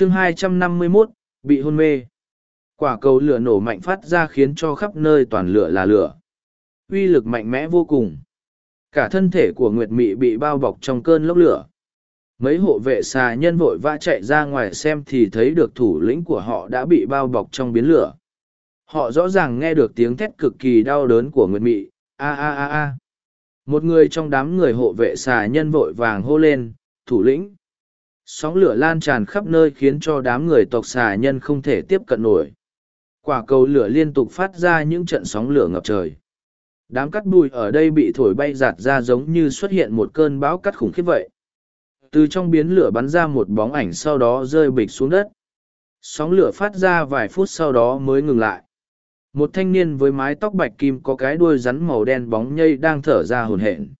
chương 251, bị hôn mê. Quả cầu lửa nổ mạnh phát ra khiến cho khắp nơi toàn lửa là lửa. uy lực mạnh mẽ vô cùng. Cả thân thể của Nguyệt Mị bị bao bọc trong cơn lốc lửa. Mấy hộ vệ xà nhân vội vã chạy ra ngoài xem thì thấy được thủ lĩnh của họ đã bị bao bọc trong biến lửa. Họ rõ ràng nghe được tiếng thét cực kỳ đau đớn của Nguyệt Mị. A a a a. Một người trong đám người hộ vệ xà nhân vội vàng hô lên, thủ lĩnh. Sóng lửa lan tràn khắp nơi khiến cho đám người tộc xà nhân không thể tiếp cận nổi. Quả cầu lửa liên tục phát ra những trận sóng lửa ngập trời. Đám cắt bụi ở đây bị thổi bay giạt ra giống như xuất hiện một cơn bão cắt khủng khiếp vậy. Từ trong biến lửa bắn ra một bóng ảnh sau đó rơi bịch xuống đất. Sóng lửa phát ra vài phút sau đó mới ngừng lại. Một thanh niên với mái tóc bạch kim có cái đuôi rắn màu đen bóng nhây đang thở ra hồn hển.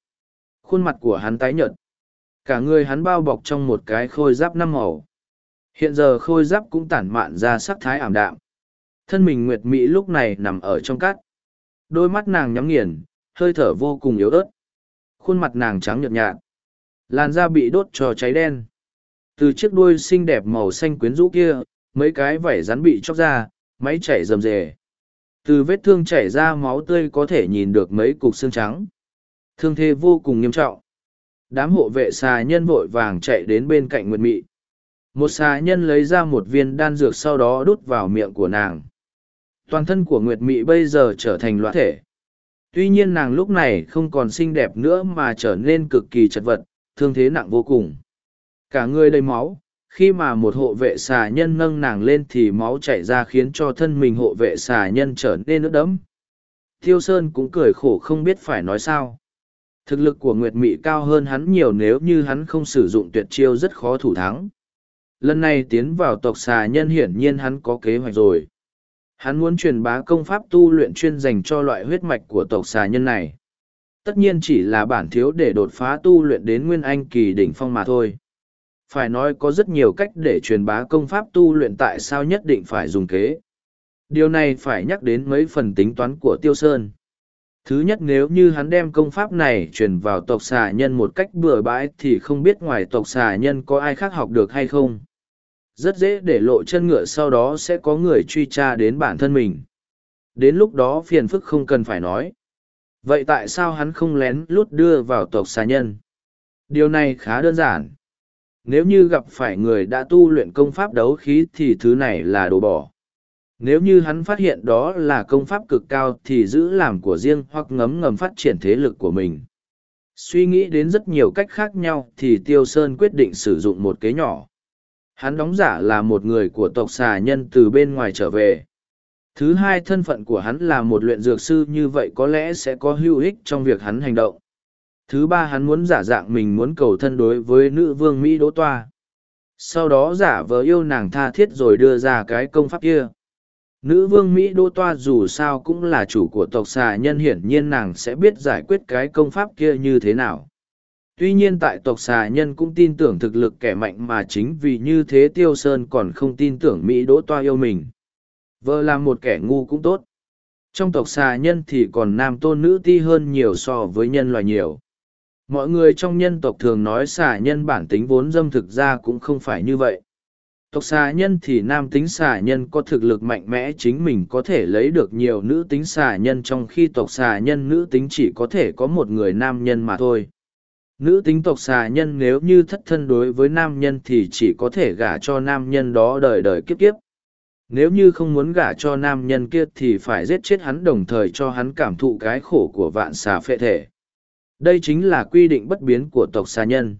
Khuôn mặt của hắn tái nhợt. Cả người hắn bao bọc trong một cái khôi giáp năm màu. Hiện giờ khôi giáp cũng tản mạn ra sắc thái ảm đạm. Thân mình Nguyệt Mỹ lúc này nằm ở trong cát. Đôi mắt nàng nhắm nghiền, hơi thở vô cùng yếu ớt. Khuôn mặt nàng trắng nhợt nhạt. Làn da bị đốt cho cháy đen. Từ chiếc đuôi xinh đẹp màu xanh quyến rũ kia, mấy cái vảy rắn bị chóc ra, máy chảy rầm rề. Từ vết thương chảy ra máu tươi có thể nhìn được mấy cục xương trắng. Thương thế vô cùng nghiêm trọng. Đám hộ vệ xà nhân vội vàng chạy đến bên cạnh Nguyệt Mị. Một xà nhân lấy ra một viên đan dược sau đó đút vào miệng của nàng. Toàn thân của Nguyệt Mị bây giờ trở thành loạn thể. Tuy nhiên nàng lúc này không còn xinh đẹp nữa mà trở nên cực kỳ chật vật, thương thế nặng vô cùng. Cả người đầy máu, khi mà một hộ vệ xà nhân nâng nàng lên thì máu chảy ra khiến cho thân mình hộ vệ xà nhân trở nên ướt đẫm. Thiêu Sơn cũng cười khổ không biết phải nói sao. Thực lực của Nguyệt Mị cao hơn hắn nhiều nếu như hắn không sử dụng tuyệt chiêu rất khó thủ thắng. Lần này tiến vào tộc xà nhân hiển nhiên hắn có kế hoạch rồi. Hắn muốn truyền bá công pháp tu luyện chuyên dành cho loại huyết mạch của tộc xà nhân này. Tất nhiên chỉ là bản thiếu để đột phá tu luyện đến nguyên anh kỳ đỉnh phong mà thôi. Phải nói có rất nhiều cách để truyền bá công pháp tu luyện tại sao nhất định phải dùng kế. Điều này phải nhắc đến mấy phần tính toán của Tiêu Sơn. Thứ nhất nếu như hắn đem công pháp này truyền vào tộc xà nhân một cách bừa bãi thì không biết ngoài tộc xà nhân có ai khác học được hay không. Rất dễ để lộ chân ngựa sau đó sẽ có người truy tra đến bản thân mình. Đến lúc đó phiền phức không cần phải nói. Vậy tại sao hắn không lén lút đưa vào tộc xà nhân? Điều này khá đơn giản. Nếu như gặp phải người đã tu luyện công pháp đấu khí thì thứ này là đồ bỏ. Nếu như hắn phát hiện đó là công pháp cực cao thì giữ làm của riêng hoặc ngấm ngầm phát triển thế lực của mình. Suy nghĩ đến rất nhiều cách khác nhau thì Tiêu Sơn quyết định sử dụng một kế nhỏ. Hắn đóng giả là một người của tộc xà nhân từ bên ngoài trở về. Thứ hai thân phận của hắn là một luyện dược sư như vậy có lẽ sẽ có hữu ích trong việc hắn hành động. Thứ ba hắn muốn giả dạng mình muốn cầu thân đối với nữ vương Mỹ Đỗ Toa. Sau đó giả vờ yêu nàng tha thiết rồi đưa ra cái công pháp kia. Nữ vương Mỹ Đô Toa dù sao cũng là chủ của tộc xà nhân, hiển nhiên nàng sẽ biết giải quyết cái công pháp kia như thế nào. Tuy nhiên tại tộc xà nhân cũng tin tưởng thực lực kẻ mạnh mà chính vì như thế Tiêu Sơn còn không tin tưởng Mỹ Đỗ Toa yêu mình. Vợ là một kẻ ngu cũng tốt. Trong tộc xà nhân thì còn nam tôn nữ ti hơn nhiều so với nhân loại nhiều. Mọi người trong nhân tộc thường nói xà nhân bản tính vốn dâm thực ra cũng không phải như vậy tộc xà nhân thì nam tính xà nhân có thực lực mạnh mẽ chính mình có thể lấy được nhiều nữ tính xà nhân trong khi tộc xà nhân nữ tính chỉ có thể có một người nam nhân mà thôi. Nữ tính tộc xà nhân nếu như thất thân đối với nam nhân thì chỉ có thể gả cho nam nhân đó đời đời kiếp kiếp. Nếu như không muốn gả cho nam nhân kia thì phải giết chết hắn đồng thời cho hắn cảm thụ cái khổ của vạn xà phệ thể. Đây chính là quy định bất biến của tộc xà nhân.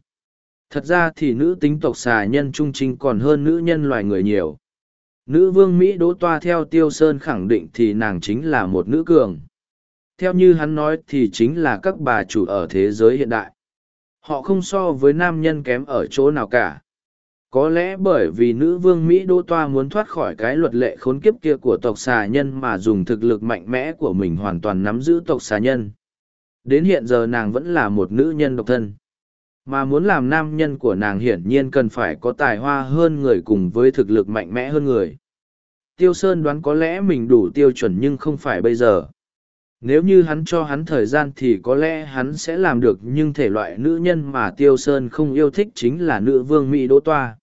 Thật ra thì nữ tính tộc xà nhân trung trinh còn hơn nữ nhân loài người nhiều. Nữ vương Mỹ Đỗ Toa theo Tiêu Sơn khẳng định thì nàng chính là một nữ cường. Theo như hắn nói thì chính là các bà chủ ở thế giới hiện đại. Họ không so với nam nhân kém ở chỗ nào cả. Có lẽ bởi vì nữ vương Mỹ Đỗ Toa muốn thoát khỏi cái luật lệ khốn kiếp kia của tộc xà nhân mà dùng thực lực mạnh mẽ của mình hoàn toàn nắm giữ tộc xà nhân. Đến hiện giờ nàng vẫn là một nữ nhân độc thân mà muốn làm nam nhân của nàng hiển nhiên cần phải có tài hoa hơn người cùng với thực lực mạnh mẽ hơn người tiêu sơn đoán có lẽ mình đủ tiêu chuẩn nhưng không phải bây giờ nếu như hắn cho hắn thời gian thì có lẽ hắn sẽ làm được, nhưng thể loại nữ nhân mà tiêu sơn không yêu thích chính là nữ vương mỹ đỗ toa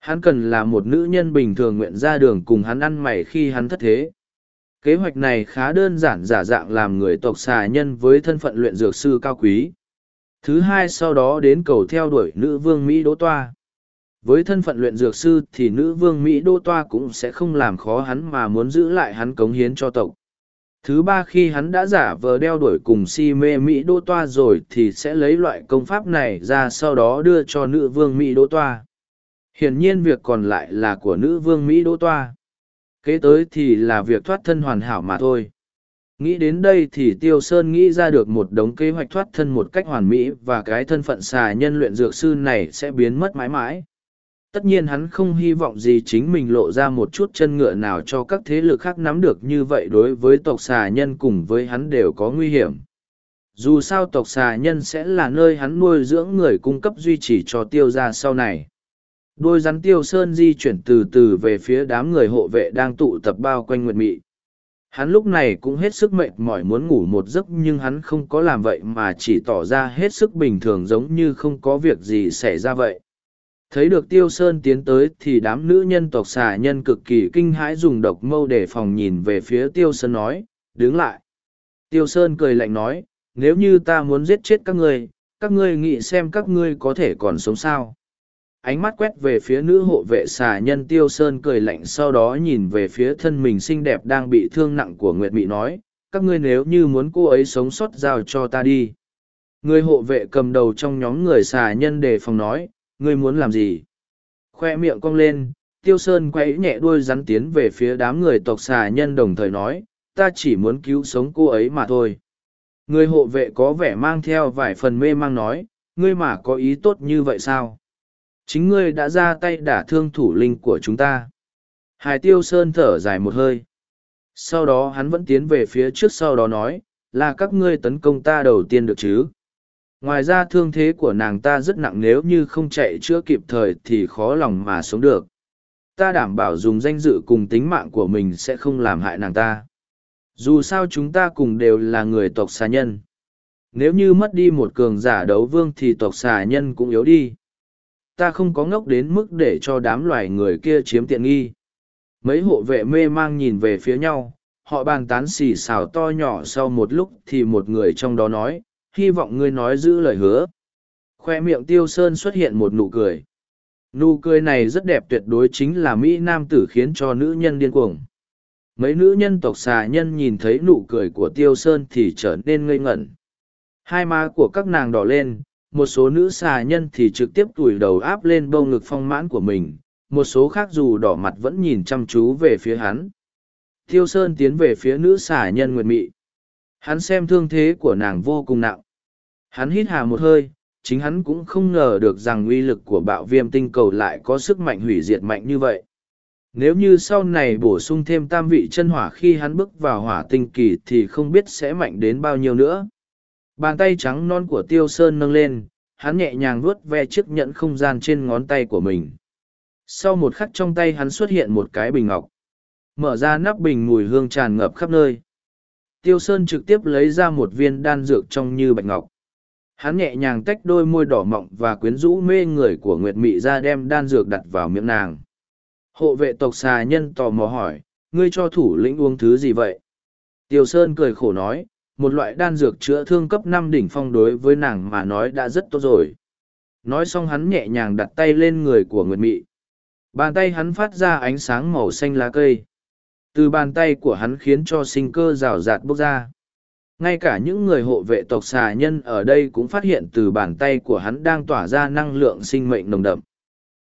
Hắn cần là một nữ nhân bình thường nguyện ra đường cùng hắn ăn mày khi hắn thất thế. Kế hoạch này khá đơn giản, giả dạng làm người tộc xà nhân với thân phận luyện dược sư cao quý. Thứ hai sau đó đến cầu theo đuổi nữ vương Mỹ Đỗ Toa. Với thân phận luyện dược sư thì nữ vương Mỹ Đỗ Toa cũng sẽ không làm khó hắn mà muốn giữ lại hắn cống hiến cho tộc. Thứ ba khi hắn đã giả vờ đeo đuổi cùng si mê Mỹ Đỗ Toa rồi thì sẽ lấy loại công pháp này ra sau đó đưa cho nữ vương Mỹ Đỗ Toa. Hiển nhiên việc còn lại là của nữ vương Mỹ Đỗ Toa. Kế tới thì là việc thoát thân hoàn hảo mà thôi. Nghĩ đến đây thì Tiêu Sơn nghĩ ra được một đống kế hoạch thoát thân một cách hoàn mỹ và cái thân phận xà nhân luyện dược sư này sẽ biến mất mãi mãi. Tất nhiên hắn không hy vọng gì chính mình lộ ra một chút chân ngựa nào cho các thế lực khác nắm được như vậy đối với tộc xà nhân cùng với hắn đều có nguy hiểm. Dù sao tộc xà nhân sẽ là nơi hắn nuôi dưỡng người cung cấp duy trì cho tiêu gia sau này. Đôi rắn tiêu sơn di chuyển từ từ về phía đám người hộ vệ đang tụ tập bao quanh nguyệt mị. Hắn lúc này cũng hết sức mệt mỏi muốn ngủ một giấc nhưng hắn không có làm vậy mà chỉ tỏ ra hết sức bình thường giống như không có việc gì xảy ra vậy. Thấy được tiêu sơn tiến tới thì đám nữ nhân tộc xà nhân cực kỳ kinh hãi dùng độc mâu để phòng nhìn về phía tiêu sơn nói, đứng lại. Tiêu sơn cười lạnh nói, nếu như ta muốn giết chết các ngươi, các ngươi nghĩ xem các ngươi có thể còn sống sao ánh mắt quét về phía nữ hộ vệ xà nhân tiêu sơn cười lạnh sau đó nhìn về phía thân mình xinh đẹp đang bị thương nặng của nguyệt mị nói, các ngươi nếu như muốn cô ấy sống sót giao cho ta đi. Người hộ vệ cầm đầu trong nhóm người xà nhân đề phòng nói, ngươi muốn làm gì? Khoe miệng cong lên, tiêu sơn quay nhẹ đuôi rắn tiến về phía đám người tộc xà nhân đồng thời nói, ta chỉ muốn cứu sống cô ấy mà thôi. Người hộ vệ có vẻ mang theo vài phần mê mang nói, ngươi mà có ý tốt như vậy sao? Chính ngươi đã ra tay đả thương thủ linh của chúng ta. Hải tiêu sơn thở dài một hơi. Sau đó hắn vẫn tiến về phía trước sau đó nói, là các ngươi tấn công ta đầu tiên được chứ. Ngoài ra thương thế của nàng ta rất nặng nếu như không chạy chữa kịp thời thì khó lòng mà sống được. Ta đảm bảo dùng danh dự cùng tính mạng của mình sẽ không làm hại nàng ta. Dù sao chúng ta cùng đều là người tộc xà nhân. Nếu như mất đi một cường giả đấu vương thì tộc xà nhân cũng yếu đi ta không có ngốc đến mức để cho đám loài người kia chiếm tiện nghi. Mấy hộ vệ mê mang nhìn về phía nhau, họ bàn tán xì xào to nhỏ sau một lúc thì một người trong đó nói, hy vọng ngươi nói giữ lời hứa. Khoe miệng tiêu sơn xuất hiện một nụ cười. Nụ cười này rất đẹp tuyệt đối chính là Mỹ Nam tử khiến cho nữ nhân điên cuồng. Mấy nữ nhân tộc xà nhân nhìn thấy nụ cười của tiêu sơn thì trở nên ngây ngẩn. Hai má của các nàng đỏ lên, một số nữ xà nhân thì trực tiếp tủi đầu áp lên bông ngực phong mãn của mình, một số khác dù đỏ mặt vẫn nhìn chăm chú về phía hắn. Thiêu Sơn tiến về phía nữ xà nhân Nguyệt Mị. Hắn xem thương thế của nàng vô cùng nặng. Hắn hít hà một hơi, chính hắn cũng không ngờ được rằng uy lực của bạo viêm tinh cầu lại có sức mạnh hủy diệt mạnh như vậy. Nếu như sau này bổ sung thêm tam vị chân hỏa khi hắn bước vào hỏa tinh kỳ thì không biết sẽ mạnh đến bao nhiêu nữa. Bàn tay trắng non của Tiêu Sơn nâng lên, hắn nhẹ nhàng vuốt ve chiếc nhẫn không gian trên ngón tay của mình. Sau một khắc trong tay hắn xuất hiện một cái bình ngọc. Mở ra nắp bình mùi hương tràn ngập khắp nơi. Tiêu Sơn trực tiếp lấy ra một viên đan dược trong như bạch ngọc. Hắn nhẹ nhàng tách đôi môi đỏ mọng và quyến rũ mê người của Nguyệt Mị ra đem đan dược đặt vào miệng nàng. Hộ vệ tộc xà nhân tò mò hỏi, ngươi cho thủ lĩnh uống thứ gì vậy? Tiêu Sơn cười khổ nói, một loại đan dược chữa thương cấp năm đỉnh phong đối với nàng mà nói đã rất tốt rồi. Nói xong hắn nhẹ nhàng đặt tay lên người của Nguyệt Mị. Bàn tay hắn phát ra ánh sáng màu xanh lá cây. Từ bàn tay của hắn khiến cho sinh cơ rào rạt bốc ra. Ngay cả những người hộ vệ tộc xà nhân ở đây cũng phát hiện từ bàn tay của hắn đang tỏa ra năng lượng sinh mệnh nồng đậm.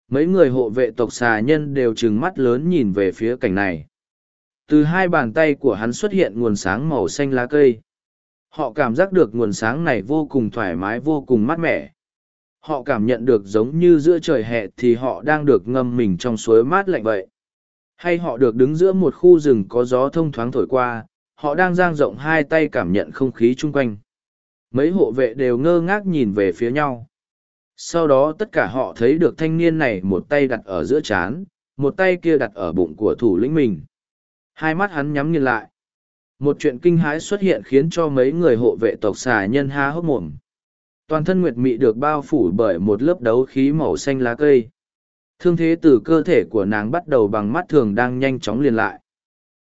Mấy người hộ vệ tộc xà nhân đều trừng mắt lớn nhìn về phía cảnh này. Từ hai bàn tay của hắn xuất hiện nguồn sáng màu xanh lá cây Họ cảm giác được nguồn sáng này vô cùng thoải mái vô cùng mát mẻ. Họ cảm nhận được giống như giữa trời hè thì họ đang được ngâm mình trong suối mát lạnh vậy. Hay họ được đứng giữa một khu rừng có gió thông thoáng thổi qua, họ đang giang rộng hai tay cảm nhận không khí chung quanh. Mấy hộ vệ đều ngơ ngác nhìn về phía nhau. Sau đó tất cả họ thấy được thanh niên này một tay đặt ở giữa chán, một tay kia đặt ở bụng của thủ lĩnh mình. Hai mắt hắn nhắm nghiền lại một chuyện kinh hãi xuất hiện khiến cho mấy người hộ vệ tộc xà nhân há hốc mồm toàn thân nguyệt mị được bao phủ bởi một lớp đấu khí màu xanh lá cây Thương thế từ cơ thể của nàng bắt đầu bằng mắt thường đang nhanh chóng liền lại.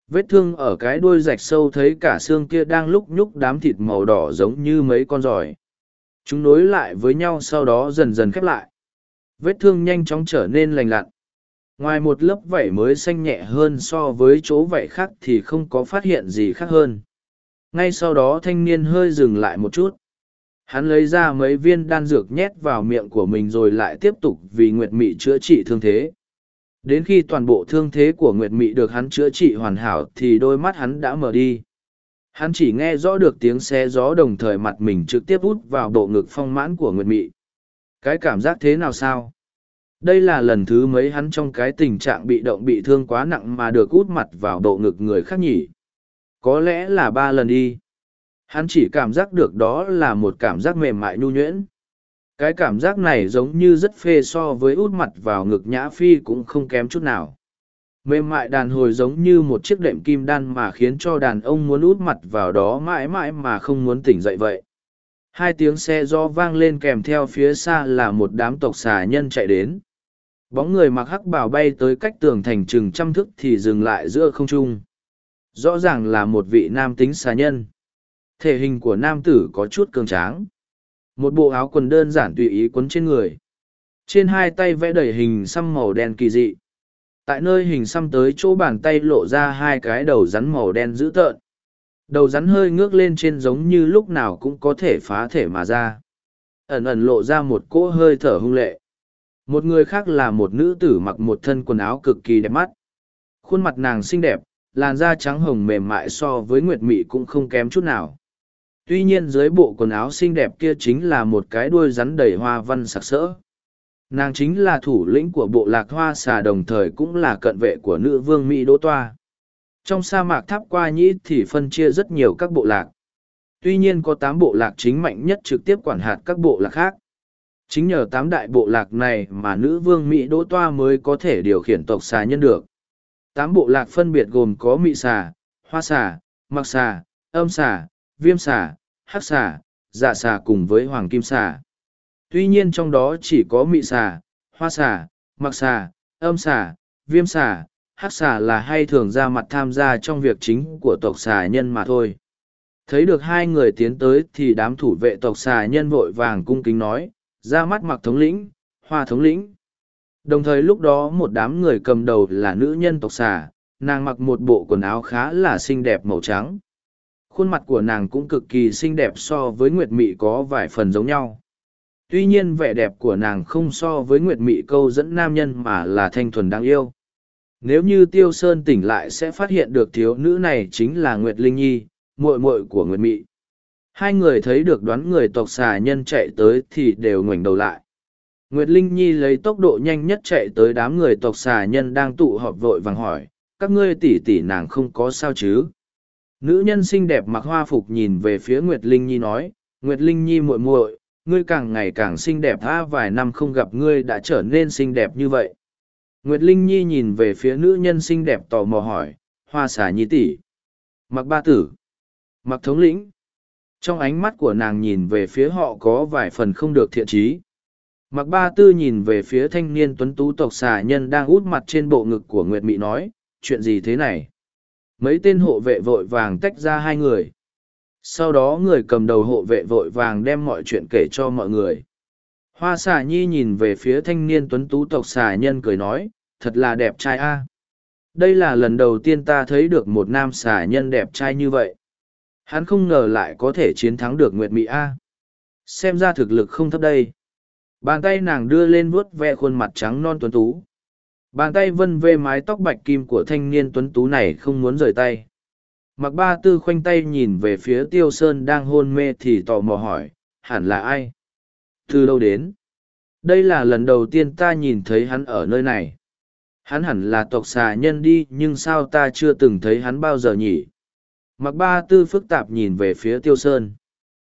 Vết thương ở cái đuôi rạch sâu thấy cả xương kia đang lúc nhúc đám thịt màu đỏ giống như mấy con giỏi. Chúng nối lại với nhau sau đó dần dần khép lại. Vết thương nhanh chóng trở nên lành lặn. Ngoài một lớp vảy mới xanh nhẹ hơn so với chỗ vảy khác thì không có phát hiện gì khác hơn. Ngay sau đó thanh niên hơi dừng lại một chút. Hắn lấy ra mấy viên đan dược nhét vào miệng của mình rồi lại tiếp tục vì nguyệt mị chữa trị thương thế. Đến khi toàn bộ thương thế của nguyệt mị được hắn chữa trị hoàn hảo thì đôi mắt hắn đã mở đi. Hắn chỉ nghe rõ được tiếng xe gió đồng thời mặt mình trực tiếp út vào bộ ngực phong mãn của nguyệt mị. Cái cảm giác thế nào sao? Đây là lần thứ mấy hắn trong cái tình trạng bị động bị thương quá nặng mà được út mặt vào bộ ngực người khác nhỉ có lẽ là ba lần đi Hắn chỉ cảm giác được đó là một cảm giác mềm mại nhu nhuyễn. Cái cảm giác này giống như rất phê so với út mặt vào ngực nhã phi cũng không kém chút nào. Mềm mại đàn hồi giống như một chiếc đệm kim đan mà khiến cho đàn ông muốn út mặt vào đó mãi mãi mà không muốn tỉnh dậy vậy. Hai tiếng xe do vang lên kèm theo phía xa là một đám tộc xà nhân chạy đến. Bóng người mặc hắc bào bay tới cách tường thành chừng trăm thức thì dừng lại giữa không trung. Rõ ràng là một vị nam tính xà nhân Thể hình của nam tử có chút cường tráng. Một bộ áo quần đơn giản tùy ý quấn trên người. Trên hai tay vẽ đầy hình xăm màu đen kỳ dị. Tại nơi hình xăm tới chỗ bàn tay lộ ra hai cái đầu rắn màu đen dữ tợn. Đầu rắn hơi ngước lên trên giống như lúc nào cũng có thể phá thể mà ra. Ẩn ẩn lộ ra một cỗ hơi thở hung lệ. Một người khác là một nữ tử mặc một thân quần áo cực kỳ đẹp mắt. Khuôn mặt nàng xinh đẹp, làn da trắng hồng mềm mại so với nguyệt mị cũng không kém chút nào. Tuy nhiên dưới bộ quần áo xinh đẹp kia chính là một cái đuôi rắn đầy hoa văn sặc sỡ. Nàng chính là thủ lĩnh của bộ lạc hoa xà đồng thời cũng là cận vệ của nữ vương mỹ đỗ toa. Trong sa mạc tháp qua nhĩ thì phân chia rất nhiều các bộ lạc. Tuy nhiên có tám bộ lạc chính mạnh nhất trực tiếp quản hạt các bộ lạc khác chính nhờ tám đại bộ lạc này mà nữ vương mỹ đỗ toa mới có thể điều khiển tộc xà nhân được tám bộ lạc phân biệt gồm có mị xà hoa xà mặc xà âm xà viêm xà hắc xà, dạ xà cùng với hoàng kim xà. Tuy nhiên trong đó chỉ có mị xà, hoa xà, mặc xà, âm xà, viêm xà, hắc xà là hay thường ra mặt tham gia trong việc chính của tộc xà nhân mà thôi. Thấy được hai người tiến tới thì đám thủ vệ tộc xà nhân vội vàng cung kính nói, ra mắt mặc thống lĩnh, hoa thống lĩnh. Đồng thời lúc đó một đám người cầm đầu là nữ nhân tộc xà, nàng mặc một bộ quần áo khá là xinh đẹp màu trắng. Khuôn mặt của nàng cũng cực kỳ xinh đẹp so với nguyệt mị có vài phần giống nhau. Tuy nhiên vẻ đẹp của nàng không so với nguyệt mị câu dẫn nam nhân mà là thanh thuần đáng yêu. Nếu như tiêu sơn tỉnh lại sẽ phát hiện được thiếu nữ này chính là nguyệt linh nhi muội muội của nguyệt mị hai người thấy được đoán người tộc xà nhân chạy tới thì đều ngoảnh đầu lại nguyệt linh nhi lấy tốc độ nhanh nhất chạy tới đám người tộc xà nhân đang tụ họp vội vàng hỏi các ngươi tỉ tỉ nàng không có sao chứ Nữ nhân xinh đẹp mặc hoa phục nhìn về phía Nguyệt Linh Nhi nói, Nguyệt Linh Nhi muội muội, ngươi càng ngày càng xinh đẹp tha vài năm không gặp ngươi đã trở nên xinh đẹp như vậy. Nguyệt Linh Nhi nhìn về phía nữ nhân xinh đẹp tò mò hỏi, hoa xà nhi tỷ, Mặc ba tử. Mặc thống lĩnh. Trong ánh mắt của nàng nhìn về phía họ có vài phần không được thiện trí. Mặc ba tư nhìn về phía thanh niên tuấn tú tộc xà nhân đang út mặt trên bộ ngực của Nguyệt Mị nói, chuyện gì thế này? mấy tên hộ vệ vội vàng tách ra hai người sau đó người cầm đầu hộ vệ vội vàng đem mọi chuyện kể cho mọi người hoa xà nhi nhìn về phía thanh niên tuấn tú tộc xà nhân cười nói thật là đẹp trai a đây là lần đầu tiên ta thấy được một nam xà nhân đẹp trai như vậy hắn không ngờ lại có thể chiến thắng được nguyệt mỹ a xem ra thực lực không thấp đây bàn tay nàng đưa lên vuốt ve khuôn mặt trắng non tuấn tú Bàn tay vân vê mái tóc bạch kim của thanh niên tuấn tú này không muốn rời tay. Mặc ba tư khoanh tay nhìn về phía tiêu sơn đang hôn mê thì tò mò hỏi, hẳn là ai? Từ đâu đến? Đây là lần đầu tiên ta nhìn thấy hắn ở nơi này. Hắn hẳn là tộc xà nhân đi nhưng sao ta chưa từng thấy hắn bao giờ nhỉ? Mặc ba tư phức tạp nhìn về phía tiêu sơn.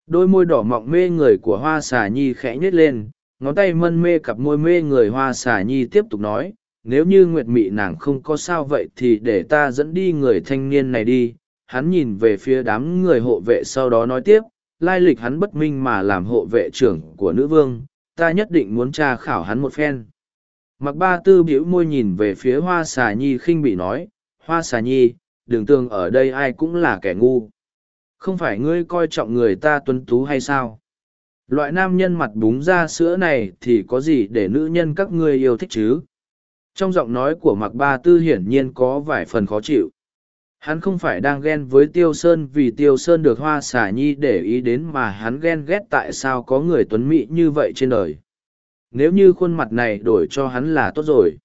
Đôi môi đỏ mọng mê người của hoa xà nhi khẽ nhếch lên, ngón tay mân mê cặp môi mê người hoa xà nhi tiếp tục nói, nếu như nguyệt mị nàng không có sao vậy thì để ta dẫn đi người thanh niên này đi hắn nhìn về phía đám người hộ vệ sau đó nói tiếp lai lịch hắn bất minh mà làm hộ vệ trưởng của nữ vương ta nhất định muốn tra khảo hắn một phen mặc ba tư bĩu môi nhìn về phía hoa xà nhi khinh bị nói hoa xà nhi đường tường ở đây ai cũng là kẻ ngu. Không phải ngươi coi trọng người ta tuấn tú hay sao? Loại nam nhân mặt búng ra sữa này thì có gì để nữ nhân các ngươi yêu thích chứ? Trong giọng nói của mặc ba tư hiển nhiên có vài phần khó chịu. Hắn không phải đang ghen với tiêu sơn vì tiêu sơn được hoa xà nhi để ý đến mà hắn ghen ghét tại sao có người tuấn mỹ như vậy trên đời. Nếu như khuôn mặt này đổi cho hắn là tốt rồi.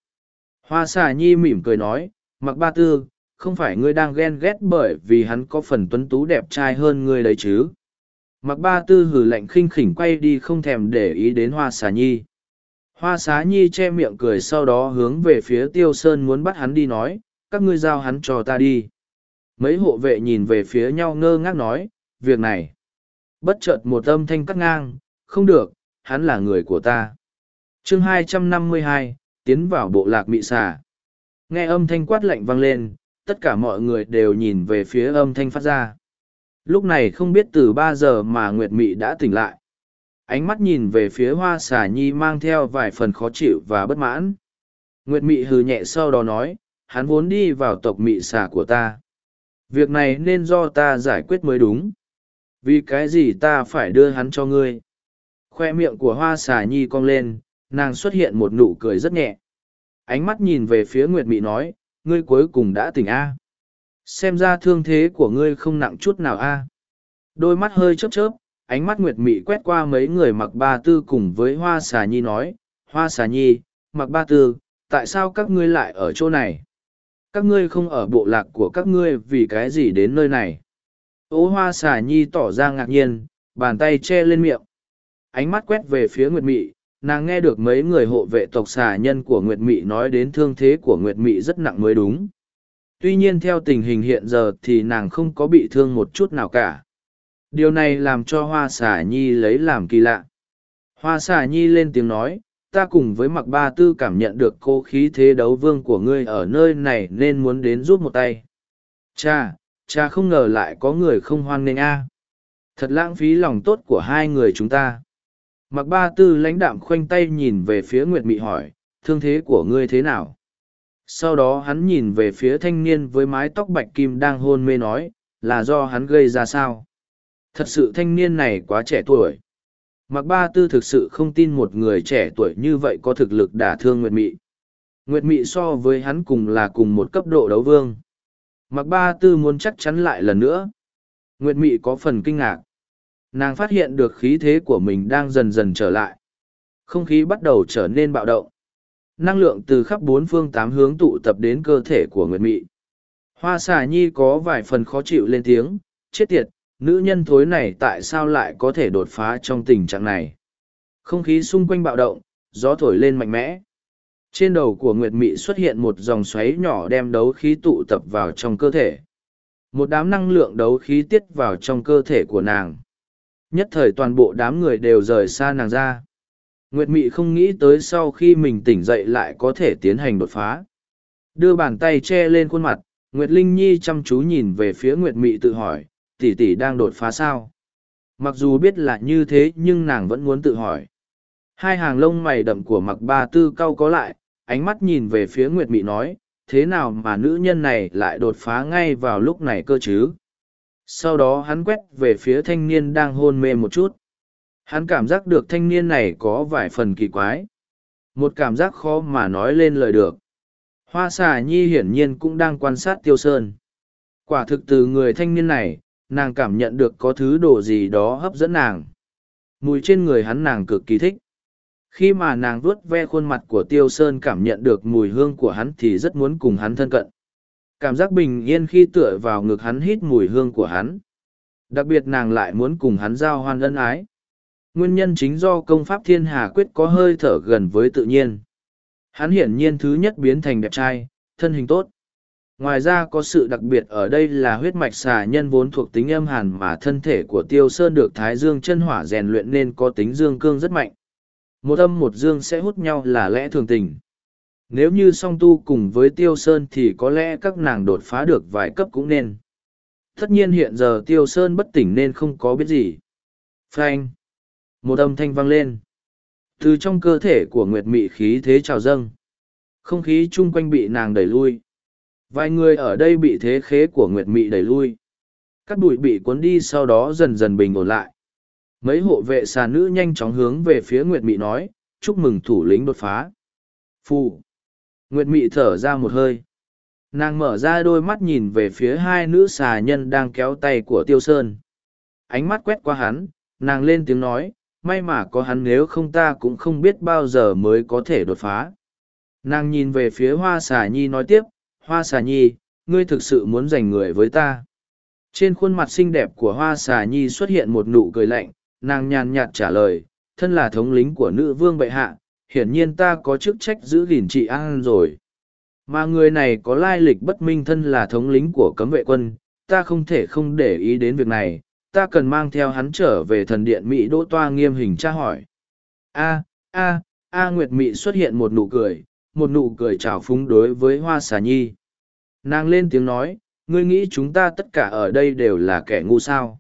Hoa xà nhi mỉm cười nói mặc ba tư không phải ngươi đang ghen ghét bởi vì hắn có phần tuấn tú đẹp trai hơn ngươi đấy chứ? Mặc ba tư hử lạnh khinh khỉnh quay đi không thèm để ý đến hoa xà nhi. Hoa xá nhi che miệng cười sau đó hướng về phía tiêu sơn muốn bắt hắn đi nói các ngươi giao hắn cho ta đi. Mấy hộ vệ nhìn về phía nhau ngơ ngác nói việc này bất chợt một âm thanh cắt ngang không được hắn là người của ta. Chương 252, tiến vào bộ lạc mị xà. Nghe âm thanh quát lạnh vang lên tất cả mọi người đều nhìn về phía âm thanh phát ra. Lúc này không biết từ ba giờ mà nguyệt mị đã tỉnh lại. Ánh mắt nhìn về phía hoa xà nhi mang theo vài phần khó chịu và bất mãn. Nguyệt mị hừ nhẹ sau đó nói, hắn vốn đi vào tộc mị xà của ta. Việc này nên do ta giải quyết mới đúng. Vì cái gì ta phải đưa hắn cho ngươi? Khoe miệng của hoa xà nhi cong lên, nàng xuất hiện một nụ cười rất nhẹ. Ánh mắt nhìn về phía nguyệt mị nói ngươi cuối cùng đã tỉnh a. Xem ra thương thế của ngươi không nặng chút nào a. Đôi mắt hơi chớp chớp, ánh mắt nguyệt mị quét qua mấy người mặc ba tư cùng với hoa xà nhi nói, hoa xà nhi, mặc ba tư, tại sao các ngươi lại ở chỗ này? Các ngươi không ở bộ lạc của các ngươi vì cái gì đến nơi này? Ố hoa xà nhi tỏ ra ngạc nhiên, bàn tay che lên miệng. Ánh mắt quét về phía nguyệt mị nàng nghe được mấy người hộ vệ tộc xà nhân của nguyệt mị nói đến thương thế của nguyệt mị rất nặng mới đúng. Tuy nhiên theo tình hình hiện giờ thì nàng không có bị thương một chút nào cả. Điều này làm cho hoa xà nhi lấy làm kỳ lạ. Hoa xà nhi lên tiếng nói, ta cùng với mặc ba tư cảm nhận được cô khí thế đấu vương của ngươi ở nơi này nên muốn đến giúp một tay. Cha cha không ngờ lại có người không hoan nghênh a. Thật lãng phí lòng tốt của hai người chúng ta mặc ba tư lãnh đạm khoanh tay nhìn về phía nguyệt mị hỏi, thương thế của ngươi thế nào? Sau đó hắn nhìn về phía thanh niên với mái tóc bạch kim đang hôn mê nói, là do hắn gây ra sao? Thật sự thanh niên này quá trẻ tuổi. Mặc ba tư thực sự không tin một người trẻ tuổi như vậy có thực lực đả thương nguyệt mị. Nguyệt mị so với hắn cùng là cùng một cấp độ đấu vương. Mặc ba tư muốn chắc chắn lại lần nữa. Nguyệt mị có phần kinh ngạc nàng phát hiện được khí thế của mình đang dần dần trở lại. Không khí bắt đầu trở nên bạo động. Năng lượng từ khắp bốn phương tám hướng tụ tập đến cơ thể của nguyệt mị. Hoa xà nhi có vài phần khó chịu lên tiếng, chết tiệt, nữ nhân thối này tại sao lại có thể đột phá trong tình trạng này? Không khí xung quanh bạo động, gió thổi lên mạnh mẽ. Trên đầu của nguyệt mị xuất hiện một dòng xoáy nhỏ đem đấu khí tụ tập vào trong cơ thể. Một đám năng lượng đấu khí tiết vào trong cơ thể của nàng nhất thời toàn bộ đám người đều rời xa nàng ra. Nguyệt mị không nghĩ tới sau khi mình tỉnh dậy lại có thể tiến hành đột phá. Đưa bàn tay che lên khuôn mặt, nguyệt linh nhi chăm chú nhìn về phía nguyệt mị tự hỏi, tỷ tỷ đang đột phá sao? Mặc dù biết là như thế nhưng nàng vẫn muốn tự hỏi. Hai hàng lông mày đậm của mặc ba tư cau có lại, ánh mắt nhìn về phía nguyệt mị nói, thế nào mà nữ nhân này lại đột phá ngay vào lúc này cơ chứ? Sau đó hắn quét về phía thanh niên đang hôn mê một chút. Hắn cảm giác được thanh niên này có vài phần kỳ quái. Một cảm giác khó mà nói lên lời được. Hoa xà nhi hiển nhiên cũng đang quan sát tiêu sơn. Quả thực từ người thanh niên này, nàng cảm nhận được có thứ đồ gì đó hấp dẫn nàng. Mùi trên người hắn nàng cực kỳ thích. Khi mà nàng vuốt ve khuôn mặt của tiêu sơn cảm nhận được mùi hương của hắn thì rất muốn cùng hắn thân cận cảm giác bình yên khi tựa vào ngực hắn hít mùi hương của hắn. Đặc biệt nàng lại muốn cùng hắn giao hoan ân ái. Nguyên nhân chính do công pháp thiên hà quyết có hơi thở gần với tự nhiên. Hắn hiển nhiên thứ nhất biến thành đẹp trai, thân hình tốt. Ngoài ra có sự đặc biệt ở đây là huyết mạch xà nhân vốn thuộc tính âm hàn mà thân thể của tiêu sơn được thái dương chân hỏa rèn luyện nên có tính dương cương rất mạnh. Một âm một dương sẽ hút nhau là lẽ thường tình nếu như song tu cùng với tiêu sơn thì có lẽ các nàng đột phá được vài cấp cũng nên tất nhiên hiện giờ tiêu sơn bất tỉnh nên không có biết gì phanh một âm thanh vang lên từ trong cơ thể của nguyệt mị khí thế trào dâng Không khí chung quanh bị nàng đẩy lui. Vài người ở đây bị thế khế của Nguyệt Mị đẩy lui. Các bụi bị cuốn đi sau đó dần dần bình ổn lại. Mấy hộ vệ xà nữ nhanh chóng hướng về phía Nguyệt Mị nói, chúc mừng thủ lĩnh đột phá. Phù. Nguyệt Mị thở ra một hơi. Nàng mở ra đôi mắt nhìn về phía hai nữ xà nhân đang kéo tay của Tiêu Sơn. Ánh mắt quét qua hắn, nàng lên tiếng nói, may mà có hắn nếu không ta cũng không biết bao giờ mới có thể đột phá. Nàng nhìn về phía Hoa Xà Nhi nói tiếp, Hoa Xà Nhi, ngươi thực sự muốn giành người với ta. Trên khuôn mặt xinh đẹp của Hoa Xà Nhi xuất hiện một nụ cười lạnh, nàng nhàn nhạt trả lời, thân là thống lính của nữ vương bệ hạ, hiển nhiên ta có chức trách giữ gìn trị an rồi. Mà người này có lai lịch bất minh thân là thống lính của cấm vệ quân, ta không thể không để ý đến việc này, ta cần mang theo hắn trở về thần điện Mỹ Đỗ Toa nghiêm hình tra hỏi. A, A, A Nguyệt Mị xuất hiện một nụ cười, một nụ cười trào phúng đối với Hoa Xà Nhi. Nàng lên tiếng nói, ngươi nghĩ chúng ta tất cả ở đây đều là kẻ ngu sao.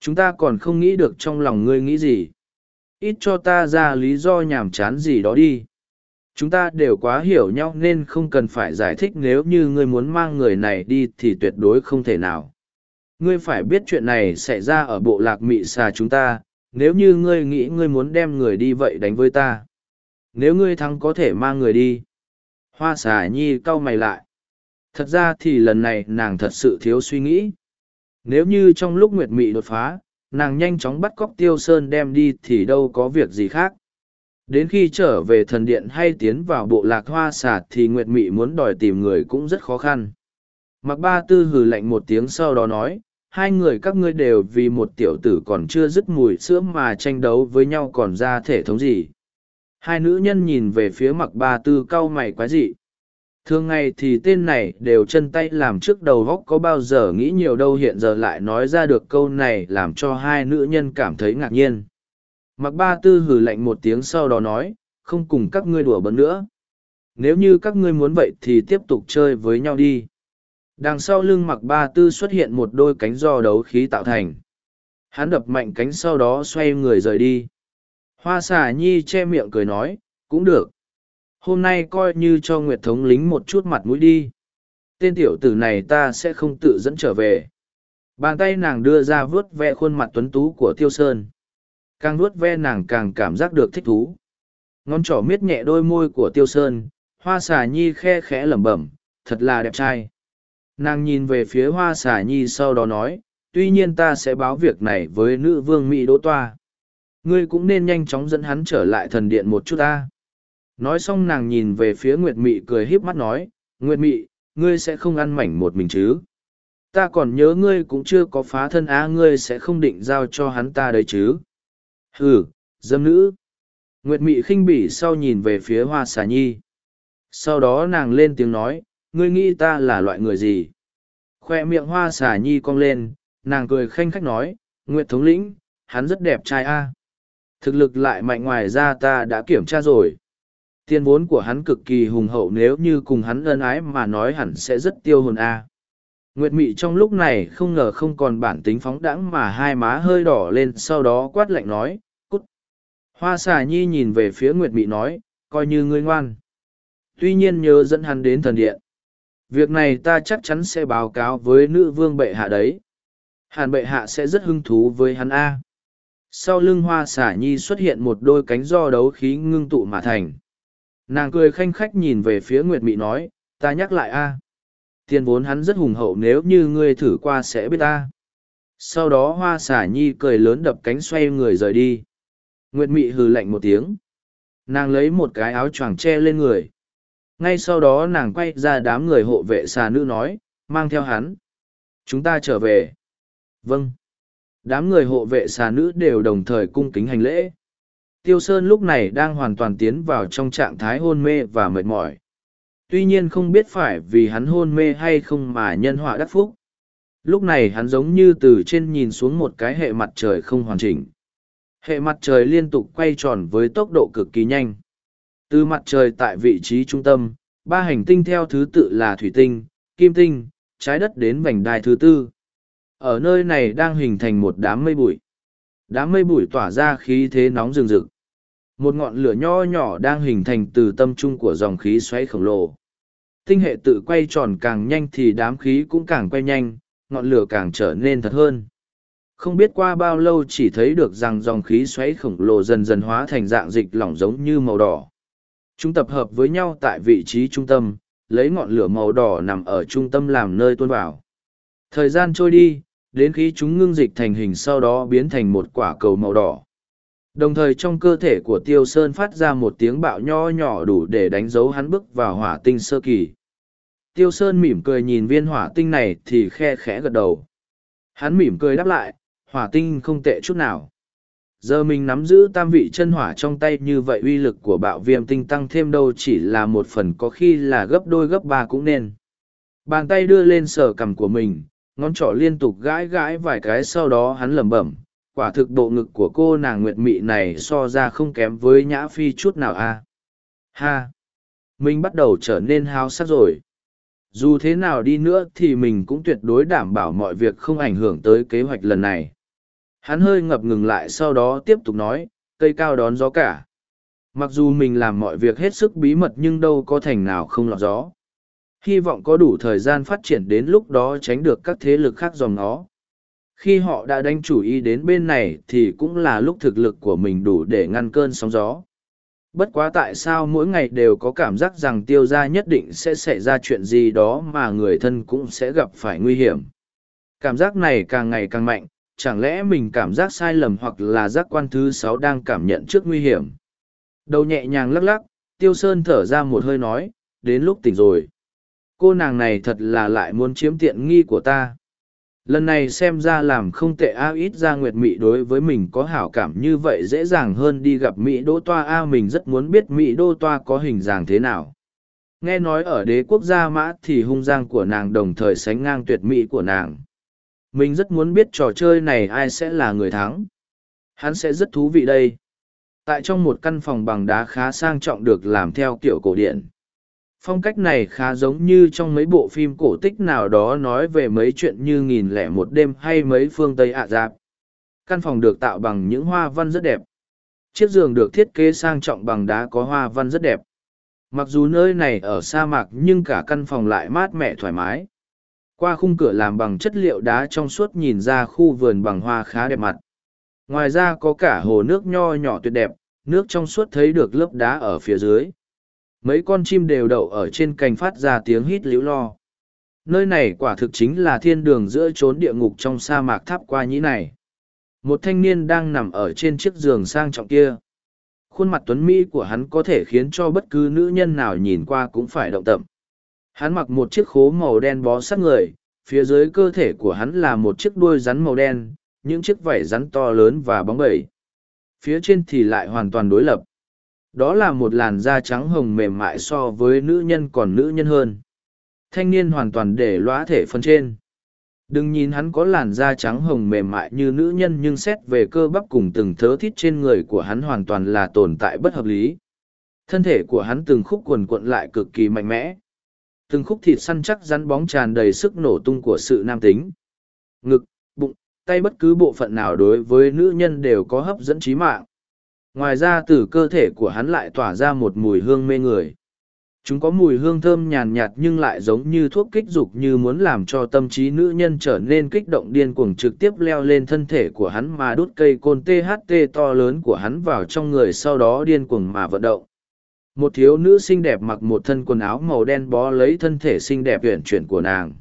Chúng ta còn không nghĩ được trong lòng ngươi nghĩ gì. Ít cho ta ra lý do nhàm chán gì đó đi. Chúng ta đều quá hiểu nhau nên không cần phải giải thích nếu như ngươi muốn mang người này đi thì tuyệt đối không thể nào. Ngươi phải biết chuyện này xảy ra ở bộ lạc mị xà chúng ta, nếu như ngươi nghĩ ngươi muốn đem người đi vậy đánh với ta. Nếu ngươi thắng có thể mang người đi. Hoa xà nhi cau mày lại. Thật ra thì lần này nàng thật sự thiếu suy nghĩ. Nếu như trong lúc nguyệt mị đột phá nàng nhanh chóng bắt cóc tiêu sơn đem đi thì đâu có việc gì khác. Đến khi trở về thần điện hay tiến vào bộ lạc hoa xà thì nguyệt mị muốn đòi tìm người cũng rất khó khăn. Mặc ba tư hừ lạnh một tiếng sau đó nói, hai người các ngươi đều vì một tiểu tử còn chưa dứt mùi sữa mà tranh đấu với nhau còn ra thể thống gì? Hai nữ nhân nhìn về phía mặc ba tư cau mày quái dị thường ngày thì tên này đều chân tay làm trước đầu góc có bao giờ nghĩ nhiều đâu hiện giờ lại nói ra được câu này làm cho hai nữ nhân cảm thấy ngạc nhiên Mặc ba tư hử lạnh một tiếng sau đó nói, không cùng các ngươi đùa bấn nữa. Nếu như các ngươi muốn vậy thì tiếp tục chơi với nhau đi. Đằng sau lưng mặc ba tư xuất hiện một đôi cánh do đấu khí tạo thành. Hắn đập mạnh cánh sau đó xoay người rời đi. Hoa xà nhi che miệng cười nói, cũng được. Hôm nay coi như cho Nguyệt thống lính một chút mặt mũi đi. Tên tiểu tử này ta sẽ không tự dẫn trở về. Bàn tay nàng đưa ra vớt ve khuôn mặt tuấn tú của Tiêu Sơn. Càng vớt ve nàng càng cảm giác được thích thú. Ngón trỏ miết nhẹ đôi môi của Tiêu Sơn, hoa xà nhi khe khẽ lẩm bẩm, thật là đẹp trai. Nàng nhìn về phía hoa xà nhi sau đó nói, tuy nhiên ta sẽ báo việc này với nữ vương Mỹ Đỗ Toa. Ngươi cũng nên nhanh chóng dẫn hắn trở lại thần điện một chút ta. Nói xong nàng nhìn về phía Nguyệt Mị cười híp mắt nói, Nguyệt Mị, ngươi sẽ không ăn mảnh một mình chứ. Ta còn nhớ ngươi cũng chưa có phá thân á ngươi sẽ không định giao cho hắn ta đấy chứ. Hừ, dâm nữ. Nguyệt Mị khinh bỉ sau nhìn về phía hoa xà nhi. Sau đó nàng lên tiếng nói, ngươi nghĩ ta là loại người gì? Khoe miệng hoa xà nhi cong lên, nàng cười khanh khách nói, Nguyệt thống lĩnh, hắn rất đẹp trai a. Thực lực lại mạnh ngoài ra ta đã kiểm tra rồi. Tiền vốn của hắn cực kỳ hùng hậu nếu như cùng hắn ân ái mà nói hẳn sẽ rất tiêu hồn a. Nguyệt Mị trong lúc này không ngờ không còn bản tính phóng đãng mà hai má hơi đỏ lên sau đó quát lạnh nói, Hoa xà nhi nhìn về phía Nguyệt Mị nói, coi như ngươi ngoan. Tuy nhiên nhớ dẫn hắn đến thần điện. Việc này ta chắc chắn sẽ báo cáo với nữ vương bệ hạ đấy. Hàn bệ hạ sẽ rất hứng thú với hắn A. Sau lưng hoa xả nhi xuất hiện một đôi cánh do đấu khí ngưng tụ mà thành. Nàng cười khanh khách nhìn về phía Nguyệt Mị nói, ta nhắc lại A. Tiền vốn hắn rất hùng hậu nếu như ngươi thử qua sẽ biết ta. Sau đó hoa xả nhi cười lớn đập cánh xoay người rời đi. Nguyệt Mị hừ lạnh một tiếng. Nàng lấy một cái áo choàng che lên người. Ngay sau đó nàng quay ra đám người hộ vệ xà nữ nói, mang theo hắn. Chúng ta trở về. Vâng. Đám người hộ vệ xà nữ đều đồng thời cung kính hành lễ. Tiêu Sơn lúc này đang hoàn toàn tiến vào trong trạng thái hôn mê và mệt mỏi. Tuy nhiên không biết phải vì hắn hôn mê hay không mà nhân họa đắc phúc. Lúc này hắn giống như từ trên nhìn xuống một cái hệ mặt trời không hoàn chỉnh. Hệ mặt trời liên tục quay tròn với tốc độ cực kỳ nhanh. Từ mặt trời tại vị trí trung tâm, ba hành tinh theo thứ tự là thủy tinh, kim tinh, trái đất đến vành đai thứ tư. Ở nơi này đang hình thành một đám mây bụi. Đám mây bụi tỏa ra khí thế nóng rừng rực một ngọn lửa nho nhỏ đang hình thành từ tâm trung của dòng khí xoáy khổng lồ. Tinh hệ tự quay tròn càng nhanh thì đám khí cũng càng quay nhanh, ngọn lửa càng trở nên thật hơn. Không biết qua bao lâu chỉ thấy được rằng dòng khí xoáy khổng lồ dần dần hóa thành dạng dịch lỏng giống như màu đỏ. Chúng tập hợp với nhau tại vị trí trung tâm, lấy ngọn lửa màu đỏ nằm ở trung tâm làm nơi tuôn vào. Thời gian trôi đi, đến khi chúng ngưng dịch thành hình sau đó biến thành một quả cầu màu đỏ đồng thời trong cơ thể của tiêu sơn phát ra một tiếng bạo nho nhỏ đủ để đánh dấu hắn bước vào hỏa tinh sơ kỳ. Tiêu sơn mỉm cười nhìn viên hỏa tinh này thì khe khẽ gật đầu. Hắn mỉm cười đáp lại, hỏa tinh không tệ chút nào. Giờ mình nắm giữ tam vị chân hỏa trong tay như vậy uy lực của bạo viêm tinh tăng thêm đâu chỉ là một phần có khi là gấp đôi gấp ba cũng nên. Bàn tay đưa lên sờ cằm của mình, ngón trỏ liên tục gãi gãi vài cái sau đó hắn lẩm bẩm quả thực bộ ngực của cô nàng nguyệt mị này so ra không kém với nhã phi chút nào a. À? ha. Mình bắt đầu trở nên háo sắc rồi. Dù thế nào đi nữa thì mình cũng tuyệt đối đảm bảo mọi việc không ảnh hưởng tới kế hoạch lần này. Hắn hơi ngập ngừng lại sau đó tiếp tục nói, cây cao đón gió cả. Mặc dù mình làm mọi việc hết sức bí mật nhưng đâu có thành nào không lọt gió. Hy vọng có đủ thời gian phát triển đến lúc đó tránh được các thế lực khác dòng nó khi họ đã đánh chủ ý đến bên này thì cũng là lúc thực lực của mình đủ để ngăn cơn sóng gió. Bất quá tại sao mỗi ngày đều có cảm giác rằng tiêu g i a nhất định sẽ xảy ra chuyện gì đó mà người thân cũng sẽ gặp phải nguy hiểm? Cảm giác này càng ngày càng mạnh, chẳng lẽ mình cảm giác sai lầm hoặc là giác quan thứ sáu đang cảm nhận trước nguy hiểm? Đầu nhẹ nhàng lắc lắc, tiêu sơn thở ra một hơi nói, đến lúc tỉnh rồi. Cô nàng này thật là lại muốn chiếm tiện nghi của ta lần này xem ra làm không tệ a ít ra nguyệt mị đối với mình có hảo cảm như vậy dễ dàng hơn đi gặp mỹ đô toa. A mình rất muốn biết mỹ đô toa có hình dạng thế nào. Nghe nói ở đế quốc gia mã thì hung giang của nàng đồng thời sánh ngang tuyệt mỹ của nàng. Mình rất muốn biết trò chơi này ai sẽ là người thắng. Hắn sẽ rất thú vị đây. Tại trong một căn phòng bằng đá khá sang trọng được làm theo kiểu cổ điển phong cách này khá giống như trong mấy bộ phim cổ tích nào đó nói về mấy chuyện như nghìn lẻ một đêm hay mấy phương tây ạ à dạp. Căn phòng được tạo bằng những hoa văn rất đẹp. Chiếc giường được thiết kế sang trọng bằng đá có hoa văn rất đẹp. Mặc dù nơi này ở sa mạc nhưng cả căn phòng lại mát mẻ thoải mái. Qua khung cửa làm bằng chất liệu đá trong suốt nhìn ra khu vườn bằng hoa khá đẹp mặt. Ngoài ra có cả hồ nước nho nhỏ tuyệt đẹp, nước trong suốt thấy được lớp đá ở phía dưới mấy con chim đều đậu ở trên cành phát ra tiếng hít líu lo. Nơi này quả thực chính là thiên đường giữa trốn địa ngục trong sa mạc tháp qua nhĩ này. Một thanh niên đang nằm ở trên chiếc giường sang trọng kia. Khuôn mặt tuấn mỹ của hắn có thể khiến cho bất cứ nữ nhân nào nhìn qua cũng phải động tâm. Hắn mặc một chiếc khố màu đen bó sát người, phía dưới cơ thể của hắn là một chiếc đuôi rắn màu đen, những chiếc vảy rắn to lớn và bóng bẩy. Phía trên thì lại hoàn toàn đối lập đó là một làn da trắng hồng mềm mại so với nữ nhân còn nữ nhân hơn. Thanh niên hoàn toàn để lõa thể phân trên. Đừng nhìn hắn có làn da trắng hồng mềm mại như nữ nhân nhưng xét về cơ bắp cùng từng thớ thít trên người của hắn hoàn toàn là tồn tại bất hợp lý. Thân thể của hắn từng khúc quần quận lại cực kỳ mạnh mẽ. Từng khúc thịt săn chắc rắn bóng tràn đầy sức nổ tung của sự nam tính. Ngực, bụng, tay bất cứ bộ phận nào đối với nữ nhân đều có hấp dẫn trí mạng ngoài ra từ cơ thể của hắn lại tỏa ra một mùi hương mê người. Chúng có mùi hương thơm nhàn nhạt nhưng lại giống như thuốc kích dục như muốn làm cho tâm trí nữ nhân trở nên kích động điên cuồng trực tiếp leo lên thân thể của hắn mà đút cây côn tht to lớn của hắn vào trong người sau đó điên cuồng mà vận động. Một thiếu nữ xinh đẹp mặc một thân quần áo màu đen bó lấy thân thể xinh đẹp uyển chuyển của nàng.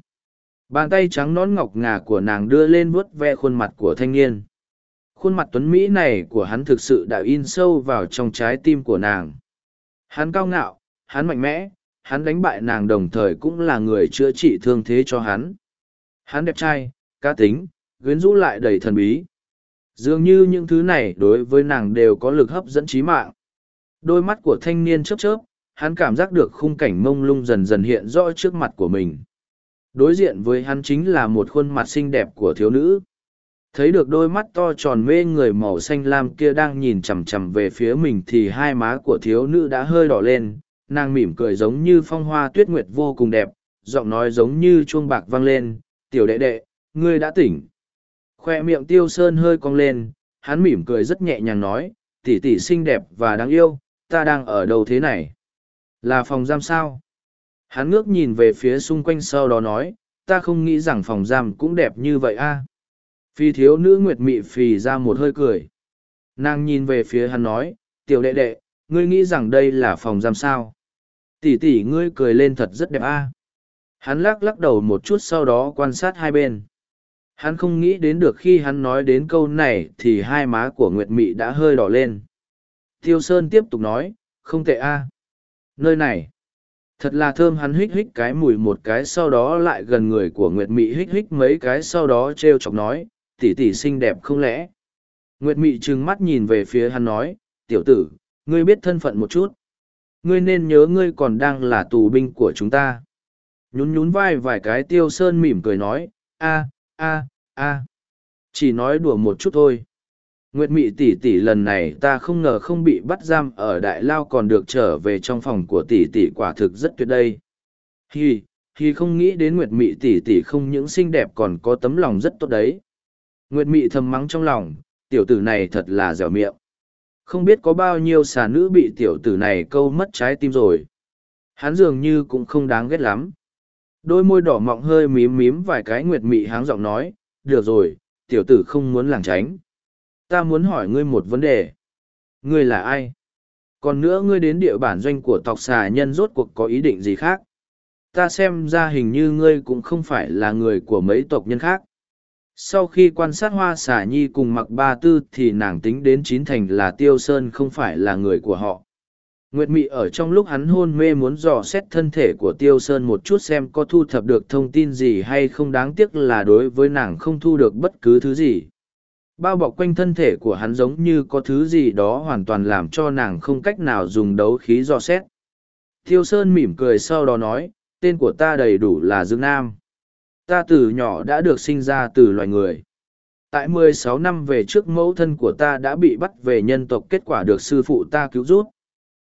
Bàn tay trắng nón ngọc ngà của nàng đưa lên vuốt ve khuôn mặt của thanh niên khuôn mặt tuấn mỹ này của hắn thực sự đã in sâu vào trong trái tim của nàng. Hắn cao ngạo, hắn mạnh mẽ, hắn đánh bại nàng đồng thời cũng là người chữa trị thương thế cho hắn. Hắn đẹp trai, cá tính, quyến rũ lại đầy thần bí. Dường như những thứ này đối với nàng đều có lực hấp dẫn trí mạng. Đôi mắt của thanh niên chớp chớp, hắn cảm giác được khung cảnh mông lung dần dần hiện rõ trước mặt của mình. Đối diện với hắn chính là một khuôn mặt xinh đẹp của thiếu nữ thấy được đôi mắt to tròn mê người màu xanh lam kia đang nhìn chằm chằm về phía mình thì hai má của thiếu nữ đã hơi đỏ lên nàng mỉm cười giống như phong hoa tuyết nguyệt vô cùng đẹp giọng nói giống như chuông bạc vang lên tiểu đệ đệ ngươi đã tỉnh khoe miệng tiêu sơn hơi cong lên hắn mỉm cười rất nhẹ nhàng nói tỷ tỷ xinh đẹp và đáng yêu, ta đang ở đâu thế này? Là phòng giam sao? Hắn ngước nhìn về phía xung quanh sau đó nói, ta không nghĩ rằng phòng giam cũng đẹp như vậy a. Phi thiếu nữ nguyệt mị phì ra một hơi cười. Nàng nhìn về phía hắn nói, tiểu đệ đệ, ngươi nghĩ rằng đây là phòng giam sao? Tỷ tỷ ngươi cười lên thật rất đẹp a. Hắn lắc lắc đầu một chút sau đó quan sát hai bên. Hắn không nghĩ đến được khi hắn nói đến câu này thì hai má của Nguyệt Mị đã hơi đỏ lên. Tiêu Sơn tiếp tục nói, không tệ a. Nơi này, thật là thơm hắn hít hít cái mùi một cái sau đó lại gần người của Nguyệt Mị hít hít mấy cái sau đó trêu chọc nói, tỷ tỷ xinh đẹp không lẽ. Nguyệt Mị trừng mắt nhìn về phía hắn nói, tiểu tử, ngươi biết thân phận một chút. Ngươi nên nhớ ngươi còn đang là tù binh của chúng ta. Nhún nhún vai vài cái tiêu sơn mỉm cười nói, a a a chỉ nói đùa một chút thôi nguyệt mị tỷ tỷ lần này ta không ngờ không bị bắt giam ở đại lao còn được trở về trong phòng của tỷ tỷ quả thực rất tuyệt đây hi hi không nghĩ đến nguyệt mị tỷ tỷ không những xinh đẹp còn có tấm lòng rất tốt đấy nguyệt mị thầm mắng trong lòng, tiểu tử này thật là dẻo miệng. Không biết có bao nhiêu xà nữ bị tiểu tử này câu mất trái tim rồi. Hắn dường như cũng không đáng ghét lắm. Đôi môi đỏ mọng hơi mím mím vài cái nguyệt mị háng giọng nói, được rồi, tiểu tử không muốn lảng tránh. Ta muốn hỏi ngươi một vấn đề. Ngươi là ai? Còn nữa ngươi đến địa bản doanh của tộc xà nhân rốt cuộc có ý định gì khác? Ta xem ra hình như ngươi cũng không phải là người của mấy tộc nhân khác sau khi quan sát hoa Xả nhi cùng mặc ba tư thì nàng tính đến chín thành là tiêu sơn không phải là người của họ Nguyệt Mị ở trong lúc hắn hôn mê muốn dò xét thân thể của Tiêu Sơn một chút xem có thu thập được thông tin gì hay không đáng tiếc là đối với nàng không thu được bất cứ thứ gì. Bao bọc quanh thân thể của hắn giống như có thứ gì đó hoàn toàn làm cho nàng không cách nào dùng đấu khí dò xét. Tiêu Sơn mỉm cười sau đó nói, tên của ta đầy đủ là Dương Nam. Ta từ nhỏ đã được sinh ra từ loài người. Tại 16 năm về trước mẫu thân của ta đã bị bắt về nhân tộc kết quả được sư phụ ta cứu giúp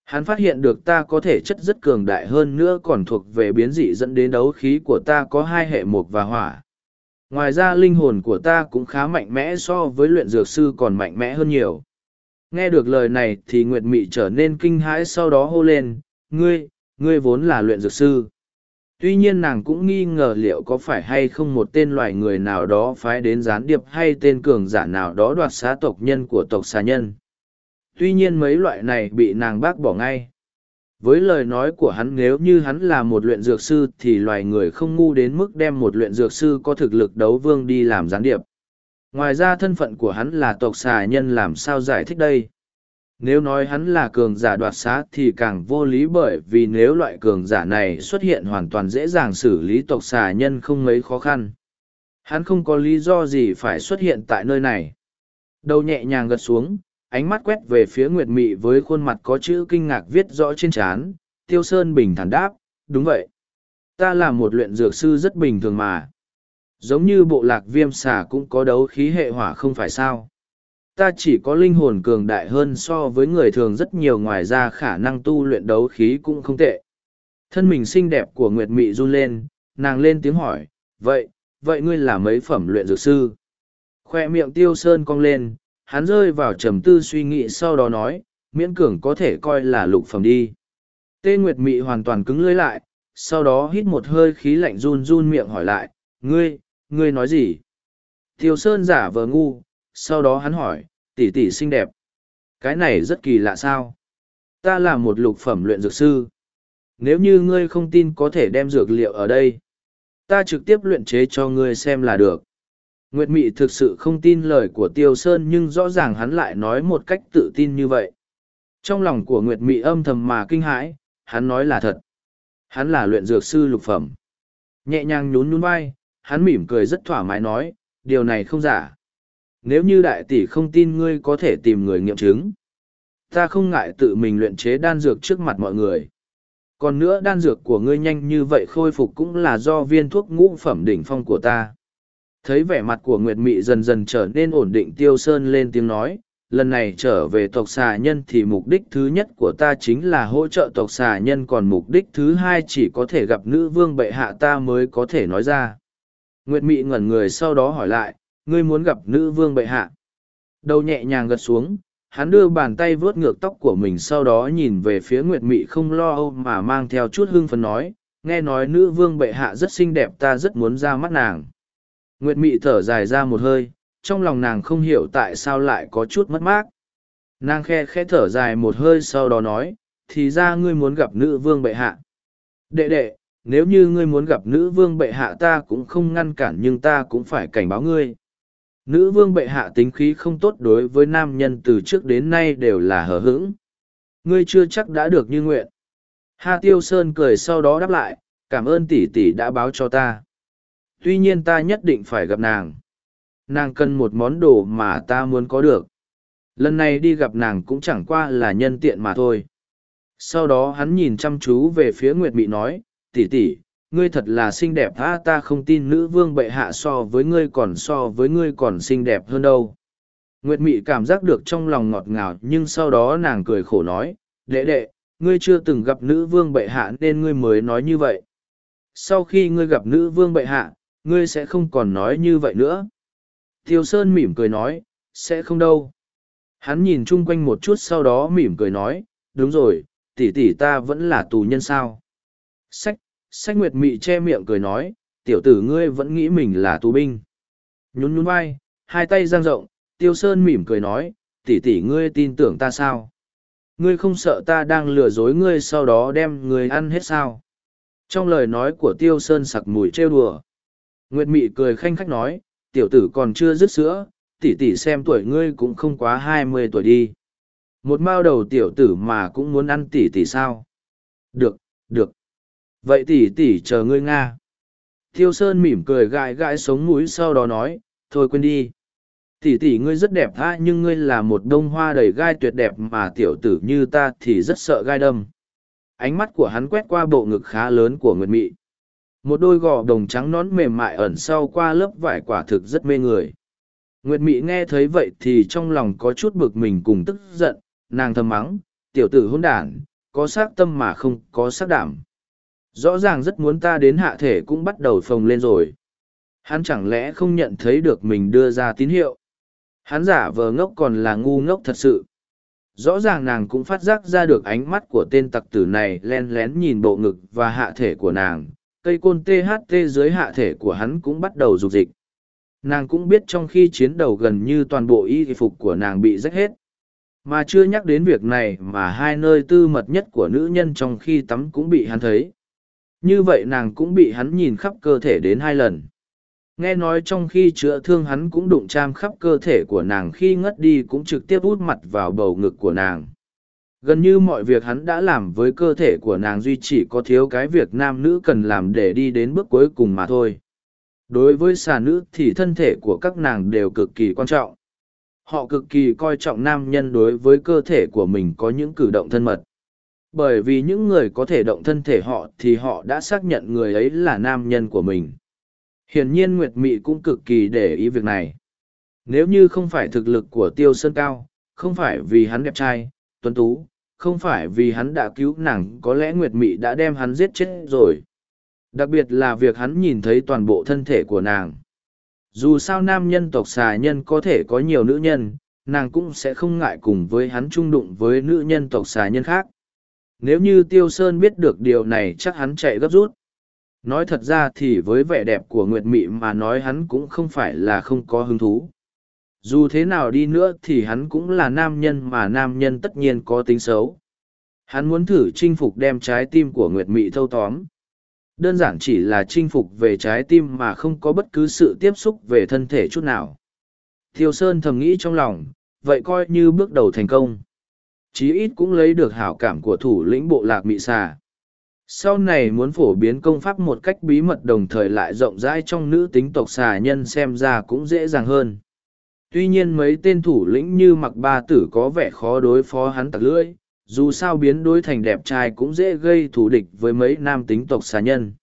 Hắn phát hiện được ta có thể chất rất cường đại hơn nữa còn thuộc về biến dị dẫn đến đấu khí của ta có hai hệ mộc và hỏa. Ngoài ra linh hồn của ta cũng khá mạnh mẽ so với luyện dược sư còn mạnh mẽ hơn nhiều. Nghe được lời này thì Nguyệt Mị trở nên kinh hãi sau đó hô lên, ngươi, ngươi vốn là luyện dược sư. Tuy nhiên nàng cũng nghi ngờ liệu có phải hay không một tên loài người nào đó phái đến gián điệp hay tên cường giả nào đó đoạt xá tộc nhân của tộc xà nhân. Tuy nhiên mấy loại này bị nàng bác bỏ ngay. Với lời nói của hắn nếu như hắn là một luyện dược sư thì loài người không ngu đến mức đem một luyện dược sư có thực lực đấu vương đi làm gián điệp. Ngoài ra thân phận của hắn là tộc xà nhân làm sao giải thích đây? Nếu nói hắn là cường giả đoạt xá thì càng vô lý bởi vì nếu loại cường giả này xuất hiện hoàn toàn dễ dàng xử lý tộc xà nhân không mấy khó khăn hắn không có lý do gì phải xuất hiện tại nơi này đầu nhẹ nhàng gật xuống ánh mắt quét về phía Nguyệt Mị với khuôn mặt có chữ kinh ngạc viết rõ trên trán, Tiêu Sơn bình thản đáp, đúng vậy. Ta là một luyện dược sư rất bình thường mà. Giống như bộ lạc viêm xà cũng có đấu khí hệ hỏa không phải sao. Ta chỉ có linh hồn cường đại hơn so với người thường rất nhiều ngoài ra khả năng tu luyện đấu khí cũng không tệ. Thân mình xinh đẹp của Nguyệt Mị run lên, nàng lên tiếng hỏi, vậy, vậy ngươi là mấy phẩm luyện dược sư? Khoe miệng tiêu sơn cong lên, hắn rơi vào trầm tư suy nghĩ sau đó nói, miễn cường có thể coi là lục phẩm đi. Tê Nguyệt Mị hoàn toàn cứng lưỡi lại, sau đó hít một hơi khí lạnh run run miệng hỏi lại, ngươi, ngươi nói gì? Tiêu Sơn giả vờ ngu, sau đó hắn hỏi, tỷ tỷ xinh đẹp. Cái này rất kỳ lạ sao? Ta là một lục phẩm luyện dược sư. Nếu như ngươi không tin có thể đem dược liệu ở đây. Ta trực tiếp luyện chế cho ngươi xem là được. Nguyệt Mị thực sự không tin lời của Tiêu Sơn nhưng rõ ràng hắn lại nói một cách tự tin như vậy. Trong lòng của Nguyệt Mị âm thầm mà kinh hãi, hắn nói là thật. Hắn là luyện dược sư lục phẩm. Nhẹ nhàng nhún nhún vai, hắn mỉm cười rất thoải mái nói, điều này không giả. Nếu như đại tỷ không tin ngươi có thể tìm người nghiệm chứng. Ta không ngại tự mình luyện chế đan dược trước mặt mọi người. Còn nữa đan dược của ngươi nhanh như vậy khôi phục cũng là do viên thuốc ngũ phẩm đỉnh phong của ta thấy vẻ mặt của nguyệt mị dần dần trở nên ổn định, tiêu sơn lên tiếng nói, lần này trở về tộc xà nhân thì mục đích thứ nhất của ta chính là hỗ trợ tộc xà nhân, còn mục đích thứ hai chỉ có thể gặp nữ vương bệ hạ ta mới có thể nói ra nguyệt mị ngẩn người sau đó hỏi lại ngươi muốn gặp nữ vương bệ hạ. Đầu nhẹ nhàng gật xuống, hắn đưa bàn tay vớt ngược tóc của mình sau đó nhìn về phía nguyệt mị không lo âu mà mang theo chút hưng phấn nói, nghe nói nữ vương bệ hạ rất xinh đẹp ta rất muốn ra mắt nàng. Nguyệt mị thở dài ra một hơi, trong lòng nàng không hiểu tại sao lại có chút mất mát. Nàng khe khẽ thở dài một hơi sau đó nói, thì ra ngươi muốn gặp nữ vương bệ hạ. Đệ đệ, nếu như ngươi muốn gặp nữ vương bệ hạ ta cũng không ngăn cản nhưng ta cũng phải cảnh báo ngươi nữ vương bệ hạ tính khí không tốt đối với nam nhân từ trước đến nay đều là hờ hững. Ngươi chưa chắc đã được như nguyện. Hà tiêu sơn cười sau đó đáp lại, cảm ơn tỷ tỷ đã báo cho ta. Tuy nhiên ta nhất định phải gặp nàng. Nàng cần một món đồ mà ta muốn có được. Lần này đi gặp nàng cũng chẳng qua là nhân tiện mà thôi. Sau đó hắn nhìn chăm chú về phía nguyệt mị nói tỉ tỉ ngươi thật là xinh đẹp tha ta không tin nữ vương bệ hạ so với ngươi còn so với ngươi còn xinh đẹp hơn đâu nguyệt mị cảm giác được trong lòng ngọt ngào nhưng sau đó nàng cười khổ nói đệ đệ ngươi chưa từng gặp nữ vương bệ hạ nên ngươi mới nói như vậy sau khi ngươi gặp nữ vương bệ hạ ngươi sẽ không còn nói như vậy nữa Tiêu Sơn mỉm cười nói, sẽ không đâu. Hắn nhìn chung quanh một chút sau đó mỉm cười nói, đúng rồi, tỷ tỷ ta vẫn là tù nhân sao. Sách, sách nguyệt mị che miệng cười nói, tiểu tử ngươi vẫn nghĩ mình là tù binh. Nhún nhún vai, hai tay giang rộng, Tiêu Sơn mỉm cười nói, tỷ tỷ ngươi tin tưởng ta sao? Ngươi không sợ ta đang lừa dối ngươi sau đó đem ngươi ăn hết sao? Trong lời nói của Tiêu Sơn sặc mùi trêu đùa. Nguyệt Mị cười khanh khách nói, tiểu tử còn chưa dứt sữa, tỷ tỷ xem tuổi ngươi cũng không quá hai mươi tuổi đi. Một mao đầu tiểu tử mà cũng muốn ăn tỷ tỷ sao? Được, được. Vậy tỷ tỷ chờ ngươi Nga. Thiêu Sơn mỉm cười gãi gãi sống mũi sau đó nói, thôi quên đi. Tỷ tỷ ngươi rất đẹp tha nhưng ngươi là một đông hoa đầy gai tuyệt đẹp mà tiểu tử như ta thì rất sợ gai đâm. Ánh mắt của hắn quét qua bộ ngực khá lớn của Nguyệt Mị một đôi gò đồng trắng nón mềm mại ẩn sau qua lớp vải quả thực rất mê người nguyệt mị nghe thấy vậy thì trong lòng có chút bực mình cùng tức giận nàng thầm mắng tiểu tử hôn đản có s ác tâm mà không có s ác đảm rõ ràng rất muốn ta đến hạ thể cũng bắt đầu phồng lên rồi hắn chẳng lẽ không nhận thấy được mình đưa ra tín hiệu hắn giả vờ ngốc còn là ngu ngốc thật sự rõ ràng nàng cũng phát giác ra được ánh mắt của tên tặc tử này len lén nhìn bộ ngực và hạ thể của nàng cây côn THT dưới hạ thể của hắn cũng bắt đầu rục dịch. Nàng cũng biết trong khi chiến đấu gần như toàn bộ y phục của nàng bị rách hết. Mà chưa nhắc đến việc này mà hai nơi tư mật nhất của nữ nhân trong khi tắm cũng bị hắn thấy. Như vậy nàng cũng bị hắn nhìn khắp cơ thể đến hai lần. Nghe nói trong khi chữa thương hắn cũng đụng chạm khắp cơ thể của nàng khi ngất đi cũng trực tiếp út mặt vào bầu ngực của nàng. Gần như mọi việc hắn đã làm với cơ thể của nàng duy chỉ có thiếu cái việc nam nữ cần làm để đi đến bước cuối cùng mà thôi. Đối với xà nữ thì thân thể của các nàng đều cực kỳ quan trọng. Họ cực kỳ coi trọng nam nhân đối với cơ thể của mình có những cử động thân mật bởi vì những người có thể động thân thể họ thì họ đã xác nhận người ấy là nam nhân của mình. Hiển nhiên nguyệt mị cũng cực kỳ để ý việc này. Nếu như không phải thực lực của tiêu sơn cao, không phải vì hắn đẹp trai, tuấn tú, không phải vì hắn đã cứu nàng, có lẽ nguyệt mị đã đem hắn giết chết rồi. Đặc biệt là việc hắn nhìn thấy toàn bộ thân thể của nàng. Dù sao nam nhân tộc xà nhân có thể có nhiều nữ nhân, nàng cũng sẽ không ngại cùng với hắn chung đụng với nữ nhân tộc xà nhân khác nếu như tiêu sơn biết được điều này chắc hắn chạy gấp rút. Nói thật ra thì với vẻ đẹp của nguyệt mị mà nói hắn cũng không phải là không có hứng thú. Dù thế nào đi nữa thì hắn cũng là nam nhân mà nam nhân tất nhiên có tính xấu. Hắn muốn thử chinh phục đem trái tim của nguyệt mị thâu tóm. Đơn giản chỉ là chinh phục về trái tim mà không có bất cứ sự tiếp xúc về thân thể chút nào. Thiêu sơn thầm nghĩ trong lòng, vậy coi như bước đầu thành công chí ít cũng lấy được hảo cảm của thủ lĩnh bộ lạc mị xà. Sau này muốn phổ biến công pháp một cách bí mật đồng thời lại rộng rãi trong nữ tính tộc xà nhân xem ra cũng dễ dàng hơn. Tuy nhiên mấy tên thủ lĩnh như mặc ba tử có vẻ khó đối phó hắn tặc lưỡi, dù sao biến đối thành đẹp trai cũng dễ gây thù địch với mấy nam tính tộc xà nhân.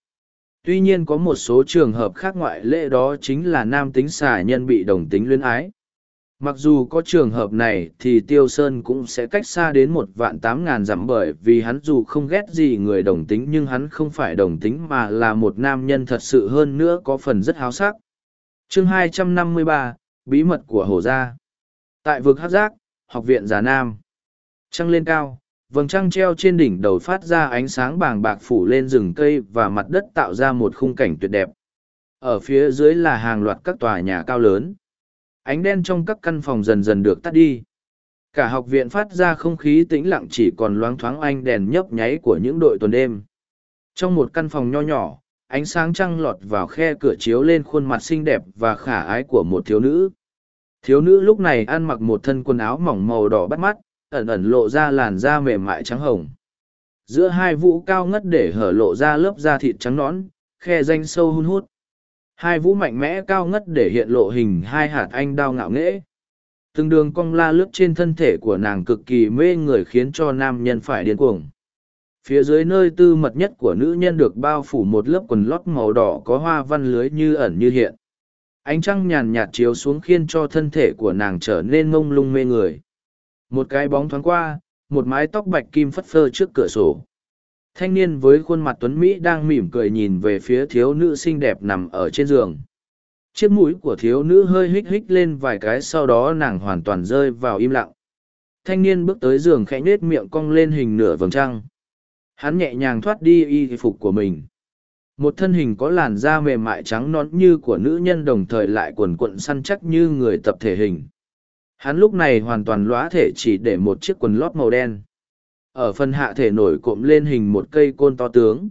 Tuy nhiên có một số trường hợp khác ngoại lệ đó chính là nam tính xà nhân bị đồng tính luyến ái mặc dù có trường hợp này thì tiêu sơn cũng sẽ cách xa đến một vạn tám ngàn dặm bởi vì hắn dù không ghét gì người đồng tính nhưng hắn không phải đồng tính mà là một nam nhân thật sự hơn nữa có phần rất háo sắc chương 253, bí mật của hồ gia tại vực hát giác học viện già nam. Trăng lên cao, vầng trăng treo trên đỉnh đầu phát ra ánh sáng bàng bạc phủ lên rừng cây và mặt đất tạo ra một khung cảnh tuyệt đẹp. Ở phía dưới là hàng loạt các tòa nhà cao lớn. Ánh đen trong các căn phòng dần dần được tắt đi. Cả học viện phát ra không khí tĩnh lặng chỉ còn loáng thoáng ánh đèn nhấp nháy của những đội tuần đêm. Trong một căn phòng nho nhỏ, ánh sáng trăng lọt vào khe cửa chiếu lên khuôn mặt xinh đẹp và khả ái của một thiếu nữ. Thiếu nữ lúc này ăn mặc một thân quần áo mỏng màu đỏ bắt mắt, ẩn ẩn lộ ra làn da mềm mại trắng hồng. Giữa hai vũ cao ngất để hở lộ ra lớp da thịt trắng nõn, khe danh sâu hun hút. Hai vũ mạnh mẽ cao ngất để hiện lộ hình hai hạt anh đao ngạo nghễ. Từng đường cong la lướt trên thân thể của nàng cực kỳ mê người khiến cho nam nhân phải điên cuồng. Phía dưới nơi tư mật nhất của nữ nhân được bao phủ một lớp quần lót màu đỏ có hoa văn lưới như ẩn như hiện. Ánh trăng nhàn nhạt chiếu xuống khiến cho thân thể của nàng trở nên mông lung mê người. Một cái bóng thoáng qua, một mái tóc bạch kim phất phơ trước cửa sổ. Thanh niên với khuôn mặt tuấn Mỹ đang mỉm cười nhìn về phía thiếu nữ xinh đẹp nằm ở trên giường. Chiếc mũi của thiếu nữ hơi hích hích lên vài cái sau đó nàng hoàn toàn rơi vào im lặng. Thanh niên bước tới giường khẽ nết miệng cong lên hình nửa vầng trăng. Hắn nhẹ nhàng thoát đi y phục của mình. Một thân hình có làn da mềm mại trắng nón như của nữ nhân đồng thời lại quần quận săn chắc như người tập thể hình. Hắn lúc này hoàn toàn lóa thể chỉ để một chiếc quần lót màu đen. Ở phần hạ thể nổi cộm lên hình một cây côn to tướng.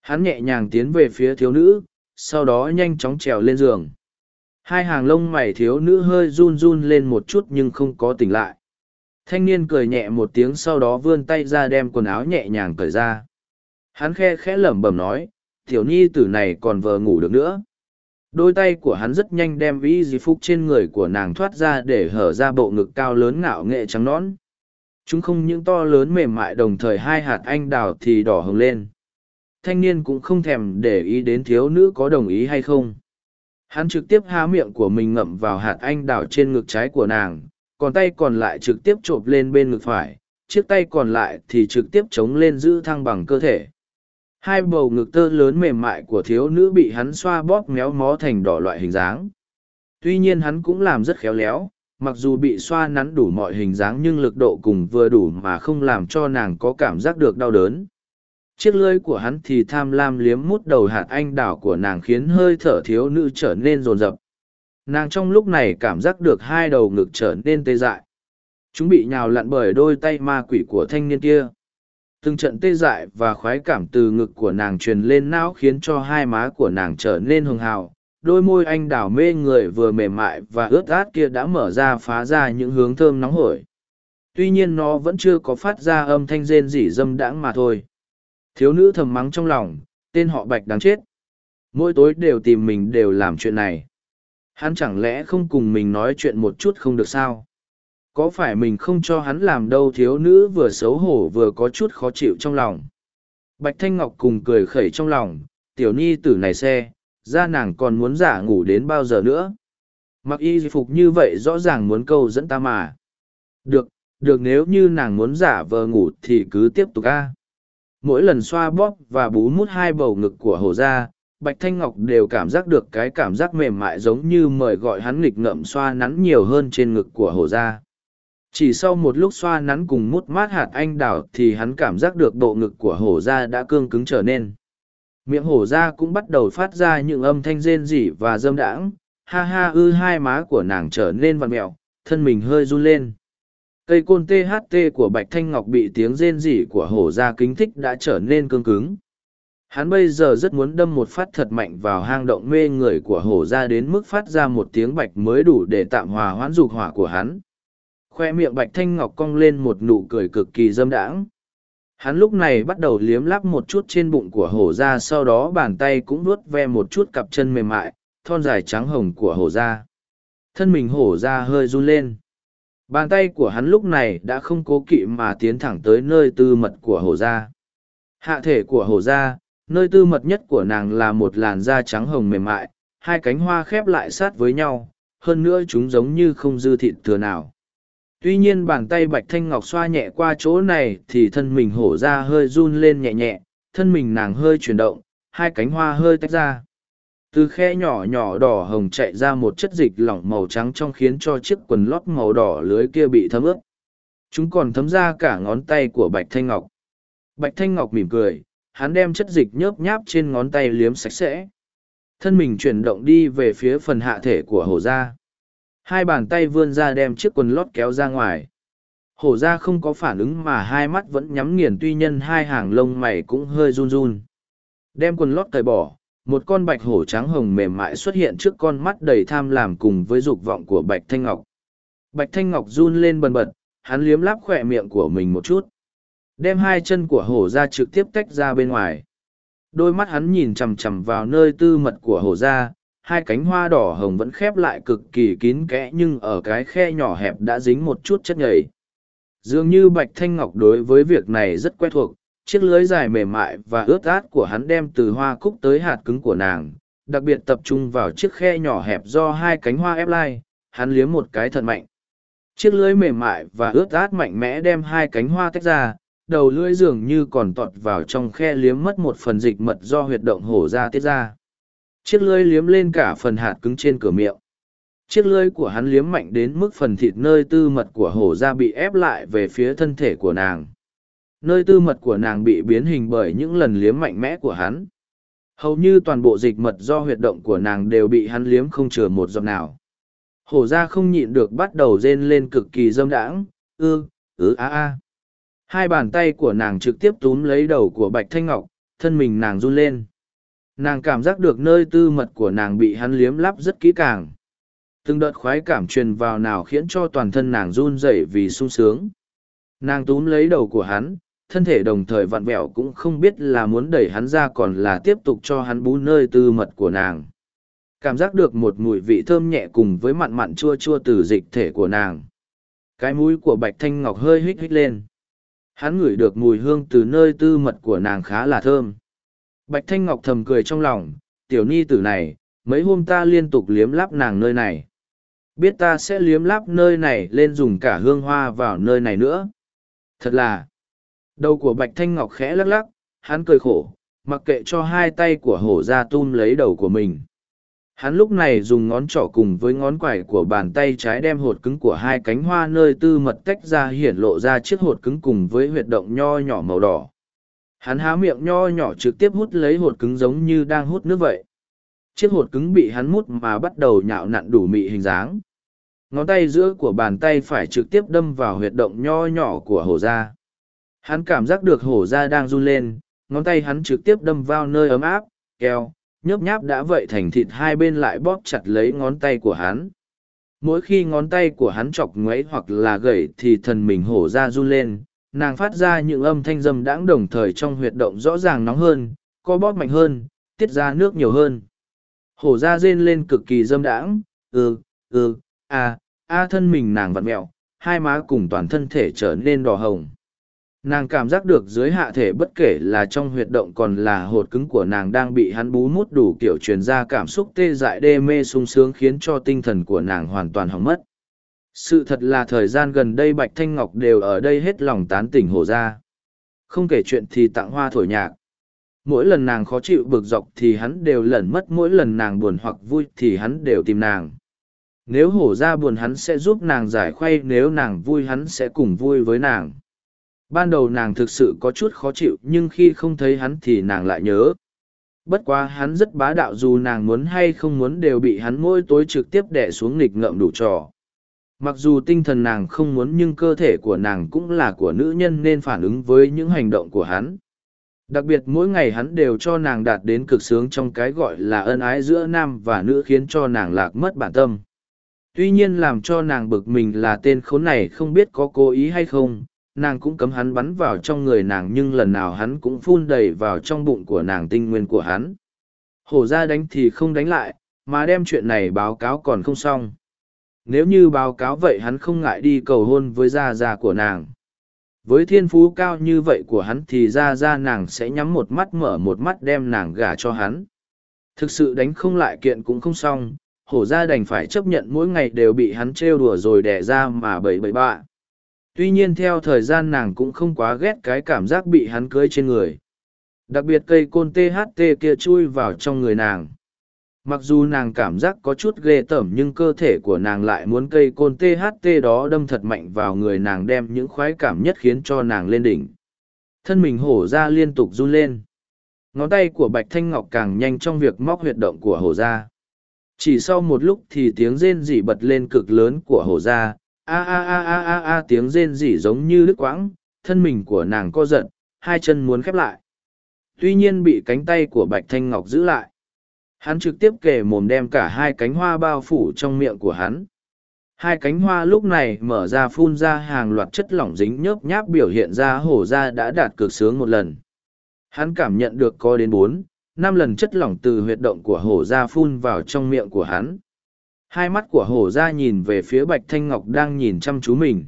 Hắn nhẹ nhàng tiến về phía thiếu nữ, sau đó nhanh chóng trèo lên giường. Hai hàng lông mày thiếu nữ hơi run run lên một chút nhưng không có tỉnh lại. Thanh niên cười nhẹ một tiếng sau đó vươn tay ra đem quần áo nhẹ nhàng cởi ra. Hắn khe khẽ lẩm bẩm nói, tiểu nhi tử này còn vờ ngủ được nữa. Đôi tay của hắn rất nhanh đem vĩ di phúc trên người của nàng thoát ra để hở ra bộ ngực cao lớn ngạo nghệ trắng nõn. Chúng không những to lớn mềm mại đồng thời hai hạt anh đào thì đỏ hồng lên. Thanh niên cũng không thèm để ý đến thiếu nữ có đồng ý hay không. Hắn trực tiếp há miệng của mình ngậm vào hạt anh đào trên ngực trái của nàng, còn tay còn lại trực tiếp chộp lên bên ngực phải, chiếc tay còn lại thì trực tiếp chống lên giữ thăng bằng cơ thể. Hai bầu ngực tơ lớn mềm mại của thiếu nữ bị hắn xoa bóp méo mó thành đỏ loại hình dáng. Tuy nhiên hắn cũng làm rất khéo léo, mặc dù bị xoa nắn đủ mọi hình dáng nhưng lực độ cùng vừa đủ mà không làm cho nàng có cảm giác được đau đớn. Chiếc lưỡi của hắn thì tham lam liếm mút đầu hạt anh đảo của nàng khiến hơi thở thiếu nữ trở nên rồn rập. Nàng trong lúc này cảm giác được hai đầu ngực trở nên tê dại. Chúng bị nhào lặn bởi đôi tay ma quỷ của thanh niên kia từng trận tê dại và khoái cảm từ ngực của nàng truyền lên não khiến cho hai má của nàng trở nên hường hào đôi môi anh đào mê người vừa mềm mại và ướt át kia đã mở ra phá ra những hướng thơm nóng hổi. Tuy nhiên nó vẫn chưa có phát ra âm thanh rên rỉ dâm đãng mà thôi. Thiếu nữ thầm mắng trong lòng, tên họ bạch đáng chết. Mỗi tối đều tìm mình đều làm chuyện này. Hắn chẳng lẽ không cùng mình nói chuyện một chút không được sao? Có phải mình không cho hắn làm đâu thiếu nữ vừa xấu hổ vừa có chút khó chịu trong lòng? Bạch thanh ngọc cùng cười khẩy trong lòng, tiểu ni tử này xe ra nàng còn muốn giả ngủ đến bao giờ nữa. Mặc y phục như vậy rõ ràng muốn câu dẫn ta mà. Được được nếu như nàng muốn giả vờ ngủ thì cứ tiếp tục ca mỗi lần xoa bóp và bú mút hai bầu ngực của hồ gia, bạch thanh ngọc đều cảm giác được cái cảm giác mềm mại giống như mời gọi hắn nghịch ngậm xoa nắn nhiều hơn trên ngực của hồ gia. Chỉ sau một lúc xoa nắn cùng mút mát hạt anh đào thì hắn cảm giác được bộ ngực của hổ ra đã cương cứng trở nên miệng hổ ra cũng bắt đầu phát ra những âm thanh rên rỉ và dâm đãng. Ha ha, ư hai má của nàng trở nên vặn mẹo thân mình hơi run lên. Cây côn tht của bạch thanh ngọc bị tiếng rên rỉ của hổ ra kính thích đã trở nên cương cứng. Hắn bây giờ rất muốn đâm một phát thật mạnh vào hang động mê người của hổ ra đến mức phát ra một tiếng bạch mới đủ để tạm hòa hoãn dục hỏa của hắn. Khoe miệng bạch thanh ngọc cong lên một nụ cười cực kỳ dâm đãng hắn lúc này bắt đầu liếm lắp một chút trên bụng của hổ ra, sau đó bàn tay cũng vuốt ve một chút cặp chân mềm mại, thon dài trắng hồng của hổ ra. Thân mình hổ ra hơi run lên. Bàn tay của hắn lúc này đã không cố kỵ mà tiến thẳng tới nơi tư mật của hổ ra. Hạ thể của hổ ra, nơi tư mật nhất của nàng là một làn da trắng hồng mềm mại, hai cánh hoa khép lại sát với nhau, hơn nữa chúng giống như không dư thịt thừa nào. Tuy nhiên bàn tay Bạch Thanh Ngọc xoa nhẹ qua chỗ này thì thân mình hổ ra hơi run lên nhẹ nhẹ, thân mình nàng hơi chuyển động, hai cánh hoa hơi tách ra. từ khe nhỏ nhỏ đỏ hồng chạy ra một chất dịch lỏng màu trắng trong khiến cho chiếc quần lót màu đỏ lưới kia bị thấm ướt chúng còn thấm ra cả ngón tay của bạch thanh ngọc bạch thanh ngọc mỉm cười hắn đem chất dịch nhớp nháp trên ngón tay liếm sạch sẽ thân mình chuyển động đi về phía phần hạ thể của hổ ra hai bàn tay vươn ra đem chiếc quần lót kéo ra ngoài. Hổ ra không có phản ứng mà hai mắt vẫn nhắm nghiền, tuy nhân hai hàng lông mày cũng hơi run run. Đem quần lót cởi bỏ, một con bạch hổ trắng hồng mềm mại xuất hiện trước con mắt đầy tham làm cùng với dục vọng của bạch thanh ngọc. Bạch thanh ngọc run lên bần bật, hắn liếm láp khỏe miệng của mình một chút. Đem hai chân của hổ ra trực tiếp tách ra bên ngoài. Đôi mắt hắn nhìn chằm chằm vào nơi tư mật của hổ ra hai cánh hoa đỏ hồng vẫn khép lại cực kỳ kín kẽ nhưng ở cái khe nhỏ hẹp đã dính một chút chất nhầy. Dường như bạch thanh ngọc đối với việc này rất quen thuộc, chiếc lưới dài mềm mại và ướt át của hắn đem từ hoa cúc tới hạt cứng của nàng, đặc biệt tập trung vào chiếc khe nhỏ hẹp do hai cánh hoa ép lai, hắn liếm một cái thật mạnh. Chiếc lưới mềm mại và ướt át mạnh mẽ đem hai cánh hoa tách ra, đầu lưỡi dường như còn tọt vào trong khe liếm mất một phần dịch mật do huyệt động hổ ra tiết ra chiếc lưỡi liếm lên cả phần hạt cứng trên cửa miệng. Chiếc lưỡi của hắn liếm mạnh đến mức phần thịt nơi tư mật của hổ ra bị ép lại về phía thân thể của nàng. Nơi tư mật của nàng bị biến hình bởi những lần liếm mạnh mẽ của hắn. Hầu như toàn bộ dịch mật do huyệt động của nàng đều bị hắn liếm không chừa một giọt nào. Hổ ra không nhịn được bắt đầu rên lên cực kỳ dâm đãng, ư, ứ, a a. Hai bàn tay của nàng trực tiếp túm lấy đầu của bạch thanh ngọc, thân mình nàng run lên nàng cảm giác được nơi tư mật của nàng bị hắn liếm lắp rất kỹ càng. Từng đợt khoái cảm truyền vào nào khiến cho toàn thân nàng run rẩy vì sung sướng. Nàng túm lấy đầu của hắn, thân thể đồng thời vặn vẹo cũng không biết là muốn đẩy hắn ra còn là tiếp tục cho hắn bú nơi tư mật của nàng. Cảm giác được một mùi vị thơm nhẹ cùng với mặn mặn chua chua từ dịch thể của nàng. Cái mũi của bạch thanh ngọc hơi hích hích lên. Hắn ngửi được mùi hương từ nơi tư mật của nàng khá là thơm bạch thanh ngọc thầm cười trong lòng, tiểu ni tử này, mấy hôm ta liên tục liếm láp nàng nơi này. Biết ta sẽ liếm láp nơi này lên dùng cả hương hoa vào nơi này nữa. Thật là, đầu của bạch thanh ngọc khẽ lắc lắc, hắn cười khổ, mặc kệ cho hai tay của hổ ra tum lấy đầu của mình. Hắn lúc này dùng ngón trỏ cùng với ngón quải của bàn tay trái đem hột cứng của hai cánh hoa nơi tư mật tách ra hiển lộ ra chiếc hột cứng cùng với huyệt động nho nhỏ màu đỏ hắn há miệng nho nhỏ trực tiếp hút lấy hột cứng giống như đang hút nước vậy. Chiếc hột cứng bị hắn mút mà bắt đầu nhạo nặn đủ mị hình dáng. Ngón tay giữa của bàn tay phải trực tiếp đâm vào huyệt động nho nhỏ của hổ da. Hắn cảm giác được hổ da đang run lên, ngón tay hắn trực tiếp đâm vào nơi ấm áp, keo, nhớp nháp đã vậy thành thịt hai bên lại bóp chặt lấy ngón tay của hắn. Mỗi khi ngón tay của hắn chọc ngoáy hoặc là gẩy thì thần mình hổ ra run lên nàng phát ra những âm thanh dâm đãng đồng thời trong huyệt động rõ ràng nóng hơn, co bóp mạnh hơn, tiết ra nước nhiều hơn. Hổ ra rên lên cực kỳ dâm đãng ừ ừ a a thân mình nàng vặn mẹo, hai má cùng toàn thân thể trở nên đỏ hồng. Nàng cảm giác được dưới hạ thể bất kể là trong huyệt động còn là hột cứng của nàng đang bị hắn bú mút đủ kiểu truyền ra cảm xúc tê dại đê mê sung sướng khiến cho tinh thần của nàng hoàn toàn hỏng mất sự thật là thời gian gần đây bạch thanh ngọc đều ở đây hết lòng tán tỉnh hồ ra. Không kể chuyện thì tặng hoa thổi nhạc. Mỗi lần nàng khó chịu bực dọc thì hắn đều lẩn mất, mỗi lần nàng buồn hoặc vui thì hắn đều tìm nàng. Nếu hổ ra buồn hắn sẽ giúp nàng giải khuây, nếu nàng vui hắn sẽ cùng vui với nàng. Ban đầu nàng thực sự có chút khó chịu, nhưng khi không thấy hắn thì nàng lại nhớ. Bất quá hắn rất bá đạo dù nàng muốn hay không muốn đều bị hắn mỗi tối trực tiếp đẻ xuống nghịch ngợm đủ trò mặc dù tinh thần nàng không muốn nhưng cơ thể của nàng cũng là của nữ nhân nên phản ứng với những hành động của hắn. Đặc biệt mỗi ngày hắn đều cho nàng đạt đến cực sướng trong cái gọi là ân ái giữa nam và nữ khiến cho nàng lạc mất bản tâm. Tuy nhiên làm cho nàng bực mình là tên khốn này không biết có cố ý hay không, nàng cũng cấm hắn bắn vào trong người nàng nhưng lần nào hắn cũng phun đầy vào trong bụng của nàng tinh nguyên của hắn. Hổ ra đánh thì không đánh lại, mà đem chuyện này báo cáo còn không xong nếu như báo cáo vậy hắn không ngại đi cầu hôn với gia gia của nàng với thiên phú cao như vậy của hắn thì gia gia nàng sẽ nhắm một mắt mở một mắt đem nàng gả cho hắn thực sự đánh không lại kiện cũng không xong, hổ Gia đành phải chấp nhận mỗi ngày đều bị hắn trêu đùa rồi đẻ ra mà bậy bậy bạ Tuy nhiên theo thời gian nàng cũng không quá ghét cái cảm giác bị hắn cưới trên người. Đặc biệt cây côn THT kia chui vào trong người nàng mặc dù nàng cảm giác có chút ghê tởm nhưng cơ thể của nàng lại muốn cây côn tht đó đâm thật mạnh vào người nàng đem những khoái cảm nhất khiến cho nàng lên đỉnh. Thân mình hổ ra liên tục run lên. Ngón tay của bạch thanh ngọc càng nhanh trong việc móc huyệt động của hổ ra. Chỉ sau một lúc thì tiếng rên rỉ bật lên cực lớn của hổ ra. A a a a a a tiếng rên rỉ giống như đứt quãng. Thân mình của nàng co giật, hai chân muốn khép lại. Tuy nhiên bị cánh tay của bạch thanh ngọc giữ lại hắn trực tiếp kề mồm đem cả hai cánh hoa bao phủ trong miệng của hắn. Hai cánh hoa lúc này mở ra phun ra hàng loạt chất lỏng dính nhớp nháp biểu hiện ra hổ ra đã đạt cực sướng một lần. Hắn cảm nhận được có đến bốn, năm lần chất lỏng từ huyệt động của hổ ra phun vào trong miệng của hắn. Hai mắt của hổ ra nhìn về phía bạch thanh ngọc đang nhìn chăm chú mình.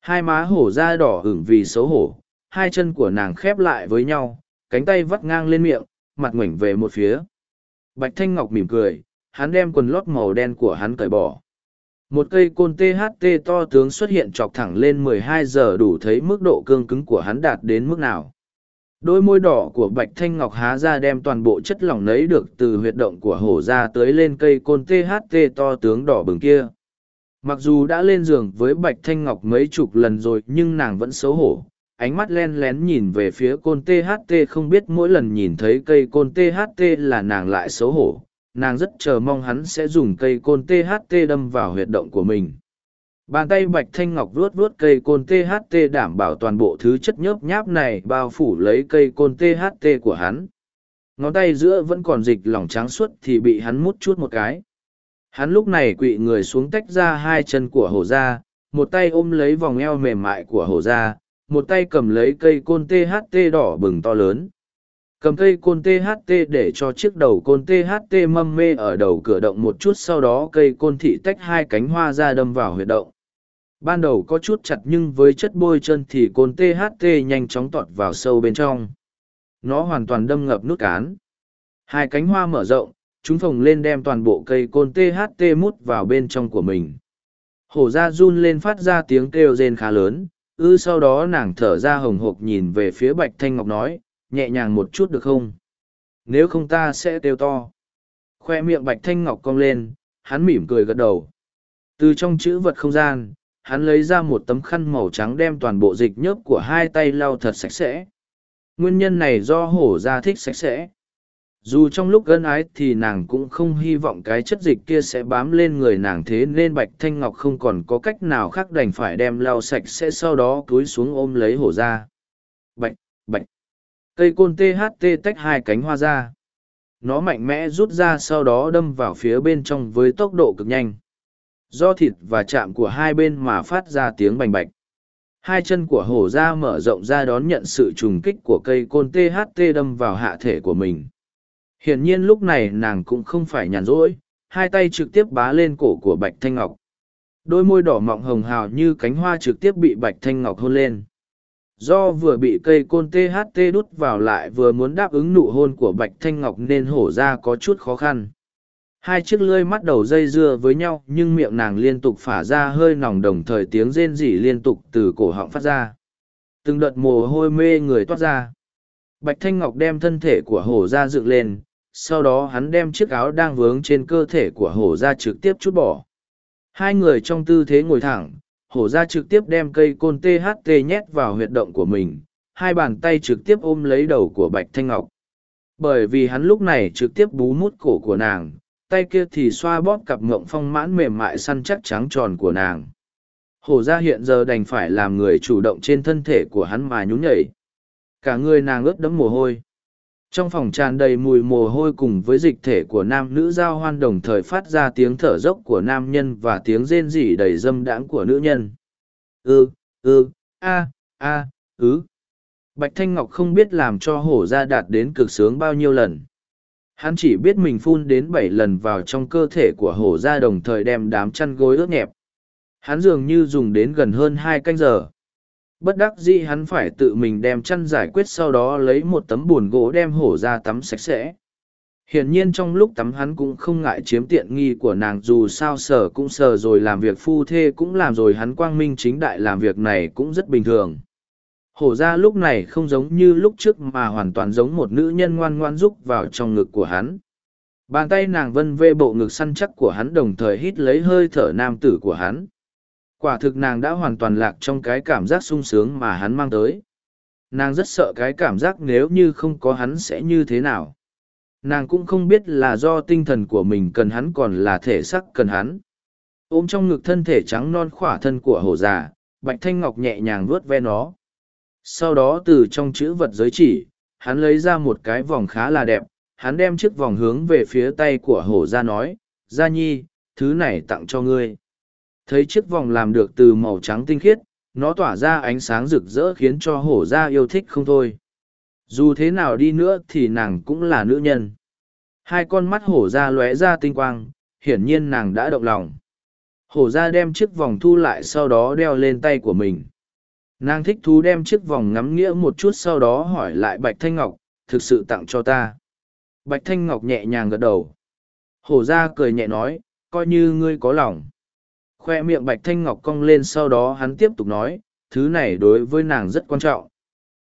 Hai má hổ ra đỏ hửng vì xấu hổ, hai chân của nàng khép lại với nhau, cánh tay vắt ngang lên miệng, mặt ngoảnh về một phía bạch thanh ngọc mỉm cười, hắn đem quần lót màu đen của hắn cởi bỏ. Một cây côn tht to tướng xuất hiện chọc thẳng lên 12 giờ đủ thấy mức độ cương cứng của hắn đạt đến mức nào. Đôi môi đỏ của bạch thanh ngọc há ra đem toàn bộ chất lỏng nấy được từ huyệt động của hổ ra tới lên cây côn tht to tướng đỏ bừng kia. Mặc dù đã lên giường với bạch thanh ngọc mấy chục lần rồi nhưng nàng vẫn xấu hổ ánh mắt len lén nhìn về phía côn tht không biết mỗi lần nhìn thấy cây côn tht là nàng lại xấu hổ. Nàng rất chờ mong hắn sẽ dùng cây côn tht đâm vào huyệt động của mình. Bàn tay bạch thanh ngọc vuốt vuốt cây côn tht đảm bảo toàn bộ thứ chất nhớp nháp này bao phủ lấy cây côn tht của hắn. Ngón tay giữa vẫn còn dịch lỏng trắng suốt thì bị hắn mút chút một cái. Hắn lúc này quỵ người xuống tách ra hai chân của hổ ra một tay ôm lấy vòng eo mềm mại của hổ ra một tay cầm lấy cây côn tht đỏ bừng to lớn. Cầm cây côn tht để cho chiếc đầu côn tht mâm mê ở đầu cửa động một chút sau đó cây côn thị tách hai cánh hoa ra đâm vào huyệt động. Ban đầu có chút chặt nhưng với chất bôi chân thì côn tht nhanh chóng tọt vào sâu bên trong. Nó hoàn toàn đâm ngập nút cán. Hai cánh hoa mở rộng, chúng phồng lên đem toàn bộ cây côn tht mút vào bên trong của mình. Hổ ra run lên phát ra tiếng kêu rên khá lớn ư sau đó nàng thở ra hồng hộc nhìn về phía bạch thanh ngọc nói, nhẹ nhàng một chút được không? Nếu không ta sẽ kêu to. Khoe miệng bạch thanh ngọc cong lên, hắn mỉm cười gật đầu. Từ trong chữ vật không gian, hắn lấy ra một tấm khăn màu trắng đem toàn bộ dịch nhớp của hai tay lau thật sạch sẽ. Nguyên nhân này do hổ ra thích sạch sẽ dù trong lúc gân ái thì nàng cũng không hy vọng cái chất dịch kia sẽ bám lên người nàng thế nên bạch thanh ngọc không còn có cách nào khác đành phải đem lau sạch sẽ sau đó cúi xuống ôm lấy hổ ra. Bạch bạch. Cây côn tht tách hai cánh hoa ra. Nó mạnh mẽ rút ra sau đó đâm vào phía bên trong với tốc độ cực nhanh. Do thịt và chạm của hai bên mà phát ra tiếng bành bạch. Hai chân của hổ ra mở rộng ra đón nhận sự trùng kích của cây côn tht đâm vào hạ thể của mình hiển nhiên lúc này nàng cũng không phải nhàn rỗi, hai tay trực tiếp bá lên cổ của bạch thanh ngọc. Đôi môi đỏ mọng hồng hào như cánh hoa trực tiếp bị bạch thanh ngọc hôn lên. Do vừa bị cây côn tht đút vào lại vừa muốn đáp ứng nụ hôn của bạch thanh ngọc nên hổ ra có chút khó khăn. Hai chiếc lưới mắt đầu dây dưa với nhau nhưng miệng nàng liên tục phả ra hơi nòng đồng thời tiếng rên rỉ liên tục từ cổ họng phát ra. Từng đợt mồ hôi mê người toát ra. Bạch thanh ngọc đem thân thể của hổ ra dựng lên sau đó hắn đem chiếc áo đang vướng trên cơ thể của hổ ra trực tiếp chút bỏ. Hai người trong tư thế ngồi thẳng, hổ ra trực tiếp đem cây côn tht nhét vào huyệt động của mình, hai bàn tay trực tiếp ôm lấy đầu của bạch thanh ngọc. Bởi vì hắn lúc này trực tiếp bú mút cổ của nàng, tay kia thì xoa bóp cặp ngộng phong mãn mềm mại săn chắc trắng tròn của nàng. Hổ ra hiện giờ đành phải làm người chủ động trên thân thể của hắn mà nhún nhảy. Cả người nàng ướt đẫm mồ hôi trong phòng tràn đầy mùi mồ hôi cùng với dịch thể của nam nữ giao hoan đồng thời phát ra tiếng thở dốc của nam nhân và tiếng rên rỉ đầy dâm đãng của nữ nhân. Ư ư, a a, ứ. Bạch thanh ngọc không biết làm cho hổ ra đạt đến cực sướng bao nhiêu lần. Hắn chỉ biết mình phun đến bảy lần vào trong cơ thể của hổ ra đồng thời đem đám chăn gối ướt nhẹp. Hắn dường như dùng đến gần hơn hai canh giờ bất đắc dĩ hắn phải tự mình đem chăn giải quyết sau đó lấy một tấm bùn gỗ đem hổ ra tắm sạch sẽ. Hiển nhiên trong lúc tắm hắn cũng không ngại chiếm tiện nghi của nàng dù sao sở cũng sờ rồi làm việc phu thê cũng làm rồi hắn quang minh chính đại làm việc này cũng rất bình thường. Hổ ra lúc này không giống như lúc trước mà hoàn toàn giống một nữ nhân ngoan ngoan rúc vào trong ngực của hắn. Bàn tay nàng vân vê bộ ngực săn chắc của hắn đồng thời hít lấy hơi thở nam tử của hắn. Quả thực nàng đã hoàn toàn lạc trong cái cảm giác sung sướng mà hắn mang tới. Nàng rất sợ cái cảm giác nếu như không có hắn sẽ như thế nào. Nàng cũng không biết là do tinh thần của mình cần hắn còn là thể sắc cần hắn. Ôm trong ngực thân thể trắng non khỏa thân của hổ già, Bạch Thanh Ngọc nhẹ nhàng vuốt ve nó. Sau đó từ trong chữ vật giới chỉ, hắn lấy ra một cái vòng khá là đẹp, hắn đem chiếc vòng hướng về phía tay của hổ ra nói, Gia Nhi, thứ này tặng cho ngươi. Thấy chiếc vòng làm được từ màu trắng tinh khiết, nó tỏa ra ánh sáng rực rỡ khiến cho hổ ra yêu thích không thôi. Dù thế nào đi nữa thì nàng cũng là nữ nhân. Hai con mắt hổ ra lóe ra tinh quang, hiển nhiên nàng đã động lòng. Hổ ra đem chiếc vòng thu lại sau đó đeo lên tay của mình. Nàng thích thú đem chiếc vòng ngắm nghĩa một chút sau đó hỏi lại Bạch Thanh Ngọc, thực sự tặng cho ta. Bạch Thanh Ngọc nhẹ nhàng gật đầu. Hổ ra cười nhẹ nói, coi như ngươi có lòng. Khoe miệng Bạch Thanh Ngọc cong lên sau đó hắn tiếp tục nói, thứ này đối với nàng rất quan trọng.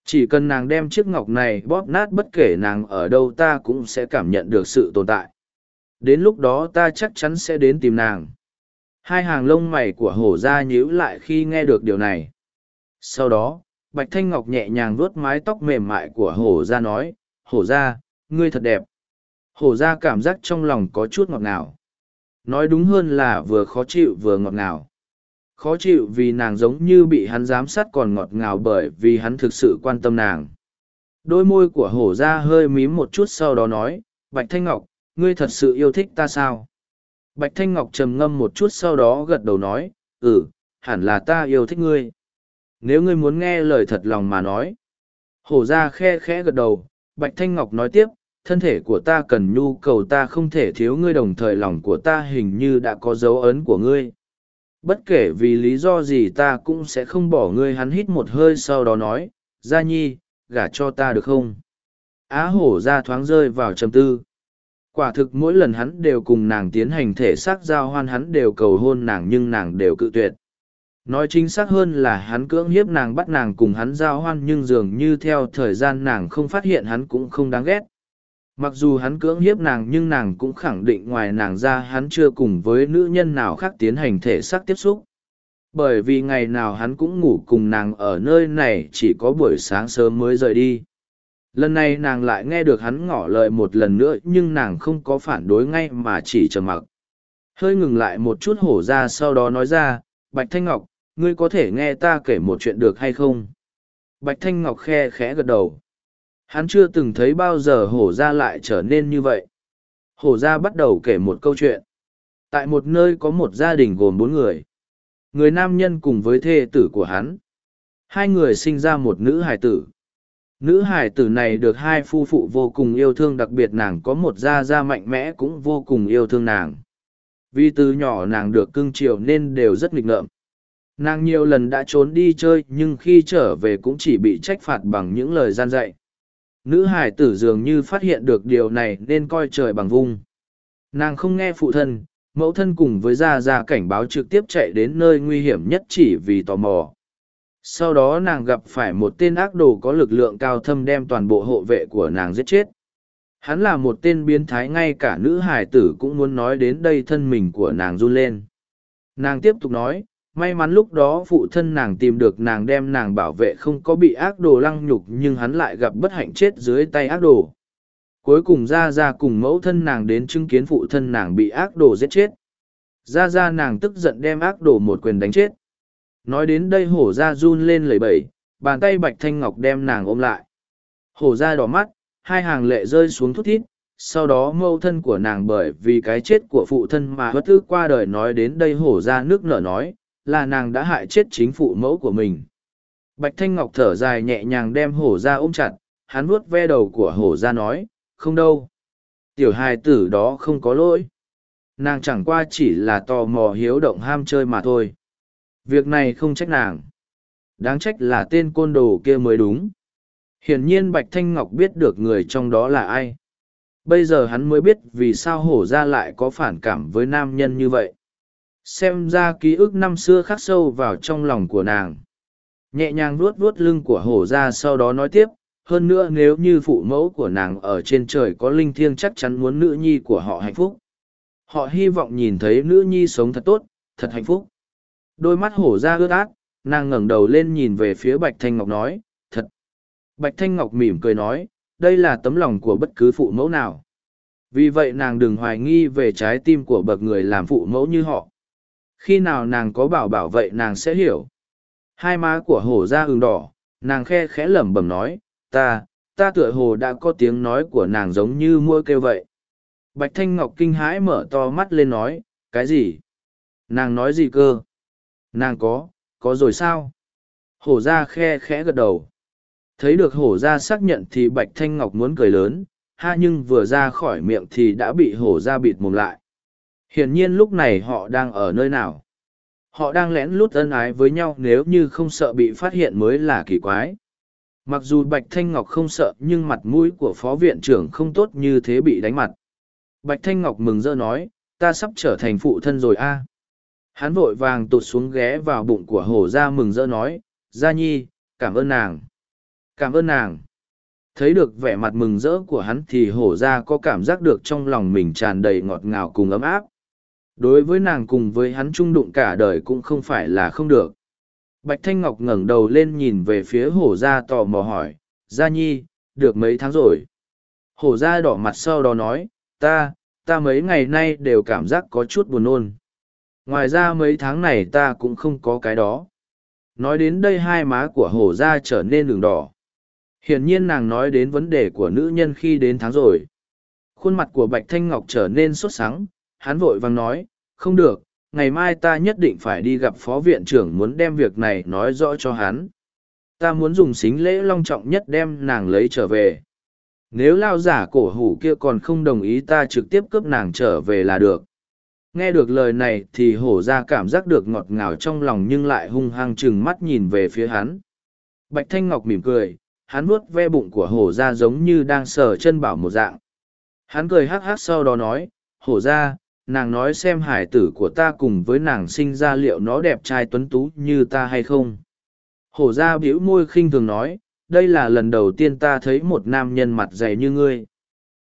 Chỉ cần nàng đem chiếc ngọc này bóp nát bất kể nàng ở đâu ta cũng sẽ cảm nhận được sự tồn tại. Đến lúc đó ta chắc chắn sẽ đến tìm nàng. Hai hàng lông mày của hổ ra nhíu lại khi nghe được điều này. Sau đó, Bạch Thanh Ngọc nhẹ nhàng vuốt mái tóc mềm mại của hổ ra nói, hổ ra, ngươi thật đẹp. Hổ ra cảm giác trong lòng có chút ngọt ngào. Nói đúng hơn là vừa khó chịu vừa ngọt ngào. Khó chịu vì nàng giống như bị hắn giám sát còn ngọt ngào bởi vì hắn thực sự quan tâm nàng. Đôi môi của hổ ra hơi mím một chút sau đó nói, Bạch Thanh Ngọc, ngươi thật sự yêu thích ta sao? Bạch Thanh Ngọc trầm ngâm một chút sau đó gật đầu nói, ừ, hẳn là ta yêu thích ngươi. Nếu ngươi muốn nghe lời thật lòng mà nói. Hổ ra khe khẽ gật đầu, Bạch Thanh Ngọc nói tiếp, thân thể của ta cần nhu cầu ta không thể thiếu ngươi đồng thời lòng của ta hình như đã có dấu ấn của ngươi. Bất kể vì lý do gì ta cũng sẽ không bỏ ngươi hắn hít một hơi sau đó nói, Gia Nhi, gả cho ta được không? Á hổ ra thoáng rơi vào trầm tư. Quả thực mỗi lần hắn đều cùng nàng tiến hành thể xác giao hoan hắn đều cầu hôn nàng nhưng nàng đều cự tuyệt. Nói chính xác hơn là hắn cưỡng hiếp nàng bắt nàng cùng hắn giao hoan nhưng dường như theo thời gian nàng không phát hiện hắn cũng không đáng ghét. Mặc dù hắn cưỡng hiếp nàng nhưng nàng cũng khẳng định ngoài nàng ra hắn chưa cùng với nữ nhân nào khác tiến hành thể xác tiếp xúc. Bởi vì ngày nào hắn cũng ngủ cùng nàng ở nơi này chỉ có buổi sáng sớm mới rời đi. Lần này nàng lại nghe được hắn ngỏ lời một lần nữa nhưng nàng không có phản đối ngay mà chỉ trầm mặc. Hơi ngừng lại một chút hổ ra sau đó nói ra, Bạch Thanh Ngọc, ngươi có thể nghe ta kể một chuyện được hay không? Bạch Thanh Ngọc khe khẽ gật đầu. Hắn chưa từng thấy bao giờ hổ ra lại trở nên như vậy. Hổ ra bắt đầu kể một câu chuyện. Tại một nơi có một gia đình gồm bốn người. Người nam nhân cùng với thê tử của hắn. Hai người sinh ra một nữ hài tử. Nữ hài tử này được hai phu phụ vô cùng yêu thương, đặc biệt nàng có một gia gia mạnh mẽ cũng vô cùng yêu thương nàng. Vì từ nhỏ nàng được cưng chiều nên đều rất nghịch ngợm nàng nhiều lần đã trốn đi chơi, nhưng khi trở về cũng chỉ bị trách phạt bằng những lời gian dạy nữ hải tử dường như phát hiện được điều này nên coi trời bằng vung. Nàng không nghe phụ thân, mẫu thân cùng với gia gia cảnh báo trực tiếp chạy đến nơi nguy hiểm nhất chỉ vì tò mò. Sau đó nàng gặp phải một tên ác đồ có lực lượng cao thâm đem toàn bộ hộ vệ của nàng giết chết. Hắn là một tên biến thái ngay cả nữ hải tử cũng muốn nói đến đây thân mình của nàng run lên. Nàng tiếp tục nói may mắn lúc đó phụ thân nàng tìm được nàng đem nàng bảo vệ không có bị ác đồ lăng nhục nhưng hắn lại gặp bất hạnh chết dưới tay ác đồ. Cuối cùng ra ra cùng mẫu thân nàng đến chứng kiến phụ thân nàng bị ác đồ giết chết. Ra ra nàng tức giận đem ác đồ một quyền đánh chết. Nói đến đây hổ ra run lên lời bẩy, bàn tay bạch thanh ngọc đem nàng ôm lại. Hổ ra đỏ mắt, hai hàng lệ rơi xuống thút thít, sau đó mâu thân của nàng bởi vì cái chết của phụ thân mà bất ức qua đời nói đến đây hổ ra nước nở nói là nàng đã hại chết chính phụ mẫu của mình. Bạch Thanh Ngọc thở dài nhẹ nhàng đem hổ ra ôm chặt, hắn vuốt ve đầu của hổ ra nói, không đâu. Tiểu hài tử đó không có lỗi. Nàng chẳng qua chỉ là tò mò hiếu động ham chơi mà thôi. Việc này không trách nàng. Đáng trách là tên côn đồ kia mới đúng. Hiển nhiên Bạch Thanh Ngọc biết được người trong đó là ai. Bây giờ hắn mới biết vì sao hổ ra lại có phản cảm với nam nhân như vậy xem ra ký ức năm xưa khắc sâu vào trong lòng của nàng. Nhẹ nhàng vuốt vuốt lưng của hổ ra sau đó nói tiếp, hơn nữa nếu như phụ mẫu của nàng ở trên trời có linh thiêng chắc chắn muốn nữ nhi của họ hạnh phúc. Họ hy vọng nhìn thấy nữ nhi sống thật tốt, thật hạnh phúc. Đôi mắt hổ ra ướt át, nàng ngẩng đầu lên nhìn về phía bạch thanh ngọc nói, thật. Bạch thanh ngọc mỉm cười nói, đây là tấm lòng của bất cứ phụ mẫu nào. Vì vậy nàng đừng hoài nghi về trái tim của bậc người làm phụ mẫu như họ khi nào nàng có bảo bảo vậy nàng sẽ hiểu. Hai má của hổ ra ừng đỏ, nàng khe khẽ lẩm bẩm nói, ta ta tựa hồ đã có tiếng nói của nàng giống như mua kêu vậy. Bạch thanh ngọc kinh hãi mở to mắt lên nói, cái gì? Nàng nói gì cơ? Nàng có có rồi sao? Hổ ra khe khẽ gật đầu. Thấy được hổ ra xác nhận thì bạch thanh ngọc muốn cười lớn, ha nhưng vừa ra khỏi miệng thì đã bị hổ ra bịt mồm lại hiển nhiên lúc này họ đang ở nơi nào? Họ đang lén lút ân ái với nhau nếu như không sợ bị phát hiện mới là kỳ quái. Mặc dù bạch thanh ngọc không sợ, nhưng mặt mũi của phó viện trưởng không tốt như thế bị đánh mặt. Bạch thanh ngọc mừng rỡ nói, ta sắp trở thành phụ thân rồi a. Hắn vội vàng tụt xuống ghé vào bụng của hổ ra mừng rỡ nói, gia nhi, cảm ơn nàng. Cảm ơn nàng. Thấy được vẻ mặt mừng rỡ của hắn thì hổ ra có cảm giác được trong lòng mình tràn đầy ngọt ngào cùng ấm áp đối với nàng cùng với hắn trung đụng cả đời cũng không phải là không được. Bạch thanh ngọc ngẩng đầu lên nhìn về phía hổ Gia tò mò hỏi, gia nhi, được mấy tháng rồi? Hổ Gia đỏ mặt sau đó nói, ta ta mấy ngày nay đều cảm giác có chút buồn nôn. Ngoài ra mấy tháng này ta cũng không có cái đó. Nói đến đây hai má của hổ Gia trở nên đường đỏ. Hiển nhiên nàng nói đến vấn đề của nữ nhân khi đến tháng rồi. Khuôn mặt của bạch thanh ngọc trở nên sốt sắng hắn vội vàng nói, không được, ngày mai ta nhất định phải đi gặp phó viện trưởng muốn đem việc này nói rõ cho hắn. Ta muốn dùng xính lễ long trọng nhất đem nàng lấy trở về. Nếu lao giả cổ hủ kia còn không đồng ý ta trực tiếp cướp nàng trở về là được. Nghe được lời này thì hổ ra cảm giác được ngọt ngào trong lòng nhưng lại hung hăng chừng mắt nhìn về phía hắn. Bạch thanh ngọc mỉm cười, hắn vuốt ve bụng của hổ ra giống như đang sờ chân bảo một dạng. Hắn cười hắc hắc sau đó nói, hổ ra nàng nói xem hải tử của ta cùng với nàng sinh ra liệu nó đẹp trai tuấn tú như ta hay không. Hổ ra bĩu môi khinh thường nói, đây là lần đầu tiên ta thấy một nam nhân mặt dày như ngươi.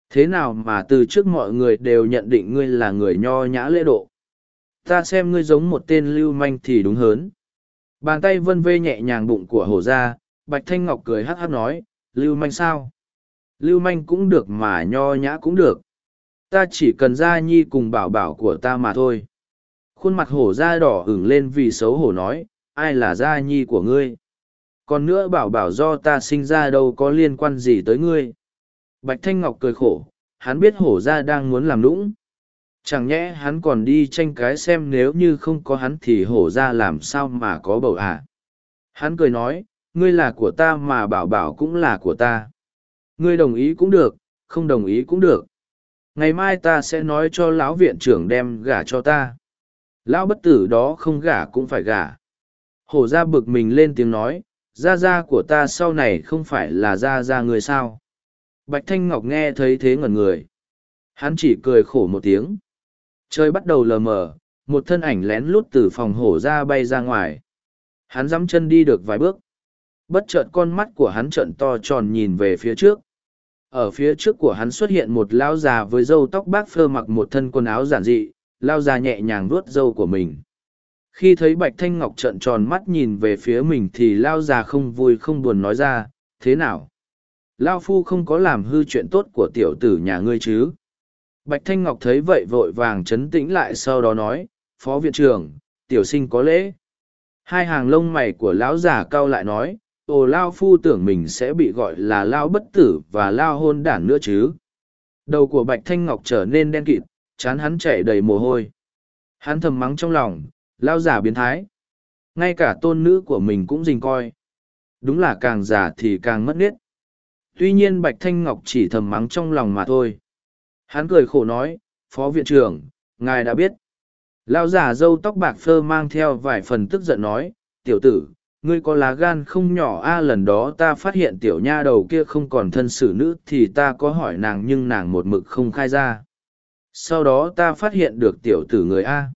Thế nào mà từ trước mọi người đều nhận định ngươi là người nho nhã lễ độ? Ta xem ngươi giống một tên lưu manh thì đúng hớn bàn tay vân vê nhẹ nhàng bụng của hổ ra bạch thanh ngọc cười hắc hắc nói, lưu manh sao? Lưu manh cũng được mà nho nhã cũng được ta chỉ cần gia nhi cùng bảo bảo của ta mà thôi. Khuôn mặt hổ da đỏ ửng lên vì xấu hổ nói, ai là gia nhi của ngươi? Còn nữa bảo bảo do ta sinh ra đâu có liên quan gì tới ngươi. Bạch thanh ngọc cười khổ, hắn biết hổ ra đang muốn làm lũng chẳng nhẽ hắn còn đi tranh cái xem nếu như không có hắn thì hổ ra làm sao mà có bầu à. hắn cười nói, ngươi là của ta mà bảo bảo cũng là của ta. Ngươi đồng ý cũng được, không đồng ý cũng được ngày mai ta sẽ nói cho lão viện trưởng đem gả cho ta. Lão bất tử đó không gả cũng phải gả. Hổ ra bực mình lên tiếng nói, gia gia của ta sau này không phải là gia gia người sao? Bạch thanh ngọc nghe thấy thế ngẩn người. Hắn chỉ cười khổ một tiếng. Trời bắt đầu lờ mờ, một thân ảnh lén lút từ phòng hổ ra bay ra ngoài. Hắn dắm chân đi được vài bước. Bất chợt con mắt của hắn trợn to tròn nhìn về phía trước ở phía trước của hắn xuất hiện một lao già với râu tóc bác phơ mặc một thân quần áo giản dị lao già nhẹ nhàng vuốt râu của mình. Khi thấy bạch thanh ngọc trợn tròn mắt nhìn về phía mình thì lao già không vui không buồn nói ra, thế nào? Lao phu không có làm hư chuyện tốt của tiểu tử nhà ngươi chứ? Bạch thanh ngọc thấy vậy vội vàng chấn tĩnh lại sau đó nói, phó viện trưởng, tiểu sinh có lễ. Hai hàng lông mày của lão già cau lại nói ồ, lao phu tưởng mình sẽ bị gọi là lao bất tử và lao hôn đản nữa chứ. Đầu của bạch thanh ngọc trở nên đen kịt, chán hắn chảy đầy mồ hôi. Hắn thầm mắng trong lòng, lao giả biến thái. Ngay cả tôn nữ của mình cũng dình coi. Đúng là càng giả thì càng mất nết. Tuy nhiên bạch thanh ngọc chỉ thầm mắng trong lòng mà thôi. Hắn cười khổ nói, phó viện trưởng, ngài đã biết. Lao giả dâu tóc bạc phơ mang theo vài phần tức giận nói, tiểu tử ngươi có lá gan không nhỏ a à, lần đó ta phát hiện tiểu nha đầu kia không còn thân xử nữ thì ta có hỏi nàng nhưng nàng một mực không khai ra sau đó ta phát hiện được tiểu tử người a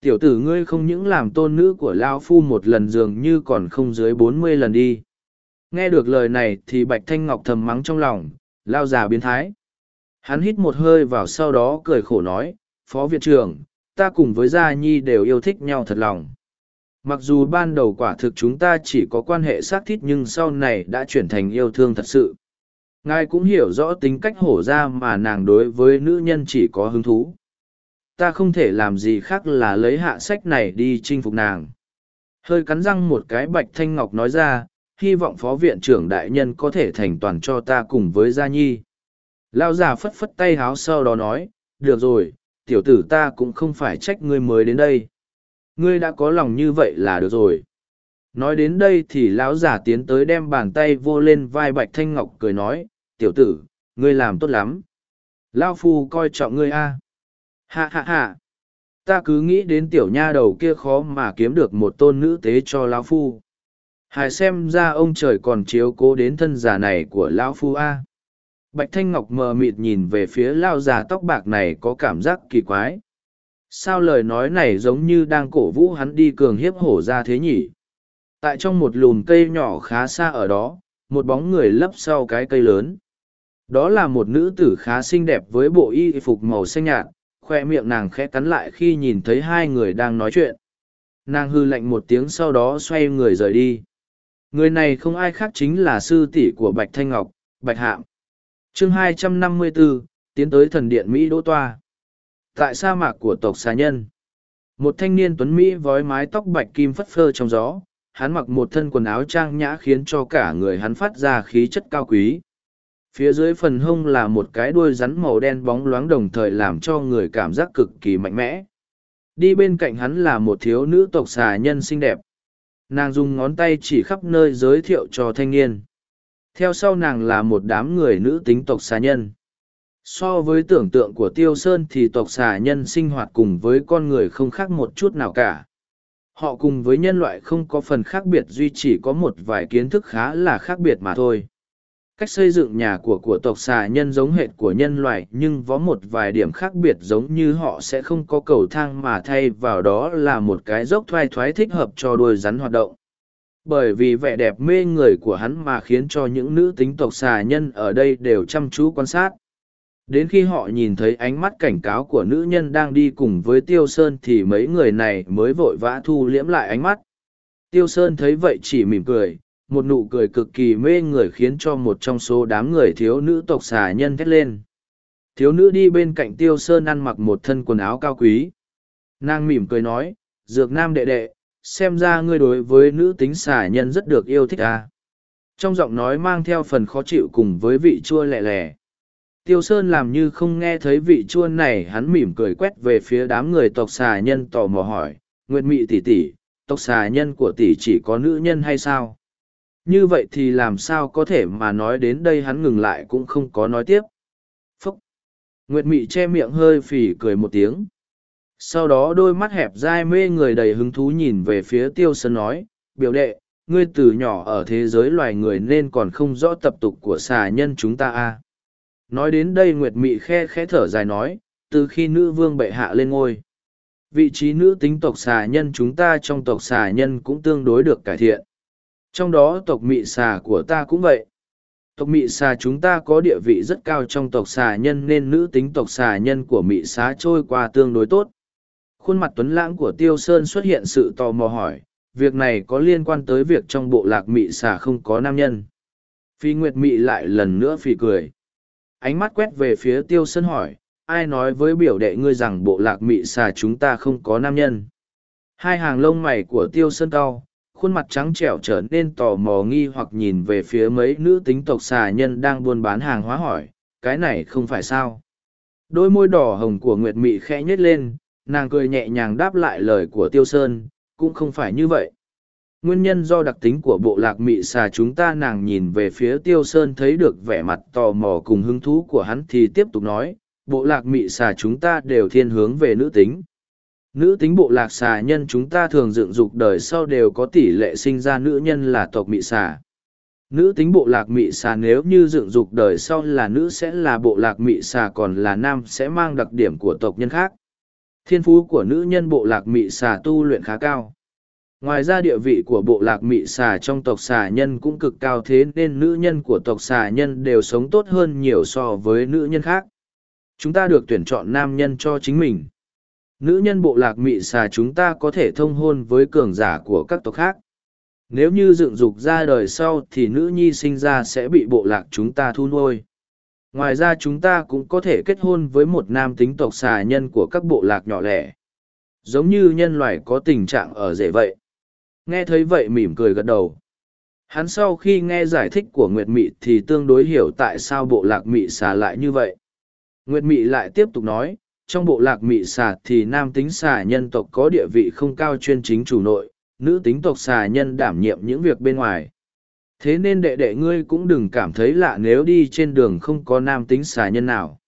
tiểu tử ngươi không những làm tôn nữ của lao phu một lần dường như còn không dưới bốn mươi lần đi Nghe được lời này thì Bạch Thanh Ngọc thầm mắng trong lòng, lao già biến thái. Hắn hít một hơi vào sau đó cười khổ nói, Phó Viện trưởng, ta cùng với Gia Nhi đều yêu thích nhau thật lòng. Mặc dù ban đầu quả thực chúng ta chỉ có quan hệ xác thít nhưng sau này đã chuyển thành yêu thương thật sự. Ngài cũng hiểu rõ tính cách hổ ra mà nàng đối với nữ nhân chỉ có hứng thú. Ta không thể làm gì khác là lấy hạ sách này đi chinh phục nàng. Hơi cắn răng một cái bạch thanh ngọc nói ra, hy vọng phó viện trưởng đại nhân có thể thành toàn cho ta cùng với gia nhi. Lao già phất phất tay háo sau đó nói, được rồi, tiểu tử ta cũng không phải trách ngươi mới đến đây. Ngươi đã có lòng như vậy là được rồi. Nói đến đây thì lão giả tiến tới đem bàn tay vô lên vai bạch thanh ngọc cười nói, tiểu tử, ngươi làm tốt lắm. Lao phu coi trọng ngươi a. Hạ hạ hạ. Ta cứ nghĩ đến tiểu nha đầu kia khó mà kiếm được một tôn nữ tế cho lão phu. Hài xem ra ông trời còn chiếu cố đến thân giả này của lão phu a. Bạch Thanh Ngọc mờ mịt nhìn về phía lao già tóc bạc này có cảm giác kỳ quái. Sao lời nói này giống như đang cổ vũ hắn đi cường hiếp hổ ra thế nhỉ? Tại trong một lùm cây nhỏ khá xa ở đó, một bóng người lấp sau cái cây lớn. Đó là một nữ tử khá xinh đẹp với bộ y phục màu xanh nhạt, khoe miệng nàng khẽ cắn lại khi nhìn thấy hai người đang nói chuyện. Nàng hư lạnh một tiếng sau đó xoay người rời đi. Người này không ai khác chính là sư tỷ của Bạch Thanh Ngọc, Bạch Hạm. chương 254, tiến tới thần điện Mỹ Đỗ Toa. Tại sa mạc của tộc xà nhân, một thanh niên tuấn Mỹ vói mái tóc bạch kim phất phơ trong gió, hắn mặc một thân quần áo trang nhã khiến cho cả người hắn phát ra khí chất cao quý. Phía dưới phần hông là một cái đuôi rắn màu đen bóng loáng đồng thời làm cho người cảm giác cực kỳ mạnh mẽ. Đi bên cạnh hắn là một thiếu nữ tộc xà nhân xinh đẹp. Nàng dùng ngón tay chỉ khắp nơi giới thiệu cho thanh niên. Theo sau nàng là một đám người nữ tính tộc xà nhân so với tưởng tượng của tiêu sơn thì tộc xà nhân sinh hoạt cùng với con người không khác một chút nào cả. Họ cùng với nhân loại không có phần khác biệt duy chỉ có một vài kiến thức khá là khác biệt mà thôi. Cách xây dựng nhà của của tộc xà nhân giống hệt của nhân loại, nhưng có một vài điểm khác biệt giống như họ sẽ không có cầu thang mà thay vào đó là một cái dốc thoai thoái thích hợp cho đôi rắn hoạt động. Bởi vì vẻ đẹp mê người của hắn mà khiến cho những nữ tính tộc xà nhân ở đây đều chăm chú quan sát đến khi họ nhìn thấy ánh mắt cảnh cáo của nữ nhân đang đi cùng với tiêu sơn thì mấy người này mới vội vã thu liễm lại ánh mắt. Tiêu sơn thấy vậy chỉ mỉm cười, một nụ cười cực kỳ mê người khiến cho một trong số đám người thiếu nữ tộc xà nhân thét lên. Thiếu nữ đi bên cạnh tiêu sơn ăn mặc một thân quần áo cao quý. Nàng mỉm cười nói, dược nam đệ đệ, xem ra ngươi đối với nữ tính xà nhân rất được yêu thích à. trong giọng nói mang theo phần khó chịu cùng với vị chua lẹ lẻ tiêu sơn làm như không nghe thấy vị chua này hắn mỉm cười quét về phía đám người tộc xà nhân tò mò hỏi nguyệt mị tỷ tỷ, tộc xà nhân của tỷ chỉ có nữ nhân hay sao như vậy thì làm sao có thể mà nói đến đây hắn ngừng lại cũng không có nói tiếp. Phúc! Nguyệt Mị che miệng hơi phì cười một tiếng. Sau đó đôi mắt hẹp dai mê người đầy hứng thú nhìn về phía Tiêu Sơn nói, biểu đệ, ngươi từ nhỏ ở thế giới loài người nên còn không rõ tập tục của xà nhân chúng ta a à. Nói đến đây Nguyệt Mị khe khẽ thở dài nói, từ khi nữ vương bệ hạ lên ngôi. Vị trí nữ tính tộc xà nhân chúng ta trong tộc xà nhân cũng tương đối được cải thiện trong đó tộc mị xà của ta cũng vậy. Tộc mị xà chúng ta có địa vị rất cao trong tộc xà nhân nên nữ tính tộc xà nhân của mị xá trôi qua tương đối tốt. Khuôn mặt tuấn lãng của Tiêu Sơn xuất hiện sự tò mò hỏi, việc này có liên quan tới việc trong bộ lạc mị xà không có nam nhân. Phi Nguyệt mị lại lần nữa phì cười. Ánh mắt quét về phía Tiêu Sơn hỏi, ai nói với biểu đệ ngươi rằng bộ lạc mị xà chúng ta không có nam nhân. Hai hàng lông mày của Tiêu Sơn cao, khuôn mặt trắng trẻo trở nên tò mò nghi hoặc nhìn về phía mấy nữ tính tộc xà nhân đang buôn bán hàng hóa hỏi cái này không phải sao đôi môi đỏ hồng của nguyệt mị khẽ nhếch lên nàng cười nhẹ nhàng đáp lại lời của tiêu sơn cũng không phải như vậy nguyên nhân do đặc tính của bộ lạc mị xà chúng ta nàng nhìn về phía tiêu sơn thấy được vẻ mặt tò mò cùng hứng thú của hắn thì tiếp tục nói, bộ lạc mị xà chúng ta đều thiên hướng về nữ tính Nữ tính bộ lạc xà nhân chúng ta thường dựng dục đời sau đều có tỷ lệ sinh ra nữ nhân là tộc mị xà. Nữ tính bộ lạc mị xà nếu như dựng dục đời sau là nữ sẽ là bộ lạc mị xà còn là nam sẽ mang đặc điểm của tộc nhân khác. Thiên phú của nữ nhân bộ lạc mị xà tu luyện khá cao. Ngoài ra địa vị của bộ lạc mị xà trong tộc xà nhân cũng cực cao thế nên nữ nhân của tộc xà nhân đều sống tốt hơn nhiều so với nữ nhân khác. Chúng ta được tuyển chọn nam nhân cho chính mình. Nữ nhân bộ lạc mị xà chúng ta có thể thông hôn với cường giả của các tộc khác. Nếu như dựng dục ra đời sau thì nữ nhi sinh ra sẽ bị bộ lạc chúng ta thu nuôi. Ngoài ra chúng ta cũng có thể kết hôn với một nam tính tộc xà nhân của các bộ lạc nhỏ lẻ. Giống như nhân loại có tình trạng ở rể vậy. Nghe thấy vậy mỉm cười gật đầu. Hắn sau khi nghe giải thích của Nguyệt Mị thì tương đối hiểu tại sao bộ lạc Mị xà lại như vậy. Nguyệt Mị lại tiếp tục nói, trong bộ lạc Mị xà thì nam tính xà nhân tộc có địa vị không cao chuyên chính chủ nội, nữ tính tộc xà nhân đảm nhiệm những việc bên ngoài. Thế nên đệ đệ ngươi cũng đừng cảm thấy lạ nếu đi trên đường không có nam tính xà nhân nào.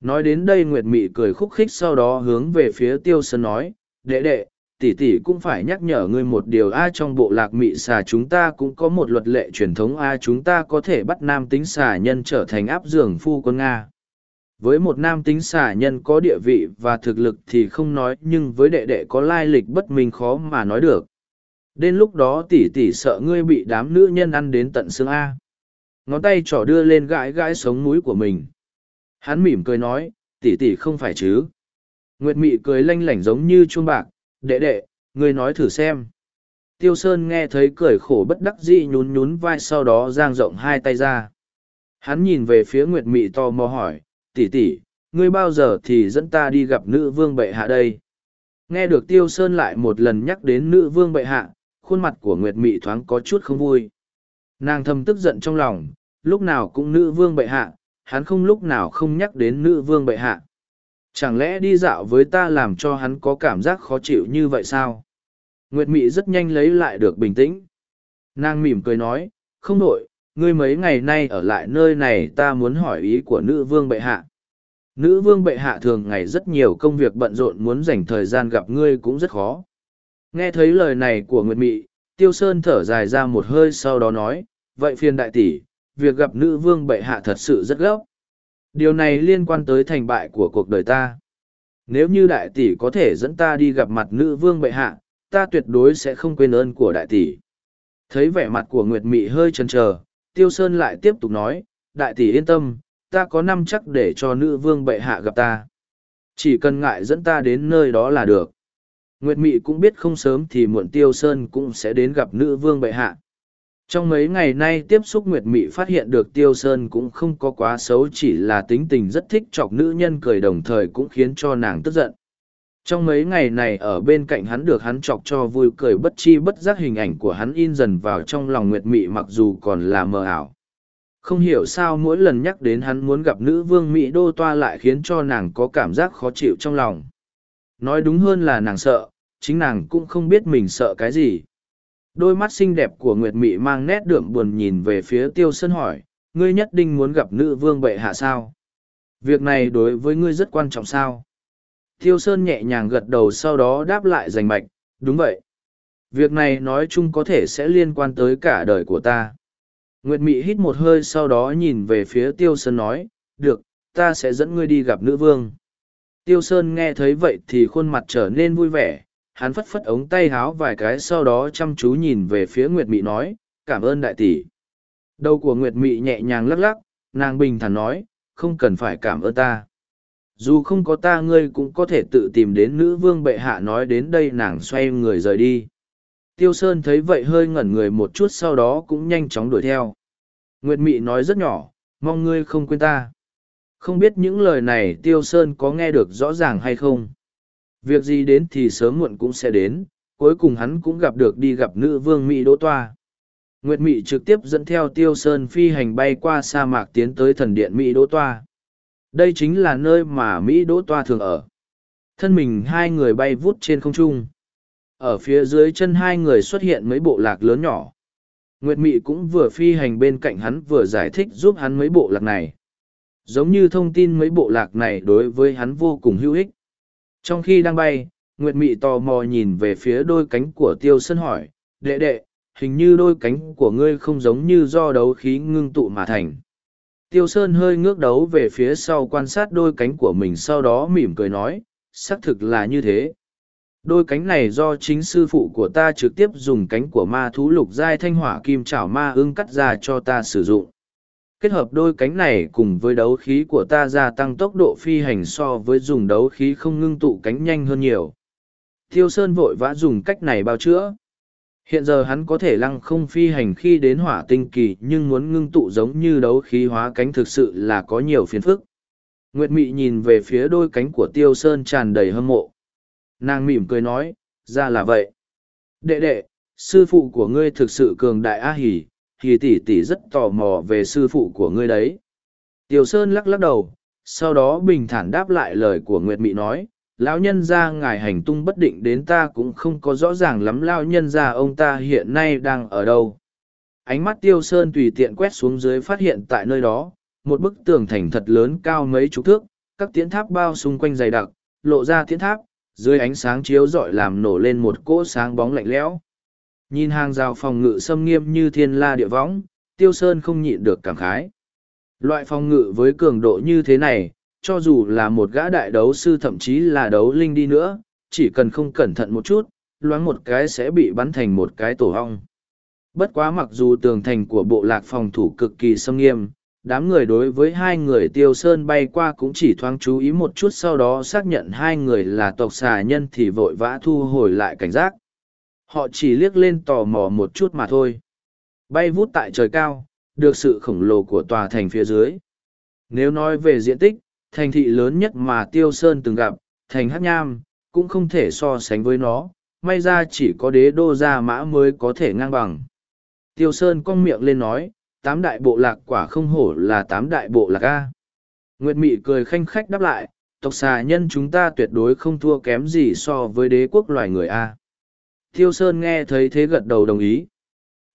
Nói đến đây Nguyệt Mị cười khúc khích sau đó hướng về phía Tiêu Sơn nói, đệ đệ, tỷ tỷ cũng phải nhắc nhở ngươi một điều, a trong bộ lạc mị xà chúng ta cũng có một luật lệ truyền thống, a chúng ta có thể bắt nam tính xà nhân trở thành áp giường phu quân nga. Với một nam tính xà nhân có địa vị và thực lực thì không nói, nhưng với đệ đệ có lai lịch bất minh khó mà nói được. Đến lúc đó tỷ tỷ sợ ngươi bị đám nữ nhân ăn đến tận xương a. Ngón tay trỏ đưa lên gãi gãi sống núi của mình. Hắn mỉm cười nói, tỷ tỷ không phải chứ? Nguyệt mị cười lanh lảnh giống như chuông bạc đệ đệ, ngươi nói thử xem. Tiêu Sơn nghe thấy cười khổ bất đắc dĩ nhún nhún vai sau đó giang rộng hai tay ra. Hắn nhìn về phía Nguyệt Mị to mò hỏi, tỷ tỷ, ngươi bao giờ thì dẫn ta đi gặp nữ vương bệ hạ đây? Nghe được Tiêu Sơn lại một lần nhắc đến nữ vương bệ hạ, khuôn mặt của Nguyệt Mị thoáng có chút không vui. Nàng thầm tức giận trong lòng, lúc nào cũng nữ vương bệ hạ, hắn không lúc nào không nhắc đến nữ vương bệ hạ. Chẳng lẽ đi dạo với ta làm cho hắn có cảm giác khó chịu như vậy sao? Nguyệt Mị rất nhanh lấy lại được bình tĩnh. Nàng mỉm cười nói, không đổi, ngươi mấy ngày nay ở lại nơi này ta muốn hỏi ý của nữ vương bệ hạ. Nữ vương bệ hạ thường ngày rất nhiều công việc bận rộn muốn dành thời gian gặp ngươi cũng rất khó. Nghe thấy lời này của Nguyệt Mị, Tiêu Sơn thở dài ra một hơi sau đó nói, vậy phiền đại tỷ, việc gặp nữ vương bệ hạ thật sự rất gấp. Điều này liên quan tới thành bại của cuộc đời ta. Nếu như đại tỷ có thể dẫn ta đi gặp mặt nữ vương bệ hạ, ta tuyệt đối sẽ không quên ơn của đại tỷ. Thấy vẻ mặt của Nguyệt Mị hơi chần chờ, Tiêu Sơn lại tiếp tục nói, đại tỷ yên tâm, ta có năm chắc để cho nữ vương bệ hạ gặp ta. Chỉ cần ngại dẫn ta đến nơi đó là được. Nguyệt Mị cũng biết không sớm thì muộn Tiêu Sơn cũng sẽ đến gặp nữ vương bệ hạ. Trong mấy ngày nay tiếp xúc Nguyệt Mị phát hiện được Tiêu Sơn cũng không có quá xấu chỉ là tính tình rất thích chọc nữ nhân cười đồng thời cũng khiến cho nàng tức giận. Trong mấy ngày này ở bên cạnh hắn được hắn chọc cho vui cười bất chi bất giác hình ảnh của hắn in dần vào trong lòng Nguyệt Mị mặc dù còn là mờ ảo. Không hiểu sao mỗi lần nhắc đến hắn muốn gặp nữ vương Mỹ đô toa lại khiến cho nàng có cảm giác khó chịu trong lòng. Nói đúng hơn là nàng sợ, chính nàng cũng không biết mình sợ cái gì đôi mắt xinh đẹp của nguyệt mị mang nét đượm buồn nhìn về phía tiêu sơn hỏi, ngươi nhất định muốn gặp nữ vương bệ hạ sao? Việc này đối với ngươi rất quan trọng sao? Tiêu sơn nhẹ nhàng gật đầu sau đó đáp lại rành mạch, đúng vậy. Việc này nói chung có thể sẽ liên quan tới cả đời của ta. Nguyệt mị hít một hơi sau đó nhìn về phía tiêu sơn nói, được, ta sẽ dẫn ngươi đi gặp nữ vương. Tiêu sơn nghe thấy vậy thì khuôn mặt trở nên vui vẻ hắn phất phất ống tay háo vài cái sau đó chăm chú nhìn về phía Nguyệt Mị nói, cảm ơn đại tỷ. Đầu của Nguyệt Mị nhẹ nhàng lắc lắc, nàng bình thản nói, không cần phải cảm ơn ta. Dù không có ta ngươi cũng có thể tự tìm đến nữ vương bệ hạ nói đến đây nàng xoay người rời đi. Tiêu Sơn thấy vậy hơi ngẩn người một chút sau đó cũng nhanh chóng đuổi theo. Nguyệt Mị nói rất nhỏ, mong ngươi không quên ta. Không biết những lời này Tiêu Sơn có nghe được rõ ràng hay không? Việc gì đến thì sớm muộn cũng sẽ đến, cuối cùng hắn cũng gặp được đi gặp nữ vương Mỹ Đỗ Toa. Nguyệt Mỹ trực tiếp dẫn theo Tiêu Sơn phi hành bay qua sa mạc tiến tới thần điện Mỹ Đỗ Toa. Đây chính là nơi mà Mỹ Đỗ Toa thường ở. Thân mình hai người bay vút trên không trung. Ở phía dưới chân hai người xuất hiện mấy bộ lạc lớn nhỏ. Nguyệt Mị cũng vừa phi hành bên cạnh hắn vừa giải thích giúp hắn mấy bộ lạc này. Giống như thông tin mấy bộ lạc này đối với hắn vô cùng hữu ích. Trong khi đang bay, Nguyệt Mị tò mò nhìn về phía đôi cánh của Tiêu Sơn hỏi, đệ đệ, hình như đôi cánh của ngươi không giống như do đấu khí ngưng tụ mà thành. Tiêu Sơn hơi ngước đấu về phía sau quan sát đôi cánh của mình sau đó mỉm cười nói, xác thực là như thế. Đôi cánh này do chính sư phụ của ta trực tiếp dùng cánh của ma thú lục giai thanh hỏa kim chảo ma ưng cắt ra cho ta sử dụng. Kết hợp đôi cánh này cùng với đấu khí của ta gia tăng tốc độ phi hành so với dùng đấu khí không ngưng tụ cánh nhanh hơn nhiều. Thiêu Sơn vội vã dùng cách này bao chữa. Hiện giờ hắn có thể lăng không phi hành khi đến hỏa tinh kỳ nhưng muốn ngưng tụ giống như đấu khí hóa cánh thực sự là có nhiều phiền phức. Nguyệt Mị nhìn về phía đôi cánh của Tiêu Sơn tràn đầy hâm mộ. Nàng mỉm cười nói, ra là vậy. Đệ đệ, sư phụ của ngươi thực sự cường đại a hỉ, hỉ tỷ tỷ rất tò mò về sư phụ của ngươi đấy. Tiểu Sơn lắc lắc đầu, sau đó bình thản đáp lại lời của Nguyệt Mị nói, lão nhân gia ngài hành tung bất định đến ta cũng không có rõ ràng lắm lão nhân gia ông ta hiện nay đang ở đâu ánh mắt tiêu sơn tùy tiện quét xuống dưới phát hiện tại nơi đó một bức tường thành thật lớn cao mấy chục thước các tiễn tháp bao xung quanh dày đặc lộ ra tiễn tháp dưới ánh sáng chiếu rọi làm nổ lên một cỗ sáng bóng lạnh lẽo nhìn hàng rào phòng ngự xâm nghiêm như thiên la địa võng tiêu sơn không nhịn được cảm khái loại phòng ngự với cường độ như thế này cho dù là một gã đại đấu sư thậm chí là đấu linh đi nữa, chỉ cần không cẩn thận một chút, loáng một cái sẽ bị bắn thành một cái tổ hong. Bất quá mặc dù tường thành của bộ lạc phòng thủ cực kỳ xâm nghiêm, đám người đối với hai người tiêu sơn bay qua cũng chỉ thoáng chú ý một chút sau đó xác nhận hai người là tộc xà nhân thì vội vã thu hồi lại cảnh giác. Họ chỉ liếc lên tò mò một chút mà thôi. Bay vút tại trời cao, được sự khổng lồ của tòa thành phía dưới. Nếu nói về diện tích, thành thị lớn nhất mà Tiêu Sơn từng gặp, thành Hát Nham, cũng không thể so sánh với nó, may ra chỉ có đế đô gia mã mới có thể ngang bằng. Tiêu Sơn cong miệng lên nói, tám đại bộ lạc quả không hổ là tám đại bộ lạc A. Nguyệt Mị cười khanh khách đáp lại, tộc xà nhân chúng ta tuyệt đối không thua kém gì so với đế quốc loài người A. Tiêu Sơn nghe thấy thế gật đầu đồng ý.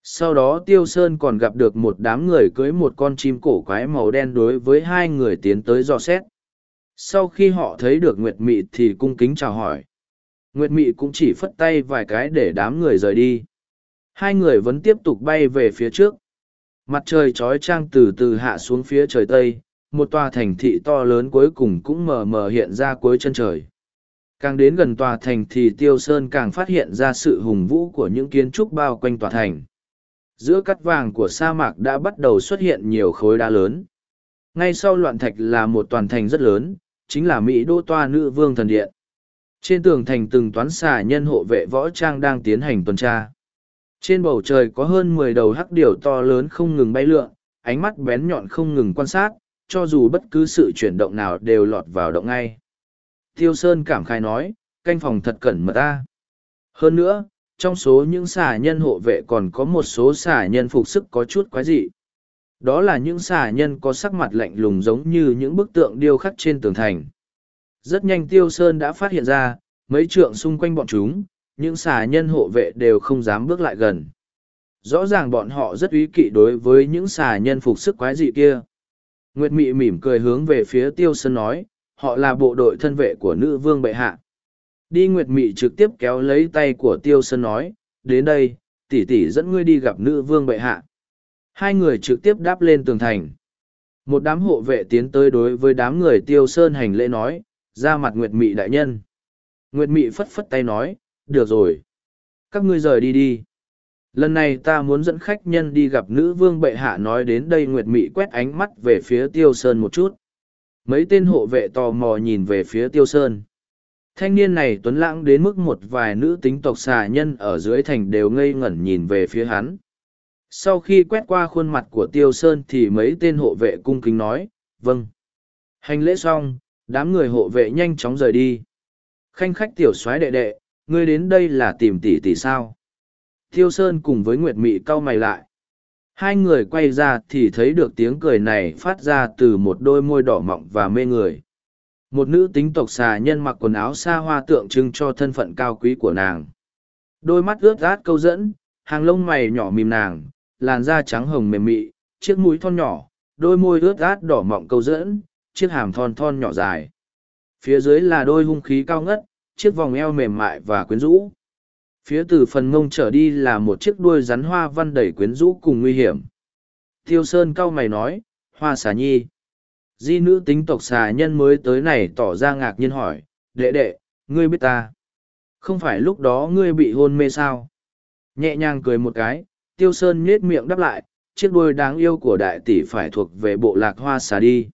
Sau đó tiêu sơn còn gặp được một đám người cưới một con chim cổ quái màu đen đối với hai người tiến tới dò xét. Sau khi họ thấy được nguyệt mị thì cung kính chào hỏi. Nguyệt mị cũng chỉ phất tay vài cái để đám người rời đi. Hai người vẫn tiếp tục bay về phía trước. Mặt trời trói trang từ từ hạ xuống phía trời tây, một tòa thành thị to lớn cuối cùng cũng mờ mờ hiện ra cuối chân trời càng đến gần tòa thành thì tiêu sơn càng phát hiện ra sự hùng vũ của những kiến trúc bao quanh tòa thành. Giữa cắt vàng của sa mạc đã bắt đầu xuất hiện nhiều khối đá lớn. Ngay sau loạn thạch là một toàn thành rất lớn, chính là mỹ đô toa nữ vương thần điện. Trên tường thành từng toán xà nhân hộ vệ võ trang đang tiến hành tuần tra. Trên bầu trời có hơn mười đầu hắc điểu to lớn không ngừng bay lượn, ánh mắt bén nhọn không ngừng quan sát, cho dù bất cứ sự chuyển động nào đều lọt vào động ngay tiêu sơn cảm khai nói canh phòng thật cẩn mật ta hơn nữa trong số những xà nhân hộ vệ còn có một số xà nhân phục sức có chút quái dị. Đó là những xà nhân có sắc mặt lạnh lùng giống như những bức tượng điêu khắc trên tường thành. Rất nhanh Tiêu Sơn đã phát hiện ra, mấy trượng xung quanh bọn chúng, những xà nhân hộ vệ đều không dám bước lại gần. Rõ ràng bọn họ rất ý kỵ đối với những xà nhân phục sức quái dị kia. Nguyệt Mị mỉm cười hướng về phía Tiêu Sơn nói, họ là bộ đội thân vệ của nữ vương bệ hạ. Đi nguyệt mị trực tiếp kéo lấy tay của tiêu sơn nói, đến đây, tỷ tỷ dẫn ngươi đi gặp nữ vương bệ hạ. Hai người trực tiếp đáp lên tường thành. Một đám hộ vệ tiến tới đối với đám người tiêu sơn hành lễ nói, ra mặt nguyệt mị đại nhân. Nguyệt mị phất phất tay nói, được rồi. Các ngươi rời đi đi. Lần này ta muốn dẫn khách nhân đi gặp nữ vương bệ hạ nói đến đây. Nguyệt mị quét ánh mắt về phía tiêu sơn một chút mấy tên hộ vệ tò mò nhìn về phía tiêu sơn Thanh niên này tuấn lãng đến mức một vài nữ tính tộc xà nhân ở dưới thành đều ngây ngẩn nhìn về phía hắn. Sau khi quét qua khuôn mặt của Tiêu Sơn thì mấy tên hộ vệ cung kính nói, vâng. Hành lễ xong, đám người hộ vệ nhanh chóng rời đi. Khanh khách tiểu soái đệ đệ, ngươi đến đây là tìm tỷ tỷ sao? Tiêu Sơn cùng với Nguyệt Mị cau mày lại. Hai người quay ra thì thấy được tiếng cười này phát ra từ một đôi môi đỏ mọng và mê người. Một nữ tính tộc xà nhân mặc quần áo xa hoa tượng trưng cho thân phận cao quý của nàng. Đôi mắt ướt át câu dẫn, hàng lông mày nhỏ mìm nàng, làn da trắng hồng mềm mị, chiếc mũi thon nhỏ, đôi môi ướt át đỏ mọng câu dẫn, chiếc hàm thon thon nhỏ dài. Phía dưới là đôi hung khí cao ngất, chiếc vòng eo mềm mại và quyến rũ phía từ phần mông trở đi là một chiếc đuôi rắn hoa văn đầy quyến rũ cùng nguy hiểm tiêu sơn cau mày nói hoa xà nhi di nữ tính tộc xà nhân mới tới này tỏ ra ngạc nhiên hỏi đệ đệ ngươi biết ta Không phải lúc đó ngươi bị hôn mê sao? Nhẹ nhàng cười một cái, tiêu sơn nhết miệng đáp lại, chiếc đuôi đáng yêu của đại tỷ phải thuộc về bộ lạc hoa xà đi.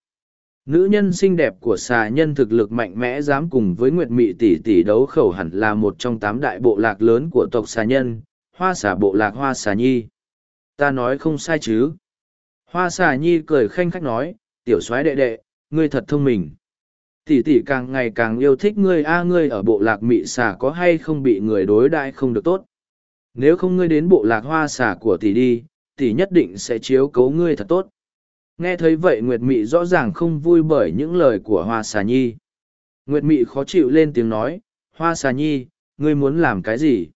Nữ nhân xinh đẹp của xà nhân thực lực mạnh mẽ dám cùng với Nguyệt Mị tỷ tỷ đấu khẩu hẳn là một trong tám đại bộ lạc lớn của tộc xà nhân, hoa xà bộ lạc hoa xà nhi. Ta nói không sai chứ. Hoa xà nhi cười khanh khách nói, tiểu soái đệ đệ, ngươi thật thông minh. Tỷ tỷ càng ngày càng yêu thích ngươi a ngươi ở bộ lạc mị xà có hay không bị người đối đãi không được tốt. Nếu không ngươi đến bộ lạc hoa xà của tỷ đi, tỷ nhất định sẽ chiếu cấu ngươi thật tốt. Nghe thấy vậy Nguyệt Mị rõ ràng không vui bởi những lời của Hoa Xà Nhi. Nguyệt Mị khó chịu lên tiếng nói, Hoa Xà Nhi, ngươi muốn làm cái gì?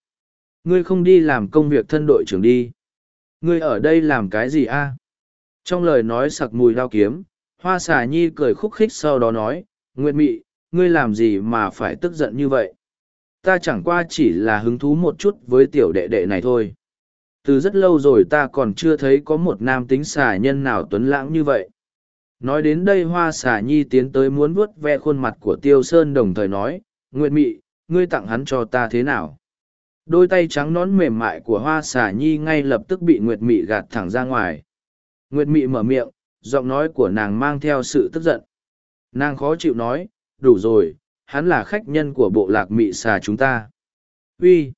Ngươi không đi làm công việc thân đội trưởng đi. Ngươi ở đây làm cái gì a? Trong lời nói sặc mùi đao kiếm, Hoa Xà Nhi cười khúc khích sau đó nói, Nguyệt Mị, ngươi làm gì mà phải tức giận như vậy? Ta chẳng qua chỉ là hứng thú một chút với tiểu đệ đệ này thôi từ rất lâu rồi ta còn chưa thấy có một nam tính xà nhân nào tuấn lãng như vậy. Nói đến đây hoa xà nhi tiến tới muốn vuốt ve khuôn mặt của tiêu sơn đồng thời nói, nguyệt mị, ngươi tặng hắn cho ta thế nào? Đôi tay trắng nón mềm mại của hoa xà nhi ngay lập tức bị nguyệt mị gạt thẳng ra ngoài. Nguyệt mị mở miệng, giọng nói của nàng mang theo sự tức giận. Nàng khó chịu nói, đủ rồi, hắn là khách nhân của bộ lạc mị xà chúng ta. Uy.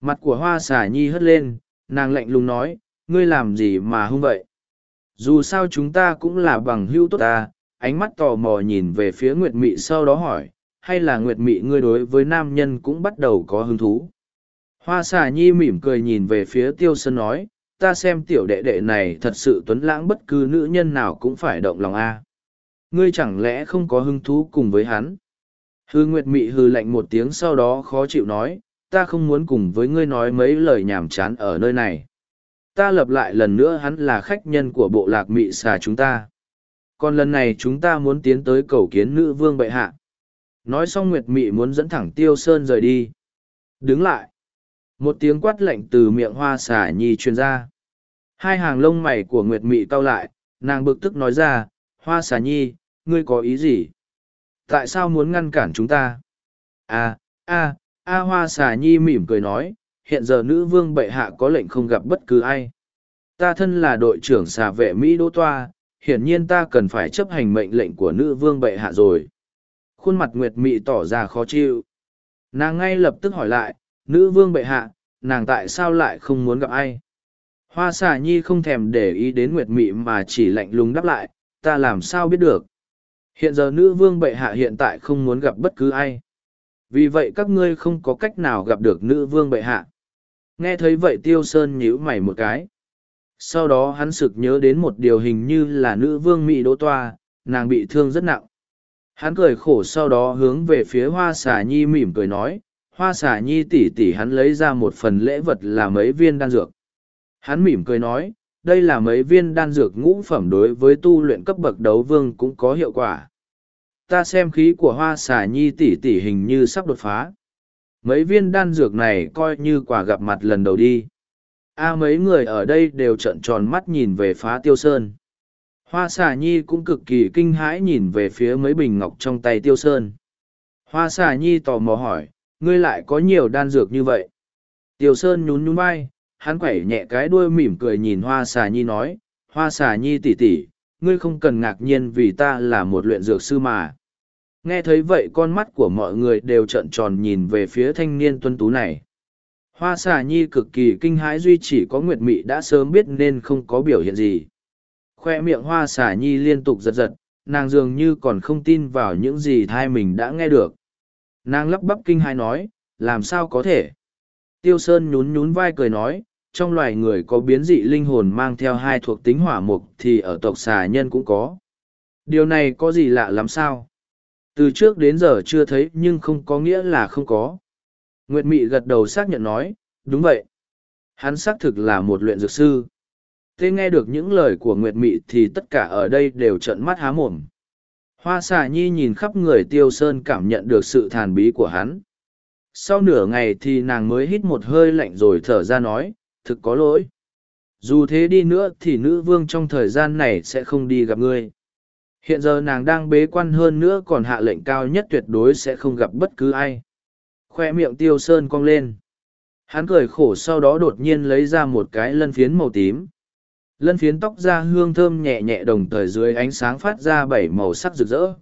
Mặt của hoa xà nhi hất lên nàng lạnh lùng nói, ngươi làm gì mà hung vậy? Dù sao chúng ta cũng là bằng hữu tốt ta, ánh mắt tò mò nhìn về phía Nguyệt Mị sau đó hỏi, hay là Nguyệt Mị ngươi đối với nam nhân cũng bắt đầu có hứng thú? Hoa xà nhi mỉm cười nhìn về phía tiêu sơn nói, ta xem tiểu đệ đệ này thật sự tuấn lãng bất cứ nữ nhân nào cũng phải động lòng a. Ngươi chẳng lẽ không có hứng thú cùng với hắn? Hư Nguyệt Mị hư lạnh một tiếng sau đó khó chịu nói, ta không muốn cùng với ngươi nói mấy lời nhảm chán ở nơi này. Ta lập lại lần nữa hắn là khách nhân của bộ lạc mị xà chúng ta. Còn lần này chúng ta muốn tiến tới cầu kiến nữ vương bệ hạ. Nói xong Nguyệt Mị muốn dẫn thẳng Tiêu Sơn rời đi. Đứng lại. Một tiếng quát lạnh từ miệng hoa xà nhi truyền ra. Hai hàng lông mày của Nguyệt Mị cau lại, nàng bực tức nói ra, hoa xà nhi, ngươi có ý gì? Tại sao muốn ngăn cản chúng ta? À, a, A Hoa xà nhi mỉm cười nói, hiện giờ nữ vương bệ hạ có lệnh không gặp bất cứ ai. Ta thân là đội trưởng xà vệ Mỹ Đỗ Toa, hiển nhiên ta cần phải chấp hành mệnh lệnh của nữ vương bệ hạ rồi. Khuôn mặt Nguyệt Mị tỏ ra khó chịu. Nàng ngay lập tức hỏi lại, nữ vương bệ hạ, nàng tại sao lại không muốn gặp ai? Hoa xà nhi không thèm để ý đến Nguyệt Mị mà chỉ lạnh lùng đáp lại, ta làm sao biết được? Hiện giờ nữ vương bệ hạ hiện tại không muốn gặp bất cứ ai vì vậy các ngươi không có cách nào gặp được nữ vương bệ hạ. Nghe thấy vậy tiêu sơn nhíu mày một cái. Sau đó hắn sực nhớ đến một điều hình như là nữ vương mỹ đỗ toa, nàng bị thương rất nặng. Hắn cười khổ sau đó hướng về phía hoa xà nhi mỉm cười nói, hoa xà nhi tỉ tỉ hắn lấy ra một phần lễ vật là mấy viên đan dược. Hắn mỉm cười nói, đây là mấy viên đan dược ngũ phẩm đối với tu luyện cấp bậc đấu vương cũng có hiệu quả ta xem khí của hoa xà nhi tỷ tỷ hình như sắp đột phá. Mấy viên đan dược này coi như quả gặp mặt lần đầu đi. A mấy người ở đây đều trợn tròn mắt nhìn về phá tiêu sơn. Hoa xà nhi cũng cực kỳ kinh hãi nhìn về phía mấy bình ngọc trong tay tiêu sơn. Hoa xà nhi tò mò hỏi, ngươi lại có nhiều đan dược như vậy? Tiêu sơn nhún nhún vai, hắn quẩy nhẹ cái đuôi mỉm cười nhìn hoa xà nhi nói, hoa xà nhi tỉ tỉ ngươi không cần ngạc nhiên vì ta là một luyện dược sư mà. Nghe thấy vậy con mắt của mọi người đều trợn tròn nhìn về phía thanh niên tuân tú này. Hoa xà nhi cực kỳ kinh hãi duy chỉ có Nguyệt Mị đã sớm biết nên không có biểu hiện gì. Khoe miệng hoa xà nhi liên tục giật giật, nàng dường như còn không tin vào những gì thai mình đã nghe được. Nàng lắp bắp kinh hãi nói, làm sao có thể? Tiêu Sơn nhún nhún vai cười nói, trong loài người có biến dị linh hồn mang theo hai thuộc tính hỏa mục thì ở tộc xà nhân cũng có. Điều này có gì lạ lắm sao? Từ trước đến giờ chưa thấy nhưng không có nghĩa là không có. Nguyệt Mị gật đầu xác nhận nói, đúng vậy. Hắn xác thực là một luyện dược sư. Thế nghe được những lời của Nguyệt Mị thì tất cả ở đây đều trợn mắt há mồm. Hoa xà nhi nhìn khắp người tiêu sơn cảm nhận được sự thàn bí của hắn. Sau nửa ngày thì nàng mới hít một hơi lạnh rồi thở ra nói, thực có lỗi. Dù thế đi nữa thì nữ vương trong thời gian này sẽ không đi gặp ngươi. Hiện giờ nàng đang bế quan hơn nữa còn hạ lệnh cao nhất tuyệt đối sẽ không gặp bất cứ ai. khoe miệng tiêu sơn cong lên hắn cười khổ sau đó đột nhiên lấy ra một cái lân phiến màu tím lân phiến tóc ra hương thơm nhẹ nhẹ đồng thời dưới ánh sáng phát ra bảy màu sắc rực rỡ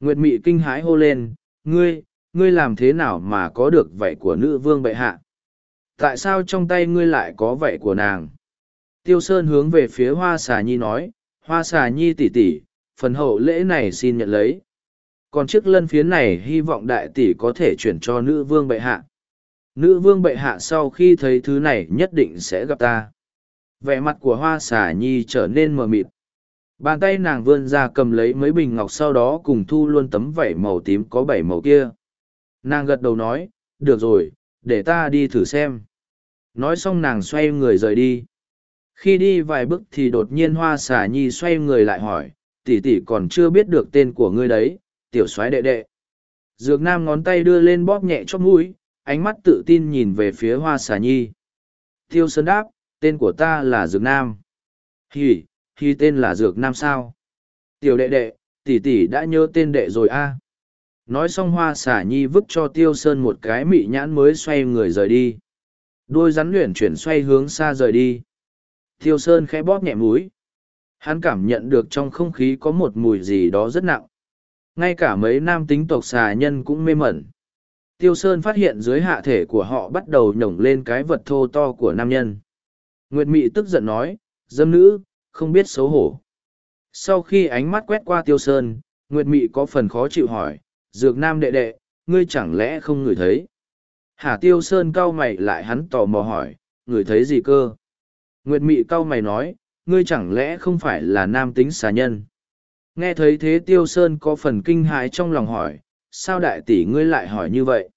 nguyệt mị kinh hãi hô lên, ngươi ngươi làm thế nào mà có được vậy của nữ vương bệ hạ tại sao trong tay ngươi lại có vậy của nàng? Tiêu sơn hướng về phía hoa xà nhi nói, hoa xà nhi tỉ tỉ, phần hậu lễ này xin nhận lấy. Còn chiếc lân phiến này hy vọng đại tỷ có thể chuyển cho nữ vương bệ hạ. Nữ vương bệ hạ sau khi thấy thứ này nhất định sẽ gặp ta. Vẻ mặt của hoa xà nhi trở nên mờ mịt. Bàn tay nàng vươn ra cầm lấy mấy bình ngọc sau đó cùng thu luôn tấm vẩy màu tím có bảy màu kia. Nàng gật đầu nói, được rồi để ta đi thử xem. Nói xong nàng xoay người rời đi. Khi đi vài bước thì đột nhiên hoa xà nhi xoay người lại hỏi tỉ tỉ còn chưa biết được tên của ngươi đấy, tiểu soái đệ đệ. Dược nam ngón tay đưa lên bóp nhẹ chót mũi, ánh mắt tự tin nhìn về phía hoa xà nhi. Tiêu sơn đáp, tên của ta là dược nam. Hì hì tên là dược nam sao? Tiểu đệ đệ, tỷ tỷ đã nhớ tên đệ rồi a nói xong hoa Xả nhi vứt cho tiêu sơn một cái mị nhãn mới xoay người rời đi. Đôi rắn luyện chuyển xoay hướng xa rời đi. Tiêu sơn khẽ bóp nhẹ múi hắn cảm nhận được trong không khí có một mùi gì đó rất nặng. Ngay cả mấy nam tính tộc xà nhân cũng mê mẩn. Tiêu sơn phát hiện dưới hạ thể của họ bắt đầu nhổng lên cái vật thô to của nam nhân. Nguyệt mị tức giận nói, dâm nữ, không biết xấu hổ. Sau khi ánh mắt quét qua tiêu sơn, nguyệt mị có phần khó chịu hỏi dược nam đệ đệ, ngươi chẳng lẽ không ngửi thấy? Hà tiêu sơn cau mày lại hắn tò mò hỏi, ngửi thấy gì cơ? Nguyệt mị cau mày nói, ngươi chẳng lẽ không phải là nam tính xà nhân? Nghe thấy thế tiêu sơn có phần kinh hãi trong lòng hỏi, sao đại tỷ ngươi lại hỏi như vậy?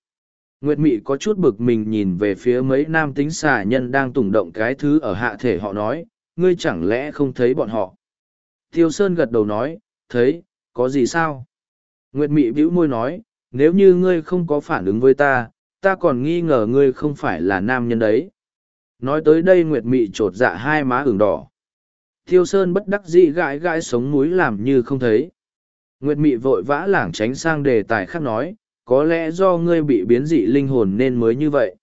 Nguyệt mị có chút bực mình nhìn về phía mấy nam tính xà nhân đang tùng động cái thứ ở hạ thể họ nói, ngươi chẳng lẽ không thấy bọn họ? Tiêu sơn gật đầu nói, thấy, có gì sao? Nguyệt mị bĩu môi nói nếu như ngươi không có phản ứng với ta ta còn nghi ngờ ngươi không phải là nam nhân đấy nói tới đây nguyệt mị trột dạ hai má ửng đỏ Thiêu Sơn bất đắc dĩ gãi gãi sống múi làm như không thấy. Nguyệt Mị vội vã lảng tránh sang đề tài khác nói, có lẽ do ngươi bị biến dị linh hồn nên mới như vậy.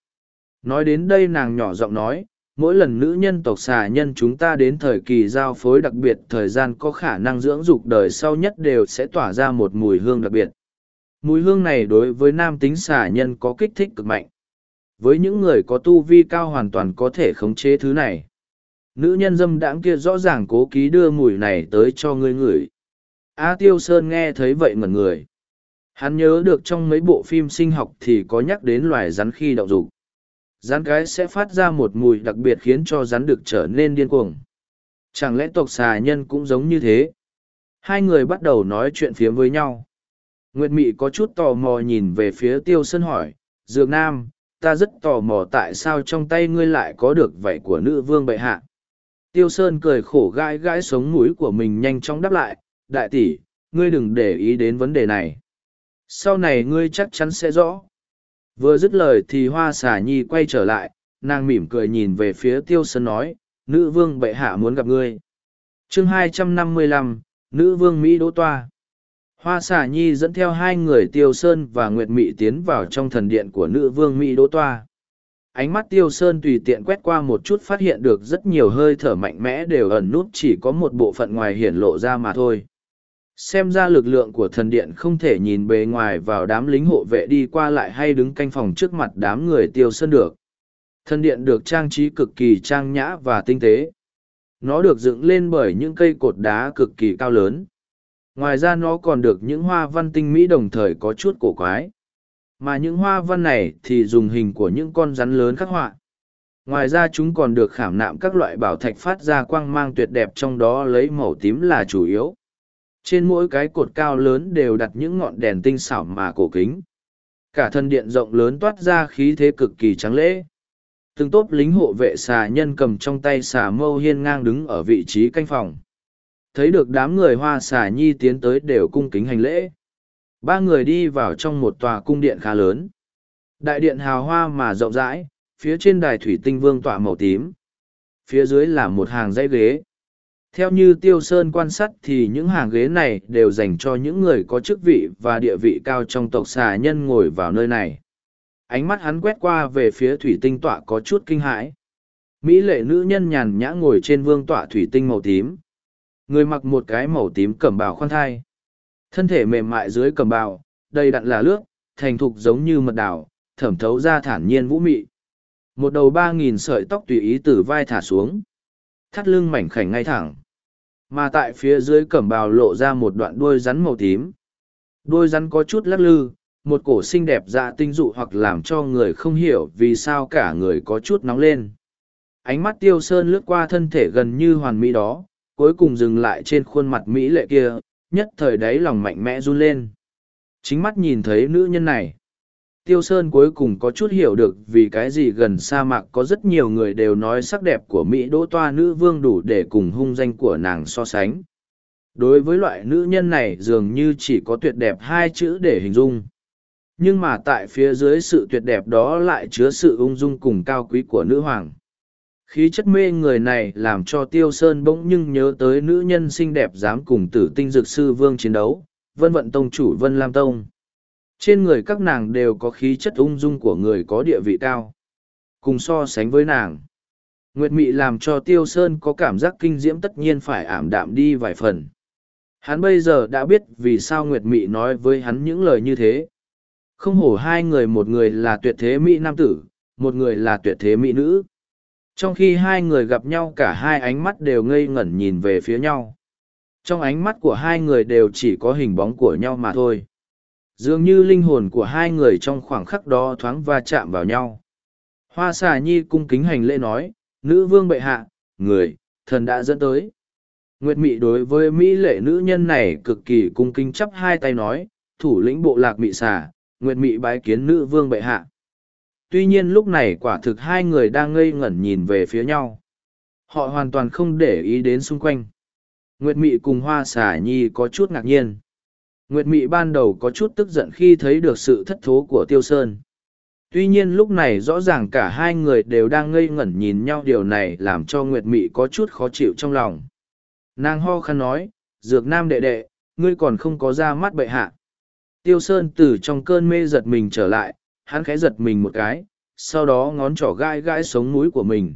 Nói đến đây nàng nhỏ giọng nói, mỗi lần nữ nhân tộc xà nhân chúng ta đến thời kỳ giao phối đặc biệt, thời gian có khả năng dưỡng dục đời sau nhất đều sẽ tỏa ra một mùi hương đặc biệt. Mùi hương này đối với nam tính xà nhân có kích thích cực mạnh. Với những người có tu vi cao hoàn toàn có thể khống chế thứ này nữ nhân dâm đãng kia rõ ràng cố ký đưa mùi này tới cho ngươi ngửi a tiêu sơn nghe thấy vậy ngẩn người hắn nhớ được trong mấy bộ phim sinh học thì có nhắc đến loài rắn khi đậu dục rắn cái sẽ phát ra một mùi đặc biệt khiến cho rắn được trở nên điên cuồng chẳng lẽ tộc xà nhân cũng giống như thế hai người bắt đầu nói chuyện phiếm với nhau nguyệt mị có chút tò mò nhìn về phía tiêu sơn hỏi dược nam ta rất tò mò tại sao trong tay ngươi lại có được vảy của nữ vương bệ hạ Tiêu Sơn cười khổ gãi gãi sống mũi của mình nhanh chóng đáp lại, đại tỷ, ngươi đừng để ý đến vấn đề này. Sau này ngươi chắc chắn sẽ rõ. Vừa dứt lời thì hoa xả nhi quay trở lại, nàng mỉm cười nhìn về phía Tiêu Sơn nói, nữ vương bệ hạ muốn gặp ngươi. chương 255, nữ vương Mỹ Đỗ Toa. Hoa xả nhi dẫn theo hai người Tiêu Sơn và Nguyệt Mị tiến vào trong thần điện của nữ vương Mỹ Đỗ Toa ánh mắt tiêu sơn tùy tiện quét qua một chút phát hiện được rất nhiều hơi thở mạnh mẽ đều ẩn nút chỉ có một bộ phận ngoài hiển lộ ra mà thôi xem ra lực lượng của thần điện không thể nhìn bề ngoài vào đám lính hộ vệ đi qua lại hay đứng canh phòng trước mặt đám người tiêu sơn được. Thần điện được trang trí cực kỳ trang nhã và tinh tế. Nó được dựng lên bởi những cây cột đá cực kỳ cao lớn. Ngoài ra nó còn được những hoa văn tinh mỹ đồng thời có chút cổ quái. Mà những hoa văn này thì dùng hình của những con rắn lớn khắc họa. Ngoài ra chúng còn được khảm nạm các loại bảo thạch phát ra quang mang tuyệt đẹp trong đó lấy màu tím là chủ yếu trên mỗi cái cột cao lớn đều đặt những ngọn đèn tinh xảo mà cổ kính cả thân điện rộng lớn toát ra khí thế cực kỳ trắng lễ từng tốp lính hộ vệ xà nhân cầm trong tay xà mâu hiên ngang đứng ở vị trí canh phòng thấy được đám người hoa xà nhi tiến tới đều cung kính hành lễ Ba người đi vào trong một tòa cung điện khá lớn. Đại điện hào hoa mà rộng rãi, phía trên đài thủy tinh vương tọa màu tím. Phía dưới là một hàng dãy ghế. Theo như Tiêu Sơn quan sát thì những hàng ghế này đều dành cho những người có chức vị và địa vị cao trong tộc xà nhân ngồi vào nơi này. ánh mắt hắn quét qua về phía thủy tinh tọa có chút kinh hãi. Mỹ lệ nữ nhân nhàn nhã ngồi trên vương tọa thủy tinh màu tím. Người mặc một cái màu tím cẩm bào khoan thai. Thân thể mềm mại dưới cẩm bào, đầy đặn là lướt, thành thục giống như mật đảo, thẩm thấu ra thản nhiên vũ mị. Một đầu ba nghìn sợi tóc tùy ý từ vai thả xuống. Thắt lưng mảnh khảnh ngay thẳng. Mà tại phía dưới cẩm bào lộ ra một đoạn đuôi rắn màu tím. Đuôi rắn có chút lắc lư, một cổ xinh đẹp dạ tinh dụ hoặc làm cho người không hiểu vì sao cả người có chút nóng lên. Ánh mắt tiêu sơn lướt qua thân thể gần như hoàn mỹ đó, cuối cùng dừng lại trên khuôn mặt mỹ lệ kia, nhất thời đáy lòng mạnh mẽ run lên. Chính mắt nhìn thấy nữ nhân này. Tiêu Sơn cuối cùng có chút hiểu được vì cái gì gần sa mạc có rất nhiều người đều nói sắc đẹp của Mỹ đỗ toa nữ vương đủ để cùng hung danh của nàng so sánh. Đối với loại nữ nhân này dường như chỉ có tuyệt đẹp hai chữ để hình dung. Nhưng mà tại phía dưới sự tuyệt đẹp đó lại chứa sự ung dung cùng cao quý của nữ hoàng. Khí chất mê người này làm cho Tiêu Sơn bỗng nhưng nhớ tới nữ nhân xinh đẹp dám cùng tử tinh dược sư vương chiến đấu, vân vận tông chủ vân lam tông trên người các nàng đều có khí chất ung dung của người có địa vị cao. Cùng so sánh với nàng, nguyệt mị làm cho tiêu sơn có cảm giác kinh diễm tất nhiên phải ảm đạm đi vài phần. Hắn bây giờ đã biết vì sao nguyệt mị nói với hắn những lời như thế. Không hổ hai người một người là tuyệt thế mỹ nam tử, một người là tuyệt thế mỹ nữ. Trong khi hai người gặp nhau cả hai ánh mắt đều ngây ngẩn nhìn về phía nhau. Trong ánh mắt của hai người đều chỉ có hình bóng của nhau mà thôi dường như linh hồn của hai người trong khoảng khắc đó thoáng va chạm vào nhau. Hoa xà nhi cung kính hành lễ nói, nữ vương bệ hạ, người, thần đã dẫn tới. Nguyệt mị đối với mỹ lệ nữ nhân này cực kỳ cung kính chắp hai tay nói, thủ lĩnh bộ lạc mị xà, nguyệt mị bái kiến nữ vương bệ hạ. Tuy nhiên lúc này quả thực hai người đang ngây ngẩn nhìn về phía nhau. Họ hoàn toàn không để ý đến xung quanh. Nguyệt mị cùng hoa xà nhi có chút ngạc nhiên. Nguyệt Mị ban đầu có chút tức giận khi thấy được sự thất thố của Tiêu Sơn. Tuy nhiên lúc này rõ ràng cả hai người đều đang ngây ngẩn nhìn nhau điều này làm cho Nguyệt Mị có chút khó chịu trong lòng. Nàng ho khăn nói, Dược Nam đệ đệ, ngươi còn không có ra mắt bệ hạ. Tiêu Sơn từ trong cơn mê giật mình trở lại, hắn khẽ giật mình một cái, sau đó ngón trỏ gai gai sống mũi của mình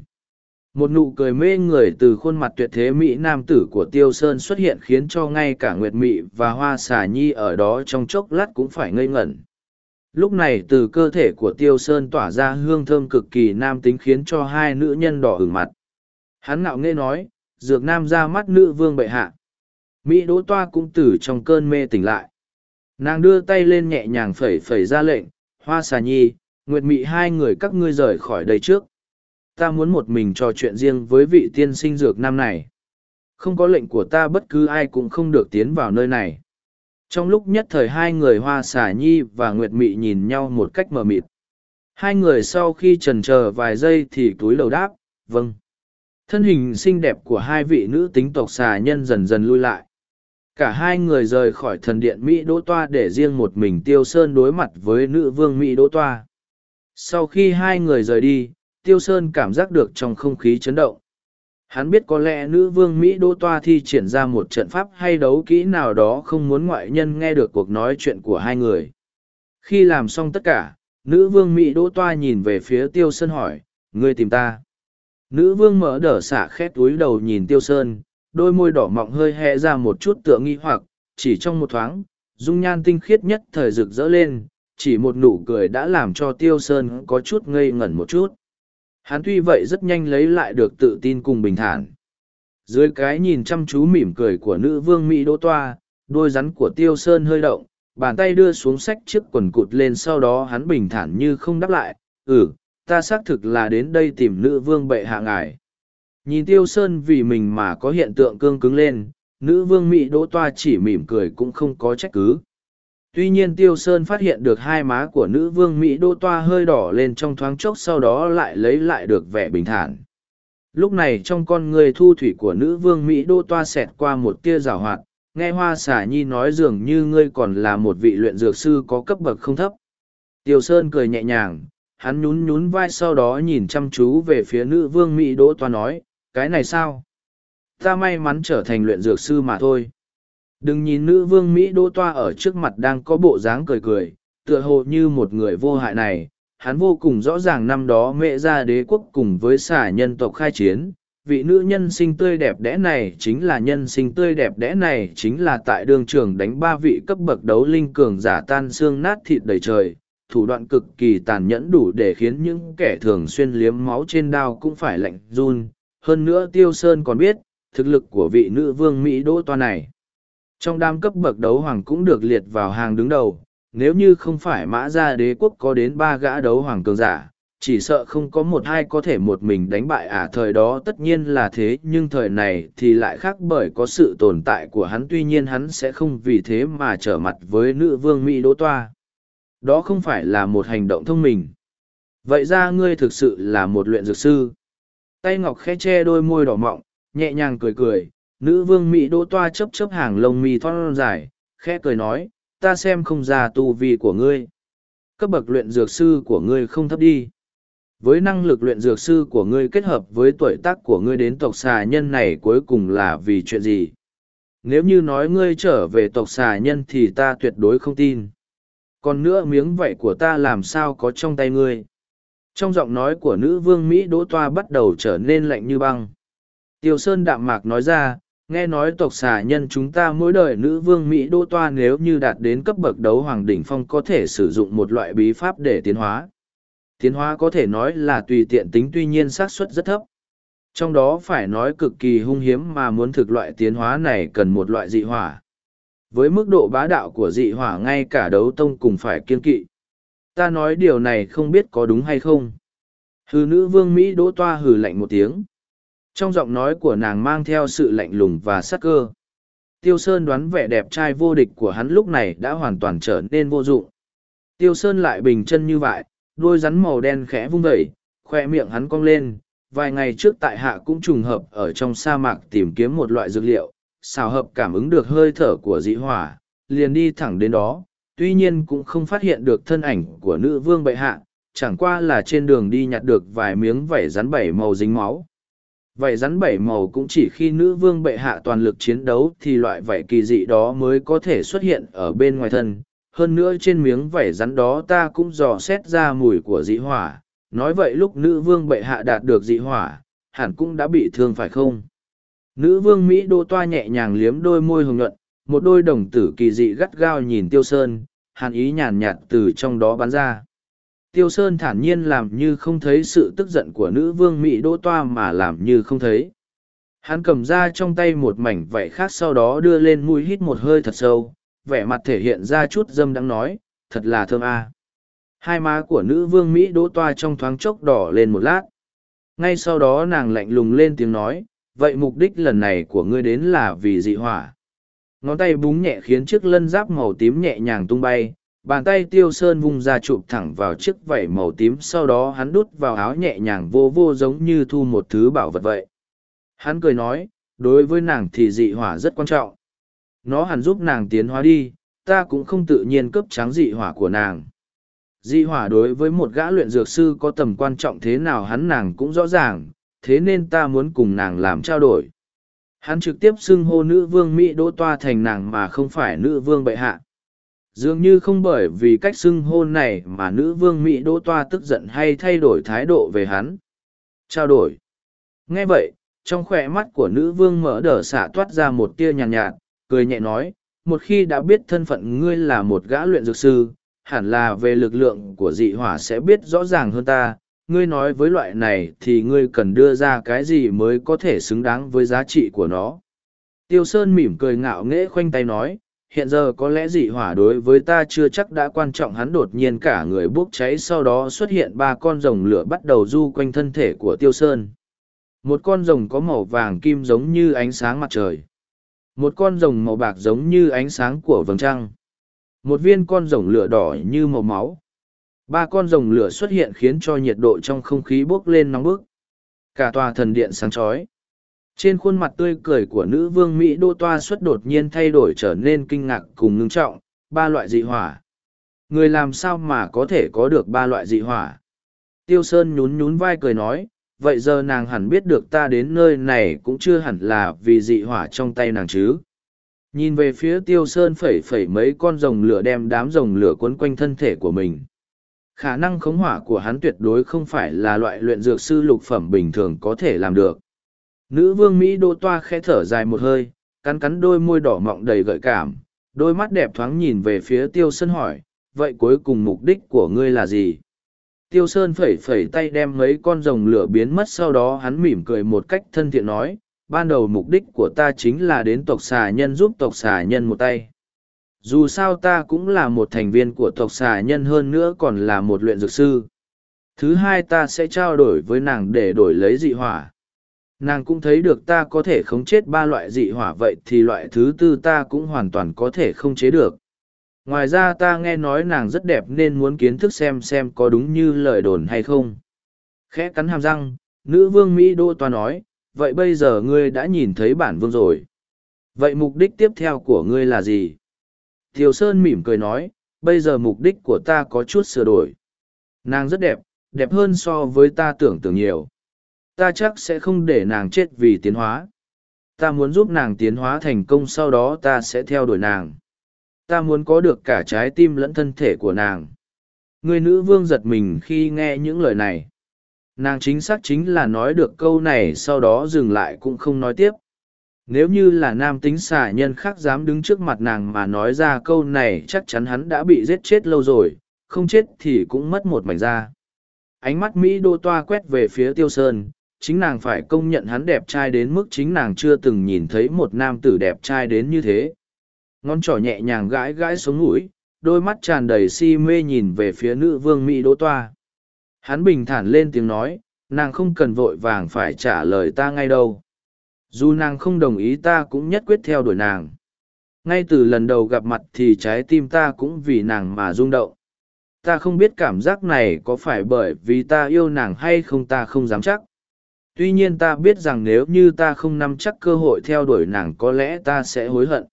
một nụ cười mê người từ khuôn mặt tuyệt thế mỹ nam tử của tiêu sơn xuất hiện khiến cho ngay cả nguyệt mị và hoa xà nhi ở đó trong chốc lát cũng phải ngây ngẩn. Lúc này từ cơ thể của tiêu sơn tỏa ra hương thơm cực kỳ nam tính khiến cho hai nữ nhân đỏ hửng mặt. Hắn ngạo nghê nói, dược nam ra mắt nữ vương bệ hạ. Mỹ đỗ toa cũng từ trong cơn mê tỉnh lại. Nàng đưa tay lên nhẹ nhàng phẩy phẩy ra lệnh, hoa xà nhi, nguyệt mị hai người các ngươi rời khỏi đây trước ta muốn một mình trò chuyện riêng với vị tiên sinh dược nam này. Không có lệnh của ta bất cứ ai cũng không được tiến vào nơi này. Trong lúc nhất thời hai người Hoa Xả Nhi và Nguyệt Mị nhìn nhau một cách mờ mịt. Hai người sau khi trần chờ vài giây thì túi lầu đáp, vâng. Thân hình xinh đẹp của hai vị nữ tính tộc xà nhân dần dần lui lại. Cả hai người rời khỏi thần điện Mỹ Đỗ Toa để riêng một mình Tiêu Sơn đối mặt với nữ vương Mỹ Đỗ Toa. Sau khi hai người rời đi, Tiêu Sơn cảm giác được trong không khí chấn động. Hắn biết có lẽ nữ vương Mỹ Đô Toa thi triển ra một trận pháp hay đấu kỹ nào đó không muốn ngoại nhân nghe được cuộc nói chuyện của hai người. Khi làm xong tất cả, nữ vương Mỹ Đô Toa nhìn về phía Tiêu Sơn hỏi, ngươi tìm ta. Nữ vương mở đở xả khét túi đầu nhìn Tiêu Sơn, đôi môi đỏ mọng hơi hẹ ra một chút tựa nghi hoặc, chỉ trong một thoáng, dung nhan tinh khiết nhất thời rực rỡ lên, chỉ một nụ cười đã làm cho Tiêu Sơn có chút ngây ngẩn một chút. Hắn tuy vậy rất nhanh lấy lại được tự tin cùng bình thản. Dưới cái nhìn chăm chú mỉm cười của nữ vương Mỹ Đỗ Toa, đôi rắn của Tiêu Sơn hơi động, bàn tay đưa xuống sách chiếc quần cụt lên sau đó hắn bình thản như không đáp lại, ừ, ta xác thực là đến đây tìm nữ vương bệ hạ ngài. Nhìn Tiêu Sơn vì mình mà có hiện tượng cương cứng lên, nữ vương Mỹ Đỗ Toa chỉ mỉm cười cũng không có trách cứ. Tuy nhiên Tiêu Sơn phát hiện được hai má của nữ vương Mỹ đô toa hơi đỏ lên trong thoáng chốc sau đó lại lấy lại được vẻ bình thản. Lúc này trong con người thu thủy của nữ vương Mỹ đô toa xẹt qua một tia rào hoạt, nghe hoa xả nhi nói dường như ngươi còn là một vị luyện dược sư có cấp bậc không thấp. Tiêu Sơn cười nhẹ nhàng, hắn nhún nhún vai sau đó nhìn chăm chú về phía nữ vương Mỹ đô toa nói, cái này sao? Ta may mắn trở thành luyện dược sư mà thôi đừng nhìn nữ vương mỹ đô toa ở trước mặt đang có bộ dáng cười cười tựa hồ như một người vô hại này hắn vô cùng rõ ràng năm đó mẹ ra đế quốc cùng với xả nhân tộc khai chiến, vị nữ nhân sinh tươi đẹp đẽ này chính là nhân sinh tươi đẹp đẽ này chính là tại đường trường đánh ba vị cấp bậc đấu linh cường giả tan xương nát thịt đầy trời, thủ đoạn cực kỳ tàn nhẫn đủ để khiến những kẻ thường xuyên liếm máu trên đao cũng phải lạnh run. Hơn nữa Tiêu Sơn còn biết, thực lực của vị nữ vương Mỹ đỗ toa này. Trong đám cấp bậc đấu hoàng cũng được liệt vào hàng đứng đầu, nếu như không phải mã gia đế quốc có đến ba gã đấu hoàng cường giả, chỉ sợ không có một hai có thể một mình đánh bại à thời đó tất nhiên là thế nhưng thời này thì lại khác bởi có sự tồn tại của hắn tuy nhiên hắn sẽ không vì thế mà trở mặt với nữ vương Mỹ đỗ toa. Đó không phải là một hành động thông minh. Vậy ra ngươi thực sự là một luyện dược sư. Tay ngọc khẽ che đôi môi đỏ mọng, nhẹ nhàng cười cười, nữ vương Mỹ đỗ toa chấp chấp hàng lông mi thon dài, khẽ cười nói, ta xem không ra tu vi của ngươi. Cấp bậc luyện dược sư của ngươi không thấp đi. Với năng lực luyện dược sư của ngươi kết hợp với tuổi tác của ngươi đến tộc xà nhân này cuối cùng là vì chuyện gì? Nếu như nói ngươi trở về tộc xà nhân thì ta tuyệt đối không tin. Còn nữa miếng vậy của ta làm sao có trong tay ngươi? Trong giọng nói của nữ vương Mỹ Đỗ Toa bắt đầu trở nên lạnh như băng. Tiêu Sơn đạm mạc nói ra, nghe nói tộc xà nhân chúng ta mỗi đời nữ vương Mỹ Đỗ Toa nếu như đạt đến cấp bậc đấu hoàng đỉnh phong có thể sử dụng một loại bí pháp để tiến hóa. Tiến hóa có thể nói là tùy tiện tính tuy nhiên xác suất rất thấp. Trong đó phải nói cực kỳ hung hiếm mà muốn thực loại tiến hóa này cần một loại dị hỏa. Với mức độ bá đạo của dị hỏa ngay cả đấu tông cùng phải kiên kỵ. Ta nói điều này không biết có đúng hay không. Hừ nữ vương Mỹ đỗ toa hừ lạnh một tiếng. Trong giọng nói của nàng mang theo sự lạnh lùng và sắc cơ. Tiêu Sơn đoán vẻ đẹp trai vô địch của hắn lúc này đã hoàn toàn trở nên vô dụng. Tiêu Sơn lại bình chân như vậy, đôi rắn màu đen khẽ vung vẩy, khoe miệng hắn cong lên. Vài ngày trước tại hạ cũng trùng hợp ở trong sa mạc tìm kiếm một loại dược liệu, xào hợp cảm ứng được hơi thở của dị hỏa, liền đi thẳng đến đó, tuy nhiên cũng không phát hiện được thân ảnh của nữ vương bệ hạ, chẳng qua là trên đường đi nhặt được vài miếng vảy rắn bảy màu dính máu. Vảy rắn bảy màu cũng chỉ khi nữ vương bệ hạ toàn lực chiến đấu thì loại vảy kỳ dị đó mới có thể xuất hiện ở bên ngoài thân. Hơn nữa trên miếng vảy rắn đó ta cũng dò xét ra mùi của dị hỏa. Nói vậy lúc nữ vương bệ hạ đạt được dị hỏa, hẳn cũng đã bị thương phải không? Nữ vương Mỹ đô toa nhẹ nhàng liếm đôi môi hồng nhuận, một đôi đồng tử kỳ dị gắt gao nhìn Tiêu Sơn, hàn ý nhàn nhạt từ trong đó bắn ra. Tiêu Sơn thản nhiên làm như không thấy sự tức giận của nữ vương Mỹ Đỗ toa mà làm như không thấy. Hắn cầm ra trong tay một mảnh vảy khác sau đó đưa lên mũi hít một hơi thật sâu, vẻ mặt thể hiện ra chút dâm đang nói, thật là thơm a. Hai má của nữ vương Mỹ đỗ toa trong thoáng chốc đỏ lên một lát. Ngay sau đó nàng lạnh lùng lên tiếng nói, vậy mục đích lần này của ngươi đến là vì dị hỏa. Ngón tay búng nhẹ khiến chiếc lân giáp màu tím nhẹ nhàng tung bay, bàn tay tiêu sơn vung ra chụp thẳng vào chiếc vảy màu tím sau đó hắn đút vào áo nhẹ nhàng vô vô giống như thu một thứ bảo vật vậy. Hắn cười nói, đối với nàng thì dị hỏa rất quan trọng. Nó hẳn giúp nàng tiến hóa đi, ta cũng không tự nhiên cấp trắng dị hỏa của nàng. Dị hỏa đối với một gã luyện dược sư có tầm quan trọng thế nào hắn nàng cũng rõ ràng, thế nên ta muốn cùng nàng làm trao đổi. Hắn trực tiếp xưng hô nữ vương Mỹ đỗ toa thành nàng mà không phải nữ vương bệ hạ. Dường như không bởi vì cách xưng hô này mà nữ vương Mỹ đỗ toa tức giận hay thay đổi thái độ về hắn. Trao đổi. Nghe vậy, trong khoe mắt của nữ vương mở đờ xả toát ra một tia nhàn nhạt, nhạt, cười nhẹ nói, một khi đã biết thân phận ngươi là một gã luyện dược sư, hẳn là về lực lượng của dị hỏa sẽ biết rõ ràng hơn ta, ngươi nói với loại này thì ngươi cần đưa ra cái gì mới có thể xứng đáng với giá trị của nó. Tiêu Sơn mỉm cười ngạo nghễ khoanh tay nói, hiện giờ có lẽ dị hỏa đối với ta chưa chắc đã quan trọng hắn đột nhiên cả người bốc cháy, sau đó xuất hiện ba con rồng lửa bắt đầu du quanh thân thể của Tiêu Sơn. Một con rồng có màu vàng kim giống như ánh sáng mặt trời. Một con rồng màu bạc giống như ánh sáng của vầng trăng. Một viên con rồng lửa đỏ như màu máu Ba con rồng lửa xuất hiện khiến cho nhiệt độ trong không khí bốc lên nóng bức. Cả tòa thần điện sáng chói. Trên khuôn mặt tươi cười của nữ vương Mỹ đô toa xuất đột nhiên thay đổi trở nên kinh ngạc cùng ngưng trọng, ba loại dị hỏa. Người làm sao mà có thể có được ba loại dị hỏa? Tiêu Sơn nhún nhún vai cười nói, vậy giờ nàng hẳn biết được ta đến nơi này cũng chưa hẳn là vì dị hỏa trong tay nàng chứ. Nhìn về phía Tiêu Sơn phẩy phẩy mấy con rồng lửa đem đám rồng lửa quấn quanh thân thể của mình khả năng khống hỏa của hắn tuyệt đối không phải là loại luyện dược sư lục phẩm bình thường có thể làm được nữ vương mỹ đô toa khẽ thở dài một hơi, cắn cắn đôi môi đỏ mọng đầy gợi cảm, đôi mắt đẹp thoáng nhìn về phía tiêu sơn hỏi, vậy cuối cùng mục đích của ngươi là gì? Tiêu sơn phẩy phẩy tay đem mấy con rồng lửa biến mất sau đó hắn mỉm cười một cách thân thiện nói, ban đầu mục đích của ta chính là đến tộc xà nhân giúp tộc xà nhân một tay. Dù sao ta cũng là một thành viên của tộc xà nhân hơn nữa còn là một luyện dược sư. Thứ hai ta sẽ trao đổi với nàng để đổi lấy dị hỏa nàng cũng thấy được ta có thể khống chết ba loại dị hỏa vậy thì loại thứ tư ta cũng hoàn toàn có thể không chế được ngoài ra ta nghe nói nàng rất đẹp nên muốn kiến thức xem xem có đúng như lời đồn hay không khẽ cắn hàm răng nữ vương mỹ đô toa nói vậy bây giờ ngươi đã nhìn thấy bản vương rồi vậy mục đích tiếp theo của ngươi là gì Thiều Sơn mỉm cười nói, bây giờ mục đích của ta có chút sửa đổi. Nàng rất đẹp, đẹp hơn so với ta tưởng tượng nhiều. Ta chắc sẽ không để nàng chết vì tiến hóa. Ta muốn giúp nàng tiến hóa thành công, sau đó ta sẽ theo đuổi nàng. Ta muốn có được cả trái tim lẫn thân thể của nàng. Người nữ vương giật mình khi nghe những lời này. Nàng chính xác chính là nói được câu này, sau đó dừng lại cũng không nói tiếp nếu như là nam tính xà nhân khác dám đứng trước mặt nàng mà nói ra câu này, chắc chắn hắn đã bị giết chết lâu rồi không chết thì cũng mất một mảnh da ánh mắt mỹ đô toa quét về phía tiêu sơn chính nàng phải công nhận hắn đẹp trai đến mức chính nàng chưa từng nhìn thấy một nam tử đẹp trai đến như thế. Ngón trỏ nhẹ nhàng gãi gãi xuống mũi, đôi mắt tràn đầy si mê nhìn về phía nữ vương mỹ đỗ toa. Hắn bình thản lên tiếng nói, nàng không cần vội vàng phải trả lời ta ngay đâu. Dù nàng không đồng ý ta cũng nhất quyết theo đuổi nàng. Ngay từ lần đầu gặp mặt thì trái tim ta cũng vì nàng mà rung động. Ta không biết cảm giác này có phải bởi vì ta yêu nàng hay không ta không dám chắc tuy nhiên ta biết rằng nếu như ta không nắm chắc cơ hội theo đuổi nàng có lẽ ta sẽ hối hận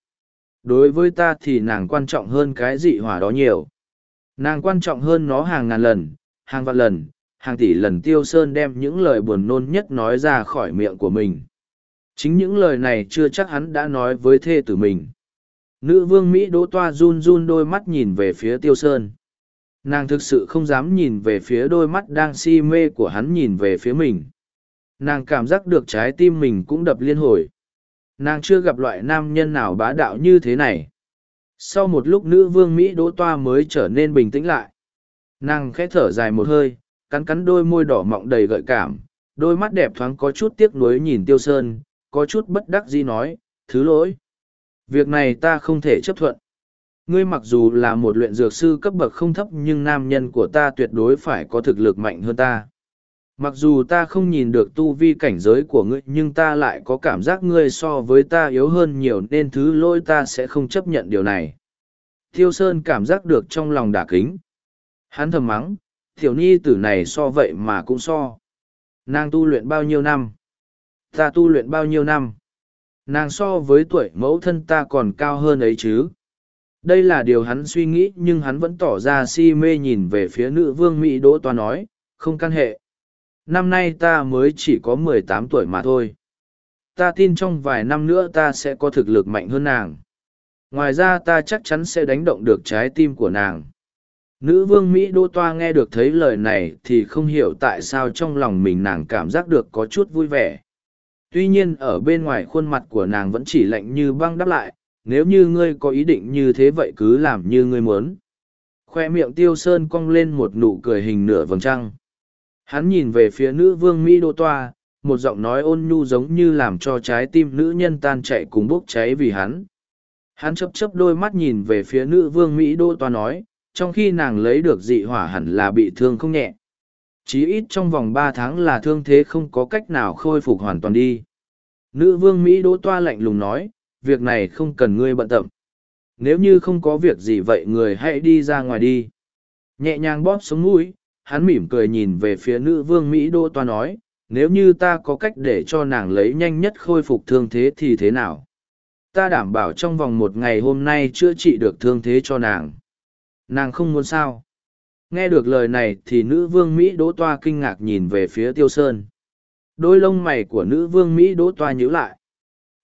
đối với ta thì nàng quan trọng hơn cái dị hỏa đó nhiều nàng quan trọng hơn nó hàng ngàn lần, hàng vạn lần, hàng tỷ lần tiêu sơn đem những lời buồn nôn nhất nói ra khỏi miệng của mình Chính những lời này chưa chắc hắn đã nói với thê tử mình. Nữ vương Mỹ đỗ toa run run đôi mắt nhìn về phía tiêu sơn. Nàng thực sự không dám nhìn về phía đôi mắt đang si mê của hắn nhìn về phía mình. Nàng cảm giác được trái tim mình cũng đập liên hồi. Nàng chưa gặp loại nam nhân nào bá đạo như thế này. Sau một lúc nữ vương Mỹ đỗ toa mới trở nên bình tĩnh lại. Nàng khẽ thở dài một hơi, cắn cắn đôi môi đỏ mọng đầy gợi cảm, đôi mắt đẹp thoáng có chút tiếc nuối nhìn tiêu sơn, có chút bất đắc dĩ nói, thứ lỗi. Việc này ta không thể chấp thuận. Ngươi mặc dù là một luyện dược sư cấp bậc không thấp nhưng nam nhân của ta tuyệt đối phải có thực lực mạnh hơn ta. Mặc dù ta không nhìn được tu vi cảnh giới của ngươi nhưng ta lại có cảm giác ngươi so với ta yếu hơn nhiều nên thứ lỗi ta sẽ không chấp nhận điều này. Thiêu Sơn cảm giác được trong lòng đả kính. Hắn thầm mắng, tiểu ni tử này so vậy mà cũng so. Nàng tu luyện bao nhiêu năm? ta tu luyện bao nhiêu năm nàng so với tuổi mẫu thân ta còn cao hơn ấy chứ đây là điều hắn suy nghĩ nhưng hắn vẫn tỏ ra si mê nhìn về phía nữ vương mỹ đỗ toa nói không căn hệ năm nay ta mới chỉ có mười tám tuổi mà thôi. Ta tin trong vài năm nữa ta sẽ có thực lực mạnh hơn nàng. Ngoài ra ta chắc chắn sẽ đánh động được trái tim của nàng. Nữ vương mỹ đô toa nghe được thấy lời này thì không hiểu tại sao trong lòng mình nàng cảm giác được có chút vui vẻ. Tuy nhiên ở bên ngoài khuôn mặt của nàng vẫn chỉ lạnh như băng đáp lại, nếu như ngươi có ý định như thế vậy cứ làm như ngươi muốn. Khoe miệng tiêu sơn cong lên một nụ cười hình nửa vầng trăng hắn nhìn về phía nữ vương mỹ đô toa, một giọng nói ôn nhu giống như làm cho trái tim nữ nhân tan chạy cùng bốc cháy vì hắn. Hắn chấp chấp đôi mắt nhìn về phía nữ vương mỹ đô toa nói, trong khi nàng lấy được dị hỏa hẳn là bị thương không nhẹ. Chí ít trong vòng ba tháng là thương thế không có cách nào khôi phục hoàn toàn đi. Nữ vương mỹ đô toa lạnh lùng nói, việc này không cần ngươi bận tâm. Nếu như không có việc gì vậy người hãy đi ra ngoài đi. Nhẹ nhàng bóp xuống mũi hắn mỉm cười nhìn về phía nữ vương mỹ đỗ toa nói, nếu như ta có cách để cho nàng lấy nhanh nhất khôi phục thương thế thì thế nào ta đảm bảo trong vòng một ngày hôm nay chữa trị được thương thế cho nàng nàng không muốn sao Nghe được lời này thì nữ vương Mỹ Đỗ Toa kinh ngạc nhìn về phía Tiêu Sơn. Đôi lông mày của nữ vương Mỹ Đỗ Toa nhíu lại.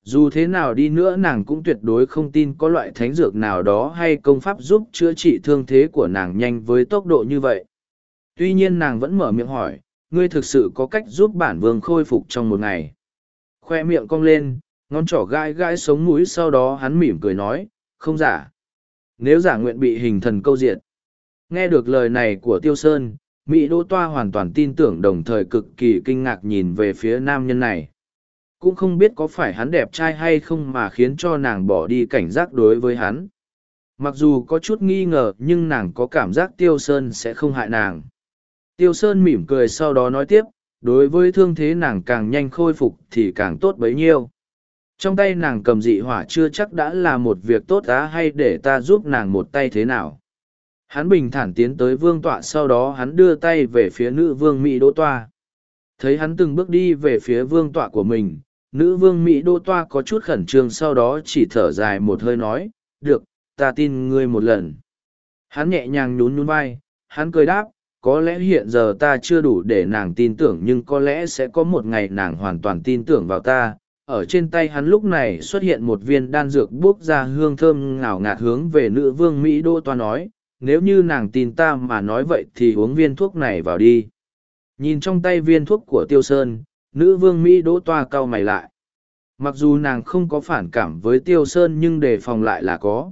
Dù thế nào đi nữa nàng cũng tuyệt đối không tin có loại thánh dược nào đó hay công pháp giúp chữa trị thương thế của nàng nhanh với tốc độ như vậy. Tuy nhiên nàng vẫn mở miệng hỏi, ngươi thực sự có cách giúp bản vương khôi phục trong một ngày. Khoe miệng cong lên, ngón trỏ gai gai sống mũi sau đó hắn mỉm cười nói, không giả. Nếu giả nguyện bị hình thần câu diệt. Nghe được lời này của Tiêu Sơn, Mỹ Đỗ Toa hoàn toàn tin tưởng đồng thời cực kỳ kinh ngạc nhìn về phía nam nhân này. Cũng không biết có phải hắn đẹp trai hay không mà khiến cho nàng bỏ đi cảnh giác đối với hắn. Mặc dù có chút nghi ngờ nhưng nàng có cảm giác Tiêu Sơn sẽ không hại nàng. Tiêu Sơn mỉm cười sau đó nói tiếp, đối với thương thế nàng càng nhanh khôi phục thì càng tốt bấy nhiêu. Trong tay nàng cầm dị hỏa chưa chắc đã là một việc tốt á hay để ta giúp nàng một tay thế nào. Hắn bình thản tiến tới vương tọa sau đó hắn đưa tay về phía nữ vương Mỹ Đỗ Toa. Thấy hắn từng bước đi về phía vương tọa của mình, nữ vương Mỹ Đỗ Toa có chút khẩn trương sau đó chỉ thở dài một hơi nói, được, ta tin ngươi một lần. Hắn nhẹ nhàng nhún nhún vai, hắn cười đáp, có lẽ hiện giờ ta chưa đủ để nàng tin tưởng nhưng có lẽ sẽ có một ngày nàng hoàn toàn tin tưởng vào ta. Ở trên tay hắn lúc này xuất hiện một viên đan dược buốc ra hương thơm ngào ngạt hướng về nữ vương Mỹ Đô Toa nói, nếu như nàng tin ta mà nói vậy thì uống viên thuốc này vào đi. Nhìn trong tay viên thuốc của Tiêu Sơn, nữ vương Mỹ Đỗ Toa cau mày lại. Mặc dù nàng không có phản cảm với Tiêu Sơn nhưng đề phòng lại là có.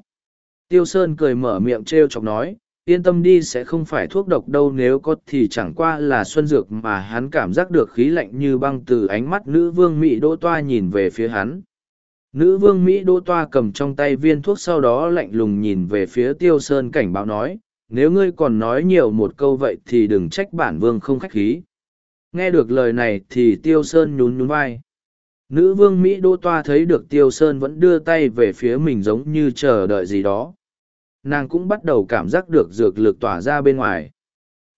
Tiêu Sơn cười mở miệng trêu chọc nói, yên tâm đi sẽ không phải thuốc độc đâu nếu có thì chẳng qua là xuân dược mà hắn cảm giác được khí lạnh như băng từ ánh mắt nữ vương Mỹ Đỗ Toa nhìn về phía hắn. Nữ vương Mỹ Đỗ Toa cầm trong tay viên thuốc sau đó lạnh lùng nhìn về phía Tiêu Sơn cảnh báo nói, nếu ngươi còn nói nhiều một câu vậy thì đừng trách bản vương không khách khí. Nghe được lời này thì Tiêu Sơn nhún nhún vai. Nữ vương Mỹ Đỗ Toa thấy được Tiêu Sơn vẫn đưa tay về phía mình giống như chờ đợi gì đó nàng cũng bắt đầu cảm giác được dược lực tỏa ra bên ngoài.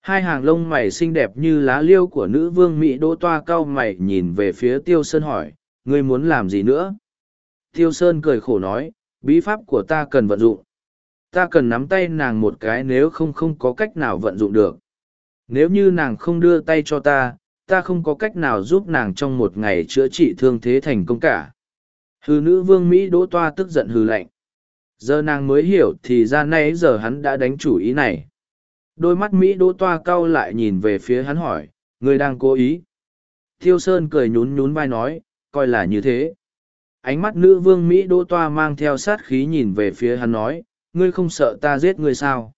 Hai hàng lông mày xinh đẹp như lá liêu của nữ vương mỹ đỗ toa cau mày nhìn về phía tiêu sơn hỏi, ngươi muốn làm gì nữa? Tiêu sơn cười khổ nói, bí pháp của ta cần vận dụng. Ta cần nắm tay nàng một cái nếu không không có cách nào vận dụng được. Nếu như nàng không đưa tay cho ta ta không có cách nào giúp nàng trong một ngày chữa trị thương thế thành công cả. Hư nữ vương mỹ đỗ toa tức giận hừ lạnh giờ nàng mới hiểu thì ra nay giờ hắn đã đánh chủ ý này. Đôi mắt mỹ đỗ toa cau lại nhìn về phía hắn hỏi người đang cố ý? Thiêu sơn cười nhún nhún vai nói, coi là như thế. Ánh mắt nữ vương mỹ đỗ toa mang theo sát khí nhìn về phía hắn nói, ngươi không sợ ta giết ngươi sao?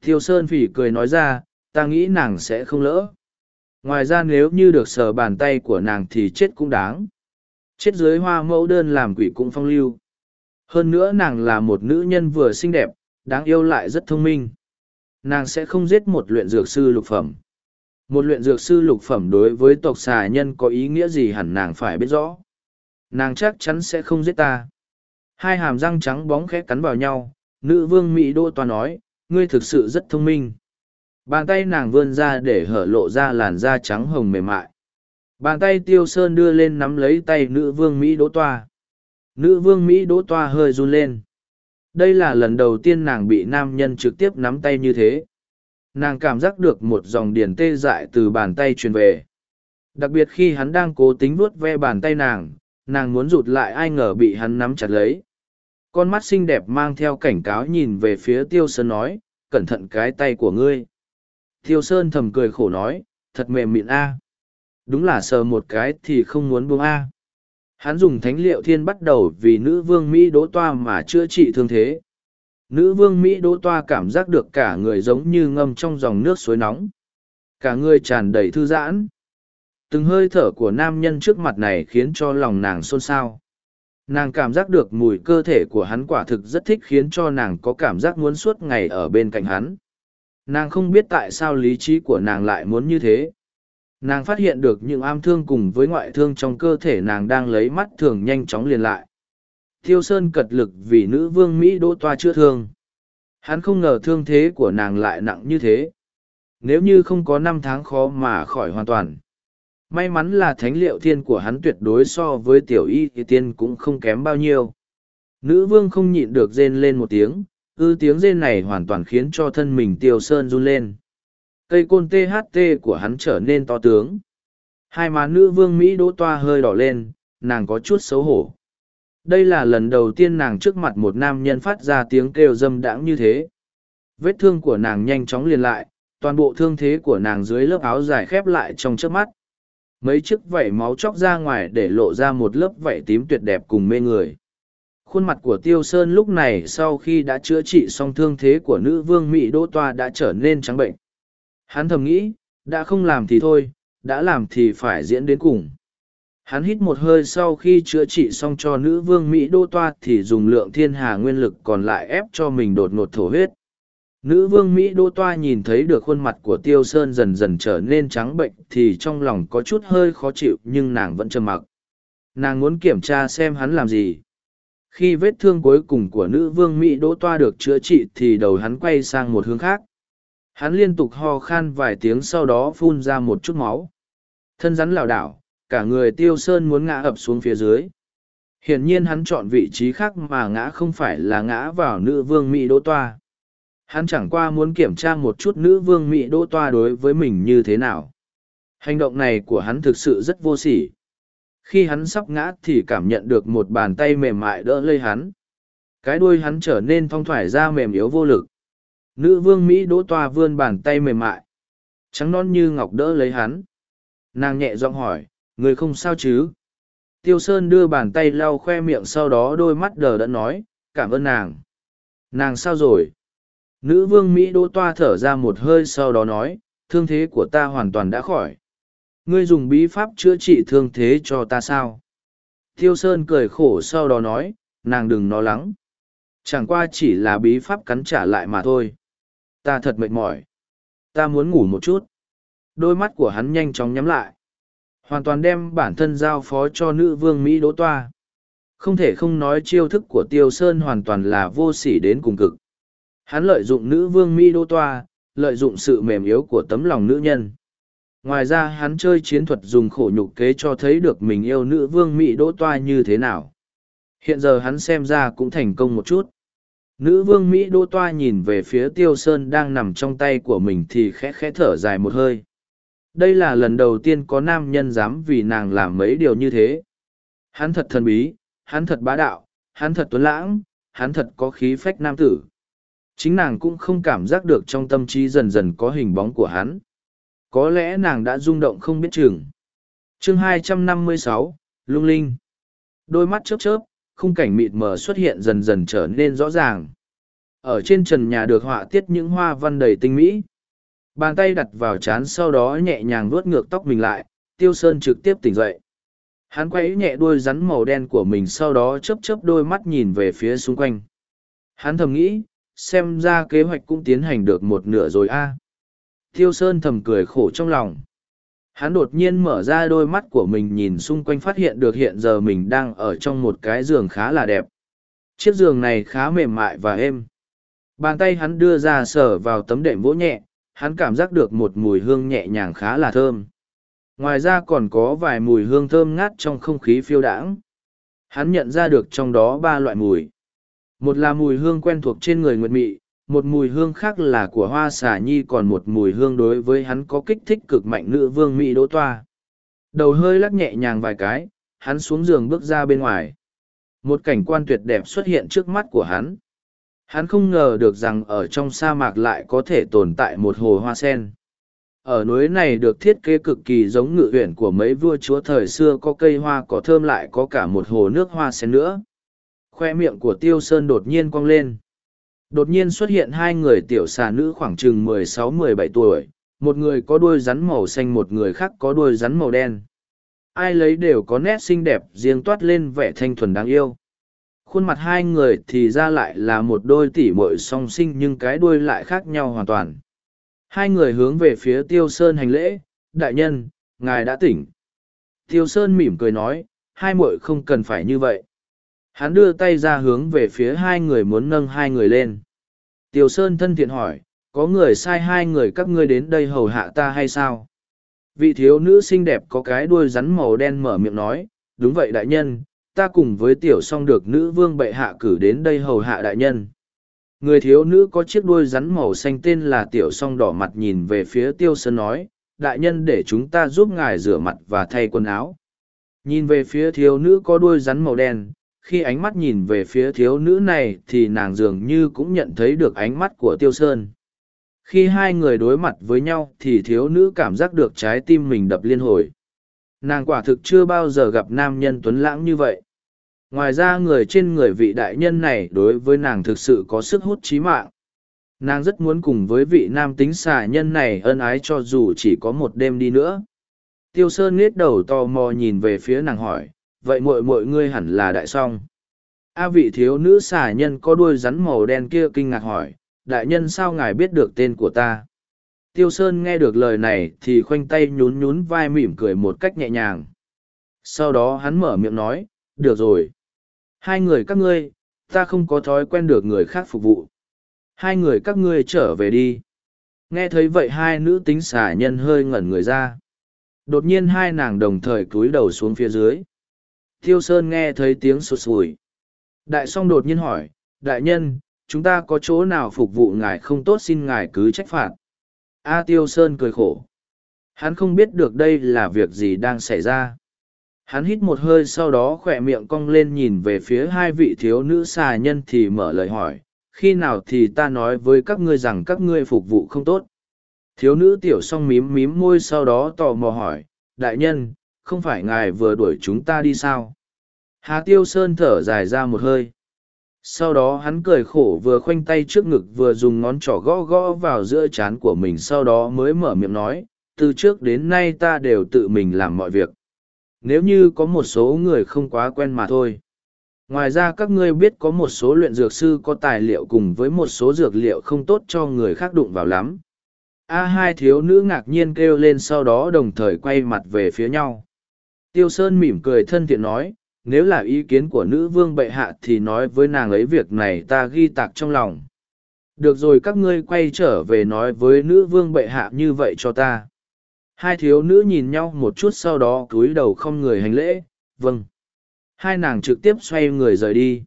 Thiêu sơn phỉ cười nói ra, ta nghĩ nàng sẽ không lỡ. Ngoài ra nếu như được sờ bàn tay của nàng thì chết cũng đáng. Chết dưới hoa mẫu đơn làm quỷ cũng phong lưu hơn nữa nàng là một nữ nhân vừa xinh đẹp, đáng yêu lại rất thông minh. Nàng sẽ không giết một luyện dược sư lục phẩm. Một luyện dược sư lục phẩm đối với tộc xà nhân có ý nghĩa gì hẳn nàng phải biết rõ. Nàng chắc chắn sẽ không giết ta. Hai hàm răng trắng bóng khẽ cắn vào nhau, nữ vương Mỹ Đô Toa nói, ngươi thực sự rất thông minh. Bàn tay nàng vươn ra để hở lộ ra làn da trắng hồng mềm mại. Bàn tay tiêu sơn đưa lên nắm lấy tay nữ vương Mỹ Đỗ Toa. Nữ vương Mỹ đỗ toa hơi run lên. Đây là lần đầu tiên nàng bị nam nhân trực tiếp nắm tay như thế. Nàng cảm giác được một dòng điển tê dại từ bàn tay truyền về. Đặc biệt khi hắn đang cố tính vuốt ve bàn tay nàng, nàng muốn rụt lại ai ngờ bị hắn nắm chặt lấy. Con mắt xinh đẹp mang theo cảnh cáo nhìn về phía Tiêu Sơn nói, cẩn thận cái tay của ngươi. Tiêu Sơn thầm cười khổ nói, thật mềm mịn a. Đúng là sờ một cái thì không muốn buông a hắn dùng thánh liệu thiên bắt đầu vì nữ vương Mỹ đỗ toa mà chữa trị thương thế. Nữ vương Mỹ đỗ toa cảm giác được cả người giống như ngâm trong dòng nước suối nóng. Cả người tràn đầy thư giãn. Từng hơi thở của nam nhân trước mặt này khiến cho lòng nàng xôn xao. Nàng cảm giác được mùi cơ thể của hắn quả thực rất thích khiến cho nàng có cảm giác muốn suốt ngày ở bên cạnh hắn. Nàng không biết tại sao lý trí của nàng lại muốn như thế nàng phát hiện được những am thương cùng với ngoại thương trong cơ thể nàng đang lấy mắt thường nhanh chóng liền lại. Thiêu sơn cật lực vì nữ vương mỹ đỗ toa chữa thương. Hắn không ngờ thương thế của nàng lại nặng như thế. Nếu như không có năm tháng khó mà khỏi hoàn toàn, may mắn là thánh liệu thiên của hắn tuyệt đối so với tiểu y thì tiên cũng không kém bao nhiêu. Nữ vương không nhịn được rên lên một tiếng, ư tiếng rên này hoàn toàn khiến cho thân mình tiêu sơn run lên. Cây côn THT của hắn trở nên to tướng. Hai má nữ vương Mỹ đỗ toa hơi đỏ lên, nàng có chút xấu hổ. Đây là lần đầu tiên nàng trước mặt một nam nhân phát ra tiếng kêu dâm đãng như thế. Vết thương của nàng nhanh chóng liền lại, toàn bộ thương thế của nàng dưới lớp áo dài khép lại trong trước mắt mấy chiếc vảy máu chóc ra ngoài để lộ ra một lớp vảy tím tuyệt đẹp cùng mê người khuôn mặt của tiêu sơn lúc này sau khi đã chữa trị xong thương thế của nữ vương mỹ đỗ toa đã trở nên trắng bệnh hắn thầm nghĩ, đã không làm thì thôi, đã làm thì phải diễn đến cùng. Hắn hít một hơi sau khi chữa trị xong cho nữ vương mỹ đô toa thì dùng lượng thiên hà nguyên lực còn lại ép cho mình đột ngột thổ huyết. Nữ vương mỹ đô toa nhìn thấy được khuôn mặt của tiêu sơn dần dần trở nên trắng bệnh thì trong lòng có chút hơi khó chịu nhưng nàng vẫn trầm mặc. Nàng muốn kiểm tra xem hắn làm gì. Khi vết thương cuối cùng của nữ vương mỹ Đô toa được chữa trị thì đầu hắn quay sang một hướng khác hắn liên tục ho khan vài tiếng sau đó phun ra một chút máu. Thân rắn lảo đảo, cả người tiêu sơn muốn ngã ập xuống phía dưới. Hiển nhiên hắn chọn vị trí khác mà ngã không phải là ngã vào nữ vương mỹ đỗ toa. Hắn chẳng qua muốn kiểm tra một chút nữ vương mỹ đỗ toa đối với mình như thế nào. Hành động này của hắn thực sự rất vô sỉ. Khi hắn sắp ngã thì cảm nhận được một bàn tay mềm mại đỡ lấy hắn. Cái đuôi hắn trở nên thong thoải ra mềm yếu vô lực nữ vương mỹ đỗ toa vươn bàn tay mềm mại. Trắng non như ngọc đỡ lấy hắn. Nàng nhẹ giọng hỏi, người không sao chứ? Tiêu sơn đưa bàn tay lau khoe miệng sau đó đôi mắt đờ đẫn nói, cảm ơn nàng. Nàng sao rồi? Nữ vương mỹ đỗ toa thở ra một hơi sau đó nói, thương thế của ta hoàn toàn đã khỏi. Ngươi dùng bí pháp chữa trị thương thế cho ta sao? Tiêu sơn cười khổ sau đó nói, nàng đừng lo lắng. Chẳng qua chỉ là bí pháp cắn trả lại mà thôi ta thật mệt mỏi. Ta muốn ngủ một chút. Đôi mắt của hắn nhanh chóng nhắm lại. Hoàn toàn đem bản thân giao phó cho nữ vương mỹ đỗ toa. Không thể không nói chiêu thức của tiêu sơn hoàn toàn là vô sỉ đến cùng cực. Hắn lợi dụng nữ vương mỹ đỗ toa, lợi dụng sự mềm yếu của tấm lòng nữ nhân. Ngoài ra hắn chơi chiến thuật dùng khổ nhục kế cho thấy được mình yêu nữ vương mỹ đỗ toa như thế nào. Hiện giờ hắn xem ra cũng thành công một chút nữ vương mỹ đỗ toa nhìn về phía tiêu sơn đang nằm trong tay của mình thì khẽ khẽ thở dài một hơi. Đây là lần đầu tiên có nam nhân dám vì nàng làm mấy điều như thế. Hắn thật thần bí hắn thật bá đạo hắn thật tuấn lãng hắn thật có khí phách nam tử. Chính nàng cũng không cảm giác được trong tâm trí dần dần có hình bóng của hắn. Có lẽ nàng đã rung động không biết chừng. Chương 256, lung linh. Đôi mắt chớp chớp khung cảnh mịt mờ xuất hiện dần dần trở nên rõ ràng. Ở trên trần nhà được họa tiết những hoa văn đầy tinh mỹ. Bàn tay đặt vào chán sau đó nhẹ nhàng vuốt ngược tóc mình lại, tiêu sơn trực tiếp tỉnh dậy. Hắn quay nhẹ đuôi rắn màu đen của mình sau đó chấp chấp đôi mắt nhìn về phía xung quanh. Hắn thầm nghĩ, xem ra kế hoạch cũng tiến hành được một nửa rồi a. Tiêu sơn thầm cười khổ trong lòng hắn đột nhiên mở ra đôi mắt của mình nhìn xung quanh phát hiện được hiện giờ mình đang ở trong một cái giường khá là đẹp. Chiếc giường này khá mềm mại và êm. Bàn tay hắn đưa ra sờ vào tấm đệm vỗ nhẹ, hắn cảm giác được một mùi hương nhẹ nhàng khá là thơm. Ngoài ra còn có vài mùi hương thơm ngát trong không khí phiêu đãng. Hắn nhận ra được trong đó ba loại mùi. Một là mùi hương quen thuộc trên người nguyệt mị một mùi hương khác là của hoa xà nhi còn một mùi hương đối với hắn có kích thích cực mạnh nữ vương mỹ đỗ toa. Đầu hơi lắc nhẹ nhàng vài cái, hắn xuống giường bước ra bên ngoài. Một cảnh quan tuyệt đẹp xuất hiện trước mắt của hắn. Hắn không ngờ được rằng ở trong sa mạc lại có thể tồn tại một hồ hoa sen. Ở núi này được thiết kế cực kỳ giống ngự huyện của mấy vua chúa thời xưa, có cây hoa cỏ thơm lại có cả một hồ nước hoa sen nữa. Khoe miệng của tiêu sơn đột nhiên cong lên đột nhiên xuất hiện hai người tiểu xà nữ khoảng chừng mười sáu, mười bảy tuổi. Một người có đuôi rắn màu xanh, một người khác có đuôi rắn màu đen. Ai lấy đều có nét xinh đẹp, riêng toát lên vẻ thanh thuần đáng yêu. Khuôn mặt hai người thì ra lại là một đôi tỉ mội song sinh, nhưng cái đuôi lại khác nhau hoàn toàn. Hai người hướng về phía tiêu sơn hành lễ, đại nhân, ngài đã tỉnh. Tiêu sơn mỉm cười nói, hai muội không cần phải như vậy hắn đưa tay ra hướng về phía hai người muốn nâng hai người lên. Tiêu sơn thân thiện hỏi, có người sai hai người các ngươi đến đây hầu hạ ta hay sao? Vị thiếu nữ xinh đẹp có cái đuôi rắn màu đen mở miệng nói, đúng vậy đại nhân, ta cùng với tiểu song được nữ vương bệ hạ cử đến đây hầu hạ đại nhân. Người thiếu nữ có chiếc đuôi rắn màu xanh tên là tiểu song đỏ mặt nhìn về phía tiêu sơn nói, đại nhân để chúng ta giúp ngài rửa mặt và thay quần áo. Nhìn về phía thiếu nữ có đuôi rắn màu đen khi ánh mắt nhìn về phía thiếu nữ này thì nàng dường như cũng nhận thấy được ánh mắt của tiêu sơn. Khi hai người đối mặt với nhau thì thiếu nữ cảm giác được trái tim mình đập liên hồi. Nàng quả thực chưa bao giờ gặp nam nhân tuấn lãng như vậy. Ngoài ra người trên người vị đại nhân này đối với nàng thực sự có sức hút trí mạng. Nàng rất muốn cùng với vị nam tính xà nhân này ân ái cho dù chỉ có một đêm đi nữa. Tiêu sơn nghiết đầu tò mò nhìn về phía nàng hỏi vậy muội muội ngươi hẳn là đại song. A vị thiếu nữ xà nhân có đuôi rắn màu đen kia kinh ngạc hỏi, đại nhân sao ngài biết được tên của ta? Tiêu sơn nghe được lời này thì khoanh tay nhún nhún vai mỉm cười một cách nhẹ nhàng. Sau đó hắn mở miệng nói, được rồi. Hai người các ngươi, ta không có thói quen được người khác phục vụ. Hai người các ngươi trở về đi. Nghe thấy vậy hai nữ tính xà nhân hơi ngẩn người ra. Đột nhiên hai nàng đồng thời cúi đầu xuống phía dưới tiêu sơn nghe thấy tiếng sụt sùi. Đại Song đột nhiên hỏi, đại nhân, chúng ta có chỗ nào phục vụ ngài không tốt xin ngài cứ trách phạt? A tiêu sơn cười khổ. Hắn không biết được đây là việc gì đang xảy ra. Hắn hít một hơi sau đó khỏe miệng cong lên nhìn về phía hai vị thiếu nữ xà nhân thì mở lời hỏi, khi nào thì ta nói với các ngươi rằng các ngươi phục vụ không tốt? Thiếu nữ tiểu Song mím mím môi sau đó tò mò hỏi, đại nhân không phải ngài vừa đuổi chúng ta đi sao? Hà tiêu sơn thở dài ra một hơi. Sau đó hắn cười khổ vừa khoanh tay trước ngực vừa dùng ngón trỏ gõ gõ vào giữa trán của mình, sau đó mới mở miệng nói, từ trước đến nay ta đều tự mình làm mọi việc. Nếu như có một số người không quá quen mà thôi. Ngoài ra các ngươi biết có một số luyện dược sư có tài liệu cùng với một số dược liệu không tốt cho người khác đụng vào lắm. A hai thiếu nữ ngạc nhiên kêu lên, sau đó đồng thời quay mặt về phía nhau tiêu sơn mỉm cười thân thiện nói nếu là ý kiến của nữ vương bệ hạ thì nói với nàng ấy việc này ta ghi tạc trong lòng được rồi các ngươi quay trở về nói với nữ vương bệ hạ như vậy cho ta Hai thiếu nữ nhìn nhau một chút sau đó cúi đầu không người hành lễ, vâng. Hai nàng trực tiếp xoay người rời đi.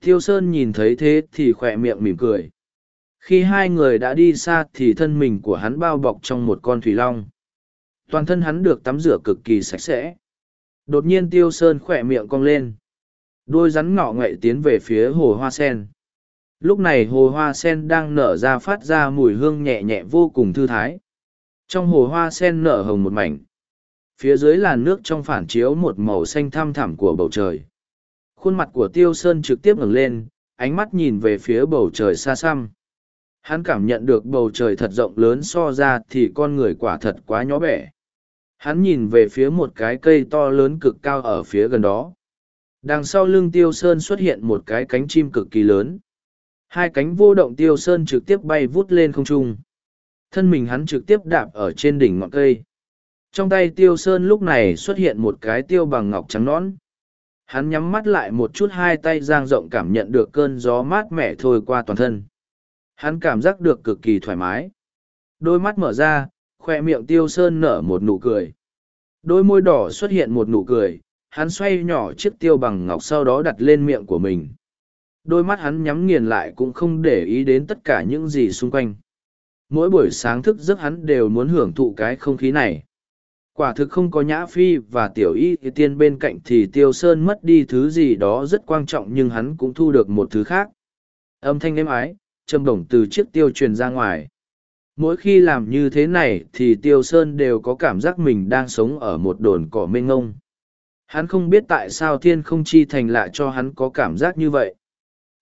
Tiêu Sơn nhìn thấy thế thì khỏe miệng mỉm cười. Khi hai người đã đi xa thì thân mình của hắn bao bọc trong một con thủy long. Toàn thân hắn được tắm rửa cực kỳ sạch sẽ. Đột nhiên Tiêu Sơn khỏe miệng cong lên. Đôi rắn ngọ ngậy tiến về phía hồ hoa sen. Lúc này hồ hoa sen đang nở ra phát ra mùi hương nhẹ nhẹ vô cùng thư thái. Trong hồ hoa sen nở hồng một mảnh. Phía dưới làn nước trong phản chiếu một màu xanh thăm thẳm của bầu trời. Khuôn mặt của tiêu sơn trực tiếp ngẩng lên, ánh mắt nhìn về phía bầu trời xa xăm. Hắn cảm nhận được bầu trời thật rộng lớn so ra thì con người quả thật quá nhỏ bẻ hắn nhìn về phía một cái cây to lớn cực cao ở phía gần đó đằng sau lưng tiêu sơn xuất hiện một cái cánh chim cực kỳ lớn hai cánh vô động tiêu sơn trực tiếp bay vút lên không trung thân mình hắn trực tiếp đạp ở trên đỉnh ngọn cây. Trong tay tiêu sơn lúc này xuất hiện một cái tiêu bằng ngọc trắng nõn. Hắn nhắm mắt lại một chút hai tay giang rộng cảm nhận được cơn gió mát mẻ thôi qua toàn thân. Hắn cảm giác được cực kỳ thoải mái. Đôi mắt mở ra, khoe miệng tiêu sơn nở một nụ cười. Đôi môi đỏ xuất hiện một nụ cười, hắn xoay nhỏ chiếc tiêu bằng ngọc sau đó đặt lên miệng của mình. Đôi mắt hắn nhắm nghiền lại cũng không để ý đến tất cả những gì xung quanh mỗi buổi sáng thức giấc hắn đều muốn hưởng thụ cái không khí này quả thực không có nhã phi và tiểu y tiên bên cạnh thì tiêu sơn mất đi thứ gì đó rất quan trọng nhưng hắn cũng thu được một thứ khác âm thanh êm ái châm bổng từ chiếc tiêu truyền ra ngoài mỗi khi làm như thế này thì tiêu sơn đều có cảm giác mình đang sống ở một đồn cỏ mênh ngông hắn không biết tại sao thiên không chi thành lại cho hắn có cảm giác như vậy.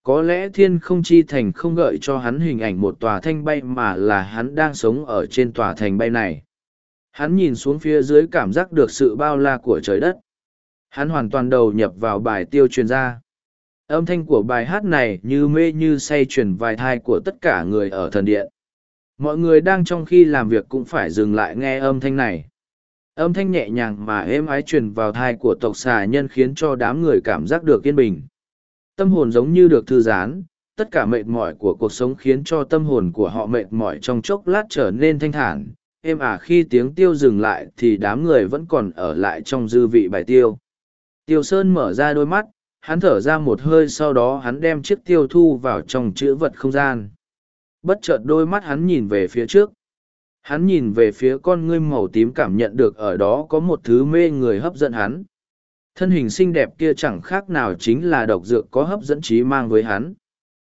Có lẽ thiên không chi thành không gợi cho hắn hình ảnh một tòa thanh bay mà là hắn đang sống ở trên tòa thành bay này. Hắn nhìn xuống phía dưới cảm giác được sự bao la của trời đất. Hắn hoàn toàn đầu nhập vào bài tiêu truyền ra. Âm thanh của bài hát này như mê như say truyền vài thai của tất cả người ở thần điện mọi người đang trong khi làm việc cũng phải dừng lại nghe âm thanh này âm thanh nhẹ nhàng mà êm ái truyền vào thai của tộc xà nhân khiến cho đám người cảm giác được yên bình Tâm hồn giống như được thư giãn, tất cả mệt mỏi của cuộc sống khiến cho tâm hồn của họ mệt mỏi trong chốc lát trở nên thanh thản. Êm à khi tiếng tiêu dừng lại thì đám người vẫn còn ở lại trong dư vị bài tiêu. Tiêu Sơn mở ra đôi mắt, hắn thở ra một hơi sau đó hắn đem chiếc tiêu thu vào trong chữ vật không gian. Bất chợt đôi mắt hắn nhìn về phía trước. Hắn nhìn về phía con ngươi màu tím cảm nhận được ở đó có một thứ mê người hấp dẫn hắn. Thân hình xinh đẹp kia chẳng khác nào chính là độc dược có hấp dẫn trí mang với hắn.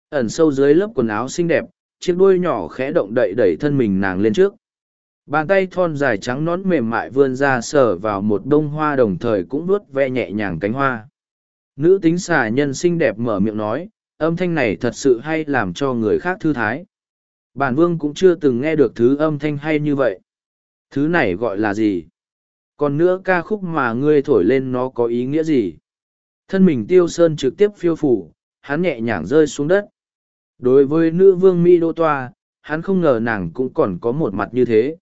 Ẩn sâu dưới lớp quần áo xinh đẹp, chiếc đuôi nhỏ khẽ động đậy đẩy thân mình nàng lên trước bàn tay thon dài trắng nón mềm mại vươn ra sờ vào một bông hoa đồng thời cũng nuốt ve nhẹ nhàng cánh hoa nữ tính xà nhân xinh đẹp mở miệng nói âm thanh này thật sự hay làm cho người khác thư thái bản vương cũng chưa từng nghe được thứ âm thanh hay như vậy. Thứ này gọi là gì? Còn nữa ca khúc mà ngươi thổi lên nó có ý nghĩa gì? Thân mình tiêu sơn trực tiếp phiêu phủ, hắn nhẹ nhàng rơi xuống đất. Đối với nữ vương mỹ đô toa, hắn không ngờ nàng cũng còn có một mặt như thế.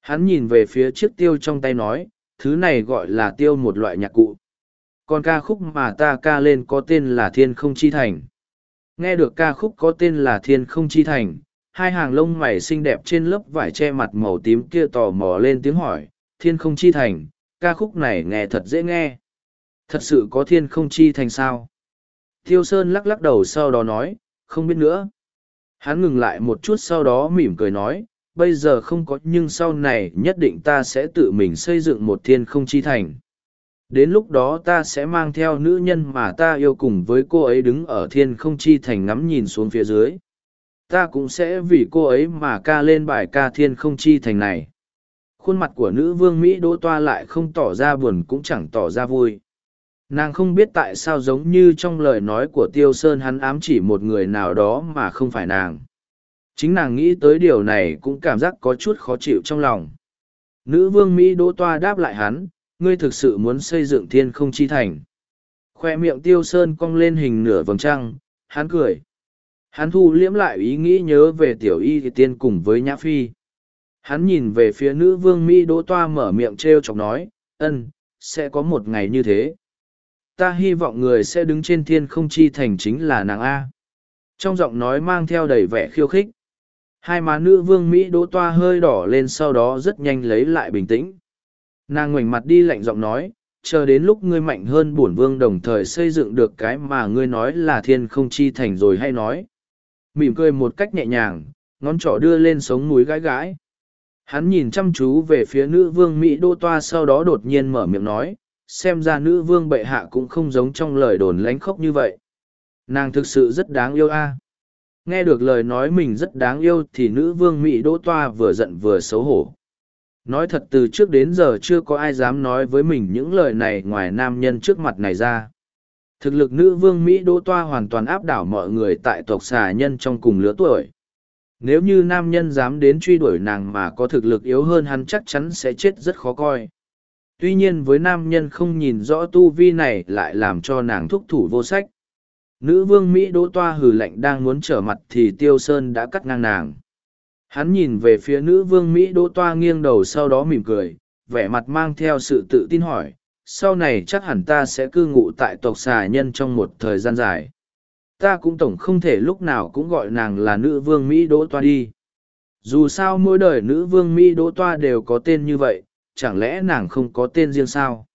Hắn nhìn về phía chiếc tiêu trong tay nói, thứ này gọi là tiêu một loại nhạc cụ. Còn ca khúc mà ta ca lên có tên là thiên không chi thành. Nghe được ca khúc có tên là thiên không chi thành hai hàng lông mày xinh đẹp trên lớp vải che mặt màu tím kia tò mò lên tiếng hỏi thiên không chi thành ca khúc này nghe thật dễ nghe thật sự có thiên không chi thành sao Tiêu Sơn lắc lắc đầu sau đó nói, không biết nữa. Hắn ngừng lại một chút sau đó mỉm cười nói, bây giờ không có nhưng sau này nhất định ta sẽ tự mình xây dựng một thiên không chi thành. Đến lúc đó ta sẽ mang theo nữ nhân mà ta yêu cùng với cô ấy đứng ở thiên không chi thành ngắm nhìn xuống phía dưới. Ta cũng sẽ vì cô ấy mà ca lên bài ca thiên không chi thành này. Khuôn mặt của nữ vương Mỹ đỗ toa lại không tỏ ra buồn cũng chẳng tỏ ra vui. Nàng không biết tại sao giống như trong lời nói của tiêu sơn hắn ám chỉ một người nào đó mà không phải nàng. Chính nàng nghĩ tới điều này cũng cảm giác có chút khó chịu trong lòng. Nữ vương mỹ đỗ toa đáp lại hắn, ngươi thực sự muốn xây dựng thiên không chi thành? Khoe miệng tiêu sơn cong lên hình nửa vầng trăng, hắn cười hắn thu liễm lại ý nghĩ nhớ về tiểu y thì tiên cùng với nhã phi hắn nhìn về phía nữ vương mỹ đỗ toa mở miệng t r e o chọc nói ân sẽ có một ngày như thế ta hy vọng người sẽ đứng trên thiên không chi thành chính là nàng A. Trong giọng nói mang theo đầy vẻ khiêu khích. Hai má nữ vương Mỹ đỗ toa hơi đỏ lên sau đó rất nhanh lấy lại bình tĩnh. Nàng ngoảnh mặt đi lạnh giọng nói, chờ đến lúc ngươi mạnh hơn bổn vương đồng thời xây dựng được cái mà ngươi nói là thiên không chi thành rồi hay nói. Mỉm cười một cách nhẹ nhàng, ngón trỏ đưa lên sống núi gãi gãi. Hắn nhìn chăm chú về phía nữ vương Mỹ đô toa sau đó đột nhiên mở miệng nói, xem ra nữ vương bệ hạ cũng không giống trong lời đồn lánh khóc như vậy. Nàng thực sự rất đáng yêu a. Nghe được lời nói mình rất đáng yêu thì nữ vương mỹ đỗ toa vừa giận vừa xấu hổ. Nói thật từ trước đến giờ chưa có ai dám nói với mình những lời này ngoài nam nhân trước mặt này ra thực lực nữ vương mỹ đỗ toa hoàn toàn áp đảo mọi người tại tộc xà nhân trong cùng lứa tuổi. Nếu như nam nhân dám đến truy đuổi nàng mà có thực lực yếu hơn hắn chắc chắn sẽ chết rất khó coi. Tuy nhiên với nam nhân không nhìn rõ tu vi này lại làm cho nàng thúc thủ vô sách. Nữ vương mỹ đỗ toa hừ lạnh đang muốn trở mặt thì tiêu sơn đã cắt ngang nàng. Hắn nhìn về phía nữ vương mỹ đỗ toa nghiêng đầu sau đó mỉm cười, vẻ mặt mang theo sự tự tin hỏi sau này chắc hẳn ta sẽ cư ngụ tại tộc xà nhân trong một thời gian dài ta cũng tổng không thể lúc nào cũng gọi nàng là nữ vương mỹ đỗ toa đi dù sao mỗi đời nữ vương mỹ đỗ toa đều có tên như vậy chẳng lẽ nàng không có tên riêng sao?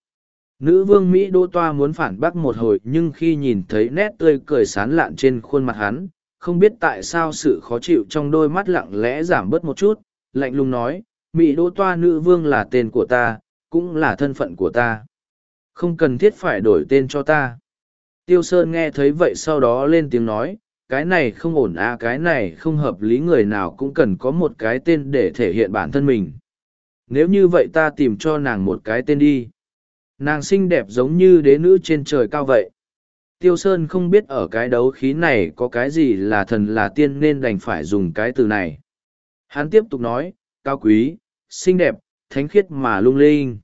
Nữ vương Mỹ Đô Toa muốn phản bác một hồi nhưng khi nhìn thấy nét tươi cười sán lạn trên khuôn mặt hắn, không biết tại sao sự khó chịu trong đôi mắt lặng lẽ giảm bớt một chút, lạnh lùng nói, Mỹ Đô Toa nữ vương là tên của ta, cũng là thân phận của ta. Không cần thiết phải đổi tên cho ta. Tiêu Sơn nghe thấy vậy sau đó lên tiếng nói, cái này không ổn à cái này không hợp lý người nào cũng cần có một cái tên để thể hiện bản thân mình. Nếu như vậy ta tìm cho nàng một cái tên đi. Nàng xinh đẹp giống như đế nữ trên trời cao vậy. Tiêu sơn không biết ở cái đấu khí này có cái gì là thần là tiên nên đành phải dùng cái từ này. Hắn tiếp tục nói cao quý xinh đẹp thánh khiết mà lung linh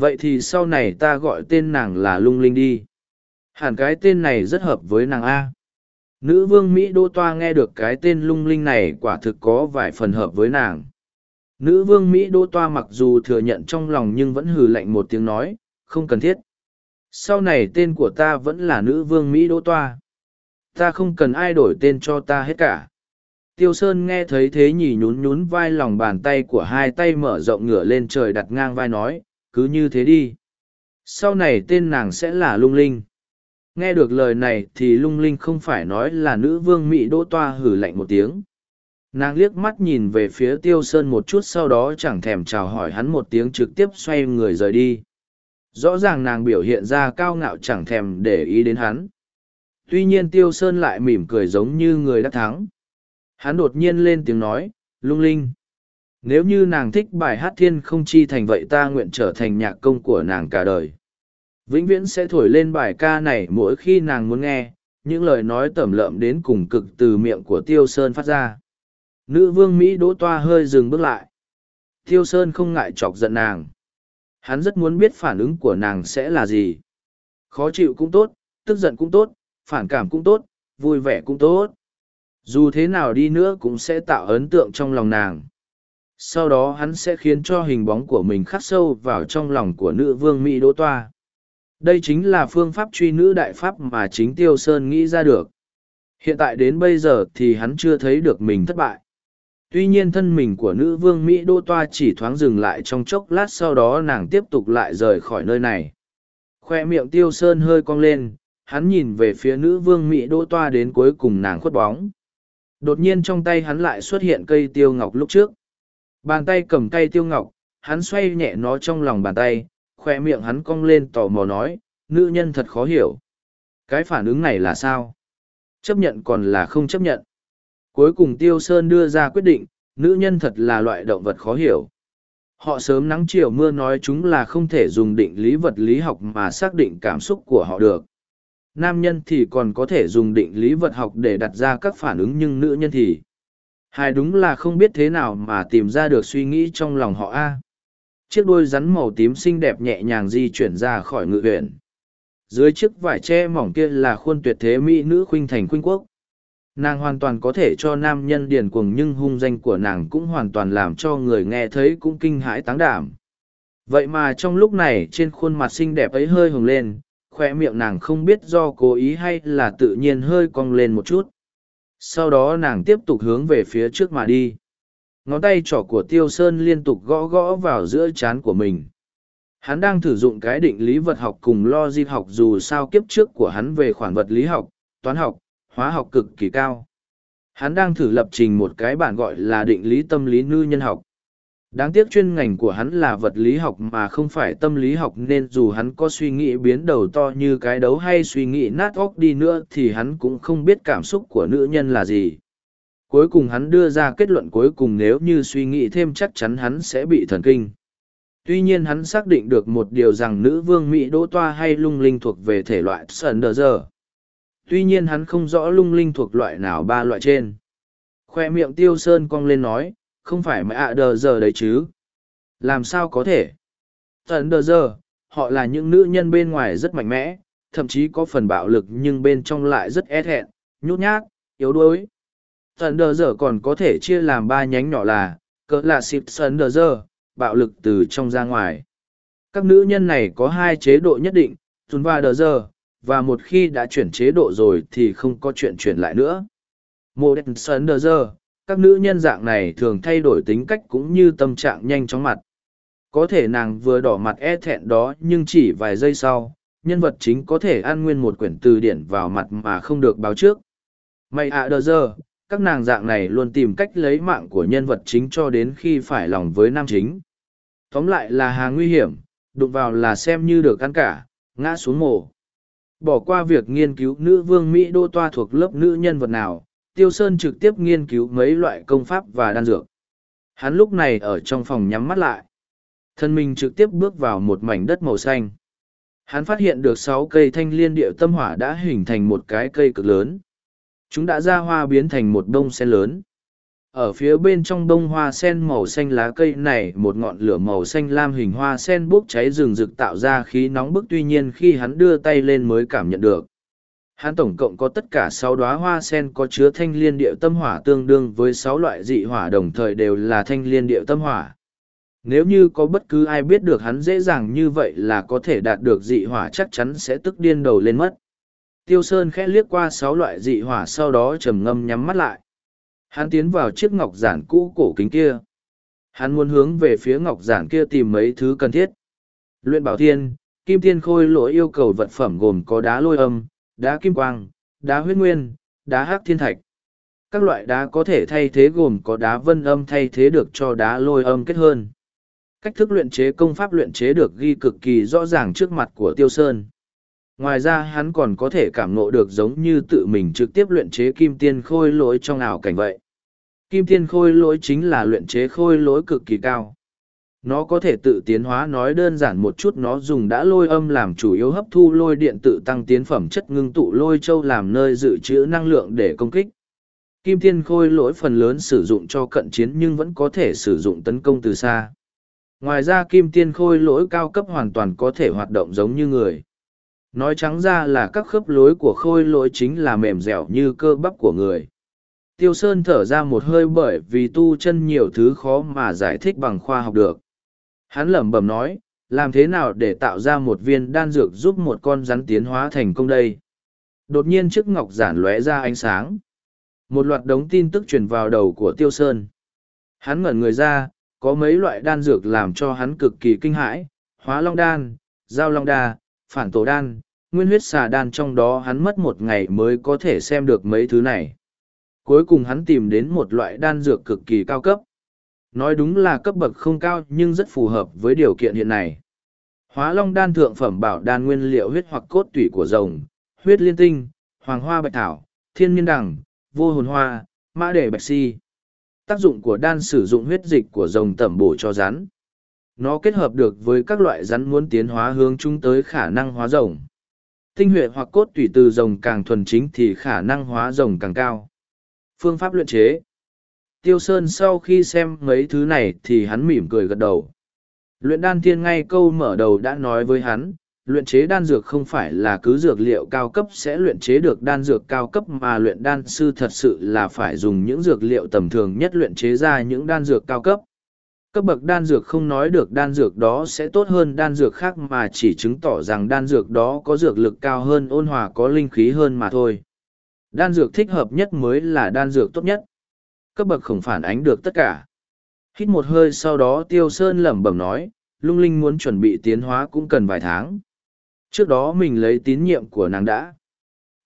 vậy thì sau này ta gọi tên nàng là lung linh đi hẳn cái tên này rất hợp với nàng a nữ vương mỹ đô toa nghe được cái tên lung linh này quả thực có vài phần hợp với nàng Nữ vương Mỹ Đỗ Toa mặc dù thừa nhận trong lòng nhưng vẫn hừ lạnh một tiếng nói, không cần thiết. Sau này tên của ta vẫn là nữ vương Mỹ Đỗ Toa. Ta không cần ai đổi tên cho ta hết cả. Tiêu Sơn nghe thấy thế nhì nhún nhún vai lòng bàn tay của hai tay mở rộng ngửa lên trời đặt ngang vai nói, cứ như thế đi. Sau này tên nàng sẽ là Lung Linh. Nghe được lời này thì Lung Linh không phải nói là nữ vương Mỹ Đỗ Toa hử lạnh một tiếng nàng liếc mắt nhìn về phía tiêu sơn một chút sau đó chẳng thèm chào hỏi hắn một tiếng trực tiếp xoay người rời đi rõ ràng nàng biểu hiện ra cao ngạo chẳng thèm để ý đến hắn tuy nhiên tiêu sơn lại mỉm cười giống như người đã thắng Hắn đột nhiên lên tiếng nói, lung linh. Nếu như nàng thích bài hát thiên không chi thành vậy ta nguyện trở thành nhạc công của nàng cả đời. Vĩnh viễn sẽ thổi lên bài ca này mỗi khi nàng muốn nghe, những lời nói tẩm lợm đến cùng cực từ miệng của Tiêu Sơn phát ra. Nữ vương Mỹ đỗ toa hơi dừng bước lại. Tiêu Sơn không ngại chọc giận nàng. Hắn rất muốn biết phản ứng của nàng sẽ là gì. Khó chịu cũng tốt, tức giận cũng tốt, phản cảm cũng tốt, vui vẻ cũng tốt. Dù thế nào đi nữa cũng sẽ tạo ấn tượng trong lòng nàng. Sau đó hắn sẽ khiến cho hình bóng của mình khắc sâu vào trong lòng của nữ vương Mỹ Đỗ Toa. Đây chính là phương pháp truy nữ đại pháp mà chính Tiêu Sơn nghĩ ra được. Hiện tại đến bây giờ thì hắn chưa thấy được mình thất bại. Tuy nhiên thân mình của nữ vương Mỹ Đô Toa chỉ thoáng dừng lại trong chốc lát sau đó nàng tiếp tục lại rời khỏi nơi này. Khoe miệng Tiêu Sơn hơi cong lên, hắn nhìn về phía nữ vương Mỹ Đô Toa đến cuối cùng nàng khuất bóng. Đột nhiên trong tay hắn lại xuất hiện cây tiêu ngọc lúc trước. Bàn tay cầm cây tiêu ngọc, hắn xoay nhẹ nó trong lòng bàn tay, khoe miệng hắn cong lên tò mò nói, nữ nhân thật khó hiểu. Cái phản ứng này là sao? Chấp nhận còn là không chấp nhận. Cuối cùng Tiêu Sơn đưa ra quyết định, nữ nhân thật là loại động vật khó hiểu. Họ sớm nắng chiều mưa nói chúng là không thể dùng định lý vật lý học mà xác định cảm xúc của họ được. Nam nhân thì còn có thể dùng định lý vật học để đặt ra các phản ứng nhưng nữ nhân thì hai đúng là không biết thế nào mà tìm ra được suy nghĩ trong lòng họ a. Chiếc đuôi rắn màu tím xinh đẹp nhẹ nhàng di chuyển ra khỏi ngự huyện dưới chiếc vải tre mỏng kia là khuôn tuyệt thế mỹ nữ khuynh thành khuynh quốc. Nàng hoàn toàn có thể cho nam nhân điền cuồng nhưng hung danh của nàng cũng hoàn toàn làm cho người nghe thấy cũng kinh hãi táng đảm. Vậy mà trong lúc này trên khuôn mặt xinh đẹp ấy hơi hồng lên, khoe miệng nàng không biết do cố ý hay là tự nhiên hơi cong lên một chút sau đó nàng tiếp tục hướng về phía trước mà đi. Ngón tay trỏ của tiêu sơn liên tục gõ gõ vào giữa chán của mình. Hắn đang thử dụng cái định lý vật học cùng lo di học dù sao kiếp trước của hắn về khoản vật lý học, toán học, hóa học cực kỳ cao. Hắn đang thử lập trình một cái bản gọi là định lý tâm lý nư nhân học đáng tiếc chuyên ngành của hắn là vật lý học mà không phải tâm lý học nên dù hắn có suy nghĩ biến đầu to như cái đấu hay suy nghĩ nát óc đi nữa thì hắn cũng không biết cảm xúc của nữ nhân là gì. Cuối cùng hắn đưa ra kết luận cuối cùng nếu như suy nghĩ thêm chắc chắn hắn sẽ bị thần kinh. Tuy nhiên hắn xác định được một điều rằng nữ vương mỹ đỗ toa hay lung linh thuộc về thể loại sần đờ tuy nhiên hắn không rõ lung linh thuộc loại nào ba loại trên. Khoe miệng tiêu sơn cong lên nói không phải mẹ ạ đờ giờ đấy chứ. Làm sao có thể? Tận đờ giờ họ là những nữ nhân bên ngoài rất mạnh mẽ thậm chí có phần bạo lực nhưng bên trong lại rất é thẹn nhút nhát yếu đuối. Tận đờ giờ còn có thể chia làm ba nhánh nhỏ là cỡ là xịp sơn đờ giờ bạo lực từ trong ra ngoài. Các nữ nhân này có hai chế độ nhất định tùn va đờ giờ và một khi đã chuyển chế độ rồi thì không có chuyện chuyển lại nữa. Mô đen sơn đờ giờ, các nữ nhân dạng này thường thay đổi tính cách cũng như tâm trạng nhanh chóng mặt. Có thể nàng vừa đỏ mặt e thẹn đó nhưng chỉ vài giây sau, nhân vật chính có thể ăn nguyên một quyển từ điển vào mặt mà không được báo trước. Mày ạ đờ giờ, các nàng dạng này luôn tìm cách lấy mạng của nhân vật chính cho đến khi phải lòng với nam chính. Tóm lại là hàng nguy hiểm, đụng vào là xem như được ăn cả, ngã xuống mồ. Bỏ qua việc nghiên cứu nữ vương Mỹ đô toa thuộc lớp nữ nhân vật nào, Tiêu Sơn trực tiếp nghiên cứu mấy loại công pháp và đan dược. Hắn lúc này ở trong phòng nhắm mắt lại. Thân mình trực tiếp bước vào một mảnh đất màu xanh. Hắn phát hiện được sáu cây thanh liên điệu tâm hỏa đã hình thành một cái cây cực lớn. Chúng đã ra hoa biến thành một bông sen lớn ở phía bên trong bông hoa sen màu xanh lá cây này, một ngọn lửa màu xanh lam hình hoa sen bốc cháy rừng rực tạo ra khí nóng bức tuy nhiên khi hắn đưa tay lên mới cảm nhận được hắn tổng cộng có tất cả sáu đoá hoa sen có chứa thanh liên điệu tâm hỏa tương đương với sáu loại dị hỏa đồng thời đều là thanh liên điệu tâm hỏa nếu như có bất cứ ai biết được hắn dễ dàng như vậy là có thể đạt được dị hỏa chắc chắn sẽ tức điên đầu lên mất tiêu sơn khẽ liếc qua sáu loại dị hỏa sau đó trầm ngâm nhắm mắt lại Hắn tiến vào chiếc ngọc giản cũ cổ kính kia. Hắn muốn hướng về phía ngọc giản kia tìm mấy thứ cần thiết. Luyện bảo thiên, kim tiên khôi lỗi yêu cầu vật phẩm gồm có đá lôi âm, đá kim quang, đá huyết nguyên, đá hắc thiên thạch. Các loại đá có thể thay thế gồm có đá vân âm thay thế được cho đá lôi âm kết hơn. Cách thức luyện chế công pháp luyện chế được ghi cực kỳ rõ ràng trước mặt của Tiêu Sơn ngoài ra hắn còn có thể cảm ngộ được giống như tự mình trực tiếp luyện chế kim tiên khôi lỗi trong ảo cảnh vậy Kim tiên khôi lỗi chính là luyện chế khôi lỗi cực kỳ cao. Nó có thể tự tiến hóa, nói đơn giản một chút, nó dùng đã lôi âm làm chủ yếu hấp thu lôi điện tự tăng tiến phẩm chất ngưng tụ lôi châu làm nơi dự trữ năng lượng để công kích. Kim thiên khôi lỗi phần lớn sử dụng cho cận chiến nhưng vẫn có thể sử dụng tấn công từ xa. Ngoài ra, kim tiên khôi lỗi cao cấp hoàn toàn có thể hoạt động giống như người. Nói trắng ra là các khớp lối của khôi lỗi chính là mềm dẻo như cơ bắp của người. Tiêu Sơn thở ra một hơi bởi vì tu chân nhiều thứ khó mà giải thích bằng khoa học được. Hắn lẩm bẩm nói, làm thế nào để tạo ra một viên đan dược giúp một con rắn tiến hóa thành công đây? Đột nhiên chiếc ngọc giản lóe ra ánh sáng. Một loạt đống tin tức truyền vào đầu của Tiêu Sơn. Hắn ngẩn người ra, có mấy loại đan dược làm cho hắn cực kỳ kinh hãi, hóa long đan, giao long đa, phản tổ đan, nguyên huyết xà đan trong đó hắn mất một ngày mới có thể xem được mấy thứ này. Cuối cùng hắn tìm đến một loại đan dược cực kỳ cao cấp. Nói đúng là cấp bậc không cao nhưng rất phù hợp với điều kiện hiện nay. Hóa long đan thượng phẩm bảo đan nguyên liệu huyết hoặc cốt tủy của rồng, huyết liên tinh, hoàng hoa bạch thảo, thiên niên đằng, vô hồn hoa, mã đề bạch si. Tác dụng của đan sử dụng huyết dịch của rồng tẩm bổ cho rắn. Nó kết hợp được với các loại rắn muốn tiến hóa hướng chúng tới khả năng hóa rồng. Tinh huệ hoặc cốt tủy từ rồng càng thuần chính thì khả năng hóa rồng càng cao. Phương pháp luyện chế Tiêu Sơn sau khi xem mấy thứ này thì hắn mỉm cười gật đầu. Luyện đan thiên ngay câu mở đầu đã nói với hắn, luyện chế đan dược không phải là cứ dược liệu cao cấp sẽ luyện chế được đan dược cao cấp mà luyện đan sư thật sự là phải dùng những dược liệu tầm thường nhất luyện chế ra những đan dược cao cấp. Cấp bậc đan dược không nói được đan dược đó sẽ tốt hơn đan dược khác mà chỉ chứng tỏ rằng đan dược đó có dược lực cao hơn ôn hòa có linh khí hơn mà thôi. Đan dược thích hợp nhất mới là đan dược tốt nhất. Cấp bậc không phản ánh được tất cả. Hít một hơi sau đó Tiêu Sơn lẩm bẩm nói, lung linh muốn chuẩn bị tiến hóa cũng cần vài tháng. Trước đó mình lấy tín nhiệm của nàng đã.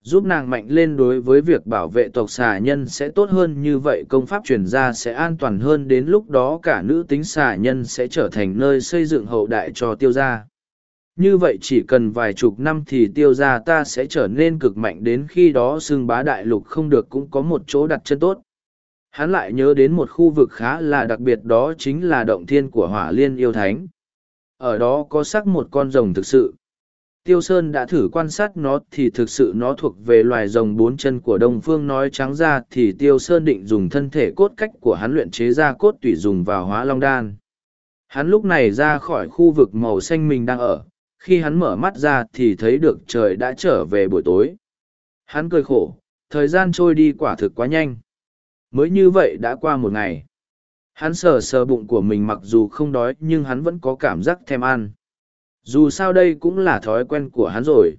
Giúp nàng mạnh lên đối với việc bảo vệ tộc xà nhân sẽ tốt hơn như vậy công pháp truyền ra sẽ an toàn hơn đến lúc đó cả nữ tính xà nhân sẽ trở thành nơi xây dựng hậu đại cho tiêu gia. Như vậy chỉ cần vài chục năm thì tiêu gia ta sẽ trở nên cực mạnh đến khi đó xương bá đại lục không được cũng có một chỗ đặt chân tốt. Hắn lại nhớ đến một khu vực khá là đặc biệt đó chính là động thiên của hỏa liên yêu thánh. Ở đó có xác một con rồng thực sự. Tiêu Sơn đã thử quan sát nó thì thực sự nó thuộc về loài rồng bốn chân của Đông Phương nói trắng ra thì Tiêu Sơn định dùng thân thể cốt cách của hắn luyện chế ra cốt tủy dùng vào hóa long đan. Hắn lúc này ra khỏi khu vực màu xanh mình đang ở, khi hắn mở mắt ra thì thấy được trời đã trở về buổi tối. Hắn cười khổ, thời gian trôi đi quả thực quá nhanh. Mới như vậy đã qua một ngày. Hắn sờ sờ bụng của mình mặc dù không đói nhưng hắn vẫn có cảm giác thèm ăn. Dù sao đây cũng là thói quen của hắn rồi.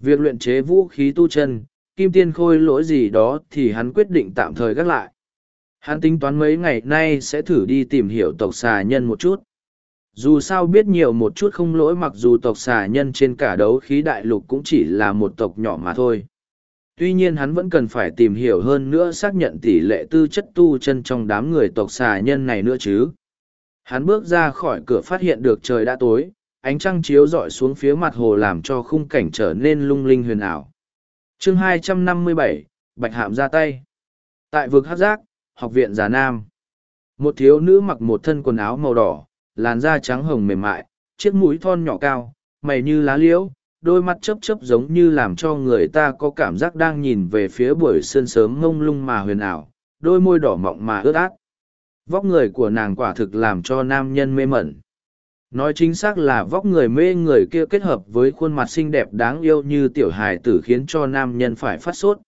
Việc luyện chế vũ khí tu chân, kim tiên khôi lỗi gì đó thì hắn quyết định tạm thời gác lại. Hắn tính toán mấy ngày nay sẽ thử đi tìm hiểu tộc xà nhân một chút. Dù sao biết nhiều một chút không lỗi mặc dù tộc xà nhân trên cả đấu khí đại lục cũng chỉ là một tộc nhỏ mà thôi. Tuy nhiên hắn vẫn cần phải tìm hiểu hơn nữa xác nhận tỷ lệ tư chất tu chân trong đám người tộc xà nhân này nữa chứ. Hắn bước ra khỏi cửa phát hiện được trời đã tối, ánh trăng chiếu rọi xuống phía mặt hồ làm cho khung cảnh trở nên lung linh huyền ảo. chương 257, Bạch Hạm ra tay. Tại vực hát giác, học viện Già Nam. Một thiếu nữ mặc một thân quần áo màu đỏ, làn da trắng hồng mềm mại, chiếc mũi thon nhỏ cao, mày như lá liễu, đôi mắt chấp chấp giống như làm cho người ta có cảm giác đang nhìn về phía buổi sương sớm ngông lung mà huyền ảo, đôi môi đỏ mọng mà ướt át. Vóc người của nàng quả thực làm cho nam nhân mê mẩn. Nói chính xác là vóc người mê người kia kết hợp với khuôn mặt xinh đẹp đáng yêu như tiểu hài tử khiến cho nam nhân phải phát sốt.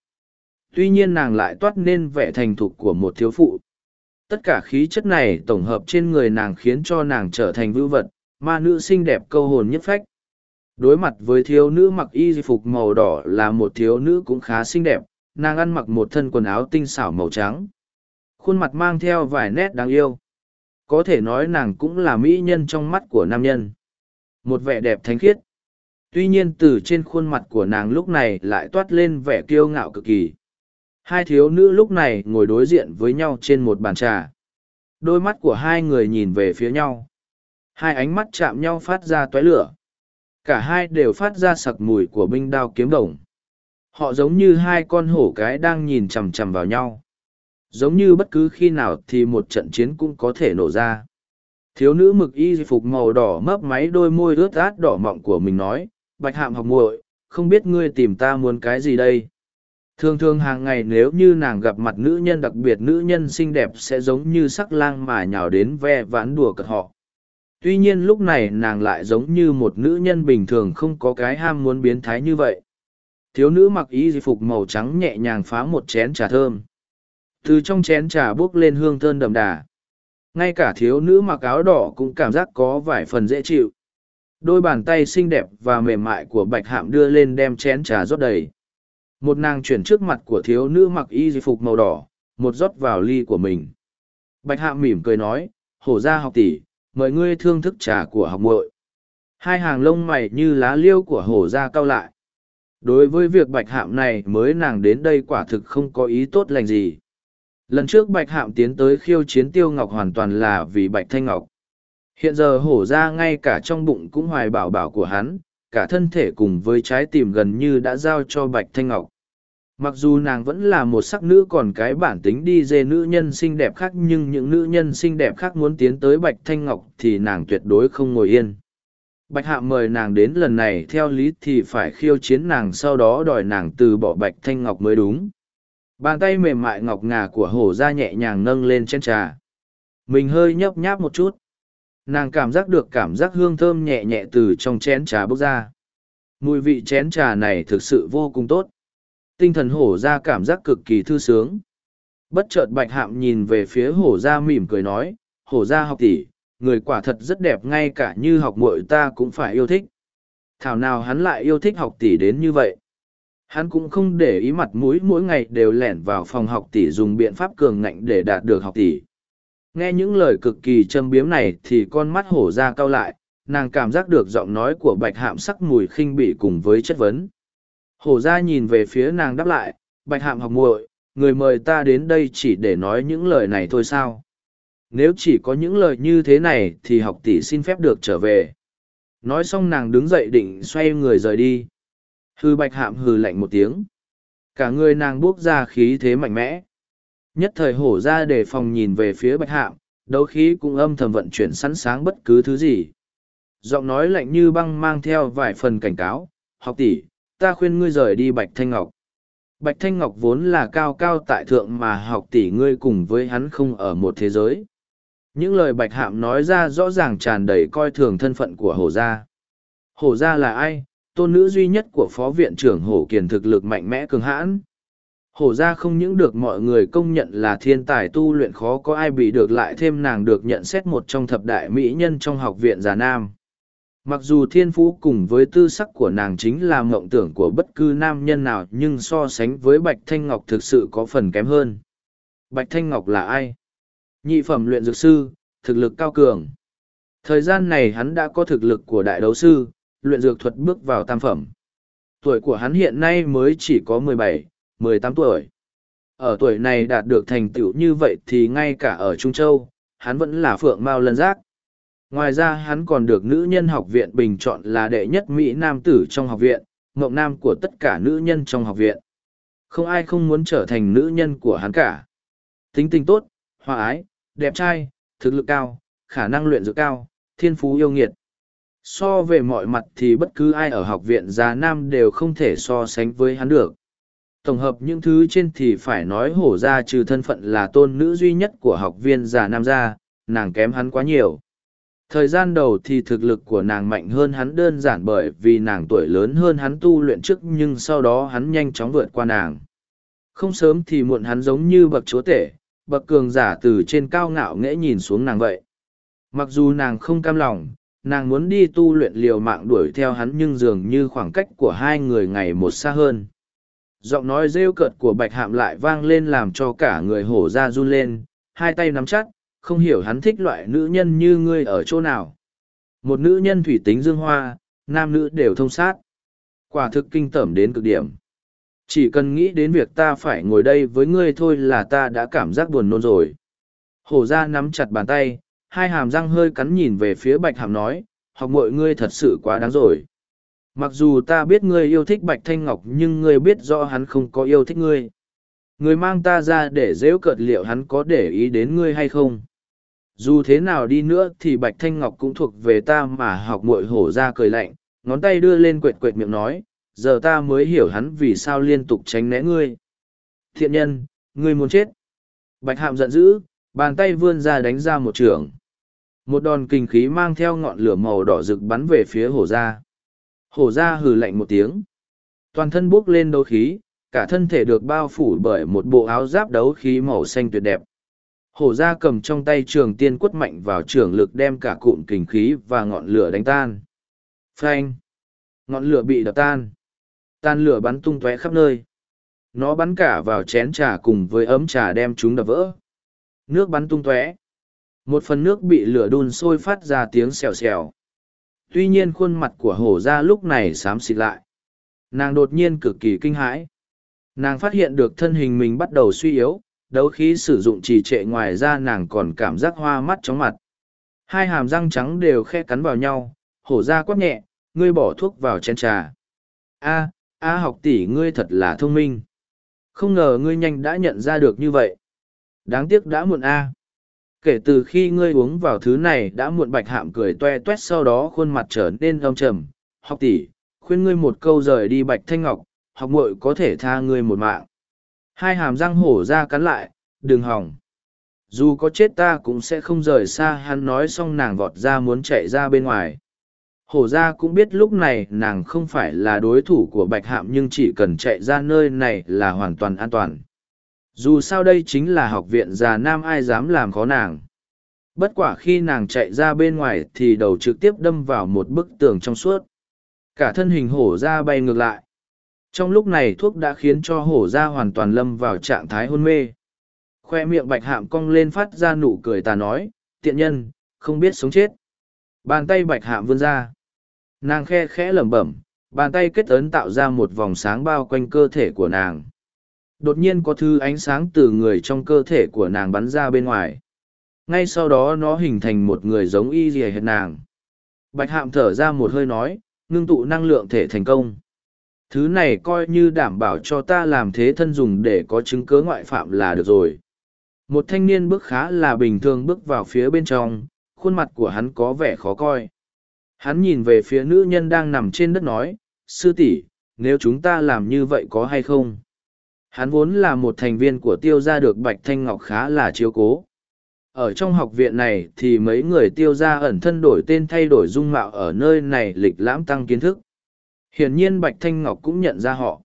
Tuy nhiên nàng lại toát nên vẻ thành thục của một thiếu phụ. Tất cả khí chất này tổng hợp trên người nàng khiến cho nàng trở thành vưu vật, ma nữ xinh đẹp câu hồn nhất phách. Đối mặt với thiếu nữ mặc y phục màu đỏ là một thiếu nữ cũng khá xinh đẹp, nàng ăn mặc một thân quần áo tinh xảo màu trắng. Khuôn mặt mang theo vài nét đáng yêu. Có thể nói nàng cũng là mỹ nhân trong mắt của nam nhân. Một vẻ đẹp thánh khiết. Tuy nhiên từ trên khuôn mặt của nàng lúc này lại toát lên vẻ kiêu ngạo cực kỳ. Hai thiếu nữ lúc này ngồi đối diện với nhau trên một bàn trà. Đôi mắt của hai người nhìn về phía nhau. Hai ánh mắt chạm nhau phát ra toái lửa cả hai đều phát ra sặc mùi của binh đao kiếm đồng họ giống như hai con hổ cái đang nhìn chằm chằm vào nhau Giống như bất cứ khi nào thì một trận chiến cũng có thể nổ ra. Thiếu nữ mực y phục màu đỏ mấp máy đôi môi ướt át đỏ mọng của mình nói, bạch hạm học muội, không biết ngươi tìm ta muốn cái gì đây? Thường thường hàng ngày nếu như nàng gặp mặt nữ nhân đặc biệt nữ nhân xinh đẹp sẽ giống như sắc lang mà nhào đến ve vãn đùa cợt họ. Tuy nhiên lúc này nàng lại giống như một nữ nhân bình thường không có cái ham muốn biến thái như vậy. Thiếu nữ mặc y phục màu trắng nhẹ nhàng phá một chén trà thơm. Từ trong chén trà bốc lên hương thơm đậm đà. Ngay cả thiếu nữ mặc áo đỏ cũng cảm giác có vài phần dễ chịu. Đôi bàn tay xinh đẹp và mềm mại của bạch hạm đưa lên đem chén trà rót đầy một nàng chuyển trước mặt của thiếu nữ mặc y phục màu đỏ, một rót vào ly của mình bạch hạ mỉm cười nói, hổ ra học tỷ mời ngươi thương thức trà của học muội. Hai hàng lông mày như lá liêu của hổ ra cao lại. Đối với việc bạch hạm này mới nàng đến đây quả thực không có ý tốt lành gì. Lần trước bạch hạm tiến tới khiêu chiến tiêu ngọc hoàn toàn là vì bạch thanh ngọc. Hiện giờ hổ ra ngay cả trong bụng cũng hoài bảo bảo của hắn, cả thân thể cùng với trái tim gần như đã giao cho Bạch Thanh Ngọc. Mặc dù nàng vẫn là một sắc nữ còn cái bản tính đi dê nữ nhân xinh đẹp khác, nhưng những nữ nhân xinh đẹp khác muốn tiến tới Bạch Thanh Ngọc thì nàng tuyệt đối không ngồi yên. Bạch Hạ mời nàng đến lần này theo lý thì phải khiêu chiến nàng sau đó đòi nàng từ bỏ Bạch Thanh Ngọc mới đúng. Bàn tay mềm mại ngọc ngà của hổ ra nhẹ nhàng nâng lên trên trà. Mình hơi nhấp nháp một chút nàng cảm giác được cảm giác hương thơm nhẹ nhẹ từ trong chén trà bốc ra mùi vị chén trà này thực sự vô cùng tốt tinh thần hổ ra cảm giác cực kỳ thư sướng. Bất chợt bạch hạm nhìn về phía hổ ra mỉm cười nói, hổ ra học tỷ, người quả thật rất đẹp, ngay cả như học muội ta cũng phải yêu thích. Thảo nào hắn lại yêu thích học tỷ đến như vậy? Hắn cũng không để ý mặt mũi mỗi ngày đều lẻn vào phòng học tỷ dùng biện pháp cường ngạnh để đạt được học tỷ. Nghe những lời cực kỳ châm biếm này thì con mắt hổ ra cao lại, nàng cảm giác được giọng nói của bạch hạm sắc mùi khinh bỉ cùng với chất vấn hổ ra nhìn về phía nàng đáp lại bạch hạm học muội người mời ta đến đây chỉ để nói những lời này thôi sao? Nếu chỉ có những lời như thế này thì học tỷ xin phép được trở về. Nói xong nàng đứng dậy định xoay người rời đi. Hư bạch hạm hừ lạnh một tiếng. Cả người nàng buốc ra khí thế mạnh mẽ. Nhất thời hổ ra để phòng nhìn về phía bạch hạm, đấu khí cũng âm thầm vận chuyển sẵn sáng bất cứ thứ gì. Giọng nói lạnh như băng mang theo vài phần cảnh cáo, học tỷ, ta khuyên ngươi rời đi bạch thanh ngọc. Bạch Thanh Ngọc vốn là cao cao tại thượng mà học tỷ ngươi cùng với hắn không ở một thế giới. Những lời Bạch Hạm nói ra rõ ràng tràn đầy coi thường thân phận của Hổ Gia. Hổ Gia là ai? Tôn nữ duy nhất của Phó Viện trưởng Hổ Kiền thực lực mạnh mẽ cường hãn. Hổ Gia không những được mọi người công nhận là thiên tài tu luyện khó có ai bị được lại thêm nàng được nhận xét một trong thập đại mỹ nhân trong học viện Già Nam. Mặc dù thiên phú cùng với tư sắc của nàng chính là mộng tưởng của bất cứ nam nhân nào nhưng so sánh với Bạch Thanh Ngọc thực sự có phần kém hơn. Bạch Thanh Ngọc là ai? Nhị phẩm luyện dược sư, thực lực cao cường. Thời gian này hắn đã có thực lực của đại đấu sư, luyện dược thuật bước vào tam phẩm. Tuổi của hắn hiện nay mới chỉ có mười bảy, 18 tuổi. Ở tuổi này đạt được thành tựu như vậy thì ngay cả ở Trung Châu, hắn vẫn là phượng mao lân giác. Ngoài ra hắn còn được nữ nhân học viện bình chọn là đệ nhất Mỹ Nam tử trong học viện, mộng nam của tất cả nữ nhân trong học viện. Không ai không muốn trở thành nữ nhân của hắn cả. Tính tình tốt, hòa ái, đẹp trai, thực lực cao, khả năng luyện dược cao, thiên phú yêu nghiệt. So về mọi mặt thì bất cứ ai ở học viện già nam đều không thể so sánh với hắn được tổng hợp những thứ trên thì phải nói hổ ra trừ thân phận là tôn nữ duy nhất của học viên già nam ra, nàng kém hắn quá nhiều thời gian đầu thì thực lực của nàng mạnh hơn hắn đơn giản bởi vì nàng tuổi lớn hơn hắn tu luyện trước nhưng sau đó hắn nhanh chóng vượt qua nàng. Không sớm thì muộn hắn giống như bậc chúa tể, bậc cường giả từ trên cao ngạo nghễ nhìn xuống nàng vậy. Mặc dù nàng không cam lòng, nàng muốn đi tu luyện liều mạng đuổi theo hắn nhưng dường như khoảng cách của hai người ngày một xa hơn. Giọng nói rêu cợt của bạch hạm lại vang lên làm cho cả người hổ ra run lên, hai tay nắm chắc không hiểu hắn thích loại nữ nhân như ngươi ở chỗ nào. Một nữ nhân thủy tính dương hoa, nam nữ đều thông sát. Quả thực kinh tởm đến cực điểm. Chỉ cần nghĩ đến việc ta phải ngồi đây với ngươi thôi là ta đã cảm giác buồn nôn rồi. Hổ ra nắm chặt bàn tay, hai hàm răng hơi cắn nhìn về phía bạch hàm nói, học mọi ngươi thật sự quá đáng rồi. Mặc dù ta biết ngươi yêu thích bạch thanh ngọc nhưng ngươi biết rõ hắn không có yêu thích ngươi. Người mang ta ra để dễu cợt liệu hắn có để ý đến ngươi hay không? Dù thế nào đi nữa thì bạch thanh ngọc cũng thuộc về ta mà học muội hổ ra cười lạnh, ngón tay đưa lên quệt quệt miệng nói, giờ ta mới hiểu hắn vì sao liên tục tránh né ngươi. Thiện nhân, ngươi muốn chết. Bạch hạm giận dữ, bàn tay vươn ra đánh ra một trường. Một đòn kinh khí mang theo ngọn lửa màu đỏ rực bắn về phía hổ ra. Hổ ra hừ lạnh một tiếng. Toàn thân buốc lên đấu khí, cả thân thể được bao phủ bởi một bộ áo giáp đấu khí màu xanh tuyệt đẹp hổ ra cầm trong tay trường tiên quất mạnh vào trường lực đem cả cụm kình khí và ngọn lửa đánh tan. Phanh! Ngọn lửa bị đập tan. Tan lửa bắn tung tóe khắp nơi. Nó bắn cả vào chén trà cùng với ấm trà đem chúng đập vỡ. Nước bắn tung tóe. Một phần nước bị lửa đun sôi phát ra tiếng xèo xèo. Tuy nhiên khuôn mặt của hổ ra lúc này xám xịt lại. Nàng đột nhiên cực kỳ kinh hãi. Nàng phát hiện được thân hình mình bắt đầu suy yếu đấu khí sử dụng trì trệ ngoài ra nàng còn cảm giác hoa mắt chóng mặt. Hai hàm răng trắng đều khe cắn vào nhau, hổ ra quát nhẹ, ngươi bỏ thuốc vào chén trà. A a học tỷ, ngươi thật là thông minh. Không ngờ ngươi nhanh đã nhận ra được như vậy. Đáng tiếc đã muộn a. Kể từ khi ngươi uống vào thứ này đã muộn bạch hạm cười toe toét sau đó khuôn mặt trở nên âm trầm. Học tỷ, khuyên ngươi một câu rời đi bạch thanh ngọc, học muội có thể tha ngươi một mạng hai hàm răng hổ ra cắn lại, đừng hỏng. Dù có chết ta cũng sẽ không rời xa, hắn nói xong nàng vọt ra muốn chạy ra bên ngoài. Hổ ra cũng biết lúc này nàng không phải là đối thủ của bạch hạm nhưng chỉ cần chạy ra nơi này là hoàn toàn an toàn. Dù sao đây chính là học viện già nam ai dám làm khó nàng. Bất quả khi nàng chạy ra bên ngoài thì đầu trực tiếp đâm vào một bức tường trong suốt. Cả thân hình hổ ra bay ngược lại trong lúc này thuốc đã khiến cho hổ ra hoàn toàn lâm vào trạng thái hôn mê. Khoe miệng bạch hạm cong lên phát ra nụ cười tà nói, tiện nhân, không biết sống chết. Bàn tay bạch hạm vươn ra. Nàng khe khẽ lẩm bẩm, bàn tay kết ấn tạo ra một vòng sáng bao quanh cơ thể của nàng. Đột nhiên có thứ ánh sáng từ người trong cơ thể của nàng bắn ra bên ngoài. Ngay sau đó nó hình thành một người giống y dì hệt nàng. Bạch hạm thở ra một hơi nói, ngưng tụ năng lượng thể thành công thứ này coi như đảm bảo cho ta làm thế thân dùng để có chứng cớ ngoại phạm là được rồi. Một thanh niên bước khá là bình thường bước vào phía bên trong, khuôn mặt của hắn có vẻ khó coi. Hắn nhìn về phía nữ nhân đang nằm trên đất nói, sư tỷ, nếu chúng ta làm như vậy có hay không? Hắn vốn là một thành viên của tiêu gia được bạch thanh ngọc khá là chiếu cố. Ở trong học viện này thì mấy người tiêu gia ẩn thân đổi tên thay đổi dung mạo ở nơi này lịch lãm tăng kiến thức hiển nhiên bạch thanh ngọc cũng nhận ra họ.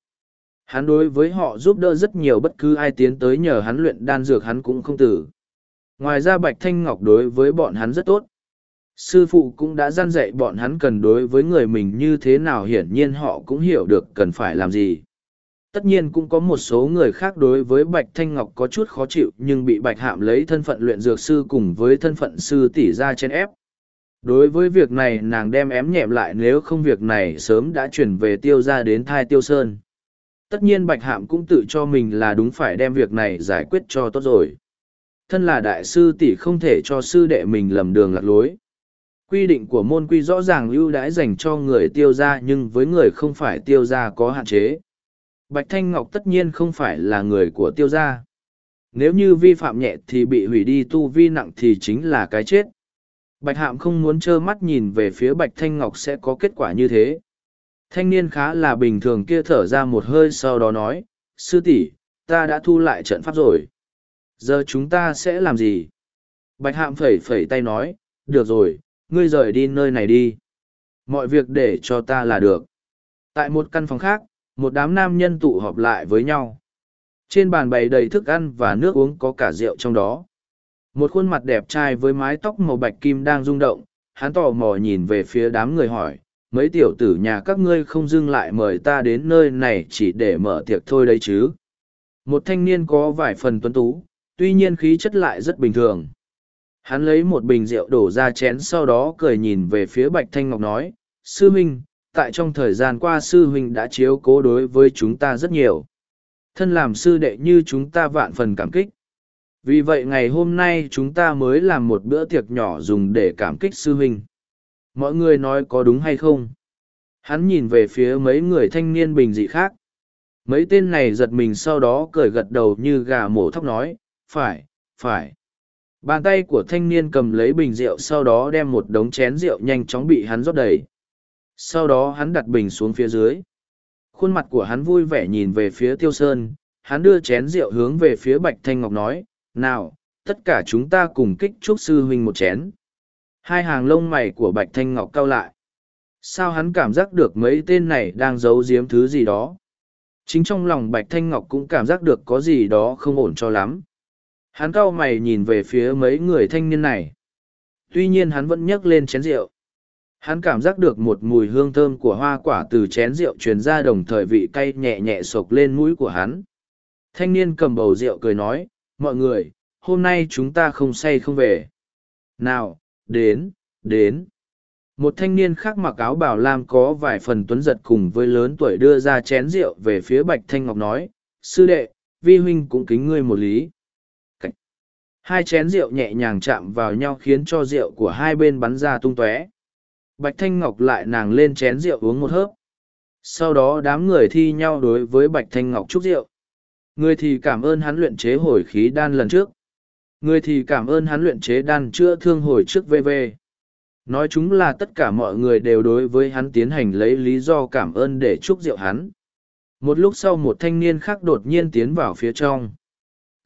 Hắn đối với họ giúp đỡ rất nhiều bất cứ ai tiến tới nhờ hắn luyện đan dược hắn cũng không tử. Ngoài ra bạch thanh ngọc đối với bọn hắn rất tốt. Sư phụ cũng đã gian dạy bọn hắn cần đối với người mình như thế nào, hiển nhiên họ cũng hiểu được cần phải làm gì. Tất nhiên cũng có một số người khác đối với bạch thanh ngọc có chút khó chịu, nhưng bị bạch hạm lấy thân phận luyện dược sư cùng với thân phận sư tỷ ra trên ép đối với việc này nàng đem ém nhẹm lại nếu không việc này sớm đã chuyển về tiêu ra đến thai tiêu sơn. Tất nhiên bạch hạm cũng tự cho mình là đúng phải đem việc này giải quyết cho tốt rồi. Thân là đại sư tỷ không thể cho sư đệ mình lầm đường lạc lối. Quy định của môn quy rõ ràng ưu đãi dành cho người tiêu ra nhưng với người không phải tiêu ra có hạn chế. Bạch thanh ngọc tất nhiên không phải là người của tiêu gia. Nếu như vi phạm nhẹ thì bị hủy đi tu vi nặng thì chính là cái chết bạch hạm không muốn trơ mắt nhìn về phía bạch thanh ngọc sẽ có kết quả như thế. Thanh niên khá là bình thường kia thở ra một hơi sau đó nói, sư tỷ, ta đã thu lại trận pháp rồi. Giờ chúng ta sẽ làm gì? Bạch hạm phẩy phẩy tay nói, được rồi, ngươi rời đi nơi này đi. Mọi việc để cho ta là được. Tại một căn phòng khác, một đám nam nhân tụ họp lại với nhau. Trên bàn bày đầy thức ăn và nước uống có cả rượu trong đó một khuôn mặt đẹp trai với mái tóc màu bạch kim đang rung động, hắn tò mò nhìn về phía đám người hỏi, mấy tiểu tử nhà các ngươi không dưng lại mời ta đến nơi này chỉ để mở tiệc thôi đấy chứ? Một thanh niên có vài phần tuấn tú, tuy nhiên khí chất lại rất bình thường. Hắn lấy một bình rượu đổ ra chén sau đó cười nhìn về phía bạch thanh ngọc nói, sư minh tại trong thời gian qua sư huynh đã chiếu cố đối với chúng ta rất nhiều. Thân làm sư đệ như chúng ta vạn phần cảm kích vì vậy ngày hôm nay chúng ta mới làm một bữa tiệc nhỏ dùng để cảm kích sư huynh mọi người nói có đúng hay không hắn nhìn về phía mấy người thanh niên bình dị khác Mấy tên này giật mình sau đó cười gật đầu như gà mổ thóc nói, phải, phải. Bàn tay của thanh niên cầm lấy bình rượu sau đó đem một đống chén rượu nhanh chóng bị hắn rót đầy. Sau đó hắn đặt bình xuống phía dưới. Khuôn mặt của hắn vui vẻ nhìn về phía tiêu sơn, hắn đưa chén rượu hướng về phía Bạch Thanh Ngọc nói, nào, tất cả chúng ta cùng kích chúc sư huynh một chén. Hai hàng lông mày của Bạch Thanh Ngọc cau lại. Sao hắn cảm giác được mấy tên này đang giấu giếm thứ gì đó? Chính trong lòng Bạch Thanh Ngọc cũng cảm giác được có gì đó không ổn cho lắm. Hắn cau mày nhìn về phía mấy người thanh niên này. Tuy nhiên hắn vẫn nhấc lên chén rượu. Hắn cảm giác được một mùi hương thơm của hoa quả từ chén rượu truyền ra đồng thời vị cay nhẹ nhẹ sộc lên mũi của hắn. Thanh niên cầm bầu rượu cười nói, mọi người, hôm nay chúng ta không say không về. Nào, đến, đến. Một thanh niên khác mặc áo bảo lam có vài phần tuấn giật cùng với lớn tuổi đưa ra chén rượu về phía Bạch Thanh Ngọc nói, sư đệ, vi huynh cũng kính ngươi một lý. Cách. Hai chén rượu nhẹ nhàng chạm vào nhau khiến cho rượu của hai bên bắn ra tung tóe. Bạch Thanh Ngọc lại nàng lên chén rượu uống một hớp. Sau đó đám người thi nhau đối với Bạch Thanh Ngọc chúc rượu. Người thì cảm ơn hắn luyện chế hồi khí đan lần trước. Người thì cảm ơn hắn luyện chế đan chữa thương hồi trước VV. Nói chúng là tất cả mọi người đều đối với hắn tiến hành lấy lý do cảm ơn để chúc rượu hắn. Một lúc sau một thanh niên khác đột nhiên tiến vào phía trong.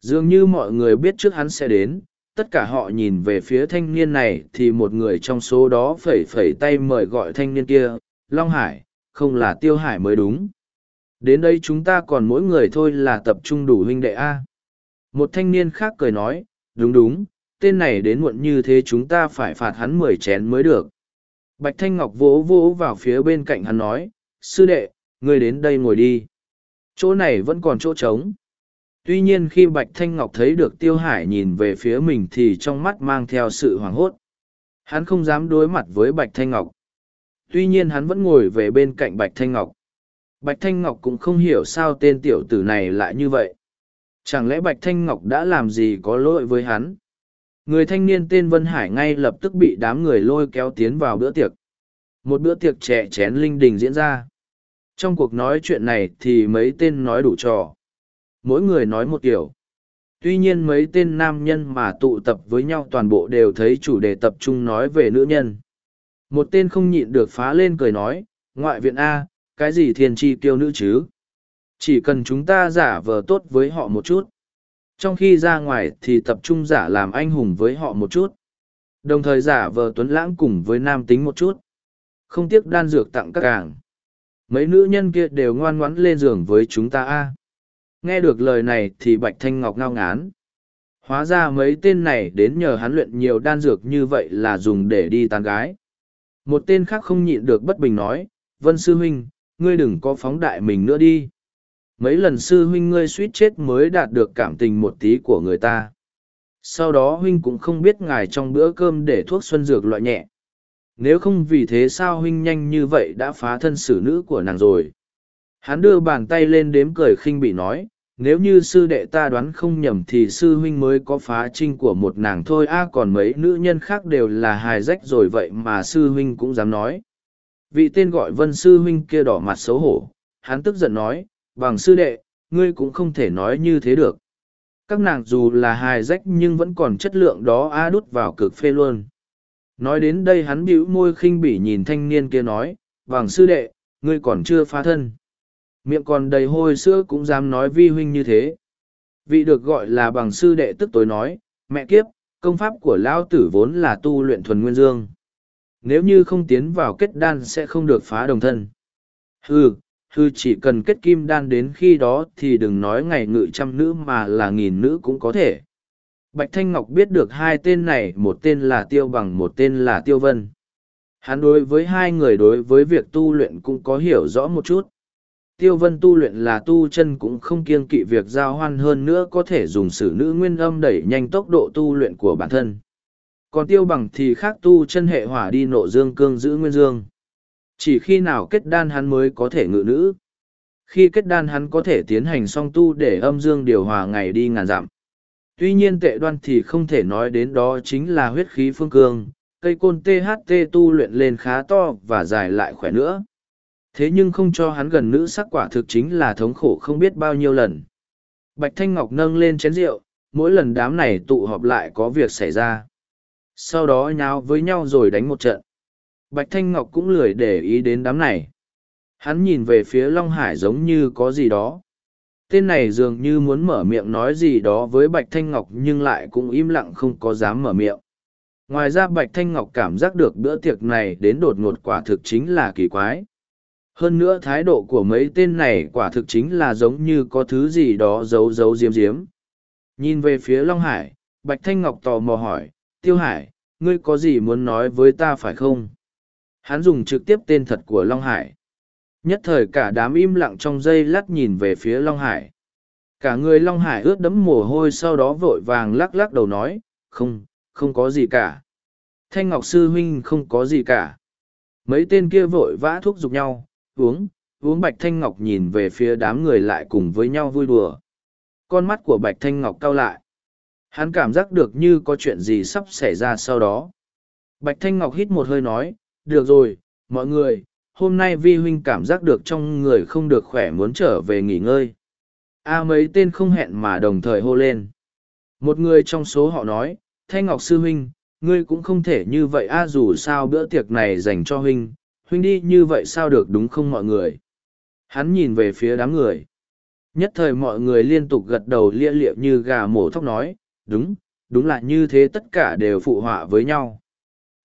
Dường như mọi người biết trước hắn sẽ đến, tất cả họ nhìn về phía thanh niên này thì một người trong số đó phẩy phẩy tay mời gọi thanh niên kia, Long Hải, không là Tiêu Hải mới đúng. Đến đây chúng ta còn mỗi người thôi là tập trung đủ huynh đệ A. Một thanh niên khác cười nói, đúng đúng, tên này đến muộn như thế chúng ta phải phạt hắn mười chén mới được. Bạch Thanh Ngọc vỗ vỗ vào phía bên cạnh hắn nói, sư đệ, ngươi đến đây ngồi đi. Chỗ này vẫn còn chỗ trống. Tuy nhiên khi Bạch Thanh Ngọc thấy được Tiêu Hải nhìn về phía mình thì trong mắt mang theo sự hoảng hốt. Hắn không dám đối mặt với Bạch Thanh Ngọc. Tuy nhiên hắn vẫn ngồi về bên cạnh Bạch Thanh Ngọc. Bạch Thanh Ngọc cũng không hiểu sao tên tiểu tử này lại như vậy. Chẳng lẽ Bạch Thanh Ngọc đã làm gì có lỗi với hắn? Người thanh niên tên Vân Hải ngay lập tức bị đám người lôi kéo tiến vào bữa tiệc. Một bữa tiệc trẻ chén linh đình diễn ra. Trong cuộc nói chuyện này thì mấy tên nói đủ trò. Mỗi người nói một kiểu. Tuy nhiên mấy tên nam nhân mà tụ tập với nhau toàn bộ đều thấy chủ đề tập trung nói về nữ nhân. Một tên không nhịn được phá lên cười nói, ngoại viện A, cái gì thiên tri tiêu nữ chứ? Chỉ cần chúng ta giả vờ tốt với họ một chút. Trong khi ra ngoài thì tập trung giả làm anh hùng với họ một chút. Đồng thời giả vờ tuấn lãng cùng với nam tính một chút. Không tiếc đan dược tặng các càng. Mấy nữ nhân kia đều ngoan ngoãn lên giường với chúng ta a. Nghe được lời này thì Bạch Thanh Ngọc ngao ngán. Hóa ra mấy tên này đến nhờ hắn luyện nhiều đan dược như vậy là dùng để đi tàn gái. Một tên khác không nhịn được bất bình nói, Vân Sư Huynh, ngươi đừng có phóng đại mình nữa đi. Mấy lần sư huynh ngươi suýt chết mới đạt được cảm tình một tí của người ta. Sau đó huynh cũng không biết ngài trong bữa cơm để thuốc xuân dược loại nhẹ. Nếu không vì thế sao huynh nhanh như vậy đã phá thân xử nữ của nàng rồi? Hắn đưa bàn tay lên đếm cười khinh bị nói, nếu như sư đệ ta đoán không nhầm thì sư huynh mới có phá trinh của một nàng thôi. A, còn mấy nữ nhân khác đều là hài rách rồi vậy mà sư huynh cũng dám nói vị tên gọi vân sư huynh kia đỏ mặt xấu hổ hắn tức giận nói bằng sư đệ, ngươi cũng không thể nói như thế được. Các nàng dù là hài rách nhưng vẫn còn chất lượng đó a đút vào cực phê luôn. Nói đến đây hắn bĩu môi khinh bỉ nhìn thanh niên kia nói, bằng sư đệ, ngươi còn chưa phá thân. Miệng còn đầy hôi sữa cũng dám nói vi huynh như thế. Vị được gọi là bằng sư đệ tức tối nói, mẹ kiếp, công pháp của lão tử vốn là tu luyện thuần nguyên dương. Nếu như không tiến vào kết đan sẽ không được phá đồng thân. Hừ, hư chỉ cần kết kim đan đến khi đó thì đừng nói ngày ngự trăm nữ mà là nghìn nữ cũng có thể. Bạch Thanh Ngọc biết được hai tên này một tên là Tiêu Bằng một tên là Tiêu Vân. Hắn đối với hai người đối với việc tu luyện cũng có hiểu rõ một chút. Tiêu Vân tu luyện là tu chân cũng không kiêng kỵ việc giao hoan hơn nữa có thể dùng sử nữ nguyên âm đẩy nhanh tốc độ tu luyện của bản thân. Còn Tiêu Bằng thì khác tu chân hệ hỏa đi nộ dương cương giữ nguyên dương. Chỉ khi nào kết đan hắn mới có thể ngự nữ. Khi kết đan hắn có thể tiến hành song tu để âm dương điều hòa ngày đi ngàn dặm. Tuy nhiên tệ đoan thì không thể nói đến đó chính là huyết khí phương cương, cây côn THT tu luyện lên khá to và dài lại khỏe nữa. Thế nhưng không cho hắn gần nữ sắc quả thực chính là thống khổ không biết bao nhiêu lần. Bạch Thanh Ngọc nâng lên chén rượu, mỗi lần đám này tụ họp lại có việc xảy ra. Sau đó nháo với nhau rồi đánh một trận. Bạch Thanh Ngọc cũng lười để ý đến đám này. Hắn nhìn về phía Long Hải giống như có gì đó. Tên này dường như muốn mở miệng nói gì đó với Bạch Thanh Ngọc nhưng lại cũng im lặng không có dám mở miệng. Ngoài ra Bạch Thanh Ngọc cảm giác được bữa tiệc này đến đột ngột quả thực chính là kỳ quái. Hơn nữa thái độ của mấy tên này quả thực chính là giống như có thứ gì đó giấu giấu diếm diếm. Nhìn về phía Long Hải, Bạch Thanh Ngọc tò mò hỏi, Tiêu Hải, ngươi có gì muốn nói với ta phải không? Hắn dùng trực tiếp tên thật của Long Hải. Nhất thời cả đám im lặng trong giây lát nhìn về phía Long Hải. Cả người Long Hải ướt đẫm mồ hôi sau đó vội vàng lắc lắc đầu nói, không, không có gì cả. Thanh Ngọc Sư Huynh không có gì cả. Mấy tên kia vội vã thuốc giục nhau, uống, uống Bạch Thanh Ngọc nhìn về phía đám người lại cùng với nhau vui đùa. Con mắt của Bạch Thanh Ngọc cau lại. Hắn cảm giác được như có chuyện gì sắp xảy ra sau đó. Bạch Thanh Ngọc hít một hơi nói, được rồi, mọi người, hôm nay vi huynh cảm giác được trong người không được khỏe muốn trở về nghỉ ngơi. A mấy tên không hẹn mà đồng thời hô lên. Một người trong số họ nói, Thanh Ngọc Sư Huynh, ngươi cũng không thể như vậy a dù sao bữa tiệc này dành cho huynh, huynh đi như vậy sao được đúng không mọi người. Hắn nhìn về phía đám người. Nhất thời mọi người liên tục gật đầu lia lịa như gà mổ thóc nói, đúng, đúng là như thế tất cả đều phụ họa với nhau.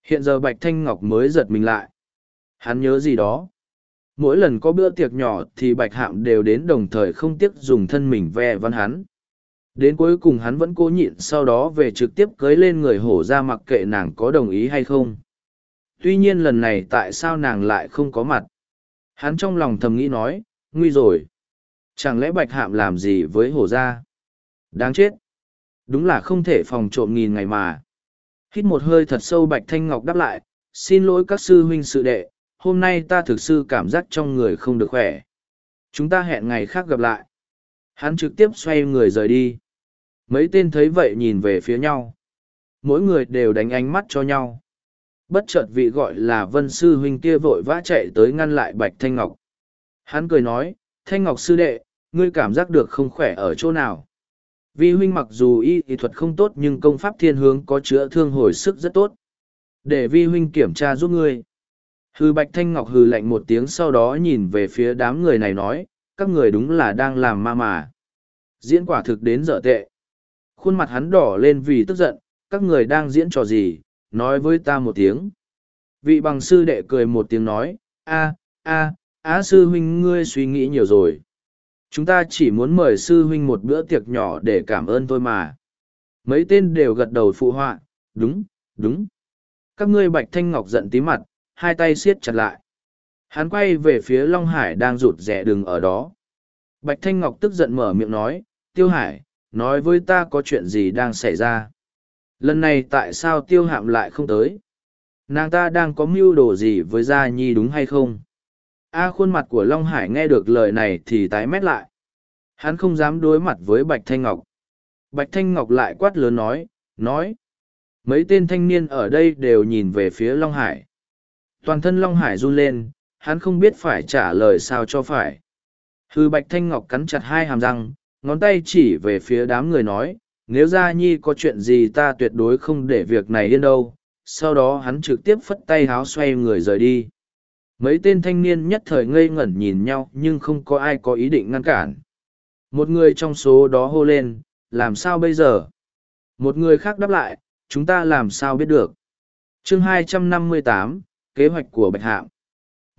Hiện giờ Bạch Thanh Ngọc mới giật mình lại. Hắn nhớ gì đó. Mỗi lần có bữa tiệc nhỏ thì Bạch Hạm đều đến đồng thời không tiếc dùng thân mình ve văn hắn. Đến cuối cùng hắn vẫn cố nhịn sau đó về trực tiếp cưới lên người hổ ra mặc kệ nàng có đồng ý hay không. Tuy nhiên lần này tại sao nàng lại không có mặt? Hắn trong lòng thầm nghĩ nói, nguy rồi. Chẳng lẽ bạch hạm làm gì với hổ ra? Đáng chết. Đúng là không thể phòng trộm nghìn ngày mà. Hít một hơi thật sâu bạch thanh ngọc đáp lại, xin lỗi các sư huynh sự đệ, hôm nay ta thực sự cảm giác trong người không được khỏe. Chúng ta hẹn ngày khác gặp lại. Hắn trực tiếp xoay người rời đi. Mấy tên thấy vậy nhìn về phía nhau. Mỗi người đều đánh ánh mắt cho nhau. Bất chợt vị gọi là vân sư huynh kia vội vã chạy tới ngăn lại bạch thanh ngọc. Hắn cười nói, thanh ngọc sư đệ, ngươi cảm giác được không khỏe ở chỗ nào. Vi huynh mặc dù y y thuật không tốt nhưng công pháp thiên hướng có chữa thương hồi sức rất tốt. Để vi huynh kiểm tra giúp ngươi. Hư bạch thanh ngọc hừ lạnh một tiếng sau đó nhìn về phía đám người này nói, các người đúng là đang làm ma mà. Diễn quả thực đến dở tệ. Khuôn mặt hắn đỏ lên vì tức giận, các người đang diễn trò gì, nói với ta một tiếng. Vị bằng sư đệ cười một tiếng nói, a a á sư huynh ngươi suy nghĩ nhiều rồi. Chúng ta chỉ muốn mời sư huynh một bữa tiệc nhỏ để cảm ơn thôi mà. Mấy tên đều gật đầu phụ họa, đúng, đúng. Các ngươi bạch thanh ngọc giận tí mặt, hai tay siết chặt lại. Hắn quay về phía Long Hải đang rụt rẻ đường ở đó. Bạch Thanh Ngọc tức giận mở miệng nói, Tiêu Hải, nói với ta có chuyện gì đang xảy ra. Lần này tại sao Tiêu Hạm lại không tới? Nàng ta đang có mưu đồ gì với Gia Nhi đúng hay không? A khuôn mặt của Long Hải nghe được lời này thì tái mét lại. Hắn không dám đối mặt với Bạch Thanh Ngọc. Bạch Thanh Ngọc lại quát lớn nói, nói. Mấy tên thanh niên ở đây đều nhìn về phía Long Hải. Toàn thân Long Hải run lên, hắn không biết phải trả lời sao cho phải. Hư Bạch Thanh Ngọc cắn chặt hai hàm răng, ngón tay chỉ về phía đám người nói, nếu Gia Nhi có chuyện gì ta tuyệt đối không để việc này yên đâu. Sau đó hắn trực tiếp phất tay háo xoay người rời đi mấy tên thanh niên nhất thời ngây ngẩn nhìn nhau nhưng không có ai có ý định ngăn cản. Một người trong số đó hô lên làm sao bây giờ? Một người khác đáp lại chúng ta làm sao biết được? Chương 258, kế hoạch của bạch hạng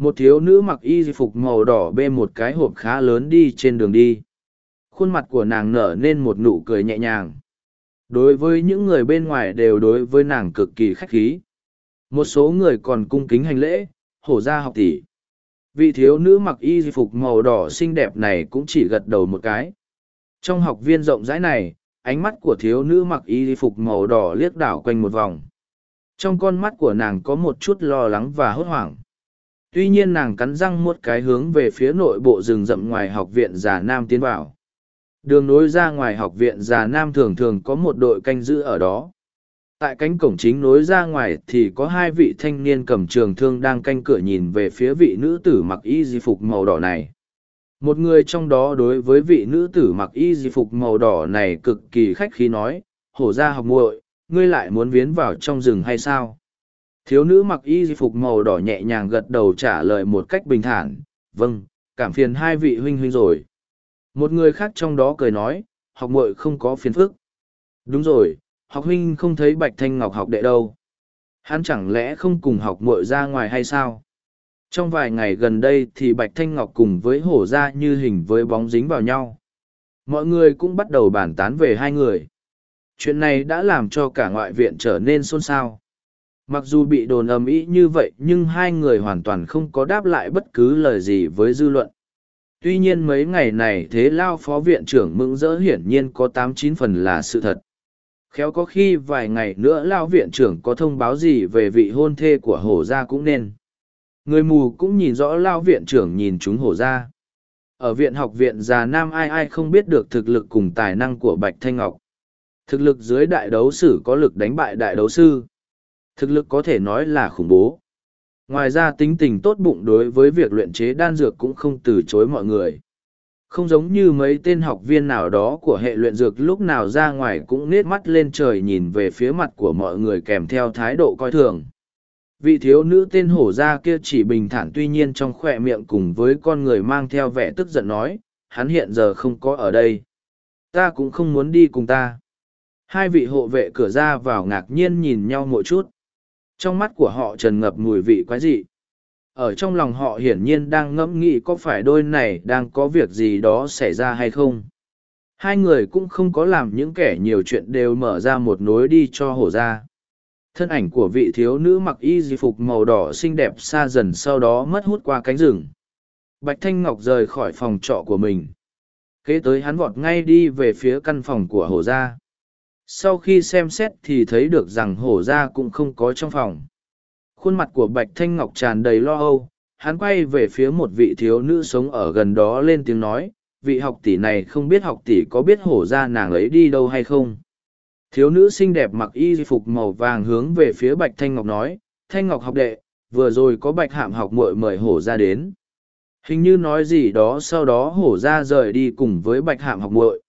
một thiếu nữ mặc y phục màu đỏ bê một cái hộp khá lớn đi trên đường đi. Khuôn mặt của nàng nở nên một nụ cười nhẹ nhàng. Đối với những người bên ngoài đều đối với nàng cực kỳ khách khí. Một số người còn cung kính hành lễ hổ ra học tỷ. Vị thiếu nữ mặc y phục màu đỏ xinh đẹp này cũng chỉ gật đầu một cái. Trong học viên rộng rãi này, ánh mắt của thiếu nữ mặc y phục màu đỏ liếc đảo quanh một vòng. Trong con mắt của nàng có một chút lo lắng và hốt hoảng. Tuy nhiên nàng cắn răng một cái hướng về phía nội bộ rừng rậm ngoài học viện già Nam tiến vào. Đường nối ra ngoài học viện già Nam thường thường có một đội canh giữ ở đó. Tại cánh cổng chính nối ra ngoài thì có hai vị thanh niên cầm trường thương đang canh cửa nhìn về phía vị nữ tử mặc y di phục màu đỏ này. Một người trong đó đối với vị nữ tử mặc y di phục màu đỏ này cực kỳ khách khí nói, hổ ra học muội, ngươi lại muốn viến vào trong rừng hay sao? Thiếu nữ mặc y di phục màu đỏ nhẹ nhàng gật đầu trả lời một cách bình thản, vâng, cảm phiền hai vị huynh huynh rồi. Một người khác trong đó cười nói, học muội không có phiền phức. Đúng rồi, học huynh không thấy Bạch Thanh Ngọc học đệ đâu. Hắn chẳng lẽ không cùng học muội ra ngoài hay sao? Trong vài ngày gần đây thì Bạch Thanh Ngọc cùng với hổ ra như hình với bóng dính vào nhau. Mọi người cũng bắt đầu bàn tán về hai người. Chuyện này đã làm cho cả ngoại viện trở nên xôn xao. Mặc dù bị đồn ầm ĩ như vậy, nhưng hai người hoàn toàn không có đáp lại bất cứ lời gì với dư luận. Tuy nhiên mấy ngày này thế lao phó viện trưởng mững dỡ hiển nhiên có tám chín phần là sự thật. Khéo có khi vài ngày nữa lao viện trưởng có thông báo gì về vị hôn thê của hổ gia cũng nên. Người mù cũng nhìn rõ lao viện trưởng nhìn chúng hổ gia. Ở viện học viện già nam ai ai không biết được thực lực cùng tài năng của Bạch Thanh Ngọc. Thực lực dưới đại đấu sử có lực đánh bại đại đấu sư. Thực lực có thể nói là khủng bố. Ngoài ra tính tình tốt bụng đối với việc luyện chế đan dược cũng không từ chối mọi người. Không giống như mấy tên học viên nào đó của hệ luyện dược lúc nào ra ngoài cũng nết mắt lên trời nhìn về phía mặt của mọi người kèm theo thái độ coi thường. Vị thiếu nữ tên hổ gia kia chỉ bình thản tuy nhiên trong khoe miệng cùng với con người mang theo vẻ tức giận nói, hắn hiện giờ không có ở đây. Ta cũng không muốn đi cùng ta. Hai vị hộ vệ cửa ra vào ngạc nhiên nhìn nhau một chút. Trong mắt của họ trần ngập mùi vị quái dị. Ở trong lòng họ hiển nhiên đang ngẫm nghĩ có phải đôi này đang có việc gì đó xảy ra hay không. Hai người cũng không có làm những kẻ nhiều chuyện đều mở ra một nối đi cho hổ ra. Thân ảnh của vị thiếu nữ mặc y di phục màu đỏ xinh đẹp xa dần sau đó mất hút qua cánh rừng. Bạch Thanh Ngọc rời khỏi phòng trọ của mình. Kế tới hắn vọt ngay đi về phía căn phòng của hổ gia sau khi xem xét thì thấy được rằng hổ ra cũng không có trong phòng khuôn mặt của bạch thanh ngọc tràn đầy lo âu. Hắn quay về phía một vị thiếu nữ sống ở gần đó lên tiếng nói vị học tỷ này không biết học tỷ có biết hổ ra nàng ấy đi đâu hay không? Thiếu nữ xinh đẹp mặc y phục màu vàng hướng về phía bạch thanh ngọc nói thanh ngọc học đệ vừa rồi có bạch hạm học muội mời hổ ra đến. Hình như nói gì đó sau đó hổ ra rời đi cùng với bạch hạm học muội.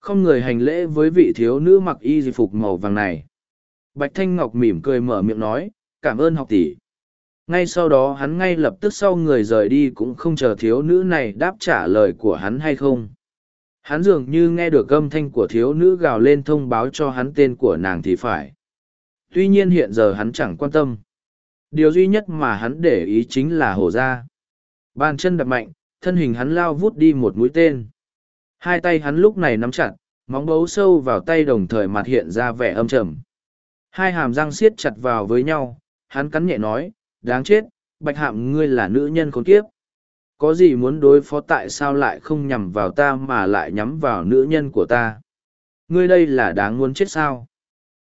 Không người hành lễ với vị thiếu nữ mặc y di phục màu vàng này. Bạch Thanh Ngọc mỉm cười mở miệng nói, cảm ơn học tỷ. Ngay sau đó hắn ngay lập tức sau người rời đi cũng không chờ thiếu nữ này đáp trả lời của hắn hay không. Hắn dường như nghe được âm thanh của thiếu nữ gào lên thông báo cho hắn tên của nàng thì phải. Tuy nhiên hiện giờ hắn chẳng quan tâm. Điều duy nhất mà hắn để ý chính là hổ ra. Bàn chân đập mạnh, thân hình hắn lao vút đi một mũi tên. Hai tay hắn lúc này nắm chặt, móng bấu sâu vào tay đồng thời mặt hiện ra vẻ âm trầm. Hai hàm răng siết chặt vào với nhau, hắn cắn nhẹ nói, đáng chết, bạch hạm ngươi là nữ nhân khốn kiếp. Có gì muốn đối phó tại sao lại không nhằm vào ta mà lại nhắm vào nữ nhân của ta? Ngươi đây là đáng muốn chết sao?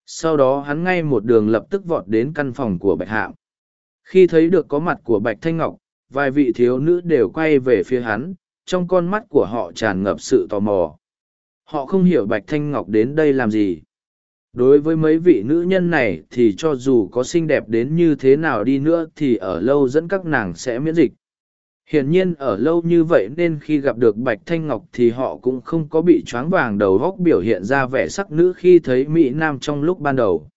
Sau đó hắn ngay một đường lập tức vọt đến căn phòng của bạch hạm. Khi thấy được có mặt của bạch thanh ngọc, vài vị thiếu nữ đều quay về phía hắn, trong con mắt của họ tràn ngập sự tò mò. Họ không hiểu Bạch Thanh Ngọc đến đây làm gì. Đối với mấy vị nữ nhân này thì cho dù có xinh đẹp đến như thế nào đi nữa thì ở lâu dẫn các nàng sẽ miễn dịch. Hiển nhiên ở lâu như vậy nên khi gặp được Bạch Thanh Ngọc thì họ cũng không có bị choáng vàng đầu góc biểu hiện ra vẻ sắc nữ khi thấy Mỹ Nam trong lúc ban đầu.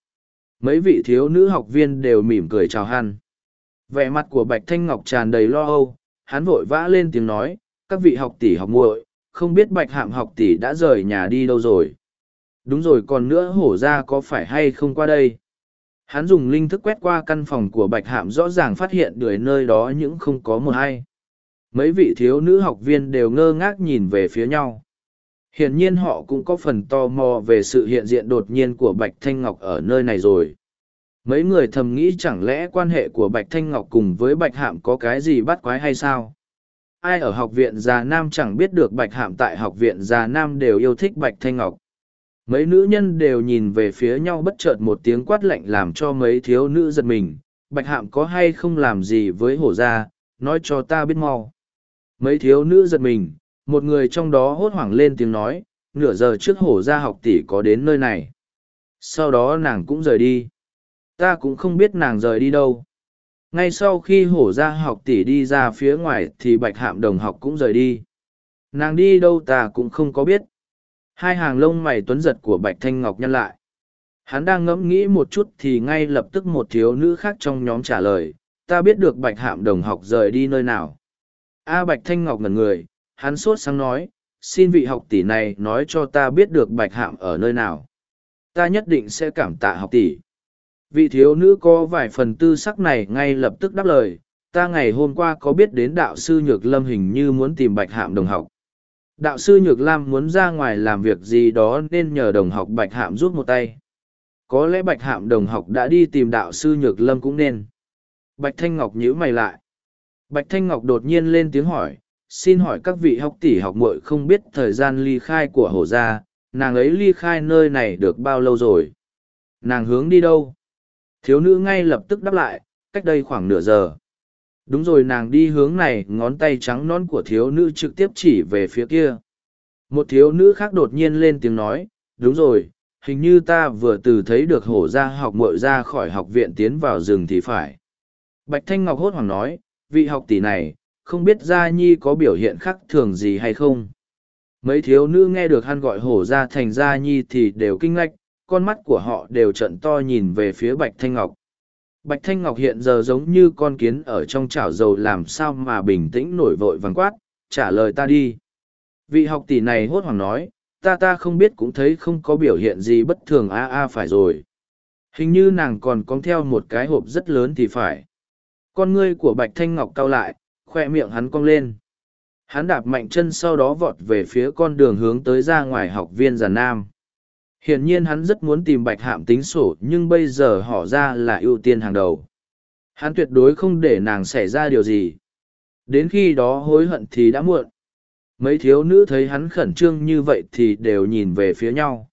Mấy vị thiếu nữ học viên đều mỉm cười chào hắn. Vẻ mặt của Bạch Thanh Ngọc tràn đầy lo âu, hắn vội vã lên tiếng nói, các vị học tỷ học muội không biết bạch hạm học tỷ đã rời nhà đi đâu rồi đúng rồi, còn nữa hổ ra có phải hay không qua đây? Hắn dùng linh thức quét qua căn phòng của bạch hạm rõ ràng phát hiện đuổi nơi đó những không có một hay mấy vị thiếu nữ học viên đều ngơ ngác nhìn về phía nhau. Hiển nhiên họ cũng có phần tò mò về sự hiện diện đột nhiên của bạch thanh ngọc ở nơi này rồi. Mấy người thầm nghĩ chẳng lẽ quan hệ của bạch thanh ngọc cùng với bạch hạm có cái gì bắt quái hay sao? Ai ở học viện già nam chẳng biết được bạch hạm tại học viện già nam đều yêu thích bạch thanh ngọc mấy nữ nhân đều nhìn về phía nhau bất chợt một tiếng quát lạnh làm cho mấy thiếu nữ giật mình bạch hạm có hay không làm gì với hổ gia nói cho ta biết mau mấy thiếu nữ giật mình một người trong đó hốt hoảng lên tiếng nói, nửa giờ trước hổ gia học tỷ có đến nơi này Sau đó nàng cũng rời đi. Ta cũng không biết nàng rời đi đâu. Ngay sau khi hổ ra học tỷ đi ra phía ngoài thì bạch hạm đồng học cũng rời đi. Nàng đi đâu ta cũng không có biết. Hai hàng lông mày tuấn giật của bạch thanh ngọc nhăn lại. Hắn đang ngẫm nghĩ một chút thì ngay lập tức một thiếu nữ khác trong nhóm trả lời, ta biết được bạch hạm đồng học rời đi nơi nào. A bạch thanh ngọc ngẩn người, hắn sốt sáng nói, xin vị học tỷ này nói cho ta biết được bạch hạm ở nơi nào. Ta nhất định sẽ cảm tạ học tỷ. Vị thiếu nữ có vài phần tư sắc này ngay lập tức đáp lời, ta ngày hôm qua có biết đến đạo sư Nhược Lâm hình như muốn tìm bạch hạm đồng học. Đạo sư Nhược Lam muốn ra ngoài làm việc gì đó nên nhờ đồng học bạch hạm giúp một tay. Có lẽ bạch hạm đồng học đã đi tìm đạo sư Nhược Lâm cũng nên. Bạch Thanh Ngọc nhíu mày lại. Bạch Thanh Ngọc đột nhiên lên tiếng hỏi, xin hỏi các vị học tỷ học muội không biết thời gian ly khai của hổ gia, nàng ấy ly khai nơi này được bao lâu rồi? Nàng hướng đi đâu? Thiếu nữ ngay lập tức đáp lại, cách đây khoảng nửa giờ. Đúng rồi nàng đi hướng này ngón tay trắng non của thiếu nữ trực tiếp chỉ về phía kia. Một thiếu nữ khác đột nhiên lên tiếng nói, đúng rồi, hình như ta vừa từ thấy được hổ ra học muội ra khỏi học viện tiến vào rừng thì phải. Bạch Thanh Ngọc hốt hoảng nói, vị học tỷ này, không biết Gia Nhi có biểu hiện khác thường gì hay không. Mấy thiếu nữ nghe được hắn gọi hổ ra thành Gia Nhi thì đều kinh ngạch, con mắt của họ đều trận to nhìn về phía Bạch Thanh Ngọc. Bạch Thanh Ngọc hiện giờ giống như con kiến ở trong chảo dầu làm sao mà bình tĩnh nổi vội vàng quát, trả lời ta đi. Vị học tỷ này hốt hoảng nói, ta ta không biết cũng thấy không có biểu hiện gì bất thường a a phải rồi. Hình như nàng còn cong theo một cái hộp rất lớn thì phải. Con ngươi của Bạch Thanh Ngọc cau lại, khoe miệng hắn cong lên. Hắn đạp mạnh chân sau đó vọt về phía con đường hướng tới ra ngoài học viên giàn nam. Hiển nhiên hắn rất muốn tìm bạch hạm tính sổ nhưng bây giờ họ ra là ưu tiên hàng đầu. Hắn tuyệt đối không để nàng xảy ra điều gì. Đến khi đó hối hận thì đã muộn. Mấy thiếu nữ thấy hắn khẩn trương như vậy thì đều nhìn về phía nhau.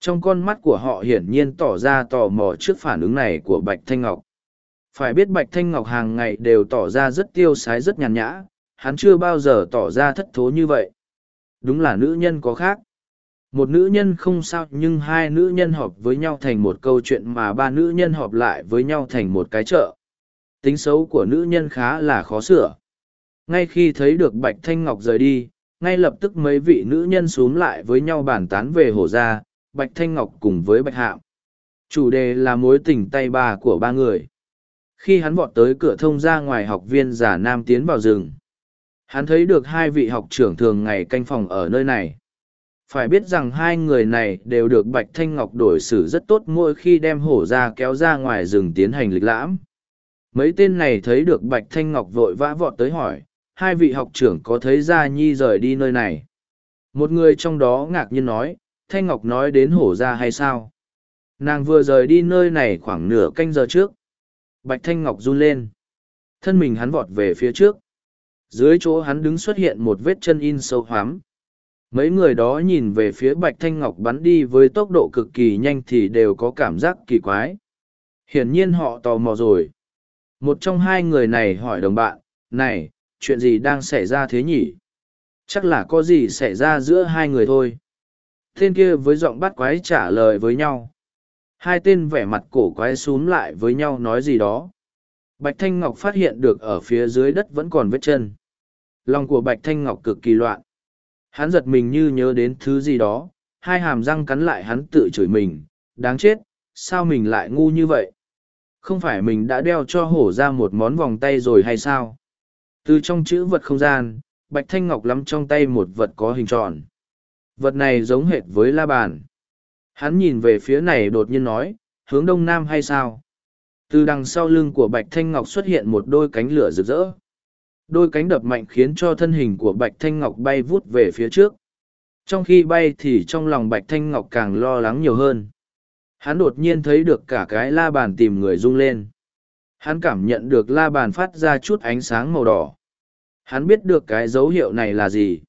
Trong con mắt của họ hiển nhiên tỏ ra tò mò trước phản ứng này của Bạch Thanh Ngọc. Phải biết Bạch Thanh Ngọc hàng ngày đều tỏ ra rất tiêu sái rất nhàn nhã, hắn chưa bao giờ tỏ ra thất thố như vậy. Đúng là nữ nhân có khác. Một nữ nhân không sao nhưng hai nữ nhân họp với nhau thành một câu chuyện mà ba nữ nhân họp lại với nhau thành một cái chợ. Tính xấu của nữ nhân khá là khó sửa. Ngay khi thấy được Bạch Thanh Ngọc rời đi, ngay lập tức mấy vị nữ nhân xuống lại với nhau bàn tán về hổ gia, Bạch Thanh Ngọc cùng với Bạch Hạm. Chủ đề là mối tình tay ba của ba người. Khi hắn vọt tới cửa thông ra ngoài học viên giả nam tiến vào rừng, hắn thấy được hai vị học trưởng thường ngày canh phòng ở nơi này. Phải biết rằng hai người này đều được Bạch Thanh Ngọc đổi xử rất tốt mỗi khi đem hổ ra kéo ra ngoài rừng tiến hành lịch lãm. Mấy tên này thấy được Bạch Thanh Ngọc vội vã vọt tới hỏi, hai vị học trưởng có thấy Gia Nhi rời đi nơi này? Một người trong đó ngạc nhiên nói, Thanh Ngọc nói đến hổ ra hay sao? Nàng vừa rời đi nơi này khoảng nửa canh giờ trước. Bạch Thanh Ngọc run lên. Thân mình hắn vọt về phía trước. Dưới chỗ hắn đứng xuất hiện một vết chân in sâu hoắm. Mấy người đó nhìn về phía Bạch Thanh Ngọc bắn đi với tốc độ cực kỳ nhanh thì đều có cảm giác kỳ quái. Hiển nhiên họ tò mò rồi. Một trong hai người này hỏi đồng bạn, này, chuyện gì đang xảy ra thế nhỉ? Chắc là có gì xảy ra giữa hai người thôi. Tên kia với giọng bắt quái trả lời với nhau. Hai tên vẻ mặt cổ quái xúm lại với nhau nói gì đó. Bạch Thanh Ngọc phát hiện được ở phía dưới đất vẫn còn vết chân. Lòng của Bạch Thanh Ngọc cực kỳ loạn. Hắn giật mình như nhớ đến thứ gì đó, hai hàm răng cắn lại hắn tự chửi mình, đáng chết, sao mình lại ngu như vậy? Không phải mình đã đeo cho hổ ra một món vòng tay rồi hay sao? Từ trong chữ vật không gian, Bạch Thanh Ngọc lắm trong tay một vật có hình tròn. Vật này giống hệt với la bàn. Hắn nhìn về phía này đột nhiên nói, hướng đông nam hay sao? Từ đằng sau lưng của Bạch Thanh Ngọc xuất hiện một đôi cánh lửa rực rỡ. Đôi cánh đập mạnh khiến cho thân hình của Bạch Thanh Ngọc bay vút về phía trước. Trong khi bay thì trong lòng Bạch Thanh Ngọc càng lo lắng nhiều hơn. Hắn đột nhiên thấy được cả cái la bàn tìm người rung lên. Hắn cảm nhận được la bàn phát ra chút ánh sáng màu đỏ. Hắn biết được cái dấu hiệu này là gì.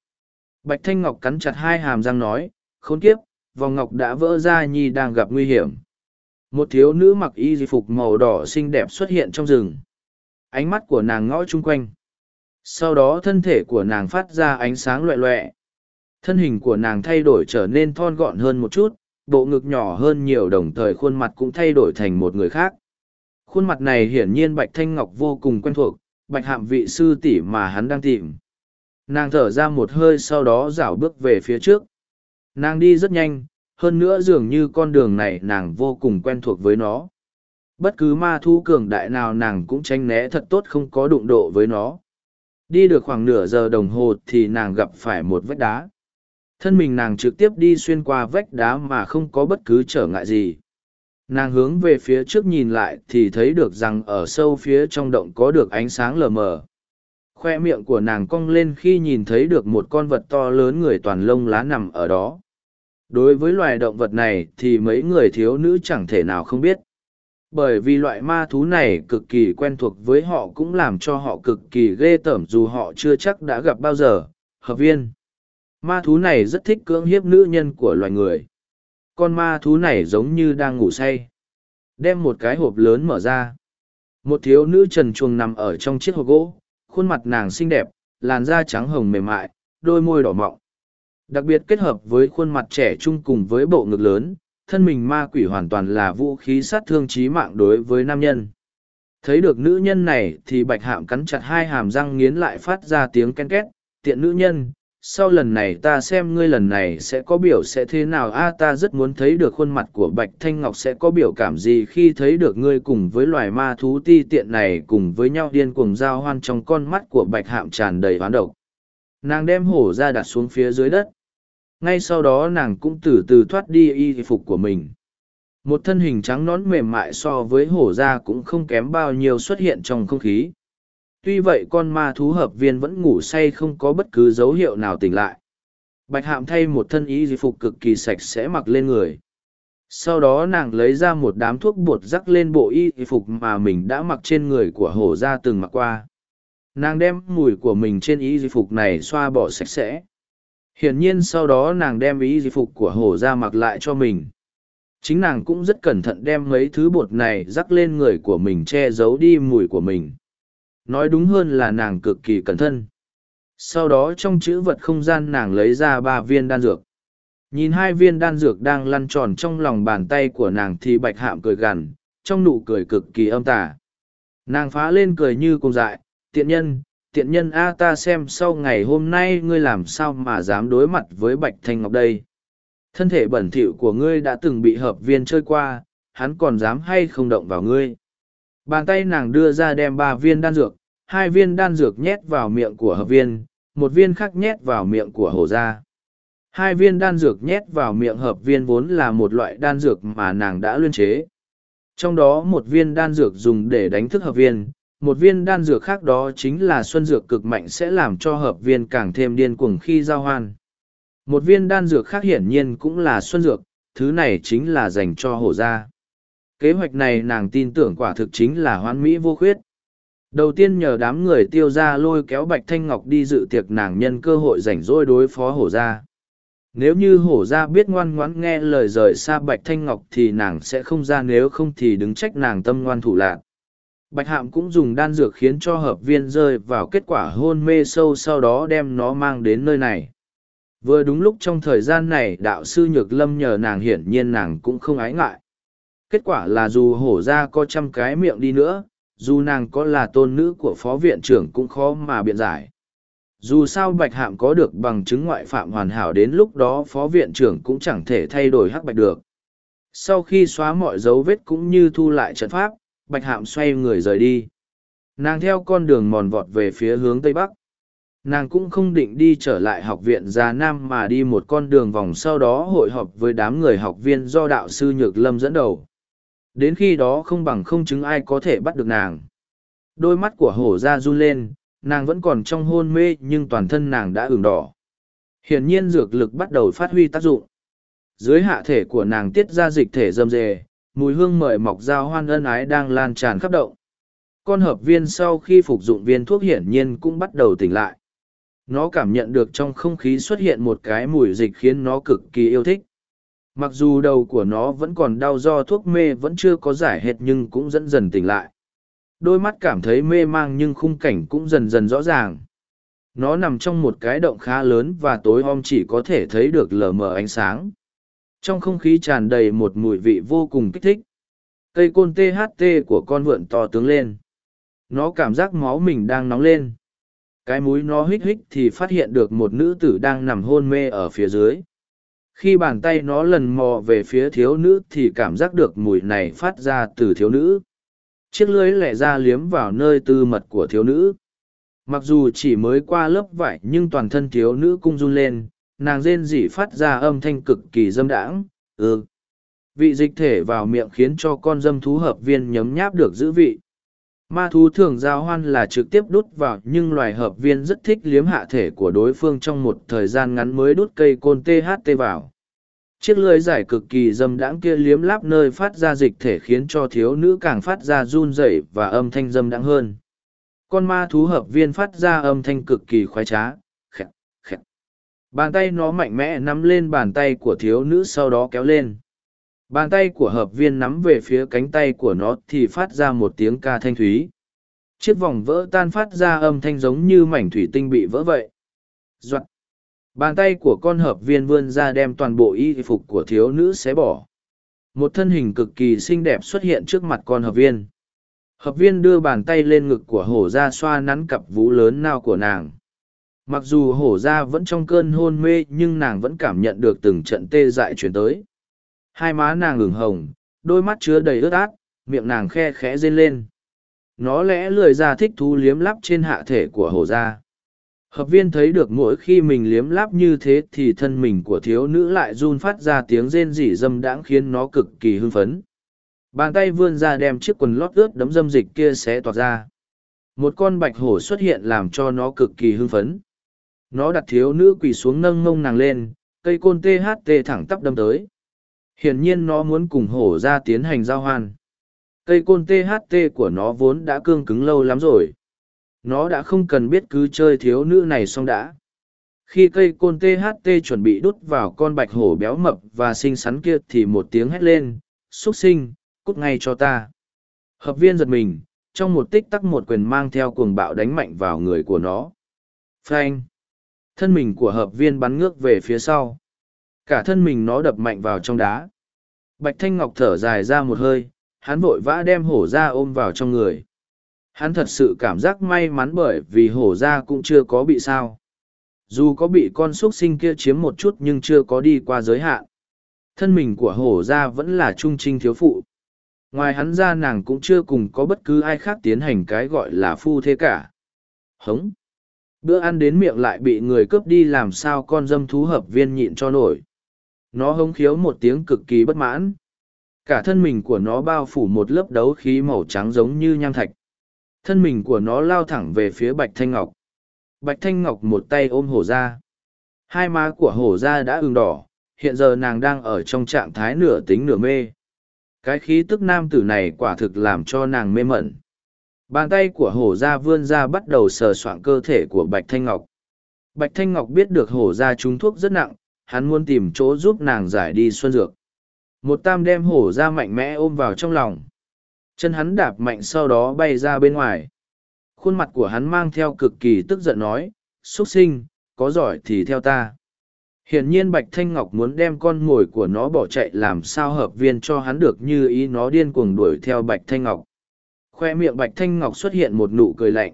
Bạch Thanh Ngọc cắn chặt hai hàm răng nói, khốn kiếp, vòng ngọc đã vỡ ra nhi đang gặp nguy hiểm. Một thiếu nữ mặc y phục màu đỏ xinh đẹp xuất hiện trong rừng. Ánh mắt của nàng ngõ chung quanh. Sau đó thân thể của nàng phát ra ánh sáng loẹ loẹ. Thân hình của nàng thay đổi trở nên thon gọn hơn một chút, bộ ngực nhỏ hơn nhiều đồng thời khuôn mặt cũng thay đổi thành một người khác. Khuôn mặt này hiển nhiên Bạch Thanh Ngọc vô cùng quen thuộc, Bạch Hạm vị sư tỷ mà hắn đang tìm. Nàng thở ra một hơi sau đó rảo bước về phía trước. Nàng đi rất nhanh, hơn nữa dường như con đường này nàng vô cùng quen thuộc với nó. Bất cứ ma thu cường đại nào nàng cũng tránh né thật tốt không có đụng độ với nó. Đi được khoảng nửa giờ đồng hồ thì nàng gặp phải một vách đá. Thân mình nàng trực tiếp đi xuyên qua vách đá mà không có bất cứ trở ngại gì. Nàng hướng về phía trước nhìn lại thì thấy được rằng ở sâu phía trong động có được ánh sáng lờ mờ. Khoe miệng của nàng cong lên khi nhìn thấy được một con vật to lớn người toàn lông lá nằm ở đó. Đối với loài động vật này thì mấy người thiếu nữ chẳng thể nào không biết bởi vì loại ma thú này cực kỳ quen thuộc với họ cũng làm cho họ cực kỳ ghê tởm dù họ chưa chắc đã gặp bao giờ. Hợp viên. Ma thú này rất thích cưỡng hiếp nữ nhân của loài người. Con ma thú này giống như đang ngủ say. Đem một cái hộp lớn mở ra. Một thiếu nữ trần chuồng nằm ở trong chiếc hộp gỗ. Khuôn mặt nàng xinh đẹp, làn da trắng hồng mềm mại, đôi môi đỏ mọng. Đặc biệt kết hợp với khuôn mặt trẻ trung cùng với bộ ngực lớn thân mình ma quỷ hoàn toàn là vũ khí sát thương trí mạng đối với nam nhân. Thấy được nữ nhân này thì bạch hạm cắn chặt hai hàm răng nghiến lại phát ra tiếng ken két, tiện nữ nhân, sau lần này ta xem ngươi lần này sẽ có biểu sẽ thế nào a ta rất muốn thấy được khuôn mặt của bạch thanh ngọc sẽ có biểu cảm gì khi thấy được ngươi cùng với loài ma thú ti tiện này cùng với nhau điên cuồng giao hoan trong con mắt của bạch hạm tràn đầy hoán độc nàng đem hổ ra đặt xuống phía dưới đất ngay sau đó nàng cũng từ từ thoát đi y phục của mình. Một thân hình trắng nón mềm mại so với hổ da cũng không kém bao nhiêu xuất hiện trong không khí. Tuy vậy con ma thú hợp viên vẫn ngủ say không có bất cứ dấu hiệu nào tỉnh lại. Bạch hạm thay một thân y phục cực kỳ sạch sẽ mặc lên người. Sau đó nàng lấy ra một đám thuốc bột rắc lên bộ y phục mà mình đã mặc trên người của hổ ra từng mặc qua. Nàng đem mùi của mình trên y phục này xoa bỏ sạch sẽ hiển nhiên sau đó nàng đem ý di phục của hổ ra mặc lại cho mình. Chính nàng cũng rất cẩn thận đem mấy thứ bột này rắc lên người của mình che giấu đi mùi của mình. Nói đúng hơn là nàng cực kỳ cẩn thận. Sau đó trong chữ vật không gian nàng lấy ra ba viên đan dược. Nhìn hai viên đan dược đang lăn tròn trong lòng bàn tay của nàng thì bạch hạm cười gằn, trong nụ cười cực kỳ âm tả nàng phá lên cười như cùng dại, tiện nhân tiện nhân a, ta xem sau ngày hôm nay ngươi làm sao mà dám đối mặt với bạch thanh ngọc đây? Thân thể bẩn thỉu của ngươi đã từng bị hợp viên chơi qua, hắn còn dám hay không động vào ngươi? Bàn tay nàng đưa ra đem ba viên đan dược, hai viên đan dược nhét vào miệng của hợp viên, một viên khác nhét vào miệng của hổ gia. Hai viên đan dược nhét vào miệng hợp viên vốn là một loại đan dược mà nàng đã luyên chế. Trong đó một viên đan dược dùng để đánh thức hợp viên một viên đan dược khác đó chính là xuân dược cực mạnh sẽ làm cho hợp viên càng thêm điên cuồng khi giao hoan. Một viên đan dược khác hiển nhiên cũng là xuân dược, thứ này chính là dành cho hổ gia. Kế hoạch này nàng tin tưởng quả thực chính là hoán mỹ vô khuyết. Đầu tiên nhờ đám người tiêu ra lôi kéo Bạch Thanh Ngọc đi dự tiệc nàng nhân cơ hội rảnh rỗi đối phó hổ gia. Nếu như hổ gia biết ngoan ngoãn nghe lời rời xa Bạch Thanh Ngọc thì nàng sẽ không ra nếu không thì đứng trách nàng tâm ngoan thủ lạc. Bạch Hạm cũng dùng đan dược khiến cho hợp viên rơi vào kết quả hôn mê sâu sau đó đem nó mang đến nơi này. Vừa đúng lúc trong thời gian này đạo sư Nhược Lâm nhờ nàng hiển nhiên nàng cũng không ái ngại. Kết quả là dù hổ ra có trăm cái miệng đi nữa, dù nàng có là tôn nữ của phó viện trưởng cũng khó mà biện giải. Dù sao Bạch Hạm có được bằng chứng ngoại phạm hoàn hảo đến lúc đó phó viện trưởng cũng chẳng thể thay đổi hắc bạch được. Sau khi xóa mọi dấu vết cũng như thu lại trận pháp, bạch hạm xoay người rời đi. Nàng theo con đường mòn vọt về phía hướng tây bắc. Nàng cũng không định đi trở lại học viện già nam mà đi một con đường vòng sau đó hội họp với đám người học viên do đạo sư nhược lâm dẫn đầu. Đến khi đó không bằng không chứng ai có thể bắt được nàng. Đôi mắt của hổ ra run lên, nàng vẫn còn trong hôn mê nhưng toàn thân nàng đã ửng đỏ. Hiển nhiên dược lực bắt đầu phát huy tác dụng. Dưới hạ thể của nàng tiết ra dịch thể dâm dề mùi hương mời mọc dao hoan ân ái đang lan tràn khắp động. Con hợp viên sau khi phục dụng viên thuốc hiển nhiên cũng bắt đầu tỉnh lại. Nó cảm nhận được trong không khí xuất hiện một cái mùi dịch khiến nó cực kỳ yêu thích. Mặc dù đầu của nó vẫn còn đau do thuốc mê vẫn chưa có giải hết nhưng cũng dần dần tỉnh lại. Đôi mắt cảm thấy mê mang nhưng khung cảnh cũng dần dần rõ ràng. Nó nằm trong một cái động khá lớn và tối om chỉ có thể thấy được lờ mờ ánh sáng trong không khí tràn đầy một mùi vị vô cùng kích thích. Cây côn THT của con vượn to tướng lên. Nó cảm giác máu mình đang nóng lên. Cái mũi nó hích hích thì phát hiện được một nữ tử đang nằm hôn mê ở phía dưới. Khi bàn tay nó lần mò về phía thiếu nữ thì cảm giác được mùi này phát ra từ thiếu nữ. Chiếc lưới lẻ ra liếm vào nơi tư mật của thiếu nữ. Mặc dù chỉ mới qua lớp vải nhưng toàn thân thiếu nữ cung run lên, nàng rên rỉ phát ra âm thanh cực kỳ dâm đãng. Ừ. Vị dịch thể vào miệng khiến cho con dâm thú hợp viên nhấm nháp được giữ vị. Ma thú thường giao hoan là trực tiếp đút vào, nhưng loài hợp viên rất thích liếm hạ thể của đối phương trong một thời gian ngắn mới đút cây côn THT vào. Chiếc lưới giải cực kỳ dâm đãng kia liếm láp nơi phát ra dịch thể khiến cho thiếu nữ càng phát ra run rẩy và âm thanh dâm đãng hơn. Con ma thú hợp viên phát ra âm thanh cực kỳ khoái trá. Bàn tay nó mạnh mẽ nắm lên bàn tay của thiếu nữ sau đó kéo lên. Bàn tay của hợp viên nắm về phía cánh tay của nó thì phát ra một tiếng ca thanh thúy. Chiếc vòng vỡ tan phát ra âm thanh giống như mảnh thủy tinh bị vỡ vậy. Doạn. Bàn tay của con hợp viên vươn ra đem toàn bộ y phục của thiếu nữ xé bỏ. Một thân hình cực kỳ xinh đẹp xuất hiện trước mặt con hợp viên. Hợp viên đưa bàn tay lên ngực của hổ ra xoa nắn cặp vú lớn nao của nàng. Mặc dù hổ ra vẫn trong cơn hôn mê nhưng nàng vẫn cảm nhận được từng trận tê dại chuyển tới. Hai má nàng ửng hồng, đôi mắt chứa đầy ướt át, miệng nàng khe khẽ rên lên. Nó lẽ lười ra thích thú liếm lắp trên hạ thể của hổ ra. Hợp viên thấy được mỗi khi mình liếm láp như thế thì thân mình của thiếu nữ lại run phát ra tiếng rên rỉ dâm đãng khiến nó cực kỳ hưng phấn. Bàn tay vươn ra đem chiếc quần lót ướt đấm dâm dịch kia xé toạc ra. Một con bạch hổ xuất hiện làm cho nó cực kỳ hưng phấn. Nó đặt thiếu nữ quỳ xuống nâng ngông nàng lên, cây côn THT thẳng tắp đâm tới. Hiển nhiên nó muốn cùng hổ ra tiến hành giao hoan. Cây côn THT của nó vốn đã cương cứng lâu lắm rồi. Nó đã không cần biết cứ chơi thiếu nữ này xong đã. Khi cây côn THT chuẩn bị đút vào con bạch hổ béo mập và xinh xắn kia thì một tiếng hét lên, xúc sinh, cút ngay cho ta. Hợp viên giật mình, trong một tích tắc một quyền mang theo cuồng bạo đánh mạnh vào người của nó. Phanh! Thân mình của hợp viên bắn ngước về phía sau. Cả thân mình nó đập mạnh vào trong đá. Bạch Thanh Ngọc thở dài ra một hơi, hắn vội vã đem hổ ra ôm vào trong người. Hắn thật sự cảm giác may mắn bởi vì hổ ra cũng chưa có bị sao. Dù có bị con xuất sinh kia chiếm một chút nhưng chưa có đi qua giới hạn. Thân mình của hổ ra vẫn là trung trinh thiếu phụ. Ngoài hắn ra nàng cũng chưa cùng có bất cứ ai khác tiến hành cái gọi là phu thế cả. Hống! Bữa ăn đến miệng lại bị người cướp đi làm sao con dâm thú hợp viên nhịn cho nổi. Nó hống khiếu một tiếng cực kỳ bất mãn. Cả thân mình của nó bao phủ một lớp đấu khí màu trắng giống như nham thạch. Thân mình của nó lao thẳng về phía Bạch Thanh Ngọc. Bạch Thanh Ngọc một tay ôm hổ ra. Hai má của hổ ra đã ửng đỏ, hiện giờ nàng đang ở trong trạng thái nửa tính nửa mê. Cái khí tức nam tử này quả thực làm cho nàng mê mẩn. Bàn tay của hổ Gia vươn ra bắt đầu sờ soạng cơ thể của Bạch Thanh Ngọc. Bạch Thanh Ngọc biết được hổ Gia trúng thuốc rất nặng, hắn muốn tìm chỗ giúp nàng giải đi xuân dược. Một tam đem hổ Gia mạnh mẽ ôm vào trong lòng. Chân hắn đạp mạnh sau đó bay ra bên ngoài. Khuôn mặt của hắn mang theo cực kỳ tức giận nói, xuất sinh, có giỏi thì theo ta. Hiển nhiên Bạch Thanh Ngọc muốn đem con mồi của nó bỏ chạy làm sao hợp viên cho hắn được như ý nó điên cuồng đuổi theo Bạch Thanh Ngọc. Khoe miệng Bạch Thanh Ngọc xuất hiện một nụ cười lạnh.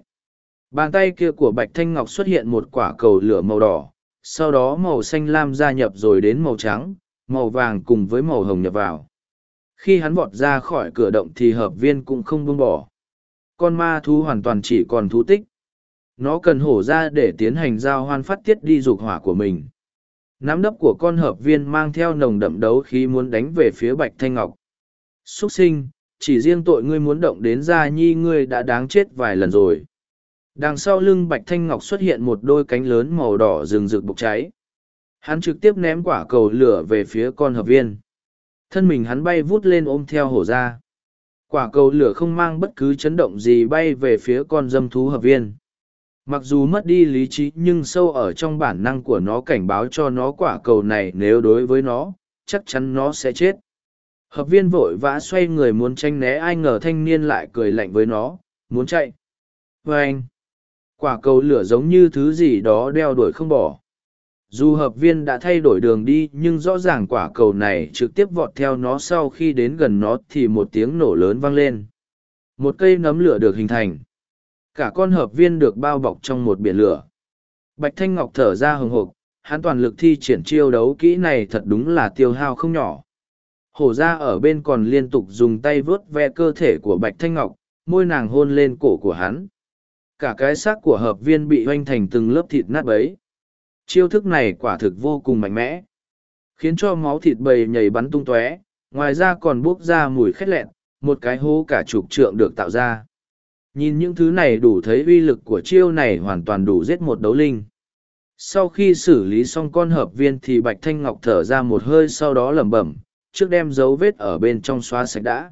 Bàn tay kia của Bạch Thanh Ngọc xuất hiện một quả cầu lửa màu đỏ, sau đó màu xanh lam gia nhập rồi đến màu trắng, màu vàng cùng với màu hồng nhập vào. Khi hắn vọt ra khỏi cửa động thì hợp viên cũng không buông bỏ. Con ma thú hoàn toàn chỉ còn thú tích. Nó cần hổ ra để tiến hành giao hoan phát tiết đi dục hỏa của mình. Nắm đấm của con hợp viên mang theo nồng đậm đấu khí muốn đánh về phía Bạch Thanh Ngọc. Xuất sinh, chỉ riêng tội ngươi muốn động đến gia nhi ngươi đã đáng chết vài lần rồi. Đằng sau lưng Bạch Thanh Ngọc xuất hiện một đôi cánh lớn màu đỏ rừng rực bốc cháy. Hắn trực tiếp ném quả cầu lửa về phía con hợp viên. Thân mình hắn bay vút lên ôm theo hổ ra. Quả cầu lửa không mang bất cứ chấn động gì bay về phía con dâm thú hợp viên. Mặc dù mất đi lý trí nhưng sâu ở trong bản năng của nó cảnh báo cho nó quả cầu này nếu đối với nó, chắc chắn nó sẽ chết. Hợp viên vội vã xoay người muốn tranh né ai ngờ thanh niên lại cười lạnh với nó, muốn chạy. Và anh, quả cầu lửa giống như thứ gì đó đeo đuổi không bỏ. dù hợp viên đã thay đổi đường đi nhưng rõ ràng quả cầu này trực tiếp vọt theo nó sau khi đến gần nó thì một tiếng nổ lớn vang lên một cây nấm lửa được hình thành cả con hợp viên được bao bọc trong một biển lửa bạch thanh ngọc thở ra hừng hộp hắn toàn lực thi triển chiêu đấu kỹ này thật đúng là tiêu hao không nhỏ hổ ra ở bên còn liên tục dùng tay vớt ve cơ thể của bạch thanh ngọc, môi nàng hôn lên cổ của hắn. Cả cái xác của hợp viên bị oanh thành từng lớp thịt nát bấy. Chiêu thức này quả thực vô cùng mạnh mẽ, khiến cho máu thịt bầy nhảy bắn tung tóe, ngoài ra còn buốc ra mùi khét lẹn một cái hố cả chục trượng được tạo ra. Nhìn những thứ này đủ thấy uy lực của chiêu này hoàn toàn đủ giết một đấu linh. Sau khi xử lý xong con hợp viên thì bạch thanh ngọc thở ra một hơi sau đó lẩm bẩm trước đem dấu vết ở bên trong xóa sạch đã.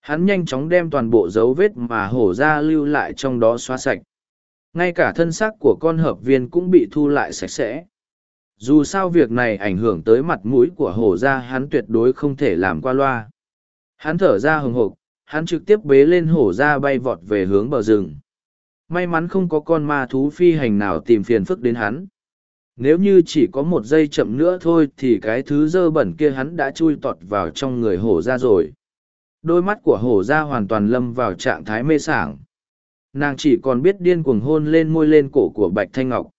Hắn nhanh chóng đem toàn bộ dấu vết mà hổ ra lưu lại trong đó xóa sạch. Ngay cả thân xác của con hợp viên cũng bị thu lại sạch sẽ. Dù sao việc này ảnh hưởng tới mặt mũi của hổ ra, hắn tuyệt đối không thể làm qua loa. Hắn thở ra hừng hộp hắn trực tiếp bế lên hổ ra bay vọt về hướng bờ rừng. May mắn không có con ma thú phi hành nào tìm phiền phức đến hắn nếu như chỉ có một giây chậm nữa thôi thì cái thứ dơ bẩn kia hắn đã chui tọt vào trong người hổ ra rồi. Đôi mắt của hổ ra hoàn toàn lâm vào trạng thái mê sảng. Nàng chỉ còn biết điên cuồng hôn lên môi lên cổ của bạch thanh ngọc.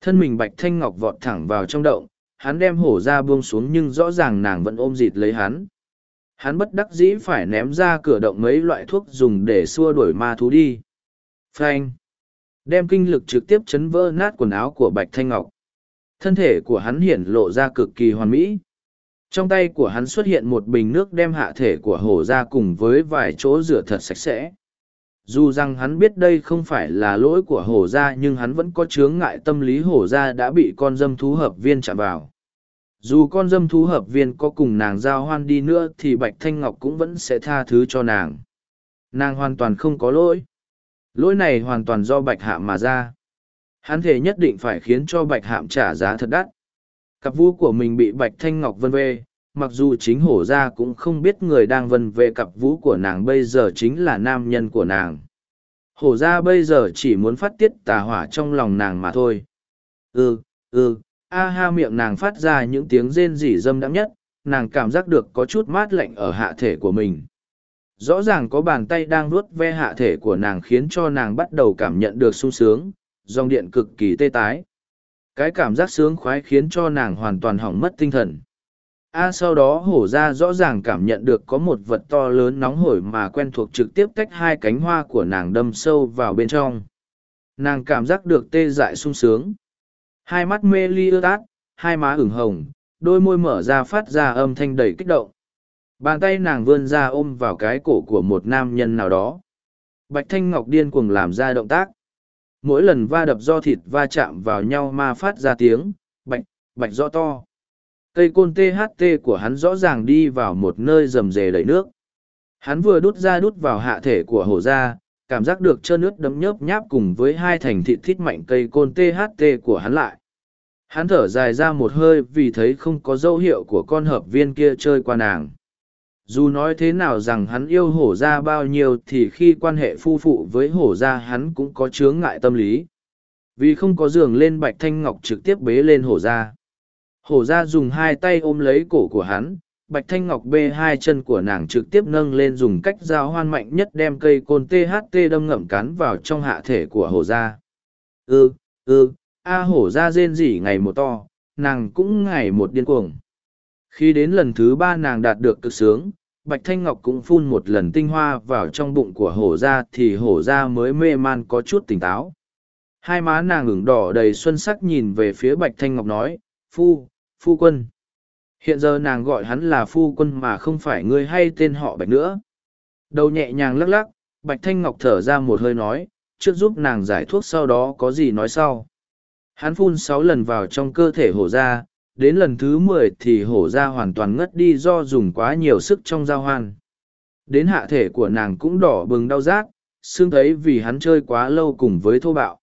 Thân mình bạch thanh ngọc vọt thẳng vào trong động, hắn đem hổ ra buông xuống nhưng rõ ràng nàng vẫn ôm dịt lấy hắn. Hắn bất đắc dĩ phải ném ra cửa động mấy loại thuốc dùng để xua đuổi ma thú đi. Phanh! Đem kinh lực trực tiếp chấn vỡ nát quần áo của bạch thanh ngọc thân thể của hắn hiển lộ ra cực kỳ hoàn mỹ. Trong tay của hắn xuất hiện một bình nước đem hạ thể của hổ ra cùng với vài chỗ rửa thật sạch sẽ. Dù rằng hắn biết đây không phải là lỗi của hổ gia nhưng hắn vẫn có chướng ngại tâm lý hổ gia đã bị con dâm thú hợp viên chạm vào. Dù con dâm thú hợp viên có cùng nàng giao hoan đi nữa thì bạch thanh ngọc cũng vẫn sẽ tha thứ cho nàng. Nàng hoàn toàn không có lỗi. Lỗi này hoàn toàn do bạch hạ mà ra hắn thể nhất định phải khiến cho bạch hạm trả giá thật đắt. Cặp vũ của mình bị bạch thanh ngọc vân vê, mặc dù chính hổ ra cũng không biết người đang vân về cặp vũ của nàng bây giờ chính là nam nhân của nàng. Hổ ra bây giờ chỉ muốn phát tiết tà hỏa trong lòng nàng mà thôi. Ừ ừ a ha miệng nàng phát ra những tiếng rên rỉ dâm đãng nhất, nàng cảm giác được có chút mát lạnh ở hạ thể của mình. Rõ ràng có bàn tay đang nuốt ve hạ thể của nàng khiến cho nàng bắt đầu cảm nhận được sung sướng dòng điện cực kỳ tê tái. Cái cảm giác sướng khoái khiến cho nàng hoàn toàn hỏng mất tinh thần. A, sau đó hổ ra rõ ràng cảm nhận được có một vật to lớn nóng hổi mà quen thuộc trực tiếp tách hai cánh hoa của nàng đâm sâu vào bên trong. Nàng cảm giác được tê dại sung sướng. Hai mắt mê ly ướt át, hai má ửng hồng, đôi môi mở ra phát ra âm thanh đầy kích động. Bàn tay nàng vươn ra ôm vào cái cổ của một nam nhân nào đó. Bạch thanh ngọc điên cuồng làm ra động tác mỗi lần va đập do thịt va chạm vào nhau ma phát ra tiếng, bạch bạch rõ to. Cây côn tht của hắn rõ ràng đi vào một nơi rầm rề đầy nước. Hắn vừa đút ra đút vào hạ thể của hổ ra cảm giác được trơn nước đấm nhớp nháp cùng với hai thành thịt thít mạnh cây côn tht của hắn lại. Hắn thở dài ra một hơi vì thấy không có dấu hiệu của con hợp viên kia chơi qua nàng dù nói thế nào rằng hắn yêu hổ ra bao nhiêu thì khi quan hệ phu phụ với hổ ra hắn cũng có chướng ngại tâm lý. Vì không có giường lên bạch thanh ngọc trực tiếp bế lên hổ ra. Hổ ra dùng hai tay ôm lấy cổ của hắn bạch thanh ngọc bê hai chân của nàng trực tiếp nâng lên dùng cách giao hoan mạnh nhất đem cây côn tht đâm ngậm cắn vào trong hạ thể của hổ ra. Ư ừ, ư ừ, a hổ ra rên rỉ ngày một to nàng cũng ngày một điên cuồng. Khi đến lần thứ ba nàng đạt được cực sướng bạch thanh ngọc cũng phun một lần tinh hoa vào trong bụng của hổ ra thì hổ ra mới mê man có chút tỉnh táo. Hai má nàng ửng đỏ đầy xuân sắc nhìn về phía bạch thanh ngọc nói, phu phu quân. Hiện giờ nàng gọi hắn là phu quân mà không phải ngươi hay tên họ bạch nữa. Đầu nhẹ nhàng lắc lắc, bạch thanh ngọc thở ra một hơi nói, trước giúp nàng giải thuốc sau đó có gì nói sau. Hắn phun sáu lần vào trong cơ thể hổ ra đến lần thứ mười thì hổ ra hoàn toàn ngất đi do dùng quá nhiều sức trong giao hoan. Đến hạ thể của nàng cũng đỏ bừng đau rát, xương thấy vì hắn chơi quá lâu cùng với thô bạo.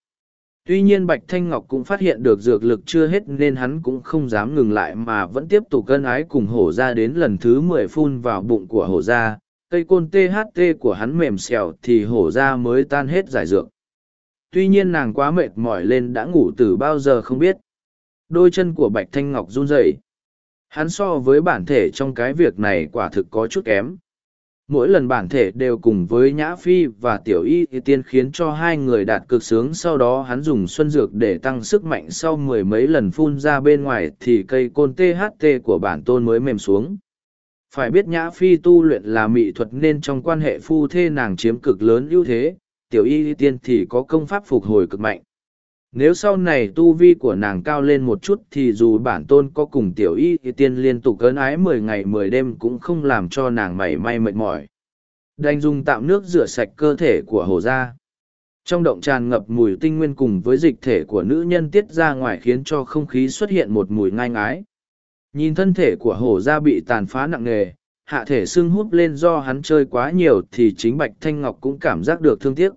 Tuy nhiên bạch thanh ngọc cũng phát hiện được dược lực chưa hết nên hắn cũng không dám ngừng lại mà vẫn tiếp tục cân ái cùng hổ ra đến lần thứ mười phun vào bụng của hổ ra. Cây côn tht của hắn mềm xèo thì hổ ra mới tan hết giải dược. Tuy nhiên nàng quá mệt mỏi lên đã ngủ từ bao giờ không biết đôi chân của bạch thanh ngọc run rẩy. Hắn so với bản thể trong cái việc này quả thực có chút kém. Mỗi lần bản thể đều cùng với nhã phi và tiểu y thì tiên khiến cho hai người đạt cực sướng, sau đó hắn dùng xuân dược để tăng sức mạnh sau mười mấy lần phun ra bên ngoài thì cây côn tht của bản tôn mới mềm xuống. Phải biết nhã phi tu luyện là mỹ thuật nên trong quan hệ phu thê nàng chiếm cực lớn ưu thế, tiểu y tiên thì có công pháp phục hồi cực mạnh nếu sau này tu vi của nàng cao lên một chút thì dù bản tôn có cùng tiểu y thì tiên liên tục cơn ái mười ngày mười đêm cũng không làm cho nàng mảy may mệt mỏi. Đành dùng tạm nước rửa sạch cơ thể của hồ gia. Trong động tràn ngập mùi tinh nguyên cùng với dịch thể của nữ nhân tiết ra ngoài khiến cho không khí xuất hiện một mùi ngai ngái. Nhìn thân thể của hồ gia bị tàn phá nặng nề, hạ thể sưng húp lên do hắn chơi quá nhiều thì chính Bạch Thanh Ngọc cũng cảm giác được thương tiếc.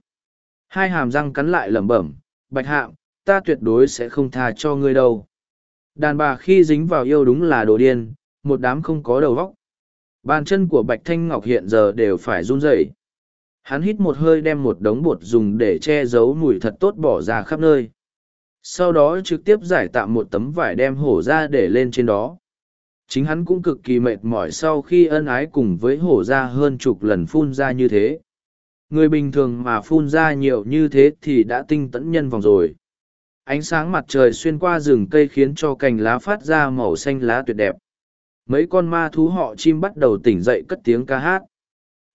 Hai hàm răng cắn lại lẩm bẩm, Bạch Hạm, ta tuyệt đối sẽ không tha cho ngươi đâu. Đàn bà khi dính vào yêu đúng là đồ điên, một đám không có đầu vóc. Bàn chân của Bạch Thanh Ngọc hiện giờ đều phải run rẩy. Hắn hít một hơi đem một đống bột dùng để che giấu mùi thật tốt bỏ ra khắp nơi. Sau đó trực tiếp giải tạm một tấm vải đem hổ ra để lên trên đó. Chính hắn cũng cực kỳ mệt mỏi sau khi ân ái cùng với hổ ra hơn chục lần phun ra như thế. Người bình thường mà phun ra nhiều như thế thì đã tinh tẫn nhân vòng rồi ánh sáng mặt trời xuyên qua rừng cây khiến cho cành lá phát ra màu xanh lá tuyệt đẹp. Mấy con ma thú họ chim bắt đầu tỉnh dậy cất tiếng ca hát.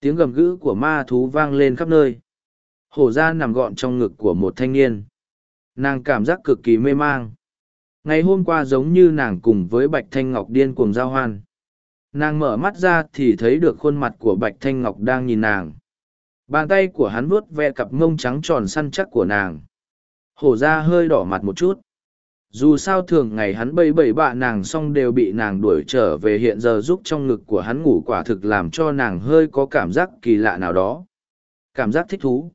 Tiếng gầm gữ của ma thú vang lên khắp nơi. Hổ ra nằm gọn trong ngực của một thanh niên. Nàng cảm giác cực kỳ mê mang. Ngày hôm qua giống như nàng cùng với bạch thanh ngọc điên cuồng giao hoan. Nàng mở mắt ra thì thấy được khuôn mặt của bạch thanh ngọc đang nhìn nàng. Bàn tay của hắn vuốt ve cặp mông trắng tròn săn chắc của nàng hổ ra hơi đỏ mặt một chút. Dù sao thường ngày hắn bây bầy bạ nàng xong đều bị nàng đuổi trở về hiện giờ giúp trong ngực của hắn ngủ quả thực làm cho nàng hơi có cảm giác kỳ lạ nào đó. Cảm giác thích thú.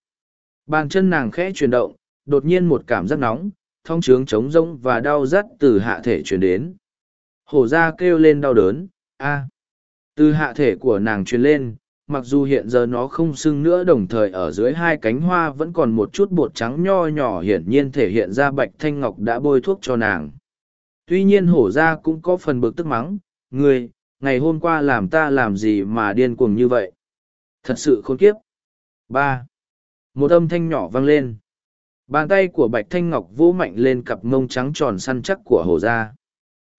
Bàn chân nàng khẽ chuyển động, đột nhiên một cảm giác nóng, thong trướng trống rỗng và đau rắt từ hạ thể chuyển đến. Hổ ra kêu lên đau đớn, a. Từ hạ thể của nàng truyền lên mặc dù hiện giờ nó không sưng nữa, đồng thời ở dưới hai cánh hoa vẫn còn một chút bột trắng nho nhỏ hiển nhiên thể hiện ra bạch thanh ngọc đã bôi thuốc cho nàng. Tuy nhiên hổ ra cũng có phần bực tức mắng người ngày hôm qua làm ta làm gì mà điên cuồng như vậy? Thật sự khốn kiếp. Ba. Một âm thanh nhỏ vang lên. Bàn tay của bạch thanh ngọc vỗ mạnh lên cặp mông trắng tròn săn chắc của hổ ra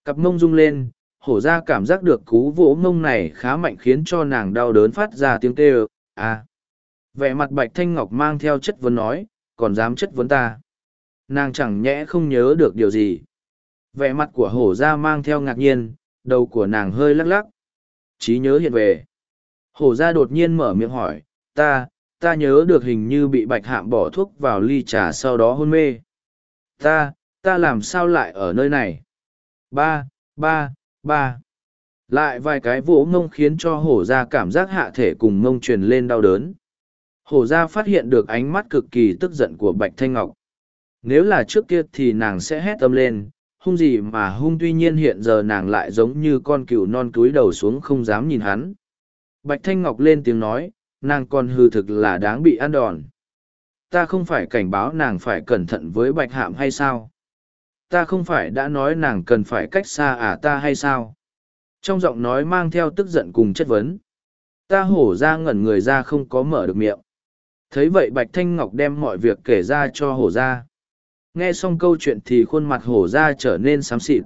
cặp mông rung lên hổ ra cảm giác được cú vỗ mông này khá mạnh khiến cho nàng đau đớn phát ra tiếng kêu à. vẻ mặt bạch thanh ngọc mang theo chất vấn nói, còn dám chất vấn ta? Nàng chẳng nhẽ không nhớ được điều gì? Vẻ mặt của hổ ra mang theo ngạc nhiên, đầu của nàng hơi lắc lắc. Trí nhớ hiện về. Hổ ra đột nhiên mở miệng hỏi, ta ta nhớ được hình như bị bạch hạm bỏ thuốc vào ly trà sau đó hôn mê. Ta ta làm sao lại ở nơi này? Ba ba ba. Lại vài cái vỗ ngông khiến cho hổ ra cảm giác hạ thể cùng ngông truyền lên đau đớn. Hổ ra phát hiện được ánh mắt cực kỳ tức giận của bạch thanh ngọc. Nếu là trước kia thì nàng sẽ hét tâm lên, hung gì mà hung tuy nhiên hiện giờ nàng lại giống như con cừu non cúi đầu xuống không dám nhìn hắn. Bạch thanh ngọc lên tiếng nói, nàng còn hư thực là đáng bị ăn đòn. Ta không phải cảnh báo nàng phải cẩn thận với bạch hạm hay sao? Ta không phải đã nói nàng cần phải cách xa à ta hay sao? Trong giọng nói mang theo tức giận cùng chất vấn. Ta hổ ra ngẩn người ra không có mở được miệng. Thấy vậy bạch thanh ngọc đem mọi việc kể ra cho hổ ra. Nghe xong câu chuyện thì khuôn mặt hổ ra trở nên xám xịt.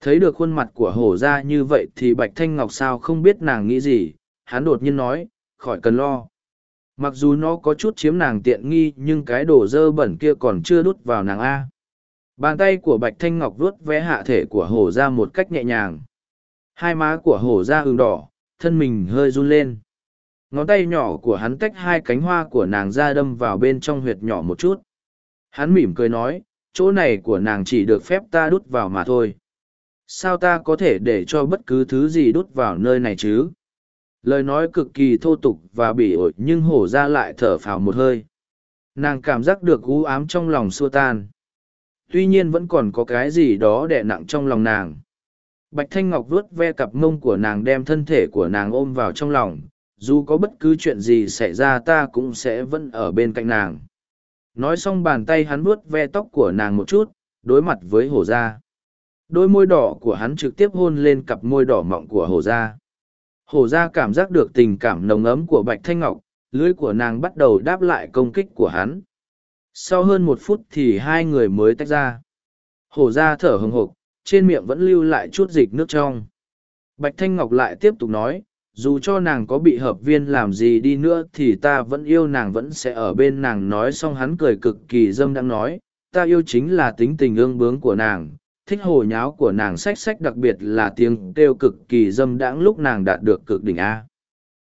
Thấy được khuôn mặt của hổ ra như vậy thì bạch thanh ngọc sao không biết nàng nghĩ gì, hắn đột nhiên nói, khỏi cần lo. Mặc dù nó có chút chiếm nàng tiện nghi nhưng cái đồ dơ bẩn kia còn chưa đút vào nàng a. Bàn tay của Bạch Thanh Ngọc vuốt vẽ hạ thể của hổ ra một cách nhẹ nhàng. Hai má của hổ ra ửng đỏ, thân mình hơi run lên. Ngón tay nhỏ của hắn tách hai cánh hoa của nàng ra đâm vào bên trong huyệt nhỏ một chút. Hắn mỉm cười nói, chỗ này của nàng chỉ được phép ta đút vào mà thôi. Sao ta có thể để cho bất cứ thứ gì đút vào nơi này chứ? Lời nói cực kỳ thô tục và bỉ ổi nhưng hổ ra lại thở phào một hơi. Nàng cảm giác được u ám trong lòng xua tan tuy nhiên vẫn còn có cái gì đó đè nặng trong lòng nàng. Bạch thanh ngọc vuốt ve cặp mông của nàng đem thân thể của nàng ôm vào trong lòng, dù có bất cứ chuyện gì xảy ra ta cũng sẽ vẫn ở bên cạnh nàng. Nói xong bàn tay hắn vuốt ve tóc của nàng một chút, đối mặt với hổ gia. Đôi môi đỏ của hắn trực tiếp hôn lên cặp môi đỏ mọng của hổ gia. Hổ gia cảm giác được tình cảm nồng ấm của bạch thanh ngọc, lưỡi của nàng bắt đầu đáp lại công kích của hắn sau hơn một phút thì hai người mới tách ra. Hổ gia thở hừng hộc trên miệng vẫn lưu lại chút dịch nước trong. Bạch thanh ngọc lại tiếp tục nói, dù cho nàng có bị hợp viên làm gì đi nữa thì ta vẫn yêu nàng vẫn sẽ ở bên nàng nói xong hắn cười cực kỳ dâm đang nói, ta yêu chính là tính tình ương bướng của nàng, thích hồ nháo của nàng sách sách đặc biệt là tiếng kêu cực kỳ dâm đãng lúc nàng đạt được cực đỉnh a.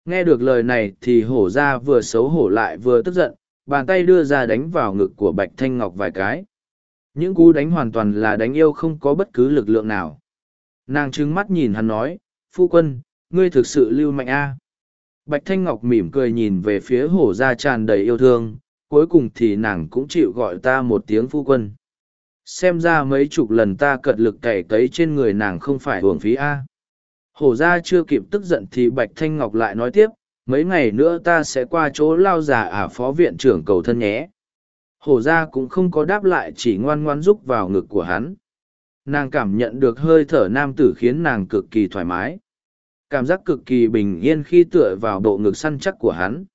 Nghe được lời này thì hổ ra vừa xấu hổ lại vừa tức giận bàn tay đưa ra đánh vào ngực của bạch thanh ngọc vài cái. Những cú đánh hoàn toàn là đánh yêu không có bất cứ lực lượng nào. Nàng trứng mắt nhìn hắn nói, phu quân, ngươi thực sự lưu mạnh a? Bạch thanh ngọc mỉm cười nhìn về phía hổ ra tràn đầy yêu thương, cuối cùng thì nàng cũng chịu gọi ta một tiếng phu quân. Xem ra mấy chục lần ta cật lực cày cấy trên người nàng không phải hưởng phí a. Hổ ra chưa kịp tức giận thì bạch thanh ngọc lại nói tiếp mấy ngày nữa ta sẽ qua chỗ lao già ả phó viện trưởng cầu thân nhé. Hổ ra cũng không có đáp lại chỉ ngoan ngoan rúc vào ngực của hắn. Nàng cảm nhận được hơi thở nam tử khiến nàng cực kỳ thoải mái. Cảm giác cực kỳ bình yên khi tựa vào bộ ngực săn chắc của hắn.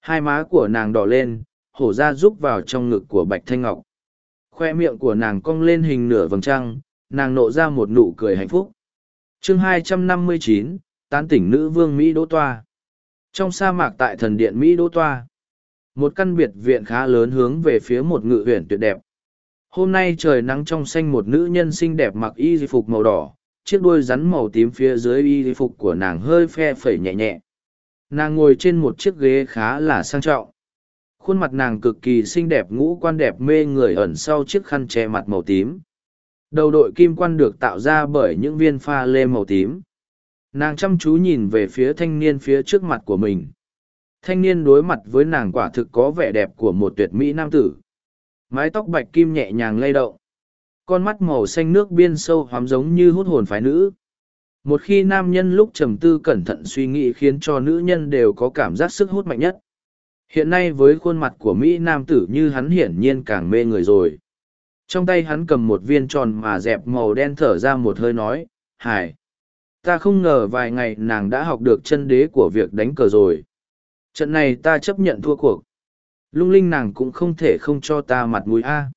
Hai má của nàng đỏ lên hổ ra rúc vào trong ngực của bạch thanh ngọc. Khoe miệng của nàng cong lên hình nửa vầng trăng nàng nộ ra một nụ cười hạnh phúc. Chương 259, tán tỉnh nữ vương mỹ đỗ toa trong sa mạc tại thần điện mỹ đô toa, một căn biệt viện khá lớn hướng về phía một ngự huyện tuyệt đẹp. Hôm nay trời nắng trong xanh một nữ nhân xinh đẹp mặc y phục màu đỏ, chiếc đuôi rắn màu tím phía dưới y phục của nàng hơi phe phẩy nhẹ nhẹ. Nàng ngồi trên một chiếc ghế khá là sang trọng. Khuôn mặt nàng cực kỳ xinh đẹp, ngũ quan đẹp, mê người ẩn sau chiếc khăn che mặt màu tím. Đầu đội kim quan được tạo ra bởi những viên pha lê màu tím nàng chăm chú nhìn về phía thanh niên phía trước mặt của mình. Thanh niên đối mặt với nàng quả thực có vẻ đẹp của một tuyệt mỹ nam tử. Mái tóc bạch kim nhẹ nhàng lay động. Con mắt màu xanh nước biên sâu hoám giống như hút hồn phái nữ. Một khi nam nhân lúc trầm tư cẩn thận suy nghĩ khiến cho nữ nhân đều có cảm giác sức hút mạnh nhất. Hiện nay với khuôn mặt của mỹ nam tử như hắn hiển nhiên càng mê người rồi. Trong tay hắn cầm một viên tròn mà dẹp màu đen thở ra một hơi nói, hải ta không ngờ vài ngày nàng đã học được chân đế của việc đánh cờ rồi. Trận này ta chấp nhận thua cuộc. Lung linh nàng cũng không thể không cho ta mặt mũi a.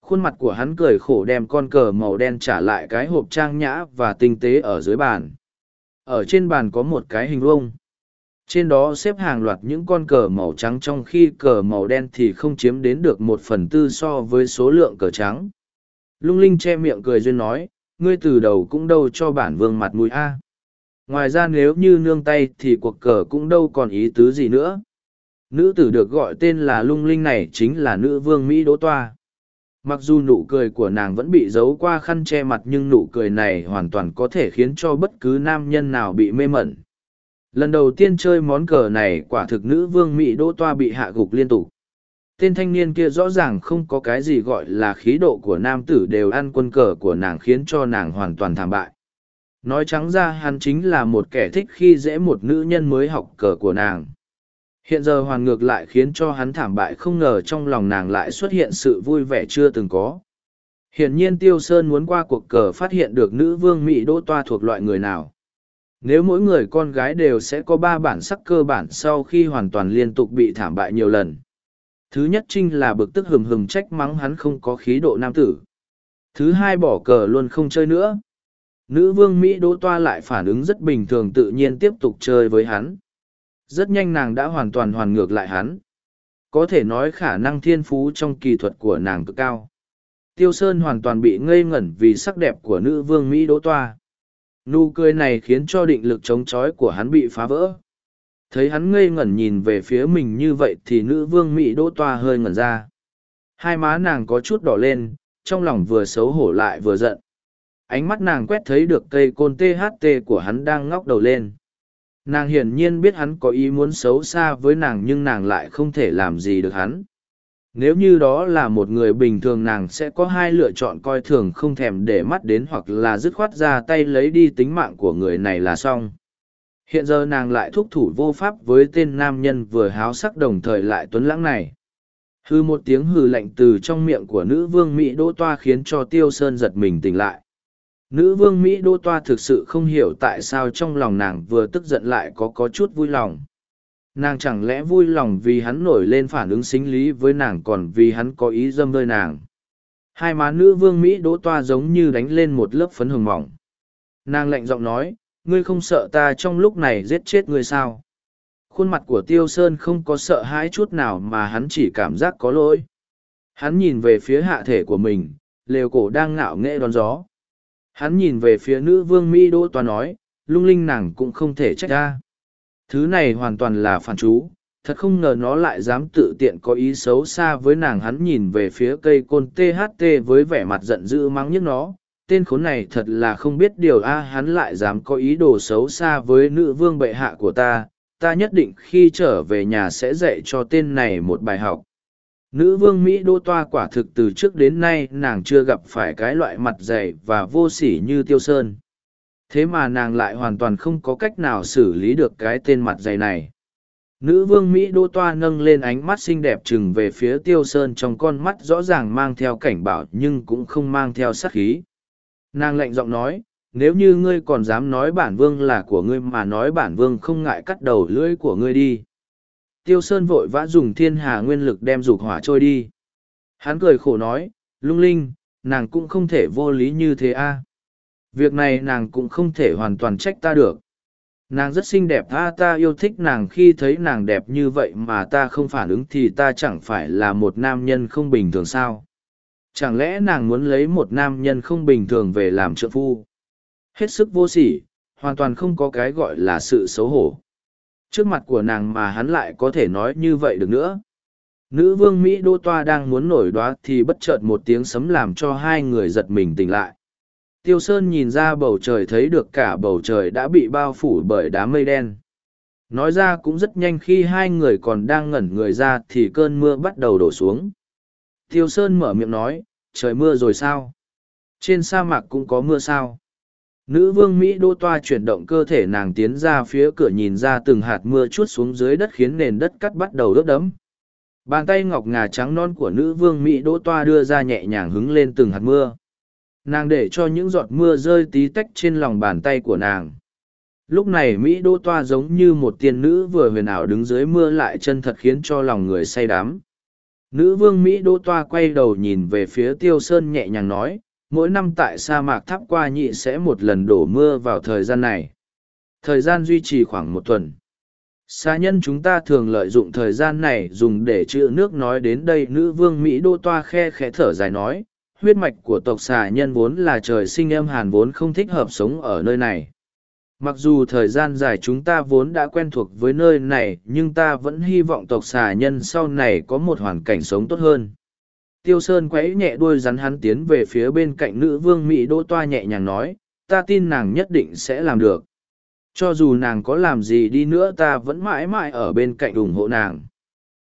Khuôn mặt của hắn cười khổ đem con cờ màu đen trả lại cái hộp trang nhã và tinh tế ở dưới bàn. Ở trên bàn có một cái hình vuông. Trên đó xếp hàng loạt những con cờ màu trắng trong khi cờ màu đen thì không chiếm đến được một phần tư so với số lượng cờ trắng. Lung linh che miệng cười duyên nói ngươi từ đầu cũng đâu cho bản vương mặt mũi a. Ngoài ra nếu như nương tay thì cuộc cờ cũng đâu còn ý tứ gì nữa. Nữ tử được gọi tên là lung linh này chính là nữ vương mỹ đỗ toa. Mặc dù nụ cười của nàng vẫn bị giấu qua khăn che mặt nhưng nụ cười này hoàn toàn có thể khiến cho bất cứ nam nhân nào bị mê mẩn. Lần đầu tiên chơi món cờ này quả thực nữ vương mỹ đỗ toa bị hạ gục liên tục tên thanh niên kia rõ ràng không có cái gì gọi là khí độ của nam tử đều ăn quân cờ của nàng khiến cho nàng hoàn toàn thảm bại. Nói trắng ra hắn chính là một kẻ thích khi dễ một nữ nhân mới học cờ của nàng. Hiện giờ hoàn ngược lại khiến cho hắn thảm bại không ngờ trong lòng nàng lại xuất hiện sự vui vẻ chưa từng có. Hiển nhiên tiêu sơn muốn qua cuộc cờ phát hiện được nữ vương mỹ đỗ toa thuộc loại người nào. Nếu mỗi người con gái đều sẽ có ba bản sắc cơ bản sau khi hoàn toàn liên tục bị thảm bại nhiều lần thứ nhất trinh là bực tức hừng hừng trách mắng hắn không có khí độ nam tử. Thứ hai bỏ cờ luôn không chơi nữa. Nữ vương mỹ đỗ toa lại phản ứng rất bình thường tự nhiên tiếp tục chơi với hắn. Rất nhanh nàng đã hoàn toàn hoàn ngược lại hắn. Có thể nói khả năng thiên phú trong kỳ thuật của nàng cực cao. Tiêu sơn hoàn toàn bị ngây ngẩn vì sắc đẹp của nữ vương mỹ đỗ toa. Nụ cười này khiến cho định lực chống chói của hắn bị phá vỡ thấy hắn ngây ngẩn nhìn về phía mình như vậy thì nữ vương mỹ đỗ toa hơi ngẩn ra. Hai má nàng có chút đỏ lên, trong lòng vừa xấu hổ lại vừa giận. Ánh mắt nàng quét thấy được cây côn tht của hắn đang ngóc đầu lên. Nàng hiển nhiên biết hắn có ý muốn xấu xa với nàng nhưng nàng lại không thể làm gì được hắn. Nếu như đó là một người bình thường nàng sẽ có hai lựa chọn coi thường không thèm để mắt đến hoặc là dứt khoát ra tay lấy đi tính mạng của người này là xong hiện giờ nàng lại thúc thủ vô pháp với tên nam nhân vừa háo sắc đồng thời lại tuấn lãng này hư một tiếng hừ lạnh từ trong miệng của nữ vương mỹ đỗ toa khiến cho tiêu sơn giật mình tỉnh lại Nữ vương Mỹ Đô Toa thực sự không hiểu tại sao trong lòng nàng vừa tức giận lại có có chút vui lòng. Nàng chẳng lẽ vui lòng vì hắn nổi lên phản ứng sinh lý với nàng còn vì hắn có ý dâm nơi nàng. Hai má nữ vương Mỹ Đô Toa giống như đánh lên một lớp phấn hồng mỏng. Nàng lạnh giọng nói, ngươi không sợ ta trong lúc này giết chết ngươi sao? Khuôn mặt của Tiêu Sơn không có sợ hãi chút nào mà hắn chỉ cảm giác có lỗi. Hắn nhìn về phía hạ thể của mình, lều cổ đang ngạo nghễ đón gió. Hắn nhìn về phía nữ vương Mỹ Đỗ Toa nói, lung linh nàng cũng không thể trách ra. Thứ này hoàn toàn là phản chú, thật không ngờ nó lại dám tự tiện có ý xấu xa với nàng hắn nhìn về phía cây côn THT với vẻ mặt giận dữ mắng nhức nó. Tên khốn này thật là không biết điều a hắn lại dám có ý đồ xấu xa với nữ vương bệ hạ của ta, ta nhất định khi trở về nhà sẽ dạy cho tên này một bài học. Nữ vương mỹ đô toa quả thực từ trước đến nay nàng chưa gặp phải cái loại mặt dày và vô sỉ như tiêu sơn. Thế mà nàng lại hoàn toàn không có cách nào xử lý được cái tên mặt dày này. Nữ vương mỹ đô toa nâng lên ánh mắt xinh đẹp chừng về phía tiêu sơn trong con mắt rõ ràng mang theo cảnh bảo nhưng cũng không mang theo sát khí nàng lạnh giọng nói, nếu như ngươi còn dám nói bản vương là của ngươi mà nói bản vương không ngại cắt đầu lưỡi của ngươi đi. Tiêu sơn vội vã dùng thiên hà nguyên lực đem dục hỏa trôi đi. Hắn cười khổ nói, lung linh, nàng cũng không thể vô lý như thế a. Việc này nàng cũng không thể hoàn toàn trách ta được. Nàng rất xinh đẹp, a, ta yêu thích nàng khi thấy nàng đẹp như vậy mà ta không phản ứng thì ta chẳng phải là một nam nhân không bình thường sao? Chẳng lẽ nàng muốn lấy một nam nhân không bình thường về làm trợ phu? Hết sức vô sỉ, hoàn toàn không có cái gọi là sự xấu hổ. Trước mặt của nàng mà hắn lại có thể nói như vậy được nữa. Nữ vương mỹ đô toa đang muốn nổi đoá thì bất chợt một tiếng sấm làm cho hai người giật mình tỉnh lại. Tiêu sơn nhìn ra bầu trời thấy được cả bầu trời đã bị bao phủ bởi đám mây đen. Nói ra cũng rất nhanh khi hai người còn đang ngẩn người ra thì cơn mưa bắt đầu đổ xuống tiêu sơn mở miệng nói, trời mưa rồi sao trên sa mạc cũng có mưa sao Nữ vương Mỹ đô toa chuyển động cơ thể nàng tiến ra phía cửa nhìn ra từng hạt mưa chút xuống dưới đất khiến nền đất cắt bắt đầu ướt đẫm. Bàn tay ngọc ngà trắng non của nữ vương Mỹ đô toa đưa ra nhẹ nhàng hứng lên từng hạt mưa. Nàng để cho những giọt mưa rơi tí tách trên lòng bàn tay của nàng. Lúc này Mỹ đô toa giống như một tiên nữ vừa huyền ảo đứng dưới mưa lại chân thật khiến cho lòng người say đắm. Nữ vương Mỹ đô toa quay đầu nhìn về phía tiêu sơn nhẹ nhàng nói, mỗi năm tại sa mạc tháp qua nhị sẽ một lần đổ mưa vào thời gian này. Thời gian duy trì khoảng một tuần. Xa nhân chúng ta thường lợi dụng thời gian này dùng để chữ nước nói đến đây nữ vương mỹ đô toa khe khẽ thở dài nói huyết mạch của tộc xà nhân vốn là trời sinh âm hàn vốn không thích hợp sống ở nơi này mặc dù thời gian dài chúng ta vốn đã quen thuộc với nơi này nhưng ta vẫn hy vọng tộc xà nhân sau này có một hoàn cảnh sống tốt hơn Tiêu Sơn quấy nhẹ đuôi rắn hắn tiến về phía bên cạnh nữ vương Mỹ Đỗ Toa nhẹ nhàng nói, ta tin nàng nhất định sẽ làm được. Cho dù nàng có làm gì đi nữa ta vẫn mãi mãi ở bên cạnh ủng hộ nàng.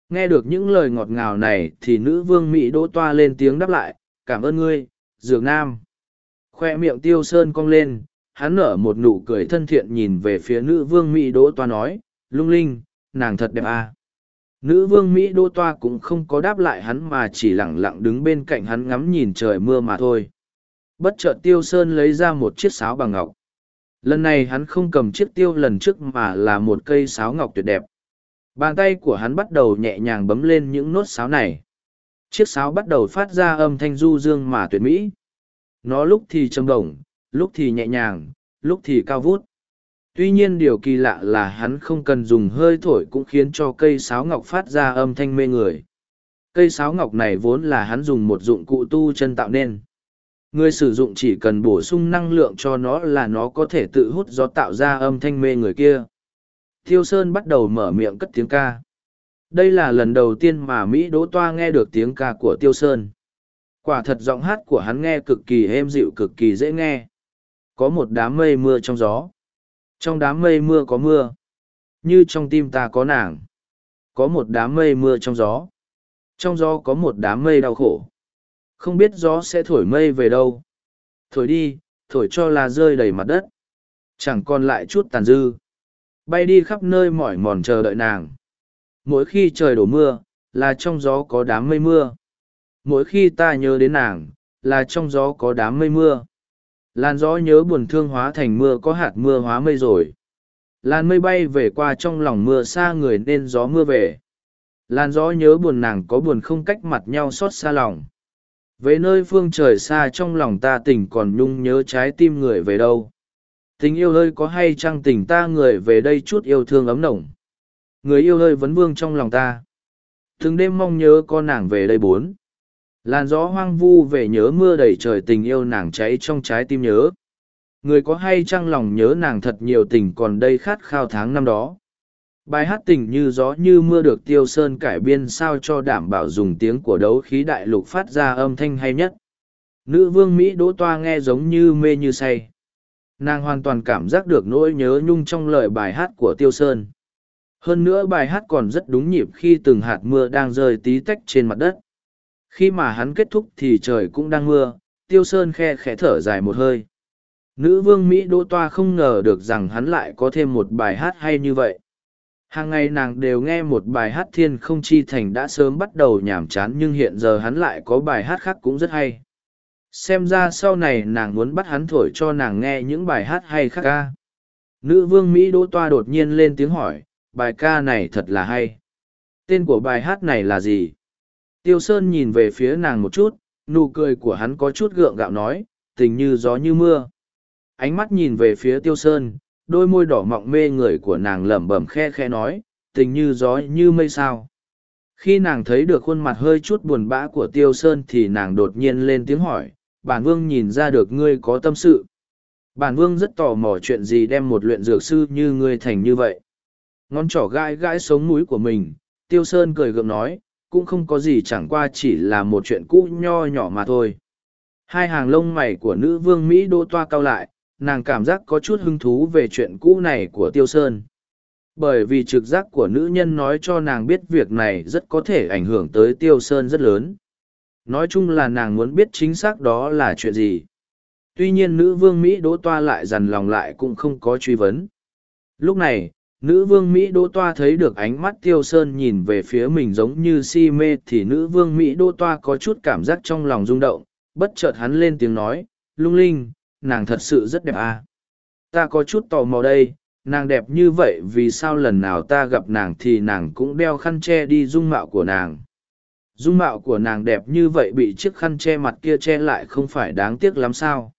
Nghe được những lời ngọt ngào này thì nữ vương Mỹ Đỗ Toa lên tiếng đáp lại, cảm ơn ngươi, Dược Nam. Khoe miệng Tiêu Sơn cong lên, hắn nở một nụ cười thân thiện nhìn về phía nữ vương Mỹ Đỗ Toa nói, lung linh, nàng thật đẹp à? Nữ vương mỹ đỗ toa cũng không có đáp lại hắn mà chỉ lẳng lặng đứng bên cạnh hắn ngắm nhìn trời mưa mà thôi. Bất chợt tiêu sơn lấy ra một chiếc sáo bằng ngọc. Lần này hắn không cầm chiếc tiêu lần trước mà là một cây sáo ngọc tuyệt đẹp. Bàn tay của hắn bắt đầu nhẹ nhàng bấm lên những nốt sáo này. Chiếc sáo bắt đầu phát ra âm thanh du dương mà tuyệt mỹ. Nó lúc thì trầm đồng lúc thì nhẹ nhàng, lúc thì cao vút. Tuy nhiên điều kỳ lạ là hắn không cần dùng hơi thổi cũng khiến cho cây sáo ngọc phát ra âm thanh mê người. Cây sáo ngọc này vốn là hắn dùng một dụng cụ tu chân tạo nên. Người sử dụng chỉ cần bổ sung năng lượng cho nó là nó có thể tự hút gió tạo ra âm thanh mê người kia. Thiêu sơn bắt đầu mở miệng cất tiếng ca. Đây là lần đầu tiên mà mỹ đỗ toa nghe được tiếng ca của tiêu sơn. Quả thật giọng hát của hắn nghe cực kỳ êm dịu, cực kỳ dễ nghe có một đám mây mưa trong gió. Trong đám mây mưa có mưa, như trong tim ta có nàng. Có một đám mây mưa trong gió. Trong gió có một đám mây đau khổ. Không biết gió sẽ thổi mây về đâu. Thổi đi, thổi cho là rơi đầy mặt đất. Chẳng còn lại chút tàn dư. Bay đi khắp nơi mỏi mòn chờ đợi nàng. Mỗi khi trời đổ mưa, là trong gió có đám mây mưa. Mỗi khi ta nhớ đến nàng, là trong gió có đám mây mưa. Làn gió nhớ buồn thương hóa thành mưa có hạt mưa hóa mây rồi. Làn mây bay về qua trong lòng mưa xa người nên gió mưa về. Làn gió nhớ buồn nàng có buồn không cách mặt nhau xót xa lòng. Về nơi phương trời xa trong lòng ta tình còn nhung nhớ trái tim người về đâu. Tình yêu ơi, có hay chăng tình ta người về đây chút yêu thương ấm nồng. Người yêu ơi, vấn vương trong lòng ta. Thường đêm mong nhớ con nàng về đây bốn. Làn gió hoang vu về nhớ mưa đầy trời tình yêu nàng cháy trong trái tim nhớ. Người có hay chăng lòng nhớ nàng thật nhiều tình còn đây khát khao tháng năm đó. Bài hát tình như gió như mưa được tiêu sơn cải biên sao cho đảm bảo dùng tiếng của đấu khí đại lục phát ra âm thanh hay nhất. Nữ vương Mỹ đỗ toa nghe giống như mê như say. Nàng hoàn toàn cảm giác được nỗi nhớ nhung trong lời bài hát của tiêu sơn. Hơn nữa bài hát còn rất đúng nhịp khi từng hạt mưa đang rơi tí tách trên mặt đất. Khi mà hắn kết thúc thì trời cũng đang mưa, tiêu sơn khe khẽ thở dài một hơi. Nữ vương Mỹ Đỗ Toa không ngờ được rằng hắn lại có thêm một bài hát hay như vậy. Hàng ngày nàng đều nghe một bài hát thiên không chi thành đã sớm bắt đầu nhàm chán nhưng hiện giờ hắn lại có bài hát khác cũng rất hay. Xem ra sau này nàng muốn bắt hắn thổi cho nàng nghe những bài hát hay khác ca. Nữ vương Mỹ Đỗ Toa đột nhiên lên tiếng hỏi, bài ca này thật là hay. Tên của bài hát này là gì? Tiêu Sơn nhìn về phía nàng một chút, nụ cười của hắn có chút gượng gạo nói, tình như gió như mưa. Ánh mắt nhìn về phía Tiêu Sơn, đôi môi đỏ mọng mê người của nàng lẩm bẩm khe khe nói, tình như gió như mây sao. Khi nàng thấy được khuôn mặt hơi chút buồn bã của Tiêu Sơn thì nàng đột nhiên lên tiếng hỏi, bản vương nhìn ra được ngươi có tâm sự. Bản vương rất tò mò chuyện gì đem một luyện dược sư như ngươi thành như vậy. Ngón trỏ gai gãi sống mũi của mình, Tiêu Sơn cười gượng nói, cũng không có gì chẳng qua chỉ là một chuyện cũ nho nhỏ mà thôi. Hai hàng lông mày của nữ vương Mỹ đô toa cao lại, nàng cảm giác có chút hứng thú về chuyện cũ này của Tiêu Sơn. Bởi vì trực giác của nữ nhân nói cho nàng biết việc này rất có thể ảnh hưởng tới Tiêu Sơn rất lớn. Nói chung là nàng muốn biết chính xác đó là chuyện gì. Tuy nhiên nữ vương Mỹ đỗ toa lại dằn lòng lại cũng không có truy vấn. Lúc này, nữ vương Mỹ đỗ toa thấy được ánh mắt Tiêu Sơn nhìn về phía mình giống như si mê thì nữ vương Mỹ đỗ toa có chút cảm giác trong lòng rung động, bất chợt hắn lên tiếng nói, lung linh, nàng thật sự rất đẹp à. Ta có chút tò mò đây, nàng đẹp như vậy vì sao lần nào ta gặp nàng thì nàng cũng đeo khăn che đi dung mạo của nàng. Dung mạo của nàng đẹp như vậy bị chiếc khăn che mặt kia che lại không phải đáng tiếc lắm sao.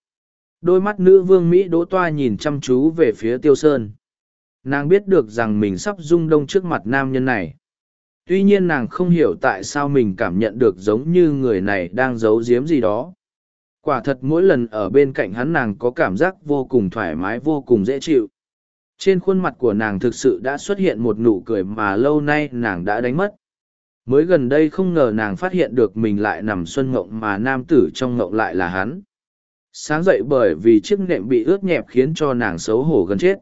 Đôi mắt nữ vương Mỹ đỗ toa nhìn chăm chú về phía tiêu sơn. Nàng biết được rằng mình sắp rung đông trước mặt nam nhân này. Tuy nhiên nàng không hiểu tại sao mình cảm nhận được giống như người này đang giấu giếm gì đó. Quả thật mỗi lần ở bên cạnh hắn nàng có cảm giác vô cùng thoải mái, vô cùng dễ chịu. Trên khuôn mặt của nàng thực sự đã xuất hiện một nụ cười mà lâu nay nàng đã đánh mất. Mới gần đây không ngờ nàng phát hiện được mình lại nằm xuân ngộng mà nam tử trong ngộng lại là hắn. Sáng dậy bởi vì chiếc nệm bị ướt nhẹp khiến cho nàng xấu hổ gần chết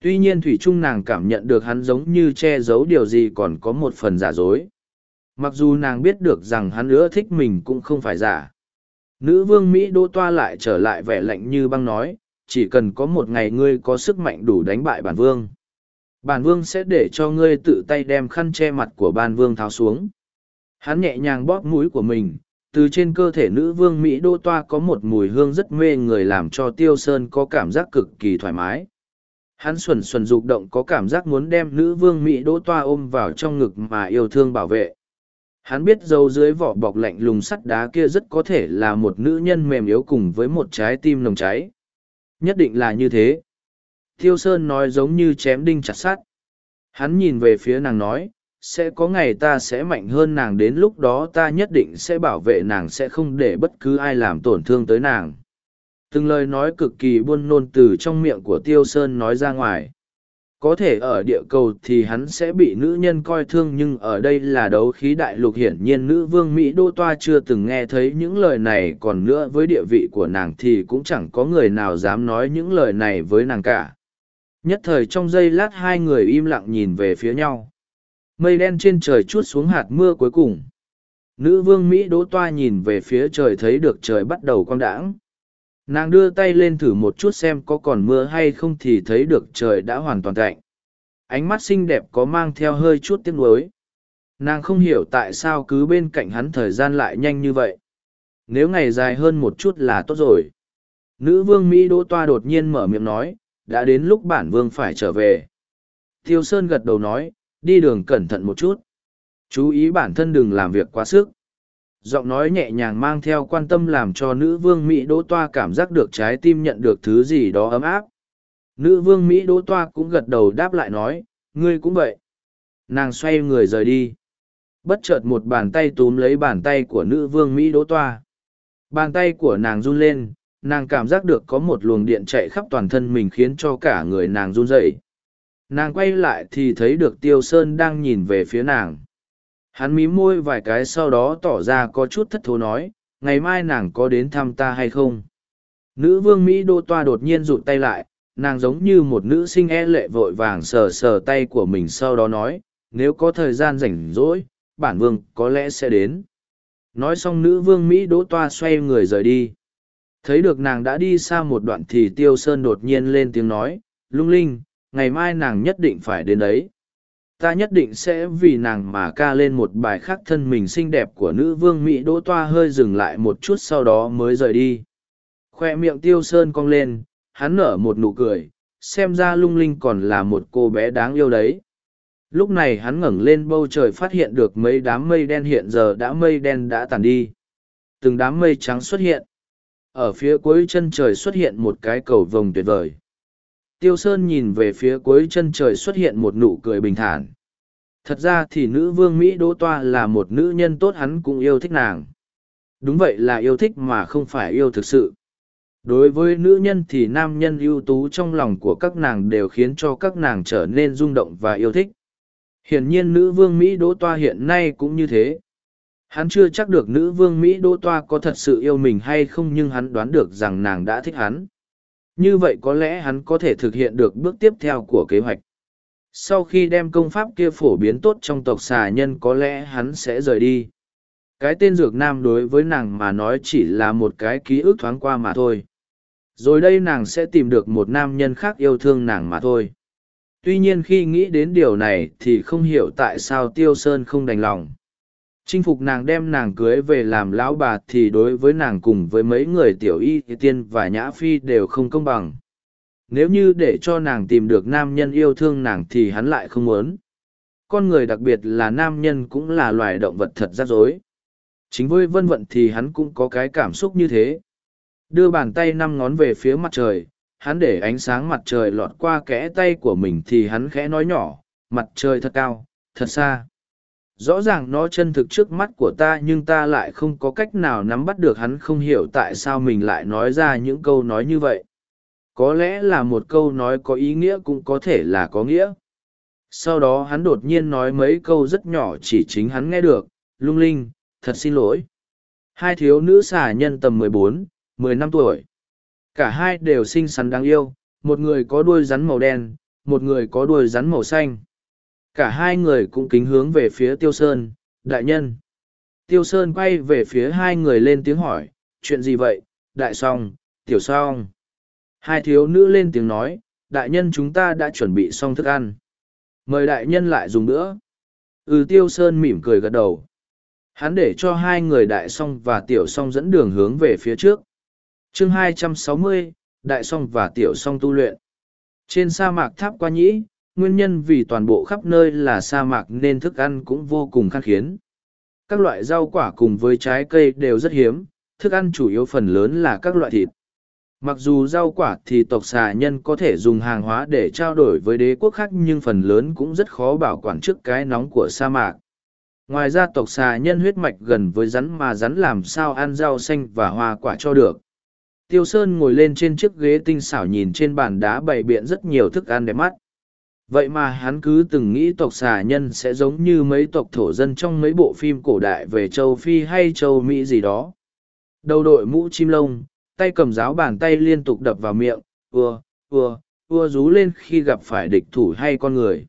tuy nhiên thủy trung nàng cảm nhận được hắn giống như che giấu điều gì còn có một phần giả dối mặc dù nàng biết được rằng hắn ưa thích mình cũng không phải giả Nữ vương Mỹ Đỗ toa lại trở lại vẻ lạnh như băng nói, chỉ cần có một ngày ngươi có sức mạnh đủ đánh bại bản vương. Bản vương sẽ để cho ngươi tự tay đem khăn che mặt của bản vương tháo xuống. Hắn nhẹ nhàng bóp mũi của mình, từ trên cơ thể nữ vương Mỹ đô toa có một mùi hương rất mê người làm cho tiêu sơn có cảm giác cực kỳ thoải mái. Hắn xuẩn xuẩn rụng động có cảm giác muốn đem nữ vương Mỹ Đỗ toa ôm vào trong ngực mà yêu thương bảo vệ. Hắn biết dâu dưới vỏ bọc lạnh lùng sắt đá kia rất có thể là một nữ nhân mềm yếu cùng với một trái tim nồng cháy. Nhất định là như thế. Thiêu Sơn nói giống như chém đinh chặt sắt. Hắn nhìn về phía nàng nói, sẽ có ngày ta sẽ mạnh hơn nàng đến lúc đó ta nhất định sẽ bảo vệ nàng sẽ không để bất cứ ai làm tổn thương tới nàng. Từng lời nói cực kỳ buôn nôn từ trong miệng của Tiêu Sơn nói ra ngoài. Có thể ở địa cầu thì hắn sẽ bị nữ nhân coi thương nhưng ở đây là đấu khí đại lục hiển nhiên nữ vương mỹ đô toa chưa từng nghe thấy những lời này. Còn nữa với địa vị của nàng thì cũng chẳng có người nào dám nói những lời này với nàng cả. Nhất thời trong giây lát hai người im lặng nhìn về phía nhau. Mây đen trên trời chút xuống hạt mưa cuối cùng. Nữ vương mỹ đỗ toa nhìn về phía trời thấy được trời bắt đầu quang đãng nàng đưa tay lên thử một chút xem có còn mưa hay không thì thấy được trời đã hoàn toàn tạnh. ánh mắt xinh đẹp có mang theo hơi chút tiếc nuối nàng không hiểu tại sao cứ bên cạnh hắn thời gian lại nhanh như vậy nếu ngày dài hơn một chút là tốt rồi Nữ vương Mỹ Đỗ Toa đột nhiên mở miệng nói, đã đến lúc bản vương phải trở về. Tiêu Sơn gật đầu nói, đi đường cẩn thận một chút. Chú ý bản thân đừng làm việc quá sức. Giọng nói nhẹ nhàng mang theo quan tâm làm cho nữ vương Mỹ Đỗ Toa cảm giác được trái tim nhận được thứ gì đó ấm áp. Nữ vương Mỹ Đỗ Toa cũng gật đầu đáp lại nói, ngươi cũng vậy. Nàng xoay người rời đi. Bất chợt một bàn tay túm lấy bàn tay của nữ vương Mỹ Đỗ Toa. Bàn tay của nàng run lên, nàng cảm giác được có một luồng điện chạy khắp toàn thân mình khiến cho cả người nàng run rẩy. Nàng quay lại thì thấy được Tiêu Sơn đang nhìn về phía nàng. Hắn mí môi vài cái sau đó tỏ ra có chút thất thố nói, ngày mai nàng có đến thăm ta hay không? Nữ vương Mỹ Đô Toa đột nhiên rụt tay lại, nàng giống như một nữ sinh e lệ vội vàng sờ sờ tay của mình sau đó nói, nếu có thời gian rảnh rỗi, bản vương có lẽ sẽ đến. Nói xong nữ vương Mỹ Đỗ Toa xoay người rời đi. Thấy được nàng đã đi xa một đoạn thì Tiêu Sơn đột nhiên lên tiếng nói, lung linh, ngày mai nàng nhất định phải đến đấy ta nhất định sẽ vì nàng mà ca lên một bài khác thân mình xinh đẹp của nữ vương mỹ đỗ toa hơi dừng lại một chút sau đó mới rời đi. Khoe miệng tiêu sơn cong lên, hắn nở một nụ cười, xem ra lung linh còn là một cô bé đáng yêu đấy. Lúc này hắn ngẩng lên bầu trời phát hiện được mấy đám mây đen hiện giờ đã mây đen đã tàn đi. Từng đám mây trắng xuất hiện. Ở phía cuối chân trời xuất hiện một cái cầu vồng tuyệt vời. Tiêu Sơn nhìn về phía cuối chân trời xuất hiện một nụ cười bình thản. Thật ra thì nữ vương Mỹ Đỗ Toa là một nữ nhân tốt hắn cũng yêu thích nàng. Đúng vậy là yêu thích mà không phải yêu thực sự. Đối với nữ nhân thì nam nhân ưu tú trong lòng của các nàng đều khiến cho các nàng trở nên rung động và yêu thích. Hiển nhiên nữ vương Mỹ Đỗ Toa hiện nay cũng như thế. Hắn chưa chắc được nữ vương Mỹ Đỗ Toa có thật sự yêu mình hay không nhưng hắn đoán được rằng nàng đã thích hắn. Như vậy có lẽ hắn có thể thực hiện được bước tiếp theo của kế hoạch. Sau khi đem công pháp kia phổ biến tốt trong tộc xà nhân có lẽ hắn sẽ rời đi. Cái tên dược nam đối với nàng mà nói chỉ là một cái ký ức thoáng qua mà thôi. Rồi đây nàng sẽ tìm được một nam nhân khác yêu thương nàng mà thôi. Tuy nhiên khi nghĩ đến điều này thì không hiểu tại sao Tiêu Sơn không đành lòng chinh phục nàng đem nàng cưới về làm lão bà thì đối với nàng cùng với mấy người tiểu y tiên và nhã phi đều không công bằng. Nếu như để cho nàng tìm được nam nhân yêu thương nàng thì hắn lại không muốn. Con người đặc biệt là nam nhân cũng là loài động vật thật rắc rối. Chính với vân vận thì hắn cũng có cái cảm xúc như thế. Đưa bàn tay năm ngón về phía mặt trời, hắn để ánh sáng mặt trời lọt qua kẽ tay của mình thì hắn khẽ nói nhỏ, mặt trời thật cao, thật xa rõ ràng nó chân thực trước mắt của ta nhưng ta lại không có cách nào nắm bắt được hắn không hiểu tại sao mình lại nói ra những câu nói như vậy. Có lẽ là một câu nói có ý nghĩa cũng có thể là có nghĩa. Sau đó hắn đột nhiên nói mấy câu rất nhỏ chỉ chính hắn nghe được. Lung linh, thật xin lỗi. Hai thiếu nữ xà nhân tầm mười bốn, mười năm tuổi. Cả hai đều xinh xắn đáng yêu. Một người có đuôi rắn màu đen, một người có đuôi rắn màu xanh cả hai người cũng kính hướng về phía tiêu sơn đại nhân. Tiêu sơn quay về phía hai người lên tiếng hỏi chuyện gì vậy? Đại s o n g tiểu s o n g hai thiếu nữ lên tiếng nói đại nhân chúng ta đã chuẩn bị xong thức ăn. Mời đại nhân lại dùng nữa ừ tiêu sơn mỉm cười gật đầu. Hắn để cho hai người đại s o n g và tiểu s o n g dẫn đường hướng về phía trước. Chương 260, đại s o n g và tiểu s o n g tu luyện. Trên sa mạc tháp qua nhĩ nguyên nhân vì toàn bộ khắp nơi là sa mạc nên thức ăn cũng vô cùng khan hiếm. Các loại rau quả cùng với trái cây đều rất hiếm, thức ăn chủ yếu phần lớn là các loại thịt. Mặc dù rau quả thì tộc xà nhân có thể dùng hàng hóa để trao đổi với đế quốc khác nhưng phần lớn cũng rất khó bảo quản trước cái nóng của sa mạc. Ngoài ra tộc xà nhân huyết mạch gần với rắn mà rắn làm sao ăn rau xanh và hoa quả cho được. Tiêu Sơn ngồi lên trên chiếc ghế tinh xảo nhìn trên bàn đá bày biện rất nhiều thức ăn đẹp mắt vậy mà hắn cứ từng nghĩ tộc xà nhân sẽ giống như mấy tộc thổ dân trong mấy bộ phim cổ đại về châu phi hay châu mỹ gì đó. Đầu đội mũ chim lông, tay cầm giáo bàn tay liên tục đập vào miệng ưa ưa ưa rú lên khi gặp phải địch thủ hay con người.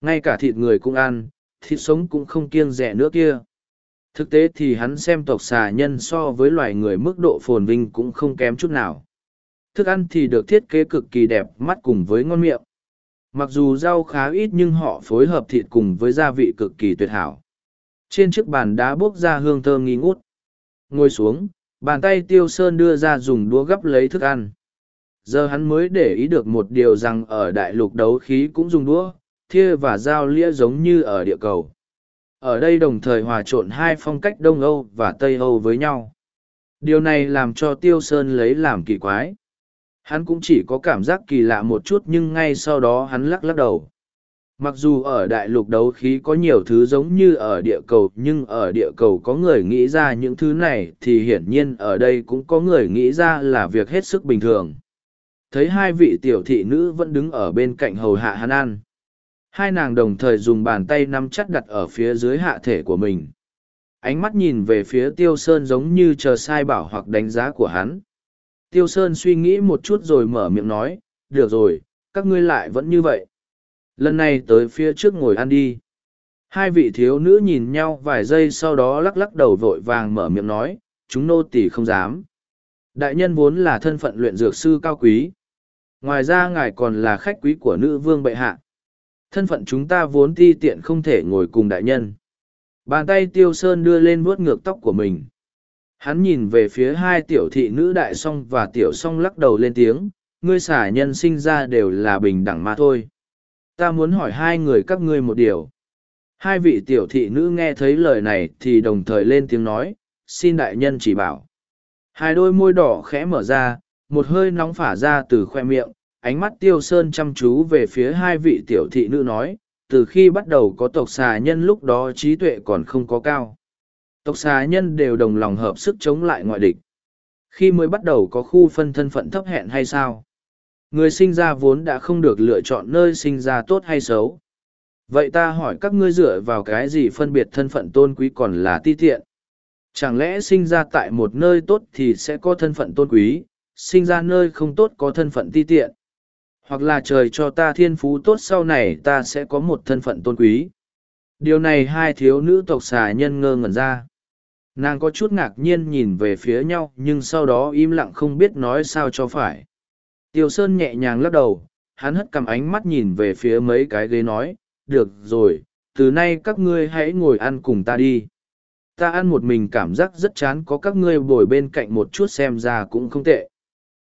Ngay cả thịt người cũng ăn, thịt sống cũng không kiêng rẻ nữa kia. Thực tế thì hắn xem tộc xà nhân so với loài người mức độ phồn vinh cũng không kém chút nào. Thức ăn thì được thiết kế cực kỳ đẹp, mắt cùng với ngon miệng mặc dù rau khá ít nhưng họ phối hợp thịt cùng với gia vị cực kỳ tuyệt hảo trên chiếc bàn đá bốc ra hương thơm nghi ngút ngồi xuống Bàn tay tiêu sơn đưa ra dùng đũa gắp lấy thức ăn. Giờ hắn mới để ý được một điều rằng ở đại lục đấu khí cũng dùng đũa, thia và dao lĩa giống như ở địa cầu. Ở đây đồng thời hòa trộn hai phong cách Đông Âu và Tây Âu với nhau. Điều này làm cho Tiêu Sơn lấy làm kỳ quái. Hắn cũng chỉ có cảm giác kỳ lạ một chút nhưng ngay sau đó hắn lắc lắc đầu. Mặc dù ở đại lục đấu khí có nhiều thứ giống như ở địa cầu, nhưng ở địa cầu có người nghĩ ra những thứ này thì hiển nhiên ở đây cũng có người nghĩ ra là việc hết sức bình thường. Thấy hai vị tiểu thị nữ vẫn đứng ở bên cạnh hầu hạ hắn ăn. Hai nàng đồng thời dùng bàn tay nắm chắt đặt ở phía dưới hạ thể của mình. Ánh mắt nhìn về phía Tiêu Sơn giống như chờ sai bảo hoặc đánh giá của hắn. Tiêu Sơn suy nghĩ một chút rồi mở miệng nói, được rồi, các ngươi lại vẫn như vậy. Lần này tới phía trước ngồi ăn đi. Hai vị thiếu nữ nhìn nhau vài giây sau đó lắc lắc đầu vội vàng mở miệng nói, chúng nô tỳ không dám. Đại nhân vốn là thân phận luyện dược sư cao quý. Ngoài ra ngài còn là khách quý của nữ vương bệ hạ. Thân phận chúng ta vốn ti tiện không thể ngồi cùng đại nhân. Bàn tay tiêu sơn đưa lên vuốt ngược tóc của mình. Hắn nhìn về phía hai tiểu thị nữ đại song và tiểu song lắc đầu lên tiếng, ngươi xả nhân sinh ra đều là bình đẳng mà thôi. Ta muốn hỏi hai người các ngươi một điều. Hai vị tiểu thị nữ nghe thấy lời này thì đồng thời lên tiếng nói, xin đại nhân chỉ bảo. Hai đôi môi đỏ khẽ mở ra, một hơi nóng phả ra từ khoe miệng, ánh mắt tiêu sơn chăm chú về phía hai vị tiểu thị nữ nói, từ khi bắt đầu có tộc xà nhân lúc đó trí tuệ còn không có cao. Tộc xà nhân đều đồng lòng hợp sức chống lại ngoại địch. Khi mới bắt đầu có khu phân thân phận thấp hẹn hay sao? Người sinh ra vốn đã không được lựa chọn nơi sinh ra tốt hay xấu. Vậy ta hỏi các ngươi dựa vào cái gì phân biệt thân phận tôn quý còn là ti tiện? Chẳng lẽ sinh ra tại một nơi tốt thì sẽ có thân phận tôn quý, sinh ra nơi không tốt có thân phận ti tiện? hoặc là trời cho ta thiên phú tốt sau này ta sẽ có một thân phận tôn quý điều này hai thiếu nữ tộc xà nhân ngơ ngẩn ra nàng có chút ngạc nhiên nhìn về phía nhau, nhưng sau đó im lặng không biết nói sao cho phải tiêu sơn nhẹ nhàng lắc đầu, hắn hất cầm ánh mắt nhìn về phía mấy cái ghế nói, được rồi, từ nay các ngươi hãy ngồi ăn cùng ta đi ta ăn một mình cảm giác rất chán, có các ngươi bồi bên cạnh một chút xem ra cũng không tệ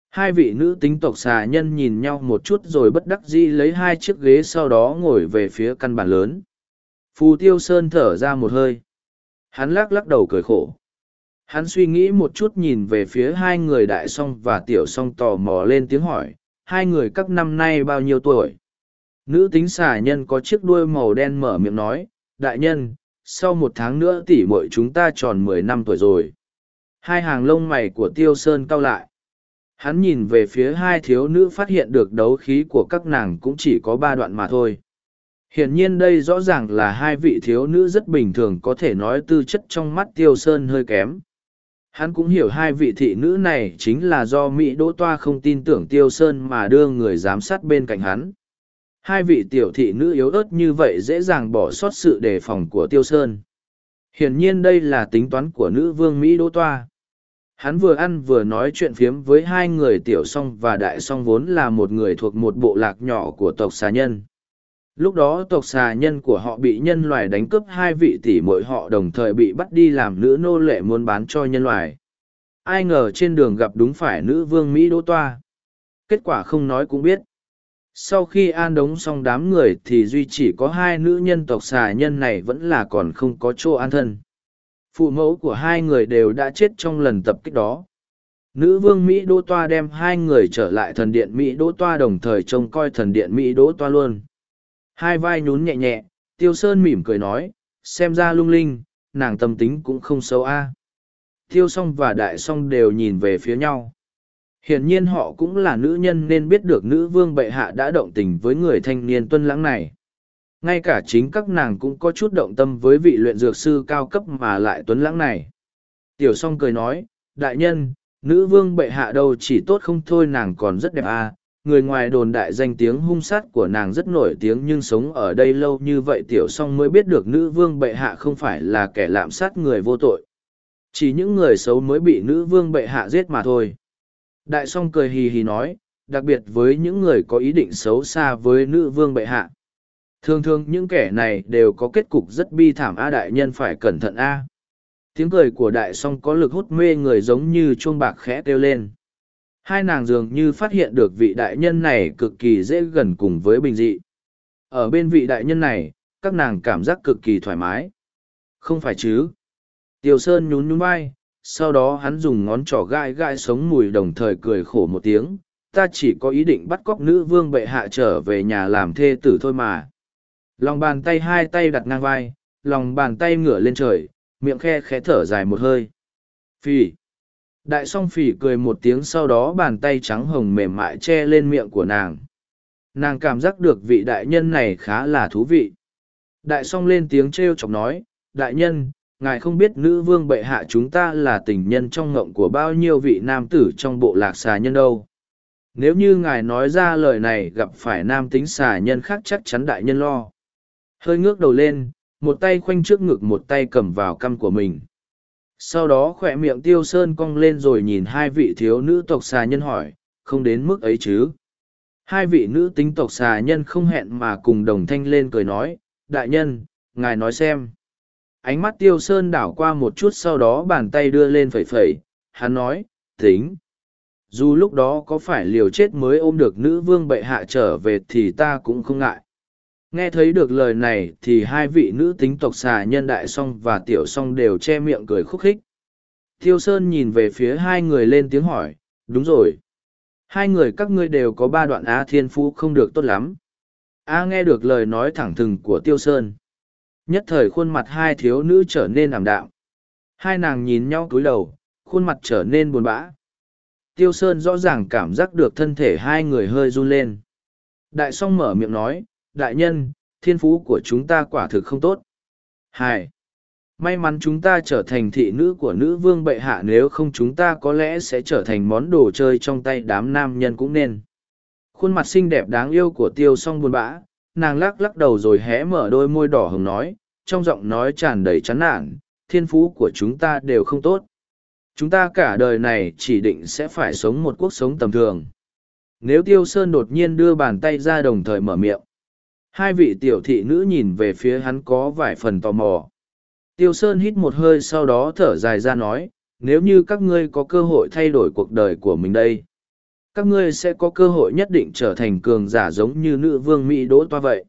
Hai vị nữ tính tộc xà nhân nhìn nhau một chút rồi bất đắc dĩ lấy hai chiếc ghế sau đó ngồi về phía căn bản lớn. Phù Tiêu Sơn thở ra một hơi. Hắn lắc lắc đầu cười khổ. Hắn suy nghĩ một chút nhìn về phía hai người đại song và tiểu song tò mò lên tiếng hỏi, hai người các năm nay bao nhiêu tuổi? Nữ tính xà nhân có chiếc đuôi màu đen mở miệng nói, đại nhân, sau một tháng nữa tỷ muội chúng ta tròn mười năm tuổi rồi. Hai hàng lông mày của Tiêu Sơn cau lại. Hắn nhìn về phía hai thiếu nữ phát hiện được đấu khí của các nàng cũng chỉ có ba đoạn mà thôi. Hiển nhiên đây rõ ràng là hai vị thiếu nữ rất bình thường có thể nói tư chất trong mắt tiêu sơn hơi kém. Hắn cũng hiểu hai vị thị nữ này chính là do Mỹ Đỗ Toa không tin tưởng tiêu sơn mà đưa người giám sát bên cạnh hắn. Hai vị tiểu thị nữ yếu ớt như vậy dễ dàng bỏ sót sự đề phòng của tiêu sơn. Hiển nhiên đây là tính toán của nữ vương Mỹ Đỗ Toa. Hắn vừa ăn vừa nói chuyện phiếm với hai người tiểu song và đại song vốn là một người thuộc một bộ lạc nhỏ của tộc xà nhân. Lúc đó tộc xà nhân của họ bị nhân loài đánh cướp, hai vị tỷ mỗi họ đồng thời bị bắt đi làm nữ nô lệ muốn bán cho nhân loài Ai ngờ trên đường gặp đúng phải nữ vương Mỹ Đỗ Toa. Kết quả không nói cũng biết. Sau khi an đống xong đám người thì duy chỉ có hai nữ nhân tộc xà nhân này vẫn là còn không có chỗ an thân phụ mẫu của hai người đều đã chết trong lần tập kích đó nữ vương mỹ đỗ toa đem hai người trở lại thần điện mỹ đỗ toa đồng thời trông coi thần điện mỹ đỗ toa luôn hai vai nhún nhẹ nhẹ, tiêu sơn mỉm cười nói, xem ra lung linh, nàng tâm tính cũng không xấu a. Tiêu Song và đại Song đều nhìn về phía nhau. Hiển nhiên họ cũng là nữ nhân nên biết được nữ vương bệ hạ đã động tình với người thanh niên tuân lãng này. Ngay cả chính các nàng cũng có chút động tâm với vị luyện dược sư cao cấp mà lại tuấn lãng này. Tiểu Song cười nói, đại nhân, nữ vương bệ hạ đâu chỉ tốt không thôi, nàng còn rất đẹp à người ngoài đồn đại danh tiếng hung sát của nàng rất nổi tiếng nhưng sống ở đây lâu như vậy tiểu Song mới biết được nữ vương bệ hạ không phải là kẻ lạm sát người vô tội. Chỉ những người xấu mới bị nữ vương bệ hạ giết mà thôi. Đại Song cười hì hì nói, đặc biệt với những người có ý định xấu xa với nữ vương bệ hạ. Thường thường những kẻ này đều có kết cục rất bi thảm A đại nhân phải cẩn thận A. tiếng cười của đại song có lực hút mê người giống như chuông bạc khẽ kêu lên hai nàng dường như phát hiện được vị đại nhân này cực kỳ dễ gần cùng với bình dị. Ở bên vị đại nhân này, các nàng cảm giác cực kỳ thoải mái. Không phải chứ? Tiều sơn nhún nhún vai, sau đó hắn dùng ngón trỏ gai gai sống mùi đồng thời cười khổ một tiếng. Ta chỉ có ý định bắt cóc nữ vương bệ hạ trở về nhà làm thê tử thôi mà. Lòng bàn tay hai tay đặt ngang vai, lòng bàn tay ngửa lên trời, miệng khe khẽ thở dài một hơi. Phì! Đại song phỉ cười một tiếng sau đó bàn tay trắng hồng mềm mại che lên miệng của nàng. Nàng cảm giác được vị đại nhân này khá là thú vị. Đại song lên tiếng t r e o chọc nói, đại nhân, ngài không biết nữ vương bệ hạ chúng ta là tình nhân trong ngộng của bao nhiêu vị nam tử trong bộ lạc xà nhân đâu. Nếu như ngài nói ra lời này gặp phải nam tính xà nhân khác chắc chắn đại nhân lo. Hơi ngước đầu lên, một tay khoanh trước ngực một tay cầm vào căm của mình sau đó khỏe miệng tiêu sơn cong lên rồi nhìn hai vị thiếu nữ tộc xà nhân hỏi không đến mức ấy chứ Hai vị nữ tính tộc xà nhân không hẹn mà cùng đồng thanh lên cười nói, đại nhân, ngài nói xem. Ánh mắt tiêu sơn đảo qua một chút sau đó bàn tay đưa lên phẩy phẩy, hắn nói, tính. Dù lúc đó có phải liều chết mới ôm được nữ vương bệ hạ trở về thì ta cũng không ngại. Nghe thấy được lời này thì hai vị nữ tính tộc xà nhân đại song và tiểu song đều che miệng cười khúc khích. Tiêu Sơn nhìn về phía hai người lên tiếng hỏi, đúng rồi. Hai người các ngươi đều có ba đoạn á thiên phú không được tốt lắm. A nghe được lời nói thẳng thừng của tiêu sơn. Nhất thời khuôn mặt hai thiếu nữ trở nên ảm đạm. Hai nàng nhìn nhau cúi đầu khuôn mặt trở nên buồn bã. Tiêu sơn rõ ràng cảm giác được thân thể hai người hơi run lên. Đại song mở miệng nói đại nhân thiên phú của chúng ta quả thực không tốt hai May mắn chúng ta trở thành thị nữ của nữ vương bệ hạ nếu không chúng ta có lẽ sẽ trở thành món đồ chơi trong tay đám nam nhân cũng nên. Khuôn mặt xinh đẹp đáng yêu của tiêu song buồn bã, nàng lắc lắc đầu rồi hé mở đôi môi đỏ hồng nói, trong giọng nói tràn đầy chán nản, thiên phú của chúng ta đều không tốt. Chúng ta cả đời này chỉ định sẽ phải sống một cuộc sống tầm thường. Nếu tiêu sơn đột nhiên đưa bàn tay ra đồng thời mở miệng, hai vị tiểu thị nữ nhìn về phía hắn có vài phần tò mò Tiêu Sơn hít một hơi sau đó thở dài ra nói, nếu như các ngươi có cơ hội thay đổi cuộc đời của mình đây, các ngươi sẽ có cơ hội nhất định trở thành cường giả giống như nữ vương Mỹ Đỗ Toa vậy.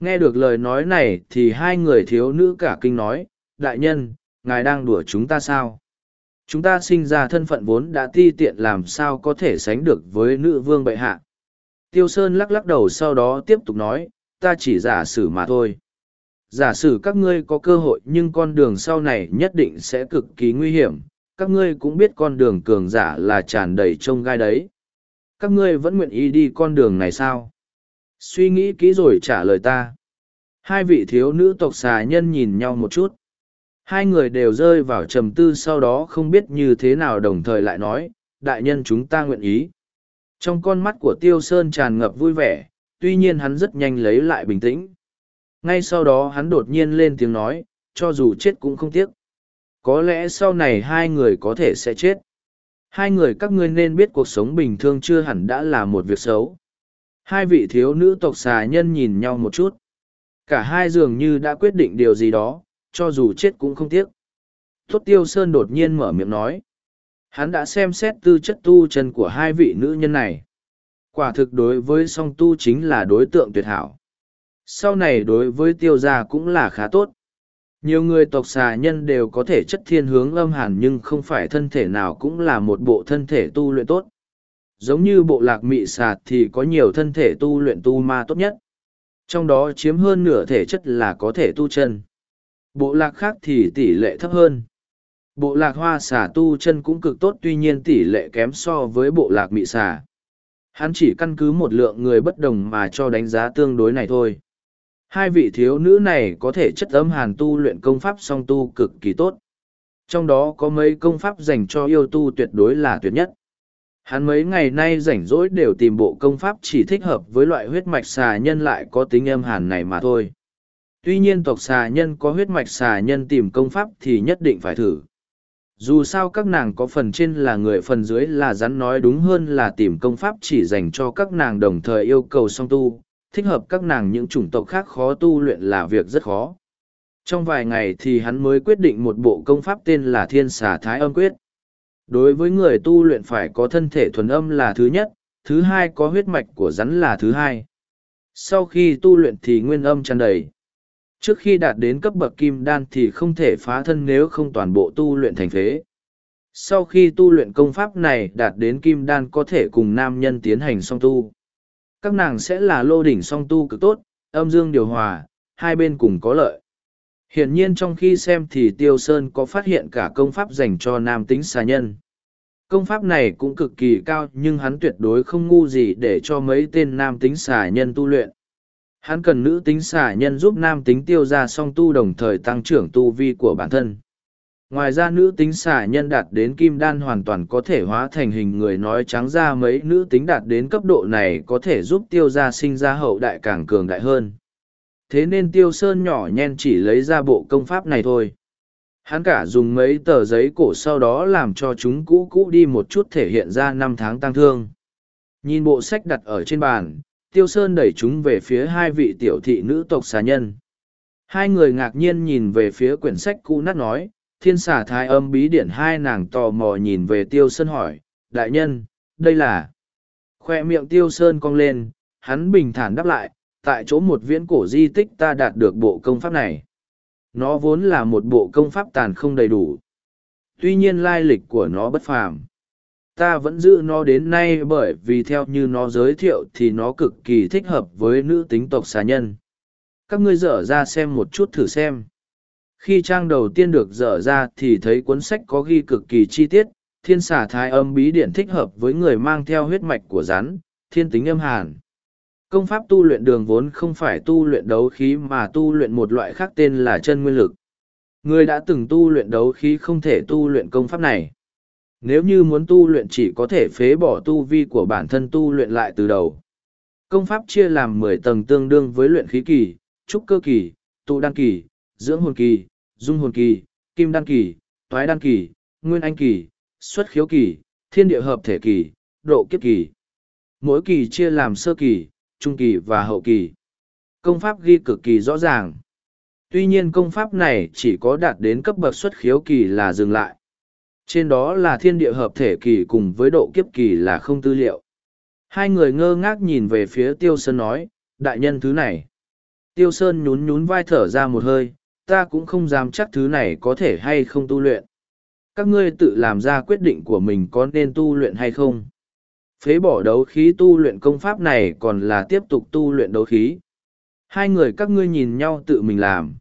Nghe được lời nói này thì hai người thiếu nữ cả kinh nói, đại nhân, ngài đang đùa chúng ta sao? Chúng ta sinh ra thân phận vốn đã ti tiện làm sao có thể sánh được với nữ vương bệ hạ. Tiêu Sơn lắc lắc đầu sau đó tiếp tục nói, ta chỉ giả sử mà thôi. Giả sử các ngươi có cơ hội nhưng con đường sau này nhất định sẽ cực kỳ nguy hiểm. Các ngươi cũng biết con đường cường giả là tràn đầy trông gai đấy. Các ngươi vẫn nguyện ý đi con đường này sao? Suy nghĩ kỹ rồi trả lời ta. Hai vị thiếu nữ tộc xà nhân nhìn nhau một chút. Hai người đều rơi vào trầm tư sau đó không biết như thế nào đồng thời lại nói, đại nhân chúng ta nguyện ý. Trong con mắt của tiêu sơn tràn ngập vui vẻ tuy nhiên hắn rất nhanh lấy lại bình tĩnh. Ngay sau đó hắn đột nhiên lên tiếng nói, cho dù chết cũng không tiếc. Có lẽ sau này hai người có thể sẽ chết. Hai người các ngươi nên biết cuộc sống bình thường chưa hẳn đã là một việc xấu. Hai vị thiếu nữ tộc xà nhân nhìn nhau một chút. Cả hai dường như đã quyết định điều gì đó, cho dù chết cũng không tiếc. Tốt tiêu sơn đột nhiên mở miệng nói. Hắn đã xem xét tư chất tu chân của hai vị nữ nhân này quả thực đối với song tu chính là đối tượng tuyệt hảo. Sau này đối với tiêu gia cũng là khá tốt. Nhiều người tộc xà nhân đều có thể chất thiên hướng âm hàn nhưng không phải thân thể nào cũng là một bộ thân thể tu luyện tốt. Giống như bộ lạc mị xà thì có nhiều thân thể tu luyện tu ma tốt nhất. Trong đó chiếm hơn nửa thể chất là có thể tu chân. Bộ lạc khác thì tỷ lệ thấp hơn. Bộ lạc hoa xà tu chân cũng cực tốt tuy nhiên tỷ lệ kém so với bộ lạc mị xà hắn chỉ căn cứ một lượng người bất đồng mà cho đánh giá tương đối này thôi Hai vị thiếu nữ này có thể chất âm hàn tu luyện công pháp song tu cực kỳ tốt. Trong đó có mấy công pháp dành cho yêu tu tuyệt đối là tuyệt nhất. Hắn mấy ngày nay rảnh rỗi đều tìm bộ công pháp chỉ thích hợp với loại huyết mạch xà nhân lại có tính âm hàn này mà thôi. Tuy nhiên tộc xà nhân có huyết mạch xà nhân tìm công pháp thì nhất định phải thử. Dù sao các nàng có phần trên là người phần dưới là rắn nói đúng hơn là tìm công pháp chỉ dành cho các nàng đồng thời yêu cầu song tu, thích hợp các nàng những chủng tộc khác khó tu luyện là việc rất khó. Trong vài ngày thì hắn mới quyết định một bộ công pháp tên là Thiên Xà Thái Âm Quyết. Đối với người tu luyện phải có thân thể thuần âm là thứ nhất, thứ hai có huyết mạch của rắn là thứ hai. Sau khi tu luyện thì nguyên âm tràn đầy. Trước khi đạt đến cấp bậc kim đan thì không thể phá thân nếu không toàn bộ tu luyện thành phế. Sau khi tu luyện công pháp này đạt đến kim đan có thể cùng nam nhân tiến hành song tu. Các nàng sẽ là lô đỉnh song tu cực tốt, âm dương điều hòa, hai bên cùng có lợi. Hiển nhiên trong khi xem thì Tiêu Sơn có phát hiện cả công pháp dành cho nam tính xà nhân. Công pháp này cũng cực kỳ cao nhưng hắn tuyệt đối không ngu gì để cho mấy tên nam tính xà nhân tu luyện. Hắn cần nữ tính xả nhân giúp nam tính tiêu ra song tu đồng thời tăng trưởng tu vi của bản thân. Ngoài ra nữ tính xả nhân đạt đến kim đan hoàn toàn có thể hóa thành hình người nói trắng ra mấy nữ tính đạt đến cấp độ này có thể giúp tiêu ra sinh ra hậu đại càng cường đại hơn. Thế nên tiêu sơn nhỏ nhen chỉ lấy ra bộ công pháp này thôi. Hắn cả dùng mấy tờ giấy cổ sau đó làm cho chúng cũ cũ đi một chút thể hiện ra năm tháng tăng thương. Nhìn bộ sách đặt ở trên bàn, tiêu sơn đẩy chúng về phía hai vị tiểu thị nữ tộc xà nhân. Hai người ngạc nhiên nhìn về phía quyển sách cũ nát nói, thiên xà thái âm bí điển hai nàng tò mò nhìn về tiêu sơn hỏi, đại nhân, đây là... Khoe miệng tiêu sơn cong lên, hắn bình thản đáp lại, tại chỗ một viễn cổ di tích ta đạt được bộ công pháp này. Nó vốn là một bộ công pháp tàn không đầy đủ. Tuy nhiên lai lịch của nó bất phàm. Ta vẫn giữ nó đến nay bởi vì theo như nó giới thiệu thì nó cực kỳ thích hợp với nữ tính tộc xà nhân. Các ngươi dở ra xem một chút thử xem. Khi trang đầu tiên được dở ra thì thấy cuốn sách có ghi cực kỳ chi tiết, thiên xà thái âm bí điển thích hợp với người mang theo huyết mạch của rắn, thiên tính âm hàn công pháp tu luyện đường vốn không phải tu luyện đấu khí mà tu luyện một loại khác tên là chân nguyên lực. Người đã từng tu luyện đấu khí không thể tu luyện công pháp này. Nếu như muốn tu luyện chỉ có thể phế bỏ tu vi của bản thân tu luyện lại từ đầu. Công pháp chia làm mười tầng tương đương với luyện khí kỳ, trúc cơ kỳ, tụ đan kỳ, dưỡng hồn kỳ, dung hồn kỳ, kim đan kỳ, toái đan kỳ, nguyên anh kỳ, xuất khiếu kỳ, thiên địa hợp thể kỳ, độ kiếp kỳ. Mỗi kỳ chia làm sơ kỳ, trung kỳ và hậu kỳ. Công pháp ghi cực kỳ rõ ràng. Tuy nhiên công pháp này chỉ có đạt đến cấp bậc xuất khiếu kỳ là dừng lại. Trên đó là thiên địa hợp thể kỳ cùng với độ kiếp kỳ là không tư liệu. Hai người ngơ ngác nhìn về phía Tiêu Sơn nói, đại nhân thứ này. Tiêu Sơn nhún nhún vai thở ra một hơi, ta cũng không dám chắc thứ này có thể hay không tu luyện. Các ngươi tự làm ra quyết định của mình có nên tu luyện hay không phế bỏ đấu khí tu luyện công pháp này còn là tiếp tục tu luyện đấu khí. Hai người các ngươi nhìn nhau tự mình làm.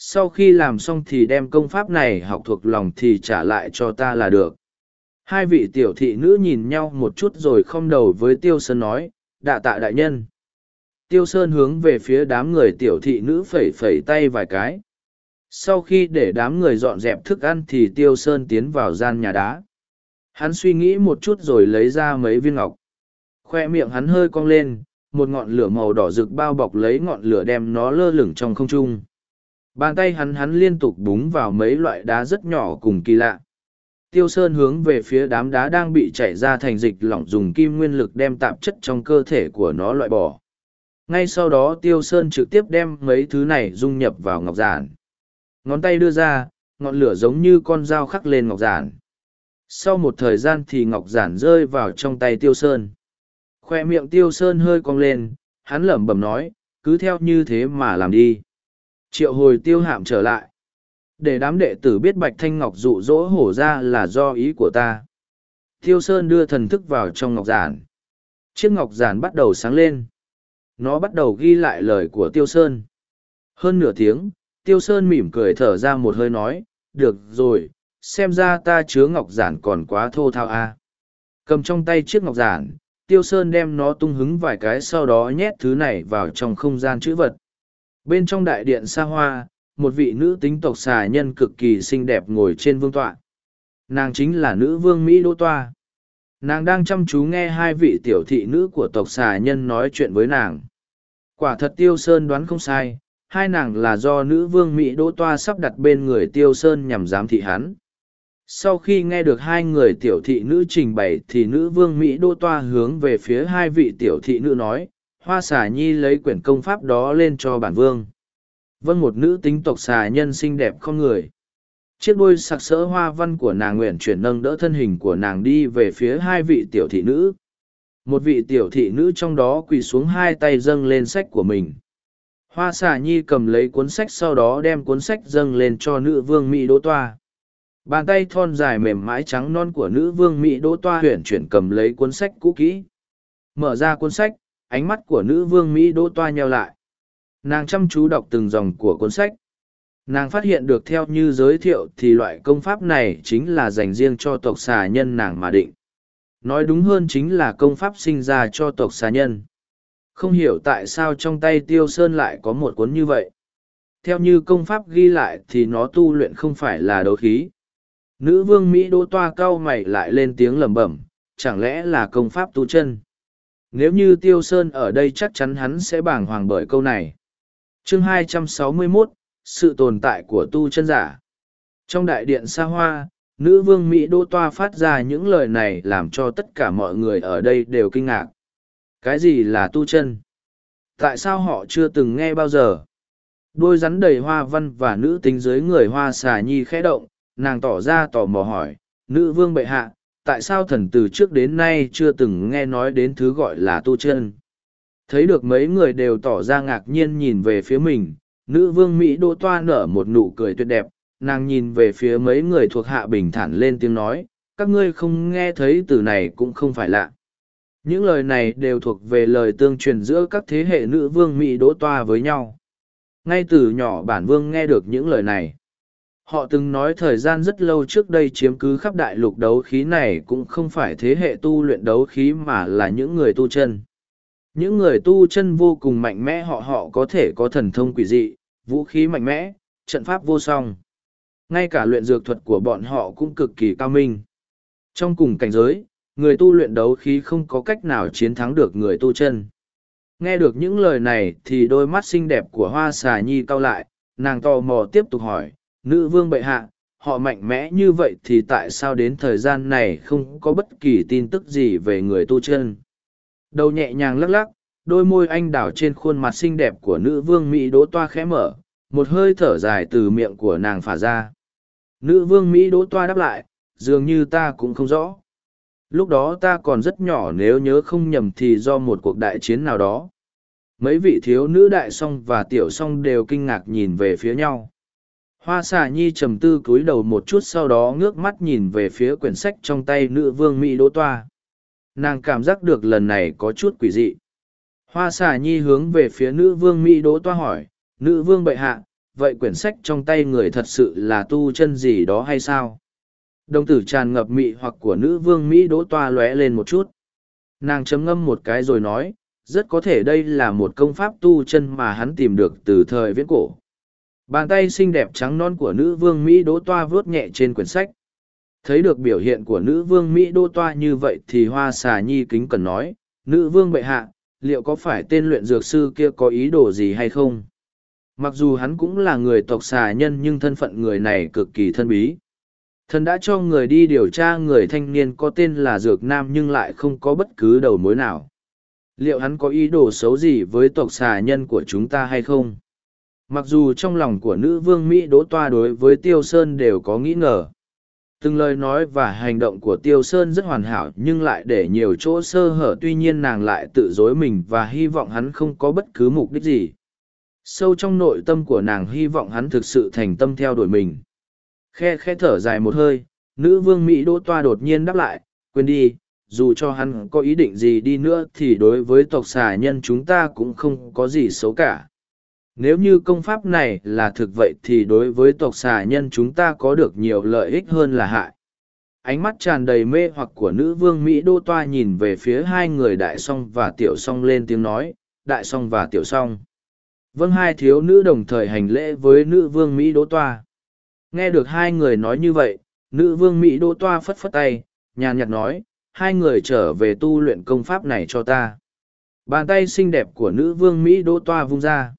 Sau khi làm xong thì đem công pháp này học thuộc lòng thì trả lại cho ta là được. Hai vị tiểu thị nữ nhìn nhau một chút rồi không đầu với Tiêu Sơn nói, đạ tạ đại nhân. Tiêu Sơn hướng về phía đám người tiểu thị nữ phẩy phẩy tay vài cái. Sau khi để đám người dọn dẹp thức ăn thì Tiêu Sơn tiến vào gian nhà đá. Hắn suy nghĩ một chút rồi lấy ra mấy viên ngọc. Khoe miệng hắn hơi cong lên, một ngọn lửa màu đỏ rực bao bọc lấy ngọn lửa đem nó lơ lửng trong không trung. Bàn tay hắn hắn liên tục búng vào mấy loại đá rất nhỏ cùng kỳ lạ. Tiêu Sơn hướng về phía đám đá đang bị chảy ra thành dịch lỏng dùng kim nguyên lực đem tạp chất trong cơ thể của nó loại bỏ. Ngay sau đó Tiêu Sơn trực tiếp đem mấy thứ này dung nhập vào ngọc giản. Ngón tay đưa ra, ngọn lửa giống như con dao khắc lên ngọc giản sau một thời gian thì ngọc giản rơi vào trong tay tiêu sơn khoe miệng tiêu sơn hơi cong lên hắn lẩm bẩm nói cứ theo như thế mà làm đi triệu hồi tiêu hạm trở lại. Để đám đệ tử biết bạch thanh ngọc dụ dỗ hổ ra là do ý của ta. Tiêu sơn đưa thần thức vào trong ngọc giản. Chiếc ngọc giản bắt đầu sáng lên. Nó bắt đầu ghi lại lời của tiêu sơn. Hơn nửa tiếng, tiêu sơn mỉm cười thở ra một hơi nói, được rồi, xem ra ta chứa ngọc giản còn quá thô thao a. Cầm trong tay chiếc ngọc giản, tiêu sơn đem nó tung hứng vài cái sau đó nhét thứ này vào trong không gian chữ vật bên trong đại điện xa hoa, một vị nữ tính tộc xà nhân cực kỳ xinh đẹp ngồi trên vương tọa. Nàng chính là nữ vương mỹ đỗ toa. Nàng đang chăm chú nghe hai vị tiểu thị nữ của tộc xà nhân nói chuyện với nàng. Quả thật tiêu sơn đoán không sai, hai nàng là do nữ vương mỹ đỗ toa sắp đặt bên người tiêu sơn nhằm giám thị hắn. Sau khi nghe được hai người tiểu thị nữ trình bày thì nữ vương mỹ đô toa hướng về phía hai vị tiểu thị nữ nói hoa xả nhi lấy quyển công pháp đó lên cho bản vương. Vâng một nữ tính tộc xà nhân xinh đẹp không người. Chiếc đuôi sặc sỡ hoa văn của nàng nguyện chuyển nâng đỡ thân hình của nàng đi về phía hai vị tiểu thị nữ. Một vị tiểu thị nữ trong đó quỳ xuống hai tay dâng lên sách của mình. Hoa xà nhi cầm lấy cuốn sách sau đó đem cuốn sách dâng lên cho nữ vương mỹ đỗ toa. Bàn tay thon dài mềm mái trắng non của nữ vương mỹ đỗ toa huyền chuyển cầm lấy cuốn sách cũ kỹ. Mở ra cuốn sách ánh mắt của nữ vương mỹ đỗ toa nheo lại. Nàng chăm chú đọc từng dòng của cuốn sách. Nàng phát hiện được theo như giới thiệu thì loại công pháp này chính là dành riêng cho tộc xà nhân nàng mà định. Nói đúng hơn chính là công pháp sinh ra cho tộc xà nhân. Không hiểu tại sao trong tay tiêu sơn lại có một cuốn như vậy. Theo như công pháp ghi lại thì nó tu luyện không phải là đấu khí. Nữ vương mỹ đỗ toa cau mày lại lên tiếng lẩm bẩm, chẳng lẽ là công pháp tu chân? Nếu như tiêu sơn ở đây chắc chắn hắn sẽ bàng hoàng bởi câu này. Chương 261, sự tồn tại của tu chân giả. Trong đại điện xa hoa nữ vương mỹ đô toa phát ra những lời này làm cho tất cả mọi người ở đây đều kinh ngạc. Cái gì là tu chân? Tại sao họ chưa từng nghe bao giờ? Đôi rắn đầy hoa văn và nữ tính dưới người hoa xà nhi khẽ động nàng tỏ ra tò mò hỏi nữ vương bệ hạ tại sao thần từ trước đến nay chưa từng nghe nói đến thứ gọi là tu chân? Thấy được mấy người đều tỏ ra ngạc nhiên nhìn về phía mình, nữ vương mỹ đỗ toa nở một nụ cười tuyệt đẹp, nàng nhìn về phía mấy người thuộc hạ bình thản lên tiếng nói, các ngươi không nghe thấy từ này cũng không phải lạ. Những lời này đều thuộc về lời tương truyền giữa các thế hệ nữ vương mỹ đỗ toa với nhau. Ngay từ nhỏ bản vương nghe được những lời này họ từng nói thời gian rất lâu trước đây chiếm cứ khắp đại lục đấu khí này cũng không phải thế hệ tu luyện đấu khí mà là những người tu chân. Những người tu chân vô cùng mạnh mẽ họ họ có thể có thần thông quỷ dị, vũ khí mạnh mẽ, trận pháp vô song. Ngay cả luyện dược thuật của bọn họ cũng cực kỳ cao minh. Trong cùng cảnh giới, người tu luyện đấu khí không có cách nào chiến thắng được người tu chân. Nghe được những lời này thì đôi mắt xinh đẹp của hoa xà nhi cau lại, nàng tò mò tiếp tục hỏi nữ vương bệ hạ, họ mạnh mẽ như vậy thì tại sao đến thời gian này không có bất kỳ tin tức gì về người tu chân? Đầu nhẹ nhàng lắc lắc, đôi môi anh đảo trên khuôn mặt xinh đẹp của nữ vương mỹ đỗ toa khẽ mở, một hơi thở dài từ miệng của nàng phả ra. Nữ vương mỹ đỗ toa đáp lại, dường như ta cũng không rõ. Lúc đó ta còn rất nhỏ nếu nhớ không nhầm thì do một cuộc đại chiến nào đó. Mấy vị thiếu nữ đại song và tiểu song đều kinh ngạc nhìn về phía nhau hoa xà nhi trầm tư cúi đầu một chút sau đó ngước mắt nhìn về phía quyển sách trong tay nữ vương mỹ đỗ toa. Nàng cảm giác được lần này có chút quỷ dị. Hoa xà nhi hướng về phía nữ vương mỹ đỗ toa hỏi, nữ vương bệ hạ, vậy quyển sách trong tay người thật sự là tu chân gì đó hay sao? Đồng tử tràn ngập mị hoặc của nữ vương mỹ đỗ toa lóe lên một chút. Nàng chấm ngâm một cái rồi nói, rất có thể đây là một công pháp tu chân mà hắn tìm được từ thời viễn cổ bàn tay xinh đẹp trắng non của nữ vương mỹ đỗ toa vớt nhẹ trên quyển sách. Thấy được biểu hiện của nữ vương mỹ đỗ toa như vậy thì hoa xà nhi kính cần nói, nữ vương bệ hạ, liệu có phải tên luyện dược sư kia có ý đồ gì hay không? Mặc dù hắn cũng là người tộc xà nhân nhưng thân phận người này cực kỳ thân bí. Thần đã cho người đi điều tra người thanh niên có tên là dược nam nhưng lại không có bất cứ đầu mối nào. Liệu hắn có ý đồ xấu gì với tộc xà nhân của chúng ta hay không? Mặc dù trong lòng của nữ vương mỹ đỗ toa đối với tiêu sơn đều có nghĩ ngờ. Từng lời nói và hành động của tiêu sơn rất hoàn hảo nhưng lại để nhiều chỗ sơ hở, tuy nhiên nàng lại tự dối mình và hy vọng hắn không có bất cứ mục đích gì. Sâu trong nội tâm của nàng hy vọng hắn thực sự thành tâm theo đuổi mình. Khe khe thở dài một hơi, nữ vương mỹ đỗ toa đột nhiên đáp lại, quên đi, dù cho hắn có ý định gì đi nữa thì đối với tộc xà nhân chúng ta cũng không có gì xấu cả nếu như công pháp này là thực vậy thì đối với tộc xà nhân chúng ta có được nhiều lợi ích hơn là hại. Ánh mắt tràn đầy mê hoặc của nữ vương mỹ đô toa nhìn về phía hai người đại song và tiểu song lên tiếng nói, đại song và tiểu song. Vâng hai thiếu nữ đồng thời hành lễ với nữ vương mỹ đô toa. Nghe được hai người nói như vậy, nữ vương mỹ đô toa phất phất tay, nhàn nhạt nói, hai người trở về tu luyện công pháp này cho ta. Bàn tay xinh đẹp của nữ vương mỹ đô toa vung ra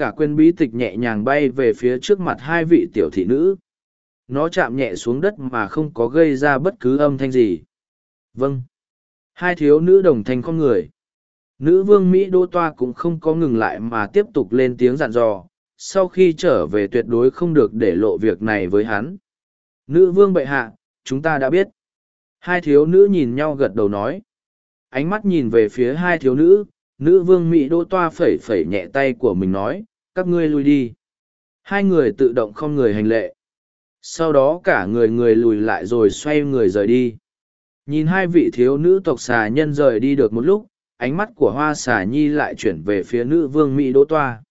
cả quyền bí tịch nhẹ nhàng bay về phía trước mặt hai vị tiểu thị nữ nó chạm nhẹ xuống đất mà không có gây ra bất cứ âm thanh gì vâng hai thiếu nữ đồng thanh con người nữ vương mỹ đô toa cũng không có ngừng lại mà tiếp tục lên tiếng dặn dò sau khi trở về tuyệt đối không được để lộ việc này với hắn. Nữ vương bệ hạ, chúng ta đã biết. Hai thiếu nữ nhìn nhau gật đầu nói. Ánh mắt nhìn về phía hai thiếu nữ, nữ vương Mỹ đô toa phẩy phẩy nhẹ tay của mình nói, các ngươi lui đi. Hai người tự động không người hành lệ. Sau đó cả người người lùi lại rồi xoay người rời đi. Nhìn hai vị thiếu nữ tộc xà nhân rời đi được một lúc, ánh mắt của hoa xà nhi lại chuyển về phía nữ vương Mỹ đỗ toa.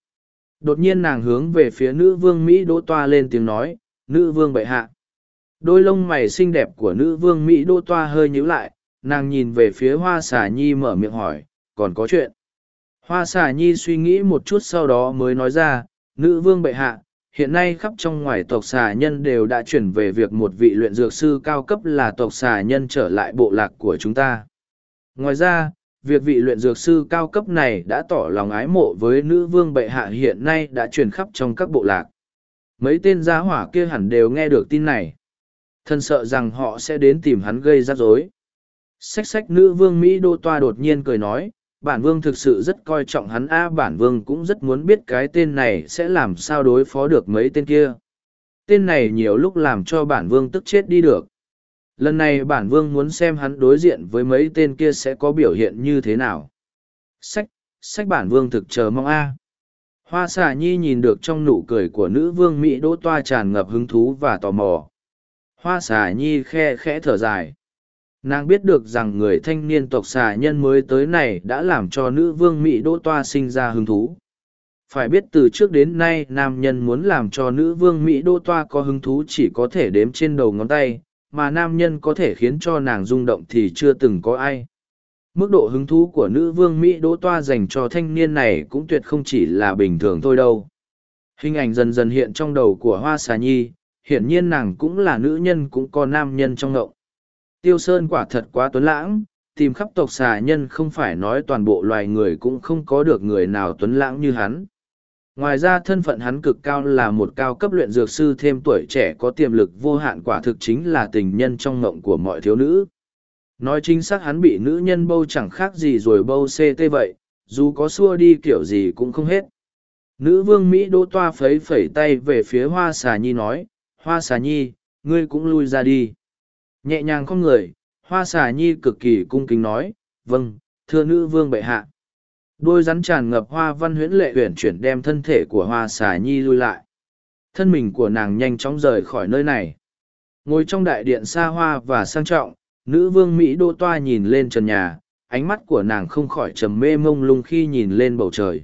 Đột nhiên nàng hướng về phía nữ vương Mỹ đỗ toa lên tiếng nói, nữ vương bệ hạ. Đôi lông mày xinh đẹp của nữ vương Mỹ đỗ toa hơi nhíu lại, nàng nhìn về phía hoa xà nhi mở miệng hỏi, còn có chuyện. Hoa xà nhi suy nghĩ một chút sau đó mới nói ra, nữ vương bệ hạ, hiện nay khắp trong ngoài tộc xà nhân đều đã chuyển về việc một vị luyện dược sư cao cấp là tộc xà nhân trở lại bộ lạc của chúng ta. Ngoài ra, việc vị luyện dược sư cao cấp này đã tỏ lòng ái mộ với nữ vương bệ hạ hiện nay đã truyền khắp trong các bộ lạc. Mấy tên gia hỏa kia hẳn đều nghe được tin này. Thân sợ rằng họ sẽ đến tìm hắn gây rắc rối. Xách Sách nữ vương Mỹ đô toa đột nhiên cười nói, bản vương thực sự rất coi trọng hắn. A, bản vương cũng rất muốn biết cái tên này sẽ làm sao đối phó được mấy tên kia. Tên này nhiều lúc làm cho bản vương tức chết đi được. Lần này bản vương muốn xem hắn đối diện với mấy tên kia sẽ có biểu hiện như thế nào. Sách sách bản vương thực chờ mong a. Hoa xà nhi nhìn được trong nụ cười của nữ vương mỹ đỗ toa tràn ngập hứng thú và tò mò. Hoa xà nhi khe khẽ thở dài nàng biết được rằng người thanh niên tộc xà nhân mới tới này đã làm cho nữ vương mỹ đỗ toa sinh ra hứng thú. Phải biết từ trước đến nay, nam nhân muốn làm cho nữ vương mỹ đỗ toa có hứng thú chỉ có thể đếm trên đầu ngón tay, mà nam nhân có thể khiến cho nàng rung động thì chưa từng có ai. Mức độ hứng thú của nữ vương mỹ đỗ toa dành cho thanh niên này cũng tuyệt không chỉ là bình thường thôi đâu. Hình ảnh dần dần hiện trong đầu của hoa xà nhi, hiển nhiên nàng cũng là nữ nhân cũng có nam nhân trong ngộng. Tiêu Sơn quả thật quá tuấn lãng, tìm khắp tộc xà nhân không phải nói toàn bộ loài người cũng không có được người nào tuấn lãng như hắn. Ngoài ra thân phận hắn cực cao là một cao cấp luyện dược sư thêm tuổi trẻ có tiềm lực vô hạn quả thực chính là tình nhân trong mộng của mọi thiếu nữ. Nói chính xác hắn bị nữ nhân bâu chẳng khác gì rồi bâu CT vậy, dù có xua đi kiểu gì cũng không hết. Nữ vương Mỹ đỗ toa phấy phẩy tay về phía hoa xà nhi nói, hoa xà nhi, ngươi cũng lui ra đi. Nhẹ nhàng con người, hoa xà nhi cực kỳ cung kính nói, vâng, thưa nữ vương bệ hạ. Đôi rắn tràn ngập hoa văn huyễn lệ huyển chuyển đem thân thể của hoa xà nhi lui lại. Thân mình của nàng nhanh chóng rời khỏi nơi này. Ngồi trong đại điện xa hoa và sang trọng, nữ vương Mỹ đô toa nhìn lên trần nhà, ánh mắt của nàng không khỏi trầm mê mông lung khi nhìn lên bầu trời.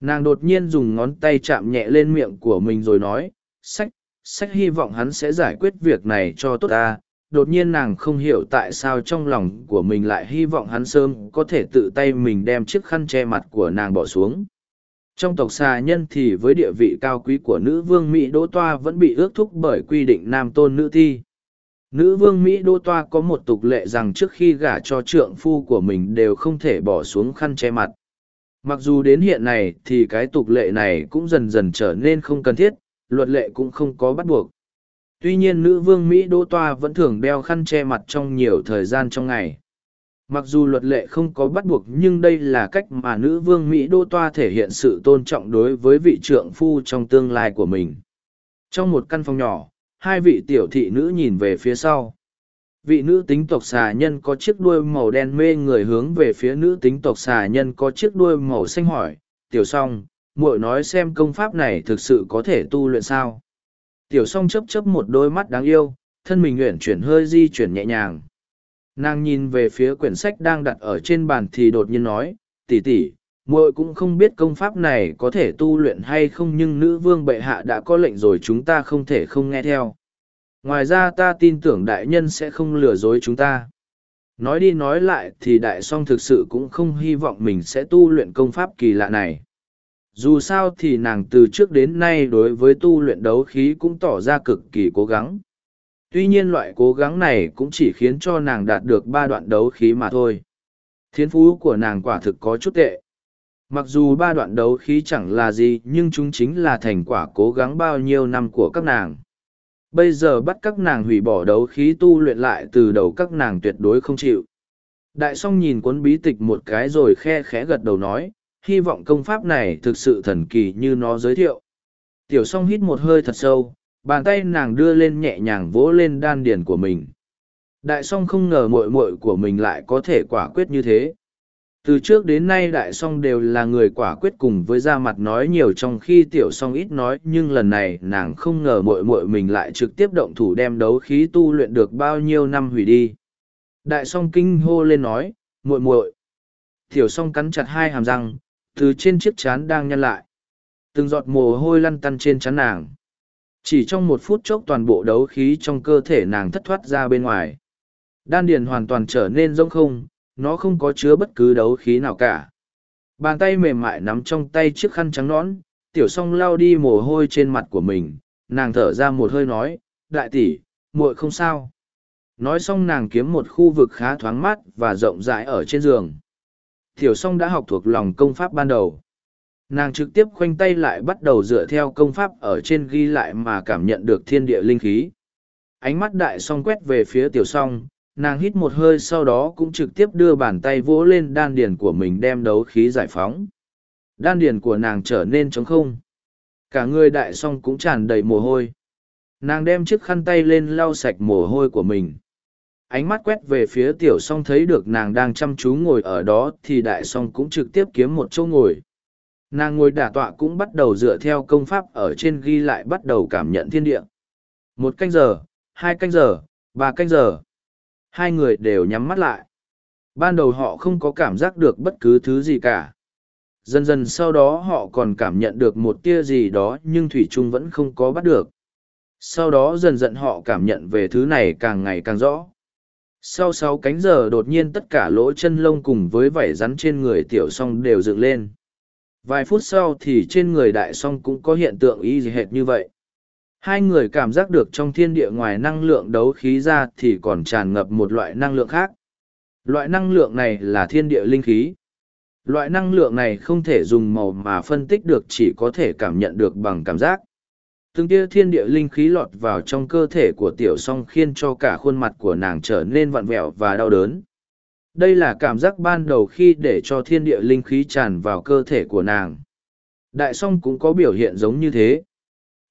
Nàng đột nhiên dùng ngón tay chạm nhẹ lên miệng của mình rồi nói, sách, sách hy vọng hắn sẽ giải quyết việc này cho tốt ta, đột nhiên nàng không hiểu tại sao trong lòng của mình lại hy vọng hắn sớm có thể tự tay mình đem chiếc khăn che mặt của nàng bỏ xuống. Trong tộc xà nhân thì với địa vị cao quý của nữ vương mỹ đỗ toa vẫn bị ước thúc bởi quy định nam tôn nữ thi. Nữ vương mỹ đỗ toa có một tục lệ rằng trước khi gả cho trượng phu của mình đều không thể bỏ xuống khăn che mặt. Mặc dù đến hiện này thì cái tục lệ này cũng dần dần trở nên không cần thiết, luật lệ cũng không có bắt buộc. Tuy nhiên nữ vương Mỹ đô Toa vẫn thường đeo khăn che mặt trong nhiều thời gian trong ngày. Mặc dù luật lệ không có bắt buộc nhưng đây là cách mà nữ vương Mỹ đô Toa thể hiện sự tôn trọng đối với vị trượng phu trong tương lai của mình. Trong một căn phòng nhỏ, hai vị tiểu thị nữ nhìn về phía sau. Vị nữ tính tộc xà nhân có chiếc đuôi màu đen mê người hướng về phía nữ tính tộc xà nhân có chiếc đuôi màu xanh hỏi, tiểu song, muội nói xem công pháp này thực sự có thể tu luyện sao tiểu song chấp chấp một đôi mắt đáng yêu, thân mình uyển chuyển hơi di chuyển nhẹ nhàng. Nàng nhìn về phía quyển sách đang đặt ở trên bàn thì đột nhiên nói tỉ tỉ muội cũng không biết công pháp này có thể tu luyện hay không nhưng nữ vương bệ hạ đã có lệnh rồi chúng ta không thể không nghe theo. Ngoài ra ta tin tưởng đại nhân sẽ không lừa dối chúng ta. Nói đi nói lại thì đại song thực sự cũng không hy vọng mình sẽ tu luyện công pháp kỳ lạ này dù sao thì nàng từ trước đến nay đối với tu luyện đấu khí cũng tỏ ra cực kỳ cố gắng. Tuy nhiên loại cố gắng này cũng chỉ khiến cho nàng đạt được ba đoạn đấu khí mà thôi. Thiên phú của nàng quả thực có chút tệ. Mặc dù ba đoạn đấu khí chẳng là gì, nhưng chúng chính là thành quả cố gắng bao nhiêu năm của các nàng. Bây giờ bắt các nàng hủy bỏ đấu khí tu luyện lại từ đầu các nàng tuyệt đối không chịu. Đại s o n g nhìn cuốn bí tịch một cái rồi khe khẽ gật đầu nói hy vọng công pháp này thực sự thần kỳ như nó giới thiệu. tiểu Song hít một hơi thật sâu, bàn tay nàng đưa lên nhẹ nhàng vỗ lên đan điền của mình. Đại Song không ngờ muội muội của mình lại có thể quả quyết như thế. Từ trước đến nay đại song đều là người quả quyết cùng với ra mặt nói nhiều trong khi tiểu song ít nói, nhưng lần này nàng không ngờ muội muội mình lại trực tiếp động thủ đem đấu khí tu luyện được bao nhiêu năm hủy đi. Đại song kinh hô lên nói, muội muội. Tiểu song cắn chặt hai hàm răng từ trên chiếc chán đang nhăn lại. Từng giọt mồ hôi lăn tăn trên chán nàng. Chỉ trong một phút chốc toàn bộ đấu khí trong cơ thể nàng thất thoát ra bên ngoài. Đan điền hoàn toàn trở nên rỗng không, nó không có chứa bất cứ đấu khí nào cả. Bàn tay mềm mại nắm trong tay chiếc khăn trắng nõn, tiểu s o n g lao đi mồ hôi trên mặt của mình. Nàng thở ra một hơi nói, đại tỷ, muội không sao. Nói xong nàng kiếm một khu vực khá thoáng mát và rộng rãi ở trên giường tiểu Song đã học thuộc lòng công pháp ban đầu. Nàng trực tiếp khoanh tay lại bắt đầu dựa theo công pháp ở trên ghi lại mà cảm nhận được thiên địa linh khí. Ánh mắt đại Song quét về phía tiểu Song, nàng hít một hơi sau đó cũng trực tiếp đưa bàn tay vỗ lên đan điền của mình đem đấu khí giải phóng. Đan điền của nàng trở nên trống không. Cả người đại Song cũng tràn đầy mồ hôi. Nàng đem chiếc khăn tay lên lau sạch mồ hôi của mình ánh mắt quét về phía tiểu Song thấy được nàng đang chăm chú ngồi ở đó thì đại Song cũng trực tiếp kiếm một chỗ ngồi nàng ngồi đả tọa cũng bắt đầu dựa theo công pháp ở trên ghi lại bắt đầu cảm nhận thiên địa một canh giờ, hai canh giờ, ba canh giờ Hai người đều nhắm mắt lại. Ban đầu họ không có cảm giác được bất cứ thứ gì cả. Dần dần sau đó họ còn cảm nhận được một tia gì đó nhưng Thủy Trung vẫn không có bắt được. Sau đó dần dần họ cảm nhận về thứ này càng ngày càng rõ. Sau sáu cánh giờ đột nhiên tất cả lỗ chân lông cùng với vảy rắn trên người tiểu song đều dựng lên. Vài phút sau thì trên người đại song cũng có hiện tượng y hệt như vậy. Hai người cảm giác được trong thiên địa ngoài năng lượng đấu khí ra thì còn tràn ngập một loại năng lượng khác. Loại năng lượng này là thiên địa linh khí. Loại năng lượng này không thể dùng màu mà phân tích được chỉ có thể cảm nhận được bằng cảm giác. Từng tia thiên địa linh khí lọt vào trong cơ thể của tiểu song khiến cho cả khuôn mặt của nàng trở nên vặn vẹo và đau đớn. Đây là cảm giác ban đầu khi để cho thiên địa linh khí tràn vào cơ thể của nàng. Đại song cũng có biểu hiện giống như thế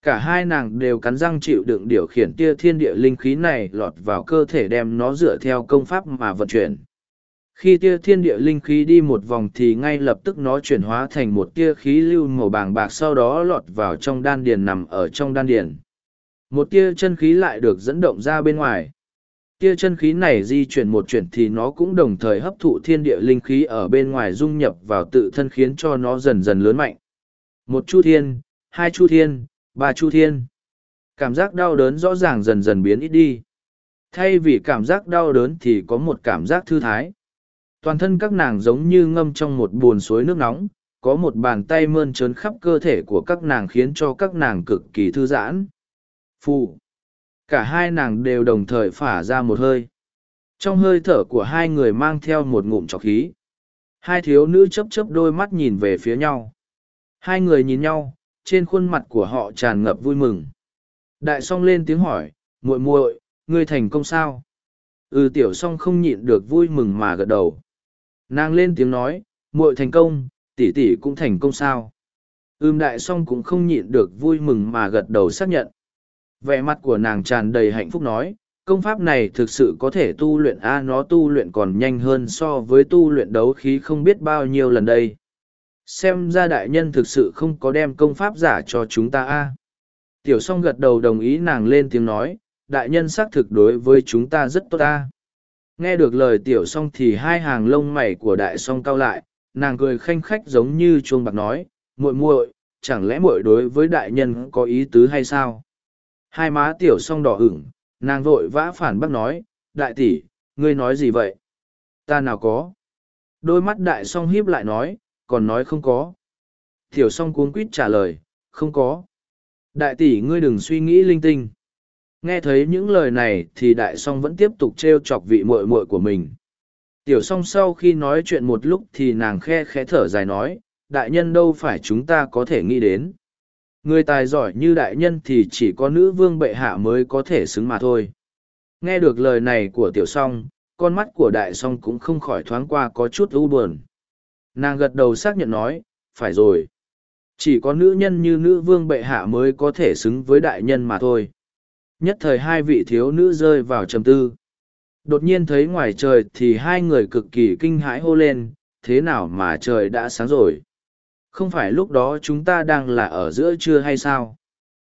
cả hai nàng đều cắn răng chịu đựng điều khiển tia thiên địa linh khí này lọt vào cơ thể đem nó dựa theo công pháp mà vận chuyển khi tia thiên địa linh khí đi một vòng thì ngay lập tức nó chuyển hóa thành một tia khí lưu màu bàng bạc sau đó lọt vào trong đan điền nằm ở trong đan điền một tia chân khí lại được dẫn động ra bên ngoài tia chân khí này di chuyển một chuyển thì nó cũng đồng thời hấp thụ thiên địa linh khí ở bên ngoài dung nhập vào tự thân khiến cho nó dần dần lớn mạnh một chu thiên, hai chu thiên, Ba Chu Thiên. Cảm giác đau đớn rõ ràng dần dần biến ít đi. Thay vì cảm giác đau đớn thì có một cảm giác thư thái. Toàn thân các nàng giống như ngâm trong một bồn suối nước nóng, có một bàn tay mơn trớn khắp cơ thể của các nàng khiến cho các nàng cực kỳ thư giãn. phù Cả hai nàng đều đồng thời phả ra một hơi. Trong hơi thở của hai người mang theo một ngụm trọc khí. Hai thiếu nữ chấp chấp đôi mắt nhìn về phía nhau. Hai người nhìn nhau, trên khuôn mặt của họ tràn ngập vui mừng. Đại song lên tiếng hỏi, muội muội, ngươi thành công sao? Ừ tiểu song không nhịn được vui mừng mà gật đầu. Nàng lên tiếng nói, muội thành công, tỷ tỷ cũng thành công sao? Ưm đại song cũng không nhịn được vui mừng mà gật đầu xác nhận. Vẻ mặt của nàng tràn đầy hạnh phúc nói, công pháp này thực sự có thể tu luyện a nó tu luyện còn nhanh hơn so với tu luyện đấu khí không biết bao nhiêu lần đây xem ra đại nhân thực sự không có đem công pháp giả cho chúng ta a tiểu s o n g gật đầu đồng ý nàng lên tiếng nói đại nhân xác thực đối với chúng ta rất tốt ta nghe được lời tiểu song thì hai hàng lông mày của đại song cao lại nàng cười khanh khách giống như chuông bạc nói muội muội chẳng lẽ muội đối với đại nhân có ý tứ hay sao hai má tiểu song đỏ ửng nàng vội vã phản bác nói đại tỷ ngươi nói gì vậy ta nào có đôi mắt đại song hiếp lại nói còn nói không có. Tiểu song cuốn quýt trả lời, không có. Đại tỷ ngươi đừng suy nghĩ linh tinh. Nghe thấy những lời này thì đại song vẫn tiếp tục trêu chọc vị muội muội của mình. Tiểu song sau khi nói chuyện một lúc thì nàng khe khẽ thở dài nói, đại nhân đâu phải chúng ta có thể nghĩ đến. Người tài giỏi như đại nhân thì chỉ có nữ vương bệ hạ mới có thể xứng mà thôi. Nghe được lời này của tiểu song, con mắt của đại song cũng không khỏi thoáng qua có chút u buồn. Nàng gật đầu xác nhận nói, phải rồi. Chỉ có nữ nhân như nữ vương bệ hạ mới có thể xứng với đại nhân mà thôi. Nhất thời hai vị thiếu nữ rơi vào trầm tư. Đột nhiên thấy ngoài trời thì hai người cực kỳ kinh hãi hô lên, thế nào mà trời đã sáng rồi? Không phải lúc đó chúng ta đang là ở giữa trưa hay sao?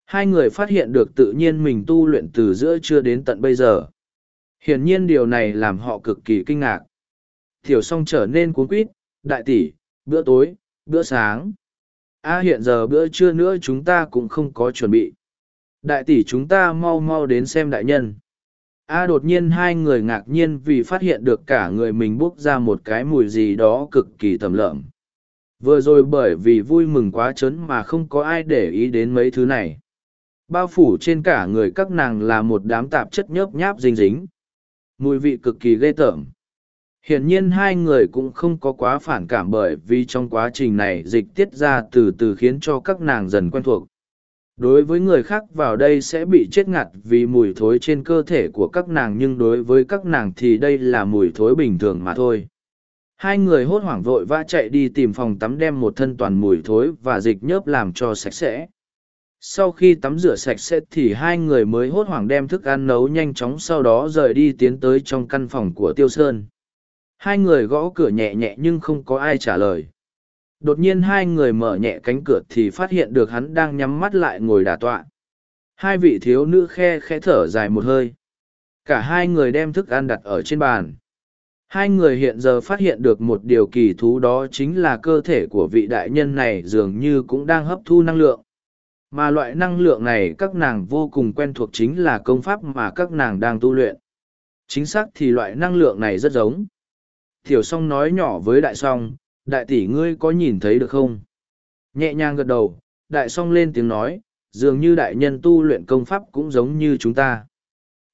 Hai người phát hiện được tự nhiên mình tu luyện từ giữa trưa đến tận bây giờ. Hiển nhiên điều này làm họ cực kỳ kinh ngạc. thiểu song trở nên cuốn quýt, đại tỷ, bữa tối, bữa sáng. A hiện giờ bữa trưa nữa chúng ta cũng không có chuẩn bị. Đại tỷ chúng ta mau mau đến xem đại nhân. A đột nhiên hai người ngạc nhiên vì phát hiện được cả người mình bốc ra một cái mùi gì đó cực kỳ tầm lợm. Vừa rồi bởi vì vui mừng quá chấn mà không có ai để ý đến mấy thứ này. Bao phủ trên cả người các nàng là một đám tạp chất nhớp nháp dinh dính. Mùi vị cực kỳ ghê tởm. Hiển nhiên hai người cũng không có quá phản cảm bởi vì trong quá trình này dịch tiết ra từ từ khiến cho các nàng dần quen thuộc. Đối với người khác vào đây sẽ bị chết ngạt vì mùi thối trên cơ thể của các nàng nhưng đối với các nàng thì đây là mùi thối bình thường mà thôi. Hai người hốt hoảng vội vã chạy đi tìm phòng tắm đem một thân toàn mùi thối và dịch nhớp làm cho sạch sẽ. Sau khi tắm rửa sạch sẽ thì hai người mới hốt hoảng đem thức ăn nấu nhanh chóng sau đó rời đi tiến tới trong căn phòng của Tiêu Sơn. Hai người gõ cửa nhẹ nhẹ nhưng không có ai trả lời. Đột nhiên hai người mở nhẹ cánh cửa thì phát hiện được hắn đang nhắm mắt lại ngồi đả tọa. Hai vị thiếu nữ khe khẽ thở dài một hơi. Cả hai người đem thức ăn đặt ở trên bàn. Hai người hiện giờ phát hiện được một điều kỳ thú đó chính là cơ thể của vị đại nhân này dường như cũng đang hấp thu năng lượng. Mà loại năng lượng này các nàng vô cùng quen thuộc chính là công pháp mà các nàng đang tu luyện. Chính xác thì loại năng lượng này rất giống. Tiểu song nói nhỏ với đại song, đại tỷ ngươi có nhìn thấy được không? Nhẹ nhàng gật đầu, đại song lên tiếng nói, dường như đại nhân tu luyện công pháp cũng giống như chúng ta.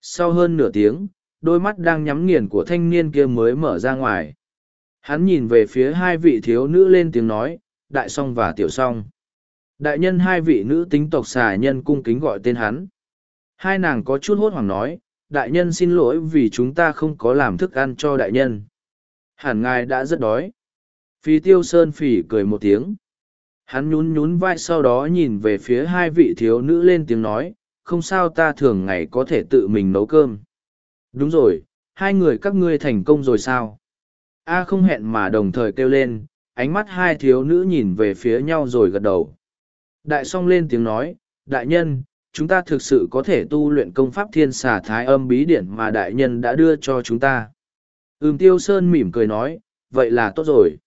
Sau hơn nửa tiếng, đôi mắt đang nhắm nghiền của thanh niên kia mới mở ra ngoài. Hắn nhìn về phía hai vị thiếu nữ lên tiếng nói, đại song và tiểu song. Đại nhân hai vị nữ tính tộc xà nhân cung kính gọi tên hắn. Hai nàng có chút hốt hoảng nói, đại nhân xin lỗi vì chúng ta không có làm thức ăn cho đại nhân. Hẳn ngài đã rất đói. Phi tiêu sơn phỉ cười một tiếng. Hắn nhún nhún vai sau đó nhìn về phía hai vị thiếu nữ lên tiếng nói, không sao ta thường ngày có thể tự mình nấu cơm. Đúng rồi, hai người các ngươi thành công rồi sao? A không hẹn mà đồng thời kêu lên, ánh mắt hai thiếu nữ nhìn về phía nhau rồi gật đầu. Đại song lên tiếng nói, đại nhân, chúng ta thực sự có thể tu luyện công pháp thiên xà thái âm bí điển mà đại nhân đã đưa cho chúng ta. Ừm tiêu sơn mỉm cười nói, vậy là tốt rồi.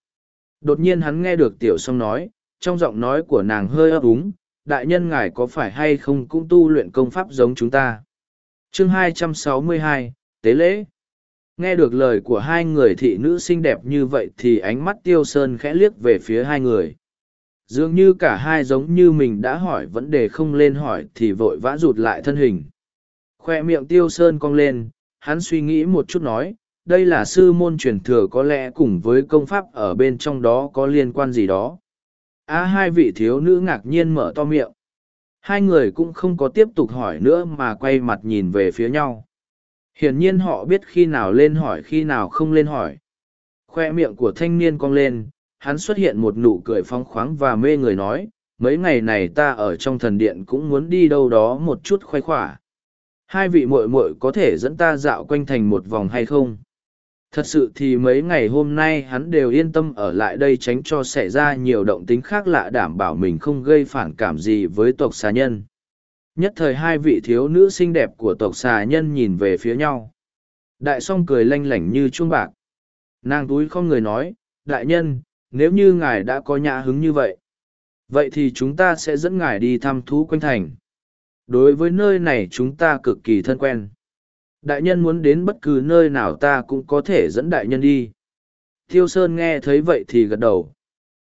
Đột nhiên hắn nghe được tiểu song nói, trong giọng nói của nàng hơi ấp úng, đại nhân ngài có phải hay không cũng tu luyện công pháp giống chúng ta. chương 262, Tế lễ. Nghe được lời của hai người thị nữ xinh đẹp như vậy thì ánh mắt tiêu sơn khẽ liếc về phía hai người. Dường như cả hai giống như mình đã hỏi vấn đề không lên hỏi thì vội vã rụt lại thân hình. Khoe miệng tiêu sơn cong lên, hắn suy nghĩ một chút nói, đây là sư môn truyền thừa có lẽ cùng với công pháp ở bên trong đó có liên quan gì đó. A hai vị thiếu nữ ngạc nhiên mở to miệng. Hai người cũng không có tiếp tục hỏi nữa mà quay mặt nhìn về phía nhau. Hiển nhiên họ biết khi nào lên hỏi khi nào không lên hỏi. Khoe miệng của thanh niên cong lên, hắn xuất hiện một nụ cười phong khoáng và mê người nói, mấy ngày này ta ở trong thần điện cũng muốn đi đâu đó một chút khoái khỏa. Hai vị muội muội có thể dẫn ta dạo quanh thành một vòng hay không? Thật sự thì mấy ngày hôm nay hắn đều yên tâm ở lại đây tránh cho xảy ra nhiều động tính khác lạ đảm bảo mình không gây phản cảm gì với tộc xà nhân. Nhất thời hai vị thiếu nữ xinh đẹp của tộc xà nhân nhìn về phía nhau. Đại song cười lanh lảnh như chuông bạc. Nàng túi không người nói, đại nhân, nếu như ngài đã có nhã hứng như vậy, vậy thì chúng ta sẽ dẫn ngài đi thăm thú quanh thành. Đối với nơi này chúng ta cực kỳ thân quen. Đại nhân muốn đến bất cứ nơi nào ta cũng có thể dẫn đại nhân đi. Tiêu Sơn nghe thấy vậy thì gật đầu.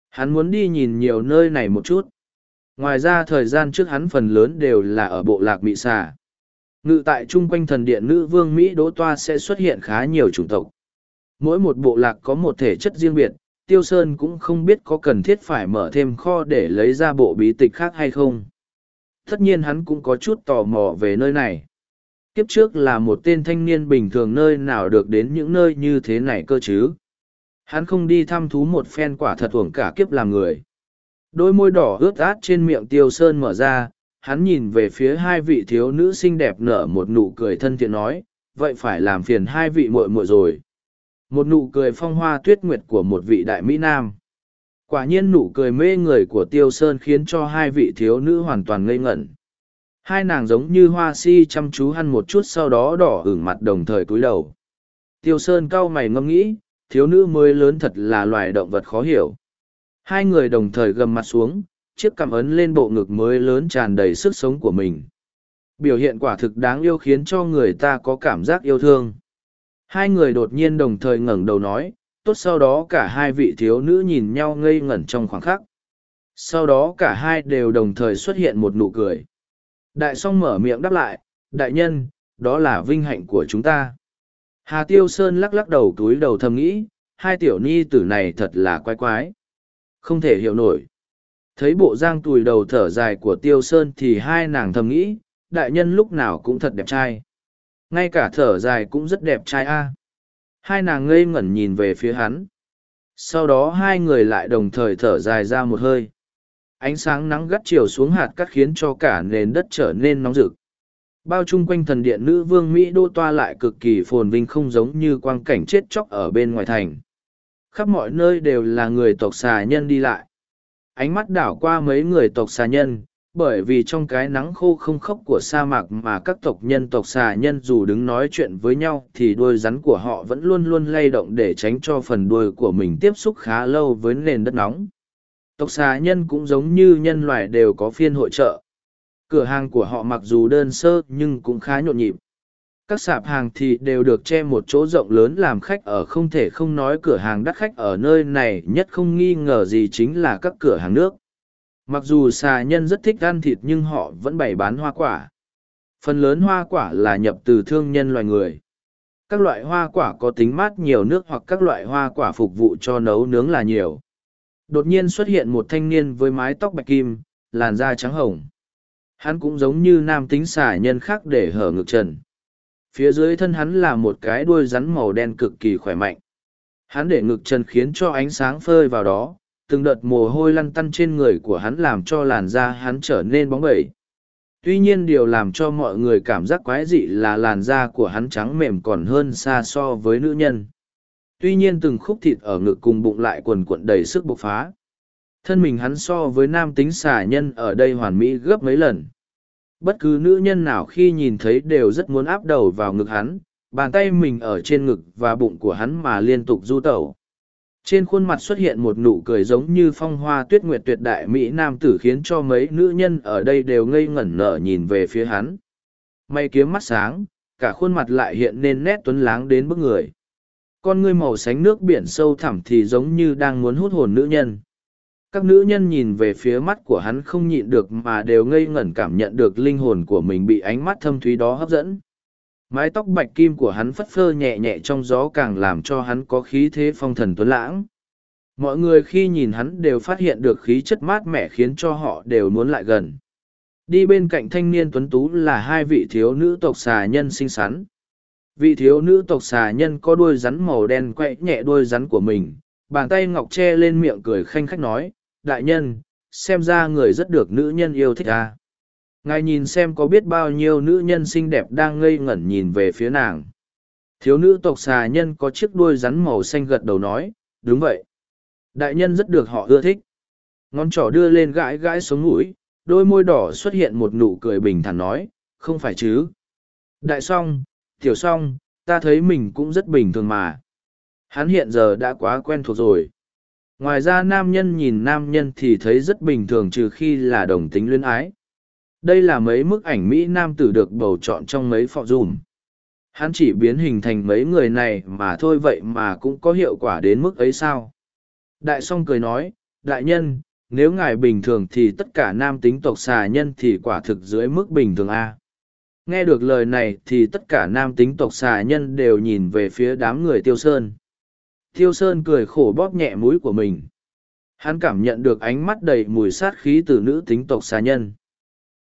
Hắn muốn đi nhìn nhiều nơi này một chút. Ngoài ra thời gian trước hắn phần lớn đều là ở bộ lạc Mỹ Xà. Ngự tại chung quanh thần điện nữ vương Mỹ Đỗ Toa sẽ xuất hiện khá nhiều chủng tộc. Mỗi một bộ lạc có một thể chất riêng biệt, Tiêu Sơn cũng không biết có cần thiết phải mở thêm kho để lấy ra bộ bí tịch khác hay không. Tất nhiên hắn cũng có chút tò mò về nơi này kiếp trước là một tên thanh niên bình thường nơi nào được đến những nơi như thế này cơ chứ? Hắn không đi thăm thú một phen quả thật uổng cả kiếp làm người. Đôi môi đỏ ướt át trên miệng tiêu sơn mở ra, hắn nhìn về phía hai vị thiếu nữ xinh đẹp nở một nụ cười thân thiện nói, vậy phải làm phiền hai vị muội muội rồi. Một nụ cười phong hoa tuyết nguyệt của một vị đại mỹ nam. Quả nhiên nụ cười mê người của tiêu sơn khiến cho hai vị thiếu nữ hoàn toàn ngây ngẩn hai nàng giống như hoa si chăm chú hăn một chút sau đó đỏ hửng mặt đồng thời cúi đầu. Tiêu sơn cau mày ngẫm nghĩ, thiếu nữ mới lớn thật là loài động vật khó hiểu. Hai người đồng thời gầm mặt xuống, chiếc cằm ấn lên bộ ngực mới lớn tràn đầy sức sống của mình. Biểu hiện quả thực đáng yêu khiến cho người ta có cảm giác yêu thương. Hai người đột nhiên đồng thời ngẩng đầu nói, tốt sau đó cả hai vị thiếu nữ nhìn nhau ngây ngẩn trong khoảng khắc. Sau đó cả hai đều đồng thời xuất hiện một nụ cười đại song mở miệng đáp lại, đại nhân, đó là vinh hạnh của chúng ta. Hà tiêu sơn lắc lắc đầu túi đầu thầm nghĩ, hai tiểu ni tử này thật là quái quái. Không thể hiểu nổi. Thấy bộ giang tùi đầu thở dài của tiêu sơn thì hai nàng thầm nghĩ, đại nhân lúc nào cũng thật đẹp trai. Ngay cả thở dài cũng rất đẹp trai a. Hai nàng ngây ngẩn nhìn về phía hắn. Sau đó hai người lại đồng thời thở dài ra một hơi ánh sáng nắng gắt chiều xuống hạt cắt khiến cho cả nền đất trở nên nóng rực. Bao chung quanh thần điện nữ vương mỹ đô toa lại cực kỳ phồn vinh không giống như quang cảnh chết chóc ở bên ngoài thành. Khắp mọi nơi đều là người tộc xà nhân đi lại. Ánh mắt đảo qua mấy người tộc xà nhân, bởi vì trong cái nắng khô không khốc của sa mạc mà các tộc nhân tộc xà nhân dù đứng nói chuyện với nhau thì đuôi rắn của họ vẫn luôn luôn lay động để tránh cho phần đuôi của mình tiếp xúc khá lâu với nền đất nóng tộc xà nhân cũng giống như nhân loại đều có phiên hội trợ. Cửa hàng của họ mặc dù đơn sơ nhưng cũng khá nhộn nhịp. Các sạp hàng thì đều được che một chỗ rộng lớn làm khách ở không thể không nói cửa hàng đắt khách ở nơi này nhất không nghi ngờ gì chính là các cửa hàng nước. Mặc dù xà nhân rất thích ăn thịt nhưng họ vẫn bày bán hoa quả. Phần lớn hoa quả là nhập từ thương nhân loài người. Các loại hoa quả có tính mát nhiều nước hoặc các loại hoa quả phục vụ cho nấu nướng là nhiều đột nhiên xuất hiện một thanh niên với mái tóc bạch kim, làn da trắng hồng. Hắn cũng giống như nam tính xả nhân khác để hở ngực trần. Phía dưới thân hắn là một cái đuôi rắn màu đen cực kỳ khỏe mạnh. Hắn để ngực trần khiến cho ánh sáng phơi vào đó, từng đợt mồ hôi lăn tăn trên người của hắn làm cho làn da hắn trở nên bóng bẩy. Tuy nhiên điều làm cho mọi người cảm giác quái dị là làn da của hắn trắng mềm còn hơn xa so với nữ nhân tuy nhiên từng khúc thịt ở ngực cùng bụng lại quần quận đầy sức bộc phá. Thân mình hắn so với nam tính xà nhân ở đây hoàn mỹ gấp mấy lần. Bất cứ nữ nhân nào khi nhìn thấy đều rất muốn áp đầu vào ngực hắn, bàn tay mình ở trên ngực và bụng của hắn mà liên tục du tẩu. Trên khuôn mặt xuất hiện một nụ cười giống như phong hoa tuyết nguyệt tuyệt đại mỹ nam tử khiến cho mấy nữ nhân ở đây đều ngây ngẩn nở nhìn về phía hắn. May kiếm mắt sáng, cả khuôn mặt lại hiện nên nét tuấn láng đến bức người con ngươi màu sánh nước biển sâu thẳm thì giống như đang muốn hút hồn nữ nhân. Các nữ nhân nhìn về phía mắt của hắn không nhịn được mà đều ngây ngẩn cảm nhận được linh hồn của mình bị ánh mắt thâm thúy đó hấp dẫn. Mái tóc bạch kim của hắn phất phơ nhẹ nhẹ trong gió càng làm cho hắn có khí thế phong thần tuấn lãng. Mọi người khi nhìn hắn đều phát hiện được khí chất mát mẻ khiến cho họ đều muốn lại gần. Đi bên cạnh thanh niên tuấn tú là hai vị thiếu nữ tộc xà nhân xinh xắn vị thiếu nữ tộc xà nhân có đuôi rắn màu đen quậy nhẹ đuôi rắn của mình, bàn tay ngọc che lên miệng cười khanh khách nói, đại nhân, xem ra người rất được nữ nhân yêu thích à. Ngài nhìn xem có biết bao nhiêu nữ nhân xinh đẹp đang ngây ngẩn nhìn về phía nàng. Thiếu nữ tộc xà nhân có chiếc đuôi rắn màu xanh gật đầu nói, đúng vậy. Đại nhân rất được họ ưa thích. Ngón trỏ đưa lên gãi gãi xuống mũi, đôi môi đỏ xuất hiện một nụ cười bình thản nói, không phải chứ. Đại s o n g tiểu s o n g ta thấy mình cũng rất bình thường mà. Hắn hiện giờ đã quá quen thuộc rồi. Ngoài ra nam nhân nhìn nam nhân thì thấy rất bình thường trừ khi là đồng tính luyến ái. Đây là mấy bức ảnh mỹ nam tử được bầu chọn trong mấy phọ dùm. Hắn chỉ biến hình thành mấy người này mà thôi vậy mà cũng có hiệu quả đến mức ấy sao? Đại Song cười nói, đại nhân, nếu ngài bình thường thì tất cả nam tính tộc xà nhân thì quả thực dưới mức bình thường a nghe được lời này thì tất cả nam tính tộc xà nhân đều nhìn về phía đám người tiêu sơn tiêu sơn cười khổ bóp nhẹ mũi của mình hắn cảm nhận được ánh mắt đầy mùi sát khí từ nữ tính tộc xà nhân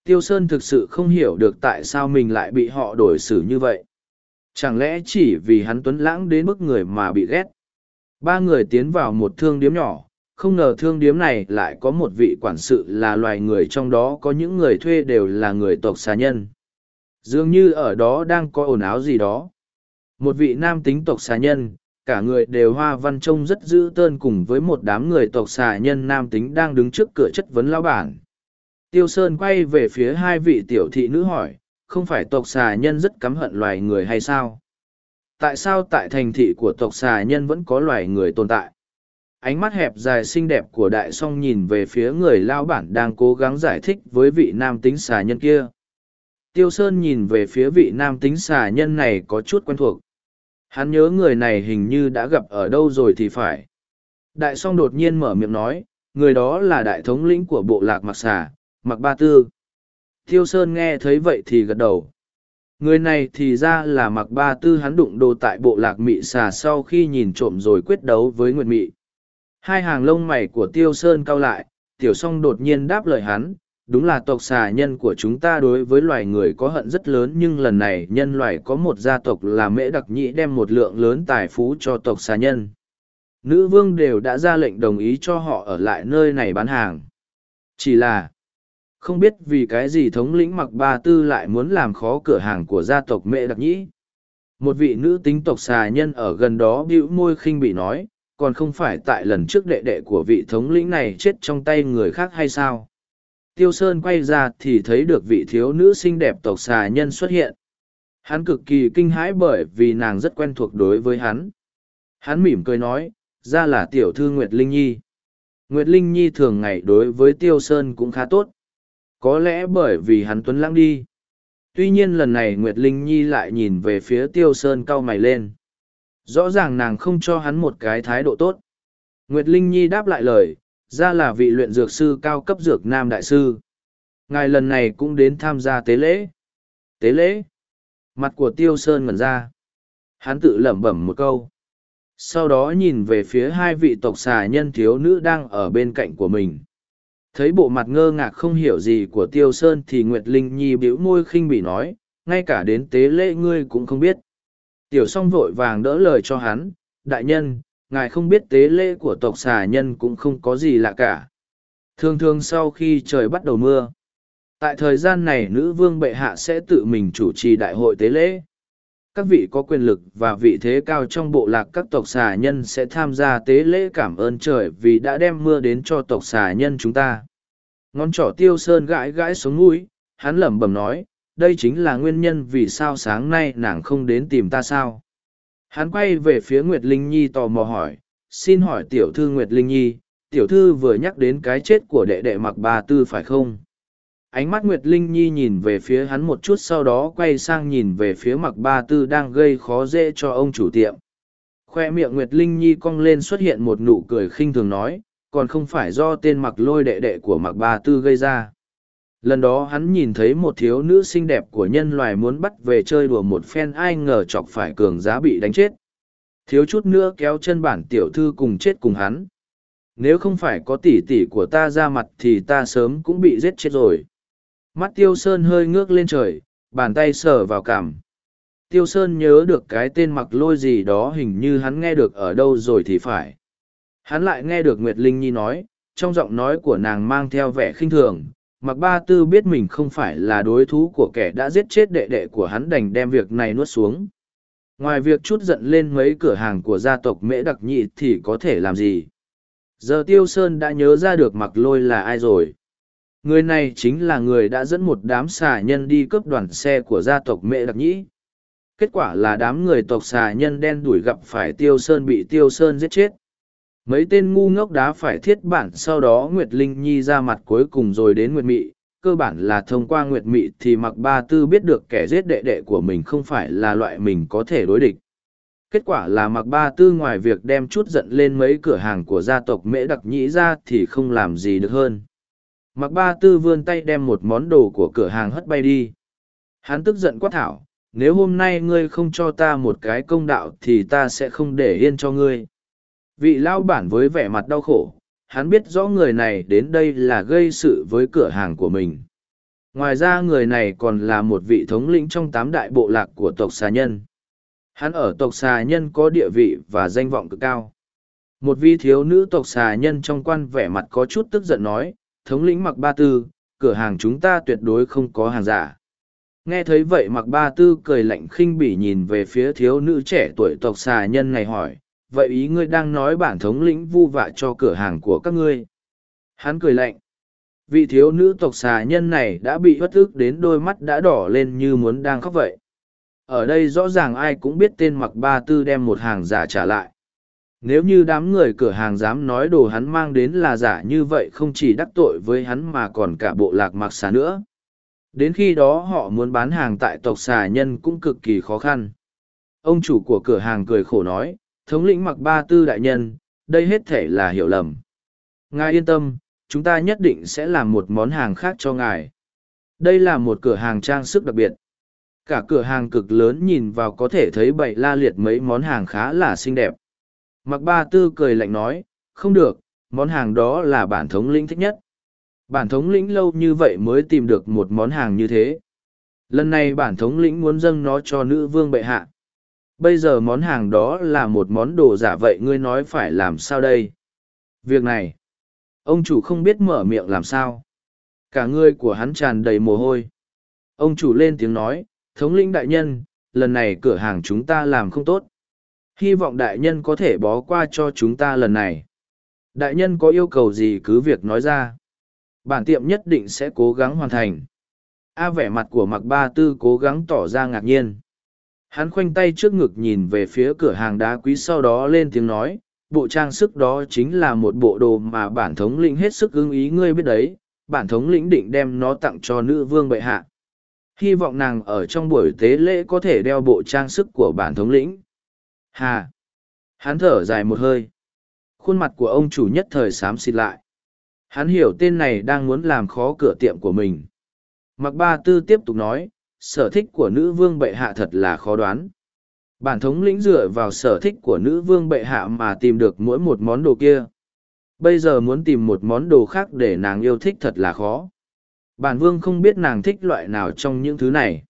Tiêu Sơn thực sự không hiểu được tại sao mình lại bị họ đổi xử như vậy. Chẳng lẽ chỉ vì hắn tuấn lãng đến mức người mà bị ghét. Ba người tiến vào một thương điếm nhỏ, không ngờ thương điếm này lại có một vị quản sự là loài người trong đó có những người thuê đều là người tộc xà nhân. Dường như ở đó đang có ồn áo gì đó. Một vị nam tính tộc xà nhân, cả người đều hoa văn trông rất dữ tơn cùng với một đám người tộc xà nhân nam tính đang đứng trước cửa chất vấn lao bản. Tiêu Sơn quay về phía hai vị tiểu thị nữ hỏi, không phải tộc xà nhân rất căm hận loài người hay sao? Tại sao tại thành thị của tộc xà nhân vẫn có loài người tồn tại? Ánh mắt hẹp dài xinh đẹp của đại song nhìn về phía người lao bản đang cố gắng giải thích với vị nam tính xà nhân kia. Tiêu Sơn nhìn về phía vị nam tính xà nhân này có chút quen thuộc. Hắn nhớ người này hình như đã gặp ở đâu rồi thì phải. Đại song đột nhiên mở miệng nói, người đó là đại thống lĩnh của bộ lạc mặc xà, mặc ba tư. Tiêu Sơn nghe thấy vậy thì gật đầu. Người này thì ra là mặc ba tư hắn đụng đồ tại bộ lạc mị xà sau khi nhìn trộm rồi quyết đấu với Nguyệt Mị. Hai hàng lông mày của Tiêu Sơn cau lại, tiểu song đột nhiên đáp lời hắn, đúng là tộc xà nhân của chúng ta đối với loài người có hận rất lớn, nhưng lần này nhân loại có một gia tộc là mễ đặc nhĩ đem một lượng lớn tài phú cho tộc xà nhân. Nữ vương đều đã ra lệnh đồng ý cho họ ở lại nơi này bán hàng. Chỉ là, không biết vì cái gì thống lĩnh mặc ba tư lại muốn làm khó cửa hàng của gia tộc mễ đặc nhĩ. Một vị nữ tính tộc xà nhân ở gần đó bĩu môi khinh bị nói, còn không phải tại lần trước đệ đệ của vị thống lĩnh này chết trong tay người khác hay sao? Tiêu Sơn quay ra thì thấy được vị thiếu nữ xinh đẹp tộc xà nhân xuất hiện. Hắn cực kỳ kinh hãi bởi vì nàng rất quen thuộc đối với hắn. Hắn mỉm cười nói, ra là tiểu thư Nguyệt Linh Nhi. Nguyệt Linh Nhi thường ngày đối với Tiêu Sơn cũng khá tốt. Có lẽ bởi vì hắn tuấn lãng đi. Tuy nhiên lần này Nguyệt Linh Nhi lại nhìn về phía Tiêu Sơn cau mày lên. Rõ ràng nàng không cho hắn một cái thái độ tốt. Nguyệt Linh Nhi đáp lại lời, ra là vị luyện dược sư cao cấp dược nam đại sư. Ngài lần này cũng đến tham gia tế lễ. Tế lễ? Mặt của tiêu sơn ngẩn ra. Hắn tự lẩm bẩm một câu. Sau đó nhìn về phía hai vị tộc xà nhân thiếu nữ đang ở bên cạnh của mình. Thấy bộ mặt ngơ ngác không hiểu gì của tiêu sơn thì nguyệt linh nhi bĩu môi khinh bỉ nói, ngay cả đến tế lễ ngươi cũng không biết. Tiểu s o n g vội vàng đỡ lời cho hắn, đại nhân ngài không biết tế lễ của tộc xà nhân cũng không có gì lạ cả. Thường thường sau khi trời bắt đầu mưa, tại thời gian này nữ vương bệ hạ sẽ tự mình chủ trì đại hội tế lễ. Các vị có quyền lực và vị thế cao trong bộ lạc các tộc xà nhân sẽ tham gia tế lễ cảm ơn trời vì đã đem mưa đến cho tộc xà nhân chúng ta. Ngón trỏ tiêu sơn gãi gãi xuống mũi hắn lẩm bẩm nói, đây chính là nguyên nhân vì sao sáng nay nàng không đến tìm ta sao? Hắn quay về phía Nguyệt Linh Nhi tò mò hỏi, xin hỏi tiểu thư Nguyệt Linh Nhi, tiểu thư vừa nhắc đến cái chết của đệ đệ mặc bà tư phải không? Ánh mắt Nguyệt Linh Nhi nhìn về phía hắn một chút sau đó quay sang nhìn về phía mặc ba tư đang gây khó dễ cho ông chủ tiệm. Khoe miệng Nguyệt Linh Nhi cong lên xuất hiện một nụ cười khinh thường nói, còn không phải do tên mặc lôi đệ đệ của mặc ba tư gây ra lần đó hắn nhìn thấy một thiếu nữ xinh đẹp của nhân loài muốn bắt về chơi đùa một phen, ai ngờ chọc phải cường giá bị đánh chết. Thiếu chút nữa kéo chân bản tiểu thư cùng chết cùng hắn. Nếu không phải có tỉ tỉ của ta ra mặt thì ta sớm cũng bị giết chết rồi. Mắt tiêu sơn hơi ngước lên trời, bàn tay sờ vào cảm tiêu sơn nhớ được cái tên mặc lôi gì đó hình như hắn nghe được ở đâu rồi thì phải. Hắn lại nghe được nguyệt linh nhi nói, trong giọng nói của nàng mang theo vẻ khinh thường mặc ba tư biết mình không phải là đối thủ của kẻ đã giết chết đệ đệ của hắn đành đem việc này nuốt xuống. Ngoài việc chút giận lên mấy cửa hàng của gia tộc mễ đặc nhị thì có thể làm gì? Giờ tiêu sơn đã nhớ ra được mặc lôi là ai rồi. Người này chính là người đã dẫn một đám xà nhân đi cướp đoàn xe của gia tộc mễ đặc nhĩ kết quả là đám người tộc xà nhân đen đuổi gặp phải tiêu sơn bị tiêu sơn giết chết. Mấy tên ngu ngốc đá phải thiết bản sau đó Nguyệt Linh Nhi ra mặt cuối cùng rồi đến Nguyệt Mị, cơ bản là thông qua Nguyệt Mị thì mặc ba tư biết được kẻ giết đệ đệ của mình không phải là loại mình có thể đối địch. Kết quả là mặc ba tư ngoài việc đem chút giận lên mấy cửa hàng của gia tộc mễ đặc nhĩ ra thì không làm gì được hơn. Mặc ba tư vươn tay đem một món đồ của cửa hàng hất bay đi. Hắn tức giận quát thảo, nếu hôm nay ngươi không cho ta một cái công đạo thì ta sẽ không để yên cho ngươi vị lao bản với vẻ mặt đau khổ hắn biết rõ người này đến đây là gây sự với cửa hàng của mình. Ngoài ra người này còn là một vị thống lĩnh trong tám đại bộ lạc của tộc xà nhân. Hắn ở tộc xà nhân có địa vị và danh vọng cực cao. Một vị thiếu nữ tộc xà nhân trong quan vẻ mặt có chút tức giận nói, thống lĩnh mặc ba tư, cửa hàng chúng ta tuyệt đối không có hàng giả. Nghe thấy vậy mặc ba tư cười lạnh khinh bỉ nhìn về phía thiếu nữ trẻ tuổi tộc xà nhân này hỏi, vậy ý ngươi đang nói bản thống lĩnh vu vạ cho cửa hàng của các ngươi. Hắn cười lạnh. Vị thiếu nữ tộc xà nhân này đã bị bất ức đến đôi mắt đã đỏ lên như muốn đang khóc vậy. Ở đây rõ ràng ai cũng biết tên mặc ba tư đem một hàng giả trả lại. Nếu như đám người cửa hàng dám nói đồ hắn mang đến là giả như vậy không chỉ đắc tội với hắn mà còn cả bộ lạc mặc xà nữa. Đến khi đó họ muốn bán hàng tại tộc xà nhân cũng cực kỳ khó khăn. Ông chủ của cửa hàng cười khổ nói, thống lĩnh mặc ba tư đại nhân, đây hết thể là hiểu lầm. Ngài yên tâm, chúng ta nhất định sẽ làm một món hàng khác cho ngài. Đây là một cửa hàng trang sức đặc biệt. Cả cửa hàng cực lớn nhìn vào có thể thấy bậy la liệt mấy món hàng khá là xinh đẹp. Mặc ba tư cười lạnh nói, không được, món hàng đó là bản thống lĩnh thích nhất. Bản thống lĩnh lâu như vậy mới tìm được một món hàng như thế. Lần này bản thống lĩnh muốn dâng nó cho nữ vương bệ hạ. Bây giờ món hàng đó là một món đồ giả vậy ngươi nói phải làm sao đây? Việc này, ông chủ không biết mở miệng làm sao. Cả người của hắn tràn đầy mồ hôi. Ông chủ lên tiếng nói, thống lĩnh đại nhân, lần này cửa hàng chúng ta làm không tốt hy vọng đại nhân có thể bó qua cho chúng ta lần này đại nhân có yêu cầu gì cứ việc nói ra bản tiệm nhất định sẽ cố gắng hoàn thành a vẻ mặt của mặc ba tư cố gắng tỏ ra ngạc nhiên hắn khoanh tay trước ngực nhìn về phía cửa hàng đá quý sau đó lên tiếng nói bộ trang sức đó chính là một bộ đồ mà bản thống lĩnh hết sức ưng ý ngươi biết đấy bản thống lĩnh định đem nó tặng cho nữ vương bệ hạ hy vọng nàng ở trong buổi tế lễ có thể đeo bộ trang sức của bản thống lĩnh Hà! Hắn thở dài một hơi. Khuôn mặt của ông chủ nhất thời xám xịt lại. Hắn hiểu tên này đang muốn làm khó cửa tiệm của mình. Mặc ba tư tiếp tục nói, sở thích của nữ vương bệ hạ thật là khó đoán. Bản thống lĩnh dựa vào sở thích của nữ vương bệ hạ mà tìm được mỗi một món đồ kia. Bây giờ muốn tìm một món đồ khác để nàng yêu thích thật là khó. Bản vương không biết nàng thích loại nào trong những thứ này.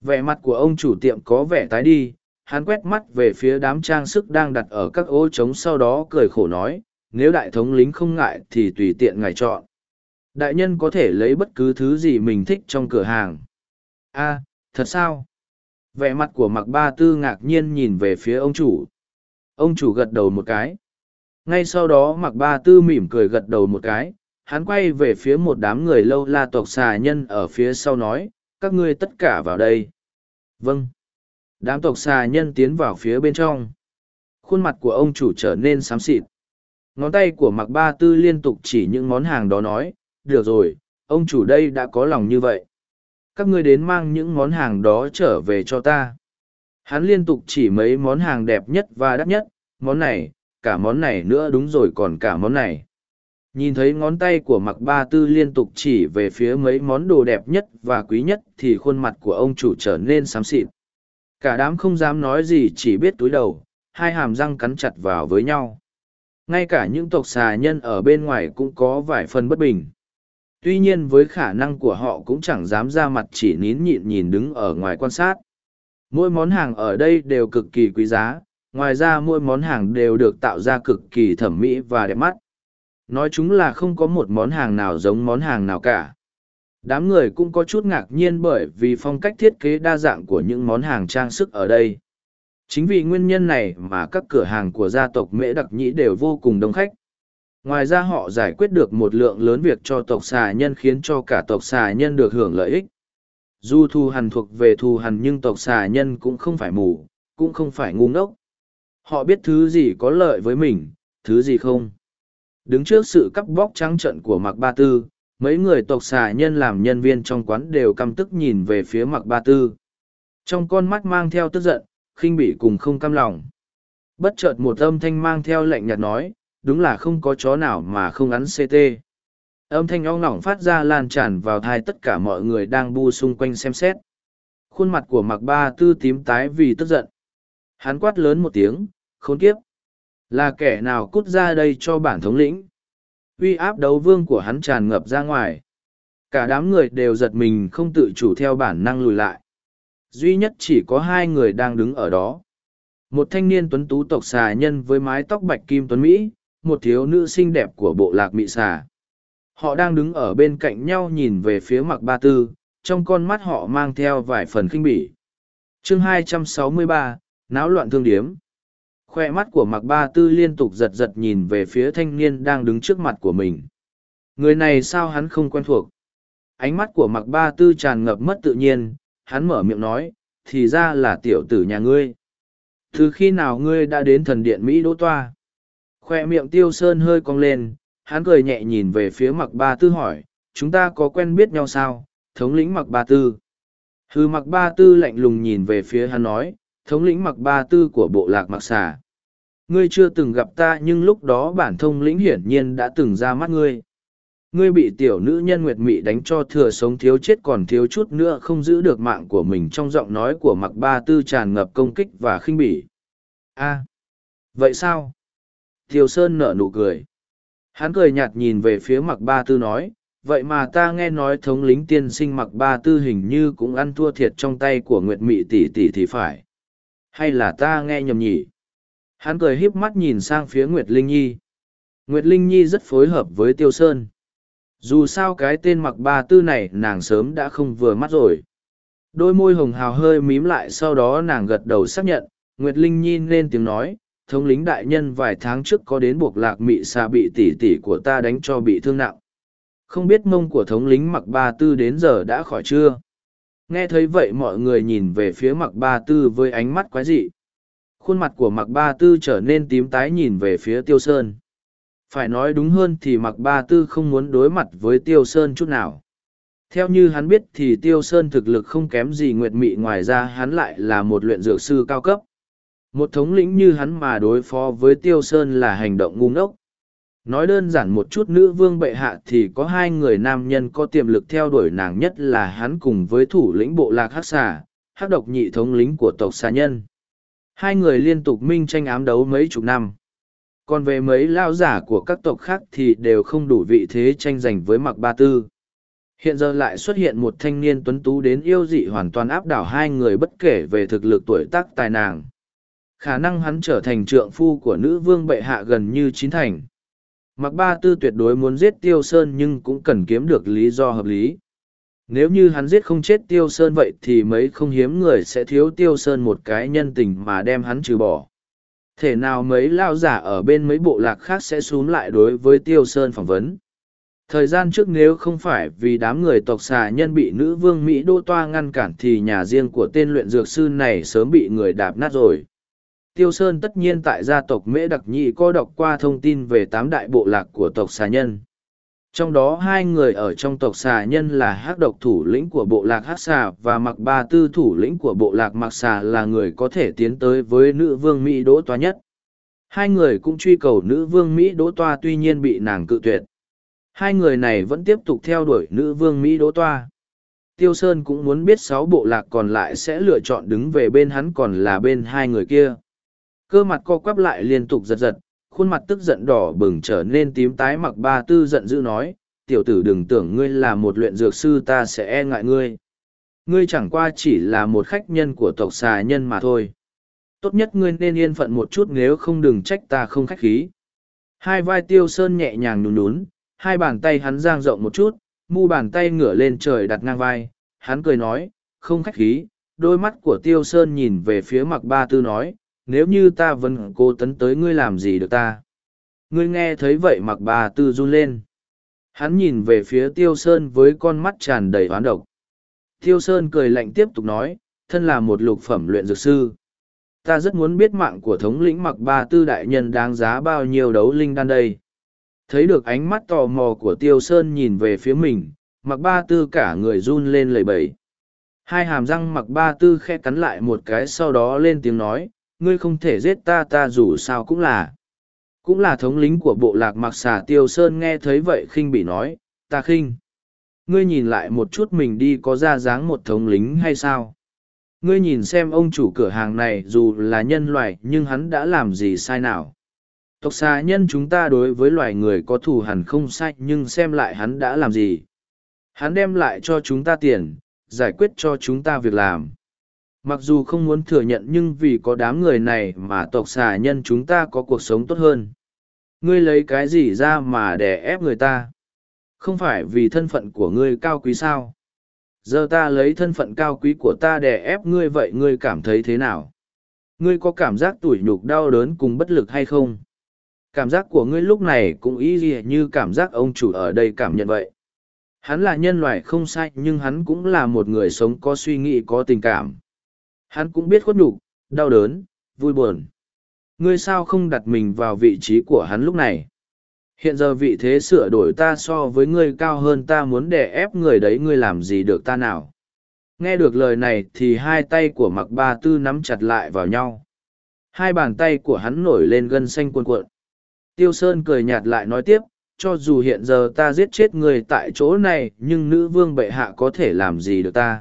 Vẻ mặt của ông chủ tiệm có vẻ tái đi, hắn quét mắt về phía đám trang sức đang đặt ở các ô trống sau đó cười khổ nói nếu đại thống lính không ngại thì tùy tiện ngài chọn đại nhân có thể lấy bất cứ thứ gì mình thích trong cửa hàng a, thật sao? Vẻ mặt của mặc ba tư ngạc nhiên nhìn về phía ông chủ. Ông chủ gật đầu một cái. Ngay sau đó mặc ba tư mỉm cười gật đầu một cái. Hắn quay về phía một đám người lâu la tộc xà nhân ở phía sau nói, các ngươi tất cả vào đây. Vâng. Đám tộc xà nhân tiến vào phía bên trong. Khuôn mặt của ông chủ trở nên xám xịt. Ngón tay của mặc ba tư liên tục chỉ những món hàng đó nói, được rồi, ông chủ đây đã có lòng như vậy các ngươi đến mang những món hàng đó trở về cho ta hắn liên tục chỉ mấy món hàng đẹp nhất và đắt nhất món này cả món này nữa đúng rồi còn cả món này nhìn thấy ngón tay của mặc ba tư liên tục chỉ về phía mấy món đồ đẹp nhất và quý nhất thì khuôn mặt của ông chủ trở nên xám xịt Cả đám không dám nói gì chỉ biết túi đầu, hai hàm răng cắn chặt vào với nhau. Ngay cả những tộc xà nhân ở bên ngoài cũng có vài phần bất bình. Tuy nhiên với khả năng của họ cũng chẳng dám ra mặt chỉ nín nhịn nhìn đứng ở ngoài quan sát. Mỗi món hàng ở đây đều cực kỳ quý giá, ngoài ra mỗi món hàng đều được tạo ra cực kỳ thẩm mỹ và đẹp mắt. Nói chúng là không có một món hàng nào giống món hàng nào cả đám người cũng có chút ngạc nhiên bởi vì phong cách thiết kế đa dạng của những món hàng trang sức ở đây chính vì nguyên nhân này mà các cửa hàng của gia tộc mễ đặc nhĩ đều vô cùng đông khách ngoài ra họ giải quyết được một lượng lớn việc cho tộc xà nhân khiến cho cả tộc xà nhân được hưởng lợi ích. Dù thù hằn thuộc về thù hằn nhưng tộc xà nhân cũng không phải mù, cũng không phải ngu ngốc. Họ biết thứ gì có lợi với mình, thứ gì không. Đứng trước sự cắp bóc trắng trận của mặc ba tư, mấy người tộc xà nhân làm nhân viên trong quán đều căm tức nhìn về phía mặc ba tư. Trong con mắt mang theo tức giận, khinh bỉ cùng không căm lòng. Bất chợt một âm thanh mang theo lệnh nhạt nói đúng là không có chó nào mà không ăn ct âm thanh o ngỏng phát ra lan tràn vào thai tất cả mọi người đang bu xung quanh xem xét khuôn mặt của mặc ba tư tím tái vì tức giận hắn quát lớn một tiếng khốn kiếp là kẻ nào cút ra đây cho bản thống lĩnh uy áp đấu vương của hắn tràn ngập ra ngoài. Cả đám người đều giật mình không tự chủ theo bản năng lùi lại. Duy nhất chỉ có hai người đang đứng ở đó. một thanh niên tuấn tú tộc xà nhân với mái tóc bạch kim tuấn Mỹ, một thiếu nữ xinh đẹp của bộ lạc mị xà. Họ đang đứng ở bên cạnh nhau nhìn về phía mặc ba tư, trong con mắt họ mang theo vài phần khinh bỉ. chương 263, náo loạn thương điếm. Khoe mắt của mặc ba tư liên tục giật giật nhìn về phía thanh niên đang đứng trước mặt của mình. Người này sao hắn không quen thuộc? Ánh mắt của mặc ba tư tràn ngập mất tự nhiên, hắn mở miệng nói, thì ra là tiểu tử nhà ngươi. Từ khi nào ngươi đã đến thần điện Mỹ Đỗ Toa? Khoe miệng tiêu sơn hơi cong lên, hắn cười nhẹ nhìn về phía mặc ba tư hỏi, chúng ta có quen biết nhau sao, thống lĩnh mặc ba tư. Hư mặc ba tư lạnh lùng nhìn về phía hắn nói, thống lĩnh mặc ba tư của bộ lạc mặc xà. Ngươi chưa từng gặp ta nhưng lúc đó bản thông lĩnh hiển nhiên đã từng ra mắt ngươi. Ngươi bị tiểu nữ nhân Nguyệt Mị đánh cho thừa sống thiếu chết còn thiếu chút nữa không giữ được mạng của mình trong giọng nói của mặc ba tư tràn ngập công kích và khinh bỉ. a vậy sao? Thiều Sơn nở nụ cười. Hắn cười nhạt nhìn về phía mặc ba tư nói, vậy mà ta nghe nói thống lính tiên sinh mặc ba tư hình như cũng ăn thua thiệt trong tay của Nguyệt Mị tỷ tỷ thì phải. Hay là ta nghe nhầm nhỉ? Hắn cười híp mắt nhìn sang phía Nguyệt Linh Nhi. Nguyệt Linh Nhi rất phối hợp với Tiêu Sơn. Dù sao cái tên mặc ba tư này nàng sớm đã không vừa mắt rồi. Đôi môi hồng hào hơi mím lại sau đó nàng gật đầu xác nhận, Nguyệt Linh Nhi lên tiếng nói, thống lính đại nhân vài tháng trước có đến buộc lạc mị xà bị tỷ tỷ của ta đánh cho bị thương nặng. Không biết mông của thống lính mặc ba tư đến giờ đã khỏi chưa? Nghe thấy vậy mọi người nhìn về phía mặc ba tư với ánh mắt quái dị. Khuôn mặt của mặc ba tư trở nên tím tái nhìn về phía tiêu sơn. Phải nói đúng hơn thì mặc ba tư không muốn đối mặt với tiêu sơn chút nào. Theo như hắn biết thì tiêu sơn thực lực không kém gì nguyệt mị, ngoài ra hắn lại là một luyện dược sư cao cấp. Một thống lĩnh như hắn mà đối phó với tiêu sơn là hành động ngu ngốc. Nói đơn giản một chút nữ vương bệ hạ thì có hai người nam nhân có tiềm lực theo đuổi nàng nhất là hắn cùng với thủ lĩnh bộ lạc hắc xà, hắc độc nhị thống lĩnh của tộc xà nhân. Hai người liên tục minh tranh ám đấu mấy chục năm. Còn về mấy lao giả của các tộc khác thì đều không đủ vị thế tranh giành với mặc ba tư. Hiện giờ lại xuất hiện một thanh niên tuấn tú đến yêu dị hoàn toàn áp đảo hai người bất kể về thực lực tuổi tác tài nàng. Khả năng hắn trở thành trượng phu của nữ vương bệ hạ gần như chín thành. Mặc ba tư tuyệt đối muốn giết tiêu sơn nhưng cũng cần kiếm được lý do hợp lý. Nếu như hắn giết không chết tiêu sơn vậy thì mấy không hiếm người sẽ thiếu tiêu sơn một cái nhân tình mà đem hắn trừ bỏ. Thể nào mấy lao giả ở bên mấy bộ lạc khác sẽ xuống lại đối với tiêu sơn phỏng vấn. Thời gian trước nếu không phải vì đám người tộc xà nhân bị nữ vương Mỹ đô toa ngăn cản thì nhà riêng của tên luyện dược sư này sớm bị người đạp nát rồi. Tiêu Sơn tất nhiên tại gia tộc Mễ Đặc Nhị có đọc qua thông tin về tám đại bộ lạc của tộc xà nhân. Trong đó hai người ở trong tộc xà nhân là hắc độc thủ lĩnh của bộ lạc hắc xà và mặc ba tư thủ lĩnh của bộ lạc mặc xà là người có thể tiến tới với nữ vương Mỹ đỗ toa nhất. Hai người cũng truy cầu nữ vương Mỹ đỗ toa tuy nhiên bị nàng cự tuyệt. Hai người này vẫn tiếp tục theo đuổi nữ vương Mỹ đỗ toa. Tiêu Sơn cũng muốn biết sáu bộ lạc còn lại sẽ lựa chọn đứng về bên hắn còn là bên hai người kia. Cơ mặt co quắp lại liên tục giật giật, khuôn mặt tức giận đỏ bừng trở nên tím tái mặc ba tư giận dữ nói, tiểu tử đừng tưởng ngươi là một luyện dược sư ta sẽ e ngại ngươi. Ngươi chẳng qua chỉ là một khách nhân của tộc xà nhân mà thôi. Tốt nhất ngươi nên yên phận một chút nếu không đừng trách ta không khách khí. Hai vai tiêu sơn nhẹ nhàng nhún nhún, hai bàn tay hắn giang rộng một chút, mu bàn tay ngửa lên trời đặt ngang vai, hắn cười nói, không khách khí, đôi mắt của tiêu sơn nhìn về phía mặc ba tư nói, nếu như ta vẫn cố tấn tới ngươi làm gì được ta? Ngươi nghe thấy vậy mặc bà tư run lên. Hắn nhìn về phía tiêu sơn với con mắt tràn đầy oán độc. Tiêu sơn cười lạnh tiếp tục nói, thân là một lục phẩm luyện dược sư, ta rất muốn biết mạng của thống lĩnh mặc ba tư đại nhân đáng giá bao nhiêu đấu linh đan đây. Thấy được ánh mắt tò mò của tiêu sơn nhìn về phía mình, mặc ba tư cả người run lên lầy bẩy. Hai hàm răng mặc ba tư khe cắn lại một cái sau đó lên tiếng nói ngươi không thể giết ta ta dù sao cũng là. Cũng là thống lính của bộ lạc mặc xà tiêu sơn nghe thấy vậy khinh bị nói, ta khinh. Ngươi nhìn lại một chút mình đi có ra dáng một thống lính hay sao? Ngươi nhìn xem ông chủ cửa hàng này dù là nhân loại nhưng hắn đã làm gì sai nào? Tộc xà nhân chúng ta đối với loài người có thù hẳn không sai nhưng xem lại hắn đã làm gì? Hắn đem lại cho chúng ta tiền, giải quyết cho chúng ta việc làm mặc dù không muốn thừa nhận nhưng vì có đám người này mà tộc xà nhân chúng ta có cuộc sống tốt hơn. Ngươi lấy cái gì ra mà đè ép người ta? Không phải vì thân phận của ngươi cao quý sao? Giờ ta lấy thân phận cao quý của ta đè ép ngươi vậy ngươi cảm thấy thế nào? Ngươi có cảm giác tủi nhục đau đớn cùng bất lực hay không? Cảm giác của ngươi lúc này cũng ý gì như cảm giác ông chủ ở đây cảm nhận vậy. Hắn là nhân loại không sai nhưng hắn cũng là một người sống có suy nghĩ, có tình cảm hắn cũng biết khuất nhục, đau đớn, vui buồn. Ngươi sao không đặt mình vào vị trí của hắn lúc này? Hiện giờ vị thế sửa đổi ta so với ngươi cao hơn ta muốn đè ép người đấy, ngươi làm gì được ta nào? Nghe được lời này thì hai tay của mặc ba tư nắm chặt lại vào nhau. Hai bàn tay của hắn nổi lên gân xanh cuồn cuộn. Tiêu sơn cười nhạt lại nói tiếp, cho dù hiện giờ ta giết chết người tại chỗ này, nhưng nữ vương bệ hạ có thể làm gì được ta?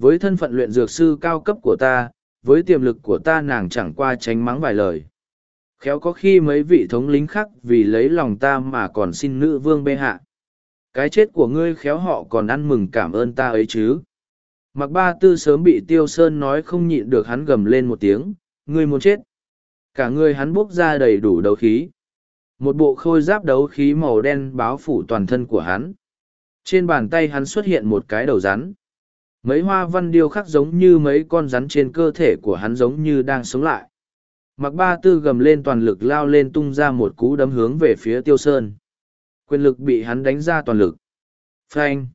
Với thân phận luyện dược sư cao cấp của ta, với tiềm lực của ta nàng chẳng qua tránh mắng vài lời. Khéo có khi mấy vị thống lính khác vì lấy lòng ta mà còn xin nữ vương bệ hạ. Cái chết của ngươi khéo họ còn ăn mừng cảm ơn ta ấy chứ. Mặc ba tư sớm bị tiêu sơn nói không nhịn được hắn gầm lên một tiếng, ngươi muốn chết. Cả ngươi hắn buốc ra đầy đủ đấu khí. Một bộ khôi giáp đấu khí màu đen báo phủ toàn thân của hắn. Trên bàn tay hắn xuất hiện một cái đầu rắn mấy hoa văn điêu khắc giống như mấy con rắn trên cơ thể của hắn giống như đang sống lại. Mặc ba tư gầm lên toàn lực lao lên tung ra một cú đấm hướng về phía tiêu sơn. Quyền lực bị hắn đánh ra toàn lực. Phanh!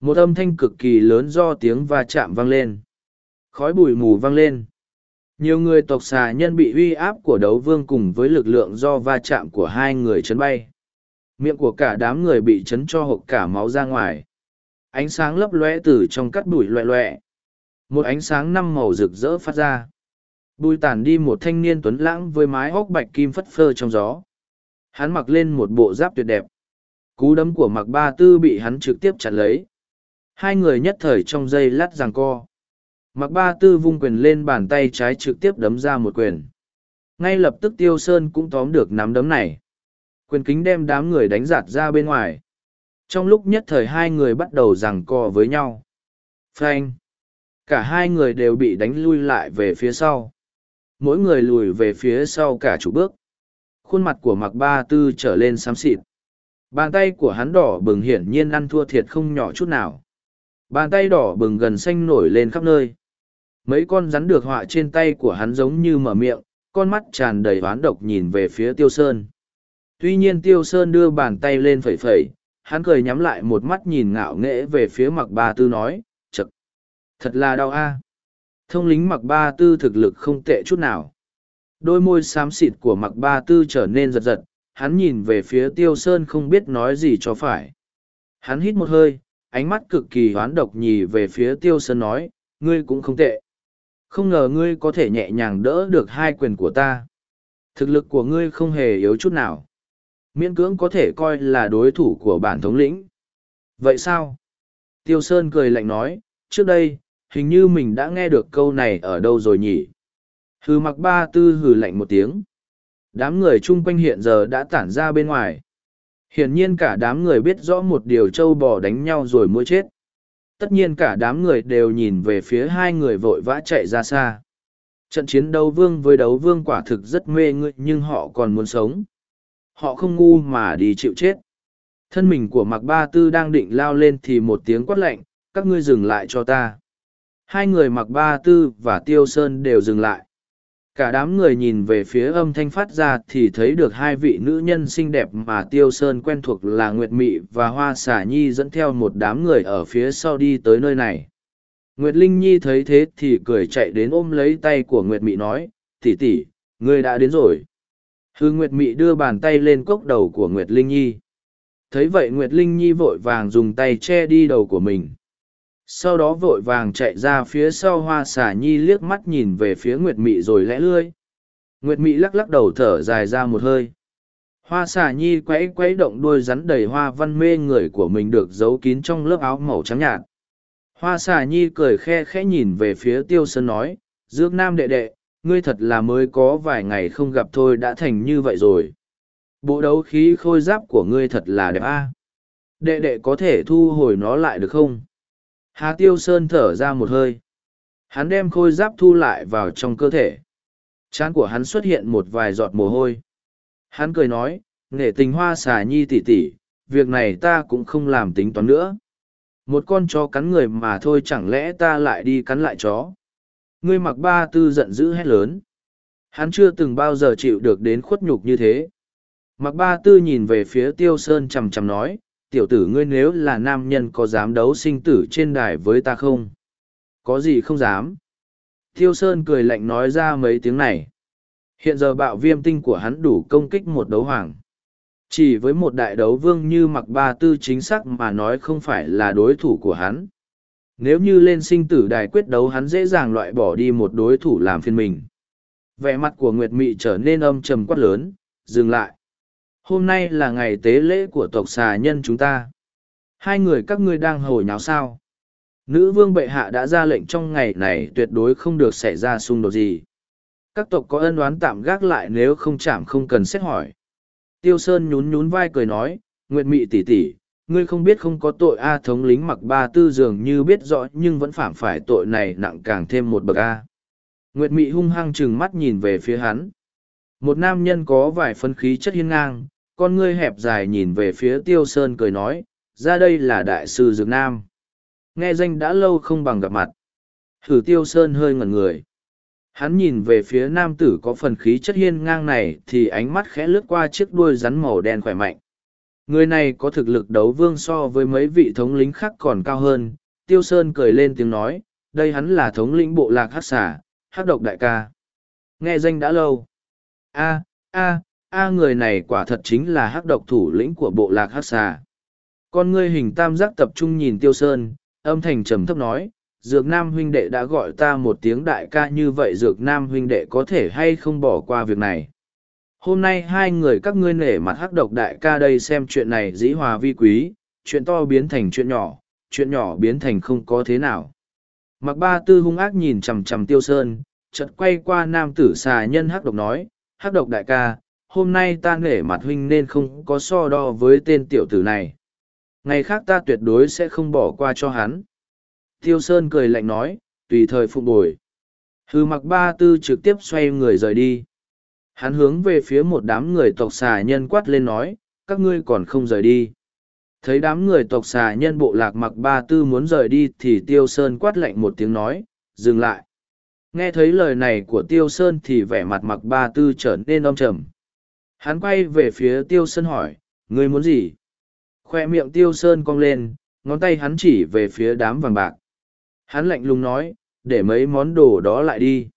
Một âm thanh cực kỳ lớn do tiếng va chạm vang lên. Khói bụi mù vang lên. Nhiều người tộc xà nhân bị uy áp của đấu vương cùng với lực lượng do va chạm của hai người chấn bay. Miệng của cả đám người bị chấn cho hộp cả máu ra ngoài ánh sáng lấp loe từ trong cắt bụi loẹ loẹ. Một ánh sáng năm màu rực rỡ phát ra. Bùi tản đi một thanh niên tuấn lãng với mái hóc bạch kim phất phơ trong gió. Hắn mặc lên một bộ giáp tuyệt đẹp. Cú đấm của mặc ba tư bị hắn trực tiếp chặn lấy. Hai người nhất thời trong giây lát ràng co. Mặc ba tư vung quyền lên bàn tay trái trực tiếp đấm ra một quyền. Ngay lập tức tiêu sơn cũng tóm được nắm đấm này. Quyền kính đem đám người đánh giạt ra bên ngoài trong lúc nhất thời hai người bắt đầu giằng co với nhau. Frank cả hai người đều bị đánh lui lại về phía sau. Mỗi người lùi về phía sau cả chục bước. Khuôn mặt của mặc ba tư trở lên xám xịt. Bàn tay của hắn đỏ bừng hiển nhiên ăn thua thiệt không nhỏ chút nào. Bàn tay đỏ bừng gần xanh nổi lên khắp nơi. Mấy con rắn được họa trên tay của hắn giống như mở miệng, con mắt tràn đầy oán độc nhìn về phía tiêu sơn. Tuy nhiên tiêu sơn đưa bàn tay lên phẩy phẩy hắn cười nhắm lại một mắt nhìn ngạo nghễ về phía mặc ba tư nói chật thật là đau a. Thông lính mặc ba tư thực lực không tệ chút nào. Đôi môi xám xịt của mặc ba tư trở nên giật giật, hắn nhìn về phía tiêu sơn không biết nói gì cho phải. Hắn hít một hơi, ánh mắt cực kỳ hoán độc nhì về phía tiêu sơn nói, ngươi cũng không tệ. Không ngờ ngươi có thể nhẹ nhàng đỡ được hai quyền của ta. Thực lực của ngươi không hề yếu chút nào miễn cưỡng có thể coi là đối thủ của bản thống lĩnh. Vậy sao? Tiêu sơn cười lạnh nói, trước đây, hình như mình đã nghe được câu này ở đâu rồi nhỉ? Hừ mặc ba tư hừ lạnh một tiếng. Đám người chung quanh hiện giờ đã tản ra bên ngoài. Hiển nhiên cả đám người biết rõ một điều trâu bò đánh nhau rồi mua chết. Tất nhiên cả đám người đều nhìn về phía hai người vội vã chạy ra xa. Trận chiến đấu vương với đấu vương quả thực rất mê ngươi nhưng họ còn muốn sống họ không ngu mà đi chịu chết. Thân mình của mặc ba tư đang định lao lên thì một tiếng quát lạnh, các ngươi dừng lại cho ta. Hai người mặc ba tư và tiêu sơn đều dừng lại. Cả đám người nhìn về phía âm thanh phát ra thì thấy được hai vị nữ nhân xinh đẹp mà tiêu sơn quen thuộc là nguyệt mị và hoa xả nhi dẫn theo một đám người ở phía sau đi tới nơi này. Nguyệt linh nhi thấy thế thì cười chạy đến ôm lấy tay của nguyệt mị nói tỉ tỉ ngươi đã đến rồi hư nguyệt mị đưa bàn tay lên cốc đầu của nguyệt linh nhi. Thấy vậy nguyệt linh nhi vội vàng dùng tay che đi đầu của mình. Sau đó vội vàng chạy ra phía sau hoa xà nhi liếc mắt nhìn về phía nguyệt mị rồi lẽ lươi nguyệt mị lắc lắc đầu thở dài ra một hơi. Hoa xà nhi quẫy quẫy động đuôi rắn đầy hoa văn mê người của mình được giấu kín trong lớp áo màu trắng nhạt. Hoa xà nhi cười khe khẽ nhìn về phía tiêu sơn nói dương nam đệ đệ ngươi thật là mới có vài ngày không gặp thôi đã thành như vậy rồi bộ đấu khí khôi giáp của ngươi thật là đẹp a đệ đệ có thể thu hồi nó lại được không Hà Tiêu Sơn thở ra một hơi. Hắn đem khôi giáp thu lại vào trong cơ thể. Trán của hắn xuất hiện một vài giọt mồ hôi. Hắn cười nói, nghệ tình hoa xà nhi tỉ tỉ, việc này ta cũng không làm tính toán nữa. Một con chó cắn người mà thôi chẳng lẽ ta lại đi cắn lại chó. Ngươi mặc ba tư giận dữ hét lớn. Hắn chưa từng bao giờ chịu được đến khuất nhục như thế. Mặc ba tư nhìn về phía tiêu sơn chầm chầm nói, tiểu tử ngươi nếu là nam nhân có dám đấu sinh tử trên đài với ta không? Có gì không dám? Tiêu sơn cười lạnh nói ra mấy tiếng này. Hiện giờ bạo viêm tinh của hắn đủ công kích một đấu hoàng. Chỉ với một đại đấu vương như mặc ba tư chính xác mà nói không phải là đối thủ của hắn. Nếu như lên sinh tử đài quyết đấu hắn dễ dàng loại bỏ đi một đối thủ làm phiên mình. Vẻ mặt của Nguyệt Mị trở nên âm trầm quát lớn, dừng lại. Hôm nay là ngày tế lễ của tộc xà nhân chúng ta. Hai người các ngươi đang hồi nháo sao. Nữ vương bệ hạ đã ra lệnh trong ngày này tuyệt đối không được xảy ra xung đột gì. Các tộc có ân oán tạm gác lại nếu không chạm không cần xét hỏi. Tiêu Sơn nhún nhún vai cười nói, Nguyệt Mị tỷ tỷ, ngươi không biết không có tội A thống lính mặc ba tư dường như biết rõ nhưng vẫn phạm phải tội này nặng càng thêm một bậc A. Nguyệt Mị hung hăng chừng mắt nhìn về phía hắn. Một nam nhân có vài phân khí chất hiên ngang, con ngươi hẹp dài nhìn về phía Tiêu Sơn cười nói, ra đây là đại sư Dược Nam. Nghe danh đã lâu không bằng gặp mặt. Thử Tiêu Sơn hơi ngẩn người. Hắn nhìn về phía nam tử có phần khí chất hiên ngang này thì ánh mắt khẽ lướt qua chiếc đuôi rắn màu đen khỏe mạnh. Người này có thực lực đấu vương so với mấy vị thống lính khác còn cao hơn. Tiêu Sơn cười lên tiếng nói, đây hắn là thống lĩnh bộ lạc hát xả, hát độc đại ca. Nghe danh đã lâu. a a a người này quả thật chính là hát độc thủ lĩnh của bộ lạc hát xả. Con ngươi hình tam giác tập trung nhìn Tiêu Sơn, âm thanh trầm thấp nói, Dược Nam huynh đệ đã gọi ta một tiếng đại ca như vậy Dược Nam huynh đệ có thể hay không bỏ qua việc này. Hôm nay hai người các ngươi nể mặt hắc độc đại ca đây xem chuyện này dĩ hòa vi quý, chuyện to biến thành chuyện nhỏ, chuyện nhỏ biến thành không có thế nào. Mặc ba tư hung ác nhìn chằm chằm tiêu sơn, chợt quay qua nam tử xà nhân hắc độc nói, hắc độc đại ca, hôm nay ta nể mặt huynh nên không có so đo với tên tiểu tử này. Ngày khác ta tuyệt đối sẽ không bỏ qua cho hắn. Tiêu Sơn cười lạnh nói, tùy thời phục bồi. Hư mặc ba tư trực tiếp xoay người rời đi. Hắn hướng về phía một đám người tộc xà nhân quát lên nói, các ngươi còn không rời đi. Thấy đám người tộc xà nhân bộ lạc mặc ba tư muốn rời đi thì Tiêu Sơn quát lạnh một tiếng nói, dừng lại. Nghe thấy lời này của Tiêu Sơn thì vẻ mặt mặc ba tư trở nên âm trầm. Hắn quay về phía Tiêu Sơn hỏi, ngươi muốn gì? Khoe miệng Tiêu Sơn cong lên, ngón tay hắn chỉ về phía đám vàng bạc. Hắn lạnh lùng nói, để mấy món đồ đó lại đi.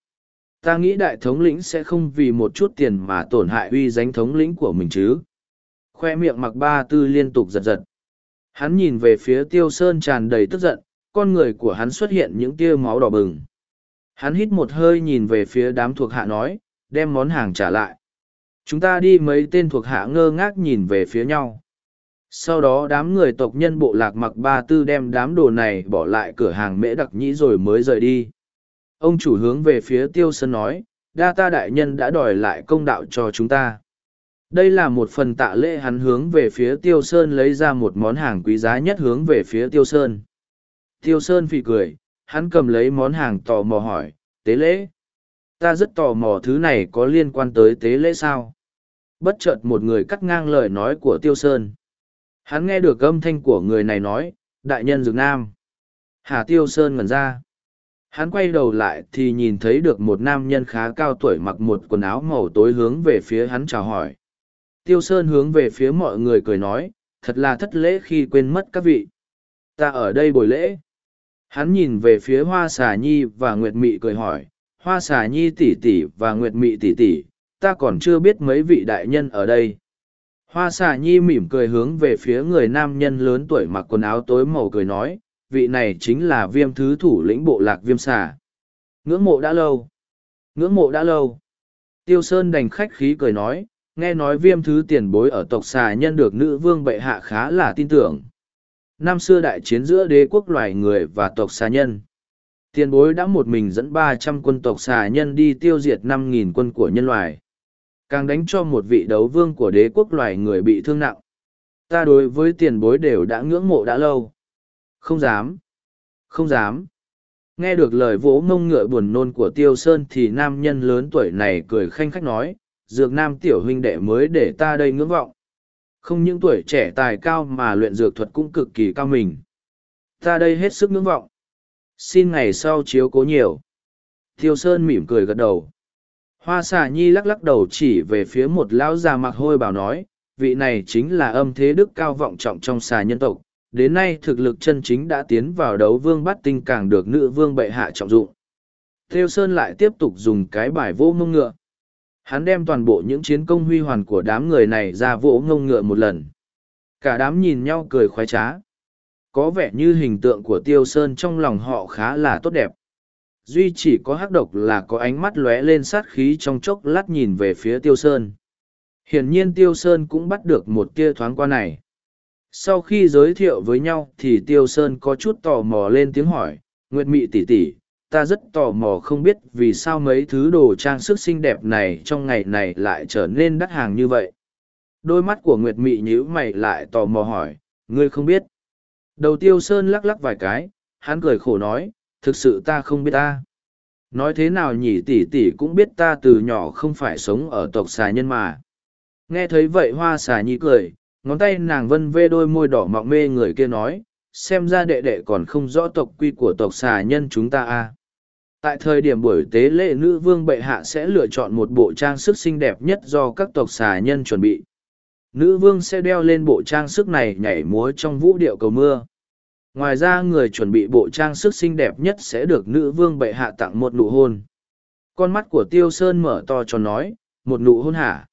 Ta nghĩ đại thống lĩnh sẽ không vì một chút tiền mà tổn hại uy danh thống lĩnh của mình chứ. Khoe miệng mặc ba tư liên tục giật giật. Hắn nhìn về phía tiêu sơn tràn đầy tức giận, con người của hắn xuất hiện những tia máu đỏ bừng. Hắn hít một hơi nhìn về phía đám thuộc hạ nói, đem món hàng trả lại. Chúng ta đi mấy tên thuộc hạ ngơ ngác nhìn về phía nhau sau đó đám người tộc nhân bộ lạc mặc ba tư đem đám đồ này bỏ lại cửa hàng mễ đặc nhĩ rồi mới rời đi ông chủ hướng về phía tiêu sơn nói đa ta đại nhân đã đòi lại công đạo cho chúng ta. Đây là một phần tạ lễ hắn hướng về phía tiêu sơn lấy ra một món hàng quý giá nhất hướng về phía tiêu sơn. Tiêu sơn phì cười hắn cầm lấy món hàng tò mò hỏi tế lễ? Ta rất tò mò thứ này có liên quan tới tế lễ sao? Bất chợt một người cắt ngang lời nói của tiêu sơn. Hắn nghe được âm thanh của người này nói, đại nhân dược nam. Hà Tiêu Sơn ngẩn ra. Hắn quay đầu lại thì nhìn thấy được một nam nhân khá cao tuổi mặc một quần áo màu tối hướng về phía hắn chào hỏi. Tiêu Sơn hướng về phía mọi người cười nói, thật là thất lễ khi quên mất các vị. Ta ở đây bồi lễ. Hắn nhìn về phía Hoa Xà Nhi và Nguyệt Mị cười hỏi, Hoa Xà Nhi tỷ tỷ và Nguyệt Mị tỷ tỷ, ta còn chưa biết mấy vị đại nhân ở đây. Hoa xà nhi mỉm cười hướng về phía người nam nhân lớn tuổi mặc quần áo tối màu cười nói, vị này chính là viêm thứ thủ lĩnh bộ lạc viêm xà. Ngưỡng mộ đã lâu. Ngưỡng mộ đã lâu. Tiêu Sơn đành khách khí cười nói, nghe nói viêm thứ tiền bối ở tộc xà nhân được nữ vương bệ hạ khá là tin tưởng. Năm xưa đại chiến giữa đế quốc loài người và tộc xà nhân. Tiền bối đã một mình dẫn ba trăm quân tộc xà nhân đi tiêu diệt năm nghìn quân của nhân loại càng đánh cho một vị đấu vương của đế quốc loài người bị thương nặng. Ta đối với tiền bối đều đã ngưỡng mộ đã lâu. Không dám. Không dám. nghe được lời vỗ mông ngựa buồn nôn của tiêu sơn thì nam nhân lớn tuổi này cười khanh khách nói, dược nam tiểu huynh đệ mới để ta đây ngưỡng vọng. Không những tuổi trẻ tài cao mà luyện dược thuật cũng cực kỳ cao mình. Ta đây hết sức ngưỡng vọng. Xin ngày sau chiếu cố nhiều. Tiêu sơn mỉm cười gật đầu. Hoa xà nhi lắc lắc đầu chỉ về phía một lão già mặc hôi bảo nói, vị này chính là âm thế đức cao vọng trọng trong xà nhân tộc đến nay thực lực chân chính đã tiến vào đấu vương bắt tinh càng được nữ vương bệ hạ trọng dụng Tiêu Sơn lại tiếp tục dùng cái bài vỗ mông ngựa. Hắn đem toàn bộ những chiến công huy hoàn của đám người này ra vỗ ngông ngựa một lần. Cả đám nhìn nhau cười khoái trá. Có vẻ như hình tượng của Tiêu Sơn trong lòng họ khá là tốt đẹp. Duy chỉ có hắc độc là có ánh mắt lóe lên sát khí trong chốc lát nhìn về phía Tiêu Sơn. Hiển nhiên Tiêu Sơn cũng bắt được một tia thoáng qua này. Sau khi giới thiệu với nhau thì Tiêu Sơn có chút tò mò lên tiếng hỏi, Nguyệt Mị tỷ tỷ, ta rất tò mò không biết vì sao mấy thứ đồ trang sức xinh đẹp này trong ngày này lại trở nên đắt hàng như vậy? Đôi mắt của nguyệt mị nhíu mày lại tò mò hỏi ngươi không biết? Đầu tiêu sơn lắc lắc vài cái hắn cười khổ nói thực sự ta không biết ta. Nói thế nào nhỉ tỷ tỷ cũng biết ta từ nhỏ không phải sống ở tộc xà nhân mà. Nghe thấy vậy hoa xà nhi cười ngón tay nàng vân vê đôi môi đỏ mọng mê người kia nói, xem ra đệ đệ còn không rõ tộc quy của tộc xà nhân chúng ta a à. Tại thời điểm buổi tế lễ nữ vương bệ hạ sẽ lựa chọn một bộ trang sức xinh đẹp nhất do các tộc xà nhân chuẩn bị. Nữ vương sẽ đeo lên bộ trang sức này nhảy múa trong vũ điệu cầu mưa. Ngoài ra người chuẩn bị bộ trang sức xinh đẹp nhất sẽ được nữ vương bệ hạ tặng một nụ hôn. Con mắt của tiêu sơn mở to cho nói, một nụ hôn hả?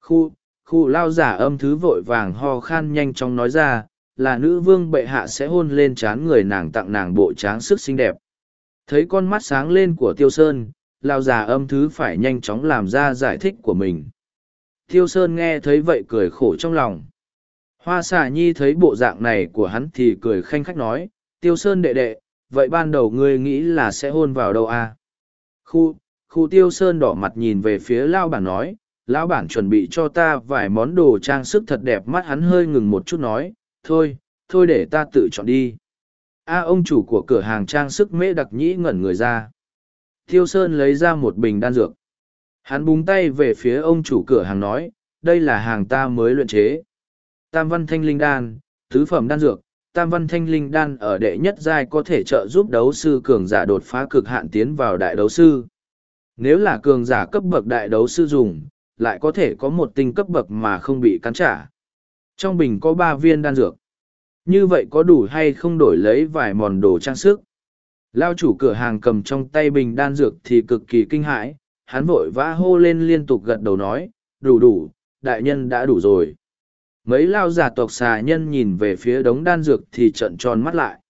Khu khu lao giả âm thứ vội vàng ho khan nhanh chóng nói ra, là nữ vương bệ hạ sẽ hôn lên trán người nàng tặng nàng bộ tráng sức xinh đẹp. Thấy con mắt sáng lên của tiêu sơn, lao giả âm thứ phải nhanh chóng làm ra giải thích của mình. Tiêu sơn nghe thấy vậy cười khổ trong lòng. Hoa xà nhi thấy bộ dạng này của hắn thì cười khanh khách nói, tiêu sơn đệ đệ, vậy ban đầu ngươi nghĩ là sẽ hôn vào đâu à? khu khu tiêu sơn đỏ mặt nhìn về phía lao bản nói lão bản chuẩn bị cho ta vài món đồ trang sức thật đẹp, mắt hắn hơi ngừng một chút nói, thôi thôi để ta tự chọn đi. A ông chủ của cửa hàng trang sức mễ đặc nhĩ ngẩn người ra. Thiêu sơn lấy ra một bình đan dược. Hắn búng tay về phía ông chủ cửa hàng nói, đây là hàng ta mới luyện chế. Tam văn thanh linh đan thứ phẩm đan dược. Tam văn thanh linh đan ở đệ nhất giai có thể trợ giúp đấu sư cường giả đột phá cực hạn tiến vào đại đấu sư. Nếu là cường giả cấp bậc đại đấu sư dùng lại có thể có một tinh cấp bậc mà không bị cắn trả. Trong bình có ba viên đan dược. Như vậy có đủ hay không đổi lấy vài mòn đồ trang sức? Lao chủ cửa hàng cầm trong tay bình đan dược thì cực kỳ kinh hãi, hắn vội vã hô lên liên tục gật đầu nói, đủ đủ, đại nhân đã đủ rồi. Mấy lao giả tộc xà nhân nhìn về phía đống đan dược thì trận tròn mắt lại.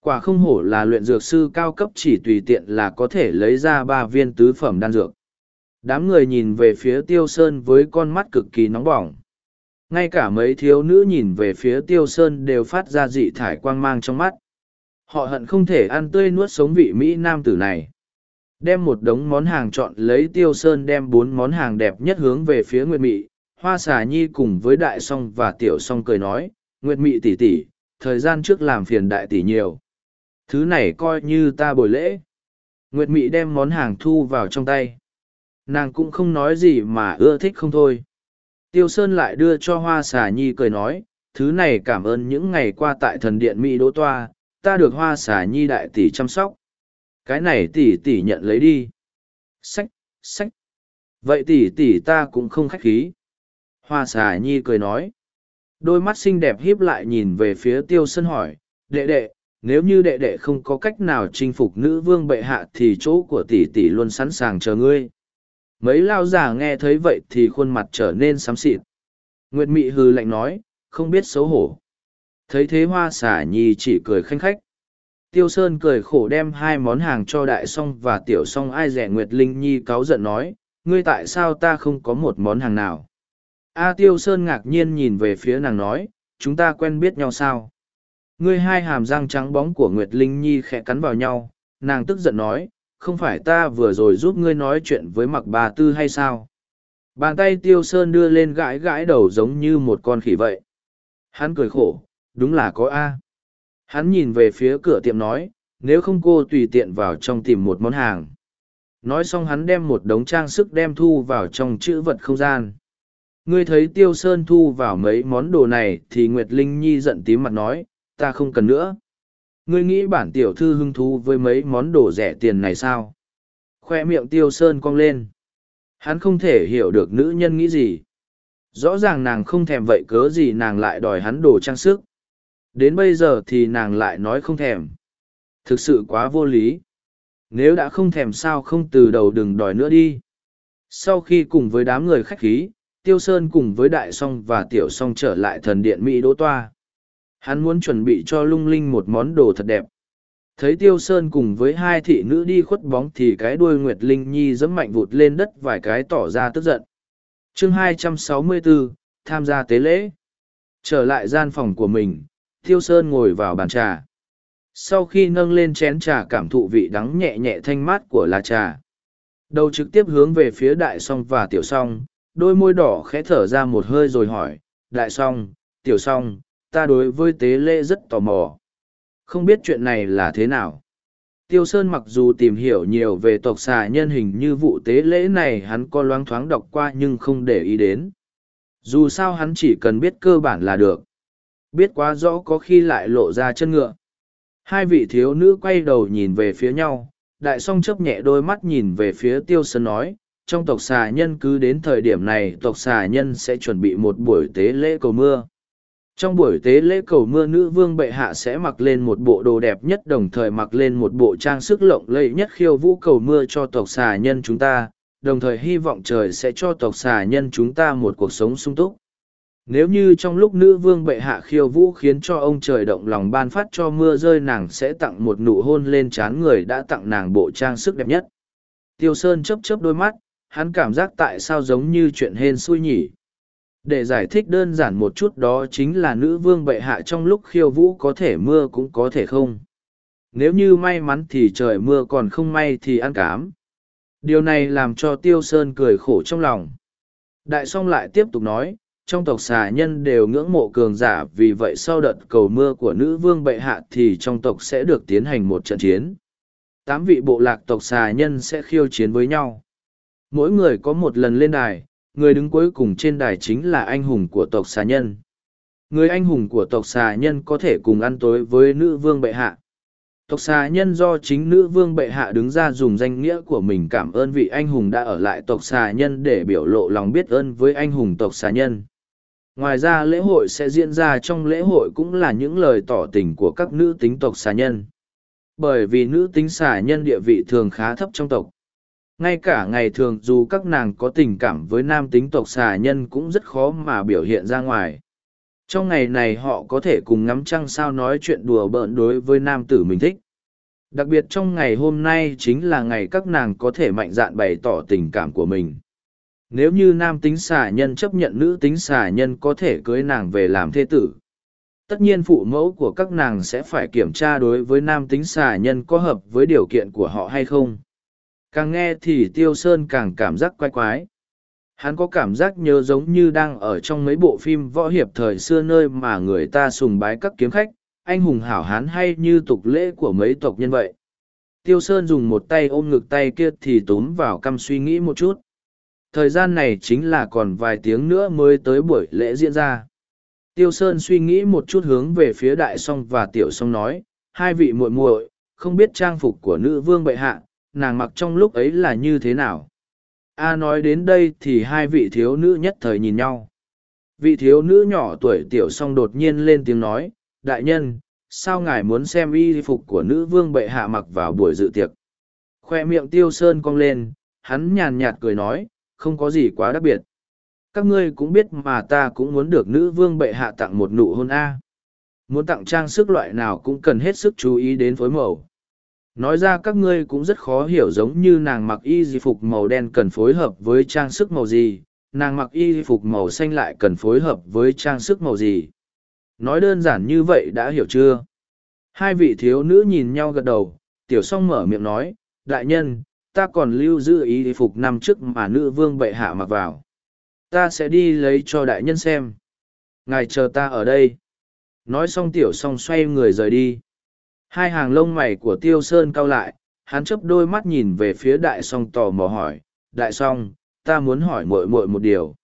Quả không hổ là luyện dược sư cao cấp chỉ tùy tiện là có thể lấy ra ba viên tứ phẩm đan dược đám người nhìn về phía tiêu sơn với con mắt cực kỳ nóng bỏng. Ngay cả mấy thiếu nữ nhìn về phía tiêu sơn đều phát ra dị thải quang mang trong mắt. Họ hận không thể ăn tươi nuốt sống vị mỹ nam tử này. Đem một đống món hàng chọn lấy, tiêu sơn đem bốn món hàng đẹp nhất hướng về phía nguyệt mị. Hoa xà nhi cùng với đại Song và tiểu Song cười nói, nguyệt mị tỉ tỉ thời gian trước làm phiền đại tỷ nhiều. Thứ này coi như ta bồi lễ. Nguyệt mị đem món hàng thu vào trong tay nàng cũng không nói gì mà ưa thích không thôi Tiêu Sơn lại đưa cho Hoa Xà Nhi cười nói, thứ này cảm ơn những ngày qua tại thần điện Mỹ Đỗ Toa, ta được Hoa Xà Nhi đại tỷ chăm sóc. Cái này tỷ tỷ nhận lấy đi. Sách, sách. Vậy tỷ tỷ ta cũng không khách khí. Hoa Xà Nhi cười nói. Đôi mắt xinh đẹp híp lại nhìn về phía Tiêu Sơn hỏi, đệ đệ, nếu như đệ đệ không có cách nào chinh phục nữ vương bệ hạ thì chỗ của tỷ tỷ luôn sẵn sàng chờ ngươi mấy lao già nghe thấy vậy thì khuôn mặt trở nên xám xịt. Nguyệt mị hừ lạnh nói, không biết xấu hổ. Thấy thế hoa xả nhi chỉ cười khanh khách. Tiêu sơn cười khổ đem hai món hàng cho đại Song và tiểu Song. ai rẻ nguyệt linh nhi cáu giận nói, ngươi tại sao ta không có một món hàng nào? A tiêu sơn ngạc nhiên nhìn về phía nàng nói, chúng ta quen biết nhau sao? Ngươi hai hàm răng trắng bóng của nguyệt linh nhi khẽ cắn vào nhau, nàng tức giận nói không phải ta vừa rồi giúp ngươi nói chuyện với mặc bà tư hay sao? Bàn tay tiêu sơn đưa lên gãi gãi đầu giống như một con khỉ vậy. Hắn cười khổ, đúng là có a. Hắn nhìn về phía cửa tiệm nói, nếu không cô tùy tiện vào trong tìm một món hàng. Nói xong hắn đem một đống trang sức đem thu vào trong chữ vật không gian. Ngươi thấy tiêu sơn thu vào mấy món đồ này thì nguyệt linh nhi giận tím mặt nói, ta không cần nữa ngươi nghĩ bản tiểu thư hứng thú với mấy món đồ rẻ tiền này sao? Khoe miệng tiêu sơn cong lên. Hắn không thể hiểu được nữ nhân nghĩ gì. Rõ ràng nàng không thèm vậy cớ gì nàng lại đòi hắn đồ trang sức. Đến bây giờ thì nàng lại nói không thèm. Thực sự quá vô lý. Nếu đã không thèm sao không từ đầu đừng đòi nữa đi. Sau khi cùng với đám người khách khí, tiêu sơn cùng với đại song và tiểu song trở lại thần điện mỹ đỗ toa hắn muốn chuẩn bị cho lung linh một món đồ thật đẹp. Thấy tiêu sơn cùng với hai thị nữ đi khuất bóng thì cái đuôi nguyệt linh nhi dẫm mạnh vụt lên đất vài cái tỏ ra tức giận. Chương 264, tham gia tế lễ. Trở lại gian phòng của mình tiêu sơn ngồi vào bàn trà. Sau khi nâng lên chén trà cảm thụ vị đắng nhẹ nhẹ thanh mát của lá trà. Đầu trực tiếp hướng về phía đại song và tiểu song đôi môi đỏ khẽ thở ra một hơi rồi hỏi đại song tiểu song ta đối với tế lễ rất tò mò. Không biết chuyện này là thế nào. Tiêu sơn mặc dù tìm hiểu nhiều về tộc xà nhân hình như vụ tế lễ này hắn có loáng thoáng đọc qua nhưng không để ý đến. Dù sao hắn chỉ cần biết cơ bản là được. Biết quá rõ có khi lại lộ ra chân ngựa. Hai vị thiếu nữ quay đầu nhìn về phía nhau. Đại song chấp nhẹ đôi mắt nhìn về phía tiêu sơn nói, trong tộc xà nhân cứ đến thời điểm này, tộc xà nhân sẽ chuẩn bị một buổi tế lễ cầu mưa trong buổi tế lễ cầu mưa nữ vương bệ hạ sẽ mặc lên một bộ đồ đẹp nhất đồng thời mặc lên một bộ trang sức lộng lẫy nhất khiêu vũ cầu mưa cho tộc xà nhân chúng ta, đồng thời hy vọng trời sẽ cho tộc xà nhân chúng ta một cuộc sống sung túc. Nếu như trong lúc nữ vương bệ hạ khiêu vũ khiến cho ông trời động lòng ban phát cho mưa rơi nàng sẽ tặng một nụ hôn lên trán người đã tặng nàng bộ trang sức đẹp nhất. Tiêu sơn chấp chấp đôi mắt, hắn cảm giác tại sao giống như chuyện hên xui nhỉ? Để giải thích đơn giản một chút đó chính là nữ vương bệ hạ trong lúc khiêu vũ có thể mưa cũng có thể không. Nếu như may mắn thì trời mưa còn không may thì ăn cám. Điều này làm cho tiêu sơn cười khổ trong lòng. Đại Song lại tiếp tục nói, trong tộc xà nhân đều ngưỡng mộ cường giả, vì vậy sau đợt cầu mưa của nữ vương bệ hạ thì trong tộc sẽ được tiến hành một trận chiến. Tám vị bộ lạc tộc xà nhân sẽ khiêu chiến với nhau. Mỗi người có một lần lên đài người đứng cuối cùng trên đài chính là anh hùng của tộc xà nhân. Người anh hùng của tộc xà nhân có thể cùng ăn tối với nữ vương bệ hạ. Tộc xà nhân do chính nữ vương bệ hạ đứng ra dùng danh nghĩa của mình cảm ơn vị anh hùng đã ở lại tộc xà nhân để biểu lộ lòng biết ơn với anh hùng tộc xà nhân. Ngoài ra lễ hội sẽ diễn ra trong lễ hội cũng là những lời tỏ tình của các nữ tính tộc xà nhân. Bởi vì nữ tính xà nhân địa vị thường khá thấp trong tộc ngay cả ngày thường dù các nàng có tình cảm với nam tính tộc xà nhân cũng rất khó mà biểu hiện ra ngoài. Trong ngày này họ có thể cùng ngắm trăng sao nói chuyện đùa bợn đối với nam tử mình thích. Đặc biệt trong ngày hôm nay chính là ngày các nàng có thể mạnh dạn bày tỏ tình cảm của mình. Nếu như nam tính xà nhân chấp nhận nữ tính xà nhân có thể cưới nàng về làm thê tử, tất nhiên phụ mẫu của các nàng sẽ phải kiểm tra đối với nam tính xà nhân có hợp với điều kiện của họ hay không càng nghe thì tiêu sơn càng cảm giác quái quái. Hắn có cảm giác nhớ giống như đang ở trong mấy bộ phim võ hiệp thời xưa nơi mà người ta sùng bái các kiếm khách, anh hùng hảo hán hay như tục lễ của mấy tộc nhân vậy. Tiêu sơn dùng một tay ôm ngực tay kia thì túm vào căm suy nghĩ một chút. Thời gian này chính là còn vài tiếng nữa mới tới buổi lễ diễn ra. Tiêu sơn suy nghĩ một chút hướng về phía đại Song và tiểu Song nói, hai vị muội muội, không biết trang phục của nữ vương bệ hạ nàng mặc trong lúc ấy là như thế nào? A nói đến đây thì hai vị thiếu nữ nhất thời nhìn nhau. Vị thiếu nữ nhỏ tuổi tiểu s o n g đột nhiên lên tiếng nói, đại nhân, sao ngài muốn xem y phục của nữ vương bệ hạ mặc vào buổi dự tiệc? Khoe miệng tiêu sơn cong lên, hắn nhàn nhạt cười nói, không có gì quá đặc biệt. Các ngươi cũng biết mà ta cũng muốn được nữ vương bệ hạ tặng một nụ hôn a. Muốn tặng trang sức loại nào cũng cần hết sức chú ý đến phối màu nói ra các ngươi cũng rất khó hiểu giống như nàng mặc y di phục màu đen cần phối hợp với trang sức màu gì, nàng mặc y phục màu xanh lại cần phối hợp với trang sức màu gì. Nói đơn giản như vậy đã hiểu chưa? Hai vị thiếu nữ nhìn nhau gật đầu, tiểu s o n g mở miệng nói, đại nhân, ta còn lưu giữ ý phục năm trước mà nữ vương bệ hạ mặc vào. Ta sẽ đi lấy cho đại nhân xem. Ngài chờ ta ở đây. Nói xong tiểu s o n g xoay người rời đi. Hai hàng lông mày của Tiêu Sơn cau lại, hắn chấp đôi mắt nhìn về phía đại song tò mò hỏi, đại song, ta muốn hỏi muội muội một điều.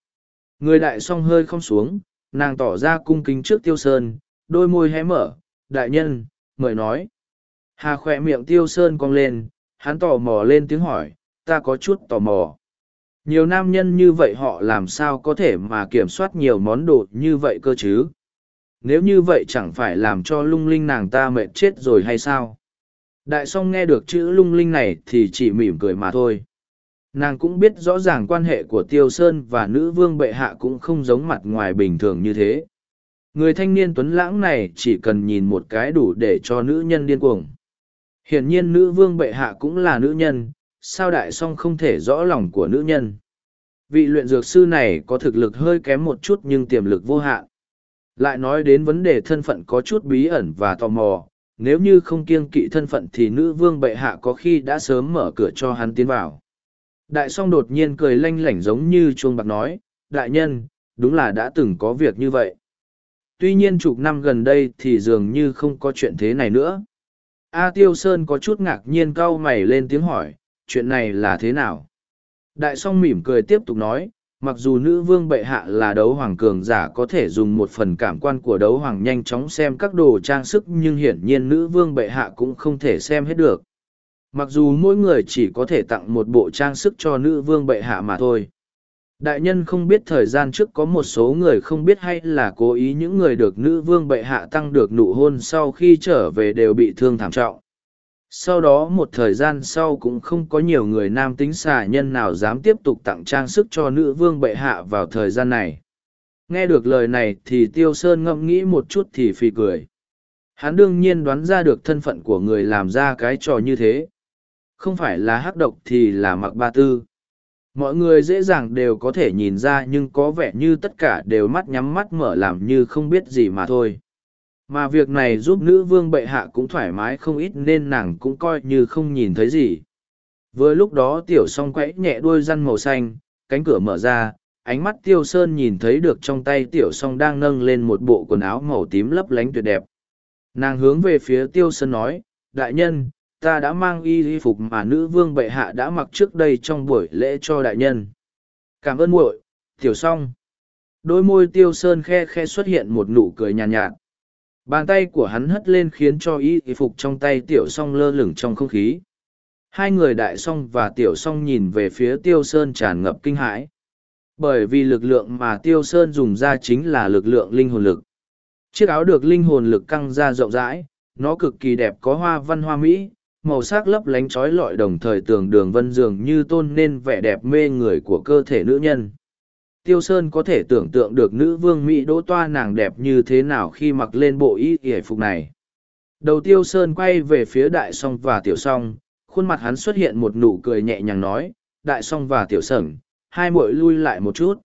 Người đại song hơi không xuống, nàng tỏ ra cung kính trước Tiêu Sơn, đôi môi hé mở, đại nhân, mời nói. Hà khỏe miệng Tiêu Sơn cong lên, hắn tò mò lên tiếng hỏi, ta có chút tò mò. Nhiều nam nhân như vậy họ làm sao có thể mà kiểm soát nhiều món đồ như vậy cơ chứ? Nếu như vậy chẳng phải làm cho lung linh nàng ta mệt chết rồi hay sao? Đại song nghe được chữ lung linh này thì chỉ mỉm cười mà thôi. Nàng cũng biết rõ ràng quan hệ của Tiêu Sơn và nữ vương bệ hạ cũng không giống mặt ngoài bình thường như thế. Người thanh niên tuấn lãng này chỉ cần nhìn một cái đủ để cho nữ nhân điên cuồng. Hiển nhiên nữ vương bệ hạ cũng là nữ nhân, sao đại song không thể rõ lòng của nữ nhân. Vị luyện dược sư này có thực lực hơi kém một chút nhưng tiềm lực vô hạn. Lại nói đến vấn đề thân phận có chút bí ẩn và tò mò, nếu như không kiêng kỵ thân phận thì nữ vương bệ hạ có khi đã sớm mở cửa cho hắn tiến vào. Đại song đột nhiên cười lanh lảnh giống như chuông bạc nói, đại nhân, đúng là đã từng có việc như vậy. Tuy nhiên chục năm gần đây thì dường như không có chuyện thế này nữa. A Tiêu Sơn có chút ngạc nhiên cau mày lên tiếng hỏi, chuyện này là thế nào? Đại song mỉm cười tiếp tục nói, mặc dù nữ vương bệ hạ là đấu hoàng cường giả có thể dùng một phần cảm quan của đấu hoàng nhanh chóng xem các đồ trang sức, nhưng hiển nhiên nữ vương bệ hạ cũng không thể xem hết được. Mặc dù mỗi người chỉ có thể tặng một bộ trang sức cho nữ vương bệ hạ mà thôi. Đại nhân không biết thời gian trước có một số người không biết hay là cố ý những người được nữ vương bệ hạ tăng được nụ hôn sau khi trở về đều bị thương thảm trọng. Sau đó một thời gian sau cũng không có nhiều người nam tính xà nhân nào dám tiếp tục tặng trang sức cho nữ vương bệ hạ vào thời gian này. Nghe được lời này thì Tiêu Sơn ngẫm nghĩ một chút thì phì cười. Hắn đương nhiên đoán ra được thân phận của người làm ra cái trò như thế. Không phải là hắc độc thì là mặc ba tư mọi người dễ dàng đều có thể nhìn ra nhưng có vẻ như tất cả đều mắt nhắm mắt mở làm như không biết gì mà thôi mà việc này giúp nữ vương bệ hạ cũng thoải mái không ít nên nàng cũng coi như không nhìn thấy gì. Vừa lúc đó tiểu s o n g quẫy nhẹ đuôi răn màu xanh cánh cửa mở ra ánh mắt tiêu sơn nhìn thấy được trong tay tiểu s o n g đang nâng lên một bộ quần áo màu tím lấp lánh tuyệt đẹp. Nàng hướng về phía tiêu sơn nói đại nhân ta đã mang y y phục mà nữ vương bệ hạ đã mặc trước đây trong buổi lễ cho đại nhân. Cảm ơn muội tiểu xong đôi môi tiêu sơn khe khe xuất hiện một nụ cười nhàn nhạt, nhạt bàn tay của hắn hất lên khiến cho y phục trong tay tiểu song lơ lửng trong không khí. Hai người đại song và tiểu song nhìn về phía tiêu sơn tràn ngập kinh hãi. Bởi vì lực lượng mà tiêu sơn dùng ra chính là lực lượng linh hồn lực. Chiếc áo được linh hồn lực căng ra rộng rãi, nó cực kỳ đẹp có hoa văn hoa mỹ, màu sắc lấp lánh trói lọi đồng thời tường đường vân dường như tôn nên vẻ đẹp mê người của cơ thể nữ nhân. Tiêu Sơn có thể tưởng tượng được nữ vương Mỹ đỗ toa nàng đẹp như thế nào khi mặc lên bộ y y phục này. Đầu Tiêu Sơn quay về phía đại song và tiểu song, khuôn mặt hắn xuất hiện một nụ cười nhẹ nhàng nói, đại song và tiểu sẩn, hai muội lui lại một chút.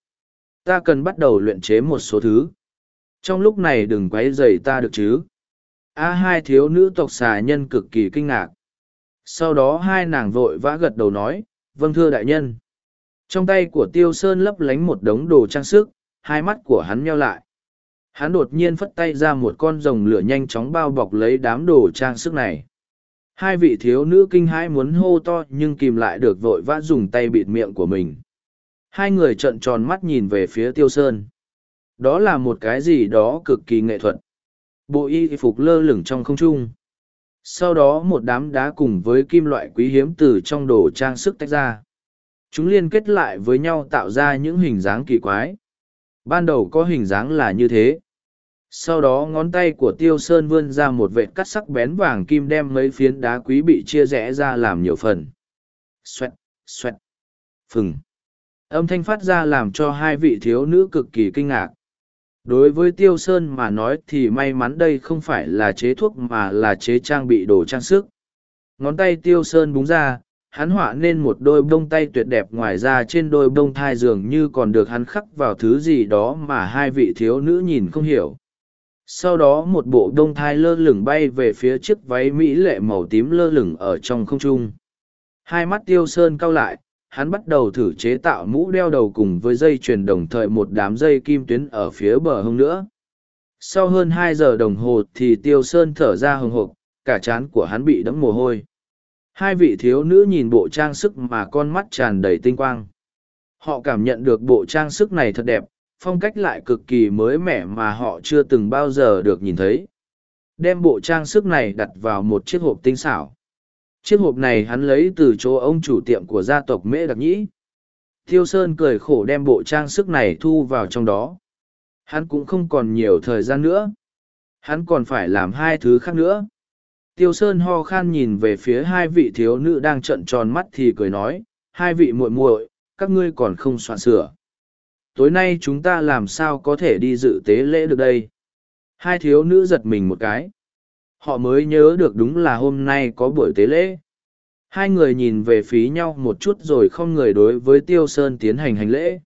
Ta cần bắt đầu luyện chế một số thứ. Trong lúc này đừng quấy rầy ta được chứ. A hai thiếu nữ tộc xà nhân cực kỳ kinh ngạc sau đó hai nàng vội vã gật đầu nói vâng thưa đại nhân trong tay của tiêu sơn lấp lánh một đống đồ trang sức, hai mắt của hắn nheo lại. Hắn đột nhiên phất tay ra một con rồng lửa nhanh chóng bao bọc lấy đám đồ trang sức này. Hai vị thiếu nữ kinh hãi muốn hô to nhưng kìm lại được vội vã dùng tay bịt miệng của mình. Hai người trợn tròn mắt nhìn về phía tiêu sơn. Đó là một cái gì đó cực kỳ nghệ thuật. Bộ y phục lơ lửng trong không trung. Sau đó một đám đá cùng với kim loại quý hiếm từ trong đồ trang sức tách ra chúng liên kết lại với nhau tạo ra những hình dáng kỳ quái. Ban đầu có hình dáng là như thế. Sau đó ngón tay của tiêu sơn vươn ra một vệt cắt sắc bén vàng kim đem mấy phiến đá quý bị chia rẽ ra làm nhiều phần. Xoẹt xoẹt. Phừng. Âm thanh phát ra làm cho hai vị thiếu nữ cực kỳ kinh ngạc. Đối với tiêu sơn mà nói thì may mắn đây không phải là chế thuốc mà là chế trang bị đồ trang sức. Ngón tay tiêu sơn búng ra hắn họa nên một đôi bông tay tuyệt đẹp ngoài ra trên đôi bông thai dường như còn được hắn khắc vào thứ gì đó mà hai vị thiếu nữ nhìn không hiểu sau đó một bộ bông thai lơ lửng bay về phía chiếc váy mỹ lệ màu tím lơ lửng ở trong không trung hai mắt tiêu sơn cau lại hắn bắt đầu thử chế tạo mũ đeo đầu cùng với dây chuyền đồng thời một đám dây kim tuyến ở phía bờ hông nữa. Sau hơn hai giờ đồng hồ thì Tiêu Sơn thở ra hừng hộp, cả trán của hắn bị đẫm mồ hôi. Hai vị thiếu nữ nhìn bộ trang sức mà con mắt tràn đầy tinh quang. Họ cảm nhận được bộ trang sức này thật đẹp, phong cách lại cực kỳ mới mẻ mà họ chưa từng bao giờ được nhìn thấy. Đem bộ trang sức này đặt vào một chiếc hộp tinh xảo. Chiếc hộp này hắn lấy từ chỗ ông chủ tiệm của gia tộc Mễ Đặc Nhĩ. Thiêu Sơn cười khổ đem bộ trang sức này thu vào trong đó. Hắn cũng không còn nhiều thời gian nữa. Hắn còn phải làm hai thứ khác nữa. Tiêu Sơn ho khan nhìn về phía hai vị thiếu nữ đang trợn tròn mắt thì cười nói, hai vị muội muội, các ngươi còn không soạn sửa. Tối nay chúng ta làm sao có thể đi dự tế lễ được đây? Hai thiếu nữ giật mình một cái. Họ mới nhớ được đúng là hôm nay có buổi tế lễ. Hai người nhìn về phía nhau một chút rồi không người đối với Tiêu Sơn tiến hành hành lễ.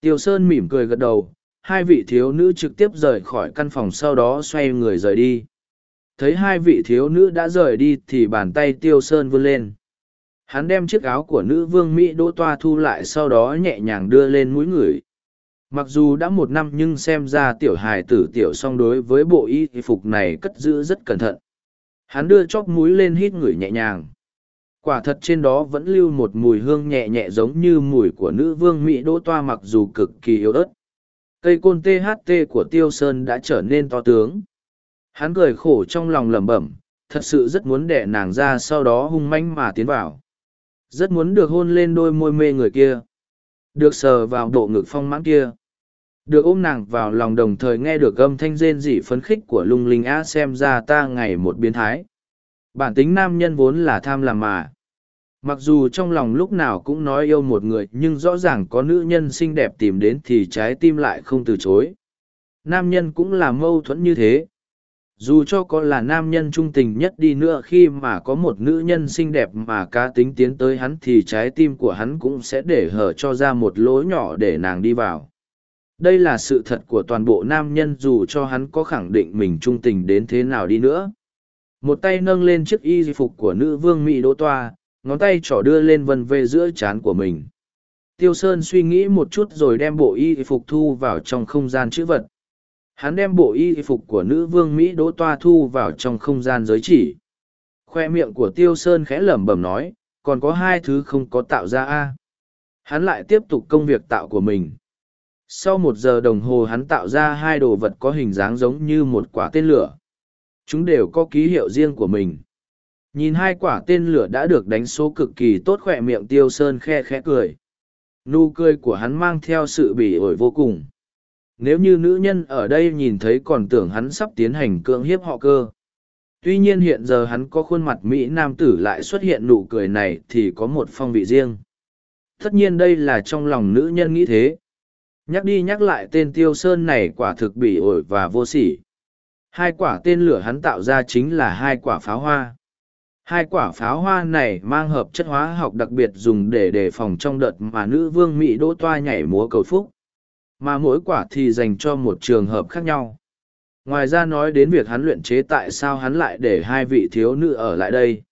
Tiêu Sơn mỉm cười gật đầu, hai vị thiếu nữ trực tiếp rời khỏi căn phòng sau đó xoay người rời đi. Thấy hai vị thiếu nữ đã rời đi thì bàn tay Tiêu Sơn vươn lên. Hắn đem chiếc áo của nữ vương Mỹ Đỗ Toa thu lại sau đó nhẹ nhàng đưa lên mũi người. Mặc dù đã một năm nhưng xem ra tiểu hài tử tiểu song đối với bộ y phục này cất giữ rất cẩn thận. Hắn đưa chóp mũi lên hít ngửi nhẹ nhàng. Quả thật trên đó vẫn lưu một mùi hương nhẹ nhẹ giống như mùi của nữ vương mỹ đỗ toa mặc dù cực kỳ yếu ớt. Cây côn tht của tiêu sơn đã trở nên to tướng hắn cười khổ trong lòng lẩm bẩm, thật sự rất muốn đẻ nàng ra sau đó hung manh mà tiến vào. Rất muốn được hôn lên đôi môi mê người kia. Được sờ vào bộ ngực phong mãn kia. Được ôm nàng vào lòng đồng thời nghe được âm thanh rên rỉ phấn khích của lung linh á xem ra ta ngày một biến thái. Bản tính nam nhân vốn là tham làm mà. Mặc dù trong lòng lúc nào cũng nói yêu một người, nhưng rõ ràng có nữ nhân xinh đẹp tìm đến thì trái tim lại không từ chối. Nam nhân cũng là mâu thuẫn như thế dù cho có là nam nhân trung tình nhất đi nữa khi mà có một nữ nhân xinh đẹp mà cá tính tiến tới hắn thì trái tim của hắn cũng sẽ để hở cho ra một lỗ nhỏ để nàng đi vào. Đây là sự thật của toàn bộ nam nhân dù cho hắn có khẳng định mình trung tình đến thế nào đi nữa. Một tay nâng lên chiếc y phục của nữ vương mỹ đỗ toa, ngón tay trỏ đưa lên vân vê giữa trán của mình. Tiêu sơn suy nghĩ một chút rồi đem bộ y phục thu vào trong không gian chữ vật hắn đem bộ y phục của nữ vương mỹ đỗ toa thu vào trong không gian giới chỉ. Khoe miệng của tiêu sơn khẽ lẩm bẩm nói, còn có hai thứ không có tạo ra a. Hắn lại tiếp tục công việc tạo của mình. Sau một giờ đồng hồ hắn tạo ra hai đồ vật có hình dáng giống như một quả tên lửa. Chúng đều có ký hiệu riêng của mình. Nhìn hai quả tên lửa đã được đánh số cực kỳ tốt khỏe miệng tiêu sơn khe khẽ cười. Nụ cười của hắn mang theo sự bỉ ổi vô cùng nếu như nữ nhân ở đây nhìn thấy còn tưởng hắn sắp tiến hành cưỡng hiếp họ cơ tuy nhiên hiện giờ hắn có khuôn mặt mỹ nam tử lại xuất hiện nụ cười này thì có một phong vị riêng tất nhiên đây là trong lòng nữ nhân nghĩ thế Nhắc đi nhắc lại tên tiêu sơn này quả thực bị ổi và vô sỉ. Hai quả tên lửa hắn tạo ra chính là hai quả pháo hoa. Hai quả pháo hoa này mang hợp chất hóa học đặc biệt dùng để đề phòng trong đợt mà nữ vương Mỹ đỗ toa nhảy múa cầu phúc. Mà mỗi quả thì dành cho một trường hợp khác nhau. Ngoài ra nói đến việc hắn luyện chế tại sao hắn lại để hai vị thiếu nữ ở lại đây.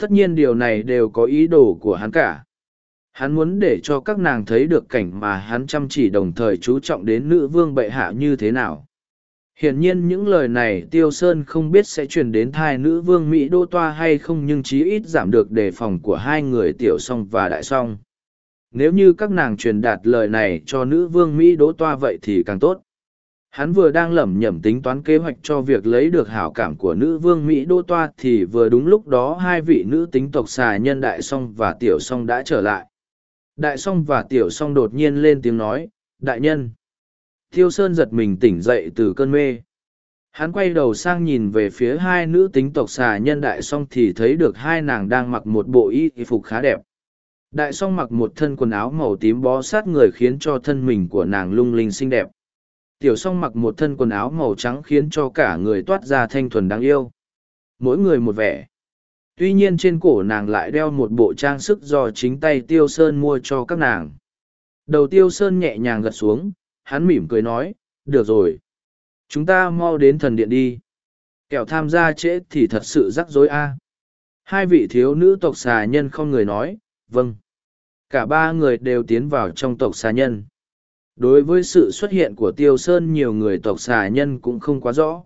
Tất nhiên điều này đều có ý đồ của hắn cả hắn muốn để cho các nàng thấy được cảnh mà hắn chăm chỉ đồng thời chú trọng đến nữ vương bệ hạ như thế nào hiển nhiên những lời này tiêu sơn không biết sẽ truyền đến thai nữ vương mỹ đô toa hay không nhưng chí ít giảm được đề phòng của hai người tiểu song và đại song nếu như các nàng truyền đạt lời này cho nữ vương mỹ đỗ toa vậy thì càng tốt hắn vừa đang lẩm nhẩm tính toán kế hoạch cho việc lấy được hảo cảm của nữ vương mỹ đỗ toa thì vừa đúng lúc đó hai vị nữ tính tộc xà nhân đại song và tiểu song đã trở lại Đại song và tiểu song đột nhiên lên tiếng nói, đại nhân. Thiêu Sơn giật mình tỉnh dậy từ cơn mê. Hắn quay đầu sang nhìn về phía hai nữ tính tộc xà nhân đại song thì thấy được hai nàng đang mặc một bộ y phục khá đẹp. Đại song mặc một thân quần áo màu tím bó sát người khiến cho thân mình của nàng lung linh xinh đẹp. Tiểu song mặc một thân quần áo màu trắng khiến cho cả người toát ra thanh thuần đáng yêu. Mỗi người một vẻ. Tuy nhiên trên cổ nàng lại đeo một bộ trang sức do chính tay tiêu sơn mua cho các nàng. Đầu tiêu sơn nhẹ nhàng gật xuống, hắn mỉm cười nói, được rồi. Chúng ta mau đến thần điện đi. Kẻo tham gia trễ thì thật sự rắc rối a. Hai vị thiếu nữ tộc xà nhân không người nói vâng cả ba người đều tiến vào trong tộc xà nhân đối với sự xuất hiện của tiêu sơn nhiều người tộc xà nhân cũng không quá rõ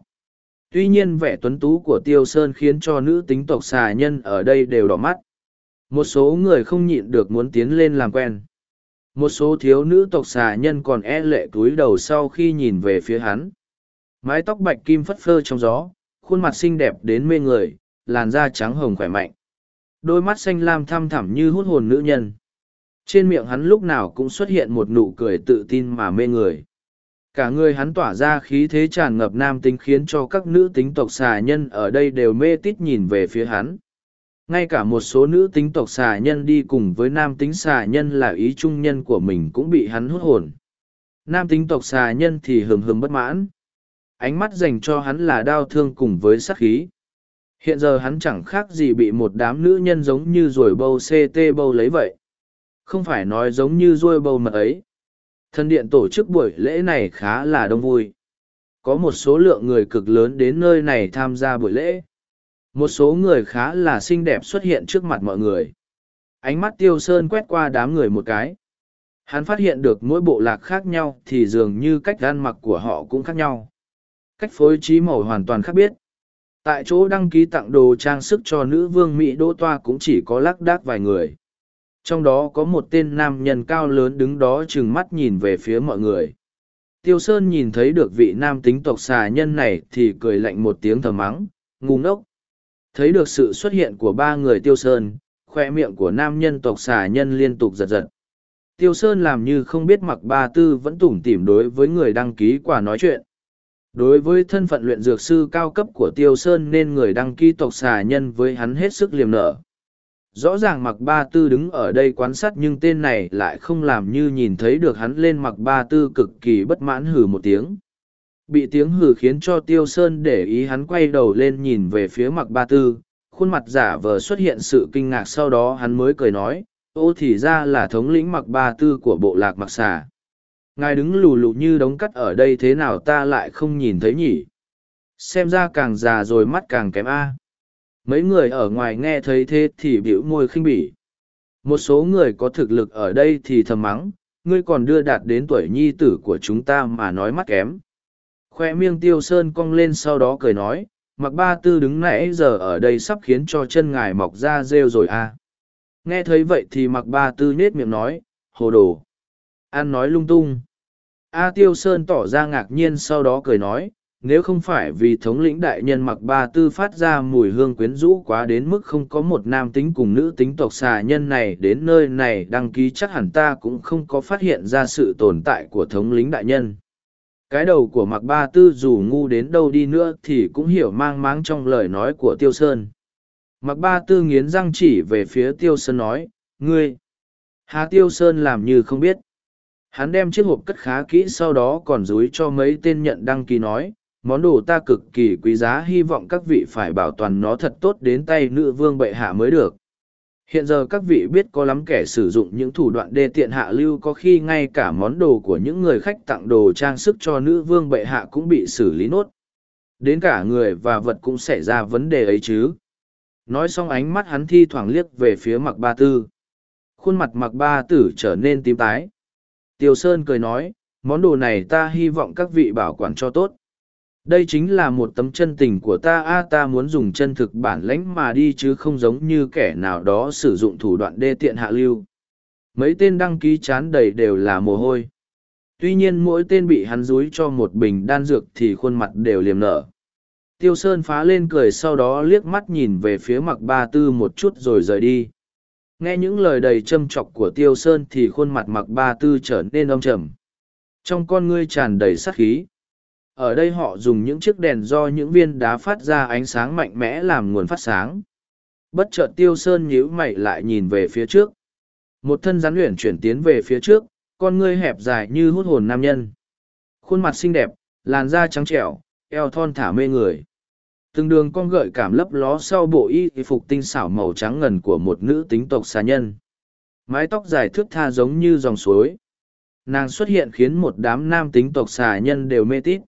Tuy nhiên vẻ tuấn tú của Tiêu Sơn khiến cho nữ tính tộc xà nhân ở đây đều đỏ mắt. Một số người không nhịn được muốn tiến lên làm quen. Một số thiếu nữ tộc xà nhân còn e lệ túi đầu sau khi nhìn về phía hắn. Mái tóc bạch kim phất phơ trong gió, khuôn mặt xinh đẹp đến mê người, làn da trắng hồng khỏe mạnh. Đôi mắt xanh lam thăm thẳm như hút hồn nữ nhân. Trên miệng hắn lúc nào cũng xuất hiện một nụ cười tự tin mà mê người. Cả người hắn tỏa ra khí thế tràn ngập nam tính khiến cho các nữ tính tộc xà nhân ở đây đều mê tít nhìn về phía hắn. Ngay cả một số nữ tính tộc xà nhân đi cùng với nam tính xà nhân là ý trung nhân của mình cũng bị hắn hút hồn. Nam tính tộc xà nhân thì hừng hừng bất mãn. Ánh mắt dành cho hắn là đau thương cùng với sát khí. Hiện giờ hắn chẳng khác gì bị một đám nữ nhân giống như rồi bâu CT bâu lấy vậy. Không phải nói giống như ruôi bầu mật ấy. Thân điện tổ chức buổi lễ này khá là đông vui. Có một số lượng người cực lớn đến nơi này tham gia buổi lễ. Một số người khá là xinh đẹp xuất hiện trước mặt mọi người. Ánh mắt tiêu sơn quét qua đám người một cái. Hắn phát hiện được mỗi bộ lạc khác nhau thì dường như cách ăn mặc của họ cũng khác nhau. Cách phối trí màu hoàn toàn khác biệt. Tại chỗ đăng ký tặng đồ trang sức cho nữ vương Mỹ Đỗ Toa cũng chỉ có lác đác vài người. Trong đó có một tên nam nhân cao lớn đứng đó trừng mắt nhìn về phía mọi người. Tiêu sơn nhìn thấy được vị nam tính tộc xà nhân này thì cười lạnh một tiếng thờ mắng, ngu ngốc. Thấy được sự xuất hiện của ba người tiêu sơn, khoe miệng của nam nhân tộc xà nhân liên tục giật giật. Tiêu sơn làm như không biết mặc ba tư vẫn tủm tỉm đối với người đăng ký quả nói chuyện đối với thân phận luyện dược sư cao cấp của tiêu sơn nên người đăng ký tộc xà nhân với hắn hết sức liềm nở. Rõ ràng mặc ba tư đứng ở đây quan sát nhưng tên này lại không làm như nhìn thấy được hắn lên mặc ba tư cực kỳ bất mãn hừ một tiếng. Bị tiếng hừ khiến cho tiêu sơn để ý hắn quay đầu lên nhìn về phía mặc ba tư, khuôn mặt giả vờ xuất hiện sự kinh ngạc sau đó hắn mới cười nói, ô thì ra là thống lĩnh mặc ba tư của bộ lạc mặc xà ngài đứng lù lù như đống cắt ở đây thế nào ta lại không nhìn thấy nhỉ? Xem ra càng già rồi mắt càng kém a. Mấy người ở ngoài nghe thấy thế thì bĩu môi khinh bỉ. Một số người có thực lực ở đây thì thầm mắng, ngươi còn đưa đạt đến tuổi nhi tử của chúng ta mà nói mắt kém. Khoe miêng tiêu sơn cong lên sau đó cười nói, mặc ba tư đứng nãy giờ ở đây sắp khiến cho chân ngài mọc ra rêu rồi à. nghe thấy vậy thì mặc ba tư nết miệng nói, hồ đồ an nói lung tung. A tiêu sơn tỏ ra ngạc nhiên sau đó cười nói, nếu không phải vì thống lĩnh đại nhân mặc ba tư phát ra mùi hương quyến rũ quá đến mức không có một nam tính cùng nữ tính tộc xà nhân này đến nơi này đăng ký chắc hẳn ta cũng không có phát hiện ra sự tồn tại của thống lĩnh đại nhân. Cái đầu của mặc ba tư dù ngu đến đâu đi nữa thì cũng hiểu mang máng trong lời nói của tiêu sơn. Mặc ba tư nghiến răng chỉ về phía tiêu sơn nói, ngươi, hà tiêu sơn làm như không biết hắn đem chiếc hộp cất khá kỹ sau đó còn dúi cho mấy tên nhận đăng ký nói, món đồ ta cực kỳ quý giá, hy vọng các vị phải bảo toàn nó thật tốt đến tay nữ vương bệ hạ mới được. Hiện giờ các vị biết có lắm kẻ sử dụng những thủ đoạn đê tiện hạ lưu, có khi ngay cả món đồ của những người khách tặng đồ trang sức cho nữ vương bệ hạ cũng bị xử lý nốt. Đến cả người và vật cũng xảy ra vấn đề ấy chứ. Nói xong ánh mắt hắn thi thoảng liếc về phía mặc ba tư. Khuôn mặt mặc ba tử trở nên tím tái tiêu sơn cười nói, món đồ này ta hy vọng các vị bảo quản cho tốt. Đây chính là một tấm chân tình của ta, a, ta muốn dùng chân thực bản lãnh mà đi chứ không giống như kẻ nào đó sử dụng thủ đoạn đê tiện hạ lưu. Mấy tên đăng ký chán đầy đều là mồ hôi. Tuy nhiên mỗi tên bị hắn dúi cho một bình đan dược thì khuôn mặt đều liềm nở. Tiêu sơn phá lên cười sau đó liếc mắt nhìn về phía mặc ba tư một chút rồi rời đi nghe những lời đầy châm chọc của tiêu sơn thì khuôn mặt mặc ba tư trở nên âm trầm. Trong con ngươi tràn đầy sát khí. Ở đây họ dùng những chiếc đèn do những viên đá phát ra ánh sáng mạnh mẽ làm nguồn phát sáng. Bất chợt tiêu sơn nhíu mày lại nhìn về phía trước. Một thân rắn luyện chuyển tiến về phía trước, con ngươi hẹp dài như hút hồn nam nhân. Khuôn mặt xinh đẹp, làn da trắng trẻo, eo thon thả mê người từng đường con gợi cảm lấp ló sau bộ y phục tinh xảo màu trắng ngần của một nữ tính tộc xà nhân. Mái tóc dài thước tha giống như dòng suối. Nàng xuất hiện khiến một đám nam tính tộc xà nhân đều mê tít.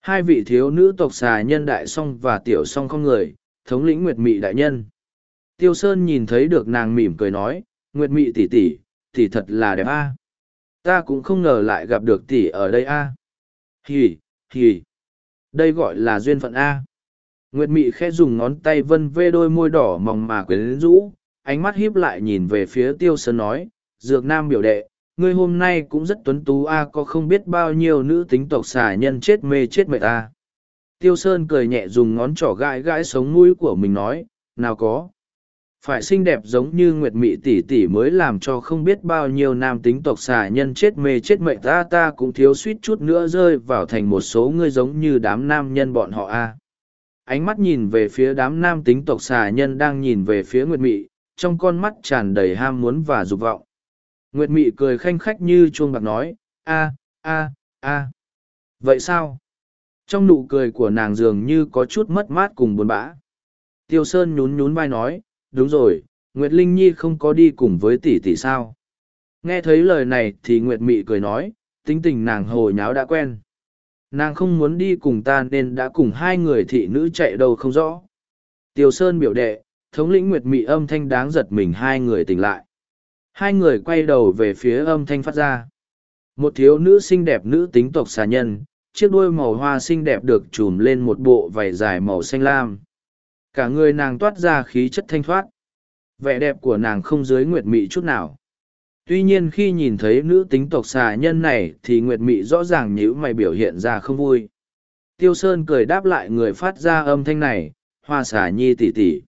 Hai vị thiếu nữ tộc xà nhân đại song và tiểu song không người, thống lĩnh nguyệt mị đại nhân. Tiêu sơn nhìn thấy được nàng mỉm cười nói, nguyệt mị tỉ tỉ tỉ thật là đẹp a. Ta cũng không ngờ lại gặp được tỉ ở đây a. Hì hì. Đây gọi là duyên phận a. Nguyệt Mị khẽ dùng ngón tay vân vê đôi môi đỏ mỏng mà quyến rũ, ánh mắt hiếp lại nhìn về phía Tiêu Sơn nói, Dược Nam biểu đệ, ngươi hôm nay cũng rất tuấn tú a có không biết bao nhiêu nữ tính tộc xà nhân chết mê chết mệt ta. Tiêu Sơn cười nhẹ dùng ngón trỏ gãi gãi sống mũi của mình nói, nào có. Phải xinh đẹp giống như Nguyệt Mị tỷ tỷ mới làm cho không biết bao nhiêu nam tính tộc xà nhân chết mê chết mệt ta ta cũng thiếu suýt chút nữa rơi vào thành một số ngươi giống như đám nam nhân bọn họ a. Ánh mắt nhìn về phía đám nam tính tộc xà nhân đang nhìn về phía Nguyệt Mị, trong con mắt tràn đầy ham muốn và dục vọng. Nguyệt Mị cười khanh khách như chuông bạc nói, a, a, a. Vậy sao? Trong nụ cười của nàng dường như có chút mất mát cùng buồn bã. Tiêu Sơn nhún nhún vai nói, đúng rồi, Nguyệt Linh Nhi không có đi cùng với tỷ tỷ sao. Nghe thấy lời này thì Nguyệt Mị cười nói, tính tình nàng hồ nháo đã quen. Nàng không muốn đi cùng ta nên đã cùng hai người thị nữ chạy đâu không rõ. Tiêu Sơn biểu đệ, thống lĩnh Nguyệt Mị âm thanh đáng giật mình hai người tỉnh lại. Hai người quay đầu về phía âm thanh phát ra. Một thiếu nữ xinh đẹp nữ tính tộc xà nhân, chiếc đuôi màu hoa xinh đẹp được chùm lên một bộ vải dài màu xanh lam. Cả người nàng toát ra khí chất thanh thoát. Vẻ đẹp của nàng không dưới nguyệt mị chút nào. Tuy nhiên khi nhìn thấy nữ tính tộc xà nhân này thì nguyệt mị rõ ràng nhíu mày biểu hiện ra không vui. Tiêu Sơn cười đáp lại người phát ra âm thanh này, hoa xà nhi tỉ tỉ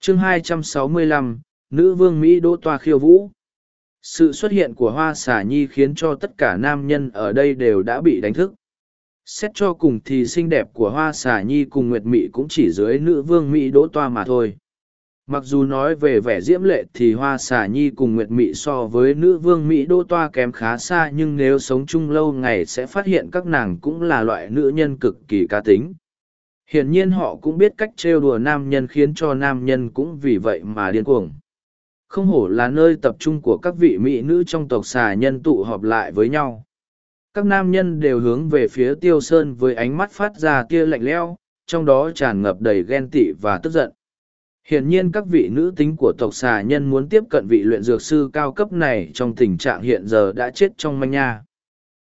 chương 265, nữ vương Mỹ đỗ toa khiêu vũ. Sự xuất hiện của hoa xà nhi khiến cho tất cả nam nhân ở đây đều đã bị đánh thức. Xét cho cùng thì xinh đẹp của hoa xà nhi cùng Nguyệt Mị cũng chỉ dưới nữ vương Mỹ đỗ toa mà thôi. Mặc dù nói về vẻ diễm lệ thì hoa xà nhi cùng Nguyệt Mị so với nữ vương Mỹ Đô toa kém khá xa, nhưng nếu sống chung lâu ngày sẽ phát hiện các nàng cũng là loại nữ nhân cực kỳ cá tính. Hiển nhiên họ cũng biết cách trêu đùa nam nhân khiến cho nam nhân cũng vì vậy mà điên cuồng. Không hổ là nơi tập trung của các vị mỹ nữ trong tộc xà nhân tụ họp lại với nhau các nam nhân đều hướng về phía tiêu sơn với ánh mắt phát ra tia lạnh leo trong đó tràn ngập đầy ghen tị và tức giận hiển nhiên các vị nữ tính của tộc xà nhân muốn tiếp cận vị luyện dược sư cao cấp này trong tình trạng hiện giờ đã chết trong manh nha.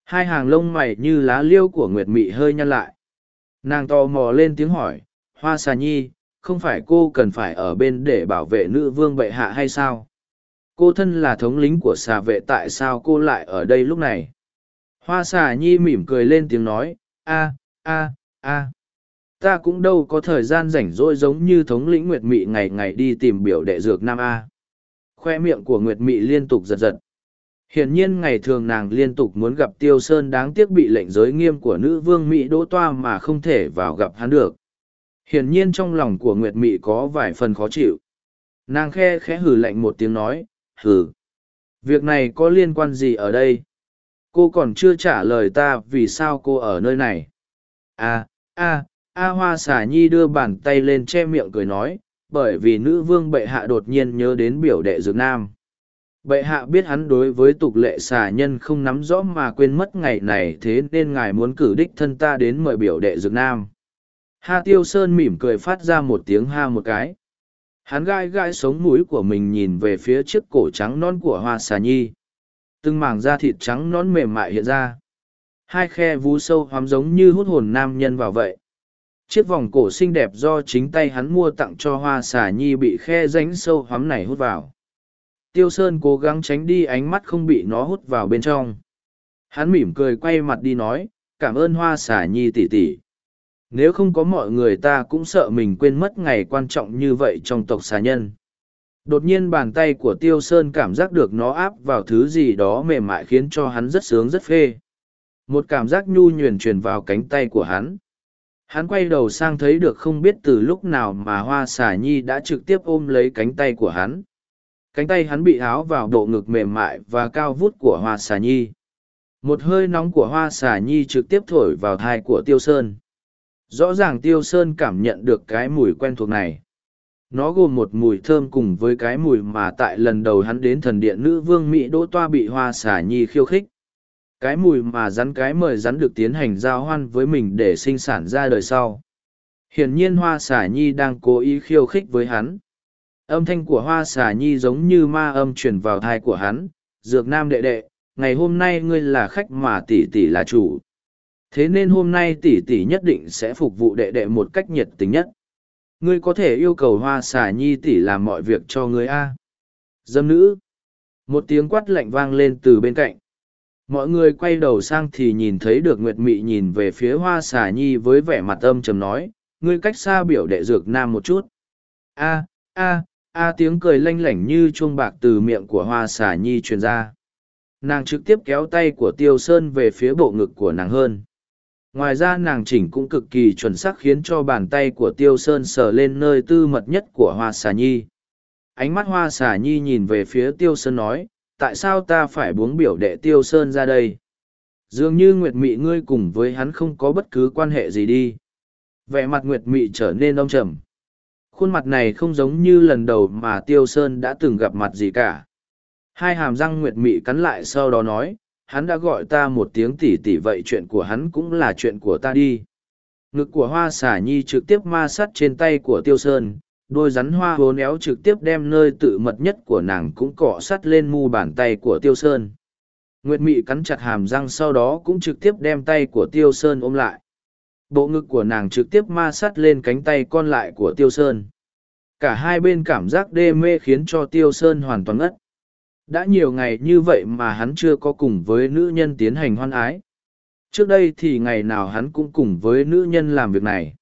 Hai hàng lông mày như lá liêu của nguyệt mị hơi nhăn lại. Nàng tò mò lên tiếng hỏi hoa xà nhi không phải cô cần phải ở bên để bảo vệ nữ vương bệ hạ hay sao? Cô thân là thống lính của xà vệ tại sao cô lại ở đây lúc này? Hoa xà nhi mỉm cười lên tiếng nói, a, a, a. Ta cũng đâu có thời gian rảnh rỗi giống như thống lĩnh Nguyệt Mị ngày ngày đi tìm biểu đệ dược Nam A. Khoe miệng của Nguyệt Mị liên tục giật giật. Hiển nhiên ngày thường nàng liên tục muốn gặp Tiêu Sơn đáng tiếc bị lệnh giới nghiêm của nữ vương Mỹ đỗ toa mà không thể vào gặp hắn được. Hiển nhiên trong lòng của Nguyệt Mị có vài phần khó chịu. Nàng khe khẽ hử lạnh một tiếng nói, hử. Việc này có liên quan gì ở đây? cô còn chưa trả lời ta vì sao cô ở nơi này a a a hoa xà nhi đưa bàn tay lên che miệng cười nói, bởi vì nữ vương bệ hạ đột nhiên nhớ đến biểu đệ dược nam. Bệ hạ biết hắn đối với tục lệ xà nhân không nắm rõ mà quên mất ngày này thế nên ngài muốn cử đích thân ta đến mời biểu đệ dược nam. Ha tiêu sơn mỉm cười phát ra một tiếng ha một cái. Hắn gai gai sống mũi của mình nhìn về phía chiếc cổ trắng non của hoa xà nhi. Từng mảng da thịt trắng non mềm mại hiện ra. Hai khe vú sâu hoắm giống như hút hồn nam nhân vào vậy chiếc vòng cổ xinh đẹp do chính tay hắn mua tặng cho hoa xà nhi bị khe ránh sâu hoắm này hút vào. Tiêu sơn cố gắng tránh đi ánh mắt không bị nó hút vào bên trong. Hắn mỉm cười quay mặt đi nói, cảm ơn hoa xà nhi tỉ tỉ nếu không có mọi người ta cũng sợ mình quên mất ngày quan trọng như vậy trong tộc xà nhân. Đột nhiên bàn tay của tiêu sơn cảm giác được nó áp vào thứ gì đó mềm mại khiến cho hắn rất sướng rất phê. Một cảm giác nhu nhuyền truyền vào cánh tay của hắn hắn quay đầu sang thấy được không biết từ lúc nào mà hoa xà nhi đã trực tiếp ôm lấy cánh tay của hắn. Cánh tay hắn bị áo vào độ ngực mềm mại và cao vút của hoa xà nhi. Một hơi nóng của hoa xà nhi trực tiếp thổi vào thai của tiêu sơn. Rõ ràng tiêu sơn cảm nhận được cái mùi quen thuộc này. Nó gồm một mùi thơm cùng với cái mùi mà tại lần đầu hắn đến thần điện nữ vương mỹ đỗ toa bị hoa xả nhi khiêu khích cái mùi mà rắn cái mời rắn được tiến hành giao hoan với mình để sinh sản ra đời sau. Hiển nhiên hoa xả nhi đang cố ý khiêu khích với hắn. Âm thanh của hoa xả nhi giống như ma âm truyền vào thai của hắn. Dược nam đệ đệ, ngày hôm nay ngươi là khách mà tỷ tỷ là chủ. Thế nên hôm nay tỷ tỷ nhất định sẽ phục vụ đệ đệ một cách nhiệt tình nhất. Ngươi có thể yêu cầu hoa xà nhi tỷ làm mọi việc cho ngươi a. Dâm nữ. Một tiếng quát lạnh vang lên từ bên cạnh mọi người quay đầu sang thì nhìn thấy được nguyệt mị nhìn về phía hoa xà nhi với vẻ mặt âm trầm nói, ngươi cách xa biểu đệ dược nam một chút. A a a, tiếng cười lanh lảnh như chuông bạc từ miệng của hoa xà nhi truyền ra. Nàng trực tiếp kéo tay của tiêu sơn về phía bộ ngực của nàng hơn. Ngoài ra nàng chỉnh cũng cực kỳ chuẩn xác khiến cho bàn tay của tiêu sơn sờ lên nơi tư mật nhất của hoa xà nhi. Ánh mắt hoa xà nhi nhìn về phía tiêu sơn nói tại sao ta phải buống biểu đệ tiêu sơn ra đây? Dường như nguyệt mị ngươi cùng với hắn không có bất cứ quan hệ gì đi. Vẻ mặt nguyệt mị trở nên đông trầm. Khuôn mặt này không giống như lần đầu mà tiêu sơn đã từng gặp mặt gì cả. Hai hàm răng nguyệt mị cắn lại sau đó nói, hắn đã gọi ta một tiếng tỉ tỉ vậy chuyện của hắn cũng là chuyện của ta đi. Ngực của hoa xả nhi trực tiếp ma sắt trên tay của tiêu sơn đôi rắn hoa hố néo trực tiếp đem nơi tự mật nhất của nàng cũng cọ sắt lên mu bàn tay của tiêu sơn. Nguyệt mị cắn chặt hàm răng sau đó cũng trực tiếp đem tay của tiêu sơn ôm lại. Bộ ngực của nàng trực tiếp ma sắt lên cánh tay con lại của tiêu sơn. Cả hai bên cảm giác đê mê khiến cho tiêu sơn hoàn toàn ngất. Đã nhiều ngày như vậy mà hắn chưa có cùng với nữ nhân tiến hành hoan ái. Trước đây thì ngày nào hắn cũng cùng với nữ nhân làm việc này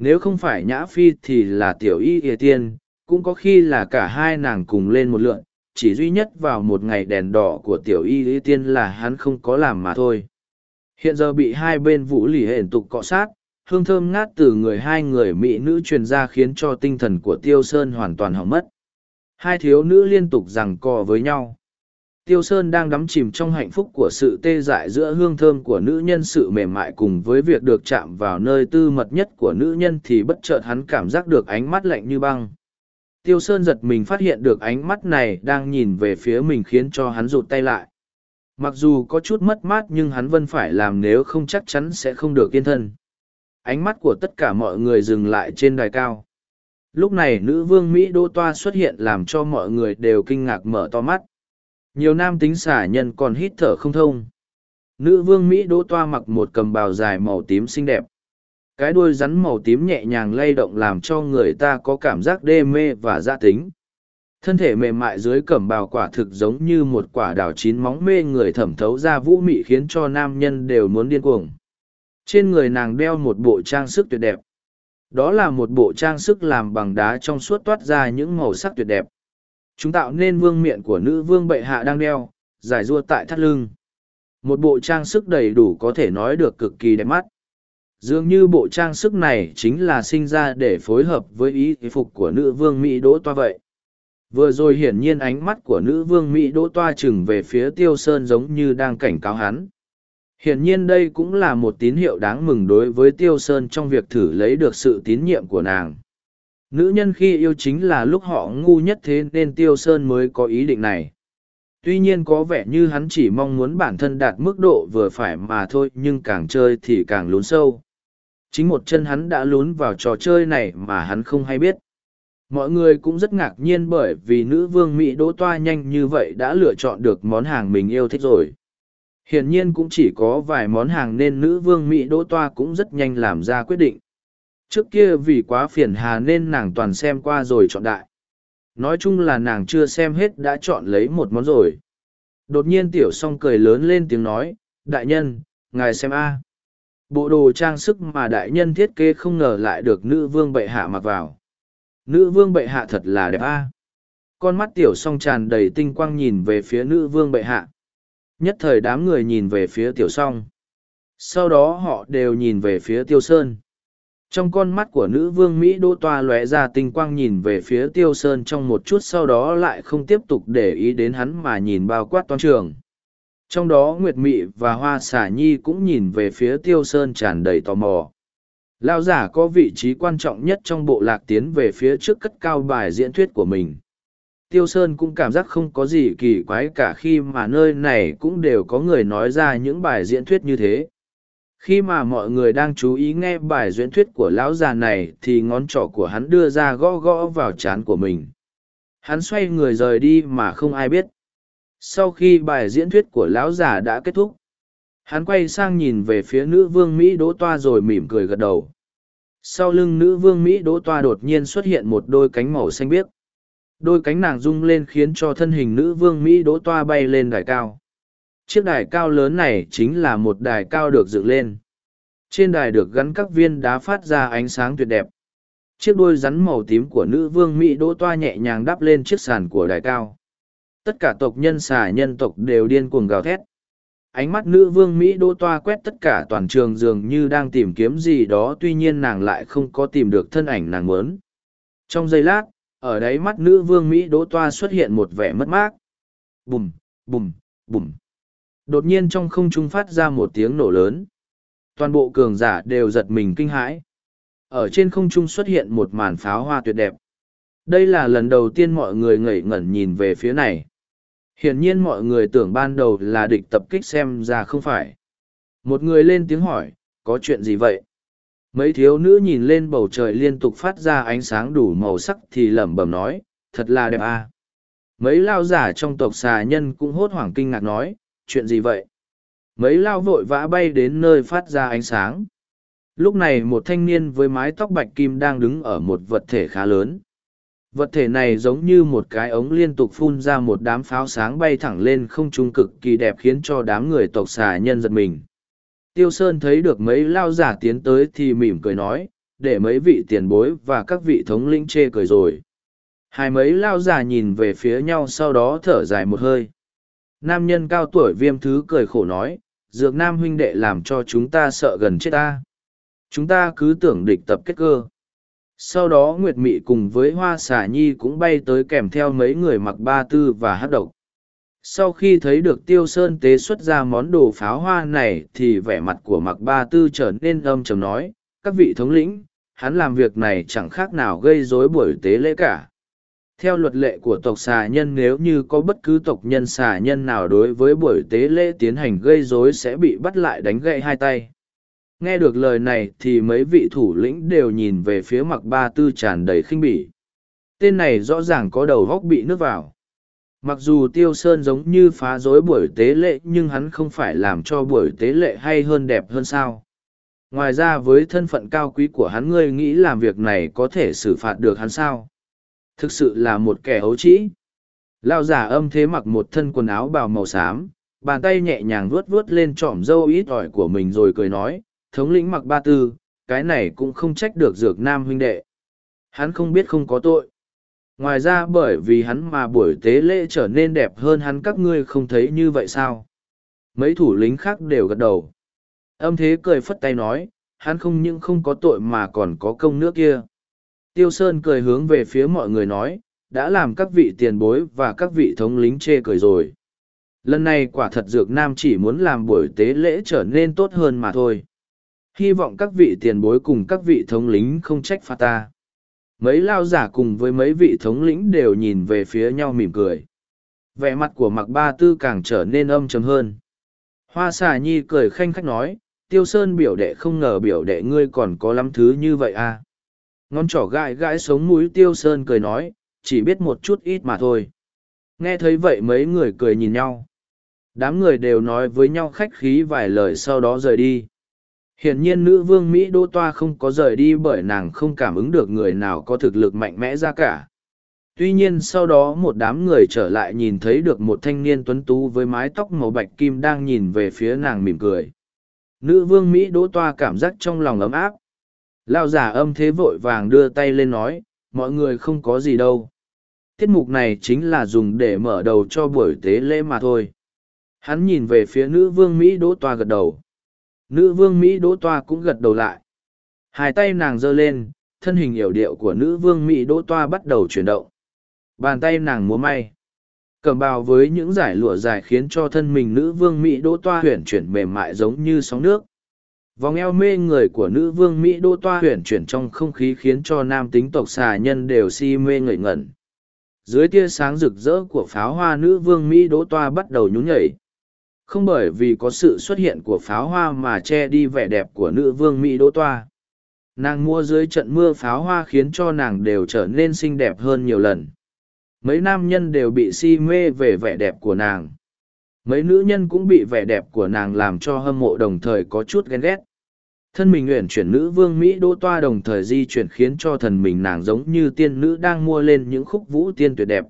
nếu không phải nhã phi thì là tiểu y ỉa tiên, cũng có khi là cả hai nàng cùng lên một lượn, chỉ duy nhất vào một ngày đèn đỏ của tiểu y ỉa tiên là hắn không có làm mà thôi. Hiện giờ bị hai bên vũ lì hển tục cọ sát, hương thơm ngát từ người hai người mỹ nữ truyền ra khiến cho tinh thần của tiêu sơn hoàn toàn hỏng mất. Hai thiếu nữ liên tục rằng co với nhau tiêu sơn đang đắm chìm trong hạnh phúc của sự tê dại giữa hương thơm của nữ nhân sự mềm mại cùng với việc được chạm vào nơi tư mật nhất của nữ nhân thì bất chợt hắn cảm giác được ánh mắt lạnh như băng. Tiêu sơn giật mình phát hiện được ánh mắt này đang nhìn về phía mình khiến cho hắn rụt tay lại. Mặc dù có chút mất mát nhưng hắn vẫn phải làm nếu không chắc chắn sẽ không được yên thân. Ánh mắt của tất cả mọi người dừng lại trên đài cao. Lúc này nữ vương mỹ đô toa xuất hiện làm cho mọi người đều kinh ngạc mở to mắt nhiều nam tính xả nhân còn hít thở không thông. Nữ vương mỹ Đỗ toa mặc một cầm bào dài màu tím xinh đẹp. Cái đuôi rắn màu tím nhẹ nhàng lay động làm cho người ta có cảm giác đê mê và gia tính. Thân thể mềm mại dưới cẩm bào quả thực giống như một quả đào chín móng mê người thẩm thấu ra vũ mị khiến cho nam nhân đều muốn điên cuồng. Trên người nàng đeo một bộ trang sức tuyệt đẹp. Đó là một bộ trang sức làm bằng đá trong suốt toát ra những màu sắc tuyệt đẹp chúng tạo nên vương miện của nữ vương bệ hạ đang đeo, giải rua tại thắt lưng. Một bộ trang sức đầy đủ có thể nói được cực kỳ đẹp mắt. Dường như bộ trang sức này chính là sinh ra để phối hợp với ý phục của nữ vương mỹ đỗ toa vậy. Vừa rồi hiển nhiên ánh mắt của nữ vương mỹ đỗ toa chừng về phía tiêu sơn giống như đang cảnh cáo hắn. Hiển nhiên đây cũng là một tín hiệu đáng mừng đối với tiêu sơn trong việc thử lấy được sự tín nhiệm của nàng nữ nhân khi yêu chính là lúc họ ngu nhất thế nên tiêu sơn mới có ý định này. Tuy nhiên có vẻ như hắn chỉ mong muốn bản thân đạt mức độ vừa phải mà thôi, nhưng càng chơi thì càng lún sâu. Chính một chân hắn đã lún vào trò chơi này mà hắn không hay biết. Mọi người cũng rất ngạc nhiên bởi vì nữ vương mỹ đỗ toa nhanh như vậy đã lựa chọn được món hàng mình yêu thích rồi. Hiển nhiên cũng chỉ có vài món hàng nên nữ vương mỹ đỗ toa cũng rất nhanh làm ra quyết định trước kia vì quá phiền hà nên nàng toàn xem qua rồi chọn đại. Nói chung là nàng chưa xem hết đã chọn lấy một món rồi. Đột nhiên tiểu s o n g cười lớn lên tiếng nói, đại nhân, ngài xem a. Bộ đồ trang sức mà đại nhân thiết kế không ngờ lại được nữ vương bệ hạ mặc vào. Nữ vương bệ hạ thật là đẹp a. Con mắt tiểu s o n g tràn đầy tinh quang nhìn về phía nữ vương bệ hạ. Nhất thời đám người nhìn về phía tiểu s o n g sau đó họ đều nhìn về phía tiêu sơn trong con mắt của nữ vương mỹ đỗ toa lóe ra tinh quang nhìn về phía tiêu sơn trong một chút sau đó lại không tiếp tục để ý đến hắn mà nhìn bao quát toan trường. Trong đó nguyệt mị và hoa xả nhi cũng nhìn về phía tiêu sơn tràn đầy tò mò. Lao giả có vị trí quan trọng nhất trong bộ lạc tiến về phía trước cất cao bài diễn thuyết của mình. Tiêu sơn cũng cảm giác không có gì kỳ quái cả khi mà nơi này cũng đều có người nói ra những bài diễn thuyết như thế khi mà mọi người đang chú ý nghe bài diễn thuyết của lão già này thì ngón trỏ của hắn đưa ra gõ gõ vào trán của mình hắn xoay người rời đi mà không ai biết sau khi bài diễn thuyết của lão già đã kết thúc, Hắn quay sang nhìn về phía nữ vương Mỹ đỗ toa rồi mỉm cười gật đầu. Sau lưng nữ vương Mỹ đỗ toa đột nhiên xuất hiện một đôi cánh màu xanh biếc. Đôi cánh nàng rung lên khiến cho thân hình nữ vương Mỹ đỗ toa bay lên đài cao. Chiếc đài cao lớn này chính là một đài cao được dựng lên. Trên đài được gắn các viên đá phát ra ánh sáng tuyệt đẹp. Chiếc đuôi rắn màu tím của nữ vương Mỹ đỗ toa nhẹ nhàng đắp lên chiếc sàn của đài cao. Tất cả tộc nhân xà nhân tộc đều điên cuồng gào thét. Ánh mắt nữ vương Mỹ đỗ toa quét tất cả toàn trường dường như đang tìm kiếm gì đó tuy nhiên nàng lại không có tìm được thân ảnh nàng muốn. Trong giây lát, ở đáy mắt nữ vương Mỹ đỗ toa xuất hiện một vẻ mất mát. Bùm, bùm, bùm. Đột nhiên trong không trung phát ra một tiếng nổ lớn. Toàn bộ cường giả đều giật mình kinh hãi. Ở trên không trung xuất hiện một màn pháo hoa tuyệt đẹp. Đây là lần đầu tiên mọi người ngẩng ngẩn nhìn về phía này. Hiển nhiên mọi người tưởng ban đầu là địch tập kích xem ra không phải. Một người lên tiếng hỏi, có chuyện gì vậy? Mấy thiếu nữ nhìn lên bầu trời liên tục phát ra ánh sáng đủ màu sắc thì lẩm bẩm nói, thật là đẹp à. Mấy lao giả trong tộc xà nhân cũng hốt hoảng kinh ngạc nói, chuyện gì vậy? Mấy lao vội vã bay đến nơi phát ra ánh sáng. Lúc này một thanh niên với mái tóc bạch kim đang đứng ở một vật thể khá lớn. Vật thể này giống như một cái ống liên tục phun ra một đám pháo sáng bay thẳng lên không trung cực kỳ đẹp khiến cho đám người tộc xà nhân giật mình. Tiêu Sơn thấy được mấy lao giả tiến tới thì mỉm cười nói, để mấy vị tiền bối và các vị thống lĩnh chê cười rồi. Hai mấy lao giả nhìn về phía nhau sau đó thở dài một hơi. Nam nhân cao tuổi viêm thứ cười khổ nói, dược nam huynh đệ làm cho chúng ta sợ gần chết ta. Chúng ta cứ tưởng địch tập kết cơ. Sau đó Nguyệt Mị cùng với Hoa Xà Nhi cũng bay tới kèm theo mấy người mặc ba tư và hát độc. Sau khi thấy được Tiêu Sơn tế xuất ra món đồ pháo hoa này thì vẻ mặt của mặc ba tư trở nên âm trầm nói, các vị thống lĩnh, hắn làm việc này chẳng khác nào gây rối buổi tế lễ cả. Theo luật lệ của tộc xà nhân, nếu như có bất cứ tộc nhân xà nhân nào đối với buổi tế lễ tiến hành gây rối sẽ bị bắt lại đánh gậy hai tay. Nghe được lời này thì mấy vị thủ lĩnh đều nhìn về phía mặc ba tư tràn đầy khinh bỉ. Tên này rõ ràng có đầu góc bị nước vào. Mặc dù Tiêu Sơn giống như phá rối buổi tế lệ nhưng hắn không phải làm cho buổi tế lệ hay hơn đẹp hơn sao. Ngoài ra với thân phận cao quý của hắn, ngươi nghĩ làm việc này có thể xử phạt được hắn sao? Thực sự là một kẻ ấu trĩ. Lao giả âm thế mặc một thân quần áo bào màu xám, bàn tay nhẹ nhàng vuốt vuốt lên trỏm râu ít ỏi của mình rồi cười nói, thống lĩnh mặc ba tư, cái này cũng không trách được dược nam huynh đệ. Hắn không biết không có tội. Ngoài ra bởi vì hắn mà buổi tế lễ trở nên đẹp hơn hắn các ngươi không thấy như vậy sao? Mấy thủ lính khác đều gật đầu. Âm thế cười phất tay nói, hắn không những không có tội mà còn có công nước kia. Tiêu Sơn cười hướng về phía mọi người nói, đã làm các vị tiền bối và các vị thống lính chê cười rồi. Lần này quả thật Dược Nam chỉ muốn làm buổi tế lễ trở nên tốt hơn mà thôi. Hy vọng các vị tiền bối cùng các vị thống lính không trách phạt ta. Mấy lao giả cùng với mấy vị thống lĩnh đều nhìn về phía nhau mỉm cười. Vẻ mặt của mặc ba tư càng trở nên âm trầm hơn. Hoa xà nhi cười khanh khách nói, tiêu sơn biểu đệ không ngờ biểu đệ ngươi còn có lắm thứ như vậy à. Ngón trỏ gãi gãi sống mũi tiêu sơn cười nói, chỉ biết một chút ít mà thôi. Nghe thấy vậy mấy người cười nhìn nhau. Đám người đều nói với nhau khách khí vài lời sau đó rời đi. Hiển nhiên nữ vương Mỹ Đô Toa không có rời đi bởi nàng không cảm ứng được người nào có thực lực mạnh mẽ ra cả. Tuy nhiên sau đó một đám người trở lại nhìn thấy được một thanh niên tuấn tú với mái tóc màu bạch kim đang nhìn về phía nàng mỉm cười. Nữ vương Mỹ Đỗ Toa cảm giác trong lòng ấm áp. Lao giả âm thế vội vàng đưa tay lên nói, mọi người không có gì đâu. Tiết mục này chính là dùng để mở đầu cho buổi tế lễ mà thôi. Hắn nhìn về phía nữ vương Mỹ Đỗ Toa gật đầu. Nữ vương Mỹ Đỗ Toa cũng gật đầu lại. Hai tay nàng giơ lên, thân hình hiểu điệu của nữ vương Mỹ Đỗ Toa bắt đầu chuyển động. Bàn tay nàng múa may. Cầm bào với những giải lụa dài khiến cho thân mình nữ vương Mỹ Đỗ Toa huyển chuyển mềm mại giống như sóng nước. Vòng eo mê người của nữ vương Mỹ Đỗ Toa huyển chuyển trong không khí khiến cho nam tính tộc xà nhân đều si mê ngợi ngẩn. Dưới tia sáng rực rỡ của pháo hoa, nữ vương Mỹ Đỗ Toa bắt đầu nhún nhảy. Không bởi vì có sự xuất hiện của pháo hoa mà che đi vẻ đẹp của nữ vương mỹ đỗ toa. Nàng mua dưới trận mưa pháo hoa khiến cho nàng đều trở nên xinh đẹp hơn nhiều lần. Mấy nam nhân đều bị si mê về vẻ đẹp của nàng. Mấy nữ nhân cũng bị vẻ đẹp của nàng làm cho hâm mộ đồng thời có chút ghen ghét thân mình uyển chuyển nữ vương mỹ đỗ toa đồng thời di chuyển khiến cho thần mình nàng giống như tiên nữ đang mua lên những khúc vũ tiên tuyệt đẹp.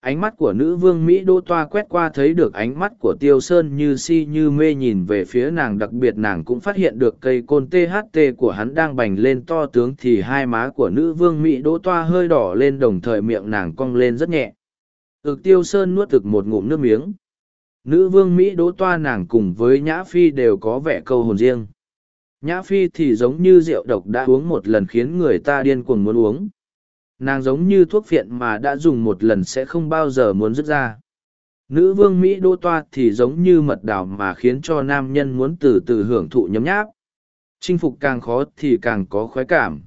Ánh mắt của nữ vương mỹ đỗ toa quét qua thấy được ánh mắt của tiêu sơn như si như mê nhìn về phía nàng, đặc biệt nàng cũng phát hiện được cây côn tht của hắn đang bành lên to tướng thì hai má của nữ vương mỹ đỗ toa hơi đỏ lên đồng thời miệng nàng cong lên rất nhẹ. Ực tiêu sơn nuốt thực một ngụm nước miếng. Nữ vương mỹ đỗ toa nàng cùng với nhã phi đều có vẻ câu hồn riêng nhã phi thì giống như rượu độc đã uống một lần khiến người ta điên cuồng muốn uống. Nàng giống như thuốc phiện mà đã dùng một lần sẽ không bao giờ muốn dứt ra. Nữ vương mỹ đô toa thì giống như mật đảo mà khiến cho nam nhân muốn từ từ hưởng thụ nhấm nháp. Chinh phục càng khó thì càng có khoái cảm.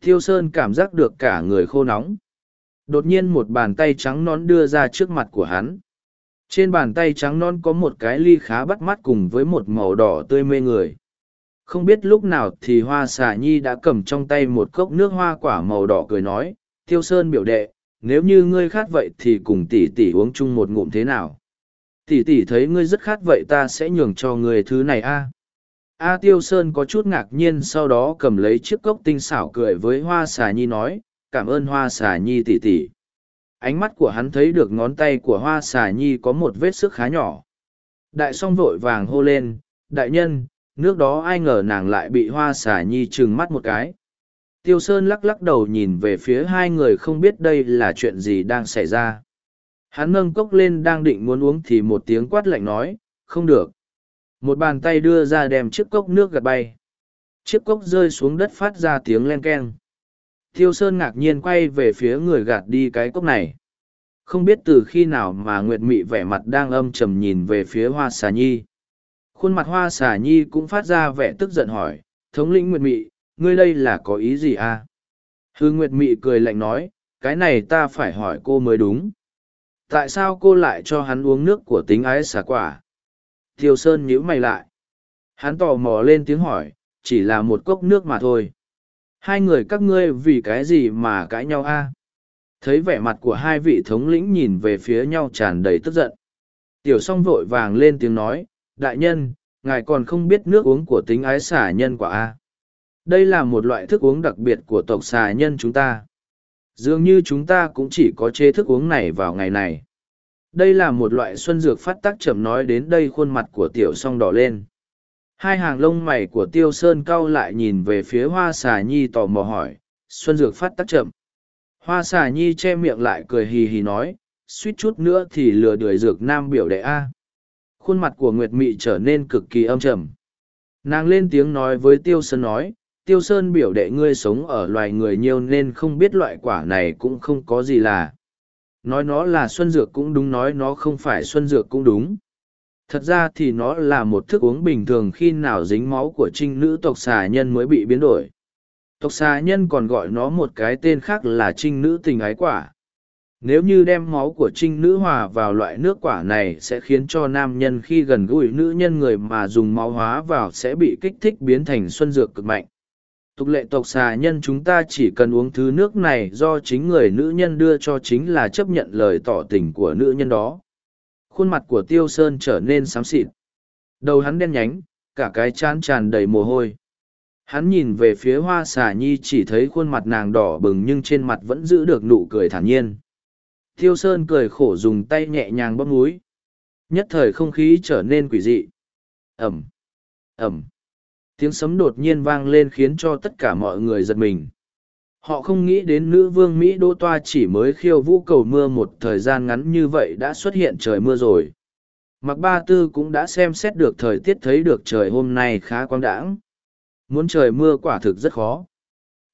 Thiêu sơn cảm giác được cả người khô nóng. Đột nhiên một bàn tay trắng nón đưa ra trước mặt của hắn. Trên bàn tay trắng non có một cái ly khá bắt mắt cùng với một màu đỏ tươi mê người không biết lúc nào thì hoa xà nhi đã cầm trong tay một cốc nước hoa quả màu đỏ cười nói, tiêu sơn biểu đệ, nếu như ngươi khát vậy thì cùng tỷ tỷ uống chung một ngụm thế nào? Tỷ tỷ thấy ngươi rất khát vậy ta sẽ nhường cho ngươi thứ này a. A tiêu sơn có chút ngạc nhiên sau đó cầm lấy chiếc cốc tinh xảo cười với hoa xà nhi nói, cảm ơn hoa xà nhi tỷ tỷ. Ánh mắt của hắn thấy được ngón tay của hoa xà nhi có một vết sức khá nhỏ. Đại s o n g vội vàng hô lên, đại nhân nước đó ai ngờ nàng lại bị hoa xà nhi trừng mắt một cái. Tiêu sơn lắc lắc đầu nhìn về phía hai người không biết đây là chuyện gì đang xảy ra. Hắn nâng cốc lên đang định muốn uống thì một tiếng quát lạnh nói, không được. Một bàn tay đưa ra đem chiếc cốc nước gạt bay. Chiếc cốc rơi xuống đất phát ra tiếng len keng. Tiêu sơn ngạc nhiên quay về phía người gạt đi cái cốc này. Không biết từ khi nào mà nguyệt mị vẻ mặt đang âm trầm nhìn về phía hoa xà nhi khuôn mặt hoa xà nhi cũng phát ra vẻ tức giận hỏi, thống lĩnh nguyệt mị, ngươi đây là có ý gì à? Hư nguyệt mị cười lạnh nói, cái này ta phải hỏi cô mới đúng. Tại sao cô lại cho hắn uống nước của tính ái xà quả? Thiều sơn nhíu mày lại. Hắn tò mò lên tiếng hỏi, chỉ là một cốc nước mà thôi. Hai người các ngươi vì cái gì mà cãi nhau a? Thấy vẻ mặt của hai vị thống lĩnh nhìn về phía nhau tràn đầy tức giận. Tiểu s o n g vội vàng lên tiếng nói đại nhân, ngài còn không biết nước uống của tính ái xà nhân quả A. Đây là một loại thức uống đặc biệt của tộc xà nhân chúng ta. Dường như chúng ta cũng chỉ có chế thức uống này vào ngày này. Đây là một loại xuân dược phát tác chậm nói đến đây khuôn mặt của tiểu song đỏ lên. Hai hàng lông mày của tiêu sơn cau lại nhìn về phía hoa xà nhi tò mò hỏi, xuân dược phát tác chậm. Hoa xà nhi che miệng lại cười hì hì nói, suýt chút nữa thì lừa đuổi dược nam biểu đệ A khuôn mặt của nguyệt mị trở nên cực kỳ âm trầm. Nàng lên tiếng nói với tiêu sơn nói, tiêu sơn biểu đệ ngươi sống ở loài người nhiều nên không biết loại quả này cũng không có gì là. Nói nó là xuân dược cũng đúng, nói nó không phải xuân dược cũng đúng. Thật ra thì nó là một thức uống bình thường khi nào dính máu của trinh nữ tộc xà nhân mới bị biến đổi. Tộc xà nhân còn gọi nó một cái tên khác là trinh nữ tình ái quả nếu như đem máu của trinh nữ hòa vào loại nước quả này sẽ khiến cho nam nhân khi gần gũi nữ nhân người mà dùng máu hóa vào sẽ bị kích thích biến thành xuân dược cực mạnh. Tục lệ tộc xà nhân chúng ta chỉ cần uống thứ nước này do chính người nữ nhân đưa cho chính là chấp nhận lời tỏ tình của nữ nhân đó. Khuôn mặt của tiêu sơn trở nên xám xịt. Đầu hắn đen nhánh, cả cái chán tràn đầy mồ hôi. Hắn nhìn về phía hoa xà nhi chỉ thấy khuôn mặt nàng đỏ bừng nhưng trên mặt vẫn giữ được nụ cười thản nhiên. Thiêu Sơn cười khổ dùng tay nhẹ nhàng bóp núi. Nhất thời không khí trở nên quỷ dị. Ẩm, Ẩm. Tiếng sấm đột nhiên vang lên khiến cho tất cả mọi người giật mình. Họ không nghĩ đến nữ vương Mỹ Đô Toa chỉ mới khiêu vũ cầu mưa một thời gian ngắn như vậy đã xuất hiện trời mưa rồi. Mặc ba tư cũng đã xem xét được thời tiết thấy được trời hôm nay khá quang đãng. Muốn trời mưa quả thực rất khó.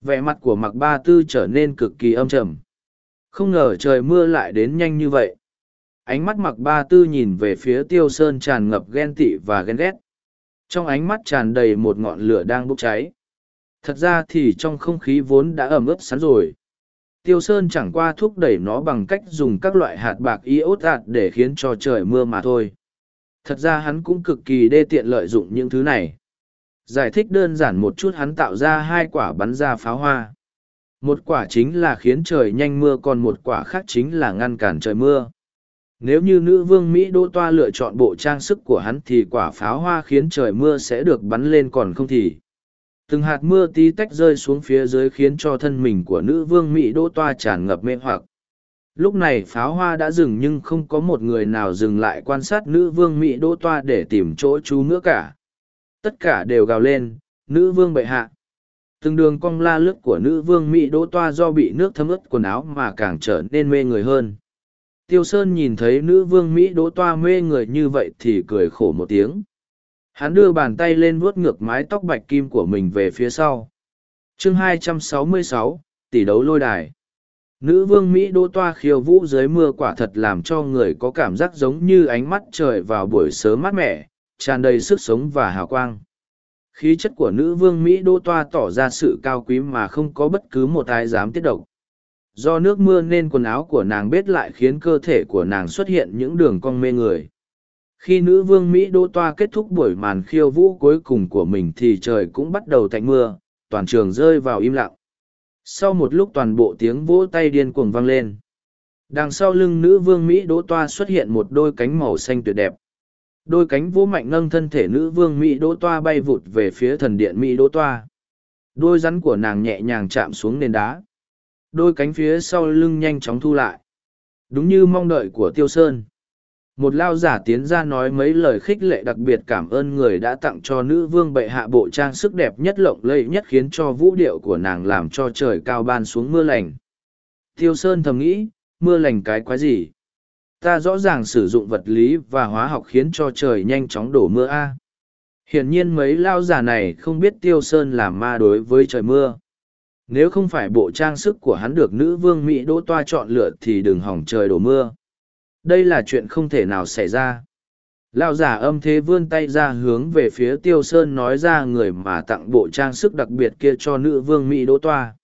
Vẻ mặt của mặc ba tư trở nên cực kỳ âm trầm. Không ngờ trời mưa lại đến nhanh như vậy. Ánh mắt mặc ba tư nhìn về phía tiêu sơn tràn ngập ghen tị và ghen ghét. Trong ánh mắt tràn đầy một ngọn lửa đang bốc cháy. Thật ra thì trong không khí vốn đã ẩm ướt sẵn rồi. Tiêu Sơn chẳng qua thúc đẩy nó bằng cách dùng các loại hạt bạc iốt ạt để khiến cho trời mưa mà thôi. Thật ra hắn cũng cực kỳ đê tiện lợi dụng những thứ này. Giải thích đơn giản một chút hắn tạo ra hai quả bắn ra pháo hoa. Một quả chính là khiến trời nhanh mưa còn một quả khác chính là ngăn cản trời mưa. Nếu như nữ vương Mỹ đô Toa lựa chọn bộ trang sức của hắn thì quả pháo hoa khiến trời mưa sẽ được bắn lên còn không thì. Từng hạt mưa tí tách rơi xuống phía dưới khiến cho thân mình của nữ vương Mỹ đô Toa tràn ngập mê hoặc. Lúc này pháo hoa đã dừng nhưng không có một người nào dừng lại quan sát nữ vương Mỹ đô Toa để tìm chỗ trú nữa cả. Tất cả đều gào lên, nữ vương bệ hạ. Từng đường cong la lướt của nữ vương Mỹ Đỗ Toa do bị nước thấm ướt quần áo mà càng trở nên mê người hơn. Tiêu Sơn nhìn thấy nữ vương Mỹ Đỗ Toa mê người như vậy thì cười khổ một tiếng. Hắn đưa bàn tay lên vuốt ngược mái tóc bạch kim của mình về phía sau. chương 266, tỷ đấu lôi đài. Nữ vương Mỹ Đỗ Toa khiêu vũ dưới mưa quả thật làm cho người có cảm giác giống như ánh mắt trời vào buổi sớm mát mẻ, tràn đầy sức sống và hào quang. Khí chất của nữ vương Mỹ Đỗ Toa tỏ ra sự cao quý mà không có bất cứ một ai dám tiết độc. Do nước mưa nên quần áo của nàng bết lại khiến cơ thể của nàng xuất hiện những đường cong mê người. Khi nữ vương Mỹ Đỗ Toa kết thúc buổi màn khiêu vũ cuối cùng của mình thì trời cũng bắt đầu tạnh mưa, toàn trường rơi vào im lặng. Sau một lúc toàn bộ tiếng vỗ tay điên cuồng vang lên. Đằng sau lưng nữ vương Mỹ Đỗ Toa xuất hiện một đôi cánh màu xanh tuyệt đẹp. Đôi cánh vỗ mạnh nâng thân thể nữ vương Mỹ Đỗ Toa bay vụt về phía thần điện Mỹ Đỗ Toa. Đôi rắn của nàng nhẹ nhàng chạm xuống nền đá. Đôi cánh phía sau lưng nhanh chóng thu lại. Đúng như mong đợi của Tiêu Sơn một lao giả tiến ra nói mấy lời khích lệ đặc biệt cảm ơn người đã tặng cho nữ vương bệ hạ bộ trang sức đẹp nhất lộng lẫy nhất khiến cho vũ điệu của nàng làm cho trời cao ban xuống mưa lành tiêu sơn thầm nghĩ, mưa lành cái quái gì ta rõ ràng sử dụng vật lý và hóa học khiến cho trời nhanh chóng đổ mưa a. Hiển nhiên mấy lao giả này không biết tiêu sơn làm ma đối với trời mưa. Nếu không phải bộ trang sức của hắn được nữ vương mỹ đỗ toa chọn lựa thì đừng hỏng trời đổ mưa. Đây là chuyện không thể nào xảy ra. Lão giả âm thế vươn tay ra hướng về phía tiêu sơn nói ra người mà tặng bộ trang sức đặc biệt kia cho nữ vương mỹ đỗ toa.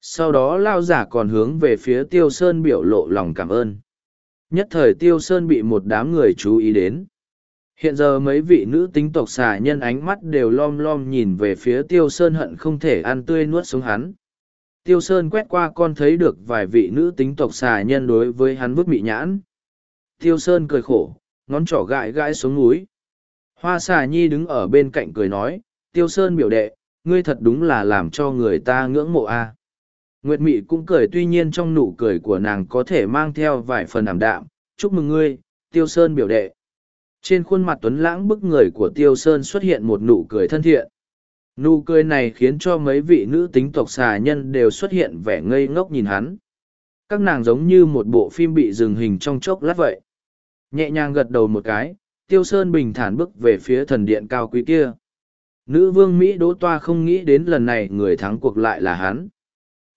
Sau đó, lao giả còn hướng về phía tiêu sơn biểu lộ lòng cảm ơn nhất thời tiêu sơn bị một đám người chú ý đến hiện giờ mấy vị nữ tính tộc xà nhân ánh mắt đều lom lom nhìn về phía tiêu sơn hận không thể ăn tươi nuốt sống hắn tiêu sơn quét qua con thấy được vài vị nữ tính tộc xà nhân đối với hắn vứt mị nhãn Tiêu Sơn cười khổ, ngón trỏ gãi gãi xuống núi. Hoa xà nhi đứng ở bên cạnh cười nói, Tiêu Sơn biểu đệ, ngươi thật đúng là làm cho người ta ngưỡng mộ a. Nguyệt Mị cũng cười tuy nhiên trong nụ cười của nàng có thể mang theo vài phần ảm đạm, chúc mừng ngươi, Tiêu Sơn biểu đệ. Trên khuôn mặt tuấn lãng bức người của Tiêu Sơn xuất hiện một nụ cười thân thiện. Nụ cười này khiến cho mấy vị nữ tính tộc xà nhân đều xuất hiện vẻ ngây ngốc nhìn hắn. Các nàng giống như một bộ phim bị dừng hình trong chốc lát vậy. Nhẹ nhàng gật đầu một cái, Tiêu Sơn bình thản bước về phía thần điện cao quý kia. Nữ vương Mỹ Đỗ Toa không nghĩ đến lần này người thắng cuộc lại là hắn.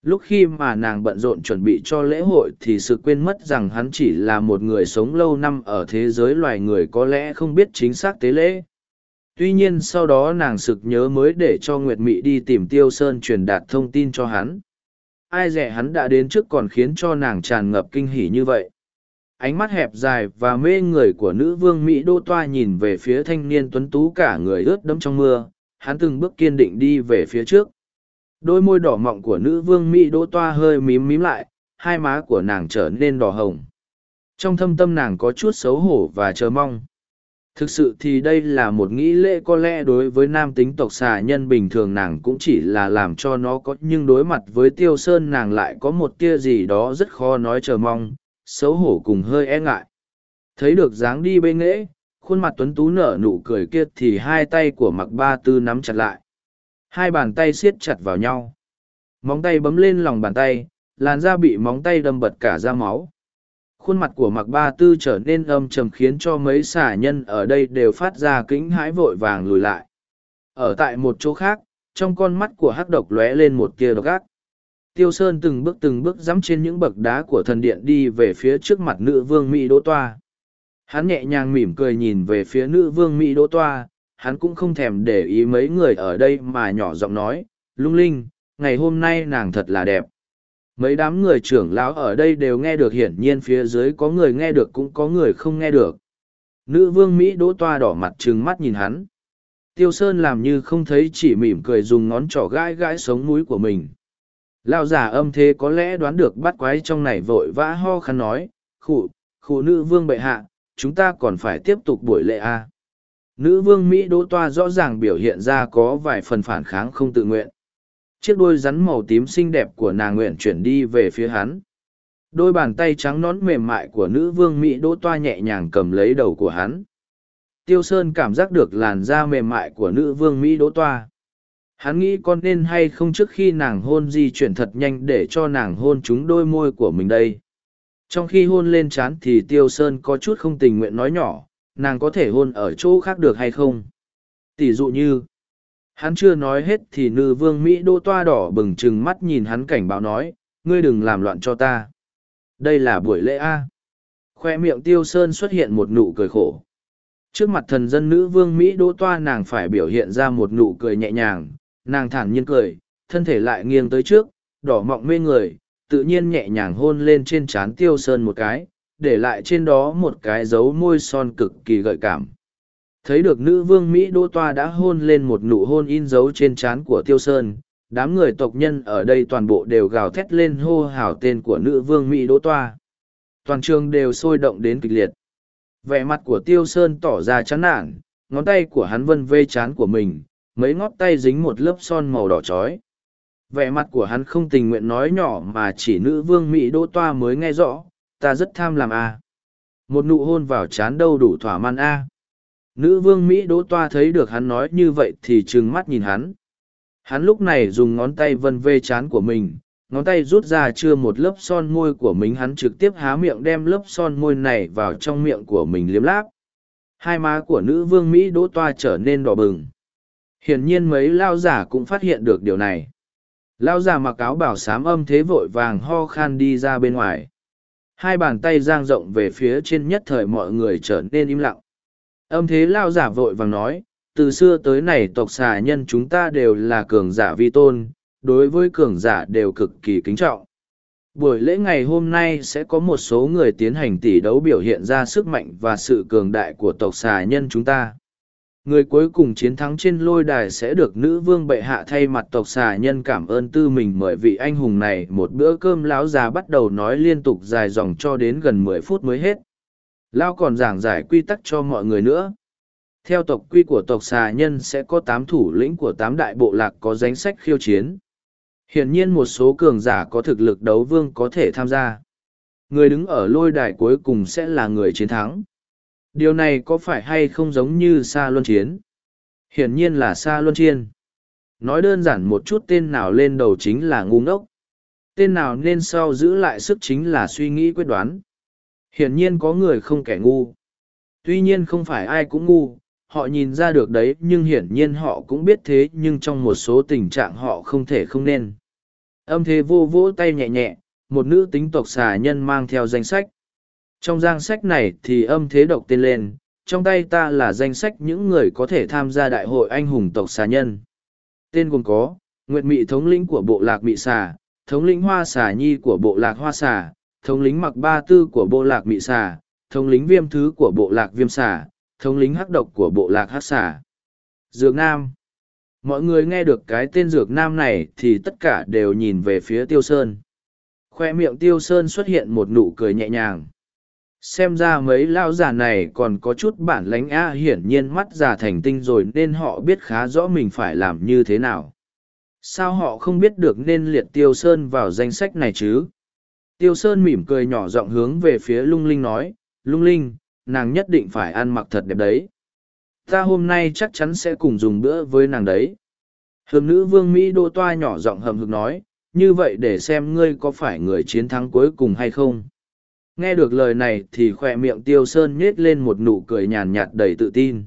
Lúc khi mà nàng bận rộn chuẩn bị cho lễ hội thì sự quên mất rằng hắn chỉ là một người sống lâu năm ở thế giới loài người có lẽ không biết chính xác tế lễ. Tuy nhiên sau đó nàng sực nhớ mới để cho Nguyệt Mị đi tìm Tiêu Sơn truyền đạt thông tin cho hắn. Ai rẻ hắn đã đến trước còn khiến cho nàng tràn ngập kinh hỉ như vậy ánh mắt hẹp dài và mê người của nữ vương Mỹ Đô Toa nhìn về phía thanh niên tuấn tú cả người ướt đẫm trong mưa, hắn từng bước kiên định đi về phía trước. Đôi môi đỏ mọng của nữ vương Mỹ Đỗ Toa hơi mím mím lại, hai má của nàng trở nên đỏ hồng. Trong thâm tâm nàng có chút xấu hổ và chờ mong. Thực sự thì đây là một nghĩ lễ có lẽ đối với nam tính tộc xà nhân bình thường nàng cũng chỉ là làm cho nó có nhưng đối mặt với tiêu sơn nàng lại có một tia gì đó rất khó nói chờ mong, xấu hổ cùng hơi e ngại. Thấy được dáng đi bê nghễ, khuôn mặt tuấn tú nở nụ cười kia thì hai tay của mặc ba tư nắm chặt lại. Hai bàn tay siết chặt vào nhau. Móng tay bấm lên lòng bàn tay, làn da bị móng tay đâm bật cả da máu. Khuôn mặt của mặc ba tư trở nên âm trầm khiến cho mấy xả nhân ở đây đều phát ra kính hãi vội vàng lùi lại. Ở tại một chỗ khác, trong con mắt của hắc độc lóe lên một tia độc ác. Tiêu Sơn từng bước từng bước dắm trên những bậc đá của thần điện đi về phía trước mặt nữ vương Mỹ Đỗ Toa. Hắn nhẹ nhàng mỉm cười nhìn về phía nữ vương Mỹ Đỗ Toa, hắn cũng không thèm để ý mấy người ở đây mà nhỏ giọng nói, lung linh, ngày hôm nay nàng thật là đẹp. Mấy đám người trưởng lão ở đây đều nghe được hiển nhiên phía dưới có người nghe được cũng có người không nghe được. Nữ vương Mỹ Đỗ Toa đỏ mặt trừng mắt nhìn hắn. Tiêu Sơn làm như không thấy chỉ mỉm cười dùng ngón trỏ gãi gãi sống mũi của mình. Lao giả âm thế có lẽ đoán được bắt quái trong này vội vã ho khăn nói, khụ, khụ nữ vương bệ hạ chúng ta còn phải tiếp tục buổi lễ à? Nữ vương mỹ đỗ toa rõ ràng biểu hiện ra có vài phần phản kháng không tự nguyện. Chiếc đôi rắn màu tím xinh đẹp của nàng nguyện chuyển đi về phía hắn. Đôi bàn tay trắng nón mềm mại của nữ vương mỹ đỗ toa nhẹ nhàng cầm lấy đầu của hắn. Tiêu sơn cảm giác được làn da mềm mại của nữ vương mỹ đỗ toa. Hắn nghĩ con nên hay không trước khi nàng hôn di chuyển thật nhanh để cho nàng hôn chúng đôi môi của mình đây. Trong khi hôn lên chán thì tiêu sơn có chút không tình nguyện nói nhỏ nàng có thể hôn ở chỗ khác được hay không? Tỷ dụ như, hắn chưa nói hết thì nữ vương mỹ đô toa đỏ bừng chừng mắt nhìn hắn cảnh báo nói, ngươi đừng làm loạn cho ta. Đây là buổi lễ a. Khoe miệng tiêu sơn xuất hiện một nụ cười khổ. Trước mặt thần dân nữ vương mỹ đỗ toa nàng phải biểu hiện ra một nụ cười nhẹ nhàng, nàng thản nhiên cười, thân thể lại nghiêng tới trước, đỏ mọng mê người, tự nhiên nhẹ nhàng hôn lên trên trán tiêu sơn một cái để lại trên đó một cái dấu môi son cực kỳ gợi cảm. Thấy được nữ vương mỹ đỗ toa đã hôn lên một nụ hôn in dấu trên trán của tiêu sơn, đám người tộc nhân ở đây toàn bộ đều gào thét lên hô hào tên của nữ vương mỹ đỗ toa. Toàn trường đều sôi động đến kịch liệt. Vẻ mặt của tiêu sơn tỏ ra chán nản, ngón tay của hắn vân vê chán của mình, mấy ngót tay dính một lớp son màu đỏ trói vẻ mặt của hắn không tình nguyện nói nhỏ mà chỉ nữ vương mỹ đỗ toa mới nghe rõ ta rất tham làm a. À. một nụ hôn vào chán đâu đủ thỏa mãn a. À. nữ vương mỹ đỗ toa thấy được hắn nói như vậy thì trừng mắt nhìn hắn. Hắn lúc này dùng ngón tay vân vê chán của mình, ngón tay rút ra chưa một lớp son môi của mình, hắn trực tiếp há miệng đem lớp son môi này vào trong miệng của mình liếm láp. Hai má của nữ vương mỹ đỗ toa trở nên đỏ bừng. Hiển nhiên mấy lao giả cũng phát hiện được điều này. Lao giả mặc áo bảo sám âm thế vội vàng ho khan đi ra bên ngoài hai bàn tay giang rộng về phía trên nhất thời mọi người trở nên im lặng âm thế lao giả vội vàng nói, từ xưa tới nay tộc xà nhân chúng ta đều là cường giả vi tôn, đối với cường giả đều cực kỳ kính trọng. Buổi lễ ngày hôm nay sẽ có một số người tiến hành tỷ đấu biểu hiện ra sức mạnh và sự cường đại của tộc xà nhân chúng ta. Người cuối cùng chiến thắng trên lôi đài sẽ được nữ vương bệ hạ thay mặt tộc xà nhân cảm ơn tư mình mời vị anh hùng này một bữa cơm lão già bắt đầu nói liên tục dài dòng cho đến gần mười phút mới hết. Lão còn giảng giải quy tắc cho mọi người nữa. Theo tộc quy của tộc xà nhân sẽ có tám thủ lĩnh của tám đại bộ lạc có danh sách khiêu chiến Hiển nhiên một số cường giả có thực lực đấu vương có thể tham gia. Người đứng ở lôi đài cuối cùng sẽ là người chiến thắng. Điều này có phải hay không giống như Sa Luân Chiến? Hiển nhiên là Sa Luân Chiên. Nói đơn giản một chút tên nào lên đầu chính là ngu ngốc. Tên nào nên sau giữ lại sức chính là suy nghĩ quyết đoán. Hiển nhiên có người không kẻ ngu. Tuy nhiên không phải ai cũng ngu, họ nhìn ra được đấy nhưng hiển nhiên họ cũng biết thế nhưng trong một số tình trạng họ không thể không nên âm thế vô vỗ tay nhẹ nhẹ một nữ tính tộc xà nhân mang theo danh sách trong danh sách này thì âm thế độc tên lên, trong tay ta là danh sách những người có thể tham gia đại hội anh hùng tộc xà nhân tên gồm có, nguyệt mị thống lĩnh của bộ lạc mị xà, thống lĩnh hoa xà nhi của bộ lạc hoa xà, thống lĩnh mặc ba tư của bộ lạc mị xà, thống lĩnh viêm thứ của bộ lạc viêm xà, thống lĩnh hắc độc của bộ lạc hắc xà Dược Nam Mọi người nghe được cái tên Dược Nam này thì tất cả đều nhìn về phía Tiêu Sơn. Khoe miệng Tiêu Sơn xuất hiện một nụ cười nhẹ nhàng. Xem ra mấy lao giả này còn có chút bản lánh a hiển nhiên mắt già thành tinh rồi nên họ biết khá rõ mình phải làm như thế nào. Sao họ không biết được nên liệt Tiêu Sơn vào danh sách này chứ? Tiêu Sơn mỉm cười nhỏ giọng hướng về phía lung linh nói, lung linh, nàng nhất định phải ăn mặc thật đẹp đấy ta hôm nay chắc chắn sẽ cùng dùng bữa với nàng đấy hầm nữ vương mỹ đô toa nhỏ giọng hầm hực nói như vậy để xem ngươi có phải người chiến thắng cuối cùng hay không nghe được lời này thì khoe miệng tiêu sơn nhết lên một nụ cười nhàn nhạt đầy tự tin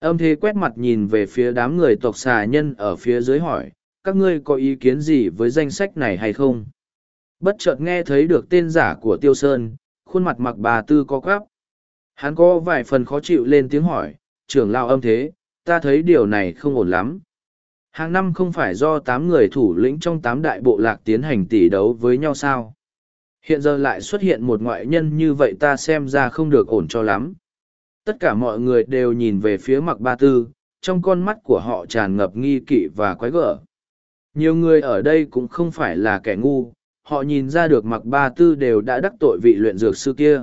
âm thế quét mặt nhìn về phía đám người tộc xà nhân ở phía dưới hỏi các ngươi có ý kiến gì với danh sách này hay không bất chợt nghe thấy được tên giả của tiêu sơn khuôn mặt mặc bà tư có quáp Hắn có vài phần khó chịu lên tiếng hỏi, trưởng lao âm thế, ta thấy điều này không ổn lắm. Hàng năm không phải do tám người thủ lĩnh trong tám đại bộ lạc tiến hành tỷ đấu với nhau sao? Hiện giờ lại xuất hiện một ngoại nhân như vậy ta xem ra không được ổn cho lắm. Tất cả mọi người đều nhìn về phía mặc ba tư, trong con mắt của họ tràn ngập nghi kỵ và quái gở. Nhiều người ở đây cũng không phải là kẻ ngu, họ nhìn ra được mặc ba tư đều đã đắc tội vị luyện dược sư kia.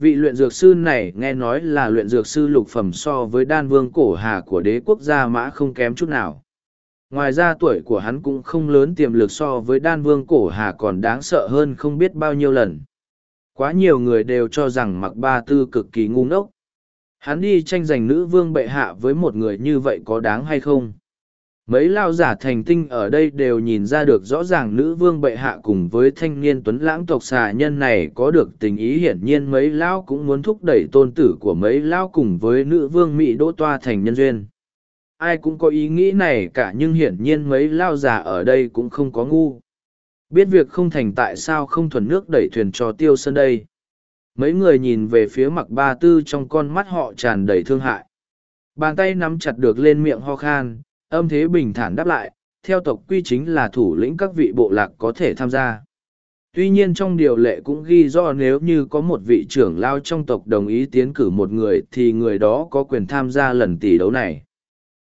vị luyện dược sư này nghe nói là luyện dược sư lục phẩm so với đan vương cổ hà của đế quốc gia mã không kém chút nào ngoài ra tuổi của hắn cũng không lớn tiềm lực so với đan vương cổ hà còn đáng sợ hơn không biết bao nhiêu lần. Quá nhiều người đều cho rằng mặc ba tư cực kỳ ngu ngốc. Hắn đi tranh giành nữ vương bệ hạ với một người như vậy có đáng hay không? Mấy lao giả thành tinh ở đây đều nhìn ra được rõ ràng nữ vương bệ hạ cùng với thanh niên tuấn lãng tộc xà nhân này có được tình ý hiển nhiên mấy lão cũng muốn thúc đẩy tôn tử của mấy lão cùng với nữ vương mỹ đỗ toa thành nhân duyên ai cũng có ý nghĩ này cả nhưng hiển nhiên mấy lao già ở đây cũng không có ngu. Biết việc không thành tại sao không thuần nước đẩy thuyền cho tiêu sơn đây. Mấy người nhìn về phía mặc ba tư trong con mắt họ tràn đầy thương hại. Bàn tay nắm chặt được lên miệng ho khan, âm thế bình thản đáp lại, theo tộc quy chính là thủ lĩnh các vị bộ lạc có thể tham gia. Tuy nhiên trong điều lệ cũng ghi rõ nếu như có một vị trưởng lao trong tộc đồng ý tiến cử một người thì người đó có quyền tham gia lần tỷ đấu này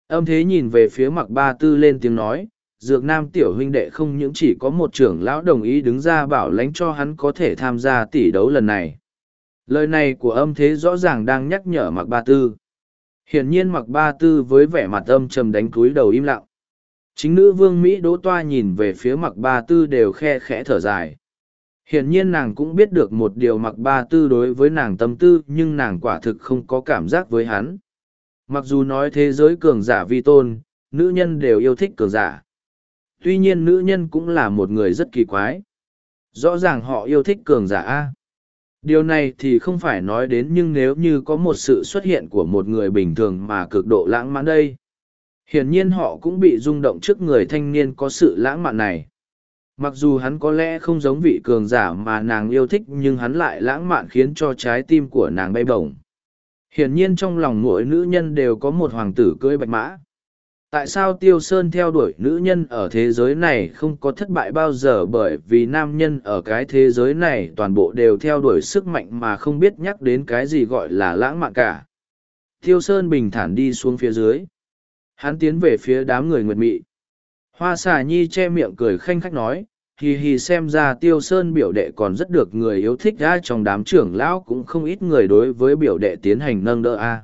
âm thế nhìn về phía mặc ba tư lên tiếng nói, dược nam tiểu huynh đệ không những chỉ có một trưởng lão đồng ý đứng ra bảo lãnh cho hắn có thể tham gia tỷ đấu lần này. Lời này của âm thế rõ ràng đang nhắc nhở mặc ba tư. Hiển nhiên mặc ba tư với vẻ mặt âm trầm đánh cúi đầu im lặng. Chính nữ vương mỹ đỗ toa nhìn về phía mặc ba tư đều khe khẽ thở dài. Hiển nhiên nàng cũng biết được một điều mặc ba tư đối với nàng tâm tư, nhưng nàng quả thực không có cảm giác với hắn mặc dù nói thế giới cường giả vi tôn, nữ nhân đều yêu thích cường giả. Tuy nhiên nữ nhân cũng là một người rất kỳ quái. Rõ ràng họ yêu thích cường giả a. Điều này thì không phải nói đến nhưng nếu như có một sự xuất hiện của một người bình thường mà cực độ lãng mạn đây. Hiển nhiên họ cũng bị rung động trước người thanh niên có sự lãng mạn này. Mặc dù hắn có lẽ không giống vị cường giả mà nàng yêu thích nhưng hắn lại lãng mạn khiến cho trái tim của nàng bay bổng hiển nhiên trong lòng mỗi nữ nhân đều có một hoàng tử cưỡi bạch mã. Tại sao tiêu sơn theo đuổi nữ nhân ở thế giới này không có thất bại bao giờ bởi vì nam nhân ở cái thế giới này toàn bộ đều theo đuổi sức mạnh mà không biết nhắc đến cái gì gọi là lãng mạn cả. Tiêu sơn bình thản đi xuống phía dưới. Hắn tiến về phía đám người nguyệt mị. Hoa xà nhi che miệng cười khanh khách nói hì hì xem ra tiêu sơn biểu đệ còn rất được người yêu thích ra trong đám trưởng lão cũng không ít người đối với biểu đệ tiến hành nâng đỡ a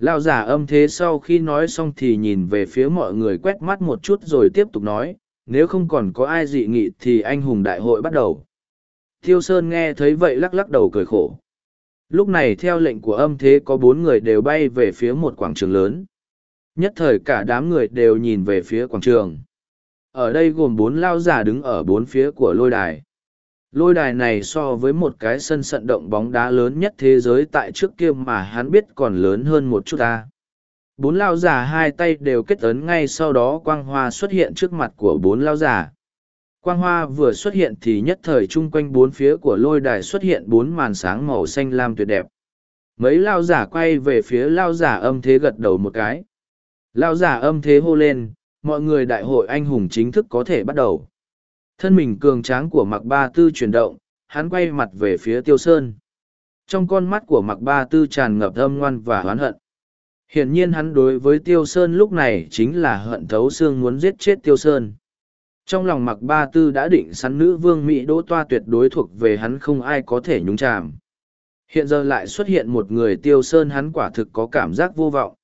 Lao giả âm thế sau khi nói xong thì nhìn về phía mọi người quét mắt một chút rồi tiếp tục nói, nếu không còn có ai dị nghị thì anh hùng đại hội bắt đầu. tiêu Sơn nghe thấy vậy lắc lắc đầu cười khổ. Lúc này theo lệnh của âm thế có bốn người đều bay về phía một quảng trường lớn. Nhất thời cả đám người đều nhìn về phía quảng trường. Ở đây gồm bốn lao giả đứng ở bốn phía của lôi đài. Lôi đài này so với một cái sân sận động bóng đá lớn nhất thế giới tại trước kia mà hắn biết còn lớn hơn một chút ta. Bốn lao giả hai tay đều kết ấn ngay sau đó quang hoa xuất hiện trước mặt của bốn lao giả. Quang hoa vừa xuất hiện thì nhất thời chung quanh bốn phía của lôi đài xuất hiện bốn màn sáng màu xanh lam tuyệt đẹp. Mấy lao giả quay về phía lao giả âm thế gật đầu một cái. Lao giả âm thế hô lên, mọi người đại hội anh hùng chính thức có thể bắt đầu. Thân mình cường tráng của mặc ba tư chuyển động, hắn quay mặt về phía tiêu sơn. Trong con mắt của mặc ba tư tràn ngập âm ngoan và oán hận. Hiển nhiên hắn đối với tiêu sơn lúc này chính là hận thấu xương muốn giết chết tiêu sơn. Trong lòng mặc ba tư đã định sẵn nữ vương Mỹ đỗ toa tuyệt đối thuộc về hắn không ai có thể nhúng chàm. Hiện giờ lại xuất hiện một người tiêu sơn hắn quả thực có cảm giác vô vọng.